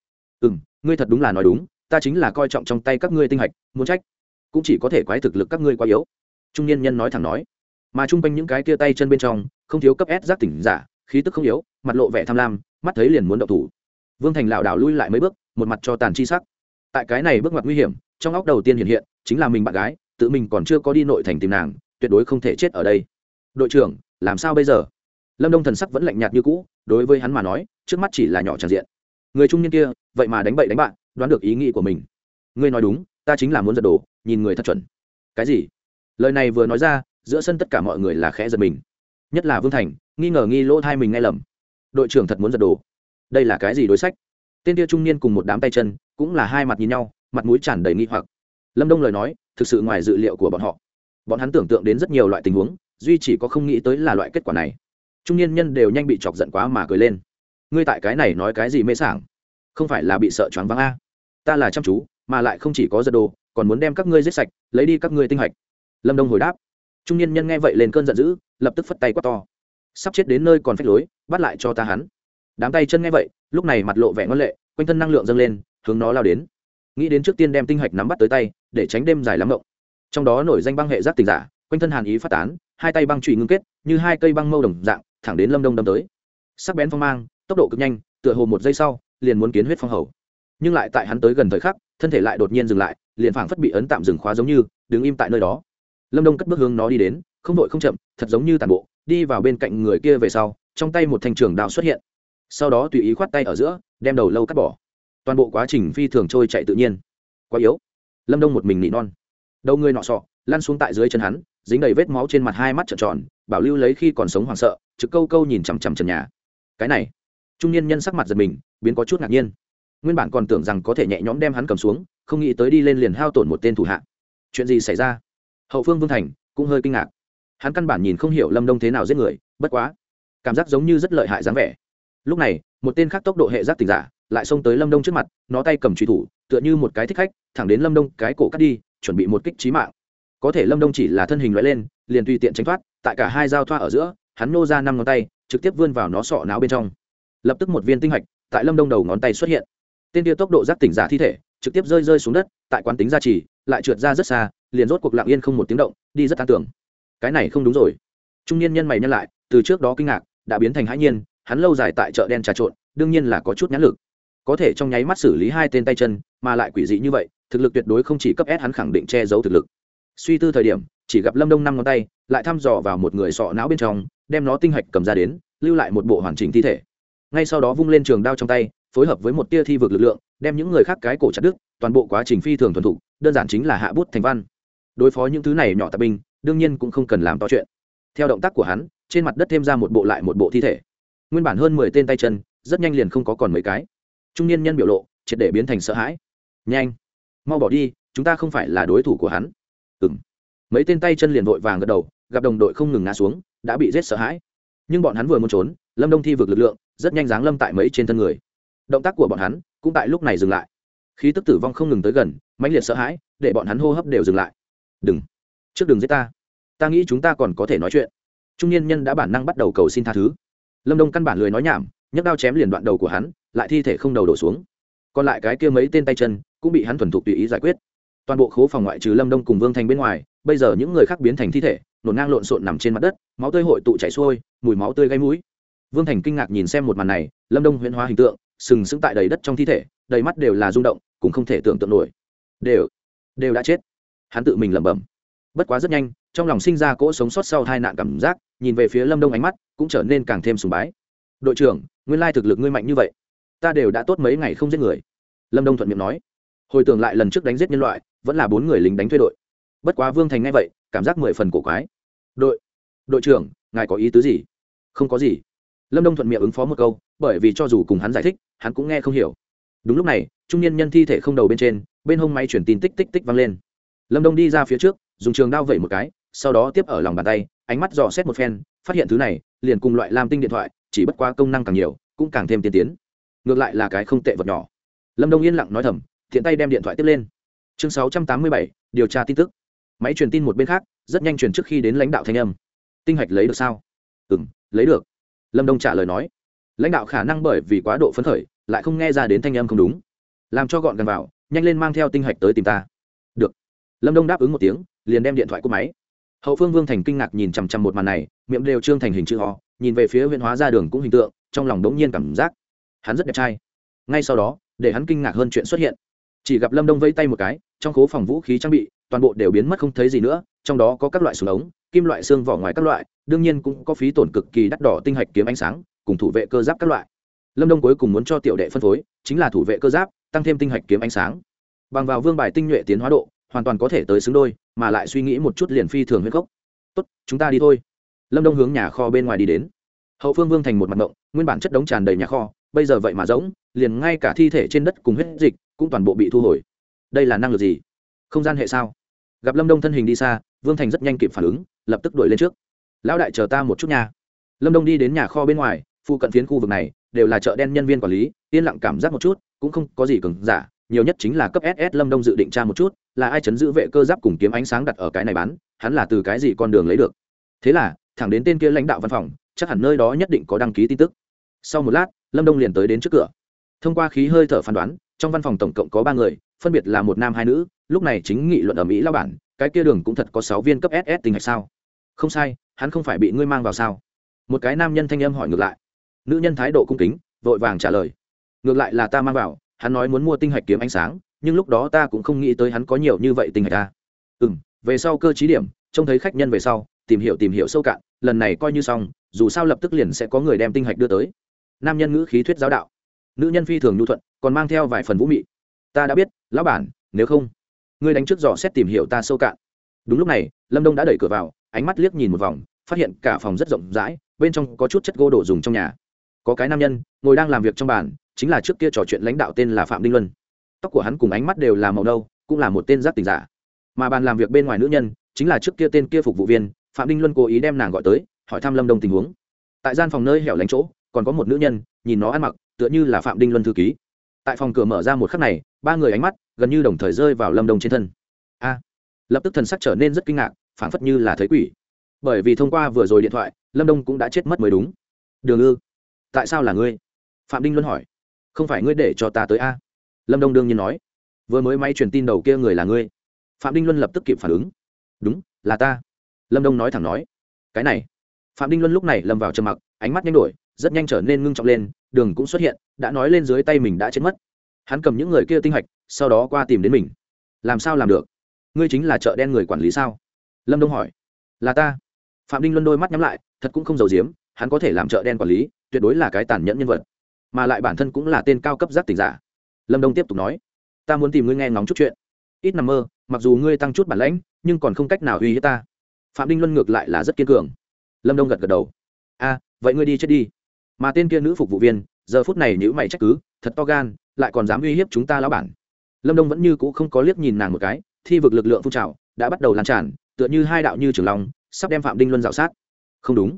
ừ m ngươi thật đúng là nói đúng, ta chính là coi trọng trong tay các ngươi tinh hạch, muốn trách, cũng chỉ có thể quái thực lực các ngươi quá yếu. Trung niên nhân nói thẳng nói, mà chung quanh những cái kia tay chân bên trong, không thiếu cấp ép giác tỉnh giả, khí tức không yếu, mặt lộ vẻ tham lam, mắt thấy liền muốn động thủ. Vương thành lảo đảo lui lại mấy bước, một mặt cho tàn chi sắc. Tại cái này bước ngoặt nguy hiểm, trong óc đầu tiên hiện hiện, chính là mình bạn gái, tự mình còn chưa có đi nội thành tìm nàng, tuyệt đối không thể chết ở đây. Đội trưởng, làm sao bây giờ? Lâm đông thần sắc vẫn lạnh nhạt như cũ, đối với hắn mà nói, trước mắt chỉ là nhỏ tràn diện người trung niên kia, vậy mà đánh bậy đánh bạn đoán được ý nghĩ của mình. Ngươi nói đúng, ta chính là muốn giật đồ, nhìn người thật chuẩn. Cái gì? Lời này vừa nói ra, giữa sân tất cả mọi người là khẽ giật mình. Nhất là vương thành, nghi ngờ nghi lỗ thai mình nghe lầm. Đội trưởng thật muốn giật đồ. Đây là cái gì đối sách? Tên kia trung niên cùng một đám tay chân, cũng là hai mặt nhìn nhau, mặt mũi tràn đầy nghi hoặc. Lâm đông lời nói, thực sự ngoài dự liệu của bọn họ. Bọn hắn tưởng tượng đến rất nhiều loại tình huống, duy chỉ có không nghĩ tới là loại kết quả này. Trung niên nhân đều nhanh bị chọc giận quá mà cười lên ngươi tại cái này nói cái gì mê sảng? Không phải là bị sợ choáng váng a? Ta là chăm chú, mà lại không chỉ có giật đồ, còn muốn đem các ngươi giết sạch, lấy đi các ngươi tinh hạch. Lâm đông hồi đáp. Trung niên nhân nghe vậy lên cơn giận dữ, lập tức phất tay quát to. Sắp chết đến nơi còn phách lối, bắt lại cho ta hắn. Đám tay chân nghe vậy, lúc này mặt lộ vẻ ngân lệ, quanh thân năng lượng dâng lên, hướng nó lao đến. Nghĩ đến trước tiên đem tinh hạch nắm bắt tới tay, để tránh đêm dài lắm động trong đó nổi danh băng hệ giác tình giả, quanh thân hàn ý phát tán, hai tay băng trụy ngưng kết, như hai cây băng mâu đồng dạng, thẳng đến lâm đông đâm tới. Sắc bén phong mang tốc độ cực nhanh, tựa hồ một giây sau, liền muốn kiến huyết phong hầu. Nhưng lại tại hắn tới gần thời khắc, thân thể lại đột nhiên dừng lại, liền phảng phất bị ấn tạm dừng khóa giống như, đứng im tại nơi đó. Lâm đông cất bước hướng nó đi đến, không vội không chậm, thật giống như tàn bộ, đi vào bên cạnh người kia về sau, trong tay một thanh trường đao xuất hiện. Sau đó tùy ý khoát tay ở giữa, đem đầu lâu cắt bỏ. Toàn bộ quá trình phi thường trôi chạy tự nhiên. Quá yếu. Lâm đông một mình nị non. Đầu người nọ sọ, lăn xuống tại dưới chân hắn, dính đầy vết máu trên mặt hai mắt trợn tròn, bảo lưu lấy khi còn sống hoảng sợ, trực câu câu nhìn chằm chằm trần nhà. Cái này trung niên nhân sắc mặt giật mình, biến có chút ngạc nhiên. Nguyên bản còn tưởng rằng có thể nhẹ nhõm đem hắn cầm xuống, không nghĩ tới đi lên liền hao tổn một tên thủ hạ. Chuyện gì xảy ra? Hậu phương vương thành cũng hơi kinh ngạc. Hắn căn bản nhìn không hiểu lâm đông thế nào giết người, bất quá, cảm giác giống như rất lợi hại dáng vẻ. Lúc này, một tên khác tốc độ hệ giác tình giả lại xông tới lâm đông trước mặt, nó tay cầm truy thủ, tựa như một cái thích khách, thẳng đến lâm đông cái cổ cắt đi, chuẩn bị một kích trí mạng. Có thể lâm đông chỉ là thân hình loại lên, liền tùy tiện tránh thoát, tại cả hai giao thoa ở giữa, hắn nô ra năm ngón tay, trực tiếp vươn vào nó sọ não bên trong lập tức một viên tinh hạch tại lâm đông đầu ngón tay xuất hiện tên kia tốc độ giác tỉnh giả thi thể trực tiếp rơi rơi xuống đất tại quán tính gia trì lại trượt ra rất xa liền rốt cuộc lặng yên không một tiếng động đi rất tan tưởng cái này không đúng rồi trung niên nhân mày nhân lại từ trước đó kinh ngạc đã biến thành hãi nhiên hắn lâu dài tại chợ đen trà trộn đương nhiên là có chút nhãn lực có thể trong nháy mắt xử lý hai tên tay chân mà lại quỷ dị như vậy thực lực tuyệt đối không chỉ cấp s hắn khẳng định che giấu thực lực suy tư thời điểm chỉ gặp lâm đông năm ngón tay lại thăm dò vào một người sọ não bên trong đem nó tinh hạch cầm ra đến lưu lại một bộ hoàn chỉnh thi thể ngay sau đó vung lên trường đao trong tay, phối hợp với một tia thi vực lực lượng, đem những người khác cái cổ chặt đứt, toàn bộ quá trình phi thường thuần thục, đơn giản chính là hạ bút thành văn. Đối phó những thứ này nhỏ tạp binh, đương nhiên cũng không cần làm to chuyện. Theo động tác của hắn, trên mặt đất thêm ra một bộ lại một bộ thi thể. Nguyên bản hơn mười tên tay chân, rất nhanh liền không có còn mấy cái. Trung niên nhân biểu lộ, triệt để biến thành sợ hãi. Nhanh, mau bỏ đi, chúng ta không phải là đối thủ của hắn. Ừng mấy tên tay chân liền vội vàng gật đầu, gặp đồng đội không ngừng ngã xuống, đã bị giết sợ hãi. Nhưng bọn hắn vừa muốn trốn, lâm đông thi vực lực lượng rất nhanh dáng lâm tại mấy trên thân người. Động tác của bọn hắn cũng tại lúc này dừng lại. Khí tức tử vong không ngừng tới gần, mãnh liệt sợ hãi, để bọn hắn hô hấp đều dừng lại. Đừng, trước đừng giết ta. Ta nghĩ chúng ta còn có thể nói chuyện. Trung niên nhân đã bản năng bắt đầu cầu xin tha thứ. Lâm đông căn bản lười nói nhảm, nhấc đao chém liền đoạn đầu của hắn, lại thi thể không đầu đổ xuống. Còn lại cái kia mấy tên tay chân cũng bị hắn thuần thục tùy ý giải quyết. Toàn bộ khố phòng ngoại trừ lâm đông cùng vương thành bên ngoài, bây giờ những người khác biến thành thi thể nổn ngang lộn xộn nằm trên mặt đất, máu tươi hội tụ chảy xuôi, mùi máu tươi gây mũi vương thành kinh ngạc nhìn xem một màn này, lâm đông huyễn hóa hình tượng, sừng sững tại đầy đất trong thi thể, đầy mắt đều là rung động, cũng không thể tưởng tượng nổi. Đều đều đã chết. Hắn tự mình lẩm bẩm. Bất quá rất nhanh, trong lòng sinh ra cỗ sống sót sau hai nạn cảm giác, nhìn về phía lâm đông ánh mắt cũng trở nên càng thêm sùng bái. Đội trưởng, nguyên lai thực lực ngươi mạnh như vậy. Ta đều đã tốt mấy ngày không giết người. Lâm đông thuận miệng nói. Hồi tưởng lại lần trước đánh giết nhân loại, vẫn là bốn người lính đánh thuê đội. Bất quá vương thành ngay vậy, cảm giác mười phần cổ quái. Đội đội trưởng, ngài có ý tứ gì? Không có gì lâm đông thuận miệng ứng phó một câu, bởi vì cho dù cùng hắn giải thích, hắn cũng nghe không hiểu. Đúng lúc này, trung niên nhân thi thể không đầu bên trên, bên hông máy chuyển tin tích tích tích văng lên. Lâm đông đi ra phía trước, dùng trường đao vẩy một cái, sau đó tiếp ở lòng bàn tay, ánh mắt dò xét một phen, phát hiện thứ này, liền cùng loại lam tinh điện thoại, chỉ bất quá công năng càng nhiều, cũng càng thêm tiên tiến. Ngược lại là cái không tệ vật nhỏ. Lâm đông yên lặng nói thầm, thiện tay đem điện thoại tiếp lên. Chương sáu trăm tám mươi bảy, điều tra tin tức. Máy truyền tin một bên khác, rất nhanh truyền trước khi đến lãnh đạo thanh âm. Tinh hạch lấy được sao? Ừ m lấy được lâm đông trả lời nói, lãnh đạo khả năng bởi vì quá độ phấn khởi, lại không nghe ra đến thanh âm không đúng, làm cho gọn gần vào, nhanh lên mang theo tinh hạch tới tìm ta. Được. Lâm đông đáp ứng một tiếng, liền đem điện thoại cúp máy. Hậu phương vương thành kinh ngạc nhìn chằm chằm một màn này, miệng đều trương thành hình chữ ho nhìn về phía huyện hóa ra đường cũng hình tượng, trong lòng đống nhiên cảm giác, hắn rất đẹp trai. Ngay sau đó, để hắn kinh ngạc hơn chuyện xuất hiện. Chỉ gặp lâm đông vây tay một cái, trong khố phòng vũ khí trang bị, toàn bộ đều biến mất không thấy gì nữa, trong đó có các loại súng ống, kim loại, xương vỏ ngoài các loại đương nhiên cũng có phí tổn cực kỳ đắt đỏ tinh hạch kiếm ánh sáng, cùng thủ vệ cơ giáp các loại. Lâm đông cuối cùng muốn cho tiểu đệ phân phối, chính là thủ vệ cơ giáp, tăng thêm tinh hạch kiếm ánh sáng. Bằng vào vương bài tinh nhuệ tiến hóa độ, hoàn toàn có thể tới xứng đôi, mà lại suy nghĩ một chút liền phi thường huyết gốc. Tốt, chúng ta đi thôi. Lâm đông hướng nhà kho bên ngoài đi đến. Hậu phương vương thành một mặt động, nguyên bản chất đống tràn đầy nhà kho, bây giờ vậy mà rỗng, liền ngay cả thi thể trên đất cùng huyết dịch cũng toàn bộ bị thu hồi. Đây là năng lực gì? Không gian hệ sao? Gặp lâm đông thân hình đi xa, vương thành rất nhanh kịp phản ứng, lập tức đuổi lên trước lão đại chờ ta một chút nha. Lâm đông đi đến nhà kho bên ngoài, phụ cận phiến khu vực này đều là chợ đen nhân viên quản lý, yên lặng cảm giác một chút, cũng không có gì cứng giả, nhiều nhất chính là cấp ss lâm đông dự định tra một chút, là ai chấn giữ vệ cơ giáp cùng kiếm ánh sáng đặt ở cái này bán, hắn là từ cái gì con đường lấy được. Thế là, thẳng đến tên kia lãnh đạo văn phòng, chắc hẳn nơi đó nhất định có đăng ký tin tức. Sau một lát, lâm đông liền tới đến trước cửa. Thông qua khí hơi thở phán đoán, trong văn phòng tổng cộng có ba người, phân biệt là một nam hai nữ, lúc này chính nghị luận ở mỹ lao bản, cái kia đường cũng thật có sáu viên cấp ss tình hạch sao? Không sai hắn không phải bị ngươi mang vào sao? Một cái nam nhân thanh âm hỏi ngược lại. Nữ nhân thái độ cung kính, vội vàng trả lời. Ngược lại là ta mang vào, hắn nói muốn mua tinh hạch kiếm ánh sáng, nhưng lúc đó ta cũng không nghĩ tới hắn có nhiều như vậy tinh hạch ta ừ m về sau cơ chí điểm, trông thấy khách nhân về sau, tìm hiểu tìm hiểu sâu cạn, lần này coi như xong, dù sao lập tức liền sẽ có người đem tinh hạch đưa tới. Nam nhân ngữ khí thuyết giáo đạo. Nữ nhân phi thường nhu thuận, còn mang theo vài phần vũ mị. Ta đã biết, lão bản, nếu không, ngươi đánh trước dò xét tìm hiểu ta sâu cạn. Đúng lúc này, lâm đông đã đẩy cửa vào ánh mắt liếc nhìn một vòng, phát hiện cả phòng rất rộng rãi, bên trong có chút chất gỗ đổ dùng trong nhà. Có cái nam nhân, ngồi đang làm việc trong bàn, chính là trước kia trò chuyện lãnh đạo tên là phạm đinh luân. Tóc của hắn cùng ánh mắt đều là màu nâu, cũng là một tên giác tình giả. Mà bàn làm việc bên ngoài nữ nhân, chính là trước kia tên kia phục vụ viên, phạm đinh luân cố ý đem nàng gọi tới, hỏi thăm lâm đông tình huống. Tại gian phòng nơi hẻo lánh chỗ, còn có một nữ nhân, nhìn nó ăn mặc, tựa như là phạm đinh luân thư ký. Tại phòng cửa mở ra một khắc này, ba người ánh mắt gần như đồng thời rơi vào lâm đông trên thân. A! Lập tức thần sắc trở nên rất kinh ngạc phảng phất như là thấy quỷ. Bởi vì thông qua vừa rồi điện thoại, lâm đông cũng đã chết mất mới đúng. Đường ư, tại sao là ngươi? Phạm đinh luân hỏi. Không phải ngươi để cho ta tới a? Lâm đông đương nhiên nói. Vừa mới máy truyền tin đầu kia người là ngươi. Phạm đinh luân lập tức kịp phản ứng. Đúng, là ta. Lâm đông nói thẳng nói. Cái này. Phạm đinh luân lúc này lâm vào trầm mặc, ánh mắt nhanh đổi, rất nhanh trở nên ngưng trọng lên, đường cũng xuất hiện, đã nói lên dưới tay mình đã chết mất. Hắn cầm những người kia tinh hạch sau đó qua tìm đến mình. Làm sao làm được? Ngươi chính là chợ đen người quản lý sao? Lâm đông hỏi. Là ta. Phạm đinh luân đôi mắt nhắm lại, thật cũng không giàu giếm, hắn có thể làm chợ đen quản lý, tuyệt đối là cái tàn nhẫn nhân vật, mà lại bản thân cũng là tên cao cấp giác tỉnh giả. Lâm đông tiếp tục nói. Ta muốn tìm ngươi nghe ngóng chút chuyện. Ít nằm mơ, mặc dù ngươi tăng chút bản lãnh, nhưng còn không cách nào uy hiếp ta. Phạm đinh luân ngược lại là rất kiên cường. Lâm đông gật gật đầu. A, vậy ngươi đi chết đi. Mà tên kia nữ phục vụ viên, giờ phút này nhữ mày trách cứ, thật to gan, lại còn dám uy hiếp chúng ta lão bản. Lâm đông vẫn như c ũ không có liếc nhìn nàng một cái, thi vực lực lượng phun trào, đã bắt đầu lan tràn tựa như hai đạo như trường long, sắp đem phạm đinh luân dạo sát. Không đúng.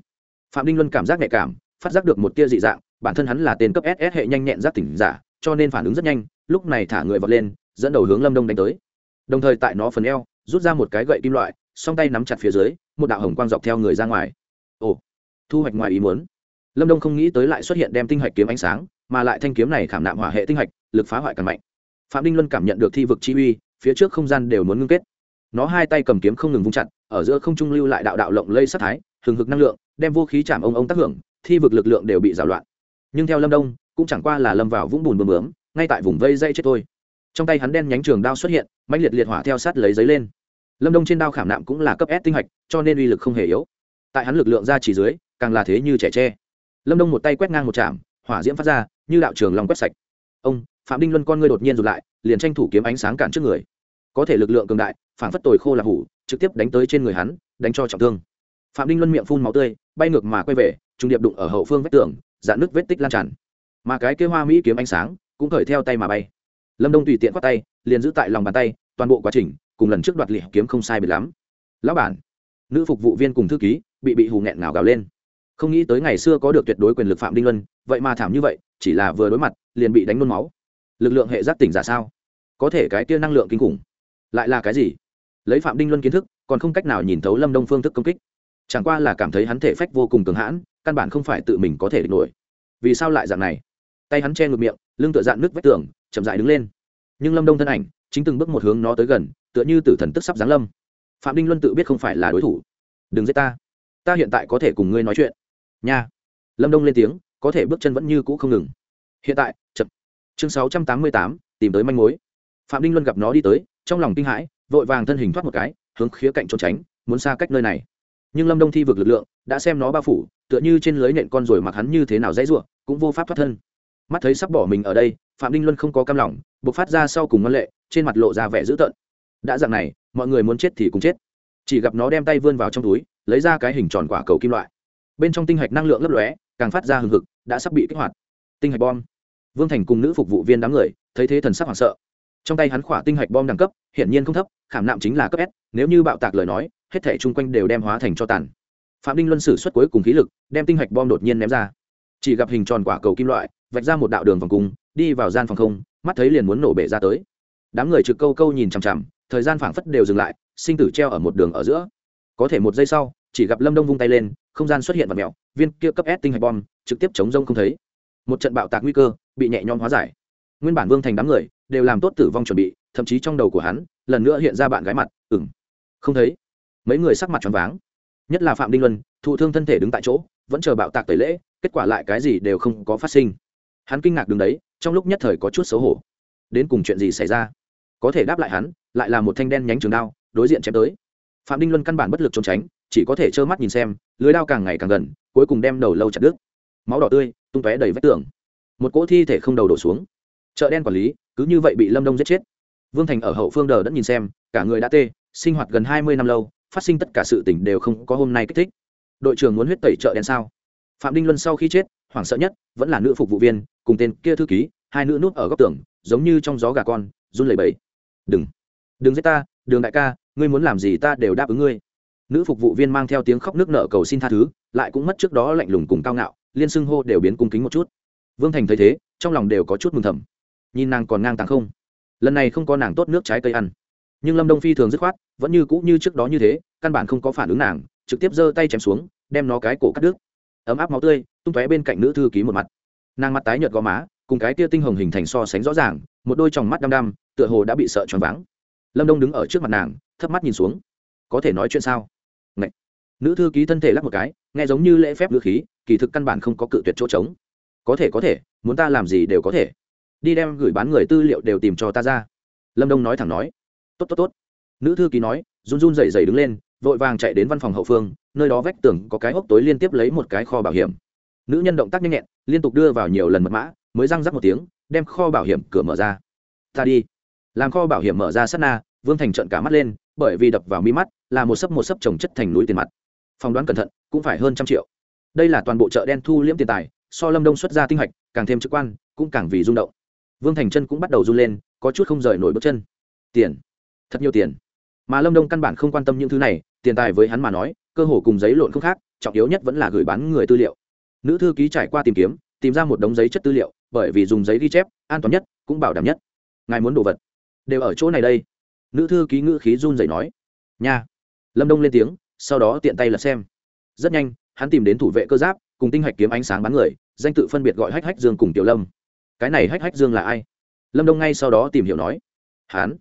Phạm đinh luân cảm giác nhạy cảm, phát giác được một tia dị dạng, bản thân hắn là tên cấp ss hệ nhanh nhẹn giác tỉnh giả, cho nên phản ứng rất nhanh, lúc này thả người vọt lên, dẫn đầu hướng lâm đông đánh tới. Đồng thời tại nó phần eo, rút ra một cái gậy kim loại, song tay nắm chặt phía dưới, một đạo hồng quang dọc theo người ra ngoài. Ồ, thu hoạch ngoài ý muốn. Lâm đông không nghĩ tới lại xuất hiện đem tinh hạch kiếm ánh sáng, mà lại thanh kiếm này khảm nạm hỏa hệ tinh hạch lực phá hoại càng mạnh. Phạm đinh luân cảm nhận được thi vực chi uy, phía trước không gian đều muốn ngưng kết nó hai tay cầm kiếm không ngừng vung chặt, ở giữa không trung lưu lại đạo đạo lộng lây sát thái, hừng hực năng lượng, đem vũ khí chạm ông ông tác hưởng, thi vực lực lượng đều bị giảo loạn. Nhưng theo lâm đông, cũng chẳng qua là lâm vào vũng bùn bơm bướm, ngay tại vùng vây dây chết thôi. Trong tay hắn đen nhánh trường đao xuất hiện mạnh liệt liệt hỏa theo sát lấy giấy lên. Lâm đông trên đao khảm nạm cũng là cấp s tinh hạch cho nên uy lực không hề yếu. Tại hắn lực lượng ra chỉ dưới, càng là thế như trẻ tre. Lâm đông một tay quét ngang một chạm hỏa diễm phát ra, như đạo trường lòng quét sạch. Ông, phạm đinh luân con ngươi đột nhiên rụt lại, liền tranh thủ kiếm ánh sáng cản trước người. Có thể lực lượng cường đại phản phất tồi khô là hủ, trực tiếp đánh tới trên người hắn, đánh cho trọng thương. Phạm đinh luân miệng phun máu tươi, bay ngược mà quay về, trung điệp đụng ở hậu phương vách tường, dạn nước vết tích lan tràn. Mà cái kia hoa mỹ kiếm ánh sáng cũng khởi theo tay mà bay. Lâm đông tùy tiện khoát tay, liền giữ tại lòng bàn tay, toàn bộ quá trình cùng lần trước đoạt liệt kiếm không sai biệt lắm. Lão bản, nữ phục vụ viên cùng thư ký bị bị hù nghẹn ngào gào lên. Không nghĩ tới ngày xưa có được tuyệt đối quyền lực phạm đinh luân, vậy mà thảm như vậy, chỉ là vừa đối mặt, liền bị đánh nôn máu. Lực lượng hệ giác tỉnh giả sao? Có thể cái kia năng lượng kinh khủng. Lại là cái gì? Lấy phạm đinh luân kiến thức, còn không cách nào nhìn thấu lâm đông phương thức công kích. Chẳng qua là cảm thấy hắn thể phách vô cùng cường hãn, căn bản không phải tự mình có thể địch nổi. Vì sao lại dạng này? Tay hắn che ngược miệng, lưng tựa dạn nước vách tường, chậm dại đứng lên. Nhưng lâm đông thân ảnh, chính từng bước một hướng nó tới gần, tựa như tử thần tức sắp giáng lâm. Phạm đinh luân tự biết không phải là đối thủ. Đừng giết ta. Ta hiện tại có thể cùng ngươi nói chuyện. Nha. Lâm đông lên tiếng, có thể bước chân vẫn như cũ không ngừng. Hiện tại, chậm. Chương sáu trăm tám mươi tám, tìm tới manh mối. Phạm đinh luân gặp nó đi tới, trong lòng kinh hãi vội vàng thân hình thoát một cái, hướng khía cạnh trốn tránh, muốn xa cách nơi này. Nhưng lâm đông thi vực lực lượng, đã xem nó bao phủ, tựa như trên lưới nện con rồi mặc hắn như thế nào dãy r u ộ cũng vô pháp thoát thân. Mắt thấy sắp bỏ mình ở đây, phạm đinh luân không có cam lòng, buộc phát ra sau cùng ngân lệ, trên mặt lộ ra vẻ dữ tợn. Đã dạng này, mọi người muốn chết thì cũng chết. Chỉ gặp nó đem tay vươn vào trong túi, lấy ra cái hình tròn quả cầu kim loại. Bên trong tinh hạch năng lượng lấp lóe, càng phát ra hừng hực, đã sắp bị kích hoạt. Tinh hạch bom. Vương thành cùng nữ phục vụ viên đám người, thấy thế thần sắc hoảng sợ trong tay hắn khỏa tinh hạch bom đẳng cấp, hiển nhiên không thấp, khảm nạm chính là cấp s, nếu như bạo tạc lời nói, hết thể chung quanh đều đem hóa thành cho tàn. Phạm đinh luân sử xuất cuối cùng khí lực, đem tinh hạch bom đột nhiên ném ra. Chỉ gặp hình tròn quả cầu kim loại, vạch ra một đạo đường vòng cung, đi vào gian phòng không, mắt thấy liền muốn nổ bể ra tới. Đám người trực câu câu nhìn chằm chằm, thời gian phảng phất đều dừng lại, sinh tử treo ở một đường ở giữa. Có thể một giây sau, chỉ gặp lâm đông vung tay lên, không gian xuất hiện vật mèo, viên kia cấp s tinh hạch bom, trực tiếp chống rông không thấy. Một trận bạo tạc nguy cơ, bị nhẹ nhõm hóa giải. Nguyên bản vương thành đám người đều làm tốt tử vong chuẩn bị, thậm chí trong đầu của hắn, lần nữa hiện ra bạn gái mặt ừng không thấy. Mấy người sắc mặt tròn váng. Nhất là phạm đinh luân, thụ thương thân thể đứng tại chỗ, vẫn chờ bạo tạc tẩy lễ, kết quả lại cái gì đều không có phát sinh. Hắn kinh ngạc đứng đấy, trong lúc nhất thời có chút xấu hổ. Đến cùng chuyện gì xảy ra? Có thể đáp lại hắn, lại là một thanh đen nhánh trường đao, đối diện chém tới. Phạm đinh luân căn bản bất lực trốn tránh, chỉ có thể trơ mắt nhìn xem, lưới đao càng ngày càng gần, cuối cùng đem đầu lâu chặt đứt. Máu đỏ tươi, tung tóe đầy vách tường. Một cỗ thi thể không đầu đổ xuống chợ đen quản lý, cứ như vậy bị lâm đông giết chết. Vương thành ở hậu phương đờ đất nhìn xem, cả người đã tê, sinh hoạt gần hai mươi năm lâu, phát sinh tất cả sự tỉnh đều không có hôm nay kích thích. Đội trưởng muốn huyết tẩy chợ đen sao? Phạm đinh luân sau khi chết, hoảng sợ nhất vẫn là nữ phục vụ viên, cùng tên kia thư ký, hai nữ nút ở góc tường, giống như trong gió gà con, run lẩy bẩy. Đừng đừng giết ta, đường đại ca, ngươi muốn làm gì ta đều đáp ứng ngươi. Nữ phục vụ viên mang theo tiếng khóc nước nợ cầu xin tha thứ, lại cũng mất trước đó lạnh lùng cùng cao ngạo, liên xưng hô đều biến cung kính một chút. Vương thành thấy thế, trong lòng đều có chút mừng thầm nhìn nàng còn ngang tàng không? Lần này không có nàng tốt nước trái cây ăn. Nhưng lâm đông phi thường dứt khoát, vẫn như cũ như trước đó như thế, căn bản không có phản ứng nàng, trực tiếp giơ tay chém xuống, đem nó cái cổ cắt đứt. Ấm áp máu tươi, tung tóe bên cạnh nữ thư ký một mặt. Nàng mặt tái nhợt gò má, cùng cái tia tinh hồng hình thành so sánh rõ ràng, một đôi tròng mắt đăm đăm, tựa hồ đã bị sợ choáng váng. Lâm đông đứng ở trước mặt nàng, thấp mắt nhìn xuống. Có thể nói chuyện sao? Ngậy. nữ thư ký thân thể lắc một cái, nghe giống như lễ phép ngữ khí, kỳ thực căn bản không có cự tuyệt chỗ trống. Có thể có thể, muốn ta làm gì đều có thể đi đem gửi bán người tư liệu đều tìm cho ta ra. Lâm đông nói thẳng nói. Tốt tốt tốt. Nữ thư ký nói, run run dậy dậy đứng lên, vội vàng chạy đến văn phòng hậu phương, nơi đó vách tường có cái hốc tối liên tiếp lấy một cái kho bảo hiểm. Nữ nhân động tác nhanh nhẹn, liên tục đưa vào nhiều lần mật mã, mới răng rắc một tiếng, đem kho bảo hiểm cửa mở ra. Ta đi. Làm kho bảo hiểm mở ra sát na, vương thành trận cả mắt lên, bởi vì đập vào mi mắt, là một sấp một sấp trồng chất thành núi tiền mặt. Phỏng đoán cẩn thận, cũng phải hơn trăm triệu. Đây là toàn bộ chợ đen thu liễm tiền tài, so lâm đông xuất ra tinh hạch, càng thêm trực quan, cũng càng vì rung động vương thành chân cũng bắt đầu run lên, có chút không rời nổi bước chân. Tiền. Thật nhiều tiền. Mà lâm đông căn bản không quan tâm những thứ này, tiền tài với hắn mà nói, cơ hồ cùng giấy lộn không khác, trọng yếu nhất vẫn là gửi bán người tư liệu. Nữ thư ký trải qua tìm kiếm, tìm ra một đống giấy chất tư liệu, bởi vì dùng giấy ghi chép, an toàn nhất, cũng bảo đảm nhất. Ngài muốn đồ vật? Đều ở chỗ này đây. Nữ thư ký ngữ khí run dậy nói. Nha. Lâm đông lên tiếng, sau đó tiện tay lật xem. Rất nhanh, hắn tìm đến thủ vệ cơ giáp, cùng tinh hạch kiếm ánh sáng bán người, danh tự phân biệt gọi hách hách dương cùng tiểu lâm cái này hách hách dương là ai? Lâm đông ngay sau đó tìm hiểu nói, hắn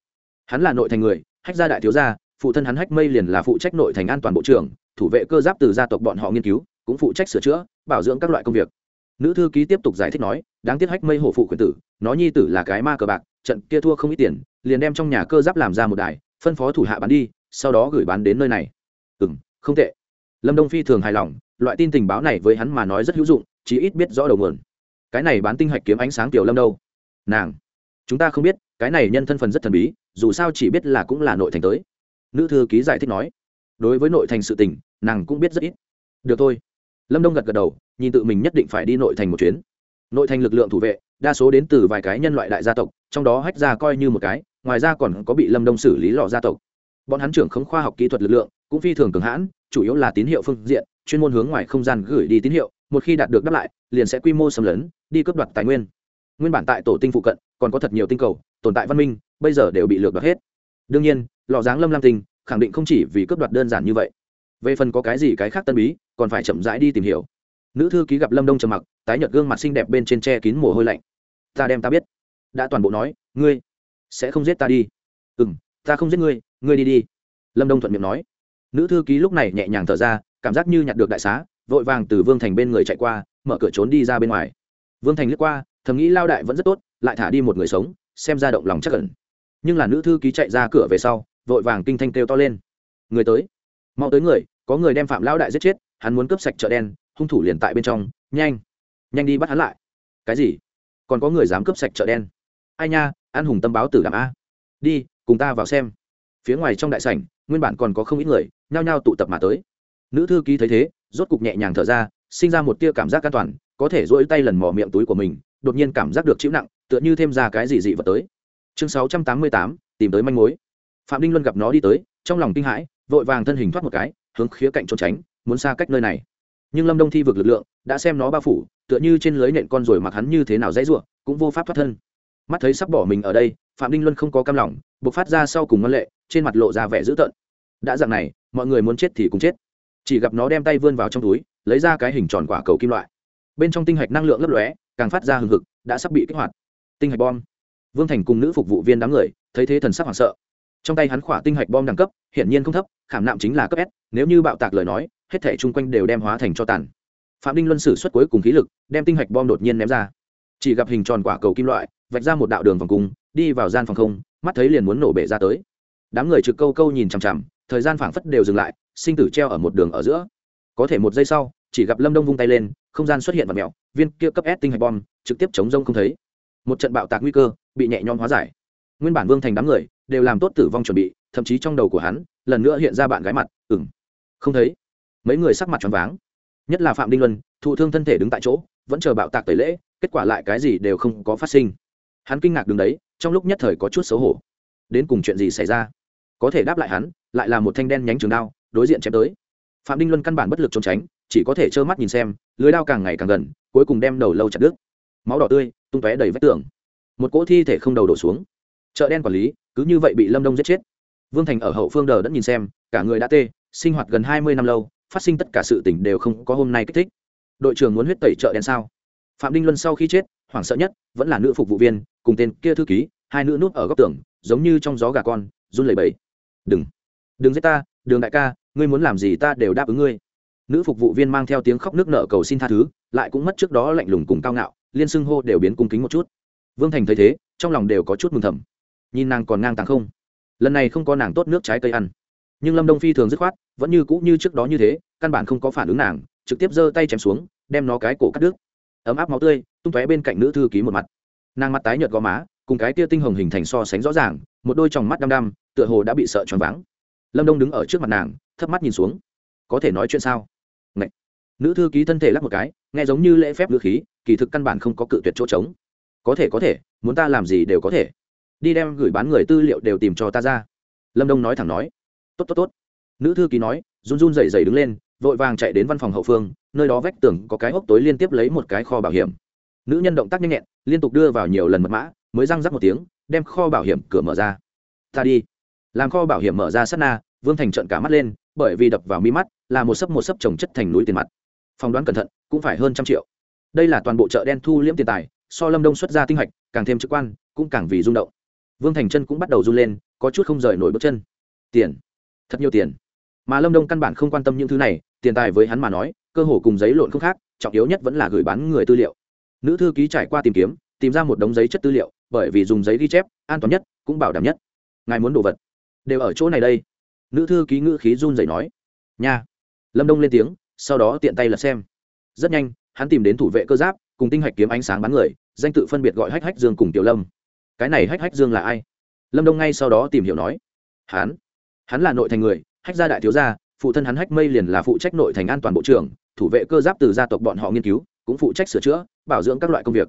hắn là nội thành người, hách gia đại thiếu gia, phụ thân hắn hách mây liền là phụ trách nội thành an toàn bộ trưởng, thủ vệ cơ giáp từ gia tộc bọn họ nghiên cứu, cũng phụ trách sửa chữa, bảo dưỡng các loại công việc. Nữ thư ký tiếp tục giải thích nói, đáng tiếc hách mây hổ phụ quyền tử, nó nhi tử là cái ma cờ bạc, trận kia thua không ít tiền, liền đem trong nhà cơ giáp làm ra một đài, phân phó thủ hạ bán đi, sau đó gửi bán đến nơi này. Ừ m không tệ. Lâm đông phi thường hài lòng, loại tin tình báo này với hắn mà nói rất hữu dụng, chí ít biết rõ đầu nguồn cái này bán tinh hạch kiếm ánh sáng tiểu lâm đâu? Nàng. Chúng ta không biết, cái này nhân thân phần rất thần bí, dù sao chỉ biết là cũng là nội thành tới. Nữ thư ký giải thích nói. Đối với nội thành sự tình, nàng cũng biết rất ít. Được thôi. Lâm đông gật gật đầu, nhìn tự mình nhất định phải đi nội thành một chuyến. Nội thành lực lượng thủ vệ, đa số đến từ vài cái nhân loại đại gia tộc, trong đó hách ra coi như một cái, ngoài ra còn có bị lâm đông xử lý lò gia tộc. Bọn hắn trưởng không khoa học kỹ thuật lực lượng, cũng phi thường cường hãn, chủ yếu là tín hiệu phương diện, chuyên môn hướng ngoài không gian gửi đi tín hiệu, một khi đạt được đáp lại, liền sẽ quy mô xâm lấn đi cướp đoạt tài nguyên. Nguyên bản tại tổ tinh phụ cận, còn có thật nhiều tinh cầu, tồn tại văn minh, bây giờ đều bị lược đoạt hết. Đương nhiên, lò dáng lâm lam tinh khẳng định không chỉ vì cướp đoạt đơn giản như vậy. Về phần có cái gì cái khác tân bí, còn phải chậm rãi đi tìm hiểu. Nữ thư ký gặp lâm đông trầm mặc, tái nhợt gương mặt xinh đẹp bên trên tre kín mồ hôi lạnh. Ta đem ta biết. Đã toàn bộ nói, ngươi sẽ không giết ta đi. Ừ m ta không giết ngươi ngươi đi đi. Lâm đông thuận miệng nói. Nữ thư ký lúc này nhẹ nhàng thở ra, cảm giác như nhặt được đại xá, vội vàng từ vương thành bên người chạy qua, mở cửa trốn đi ra bên ngoài vương thành lướt qua, thầm nghĩ lao đại vẫn rất tốt, lại thả đi một người sống, xem ra động lòng chắc cẩn nhưng là nữ thư ký chạy ra cửa về sau, vội vàng kinh thanh kêu to lên. Người tới. Mau tới người, có người đem phạm lão đại giết chết, hắn muốn cướp sạch chợ đen, hung thủ liền tại bên trong, nhanh. Nhanh đi bắt hắn lại. Cái gì? Còn có người dám cướp sạch chợ đen? Ai nha, an hùng tâm báo tử đàm a. Đi, cùng ta vào xem. Phía ngoài trong đại sảnh, nguyên bản còn có không ít người, nhao nhao tụ tập mà tới. Nữ thư ký thấy thế, rốt cục nhẹ nhàng thở ra, sinh ra một tia cảm giác an toàn có thể dỗi tay lần mò miệng túi của mình, đột nhiên cảm giác được chịu nặng, tựa như thêm ra cái gì dị vật tới. Chương sáu trăm tám mươi tám, tìm tới manh mối. Phạm đinh luân gặp nó đi tới, trong lòng kinh hãi, vội vàng thân hình thoát một cái, hướng khía cạnh trốn tránh, muốn xa cách nơi này. Nhưng lâm đông thi vực lực lượng, đã xem nó bao phủ, tựa như trên lưới nện con rồi mặc hắn như thế nào dãy ruộng cũng vô pháp thoát thân. Mắt thấy sắp bỏ mình ở đây, phạm đinh luân không có cam lòng, buộc phát ra sau cùng ngân lệ, trên mặt lộ ra vẻ dữ tợn. Đã dạng này, mọi người muốn chết thì cũng chết. Chỉ gặp nó đem tay vươn vào trong túi, lấy ra cái hình tròn quả cầu kim loại bên trong tinh hạch năng lượng lấp lóe, càng phát ra hừng hực, đã sắp bị kích hoạt. Tinh hạch bom. Vương thành cùng nữ phục vụ viên đám người, thấy thế thần sắc hoảng sợ. Trong tay hắn khỏa tinh hạch bom đẳng cấp, hiển nhiên không thấp, khảm nạm chính là cấp s, nếu như bạo tạc lời nói, hết thể chung quanh đều đem hóa thành cho tàn. Phạm đinh luân sử xuất cuối cùng khí lực, đem tinh hạch bom đột nhiên ném ra. Chỉ gặp hình tròn quả cầu kim loại, vạch ra một đạo đường vòng cung, đi vào gian phòng không, mắt thấy liền muốn nổ bể ra tới. Đám người trực câu câu nhìn chằm chằm, thời gian phảng phất đều dừng lại, sinh tử treo ở một đường ở giữa. Có thể một giây sau chỉ gặp lâm đông vung tay lên, không gian xuất hiện và mèo, viên kia cấp s tinh hạch bom, trực tiếp chống rông không thấy. Một trận bạo tạc nguy cơ, bị nhẹ nhõm hóa giải. Nguyên bản vương thành đám người, đều làm tốt tử vong chuẩn bị, thậm chí trong đầu của hắn, lần nữa hiện ra bạn gái mặt ừng không thấy. Mấy người sắc mặt tròn váng. Nhất là phạm đinh luân, thụ thương thân thể đứng tại chỗ, vẫn chờ bạo tạc tẩy lễ, kết quả lại cái gì đều không có phát sinh. Hắn kinh ngạc đứng đấy, trong lúc nhất thời có chút xấu hổ. Đến cùng chuyện gì xảy ra? Có thể đáp lại hắn, lại là một thanh đen nhánh trường đao, đối diện chém tới. Phạm đinh luân căn bản bất lực trốn tránh chỉ có thể trơ mắt nhìn xem, lưới đao càng ngày càng gần, cuối cùng đem đầu lâu chặt đứt. Máu đỏ tươi, tung tóe đầy vách tường. Một cỗ thi thể không đầu đổ xuống. Chợ đen quản lý, cứ như vậy bị lâm đông giết chết. Vương thành ở hậu phương đờ đã nhìn xem, cả người đã tê, sinh hoạt gần hai mươi năm lâu, phát sinh tất cả sự tỉnh đều không có hôm nay kích thích. Đội trưởng muốn huyết tẩy chợ đen sao? Phạm đinh luân sau khi chết, hoảng sợ nhất, vẫn là nữ phục vụ viên, cùng tên kia thư ký, hai nữ nút ở góc tường, giống như trong gió gà con, run lẩy bẩy. Đừng đừng giết ta, đường đại ca, ngươi muốn làm gì ta đều đáp ứng ngươi nữ phục vụ viên mang theo tiếng khóc nước nợ cầu xin tha thứ, lại cũng mất trước đó lạnh lùng cùng cao ngạo, liên xưng hô đều biến cung kính một chút. Vương thành thấy thế, trong lòng đều có chút mừng thầm. Nhìn nàng còn ngang tàng không? Lần này không có nàng tốt nước trái cây ăn. Nhưng lâm đông phi thường dứt khoát, vẫn như cũ như trước đó như thế, căn bản không có phản ứng nàng, trực tiếp giơ tay chém xuống, đem nó cái cổ cắt đứt. Ấm áp máu tươi, tung tóe bên cạnh nữ thư ký một mặt. Nàng mặt tái nhợt gò má, cùng cái tia tinh hồng hình thành so sánh rõ ràng, một đôi tròng mắt đăm đăm, tựa hồ đã bị sợ choáng váng. Lâm đông đứng ở trước mặt nàng, thấp mắt nhìn xuống. Có thể nói chuyện sao? Nữ thư ký thân thể lắc một cái, nghe giống như lễ phép ngữ khí, kỳ thực căn bản không có cự tuyệt chỗ trống. Có thể có thể, muốn ta làm gì đều có thể. Đi đem gửi bán người tư liệu đều tìm cho ta ra. Lâm đông nói thẳng nói. Tốt tốt tốt. Nữ thư ký nói, run run dậy dậy đứng lên, vội vàng chạy đến văn phòng hậu phương, nơi đó vách tường có cái hốc tối liên tiếp lấy một cái kho bảo hiểm. Nữ nhân động tác nhanh nhẹn, liên tục đưa vào nhiều lần mật mã, mới răng rắc một tiếng, đem kho bảo hiểm cửa mở ra. Ta đi. Làm kho bảo hiểm mở ra sát na, vương thành trận cả mắt lên, bởi vì đập vào mi mắt, là một sấp một sấp trồng chất thành núi tiền mặt phỏng đoán cẩn thận cũng phải hơn trăm triệu. Đây là toàn bộ chợ đen thu liễm tiền tài, so lâm đông xuất ra tinh hạch càng thêm trực quan, cũng càng vì rung động. Vương thành chân cũng bắt đầu run lên, có chút không rời nổi bước chân. Tiền. Thật nhiều tiền. Mà lâm đông căn bản không quan tâm những thứ này, tiền tài với hắn mà nói, cơ hồ cùng giấy lộn không khác, trọng yếu nhất vẫn là gửi bán người tư liệu. Nữ thư ký trải qua tìm kiếm, tìm ra một đống giấy chất tư liệu, bởi vì dùng giấy ghi chép, an toàn nhất, cũng bảo đảm nhất. Ngài muốn đồ vật? Đều ở chỗ này đây. Nữ thư ký ngữ khí run dậy nói. Nha. Lâm đông lên tiếng sau đó tiện tay lật xem. Rất nhanh, hắn tìm đến thủ vệ cơ giáp, cùng tinh hạch kiếm ánh sáng bắn người, danh tự phân biệt gọi hách hách dương cùng tiểu lâm. Cái này hách hách dương là ai? Lâm đông ngay sau đó tìm hiểu nói. Hắn? Hắn là nội thành người, hách gia đại thiếu gia, phụ thân hắn hách mây liền là phụ trách nội thành an toàn bộ trưởng, thủ vệ cơ giáp từ gia tộc bọn họ nghiên cứu, cũng phụ trách sửa chữa, bảo dưỡng các loại công việc.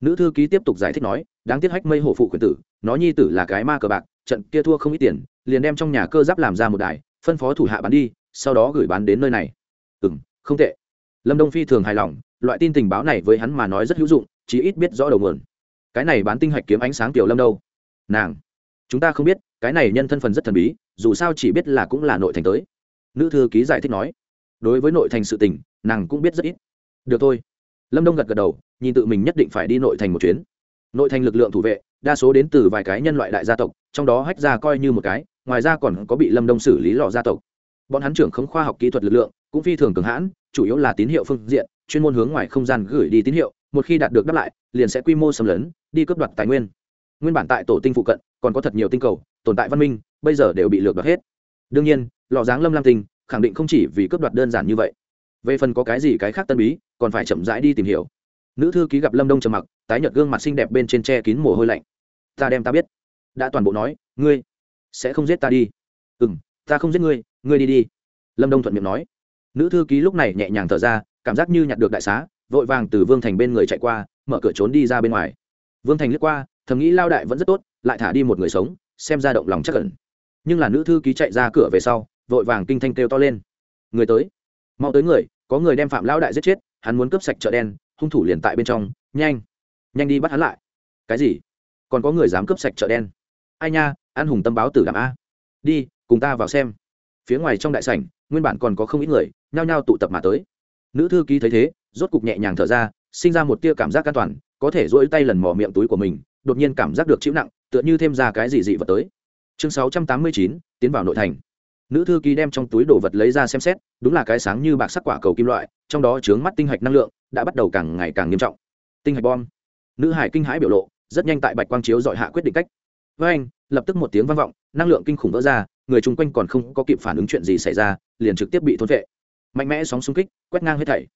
Nữ thư ký tiếp tục giải thích nói, đáng tiếc hách mây hổ phụ quyền tử, nó nhi tử là cái ma cờ bạc, trận kia thua không ít tiền, liền đem trong nhà cơ giáp làm ra một đài, phân phó thủ hạ bán đi, sau đó gửi bán đến nơi này ừ m không tệ. Lâm đông phi thường hài lòng, loại tin tình báo này với hắn mà nói rất hữu dụng, chí ít biết rõ đầu nguồn. Cái này bán tinh hạch kiếm ánh sáng tiểu lâm đâu? Nàng. Chúng ta không biết, cái này nhân thân phần rất thần bí, dù sao chỉ biết là cũng là nội thành tới. Nữ thư ký giải thích nói. Đối với nội thành sự tình, nàng cũng biết rất ít. Được thôi. Lâm đông gật gật đầu, nhìn tự mình nhất định phải đi nội thành một chuyến. Nội thành lực lượng thủ vệ, đa số đến từ vài cái nhân loại đại gia tộc, trong đó hách ra coi như một cái, ngoài ra còn có bị lâm đông xử lý lò gia tộc. Bọn hắn trưởng không khoa học kỹ thuật lực lượng cũng phi thường cường hãn, chủ yếu là tín hiệu phương diện, chuyên môn hướng ngoài không gian gửi đi tín hiệu, một khi đạt được đáp lại, liền sẽ quy mô xâm lấn, đi cướp đoạt tài nguyên. Nguyên bản tại tổ tinh phụ cận, còn có thật nhiều tinh cầu, tồn tại văn minh, bây giờ đều bị lược đoạt hết. Đương nhiên, lò dáng lâm lam tinh khẳng định không chỉ vì cướp đoạt đơn giản như vậy. Về phần có cái gì cái khác tân bí, còn phải chậm rãi đi tìm hiểu. Nữ thư ký gặp lâm đông trầm mặc, tái nhợt gương mặt xinh đẹp bên trên tre kín mồ hôi lạnh. Ta đem ta biết. Đã toàn bộ nói, ngươi sẽ không giết ta đi. Ừ m ta không giết ngươi ngươi đi đi. Lâm đông thuận miệng nói nữ thư ký lúc này nhẹ nhàng thở ra, cảm giác như nhặt được đại xá, vội vàng từ vương thành bên người chạy qua, mở cửa trốn đi ra bên ngoài. Vương thành lướt qua, thầm nghĩ lao đại vẫn rất tốt, lại thả đi một người sống, xem ra động lòng chắc cẩn nhưng là nữ thư ký chạy ra cửa về sau, vội vàng kinh thanh kêu to lên. Người tới. Mau tới người, có người đem phạm lão đại giết chết, hắn muốn cướp sạch chợ đen, hung thủ liền tại bên trong, nhanh. Nhanh đi bắt hắn lại. Cái gì? Còn có người dám cướp sạch chợ đen? Ai nha, an hùng tâm báo tử đàm a. Đi, cùng ta vào xem. Phía ngoài trong đại sảnh, nguyên bản còn có không ít người nhao nhao tụ tập mà tới. Nữ thư ký thấy thế, rốt cục nhẹ nhàng thở ra, sinh ra một tia cảm giác an toàn, có thể dỗi tay lần mò miệng túi của mình, đột nhiên cảm giác được chịu nặng, tựa như thêm ra cái gì dị vật tới. Chương sáu trăm tám mươi chín, tiến vào nội thành. Nữ thư ký đem trong túi đồ vật lấy ra xem xét, đúng là cái sáng như bạc sắc quả cầu kim loại, trong đó chướng mắt tinh hạch năng lượng đã bắt đầu càng ngày càng nghiêm trọng. Tinh hạch bom. Nữ hải kinh hãi biểu lộ, rất nhanh tại bạch quang chiếu dọi hạ quyết định cách. Với anh, lập tức một tiếng vang vọng, năng lượng kinh khủng vỡ ra, người chung quanh còn không có kịp phản ứng chuyện gì xảy ra, liền trực tiếp bị thôn vệ mạnh mẽ sóng xung kích, quét ngang hết thảy.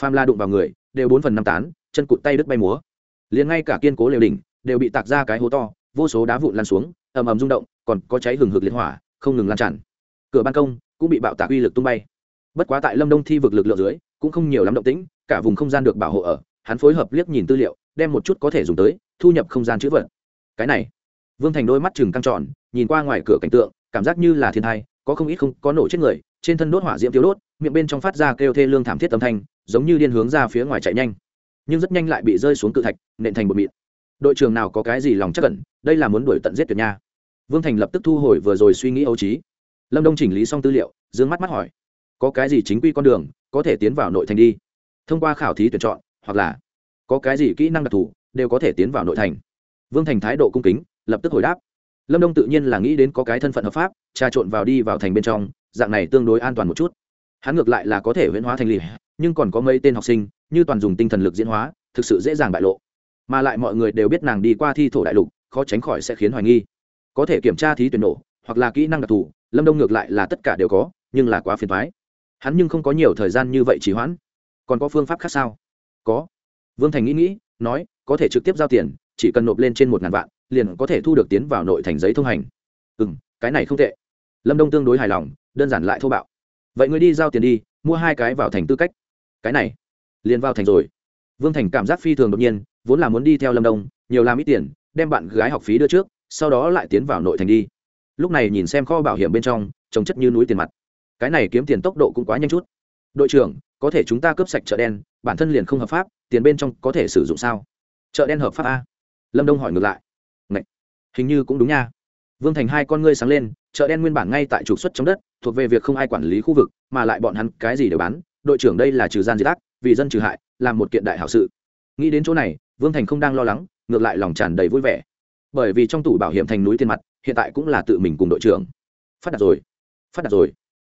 Pham la đụng vào người, đều bốn phần năm tán, chân cụt tay đứt bay múa. Liền ngay cả kiên cố liều đỉnh, đều bị tạc ra cái hố to, vô số đá vụn lan xuống, ầm ầm rung động, còn có cháy hừng hực liệt hỏa, không ngừng lan tràn. Cửa ban công cũng bị bạo tạc uy lực tung bay. Bất quá tại lâm đông thi vực lực lượng dưới, cũng không nhiều lắm động tĩnh, cả vùng không gian được bảo hộ ở, hắn phối hợp liếc nhìn tư liệu, đem một chút có thể dùng tới, thu nhập không gian chữ vật. Cái này, vương thành đôi mắt chừng căng tròn, nhìn qua ngoài cửa cảnh tượng, cảm giác như là thiên thai, có không ít không, có nổ chết người, trên thân đốt hỏa diễm thiếu đốt miệng bên trong phát ra kêu thê lương thảm thiết âm thanh, giống như điên hướng ra phía ngoài chạy nhanh. Nhưng rất nhanh lại bị rơi xuống cự thạch, nện thành bột mịn. Đội trưởng nào có cái gì lòng chắc cẩn đây là muốn đuổi tận giết tuyệt nha. Vương thành lập tức thu hồi vừa rồi suy nghĩ ấu trí. Lâm đông chỉnh lý xong tư liệu d ư ơ n g mắt mắt hỏi, có cái gì chính quy con đường, có thể tiến vào nội thành đi? Thông qua khảo thí tuyển chọn, hoặc là có cái gì kỹ năng đặc thù, đều có thể tiến vào nội thành? Vương thành thái độ cung kính, lập tức hồi đáp, lâm đông tự nhiên là nghĩ đến có cái thân phận hợp pháp, trà trộn vào đi vào thành bên trong, dạng này tương đối an toàn một chút hắn ngược lại là có thể huyễn hóa thành lì, nhưng còn có mấy tên học sinh, như toàn dùng tinh thần lực diễn hóa, thực sự dễ dàng bại lộ. Mà lại mọi người đều biết nàng đi qua thi thổ đại lục, khó tránh khỏi sẽ khiến hoài nghi. Có thể kiểm tra thí tuyển nổ, hoặc là kỹ năng đặc thù, lâm đông ngược lại là tất cả đều có, nhưng là quá phiền thoái hắn nhưng không có nhiều thời gian như vậy chỉ hoãn. Còn có phương pháp khác sao? Có. Vương thành nghĩ nghĩ, nói, có thể trực tiếp giao tiền, chỉ cần nộp lên trên một ngàn vạn, liền có thể thu được tiến vào nội thành giấy thông hành. Ừ m cái này không tệ. Lâm đông tương đối hài lòng, đơn giản lại thô bạo vậy người đi giao tiền đi, mua hai cái vào thành tư cách. Cái này, liền vào thành rồi. Vương thành cảm giác phi thường đột nhiên, vốn là muốn đi theo lâm đông, nhiều làm ít tiền, đem bạn gái học phí đưa trước, sau đó lại tiến vào nội thành đi. Lúc này nhìn xem kho bảo hiểm bên trong trồng chất như núi tiền mặt. Cái này kiếm tiền tốc độ cũng quá nhanh chút. Đội trưởng, có thể chúng ta cướp sạch chợ đen, bản thân liền không hợp pháp, tiền bên trong có thể sử dụng sao? Chợ đen hợp pháp a? Lâm đông hỏi ngược lại. Ngậy! hình như cũng đúng nha. Vương thành hai con ngươi sáng lên chợ đen nguyên bản ngay tại trục xuất trong đất, thuộc về việc không ai quản lý khu vực, mà lại bọn hắn cái gì đều bán, đội trưởng đây là trừ gian diệt ác, vì dân trừ hại, làm một kiện đại hảo sự. Nghĩ đến chỗ này, vương thành không đang lo lắng, ngược lại lòng tràn đầy vui vẻ. Bởi vì trong tủ bảo hiểm thành núi tiền mặt, hiện tại cũng là tự mình cùng đội trưởng. Phát đạt rồi, phát đạt rồi.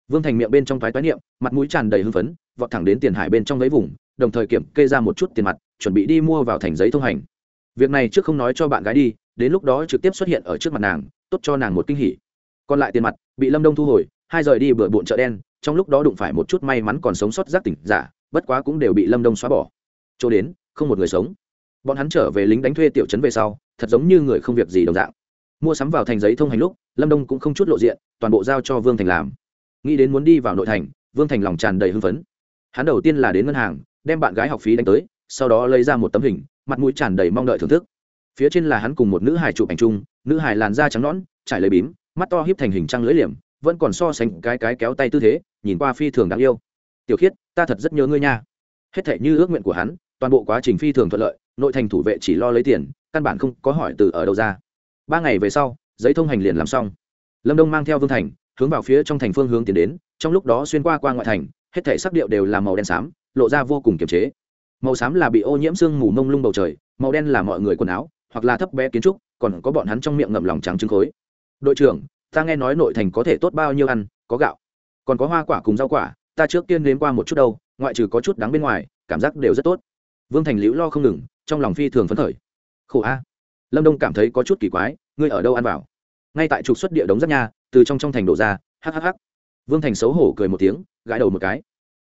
Vương thành miệng bên trong thoái toái niệm, mặt mũi tràn đầy hưng phấn, vọt thẳng đến tiền hải bên trong lấy vùng, đồng thời kiểm kê ra một chút tiền mặt, chuẩn bị đi mua vào thành giấy thông hành. Việc này trước không nói cho bạn gái đi, đến lúc đó trực tiếp xuất hiện ở trước mặt nàng, tốt cho nàng một kinh hỉ còn lại tiền mặt, bị lâm đông thu hồi, hai rời đi bừa bộn chợ đen, trong lúc đó đụng phải một chút may mắn còn sống sót giác tỉnh giả, bất quá cũng đều bị lâm đông xóa bỏ. Chỗ đến, không một người sống. Bọn hắn trở về lính đánh thuê tiểu trấn về sau, thật giống như người không việc gì đồng dạng. Mua sắm vào thành giấy thông hành lúc, lâm đông cũng không chút lộ diện, toàn bộ giao cho vương thành làm. Nghĩ đến muốn đi vào nội thành, vương thành lòng tràn đầy hưng phấn. Hắn đầu tiên là đến ngân hàng, đem bạn gái học phí đánh tới, sau đó lấy ra một tấm hình, mặt mũi tràn đầy mong đợi thưởng thức. Phía trên là hắn cùng một nữ hải chụp ảnh chung, nữ hải làn da trắng nõn, trải lấy bím mắt to híp thành hình trăng lưỡi liềm, vẫn còn so sánh cái cái kéo tay tư thế, nhìn qua phi thường đáng yêu. Tiểu khiết, ta thật rất nhớ ngươi nha. Hết thể như ước nguyện của hắn, toàn bộ quá trình phi thường thuận lợi, nội thành thủ vệ chỉ lo lấy tiền, căn bản không có hỏi từ ở đâu ra. Ba ngày về sau, giấy thông hành liền làm xong. Lâm đông mang theo vương thành, hướng vào phía trong thành phương hướng tiến đến, trong lúc đó xuyên qua qua ngoại thành, hết thể sắc điệu đều là màu đen xám, lộ ra vô cùng kiềm chế. Màu xám là bị ô nhiễm sương mù mông lung bầu trời, màu đen là mọi người quần áo, hoặc là thấp bé kiến trúc, còn có bọn hắn trong miệng ngậm lòng trắng trứng khối đội trưởng, ta nghe nói nội thành có thể tốt bao nhiêu ăn, có gạo, còn có hoa quả cùng rau quả, ta trước tiên đến qua một chút đâu, ngoại trừ có chút đắng bên ngoài, cảm giác đều rất tốt. Vương thành liễu lo không ngừng, trong lòng phi thường phấn khởi. Khổ a. Lâm đông cảm thấy có chút kỳ quái, ngươi ở đâu ăn vào? Ngay tại trục xuất địa đống rất nha, từ trong trong thành đổ ra hhh vương thành xấu hổ cười một tiếng, gãi đầu một cái.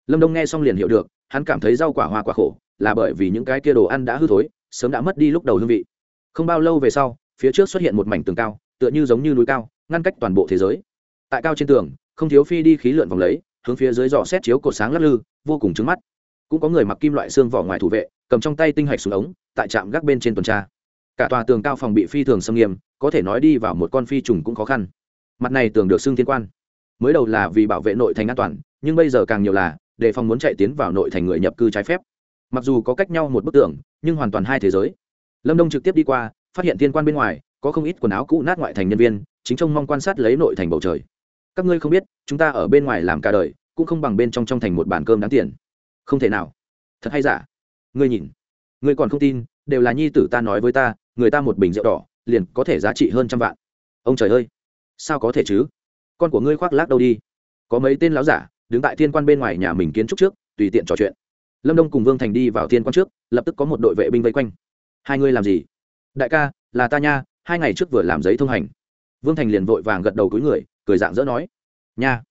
Lâm đông nghe xong liền hiểu được, hắn cảm thấy rau quả hoa quả khổ, là bởi vì những cái kia đồ ăn đã hư thối, sớm đã mất đi lúc đầu hương vị. Không bao lâu về sau, phía trước xuất hiện một mảnh tường cao tựa như giống như núi cao, ngăn cách toàn bộ thế giới. Tại cao trên tường, không thiếu phi đi khí lượn vòng lấy, hướng phía dưới dò xét chiếu cột sáng lắc lư, vô cùng trứng mắt. Cũng có người mặc kim loại xương vỏ ngoài thủ vệ, cầm trong tay tinh hạch xuống ống, tại trạm gác bên trên tuần tra. Cả tòa tường cao phòng bị phi thường xâm nghiêm, có thể nói đi vào một con phi trùng cũng khó khăn. Mặt này tường được xưng thiên quan. Mới đầu là vì bảo vệ nội thành an toàn, nhưng bây giờ càng nhiều là để phòng muốn chạy tiến vào nội thành người nhập cư trái phép. Mặc dù có cách nhau một bức tường, nhưng hoàn toàn hai thế giới. Lâm đông trực tiếp đi qua, phát hiện thiên quan bên ngoài có không ít quần áo cũ nát ngoại thành nhân viên, chính trông mong quan sát lấy nội thành bầu trời. Các ngươi không biết, chúng ta ở bên ngoài làm cả đời, cũng không bằng bên trong trong thành một bàn cơm đáng tiền. Không thể nào. Thật hay giả? Ngươi nhìn. Ngươi còn không tin, đều là nhi tử ta nói với ta, người ta một bình rượu đỏ, liền có thể giá trị hơn trăm vạn. Ông trời ơi! Sao có thể chứ? Con của ngươi khoác lác đâu đi? Có mấy tên láo giả, đứng tại thiên quan bên ngoài nhà mình kiến trúc trước, tùy tiện trò chuyện. Lâm đông cùng vương thành đi vào thiên quan trước, lập tức có một đội vệ binh vây quanh. Hai ngươi làm gì? Đại ca, là ta nha hai ngày trước vừa làm giấy thông hành. Vương thành liền vội vàng gật đầu cúi người, cười dạng dỡ nói, nha.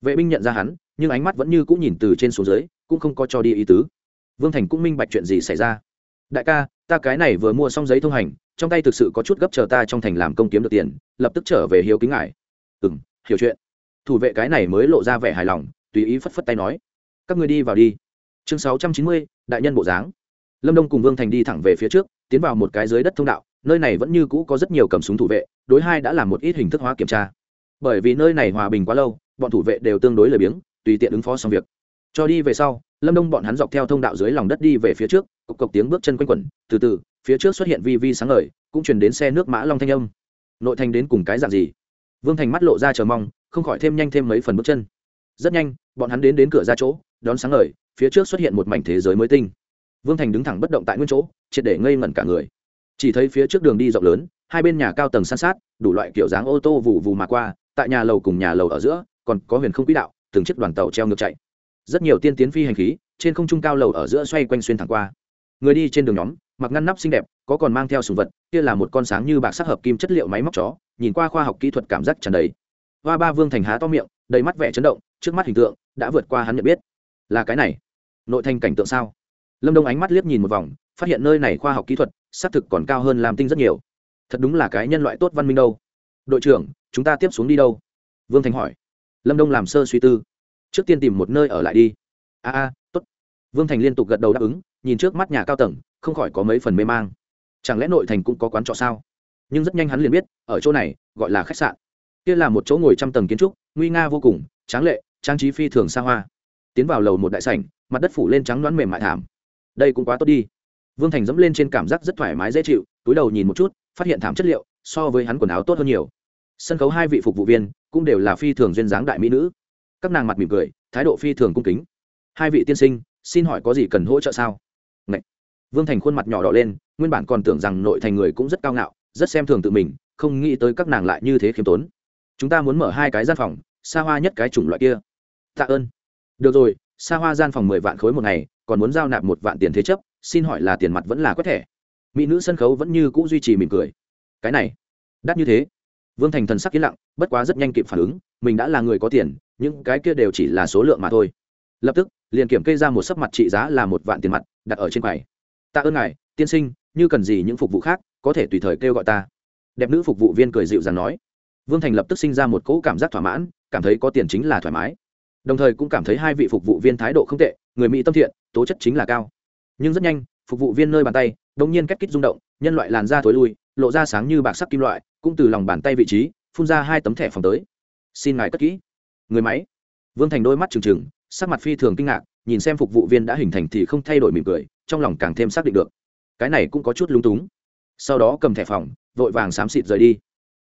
Vệ binh nhận ra hắn, nhưng ánh mắt vẫn như cũng nhìn từ trên xuống dưới, cũng không có cho đi ý tứ. Vương thành cũng minh bạch chuyện gì xảy ra. Đại ca, ta cái này vừa mua xong giấy thông hành, trong tay thực sự có chút gấp chờ ta trong thành làm công kiếm được tiền, lập tức trở về hiếu kính ngài. Ừ m hiểu chuyện. Thủ vệ cái này mới lộ ra vẻ hài lòng, tùy ý phất phất tay nói, các người đi vào đi. Chương sáu trăm chín mươi, đại nhân bộ dáng. Lâm đông cùng vương thành đi thẳng về phía trước, tiến vào một cái dưới đất thông đạo nơi này vẫn như cũ có rất nhiều cầm súng thủ vệ, đối hai đã làm một ít hình thức hóa kiểm tra. Bởi vì nơi này hòa bình quá lâu, bọn thủ vệ đều tương đối lười biếng, tùy tiện ứng phó xong việc. Cho đi về sau, lâm đông bọn hắn dọc theo thông đạo dưới lòng đất đi về phía trước, cộc cộc tiếng bước chân quanh quẩn, từ từ, phía trước xuất hiện vi vi sáng ngời, cũng chuyển đến xe nước mã long thanh âm. Nội thành đến cùng cái dạng gì? Vương thành mắt lộ ra chờ mong, không khỏi thêm nhanh thêm mấy phần bước chân. Rất nhanh, bọn hắn đến đến cửa ra chỗ, đón sáng ngời, phía trước xuất hiện một mảnh thế giới mới tinh. Vương thành đứng thẳng bất động tại nguyên chỗ, triệt để ngây ngẩn cả người chỉ thấy phía trước đường đi rộng lớn, hai bên nhà cao tầng san sát, đủ loại kiểu dáng ô tô vù vù mà qua, tại nhà lầu cùng nhà lầu ở giữa, còn có huyền không quỹ đạo, từng chiếc đoàn tàu treo ngược chạy. Rất nhiều tiên tiến phi hành khí, trên không trung cao lầu ở giữa xoay quanh xuyên thẳng qua. Người đi trên đường nhóm, mặc ngăn nắp xinh đẹp, có còn mang theo sùng vật, kia là một con sáng như bạc sắc hợp kim chất liệu máy móc chó, nhìn qua khoa học kỹ thuật cảm giác tràn đầy. Hoa ba vương thành há to miệng, đầy mắt vẻ chấn động, trước mắt hình tượng đã vượt qua hắn nhận biết. Là cái này. Nội thành cảnh tượng sao? Lâm đông ánh mắt liếc nhìn một vòng, phát hiện nơi này khoa học kỹ thuật xác thực còn cao hơn làm tinh rất nhiều. Thật đúng là cái nhân loại tốt văn minh đâu. Đội trưởng, chúng ta tiếp xuống đi đâu? Vương thành hỏi. Lâm đông làm sơ suy tư. Trước tiên tìm một nơi ở lại đi. A a, tốt. Vương thành liên tục gật đầu đáp ứng, nhìn trước mắt nhà cao tầng, không khỏi có mấy phần mê mang. Chẳng lẽ nội thành cũng có quán trọ sao? Nhưng rất nhanh hắn liền biết, ở chỗ này, gọi là khách sạn. Kia là một chỗ ngồi trăm tầng kiến trúc, nguy nga vô cùng, tráng lệ, trang trí phi thường xa hoa. Tiến vào lầu một đại sảnh, mặt đất phủ lên trắng đoán mềm mại thảm. Đây cũng quá tốt đi vương thành dẫm lên trên cảm giác rất thoải mái, dễ chịu, túi đầu nhìn một chút, phát hiện thảm chất liệu, so với hắn quần áo tốt hơn nhiều. Sân khấu hai vị phục vụ viên cũng đều là phi thường duyên dáng đại mỹ nữ. Các nàng mặt mỉm cười, thái độ phi thường cung kính. Hai vị tiên sinh, xin hỏi có gì cần hỗ trợ sao? Ngậy! vương thành khuôn mặt nhỏ đỏ lên, nguyên bản còn tưởng rằng nội thành người cũng rất cao ngạo, rất xem thường tự mình, không nghĩ tới các nàng lại như thế khiêm tốn. Chúng ta muốn mở hai cái gian phòng, xa hoa nhất cái chủng loại kia. Tạ ơn. Được rồi, xa hoa gian phòng mười vạn khối một ngày, còn muốn giao nạp một vạn tiền thế chấp xin hỏi là tiền mặt vẫn là quét thẻ? Mỹ nữ sân khấu vẫn như c ũ duy trì mỉm cười. Cái này, đắt như thế. Vương thành thần sắc yên lặng, bất quá rất nhanh kịp phản ứng, mình đã là người có tiền, những cái kia đều chỉ là số lượng mà thôi. Lập tức, liền kiểm kê ra một sấp mặt trị giá là một vạn tiền mặt, đặt ở trên quầy. Tạ ơn ngài, tiên sinh, như cần gì những phục vụ khác, có thể tùy thời kêu gọi ta. Đẹp nữ phục vụ viên cười dịu dàng nói. Vương thành lập tức sinh ra một cỗ cảm giác thỏa mãn, cảm thấy có tiền chính là thoải mái. Đồng thời cũng cảm thấy hai vị phục vụ viên thái độ không tệ, người mỹ tâm thiện, tố chất chính là cao nhưng rất nhanh, phục vụ viên nơi bàn tay đ ỗ n g nhiên cách kích rung động, nhân loại làn da thối lui, lộ ra sáng như bạc sắc kim loại, cũng từ lòng bàn tay vị trí, phun ra hai tấm thẻ phòng tới. Xin ngài cất kỹ. Người máy. Vương thành đôi mắt trừng trừng, sắc mặt phi thường kinh ngạc, nhìn xem phục vụ viên đã hình thành thì không thay đổi mỉm cười, trong lòng càng thêm xác định được. Cái này cũng có chút lung túng. Sau đó cầm thẻ phòng, vội vàng xám xịt rời đi.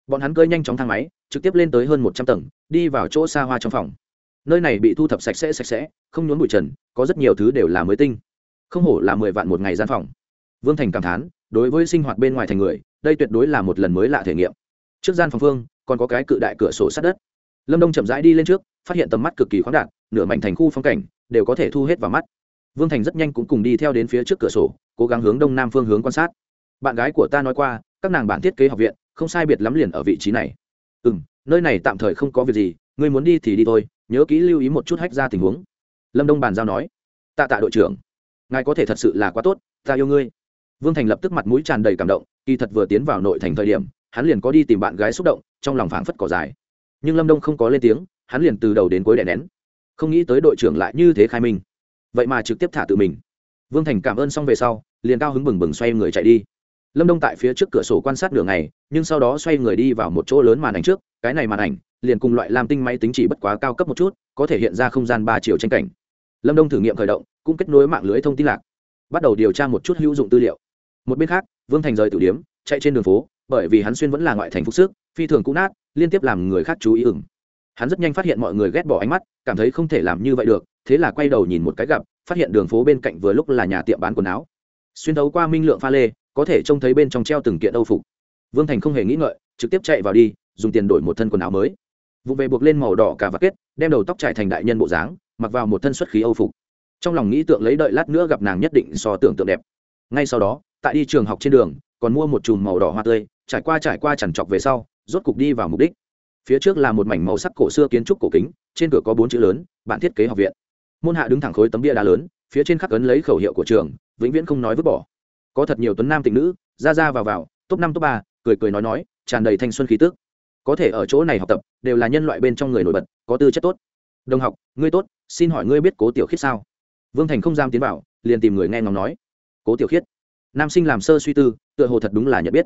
Bọn hắn cơi nhanh chóng thang máy, trực tiếp lên tới hơn một trăm tầng, đi vào chỗ xa hoa trong phòng. Nơi này bị thu thập sạch sẽ sạch sẽ, không nhốn bụi trần, có rất nhiều thứ đều là mới tinh không hổ là mười vạn một ngày gian phòng. Vương thành cảm thán, đối với sinh hoạt bên ngoài thành người, đây tuyệt đối là một lần mới lạ thể nghiệm. Trước gian phòng phương, còn có cái cự đại cửa sổ sát đất. Lâm đông chậm rãi đi lên trước, phát hiện tầm mắt cực kỳ khoáng đạt, nửa mảnh thành khu phong cảnh, đều có thể thu hết vào mắt. Vương thành rất nhanh cũng cùng đi theo đến phía trước cửa sổ, cố gắng hướng đông nam phương hướng quan sát. Bạn gái của ta nói qua, các nàng bản thiết kế học viện, không sai biệt lắm liền ở vị trí này. Ừ m nơi này tạm thời không có việc gì, ngươi muốn đi thì đi thôi, nhớ kỹ lưu ý một chút hách ra tình huống. Lâm đông bàn giao nói. Tạ tạ đội trưởng ngài có thể thật sự là quá tốt, ta yêu ngươi. Vương thành lập tức mặt mũi tràn đầy cảm động, kỳ thật vừa tiến vào nội thành thời điểm, hắn liền có đi tìm bạn gái xúc động, trong lòng phảng phất cỏ dài. Nhưng lâm đông không có lên tiếng, hắn liền từ đầu đến cuối đè nén. Không nghĩ tới đội trưởng lại như thế khai minh. Vậy mà trực tiếp thả tự mình. Vương thành cảm ơn xong về sau, liền cao hứng bừng bừng xoay người chạy đi. Lâm đông tại phía trước cửa sổ quan sát đường này, nhưng sau đó xoay người đi vào một chỗ lớn màn ảnh trước, cái này màn ảnh liền cùng loại làm tinh máy tính chỉ bất quá cao cấp một chút, có thể hiện ra không gian ba chiều tranh cảnh lâm đông thử nghiệm khởi động, cũng kết nối mạng lưới thông tin lạc. Bắt đầu điều tra một chút hữu dụng tư liệu. Một bên khác, vương thành rời tử điếm, chạy trên đường phố, bởi vì hắn xuyên vẫn là ngoại thành phúc sức, phi thường cũ nát, liên tiếp làm người khác chú ý ửng. Hắn rất nhanh phát hiện mọi người ghét bỏ ánh mắt, cảm thấy không thể làm như vậy được, thế là quay đầu nhìn một cái gặp, phát hiện đường phố bên cạnh vừa lúc là nhà tiệm bán quần áo. Xuyên thấu qua minh lượng pha lê, có thể trông thấy bên trong treo từng kiện âu phục. Vương thành không hề nghĩ ngợi, trực tiếp chạy vào đi, dùng tiền đổi một thân quần áo mới. Vụ về buộc lên màu đỏ cả và kết, đem đầu tóc trải thành đại nhân bộ dáng mặc vào một thân xuất khí âu phục. Trong lòng nghĩ tượng lấy đợi lát nữa gặp nàng nhất định so tưởng tượng đẹp. Ngay sau đó, tại đi trường học trên đường, còn mua một chùm màu đỏ hoa tươi, trải qua trải qua chằn chọc về sau, rốt cục đi vào mục đích. Phía trước là một mảnh màu sắc cổ xưa kiến trúc cổ kính, trên cửa có bốn chữ lớn bản thiết kế học viện. Môn hạ đứng thẳng khối tấm bia đá lớn, phía trên khắc ấn lấy khẩu hiệu của trường, vĩnh viễn không nói vứt bỏ. Có thật nhiều tuấn nam tịnh nữ, ra ra vào vào, top năm, top ba, cười cười nói nói, tràn đầy thanh xuân khí tức. Có thể ở chỗ này học tập, đều là nhân loại bên trong người nổi bật, có tư chất tốt đồng học, ngươi tốt, xin hỏi ngươi biết cố tiểu khiết sao? Vương thành không dám tiến vào, liền tìm người nghe ngóng nói. Cố tiểu khiết? Nam sinh làm sơ suy tư, tựa hồ thật đúng là nhận biết.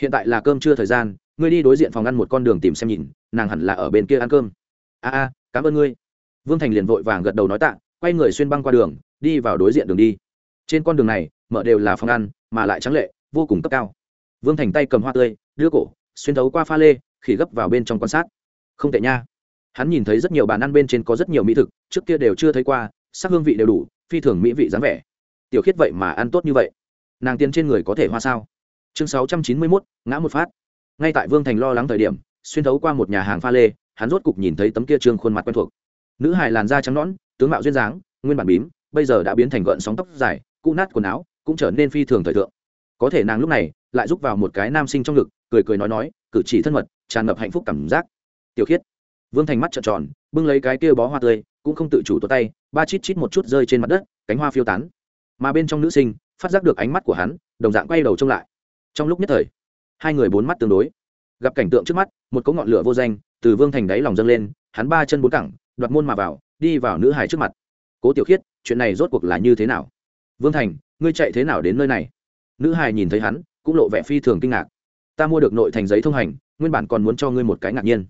Hiện tại là cơm trưa thời gian, ngươi đi đối diện phòng ăn một con đường tìm xem nhìn, nàng hẳn là ở bên kia ăn cơm. A a, cảm ơn ngươi. Vương thành liền vội vàng gật đầu nói tạ, quay người xuyên băng qua đường, đi vào đối diện đường đi. Trên con đường này, mở đều là phòng ăn, mà lại trắng lệ, vô cùng cấp cao. Vương thành tay cầm hoa tươi, đưa cổ, xuyên thấu qua pha lê, khỉ gấp vào bên trong quan sát. Không tệ nha hắn nhìn thấy rất nhiều bàn ăn bên trên có rất nhiều mỹ thực, trước kia đều chưa thấy qua, sắc hương vị đều đủ, phi thường mỹ vị dáng vẻ. Tiểu khiết vậy mà ăn tốt như vậy. Nàng tiên trên người có thể hoa sao? Chương sáu trăm chín mươi mốt, ngã một phát. Ngay tại vương thành lo lắng thời điểm, xuyên thấu qua một nhà hàng pha lê, hắn rốt cục nhìn thấy tấm kia trương khuôn mặt quen thuộc. Nữ hài làn da trắng nõn, tướng mạo duyên dáng, nguyên bản bím, bây giờ đã biến thành gợn sóng tóc dài cụ nát quần áo, cũng trở nên phi thường thời thượng. Có thể nàng lúc này lại rúc vào một cái nam sinh trong ngực, cười cười nói nói, cử chỉ thân mật, tràn ngập hạnh phúc cảm giác. Tiểu khiết vương thành mắt trợn tròn, bưng lấy cái kia bó hoa tươi, cũng không tự chủ tuột tay, ba chít chít một chút rơi trên mặt đất, cánh hoa phiêu tán. Mà bên trong nữ sinh, phát giác được ánh mắt của hắn, đồng dạng quay đầu trông lại. Trong lúc nhất thời, hai người bốn mắt tương đối. Gặp cảnh tượng trước mắt, một cỗ ngọn lửa vô danh, từ vương thành đáy lòng dâng lên, hắn ba chân bốn cẳng, đoạt môn mà vào, đi vào nữ hải trước mặt. Cố tiểu khiết, chuyện này rốt cuộc là như thế nào? Vương thành, ngươi chạy thế nào đến nơi này? Nữ hải nhìn thấy hắn, cũng lộ vẻ phi thường kinh ngạc. Ta mua được nội thành giấy thông hành, nguyên bản còn muốn cho ngươi một cái ngạc nhiên.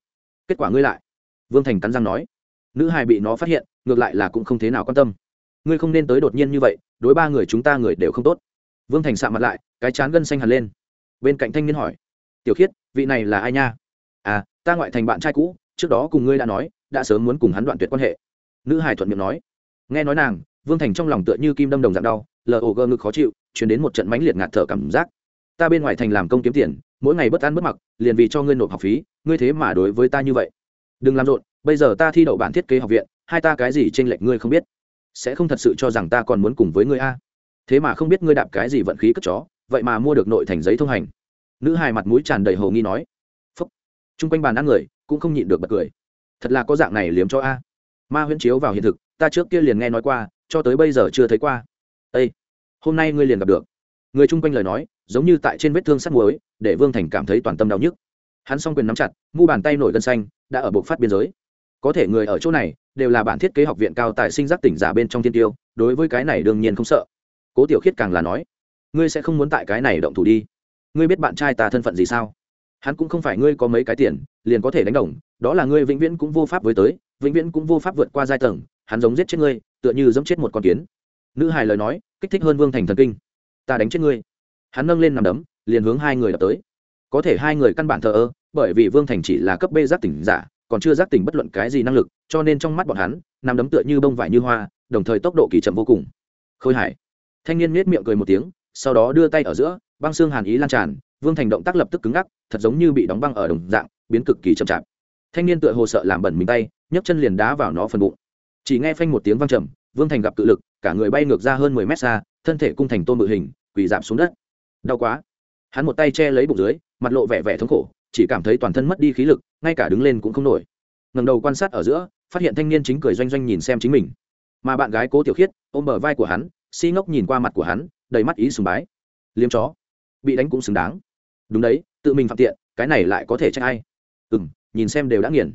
Kết quả ngươi lại vương thành cắn răng nói, nữ hài bị nó phát hiện, ngược lại là cũng không thế nào quan tâm. Ngươi không nên tới đột nhiên như vậy, đối ba người chúng ta người đều không tốt. Vương thành sạ mặt lại, cái chán gân xanh hẳn lên. Bên cạnh thanh niên hỏi, tiểu khiết, vị này là ai nha? À ta ngoại thành bạn trai cũ, trước đó cùng ngươi đã nói, đã sớm muốn cùng hắn đoạn tuyệt quan hệ. Nữ hải thuận miệng nói. Nghe nói nàng, vương thành trong lòng tựa như kim đâm đồng dạng đau lờ ổ gơ ngực khó chịu chuyển đến một trận mãnh liệt ngạt thở cảm giác. Ta bên ngoài thành làm công kiếm tiền, mỗi ngày bất ăn bất mặc, liền vì cho ngươi nộp học phí, ngươi thế mà đối với ta như vậy đừng làm rộn, bây giờ ta thi đậu bản thiết kế học viện, hai ta cái gì t r ê n lệch ngươi không biết? Sẽ không thật sự cho rằng ta còn muốn cùng với ngươi a. Thế mà không biết ngươi đạp cái gì vận khí cất chó, vậy mà mua được nội thành giấy thông hành. Nữ hài mặt mũi tràn đầy hồ nghi nói. Phúc. Chung quanh bàn ăn người cũng không nhịn được bật cười. Thật là có dạng này liếm cho a. Ma huyễn chiếu vào hiện thực, ta trước kia liền nghe nói qua, cho tới bây giờ chưa thấy qua. Â hôm nay ngươi liền gặp được. Người chung quanh lời nói, giống như tại trên vết thương sắt muối, để vương thành cảm thấy toàn tâm đau nhức. Hắn s o n g quyền nắm chặt, mu bàn tay nổi gân xanh đã ở bộc phát biên giới. Có thể người ở chỗ này đều là bản thiết kế học viện cao tài sinh giác tỉnh giả bên trong thiên tiêu, đối với cái này đương nhiên không sợ. Cố tiểu khiết càng là nói, ngươi sẽ không muốn tại cái này động thủ đi. Ngươi biết bạn trai ta thân phận gì sao? Hắn cũng không phải ngươi có mấy cái tiền, liền có thể đánh đồng, đó là ngươi vĩnh viễn cũng vô pháp với tới, vĩnh viễn cũng vô pháp vượt qua giai tầng, hắn giống giết chết ngươi, tựa như giống chết một con kiến. Nữ hài lời nói, kích thích hơn vương thành thần kinh. Ta đánh chết ngươi. Hắn nâng lên nằm đấm, liền hướng hai người đập tới. Có thể hai người căn bản thờ ơ bởi vì vương thành chỉ là cấp b giác tỉnh giả, còn chưa giác tỉnh bất luận cái gì năng lực, cho nên trong mắt bọn hắn nằm đấm tựa như bông vải như hoa, đồng thời tốc độ kỳ chậm vô cùng. Khôi hải. Thanh niên nết miệng cười một tiếng, sau đó đưa tay ở giữa, băng xương hàn ý lan tràn, vương thành động tác lập tức cứng ngắc, thật giống như bị đóng băng ở đồng dạng, biến cực kỳ chậm chạp. Thanh niên tựa hồ sợ làm bẩn mình tay, nhấc chân liền đá vào nó phần bụng. Chỉ nghe phanh một tiếng văng trầm, vương thành gặp cự lực, cả người bay ngược ra hơn mười mét xa, thân thể cung thành tôn bự hình, quỳ giảm xuống đất. Đau quá. Hắn một tay che lấy bụng dưới, mặt lộ vẻ vẻ thống khổ chỉ cảm thấy toàn thân mất đi khí lực, ngay cả đứng lên cũng không nổi. Ngầm đầu quan sát ở giữa, phát hiện thanh niên chính cười doanh doanh nhìn xem chính mình. Mà bạn gái cố tiểu khiết, ôm bờ vai của hắn, si ngốc nhìn qua mặt của hắn, đầy mắt ý sùng bái. Liếm chó. Bị đánh cũng xứng đáng. Đúng đấy, tự mình phạm tiện, cái này lại có thể trách ai? Ừ m nhìn xem đều đã nghiền.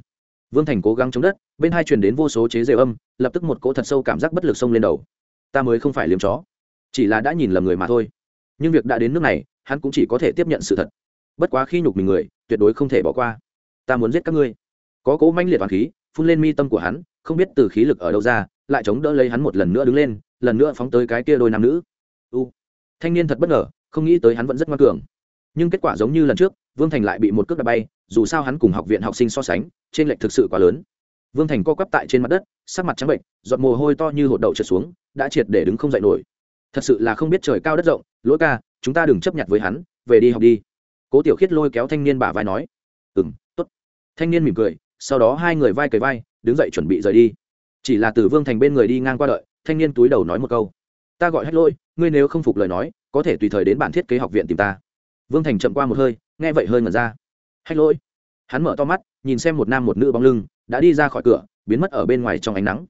Vương thành cố gắng chống đất, bên hai truyền đến vô số chế rêu âm, lập tức một cỗ thật sâu cảm giác bất lực xông lên đầu. Ta mới không phải liếm chó. Chỉ là đã nhìn lầm người mà thôi. Nhưng việc đã đến nước này, hắn cũng chỉ có thể tiếp nhận sự thật bất quá khi nhục mình người, tuyệt đối không thể bỏ qua. Ta muốn giết các ngươi. Có cỗ manh liệt toàn khí, phun lên mi tâm của hắn, không biết từ khí lực ở đâu ra, lại chống đỡ lấy hắn một lần nữa đứng lên, lần nữa phóng tới cái kia đôi nam nữ. U. Thanh niên thật bất ngờ, không nghĩ tới hắn vẫn rất ngoan cường. Nhưng kết quả giống như lần trước, vương thành lại bị một cước đập bay, dù sao hắn cùng học viện học sinh so sánh, trên lệch thực sự quá lớn. Vương thành co quắp tại trên mặt đất, sắc mặt trắng bệnh, giọt mồ hôi to như hột đậu trượt xuống, đã triệt để đứng không dậy nổi. Thật sự là không biết trời cao đất rộng, lỗi ca, chúng ta đừng chấp nhận với hắn, về đi học đi cố tiểu khiết lôi kéo thanh niên bả vai nói ừ m t ố t thanh niên mỉm cười, sau đó hai người vai cầy vai, đứng dậy chuẩn bị rời đi. Chỉ là từ vương thành bên người đi ngang qua đợi, thanh niên túi đầu nói một câu, ta gọi hết lôi ngươi nếu không phục lời nói, có thể tùy thời đến bản thiết kế học viện tìm ta. Vương thành chậm qua một hơi, nghe vậy hơi ngẩn ra. Hết lôi hắn mở to mắt, nhìn xem một nam một nữ bóng lưng, đã đi ra khỏi cửa, biến mất ở bên ngoài trong ánh nắng.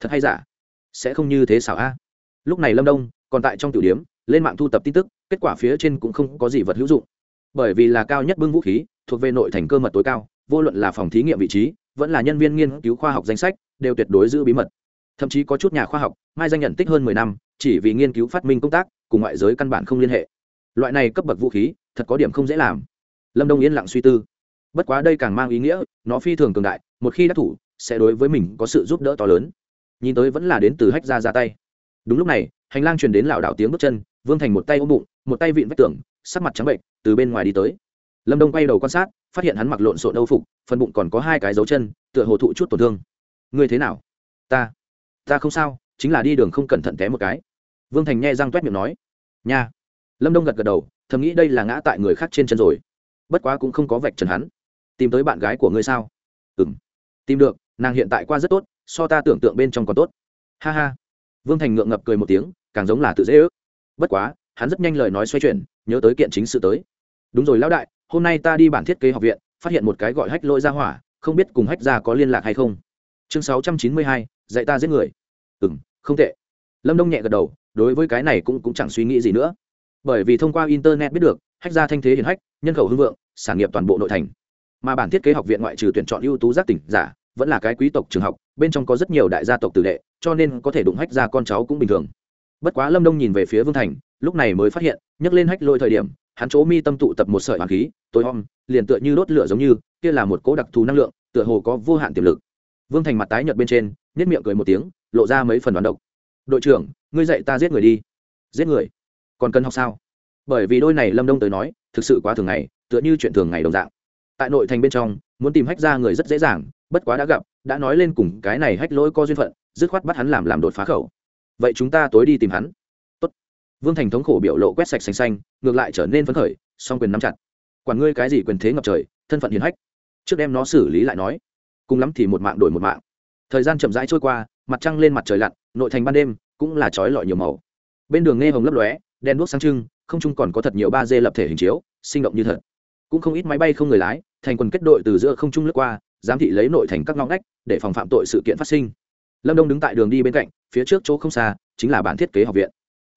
Thật hay giả? Sẽ không như thế xảo a? Lúc này lâm đông, còn tại trong tiểu điếm lên mạng thu tập tin tức, kết quả phía trên cũng không có gì vật hữu dụng bởi vì là cao nhất bưng vũ khí, thuộc về nội thành cơ mật tối cao, vô luận là phòng thí nghiệm vị trí, vẫn là nhân viên nghiên cứu khoa học danh sách, đều tuyệt đối giữ bí mật. Thậm chí có chút nhà khoa học, mai danh nhận tích hơn mười năm, chỉ vì nghiên cứu phát minh công tác, cùng ngoại giới căn bản không liên hệ. Loại này cấp bậc vũ khí, thật có điểm không dễ làm. Lâm đông yên lặng suy tư. Bất quá đây càng mang ý nghĩa, nó phi thường cường đại, một khi đắc thủ, sẽ đối với mình có sự giúp đỡ to lớn. Nhìn tới vẫn là đến từ hách ra ra tay. Đúng lúc này, hành lang truyền đến lảo đảo tiếng bước chân vương thành một tay ôm bụng, một tay vịn vách tường, sắc mặt trắng bệnh, từ bên ngoài đi tới. Lâm đông quay đầu quan sát, phát hiện hắn mặc lộn xộn âu phục, phần bụng còn có hai cái dấu chân, tựa hồ thụ chút tổn thương. Ngươi thế nào? Ta ta không sao, chính là đi đường không cẩn thận té một cái. Vương thành nghe răng t u é t miệng nói. Nha. Lâm đông gật gật đầu, thầm nghĩ đây là ngã tại người khác trên chân rồi. Bất quá cũng không có vạch trần hắn. Tìm tới bạn gái của ngươi sao? Ừ m tìm được, nàng hiện tại qua rất tốt, so ta tưởng tượng bên trong còn tốt. Ha ha. Vương thành ngượng ngập cười một tiếng, càng giống là tự dễ ước bất quá hắn rất nhanh lời nói xoay chuyển nhớ tới kiện chính sự tới. Đúng rồi lão đại hôm nay ta đi bản thiết kế học viện phát hiện một cái gọi hách lỗi ra hỏa không biết cùng hách ra có liên lạc hay không. Chương sáu trăm chín mươi hai dạy ta giết người. Ừ m không tệ. Lâm đông nhẹ gật đầu đối với cái này cũng, cũng chẳng suy nghĩ gì nữa. Bởi vì thông qua internet biết được hách ra thanh thế hiển hách nhân khẩu hưng vượng sản nghiệp toàn bộ nội thành. Mà bản thiết kế học viện ngoại trừ tuyển chọn ưu tú giác tỉnh giả vẫn là cái quý tộc trường học bên trong có rất nhiều đại gia tộc tử đệ cho nên có thể đụng hách ra con cháu cũng bình thường bất quá lâm đông nhìn về phía vương thành, lúc này mới phát hiện, nhấc lên hách lôi thời điểm, hắn chỗ mi tâm tụ tập một sợi hoàng khí, tối om, liền tựa như đốt lửa giống như, kia là một cố đặc thù năng lượng, tựa hồ có vô hạn tiềm lực. Vương thành mặt tái nhợt bên trên nếp miệng cười một tiếng, lộ ra mấy phần đoán độc. Đội trưởng, ngươi dạy ta giết người đi. Giết người? Còn cần học sao? Bởi vì đôi này lâm đông tới nói, thực sự quá thường ngày, tựa như chuyện thường ngày đồng dạng. Tại nội thành bên trong, muốn tìm hách ra người rất dễ dàng, bất quá đã gặp, đã nói lên cùng cái này hách lỗi có duyên phận, dứt khoát bắt hắn làm làm đột phá khẩu vậy chúng ta tối đi tìm hắn. Tốt. vương thành thống khổ biểu lộ quét sạch xanh xanh, ngược lại trở nên phấn khởi, song quyền nắm chặt. Quản ngươi cái gì quyền thế ngập trời, thân phận hiền hách. Trước đem nó xử lý lại nói. Cùng lắm thì một mạng đổi một mạng. Thời gian chậm rãi trôi qua, mặt trăng lên mặt trời lặn, nội thành ban đêm cũng là trói lọi nhiều màu. Bên đường nghe hồng lấp lóe đen đuốc sáng trưng, không chung còn có thật nhiều ba d lập thể hình chiếu, sinh động như thật. Cũng không ít máy bay không người lái, thành quần kết đội từ giữa không trung lướt qua, giám thị lấy nội thành các ngõ ngách để phòng phạm tội sự kiện phát sinh lâm đông đứng tại đường đi bên cạnh, phía trước chỗ không xa, chính là bản thiết kế học viện.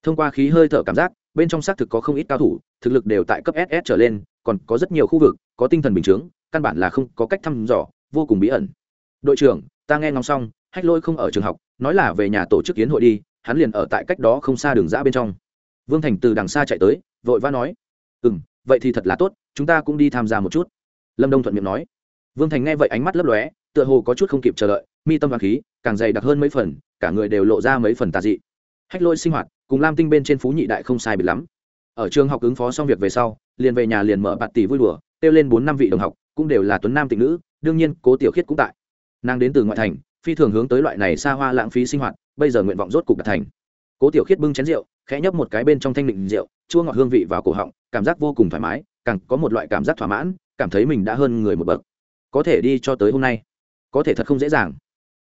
Thông qua khí hơi thở cảm giác, bên trong xác thực có không ít cao thủ, thực lực đều tại cấp ss trở lên, còn có rất nhiều khu vực, có tinh thần bình chướng, căn bản là không có cách thăm dò, vô cùng bí ẩn. Đội trưởng, ta nghe ngóng xong, hách lôi không ở trường học, nói là về nhà tổ chức kiến hội đi, hắn liền ở tại cách đó không xa đường giã bên trong. Vương thành từ đằng xa chạy tới, vội vã nói ừ m vậy thì thật là tốt, chúng ta cũng đi tham gia một chút. Lâm đông thuận miệng nói. Vương thành nghe vậy ánh mắt lấp lóe, tựa hồ có chút không kịp chờ đợi mi tâm và khí, càng dày đặc hơn mấy phần, cả người đều lộ ra mấy phần tà dị. Hách lôi sinh hoạt, cùng lam tinh bên trên phú nhị đại không sai bị lắm. Ở trường học ứng phó xong việc về sau, liền về nhà liền mở bạt tỷ vui đùa, kêu lên bốn năm vị đồng học, cũng đều là tuấn nam tịnh nữ, đương nhiên cố tiểu khiết cũng tại. Nàng đến từ ngoại thành, phi thường hướng tới loại này xa hoa lãng phí sinh hoạt, bây giờ nguyện vọng rốt cục đạt thành. Cố tiểu khiết bưng chén rượu, khẽ nhấp một cái bên trong thanh định rượu, chua ngọt hương vị vào cổ họng, cảm giác vô cùng thoải mái, càng có một loại cảm giác thỏa mãn, cảm thấy mình đã hơn người một bậc. Có thể đi cho tới hôm nay. Có thể thật không dễ dàng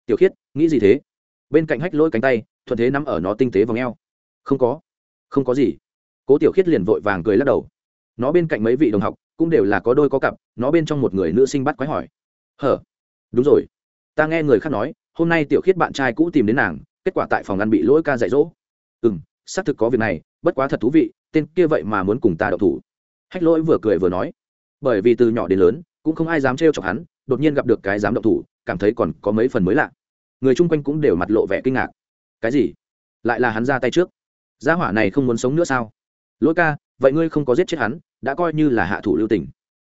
tiểu khiết, nghĩ gì thế? Bên cạnh hách lỗi cánh tay, thuận thế nắm ở nó tinh tế v ò không có. Không có gì. Cố tiểu khiết liền vội vàng cười lắc đầu. Nó bên cạnh mấy vị đồng học, cũng đều là có đôi có cặp, nó bên trong một người nữ sinh bắt quái hỏi. Hở? Đúng rồi. Ta nghe người khác nói, hôm nay tiểu khiết bạn trai cũ tìm đến nàng, kết quả tại phòng ăn bị lỗi ca dạy dỗ. Ừ m xác thực có việc này, bất quá thật thú vị, tên kia vậy mà muốn cùng ta đậu thủ. Hách lỗi vừa cười vừa nói. Bởi vì từ nhỏ đến lớn, cũng không ai dám trêu chọc hắn, đột nhiên gặp được cái dám động thủ cảm thấy còn có mấy phần mới lạ. Người chung quanh cũng đều mặt lộ vẻ kinh ngạc. Cái gì? Lại là hắn ra tay trước. Gia hỏa này không muốn sống nữa sao? Lỗi ca, vậy ngươi không có giết chết hắn, đã coi như là hạ thủ lưu tình.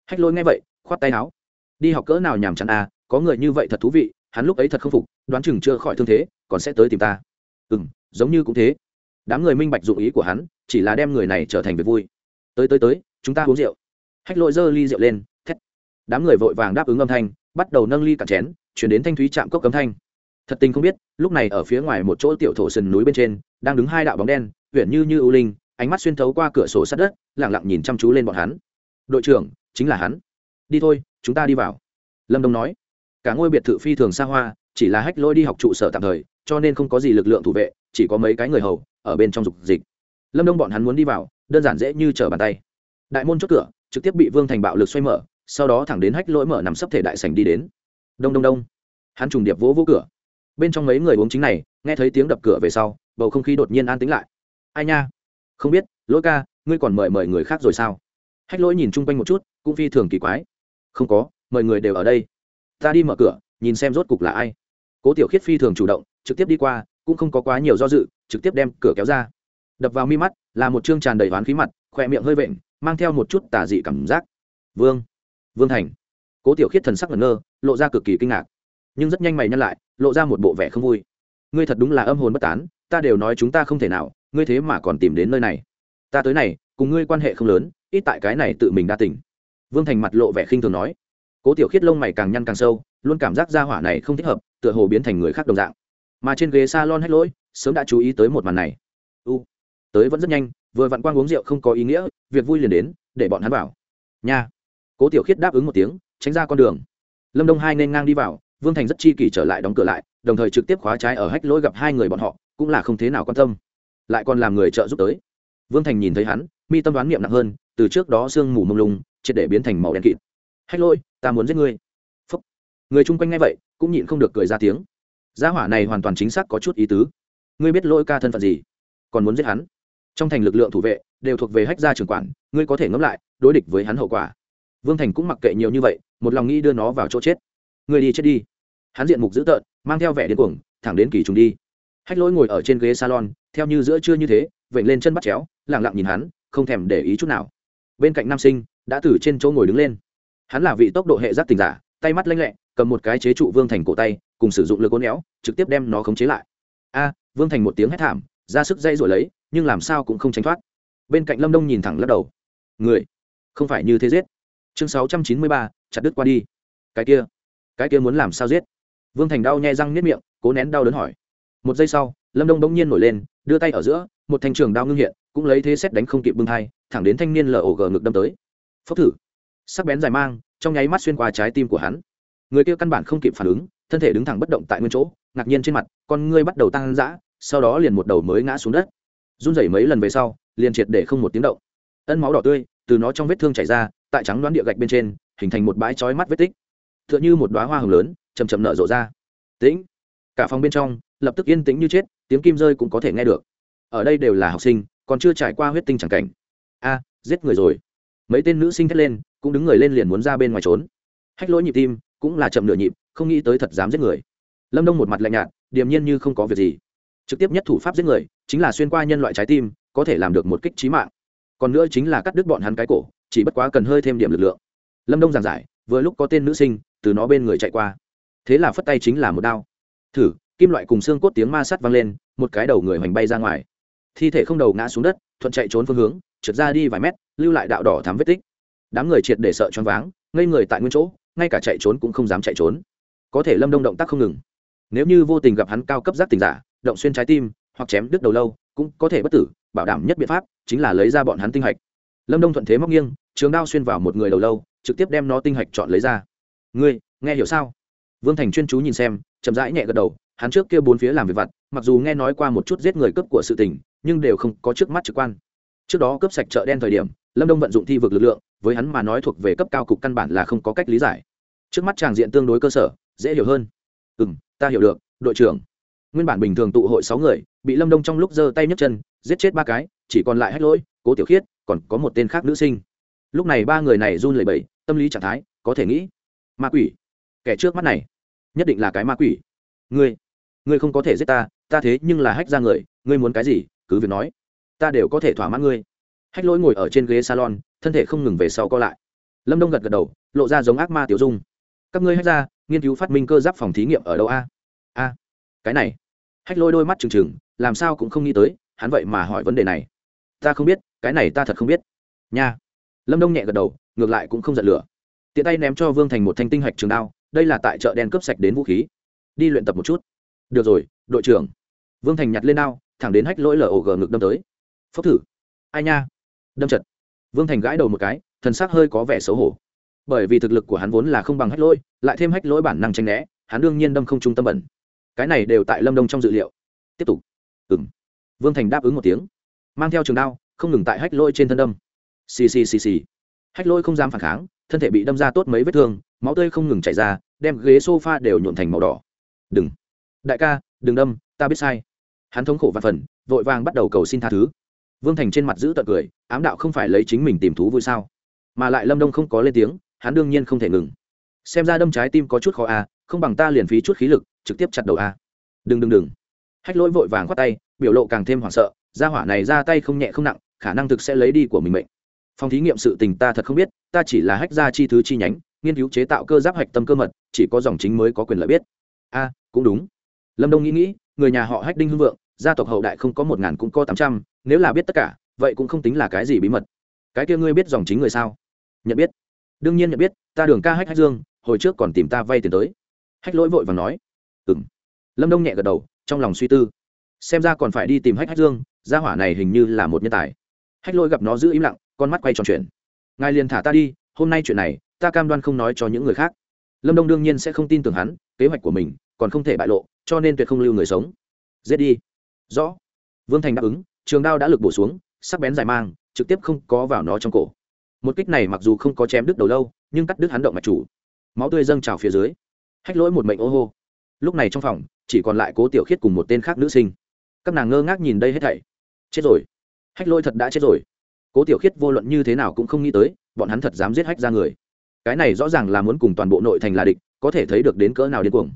Hách lỗi nghe vậy, khoát tay áo. Đi học cỡ nào nhàm chán à có người như vậy thật thú vị, hắn lúc ấy thật không phục, đoán chừng chưa khỏi thương thế, còn sẽ tới tìm ta. Ừ m giống như cũng thế. Đám người minh bạch dụng ý của hắn, chỉ là đem người này trở thành việc vui. Tới tới tới, chúng ta uống rượu. Hách lỗi giơ ly rượu lên, thét. Đám người vội vàng đáp ứng âm thanh, bắt đầu nâng ly cạn chén chuyển đến thanh thúy chạm cốc cấm thanh. Thật tình không biết, lúc này ở phía ngoài một chỗ tiểu thổ sườn núi bên trên, đang đứng hai đạo bóng đen huyện như như ưu linh, ánh mắt xuyên thấu qua cửa sổ sát đất lẳng lặng nhìn chăm chú lên bọn hắn. Đội trưởng, chính là hắn. Đi thôi, chúng ta đi vào. Lâm đông nói. Cả ngôi biệt thự phi thường xa hoa, chỉ là hách lôi đi học trụ sở tạm thời, cho nên không có gì lực lượng thủ vệ, chỉ có mấy cái người hầu ở bên trong dục dịch. Lâm đông bọn hắn muốn đi vào, đơn giản dễ như trở bàn tay. Đại môn chốt cửa, trực tiếp bị vương thành bạo lực xoay mở, sau đó thẳng đến hách lỗi mở nằm sấp thể đại sành đi đến đông đông đông. Hắn trùng điệp vỗ vỗ cửa. Bên trong mấy người uống chính này, nghe thấy tiếng đập cửa về sau, bầu không khí đột nhiên an tĩnh lại. Ai nha? Không biết, lỗi ca, ngươi còn mời mời người khác rồi sao? Hách lỗi nhìn chung quanh một chút, cũng phi thường kỳ quái. Không có, mời người đều ở đây. Ta đi mở cửa, nhìn xem rốt cục là ai. Cố tiểu khiết phi thường chủ động, trực tiếp đi qua, cũng không có quá nhiều do dự, trực tiếp đem cửa kéo ra. Đập vào mi mắt, là một chương tràn đầy oán khí mặt, khỏe miệng hơi vện, mang theo một chút tà dị cảm giác. Vương. Vương thành. Cố tiểu khiết thần sắc ngẩn ngơ lộ ra cực kỳ kinh ngạc. Nhưng rất nhanh mày nhăn lại, lộ ra một bộ vẻ không vui. Ngươi thật đúng là âm hồn bất tán, ta đều nói chúng ta không thể nào, ngươi thế mà còn tìm đến nơi này. Ta tới này, cùng ngươi quan hệ không lớn, ít tại cái này tự mình đa tỉnh vương thành mặt lộ vẻ khinh thường nói. Cố tiểu khiết lông mày càng nhăn càng sâu, luôn cảm giác ra hỏa này không thích hợp, tựa hồ biến thành người khác đồng dạng. Mà trên ghế s a lon hết lỗi, sớm đã chú ý tới một màn này. U, tới vẫn rất nhanh, vừa vặn quang uống rượu không có ý nghĩa, việc vui liền đến, để bọn hắn vào. Nha. Cố tiểu khiết đáp ứng một tiếng, tránh ra con đường lâm đông hai nên ngang đi vào, vương thành rất chi kỷ trở lại đóng cửa lại, đồng thời trực tiếp khóa trái ở hách lỗi gặp hai người bọn họ, cũng là không thế nào quan tâm. Lại còn làm người trợ giúp tới. Vương thành nhìn thấy hắn, mi tâm đoán niệm nặng hơn, từ trước đó sương mù mông lung, triệt để biến thành màu đen kịt. Hách lỗi, ta muốn giết ngươi. Phúc. người chung quanh nghe vậy, cũng nhịn không được cười ra tiếng. Gia hỏa này hoàn toàn chính xác có chút ý tứ. Ngươi biết lỗi ca thân phận gì? Còn muốn giết hắn? Trong thành lực lượng thủ vệ đều thuộc về hách gia trưởng quản, ngươi có thể ngẫm lại, đối địch với hắn hậu quả. Vương thành cũng mặc kệ nhiều như vậy một lòng nghĩ đưa nó vào chỗ chết. Người đi chết đi. Hắn diện mục dữ tợn, mang theo vẻ điên cuồng, thẳng đến kỳ trùng đi. Hách lỗi ngồi ở trên ghế salon, theo như giữa trưa như thế, vểnh lên chân bắt chéo lẳng lặng nhìn hắn, không thèm để ý chút nào. Bên cạnh nam sinh, đã từ trên chỗ ngồi đứng lên. Hắn là vị tốc độ hệ giác tình giả, tay mắt lanh lẹ, cầm một cái chế trụ vương thành cổ tay, cùng sử dụng lực ố néo trực tiếp đem nó khống chế lại. A, vương thành một tiếng hét thảm, ra sức dây rồi lấy, nhưng làm sao cũng không tránh thoát. Bên cạnh lâm đông nhìn thẳng lắc đầu. Người, không phải như thế giết chương sáu trăm chín mươi ba, chặt đứt qua đi. Cái kia cái kia muốn làm sao giết? Vương thành đau nhai răng nếp miệng, cố nén đau đớn hỏi. Một giây sau, lâm đông bỗng nhiên nổi lên, đưa tay ở giữa, một thanh trường đao ngưng hiện, cũng lấy thế xét đánh không kịp bưng thai, thẳng đến thanh niên lở ốp gờ ngực đâm tới. Phốc thử. Sắc bén dài mang, trong nháy mắt xuyên qua trái tim của hắn. Người kia căn bản không kịp phản ứng, thân thể đứng thẳng bất động tại nguyên chỗ, ngạc nhiên trên mặt, con ngươi bắt đầu tăng dã, sau đó liền một đầu mới ngã xuống đất. Run rẩy mấy lần về sau, liền triệt để không một tiếng động. Ân máu đỏ tươi từ nó trong vết thương chảy ra, tại trắng đoán địa gạch bên trên, hình thành một bãi chói mắt vết tích. T h ư ợ n h ư một đoá hoa hồng lớn chầm chầm nở rộ ra. Tĩnh. Cả phòng bên trong, lập tức yên tĩnh như chết, tiếng kim rơi cũng có thể nghe được. Ở đây đều là học sinh, còn chưa trải qua huyết tinh chẳng cảnh. A, giết người rồi. Mấy tên nữ sinh thét lên, cũng đứng người lên liền muốn ra bên ngoài trốn. Hách lỗi nhịp tim, cũng là chậm nửa nhịp, không nghĩ tới thật dám giết người. Lâm đông một mặt lạnh nhạt, điềm nhiên như không có việc gì. Trực tiếp nhất thủ pháp giết người, chính là xuyên qua nhân loại trái tim, có thể làm được một kích trí mạng còn nữa chính là cắt đứt bọn hắn cái cổ, chỉ bất quá cần hơi thêm điểm lực lượng. Lâm đông giảng giải, vừa lúc có tên nữ sinh, từ nó bên người chạy qua. Thế là phất tay chính là một đao. Thử, kim loại cùng xương cốt tiếng ma sắt vang lên, một cái đầu người hoành bay ra ngoài. Thi thể không đầu ngã xuống đất, thuận chạy trốn phương hướng, trượt ra đi vài mét, lưu lại đạo đỏ thám vết tích. Đám người triệt để sợ choáng váng, ngây người tại nguyên chỗ, ngay cả chạy trốn cũng không dám chạy trốn. Có thể lâm đông động tác không ngừng. Nếu như vô tình gặp hắn cao cấp giác tình giả, động xuyên trái tim, hoặc chém đứt đầu lâu cũng có thể bất tử, bảo đảm nhất biện pháp chính là lấy ra bọn hắn tinh hạch. Lâm đông thuận thế móc nghiêng, trường đao xuyên vào một người đầu lâu, trực tiếp đem nó tinh hạch chọn lấy ra. Ngươi, nghe hiểu sao? Vương thành chuyên chú nhìn xem, chậm rãi nhẹ gật đầu, hắn trước kia bốn phía làm việc vặt, mặc dù nghe nói qua một chút giết người cấp của sự tình, nhưng đều không có trước mắt trực quan. Trước đó cấp sạch chợ đen thời điểm, lâm đông vận dụng thi vực lực lượng, với hắn mà nói thuộc về cấp cao cục căn bản là không có cách lý giải. Trước mắt tràng diện tương đối cơ sở, dễ hiểu hơn. Ừ m ta hiểu được, đội trưởng. Nguyên bản bình thường tụ hội sáu người bị lâm đông trong lúc giơ tay nhấc chân, giết chết ba cái, chỉ còn lại hách lỗi, cố tiểu khiết, còn có một tên khác nữ sinh. Lúc này ba người này run lẩy bẩy, tâm lý trạng thái, có thể nghĩ, ma quỷ. Kẻ trước mắt này, nhất định là cái ma quỷ. Ngươi ngươi không có thể giết ta ta thế nhưng là hách ra người, ngươi muốn cái gì, cứ việc nói. Ta đều có thể thỏa mãn ngươi. Hách lỗi ngồi ở trên ghế salon, thân thể không ngừng về sau co lại. Lâm đông gật gật đầu, lộ ra giống ác ma tiểu dung. Các ngươi hách ra nghiên cứu phát minh cơ giáp phòng thí nghiệm ở đâu a? A, cái này hách lôi đôi mắt trừng trừng, làm sao cũng không nghĩ tới, hắn vậy mà hỏi vấn đề này. Ta không biết, cái này ta thật không biết. Nha. Lâm đông nhẹ gật đầu, ngược lại cũng không giận lửa. Tiện tay ném cho vương thành một thanh tinh hạch trường đao, đây là tại chợ đen cướp sạch đến vũ khí. Đi luyện tập một chút. Được rồi, đội trưởng. Vương thành nhặt lên đao, thẳng đến hách lỗi gờ ngực đâm tới. Phốc thử. Ai nha. Đâm chật. Vương thành gãi đầu một cái, thần sắc hơi có vẻ xấu hổ. Bởi vì thực lực của hắn vốn là không bằng hách lỗi, lại thêm hách lỗi bản năng tranh né, hắn đương nhiên đâm không trung tâm bẩn cái này đều tại lâm đông trong dự liệu. Tiếp tục. Ừ m vương thành đáp ứng một tiếng. Mang theo trường đao, không ngừng tại hách lôi trên thân đâm. Xì xì xì xì. Hách lôi không dám phản kháng, thân thể bị đâm ra tốt mấy vết thương, máu tươi không ngừng chảy ra, đem ghế s o f a đều nhuộn thành màu đỏ. Đừng. Đại ca, đừng đâm, ta biết sai. Hắn thống khổ và phần, vội vàng bắt đầu cầu xin tha thứ. Vương thành trên mặt giữ tận cười, ám đạo không phải lấy chính mình tìm thú vui sao? Mà lại lâm đông không có lên tiếng, hắn đương nhiên không thể ngừng. Xem ra đâm trái tim có chút khó à không bằng ta liền phí chút khí lực, trực tiếp chặt đầu a. Đừng đừng đừng. Hách lỗi vội vàng khoát tay, biểu lộ càng thêm hoảng sợ ra hỏa này ra tay không nhẹ không nặng, khả năng thực sẽ lấy đi của mình mệnh. Phòng thí nghiệm sự tình ta thật không biết, ta chỉ là hách gia chi thứ chi nhánh, nghiên cứu chế tạo cơ giáp hạch tâm cơ mật, chỉ có dòng chính mới có quyền lợi biết. A, cũng đúng. Lâm đông nghĩ nghĩ, người nhà họ hách đinh hưng vượng, gia tộc hậu đại không có một ngàn cũng có tám trăm, nếu là biết tất cả, vậy cũng không tính là cái gì bí mật. Cái kia ngươi biết dòng chính người sao? Nhận biết. Đương nhiên nhận biết, ta đường ca hách hách dương, hồi trước còn tìm ta vay tiền tới hách lỗi vội và nói ừ m lâm đông nhẹ gật đầu, trong lòng suy tư. Xem ra còn phải đi tìm hách hách dương, gia hỏa này hình như là một nhân tài. Hách lỗi gặp nó giữ im lặng, con mắt quay tròn chuyện ngài liền thả ta đi, hôm nay chuyện này, ta cam đoan không nói cho những người khác. Lâm đông đương nhiên sẽ không tin tưởng hắn, kế hoạch của mình còn không thể bại lộ, cho nên tuyệt không lưu người sống. Giết đi. Rõ. Vương thành đáp ứng, trường đao đã lực bổ xuống, sắc bén dài mang, trực tiếp không có vào nó trong cổ. Một kích này mặc dù không có chém đứt đầu lâu, nhưng cắt đứt hắn động mạch chủ. Máu tươi dâng trào phía dưới hách lỗi một mệnh ô hô. Lúc này trong phòng, chỉ còn lại cố tiểu khiết cùng một tên khác nữ sinh. Các nàng ngơ ngác nhìn đây hết thảy. Chết rồi. Hách lỗi thật đã chết rồi. Cố tiểu khiết vô luận như thế nào cũng không nghĩ tới, bọn hắn thật dám giết hách ra người. Cái này rõ ràng là muốn cùng toàn bộ nội thành là địch, có thể thấy được đến cỡ nào điên cuồng.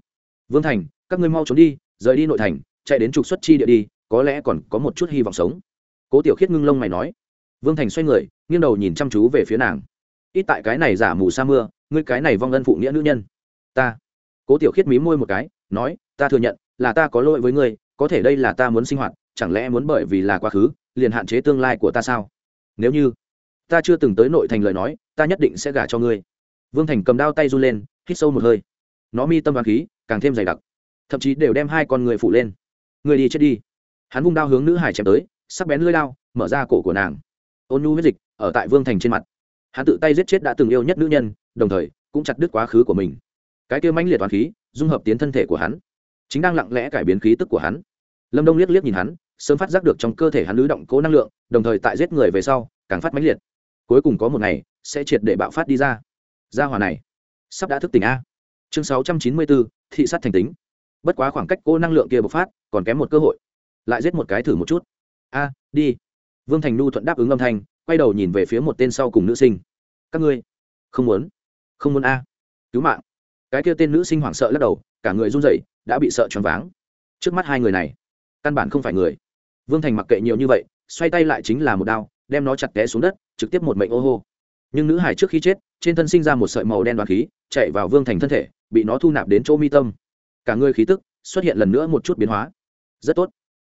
Vương thành, các ngươi mau trốn đi, rời đi nội thành, chạy đến trục xuất chi địa đi, có lẽ còn có một chút hy vọng sống. Cố tiểu khiết ngưng lông mày nói. Vương thành xoay người, nghiêng đầu nhìn chăm chú về phía nàng. Ít tại cái này giả mù sa mưa, ngươi cái này vong ân phụ nghĩa nữ nhân. Ta cố tiểu khiết mí môi một cái, nói, ta thừa nhận, là ta có lỗi với ngươi, có thể đây là ta muốn sinh hoạt, chẳng lẽ muốn bởi vì là quá khứ, liền hạn chế tương lai của ta sao? Nếu như ta chưa từng tới nội thành lời nói, ta nhất định sẽ gả cho ngươi. Vương thành cầm đao tay run lên, hít sâu một hơi. Nó mi tâm và khí, càng thêm dày đặc. Thậm chí đều đem hai con người phụ lên. Người đi chết đi. Hắn vung đao hướng nữ hải chém tới, sắc bén lưỡi đao, mở ra cổ của nàng. Ôn nhu huyết dịch, ở tại vương thành trên mặt. Hắn tự tay giết chết đã từng yêu nhất nữ nhân, đồng thời cũng chặt đứt quá khứ của mình cái kia mãnh liệt toàn khí, dung hợp tiến thân thể của hắn. Chính đang lặng lẽ cải biến khí tức của hắn. Lâm đông liếc liếc nhìn hắn, sớm phát giác được trong cơ thể hắn lứ động cố năng lượng, đồng thời tại giết người về sau, càng phát mãnh liệt. Cuối cùng có một ngày, sẽ triệt để bạo phát đi ra. Ra hòa này, sắp đã thức tỉnh a. Chương sáu trăm chín mươi bốn, thị sát thành tính. Bất quá khoảng cách cô năng lượng kia bộc phát, còn kém một cơ hội. Lại giết một cái thử một chút. A, đi. Vương thành nu thuận đáp ứng âm thanh, quay đầu nhìn về phía một tên sau cùng nữ sinh. Các ngươi, không muốn. Không muốn a. Cứu mạng cái kia tên nữ sinh hoảng sợ lắc đầu, cả người run rẩy, đã bị sợ choáng váng. Trước mắt hai người này, căn bản không phải người. Vương thành mặc kệ nhiều như vậy, xoay tay lại chính là một đao, đem nó chặt té xuống đất, trực tiếp một mệnh ô hô. Nhưng nữ hải trước khi chết, trên thân sinh ra một sợi màu đen đoàn khí, chạy vào vương thành thân thể, bị nó thu nạp đến chỗ mi tâm. Cả người khí tức xuất hiện lần nữa một chút biến hóa. Rất tốt.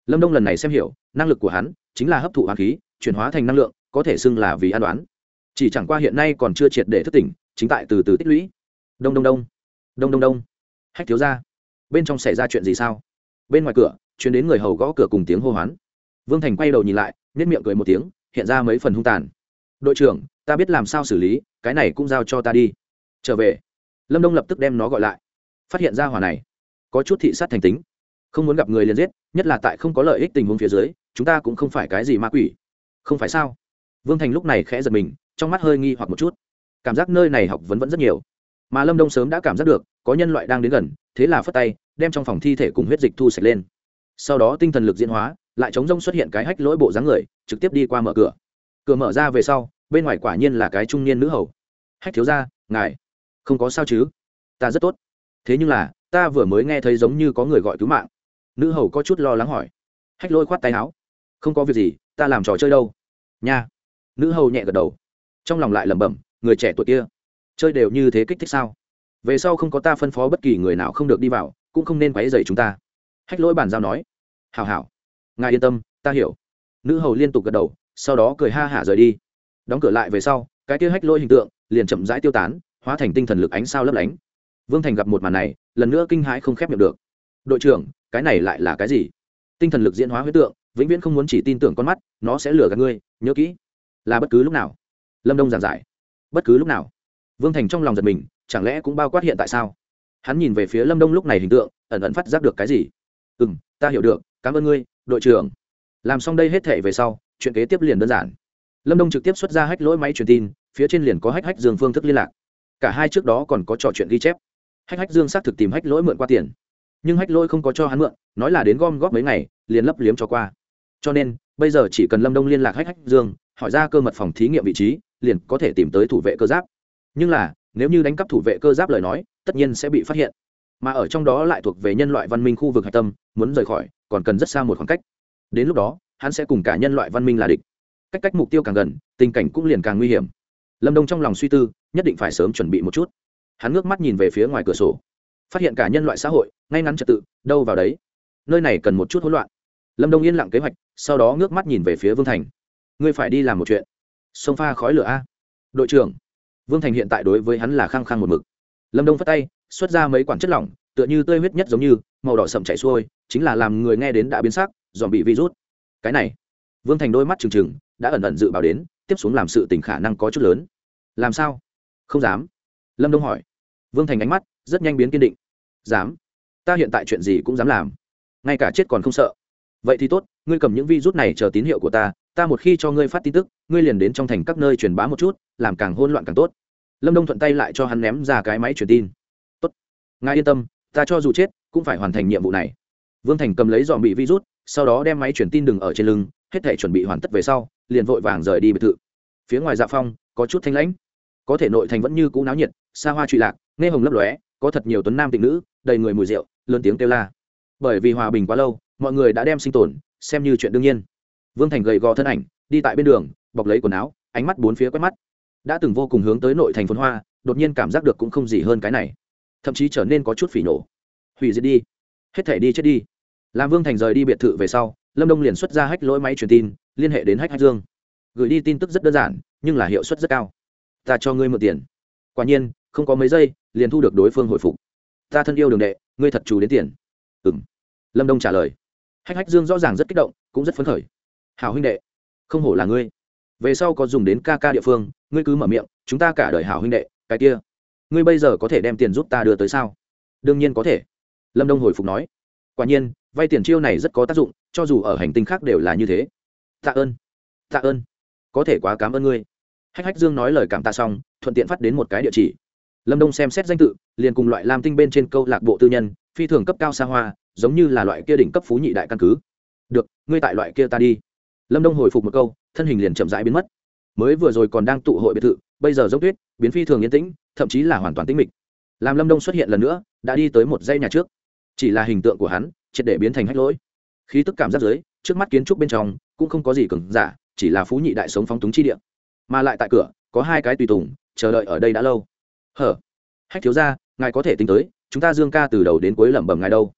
Lâm đông lần này xem hiểu, năng lực của hắn chính là hấp thụ hoàng khí, chuyển hóa thành năng lượng, có thể xưng là vì an đoán. Chỉ chẳng qua hiện nay còn chưa triệt để thức tỉnh, chính tại từ từ tích lũy. Đông đông đông đông đông đông. Hách thiếu ra bên trong xảy ra chuyện gì sao? Bên ngoài cửa chuyến đến người hầu gõ cửa cùng tiếng hô hoán. Vương thành quay đầu nhìn lại nếp miệng cười một tiếng, hiện ra mấy phần hung tàn. Đội trưởng, ta biết làm sao xử lý, cái này cũng giao cho ta đi. Trở về. Lâm đông lập tức đem nó gọi lại. Phát hiện ra hỏa này, có chút thị sát thành tính. Không muốn gặp người liền giết, nhất là tại không có lợi ích tình huống phía dưới, chúng ta cũng không phải cái gì ma quỷ. Không phải sao? Vương thành lúc này khẽ giật mình, trong mắt hơi nghi hoặc một chút. Cảm giác nơi này học vấn vẫn rất nhiều mà lâm đông sớm đã cảm giác được, có nhân loại đang đến gần, thế là phất tay, đem trong phòng thi thể cùng huyết dịch thu sạch lên. Sau đó tinh thần lực diễn hóa, lại chống rông xuất hiện cái hách lỗi bộ dáng người, trực tiếp đi qua mở cửa. Cửa mở ra về sau, bên ngoài quả nhiên là cái trung niên nữ hầu. Hách thiếu ra ngài, không có sao chứ? Ta rất tốt. Thế nhưng là, ta vừa mới nghe thấy giống như có người gọi cứu mạng. Nữ hầu có chút lo lắng hỏi. Hách lôi khoát tay áo. Không có việc gì, ta làm trò chơi đâu. Nha. Nữ hầu nhẹ gật đầu. Trong lòng lại lẩm bẩm, người trẻ tuổi kia chơi đều như thế kích thích sao? Về sau không có ta phân phó bất kỳ người nào không được đi vào, cũng không nên quấy dày chúng ta. Hách lỗi bàn giao nói. Hào hào ngài yên tâm, ta hiểu. Nữ hầu liên tục gật đầu, sau đó cười ha hả rời đi. Đóng cửa lại về sau, cái kia hách lỗi hình tượng liền chậm rãi tiêu tán, hóa thành tinh thần lực ánh sao lấp lánh. Vương thành gặp một màn này, lần nữa kinh hãi không khép miệng được. Đội trưởng, cái này lại là cái gì? Tinh thần lực diễn hóa huyết tượng, vĩnh viễn không muốn chỉ tin tưởng con mắt, nó sẽ lừa gạt ngươi, nhớ kỹ. Là bất cứ lúc nào. Lâm đông giảng giải. Bất cứ lúc nào vương thành trong lòng giật mình, chẳng lẽ cũng bao quát hiện tại sao? Hắn nhìn về phía lâm đông lúc này hình tượng, ẩn ẩn phát giác được cái gì? Ừ m ta hiểu được, cảm ơn ngươi, đội trưởng. Làm xong đây hết thể về sau, chuyện kế tiếp liền đơn giản. Lâm đông trực tiếp xuất ra hách lỗi máy truyền tin, phía trên liền có hách hách dương phương thức liên lạc. Cả hai trước đó còn có trò chuyện ghi chép. Hách hách dương xác thực tìm hách lỗi mượn qua tiền. Nhưng hách lỗi không có cho hắn mượn, nói là đến gom góp mấy ngày, liền lấp liếm cho qua. Cho nên, bây giờ chỉ cần lâm đông liên lạc hách hách dương, hỏi ra cơ mật phòng thí nghiệm vị trí, liền có thể tìm tới thủ vệ cơ giáp nhưng là, nếu như đánh cắp thủ vệ cơ giáp lời nói, tất nhiên sẽ bị phát hiện. Mà ở trong đó lại thuộc về nhân loại văn minh khu vực hạch tâm, muốn rời khỏi, còn cần rất xa một khoảng cách. Đến lúc đó, hắn sẽ cùng cả nhân loại văn minh là địch. Cách cách mục tiêu càng gần, tình cảnh cũng liền càng nguy hiểm. Lâm đông trong lòng suy tư, nhất định phải sớm chuẩn bị một chút. Hắn ngước mắt nhìn về phía ngoài cửa sổ. Phát hiện cả nhân loại xã hội, ngay ngắn trật tự, đâu vào đấy. Nơi này cần một chút hỗn loạn. Lâm đông yên lặng kế hoạch, sau đó ngước mắt nhìn về phía vương thành. Ngươi phải đi làm một chuyện. Sông pha khói lửa a. Đội trưởng vương thành hiện tại đối với hắn là khăng khăng một mực. Lâm đông phát tay, xuất ra mấy quản chất lỏng, tựa như tươi huyết nhất giống như, màu đỏ sậm chảy xuôi, chính là làm người nghe đến đã biến sắc, dòm bị virus. Cái này, vương thành đôi mắt trừng trừng, đã ẩn ẩn dự báo đến, tiếp xuống làm sự tình khả năng có chút lớn. Làm sao? Không dám. Lâm đông hỏi. Vương thành ánh mắt rất nhanh biến kiên định. Dám. Ta hiện tại chuyện gì cũng dám làm. Ngay cả chết còn không sợ. Vậy thì tốt, ngươi cầm những virus này chờ tín hiệu của ta ta một khi cho ngươi phát tin tức, ngươi liền đến trong thành các nơi truyền bá một chút, làm càng hôn loạn càng tốt. Lâm đông thuận tay lại cho hắn ném ra cái máy truyền tin. Tốt. Ngài yên tâm, ta cho dù chết, cũng phải hoàn thành nhiệm vụ này. Vương thành cầm lấy dọn bị virus, sau đó đem máy truyền tin đừng ở trên lưng, hết thể chuẩn bị hoàn tất về sau, liền vội vàng rời đi biệt thự. Phía ngoài dạ phong, có chút thanh lãnh. Có thể nội thành vẫn như cũ náo nhiệt, xa hoa trụy lạc, nghe hồng lấp lóe, có thật nhiều tuấn nam tịnh nữ, đầy người mùi rượu, lớn tiếng kêu la. Bởi vì hòa bình quá lâu, mọi người đã đem sinh tồn, xem như chuyện đương nhiên vương thành gầy gò thân ảnh, đi tại bên đường, bọc lấy quần áo, ánh mắt bốn phía quét mắt. Đã từng vô cùng hướng tới nội thành phồn hoa, đột nhiên cảm giác được cũng không gì hơn cái này. Thậm chí trở nên có chút phỉ nổ. Hủy diệt đi. Hết thể đi chết đi. Làm vương thành rời đi biệt thự về sau, lâm đông liền xuất ra hách lỗi máy truyền tin, liên hệ đến hách hách dương. Gửi đi tin tức rất đơn giản, nhưng là hiệu suất rất cao. Ta cho ngươi mượn tiền. Quả nhiên, không có mấy giây, liền thu được đối phương hồi phục. Ta thân yêu đường đệ, ngươi thật chủ đến tiền. Ừ m lâm đông trả lời. Hách hách dương rõ ràng rất kích động, cũng rất phấn khởi. Hảo huynh đệ, không hổ là ngươi. Về sau có dùng đến ca ca địa phương, ngươi cứ mở miệng, chúng ta cả đời hảo huynh đệ, cái kia. Ngươi bây giờ có thể đem tiền giúp ta đưa tới sao? Đương nhiên có thể. Lâm đông hồi phục nói. Quả nhiên, vay tiền chiêu này rất có tác dụng, cho dù ở hành tinh khác đều là như thế. Tạ ơn. Tạ ơn. Có thể quá cảm ơn ngươi. Hách hách dương nói lời cảm tạ xong, thuận tiện phát đến một cái địa chỉ. Lâm đông xem xét danh tự, liền cùng loại lam tinh bên trên câu lạc bộ tư nhân, phi thường cấp cao xa hoa, giống như là loại kia đỉnh cấp phú nhị đại căn cứ. Được, ngươi tại loại kia ta đi lâm đông hồi phục một câu, thân hình liền chậm rãi biến mất. Mới vừa rồi còn đang tụ hội biệt thự, bây giờ dốc tuyết, biến phi thường yên tĩnh, thậm chí là hoàn toàn tĩnh mịch. Làm lâm đông xuất hiện lần nữa, đã đi tới một dãy nhà trước. Chỉ là hình tượng của hắn, triệt để biến thành hách lỗi. Khí tức cảm giác dưới, trước mắt kiến trúc bên trong, cũng không có gì cứng giả, chỉ là phú nhị đại sống phóng túng chi địa. Mà lại tại cửa, có hai cái tùy tùng, chờ đợi ở đây đã lâu. Hở? Hách thiếu ra ngài có thể tính tới, chúng ta dương ca từ đầu đến cuối lẩm bẩm ngài đâu?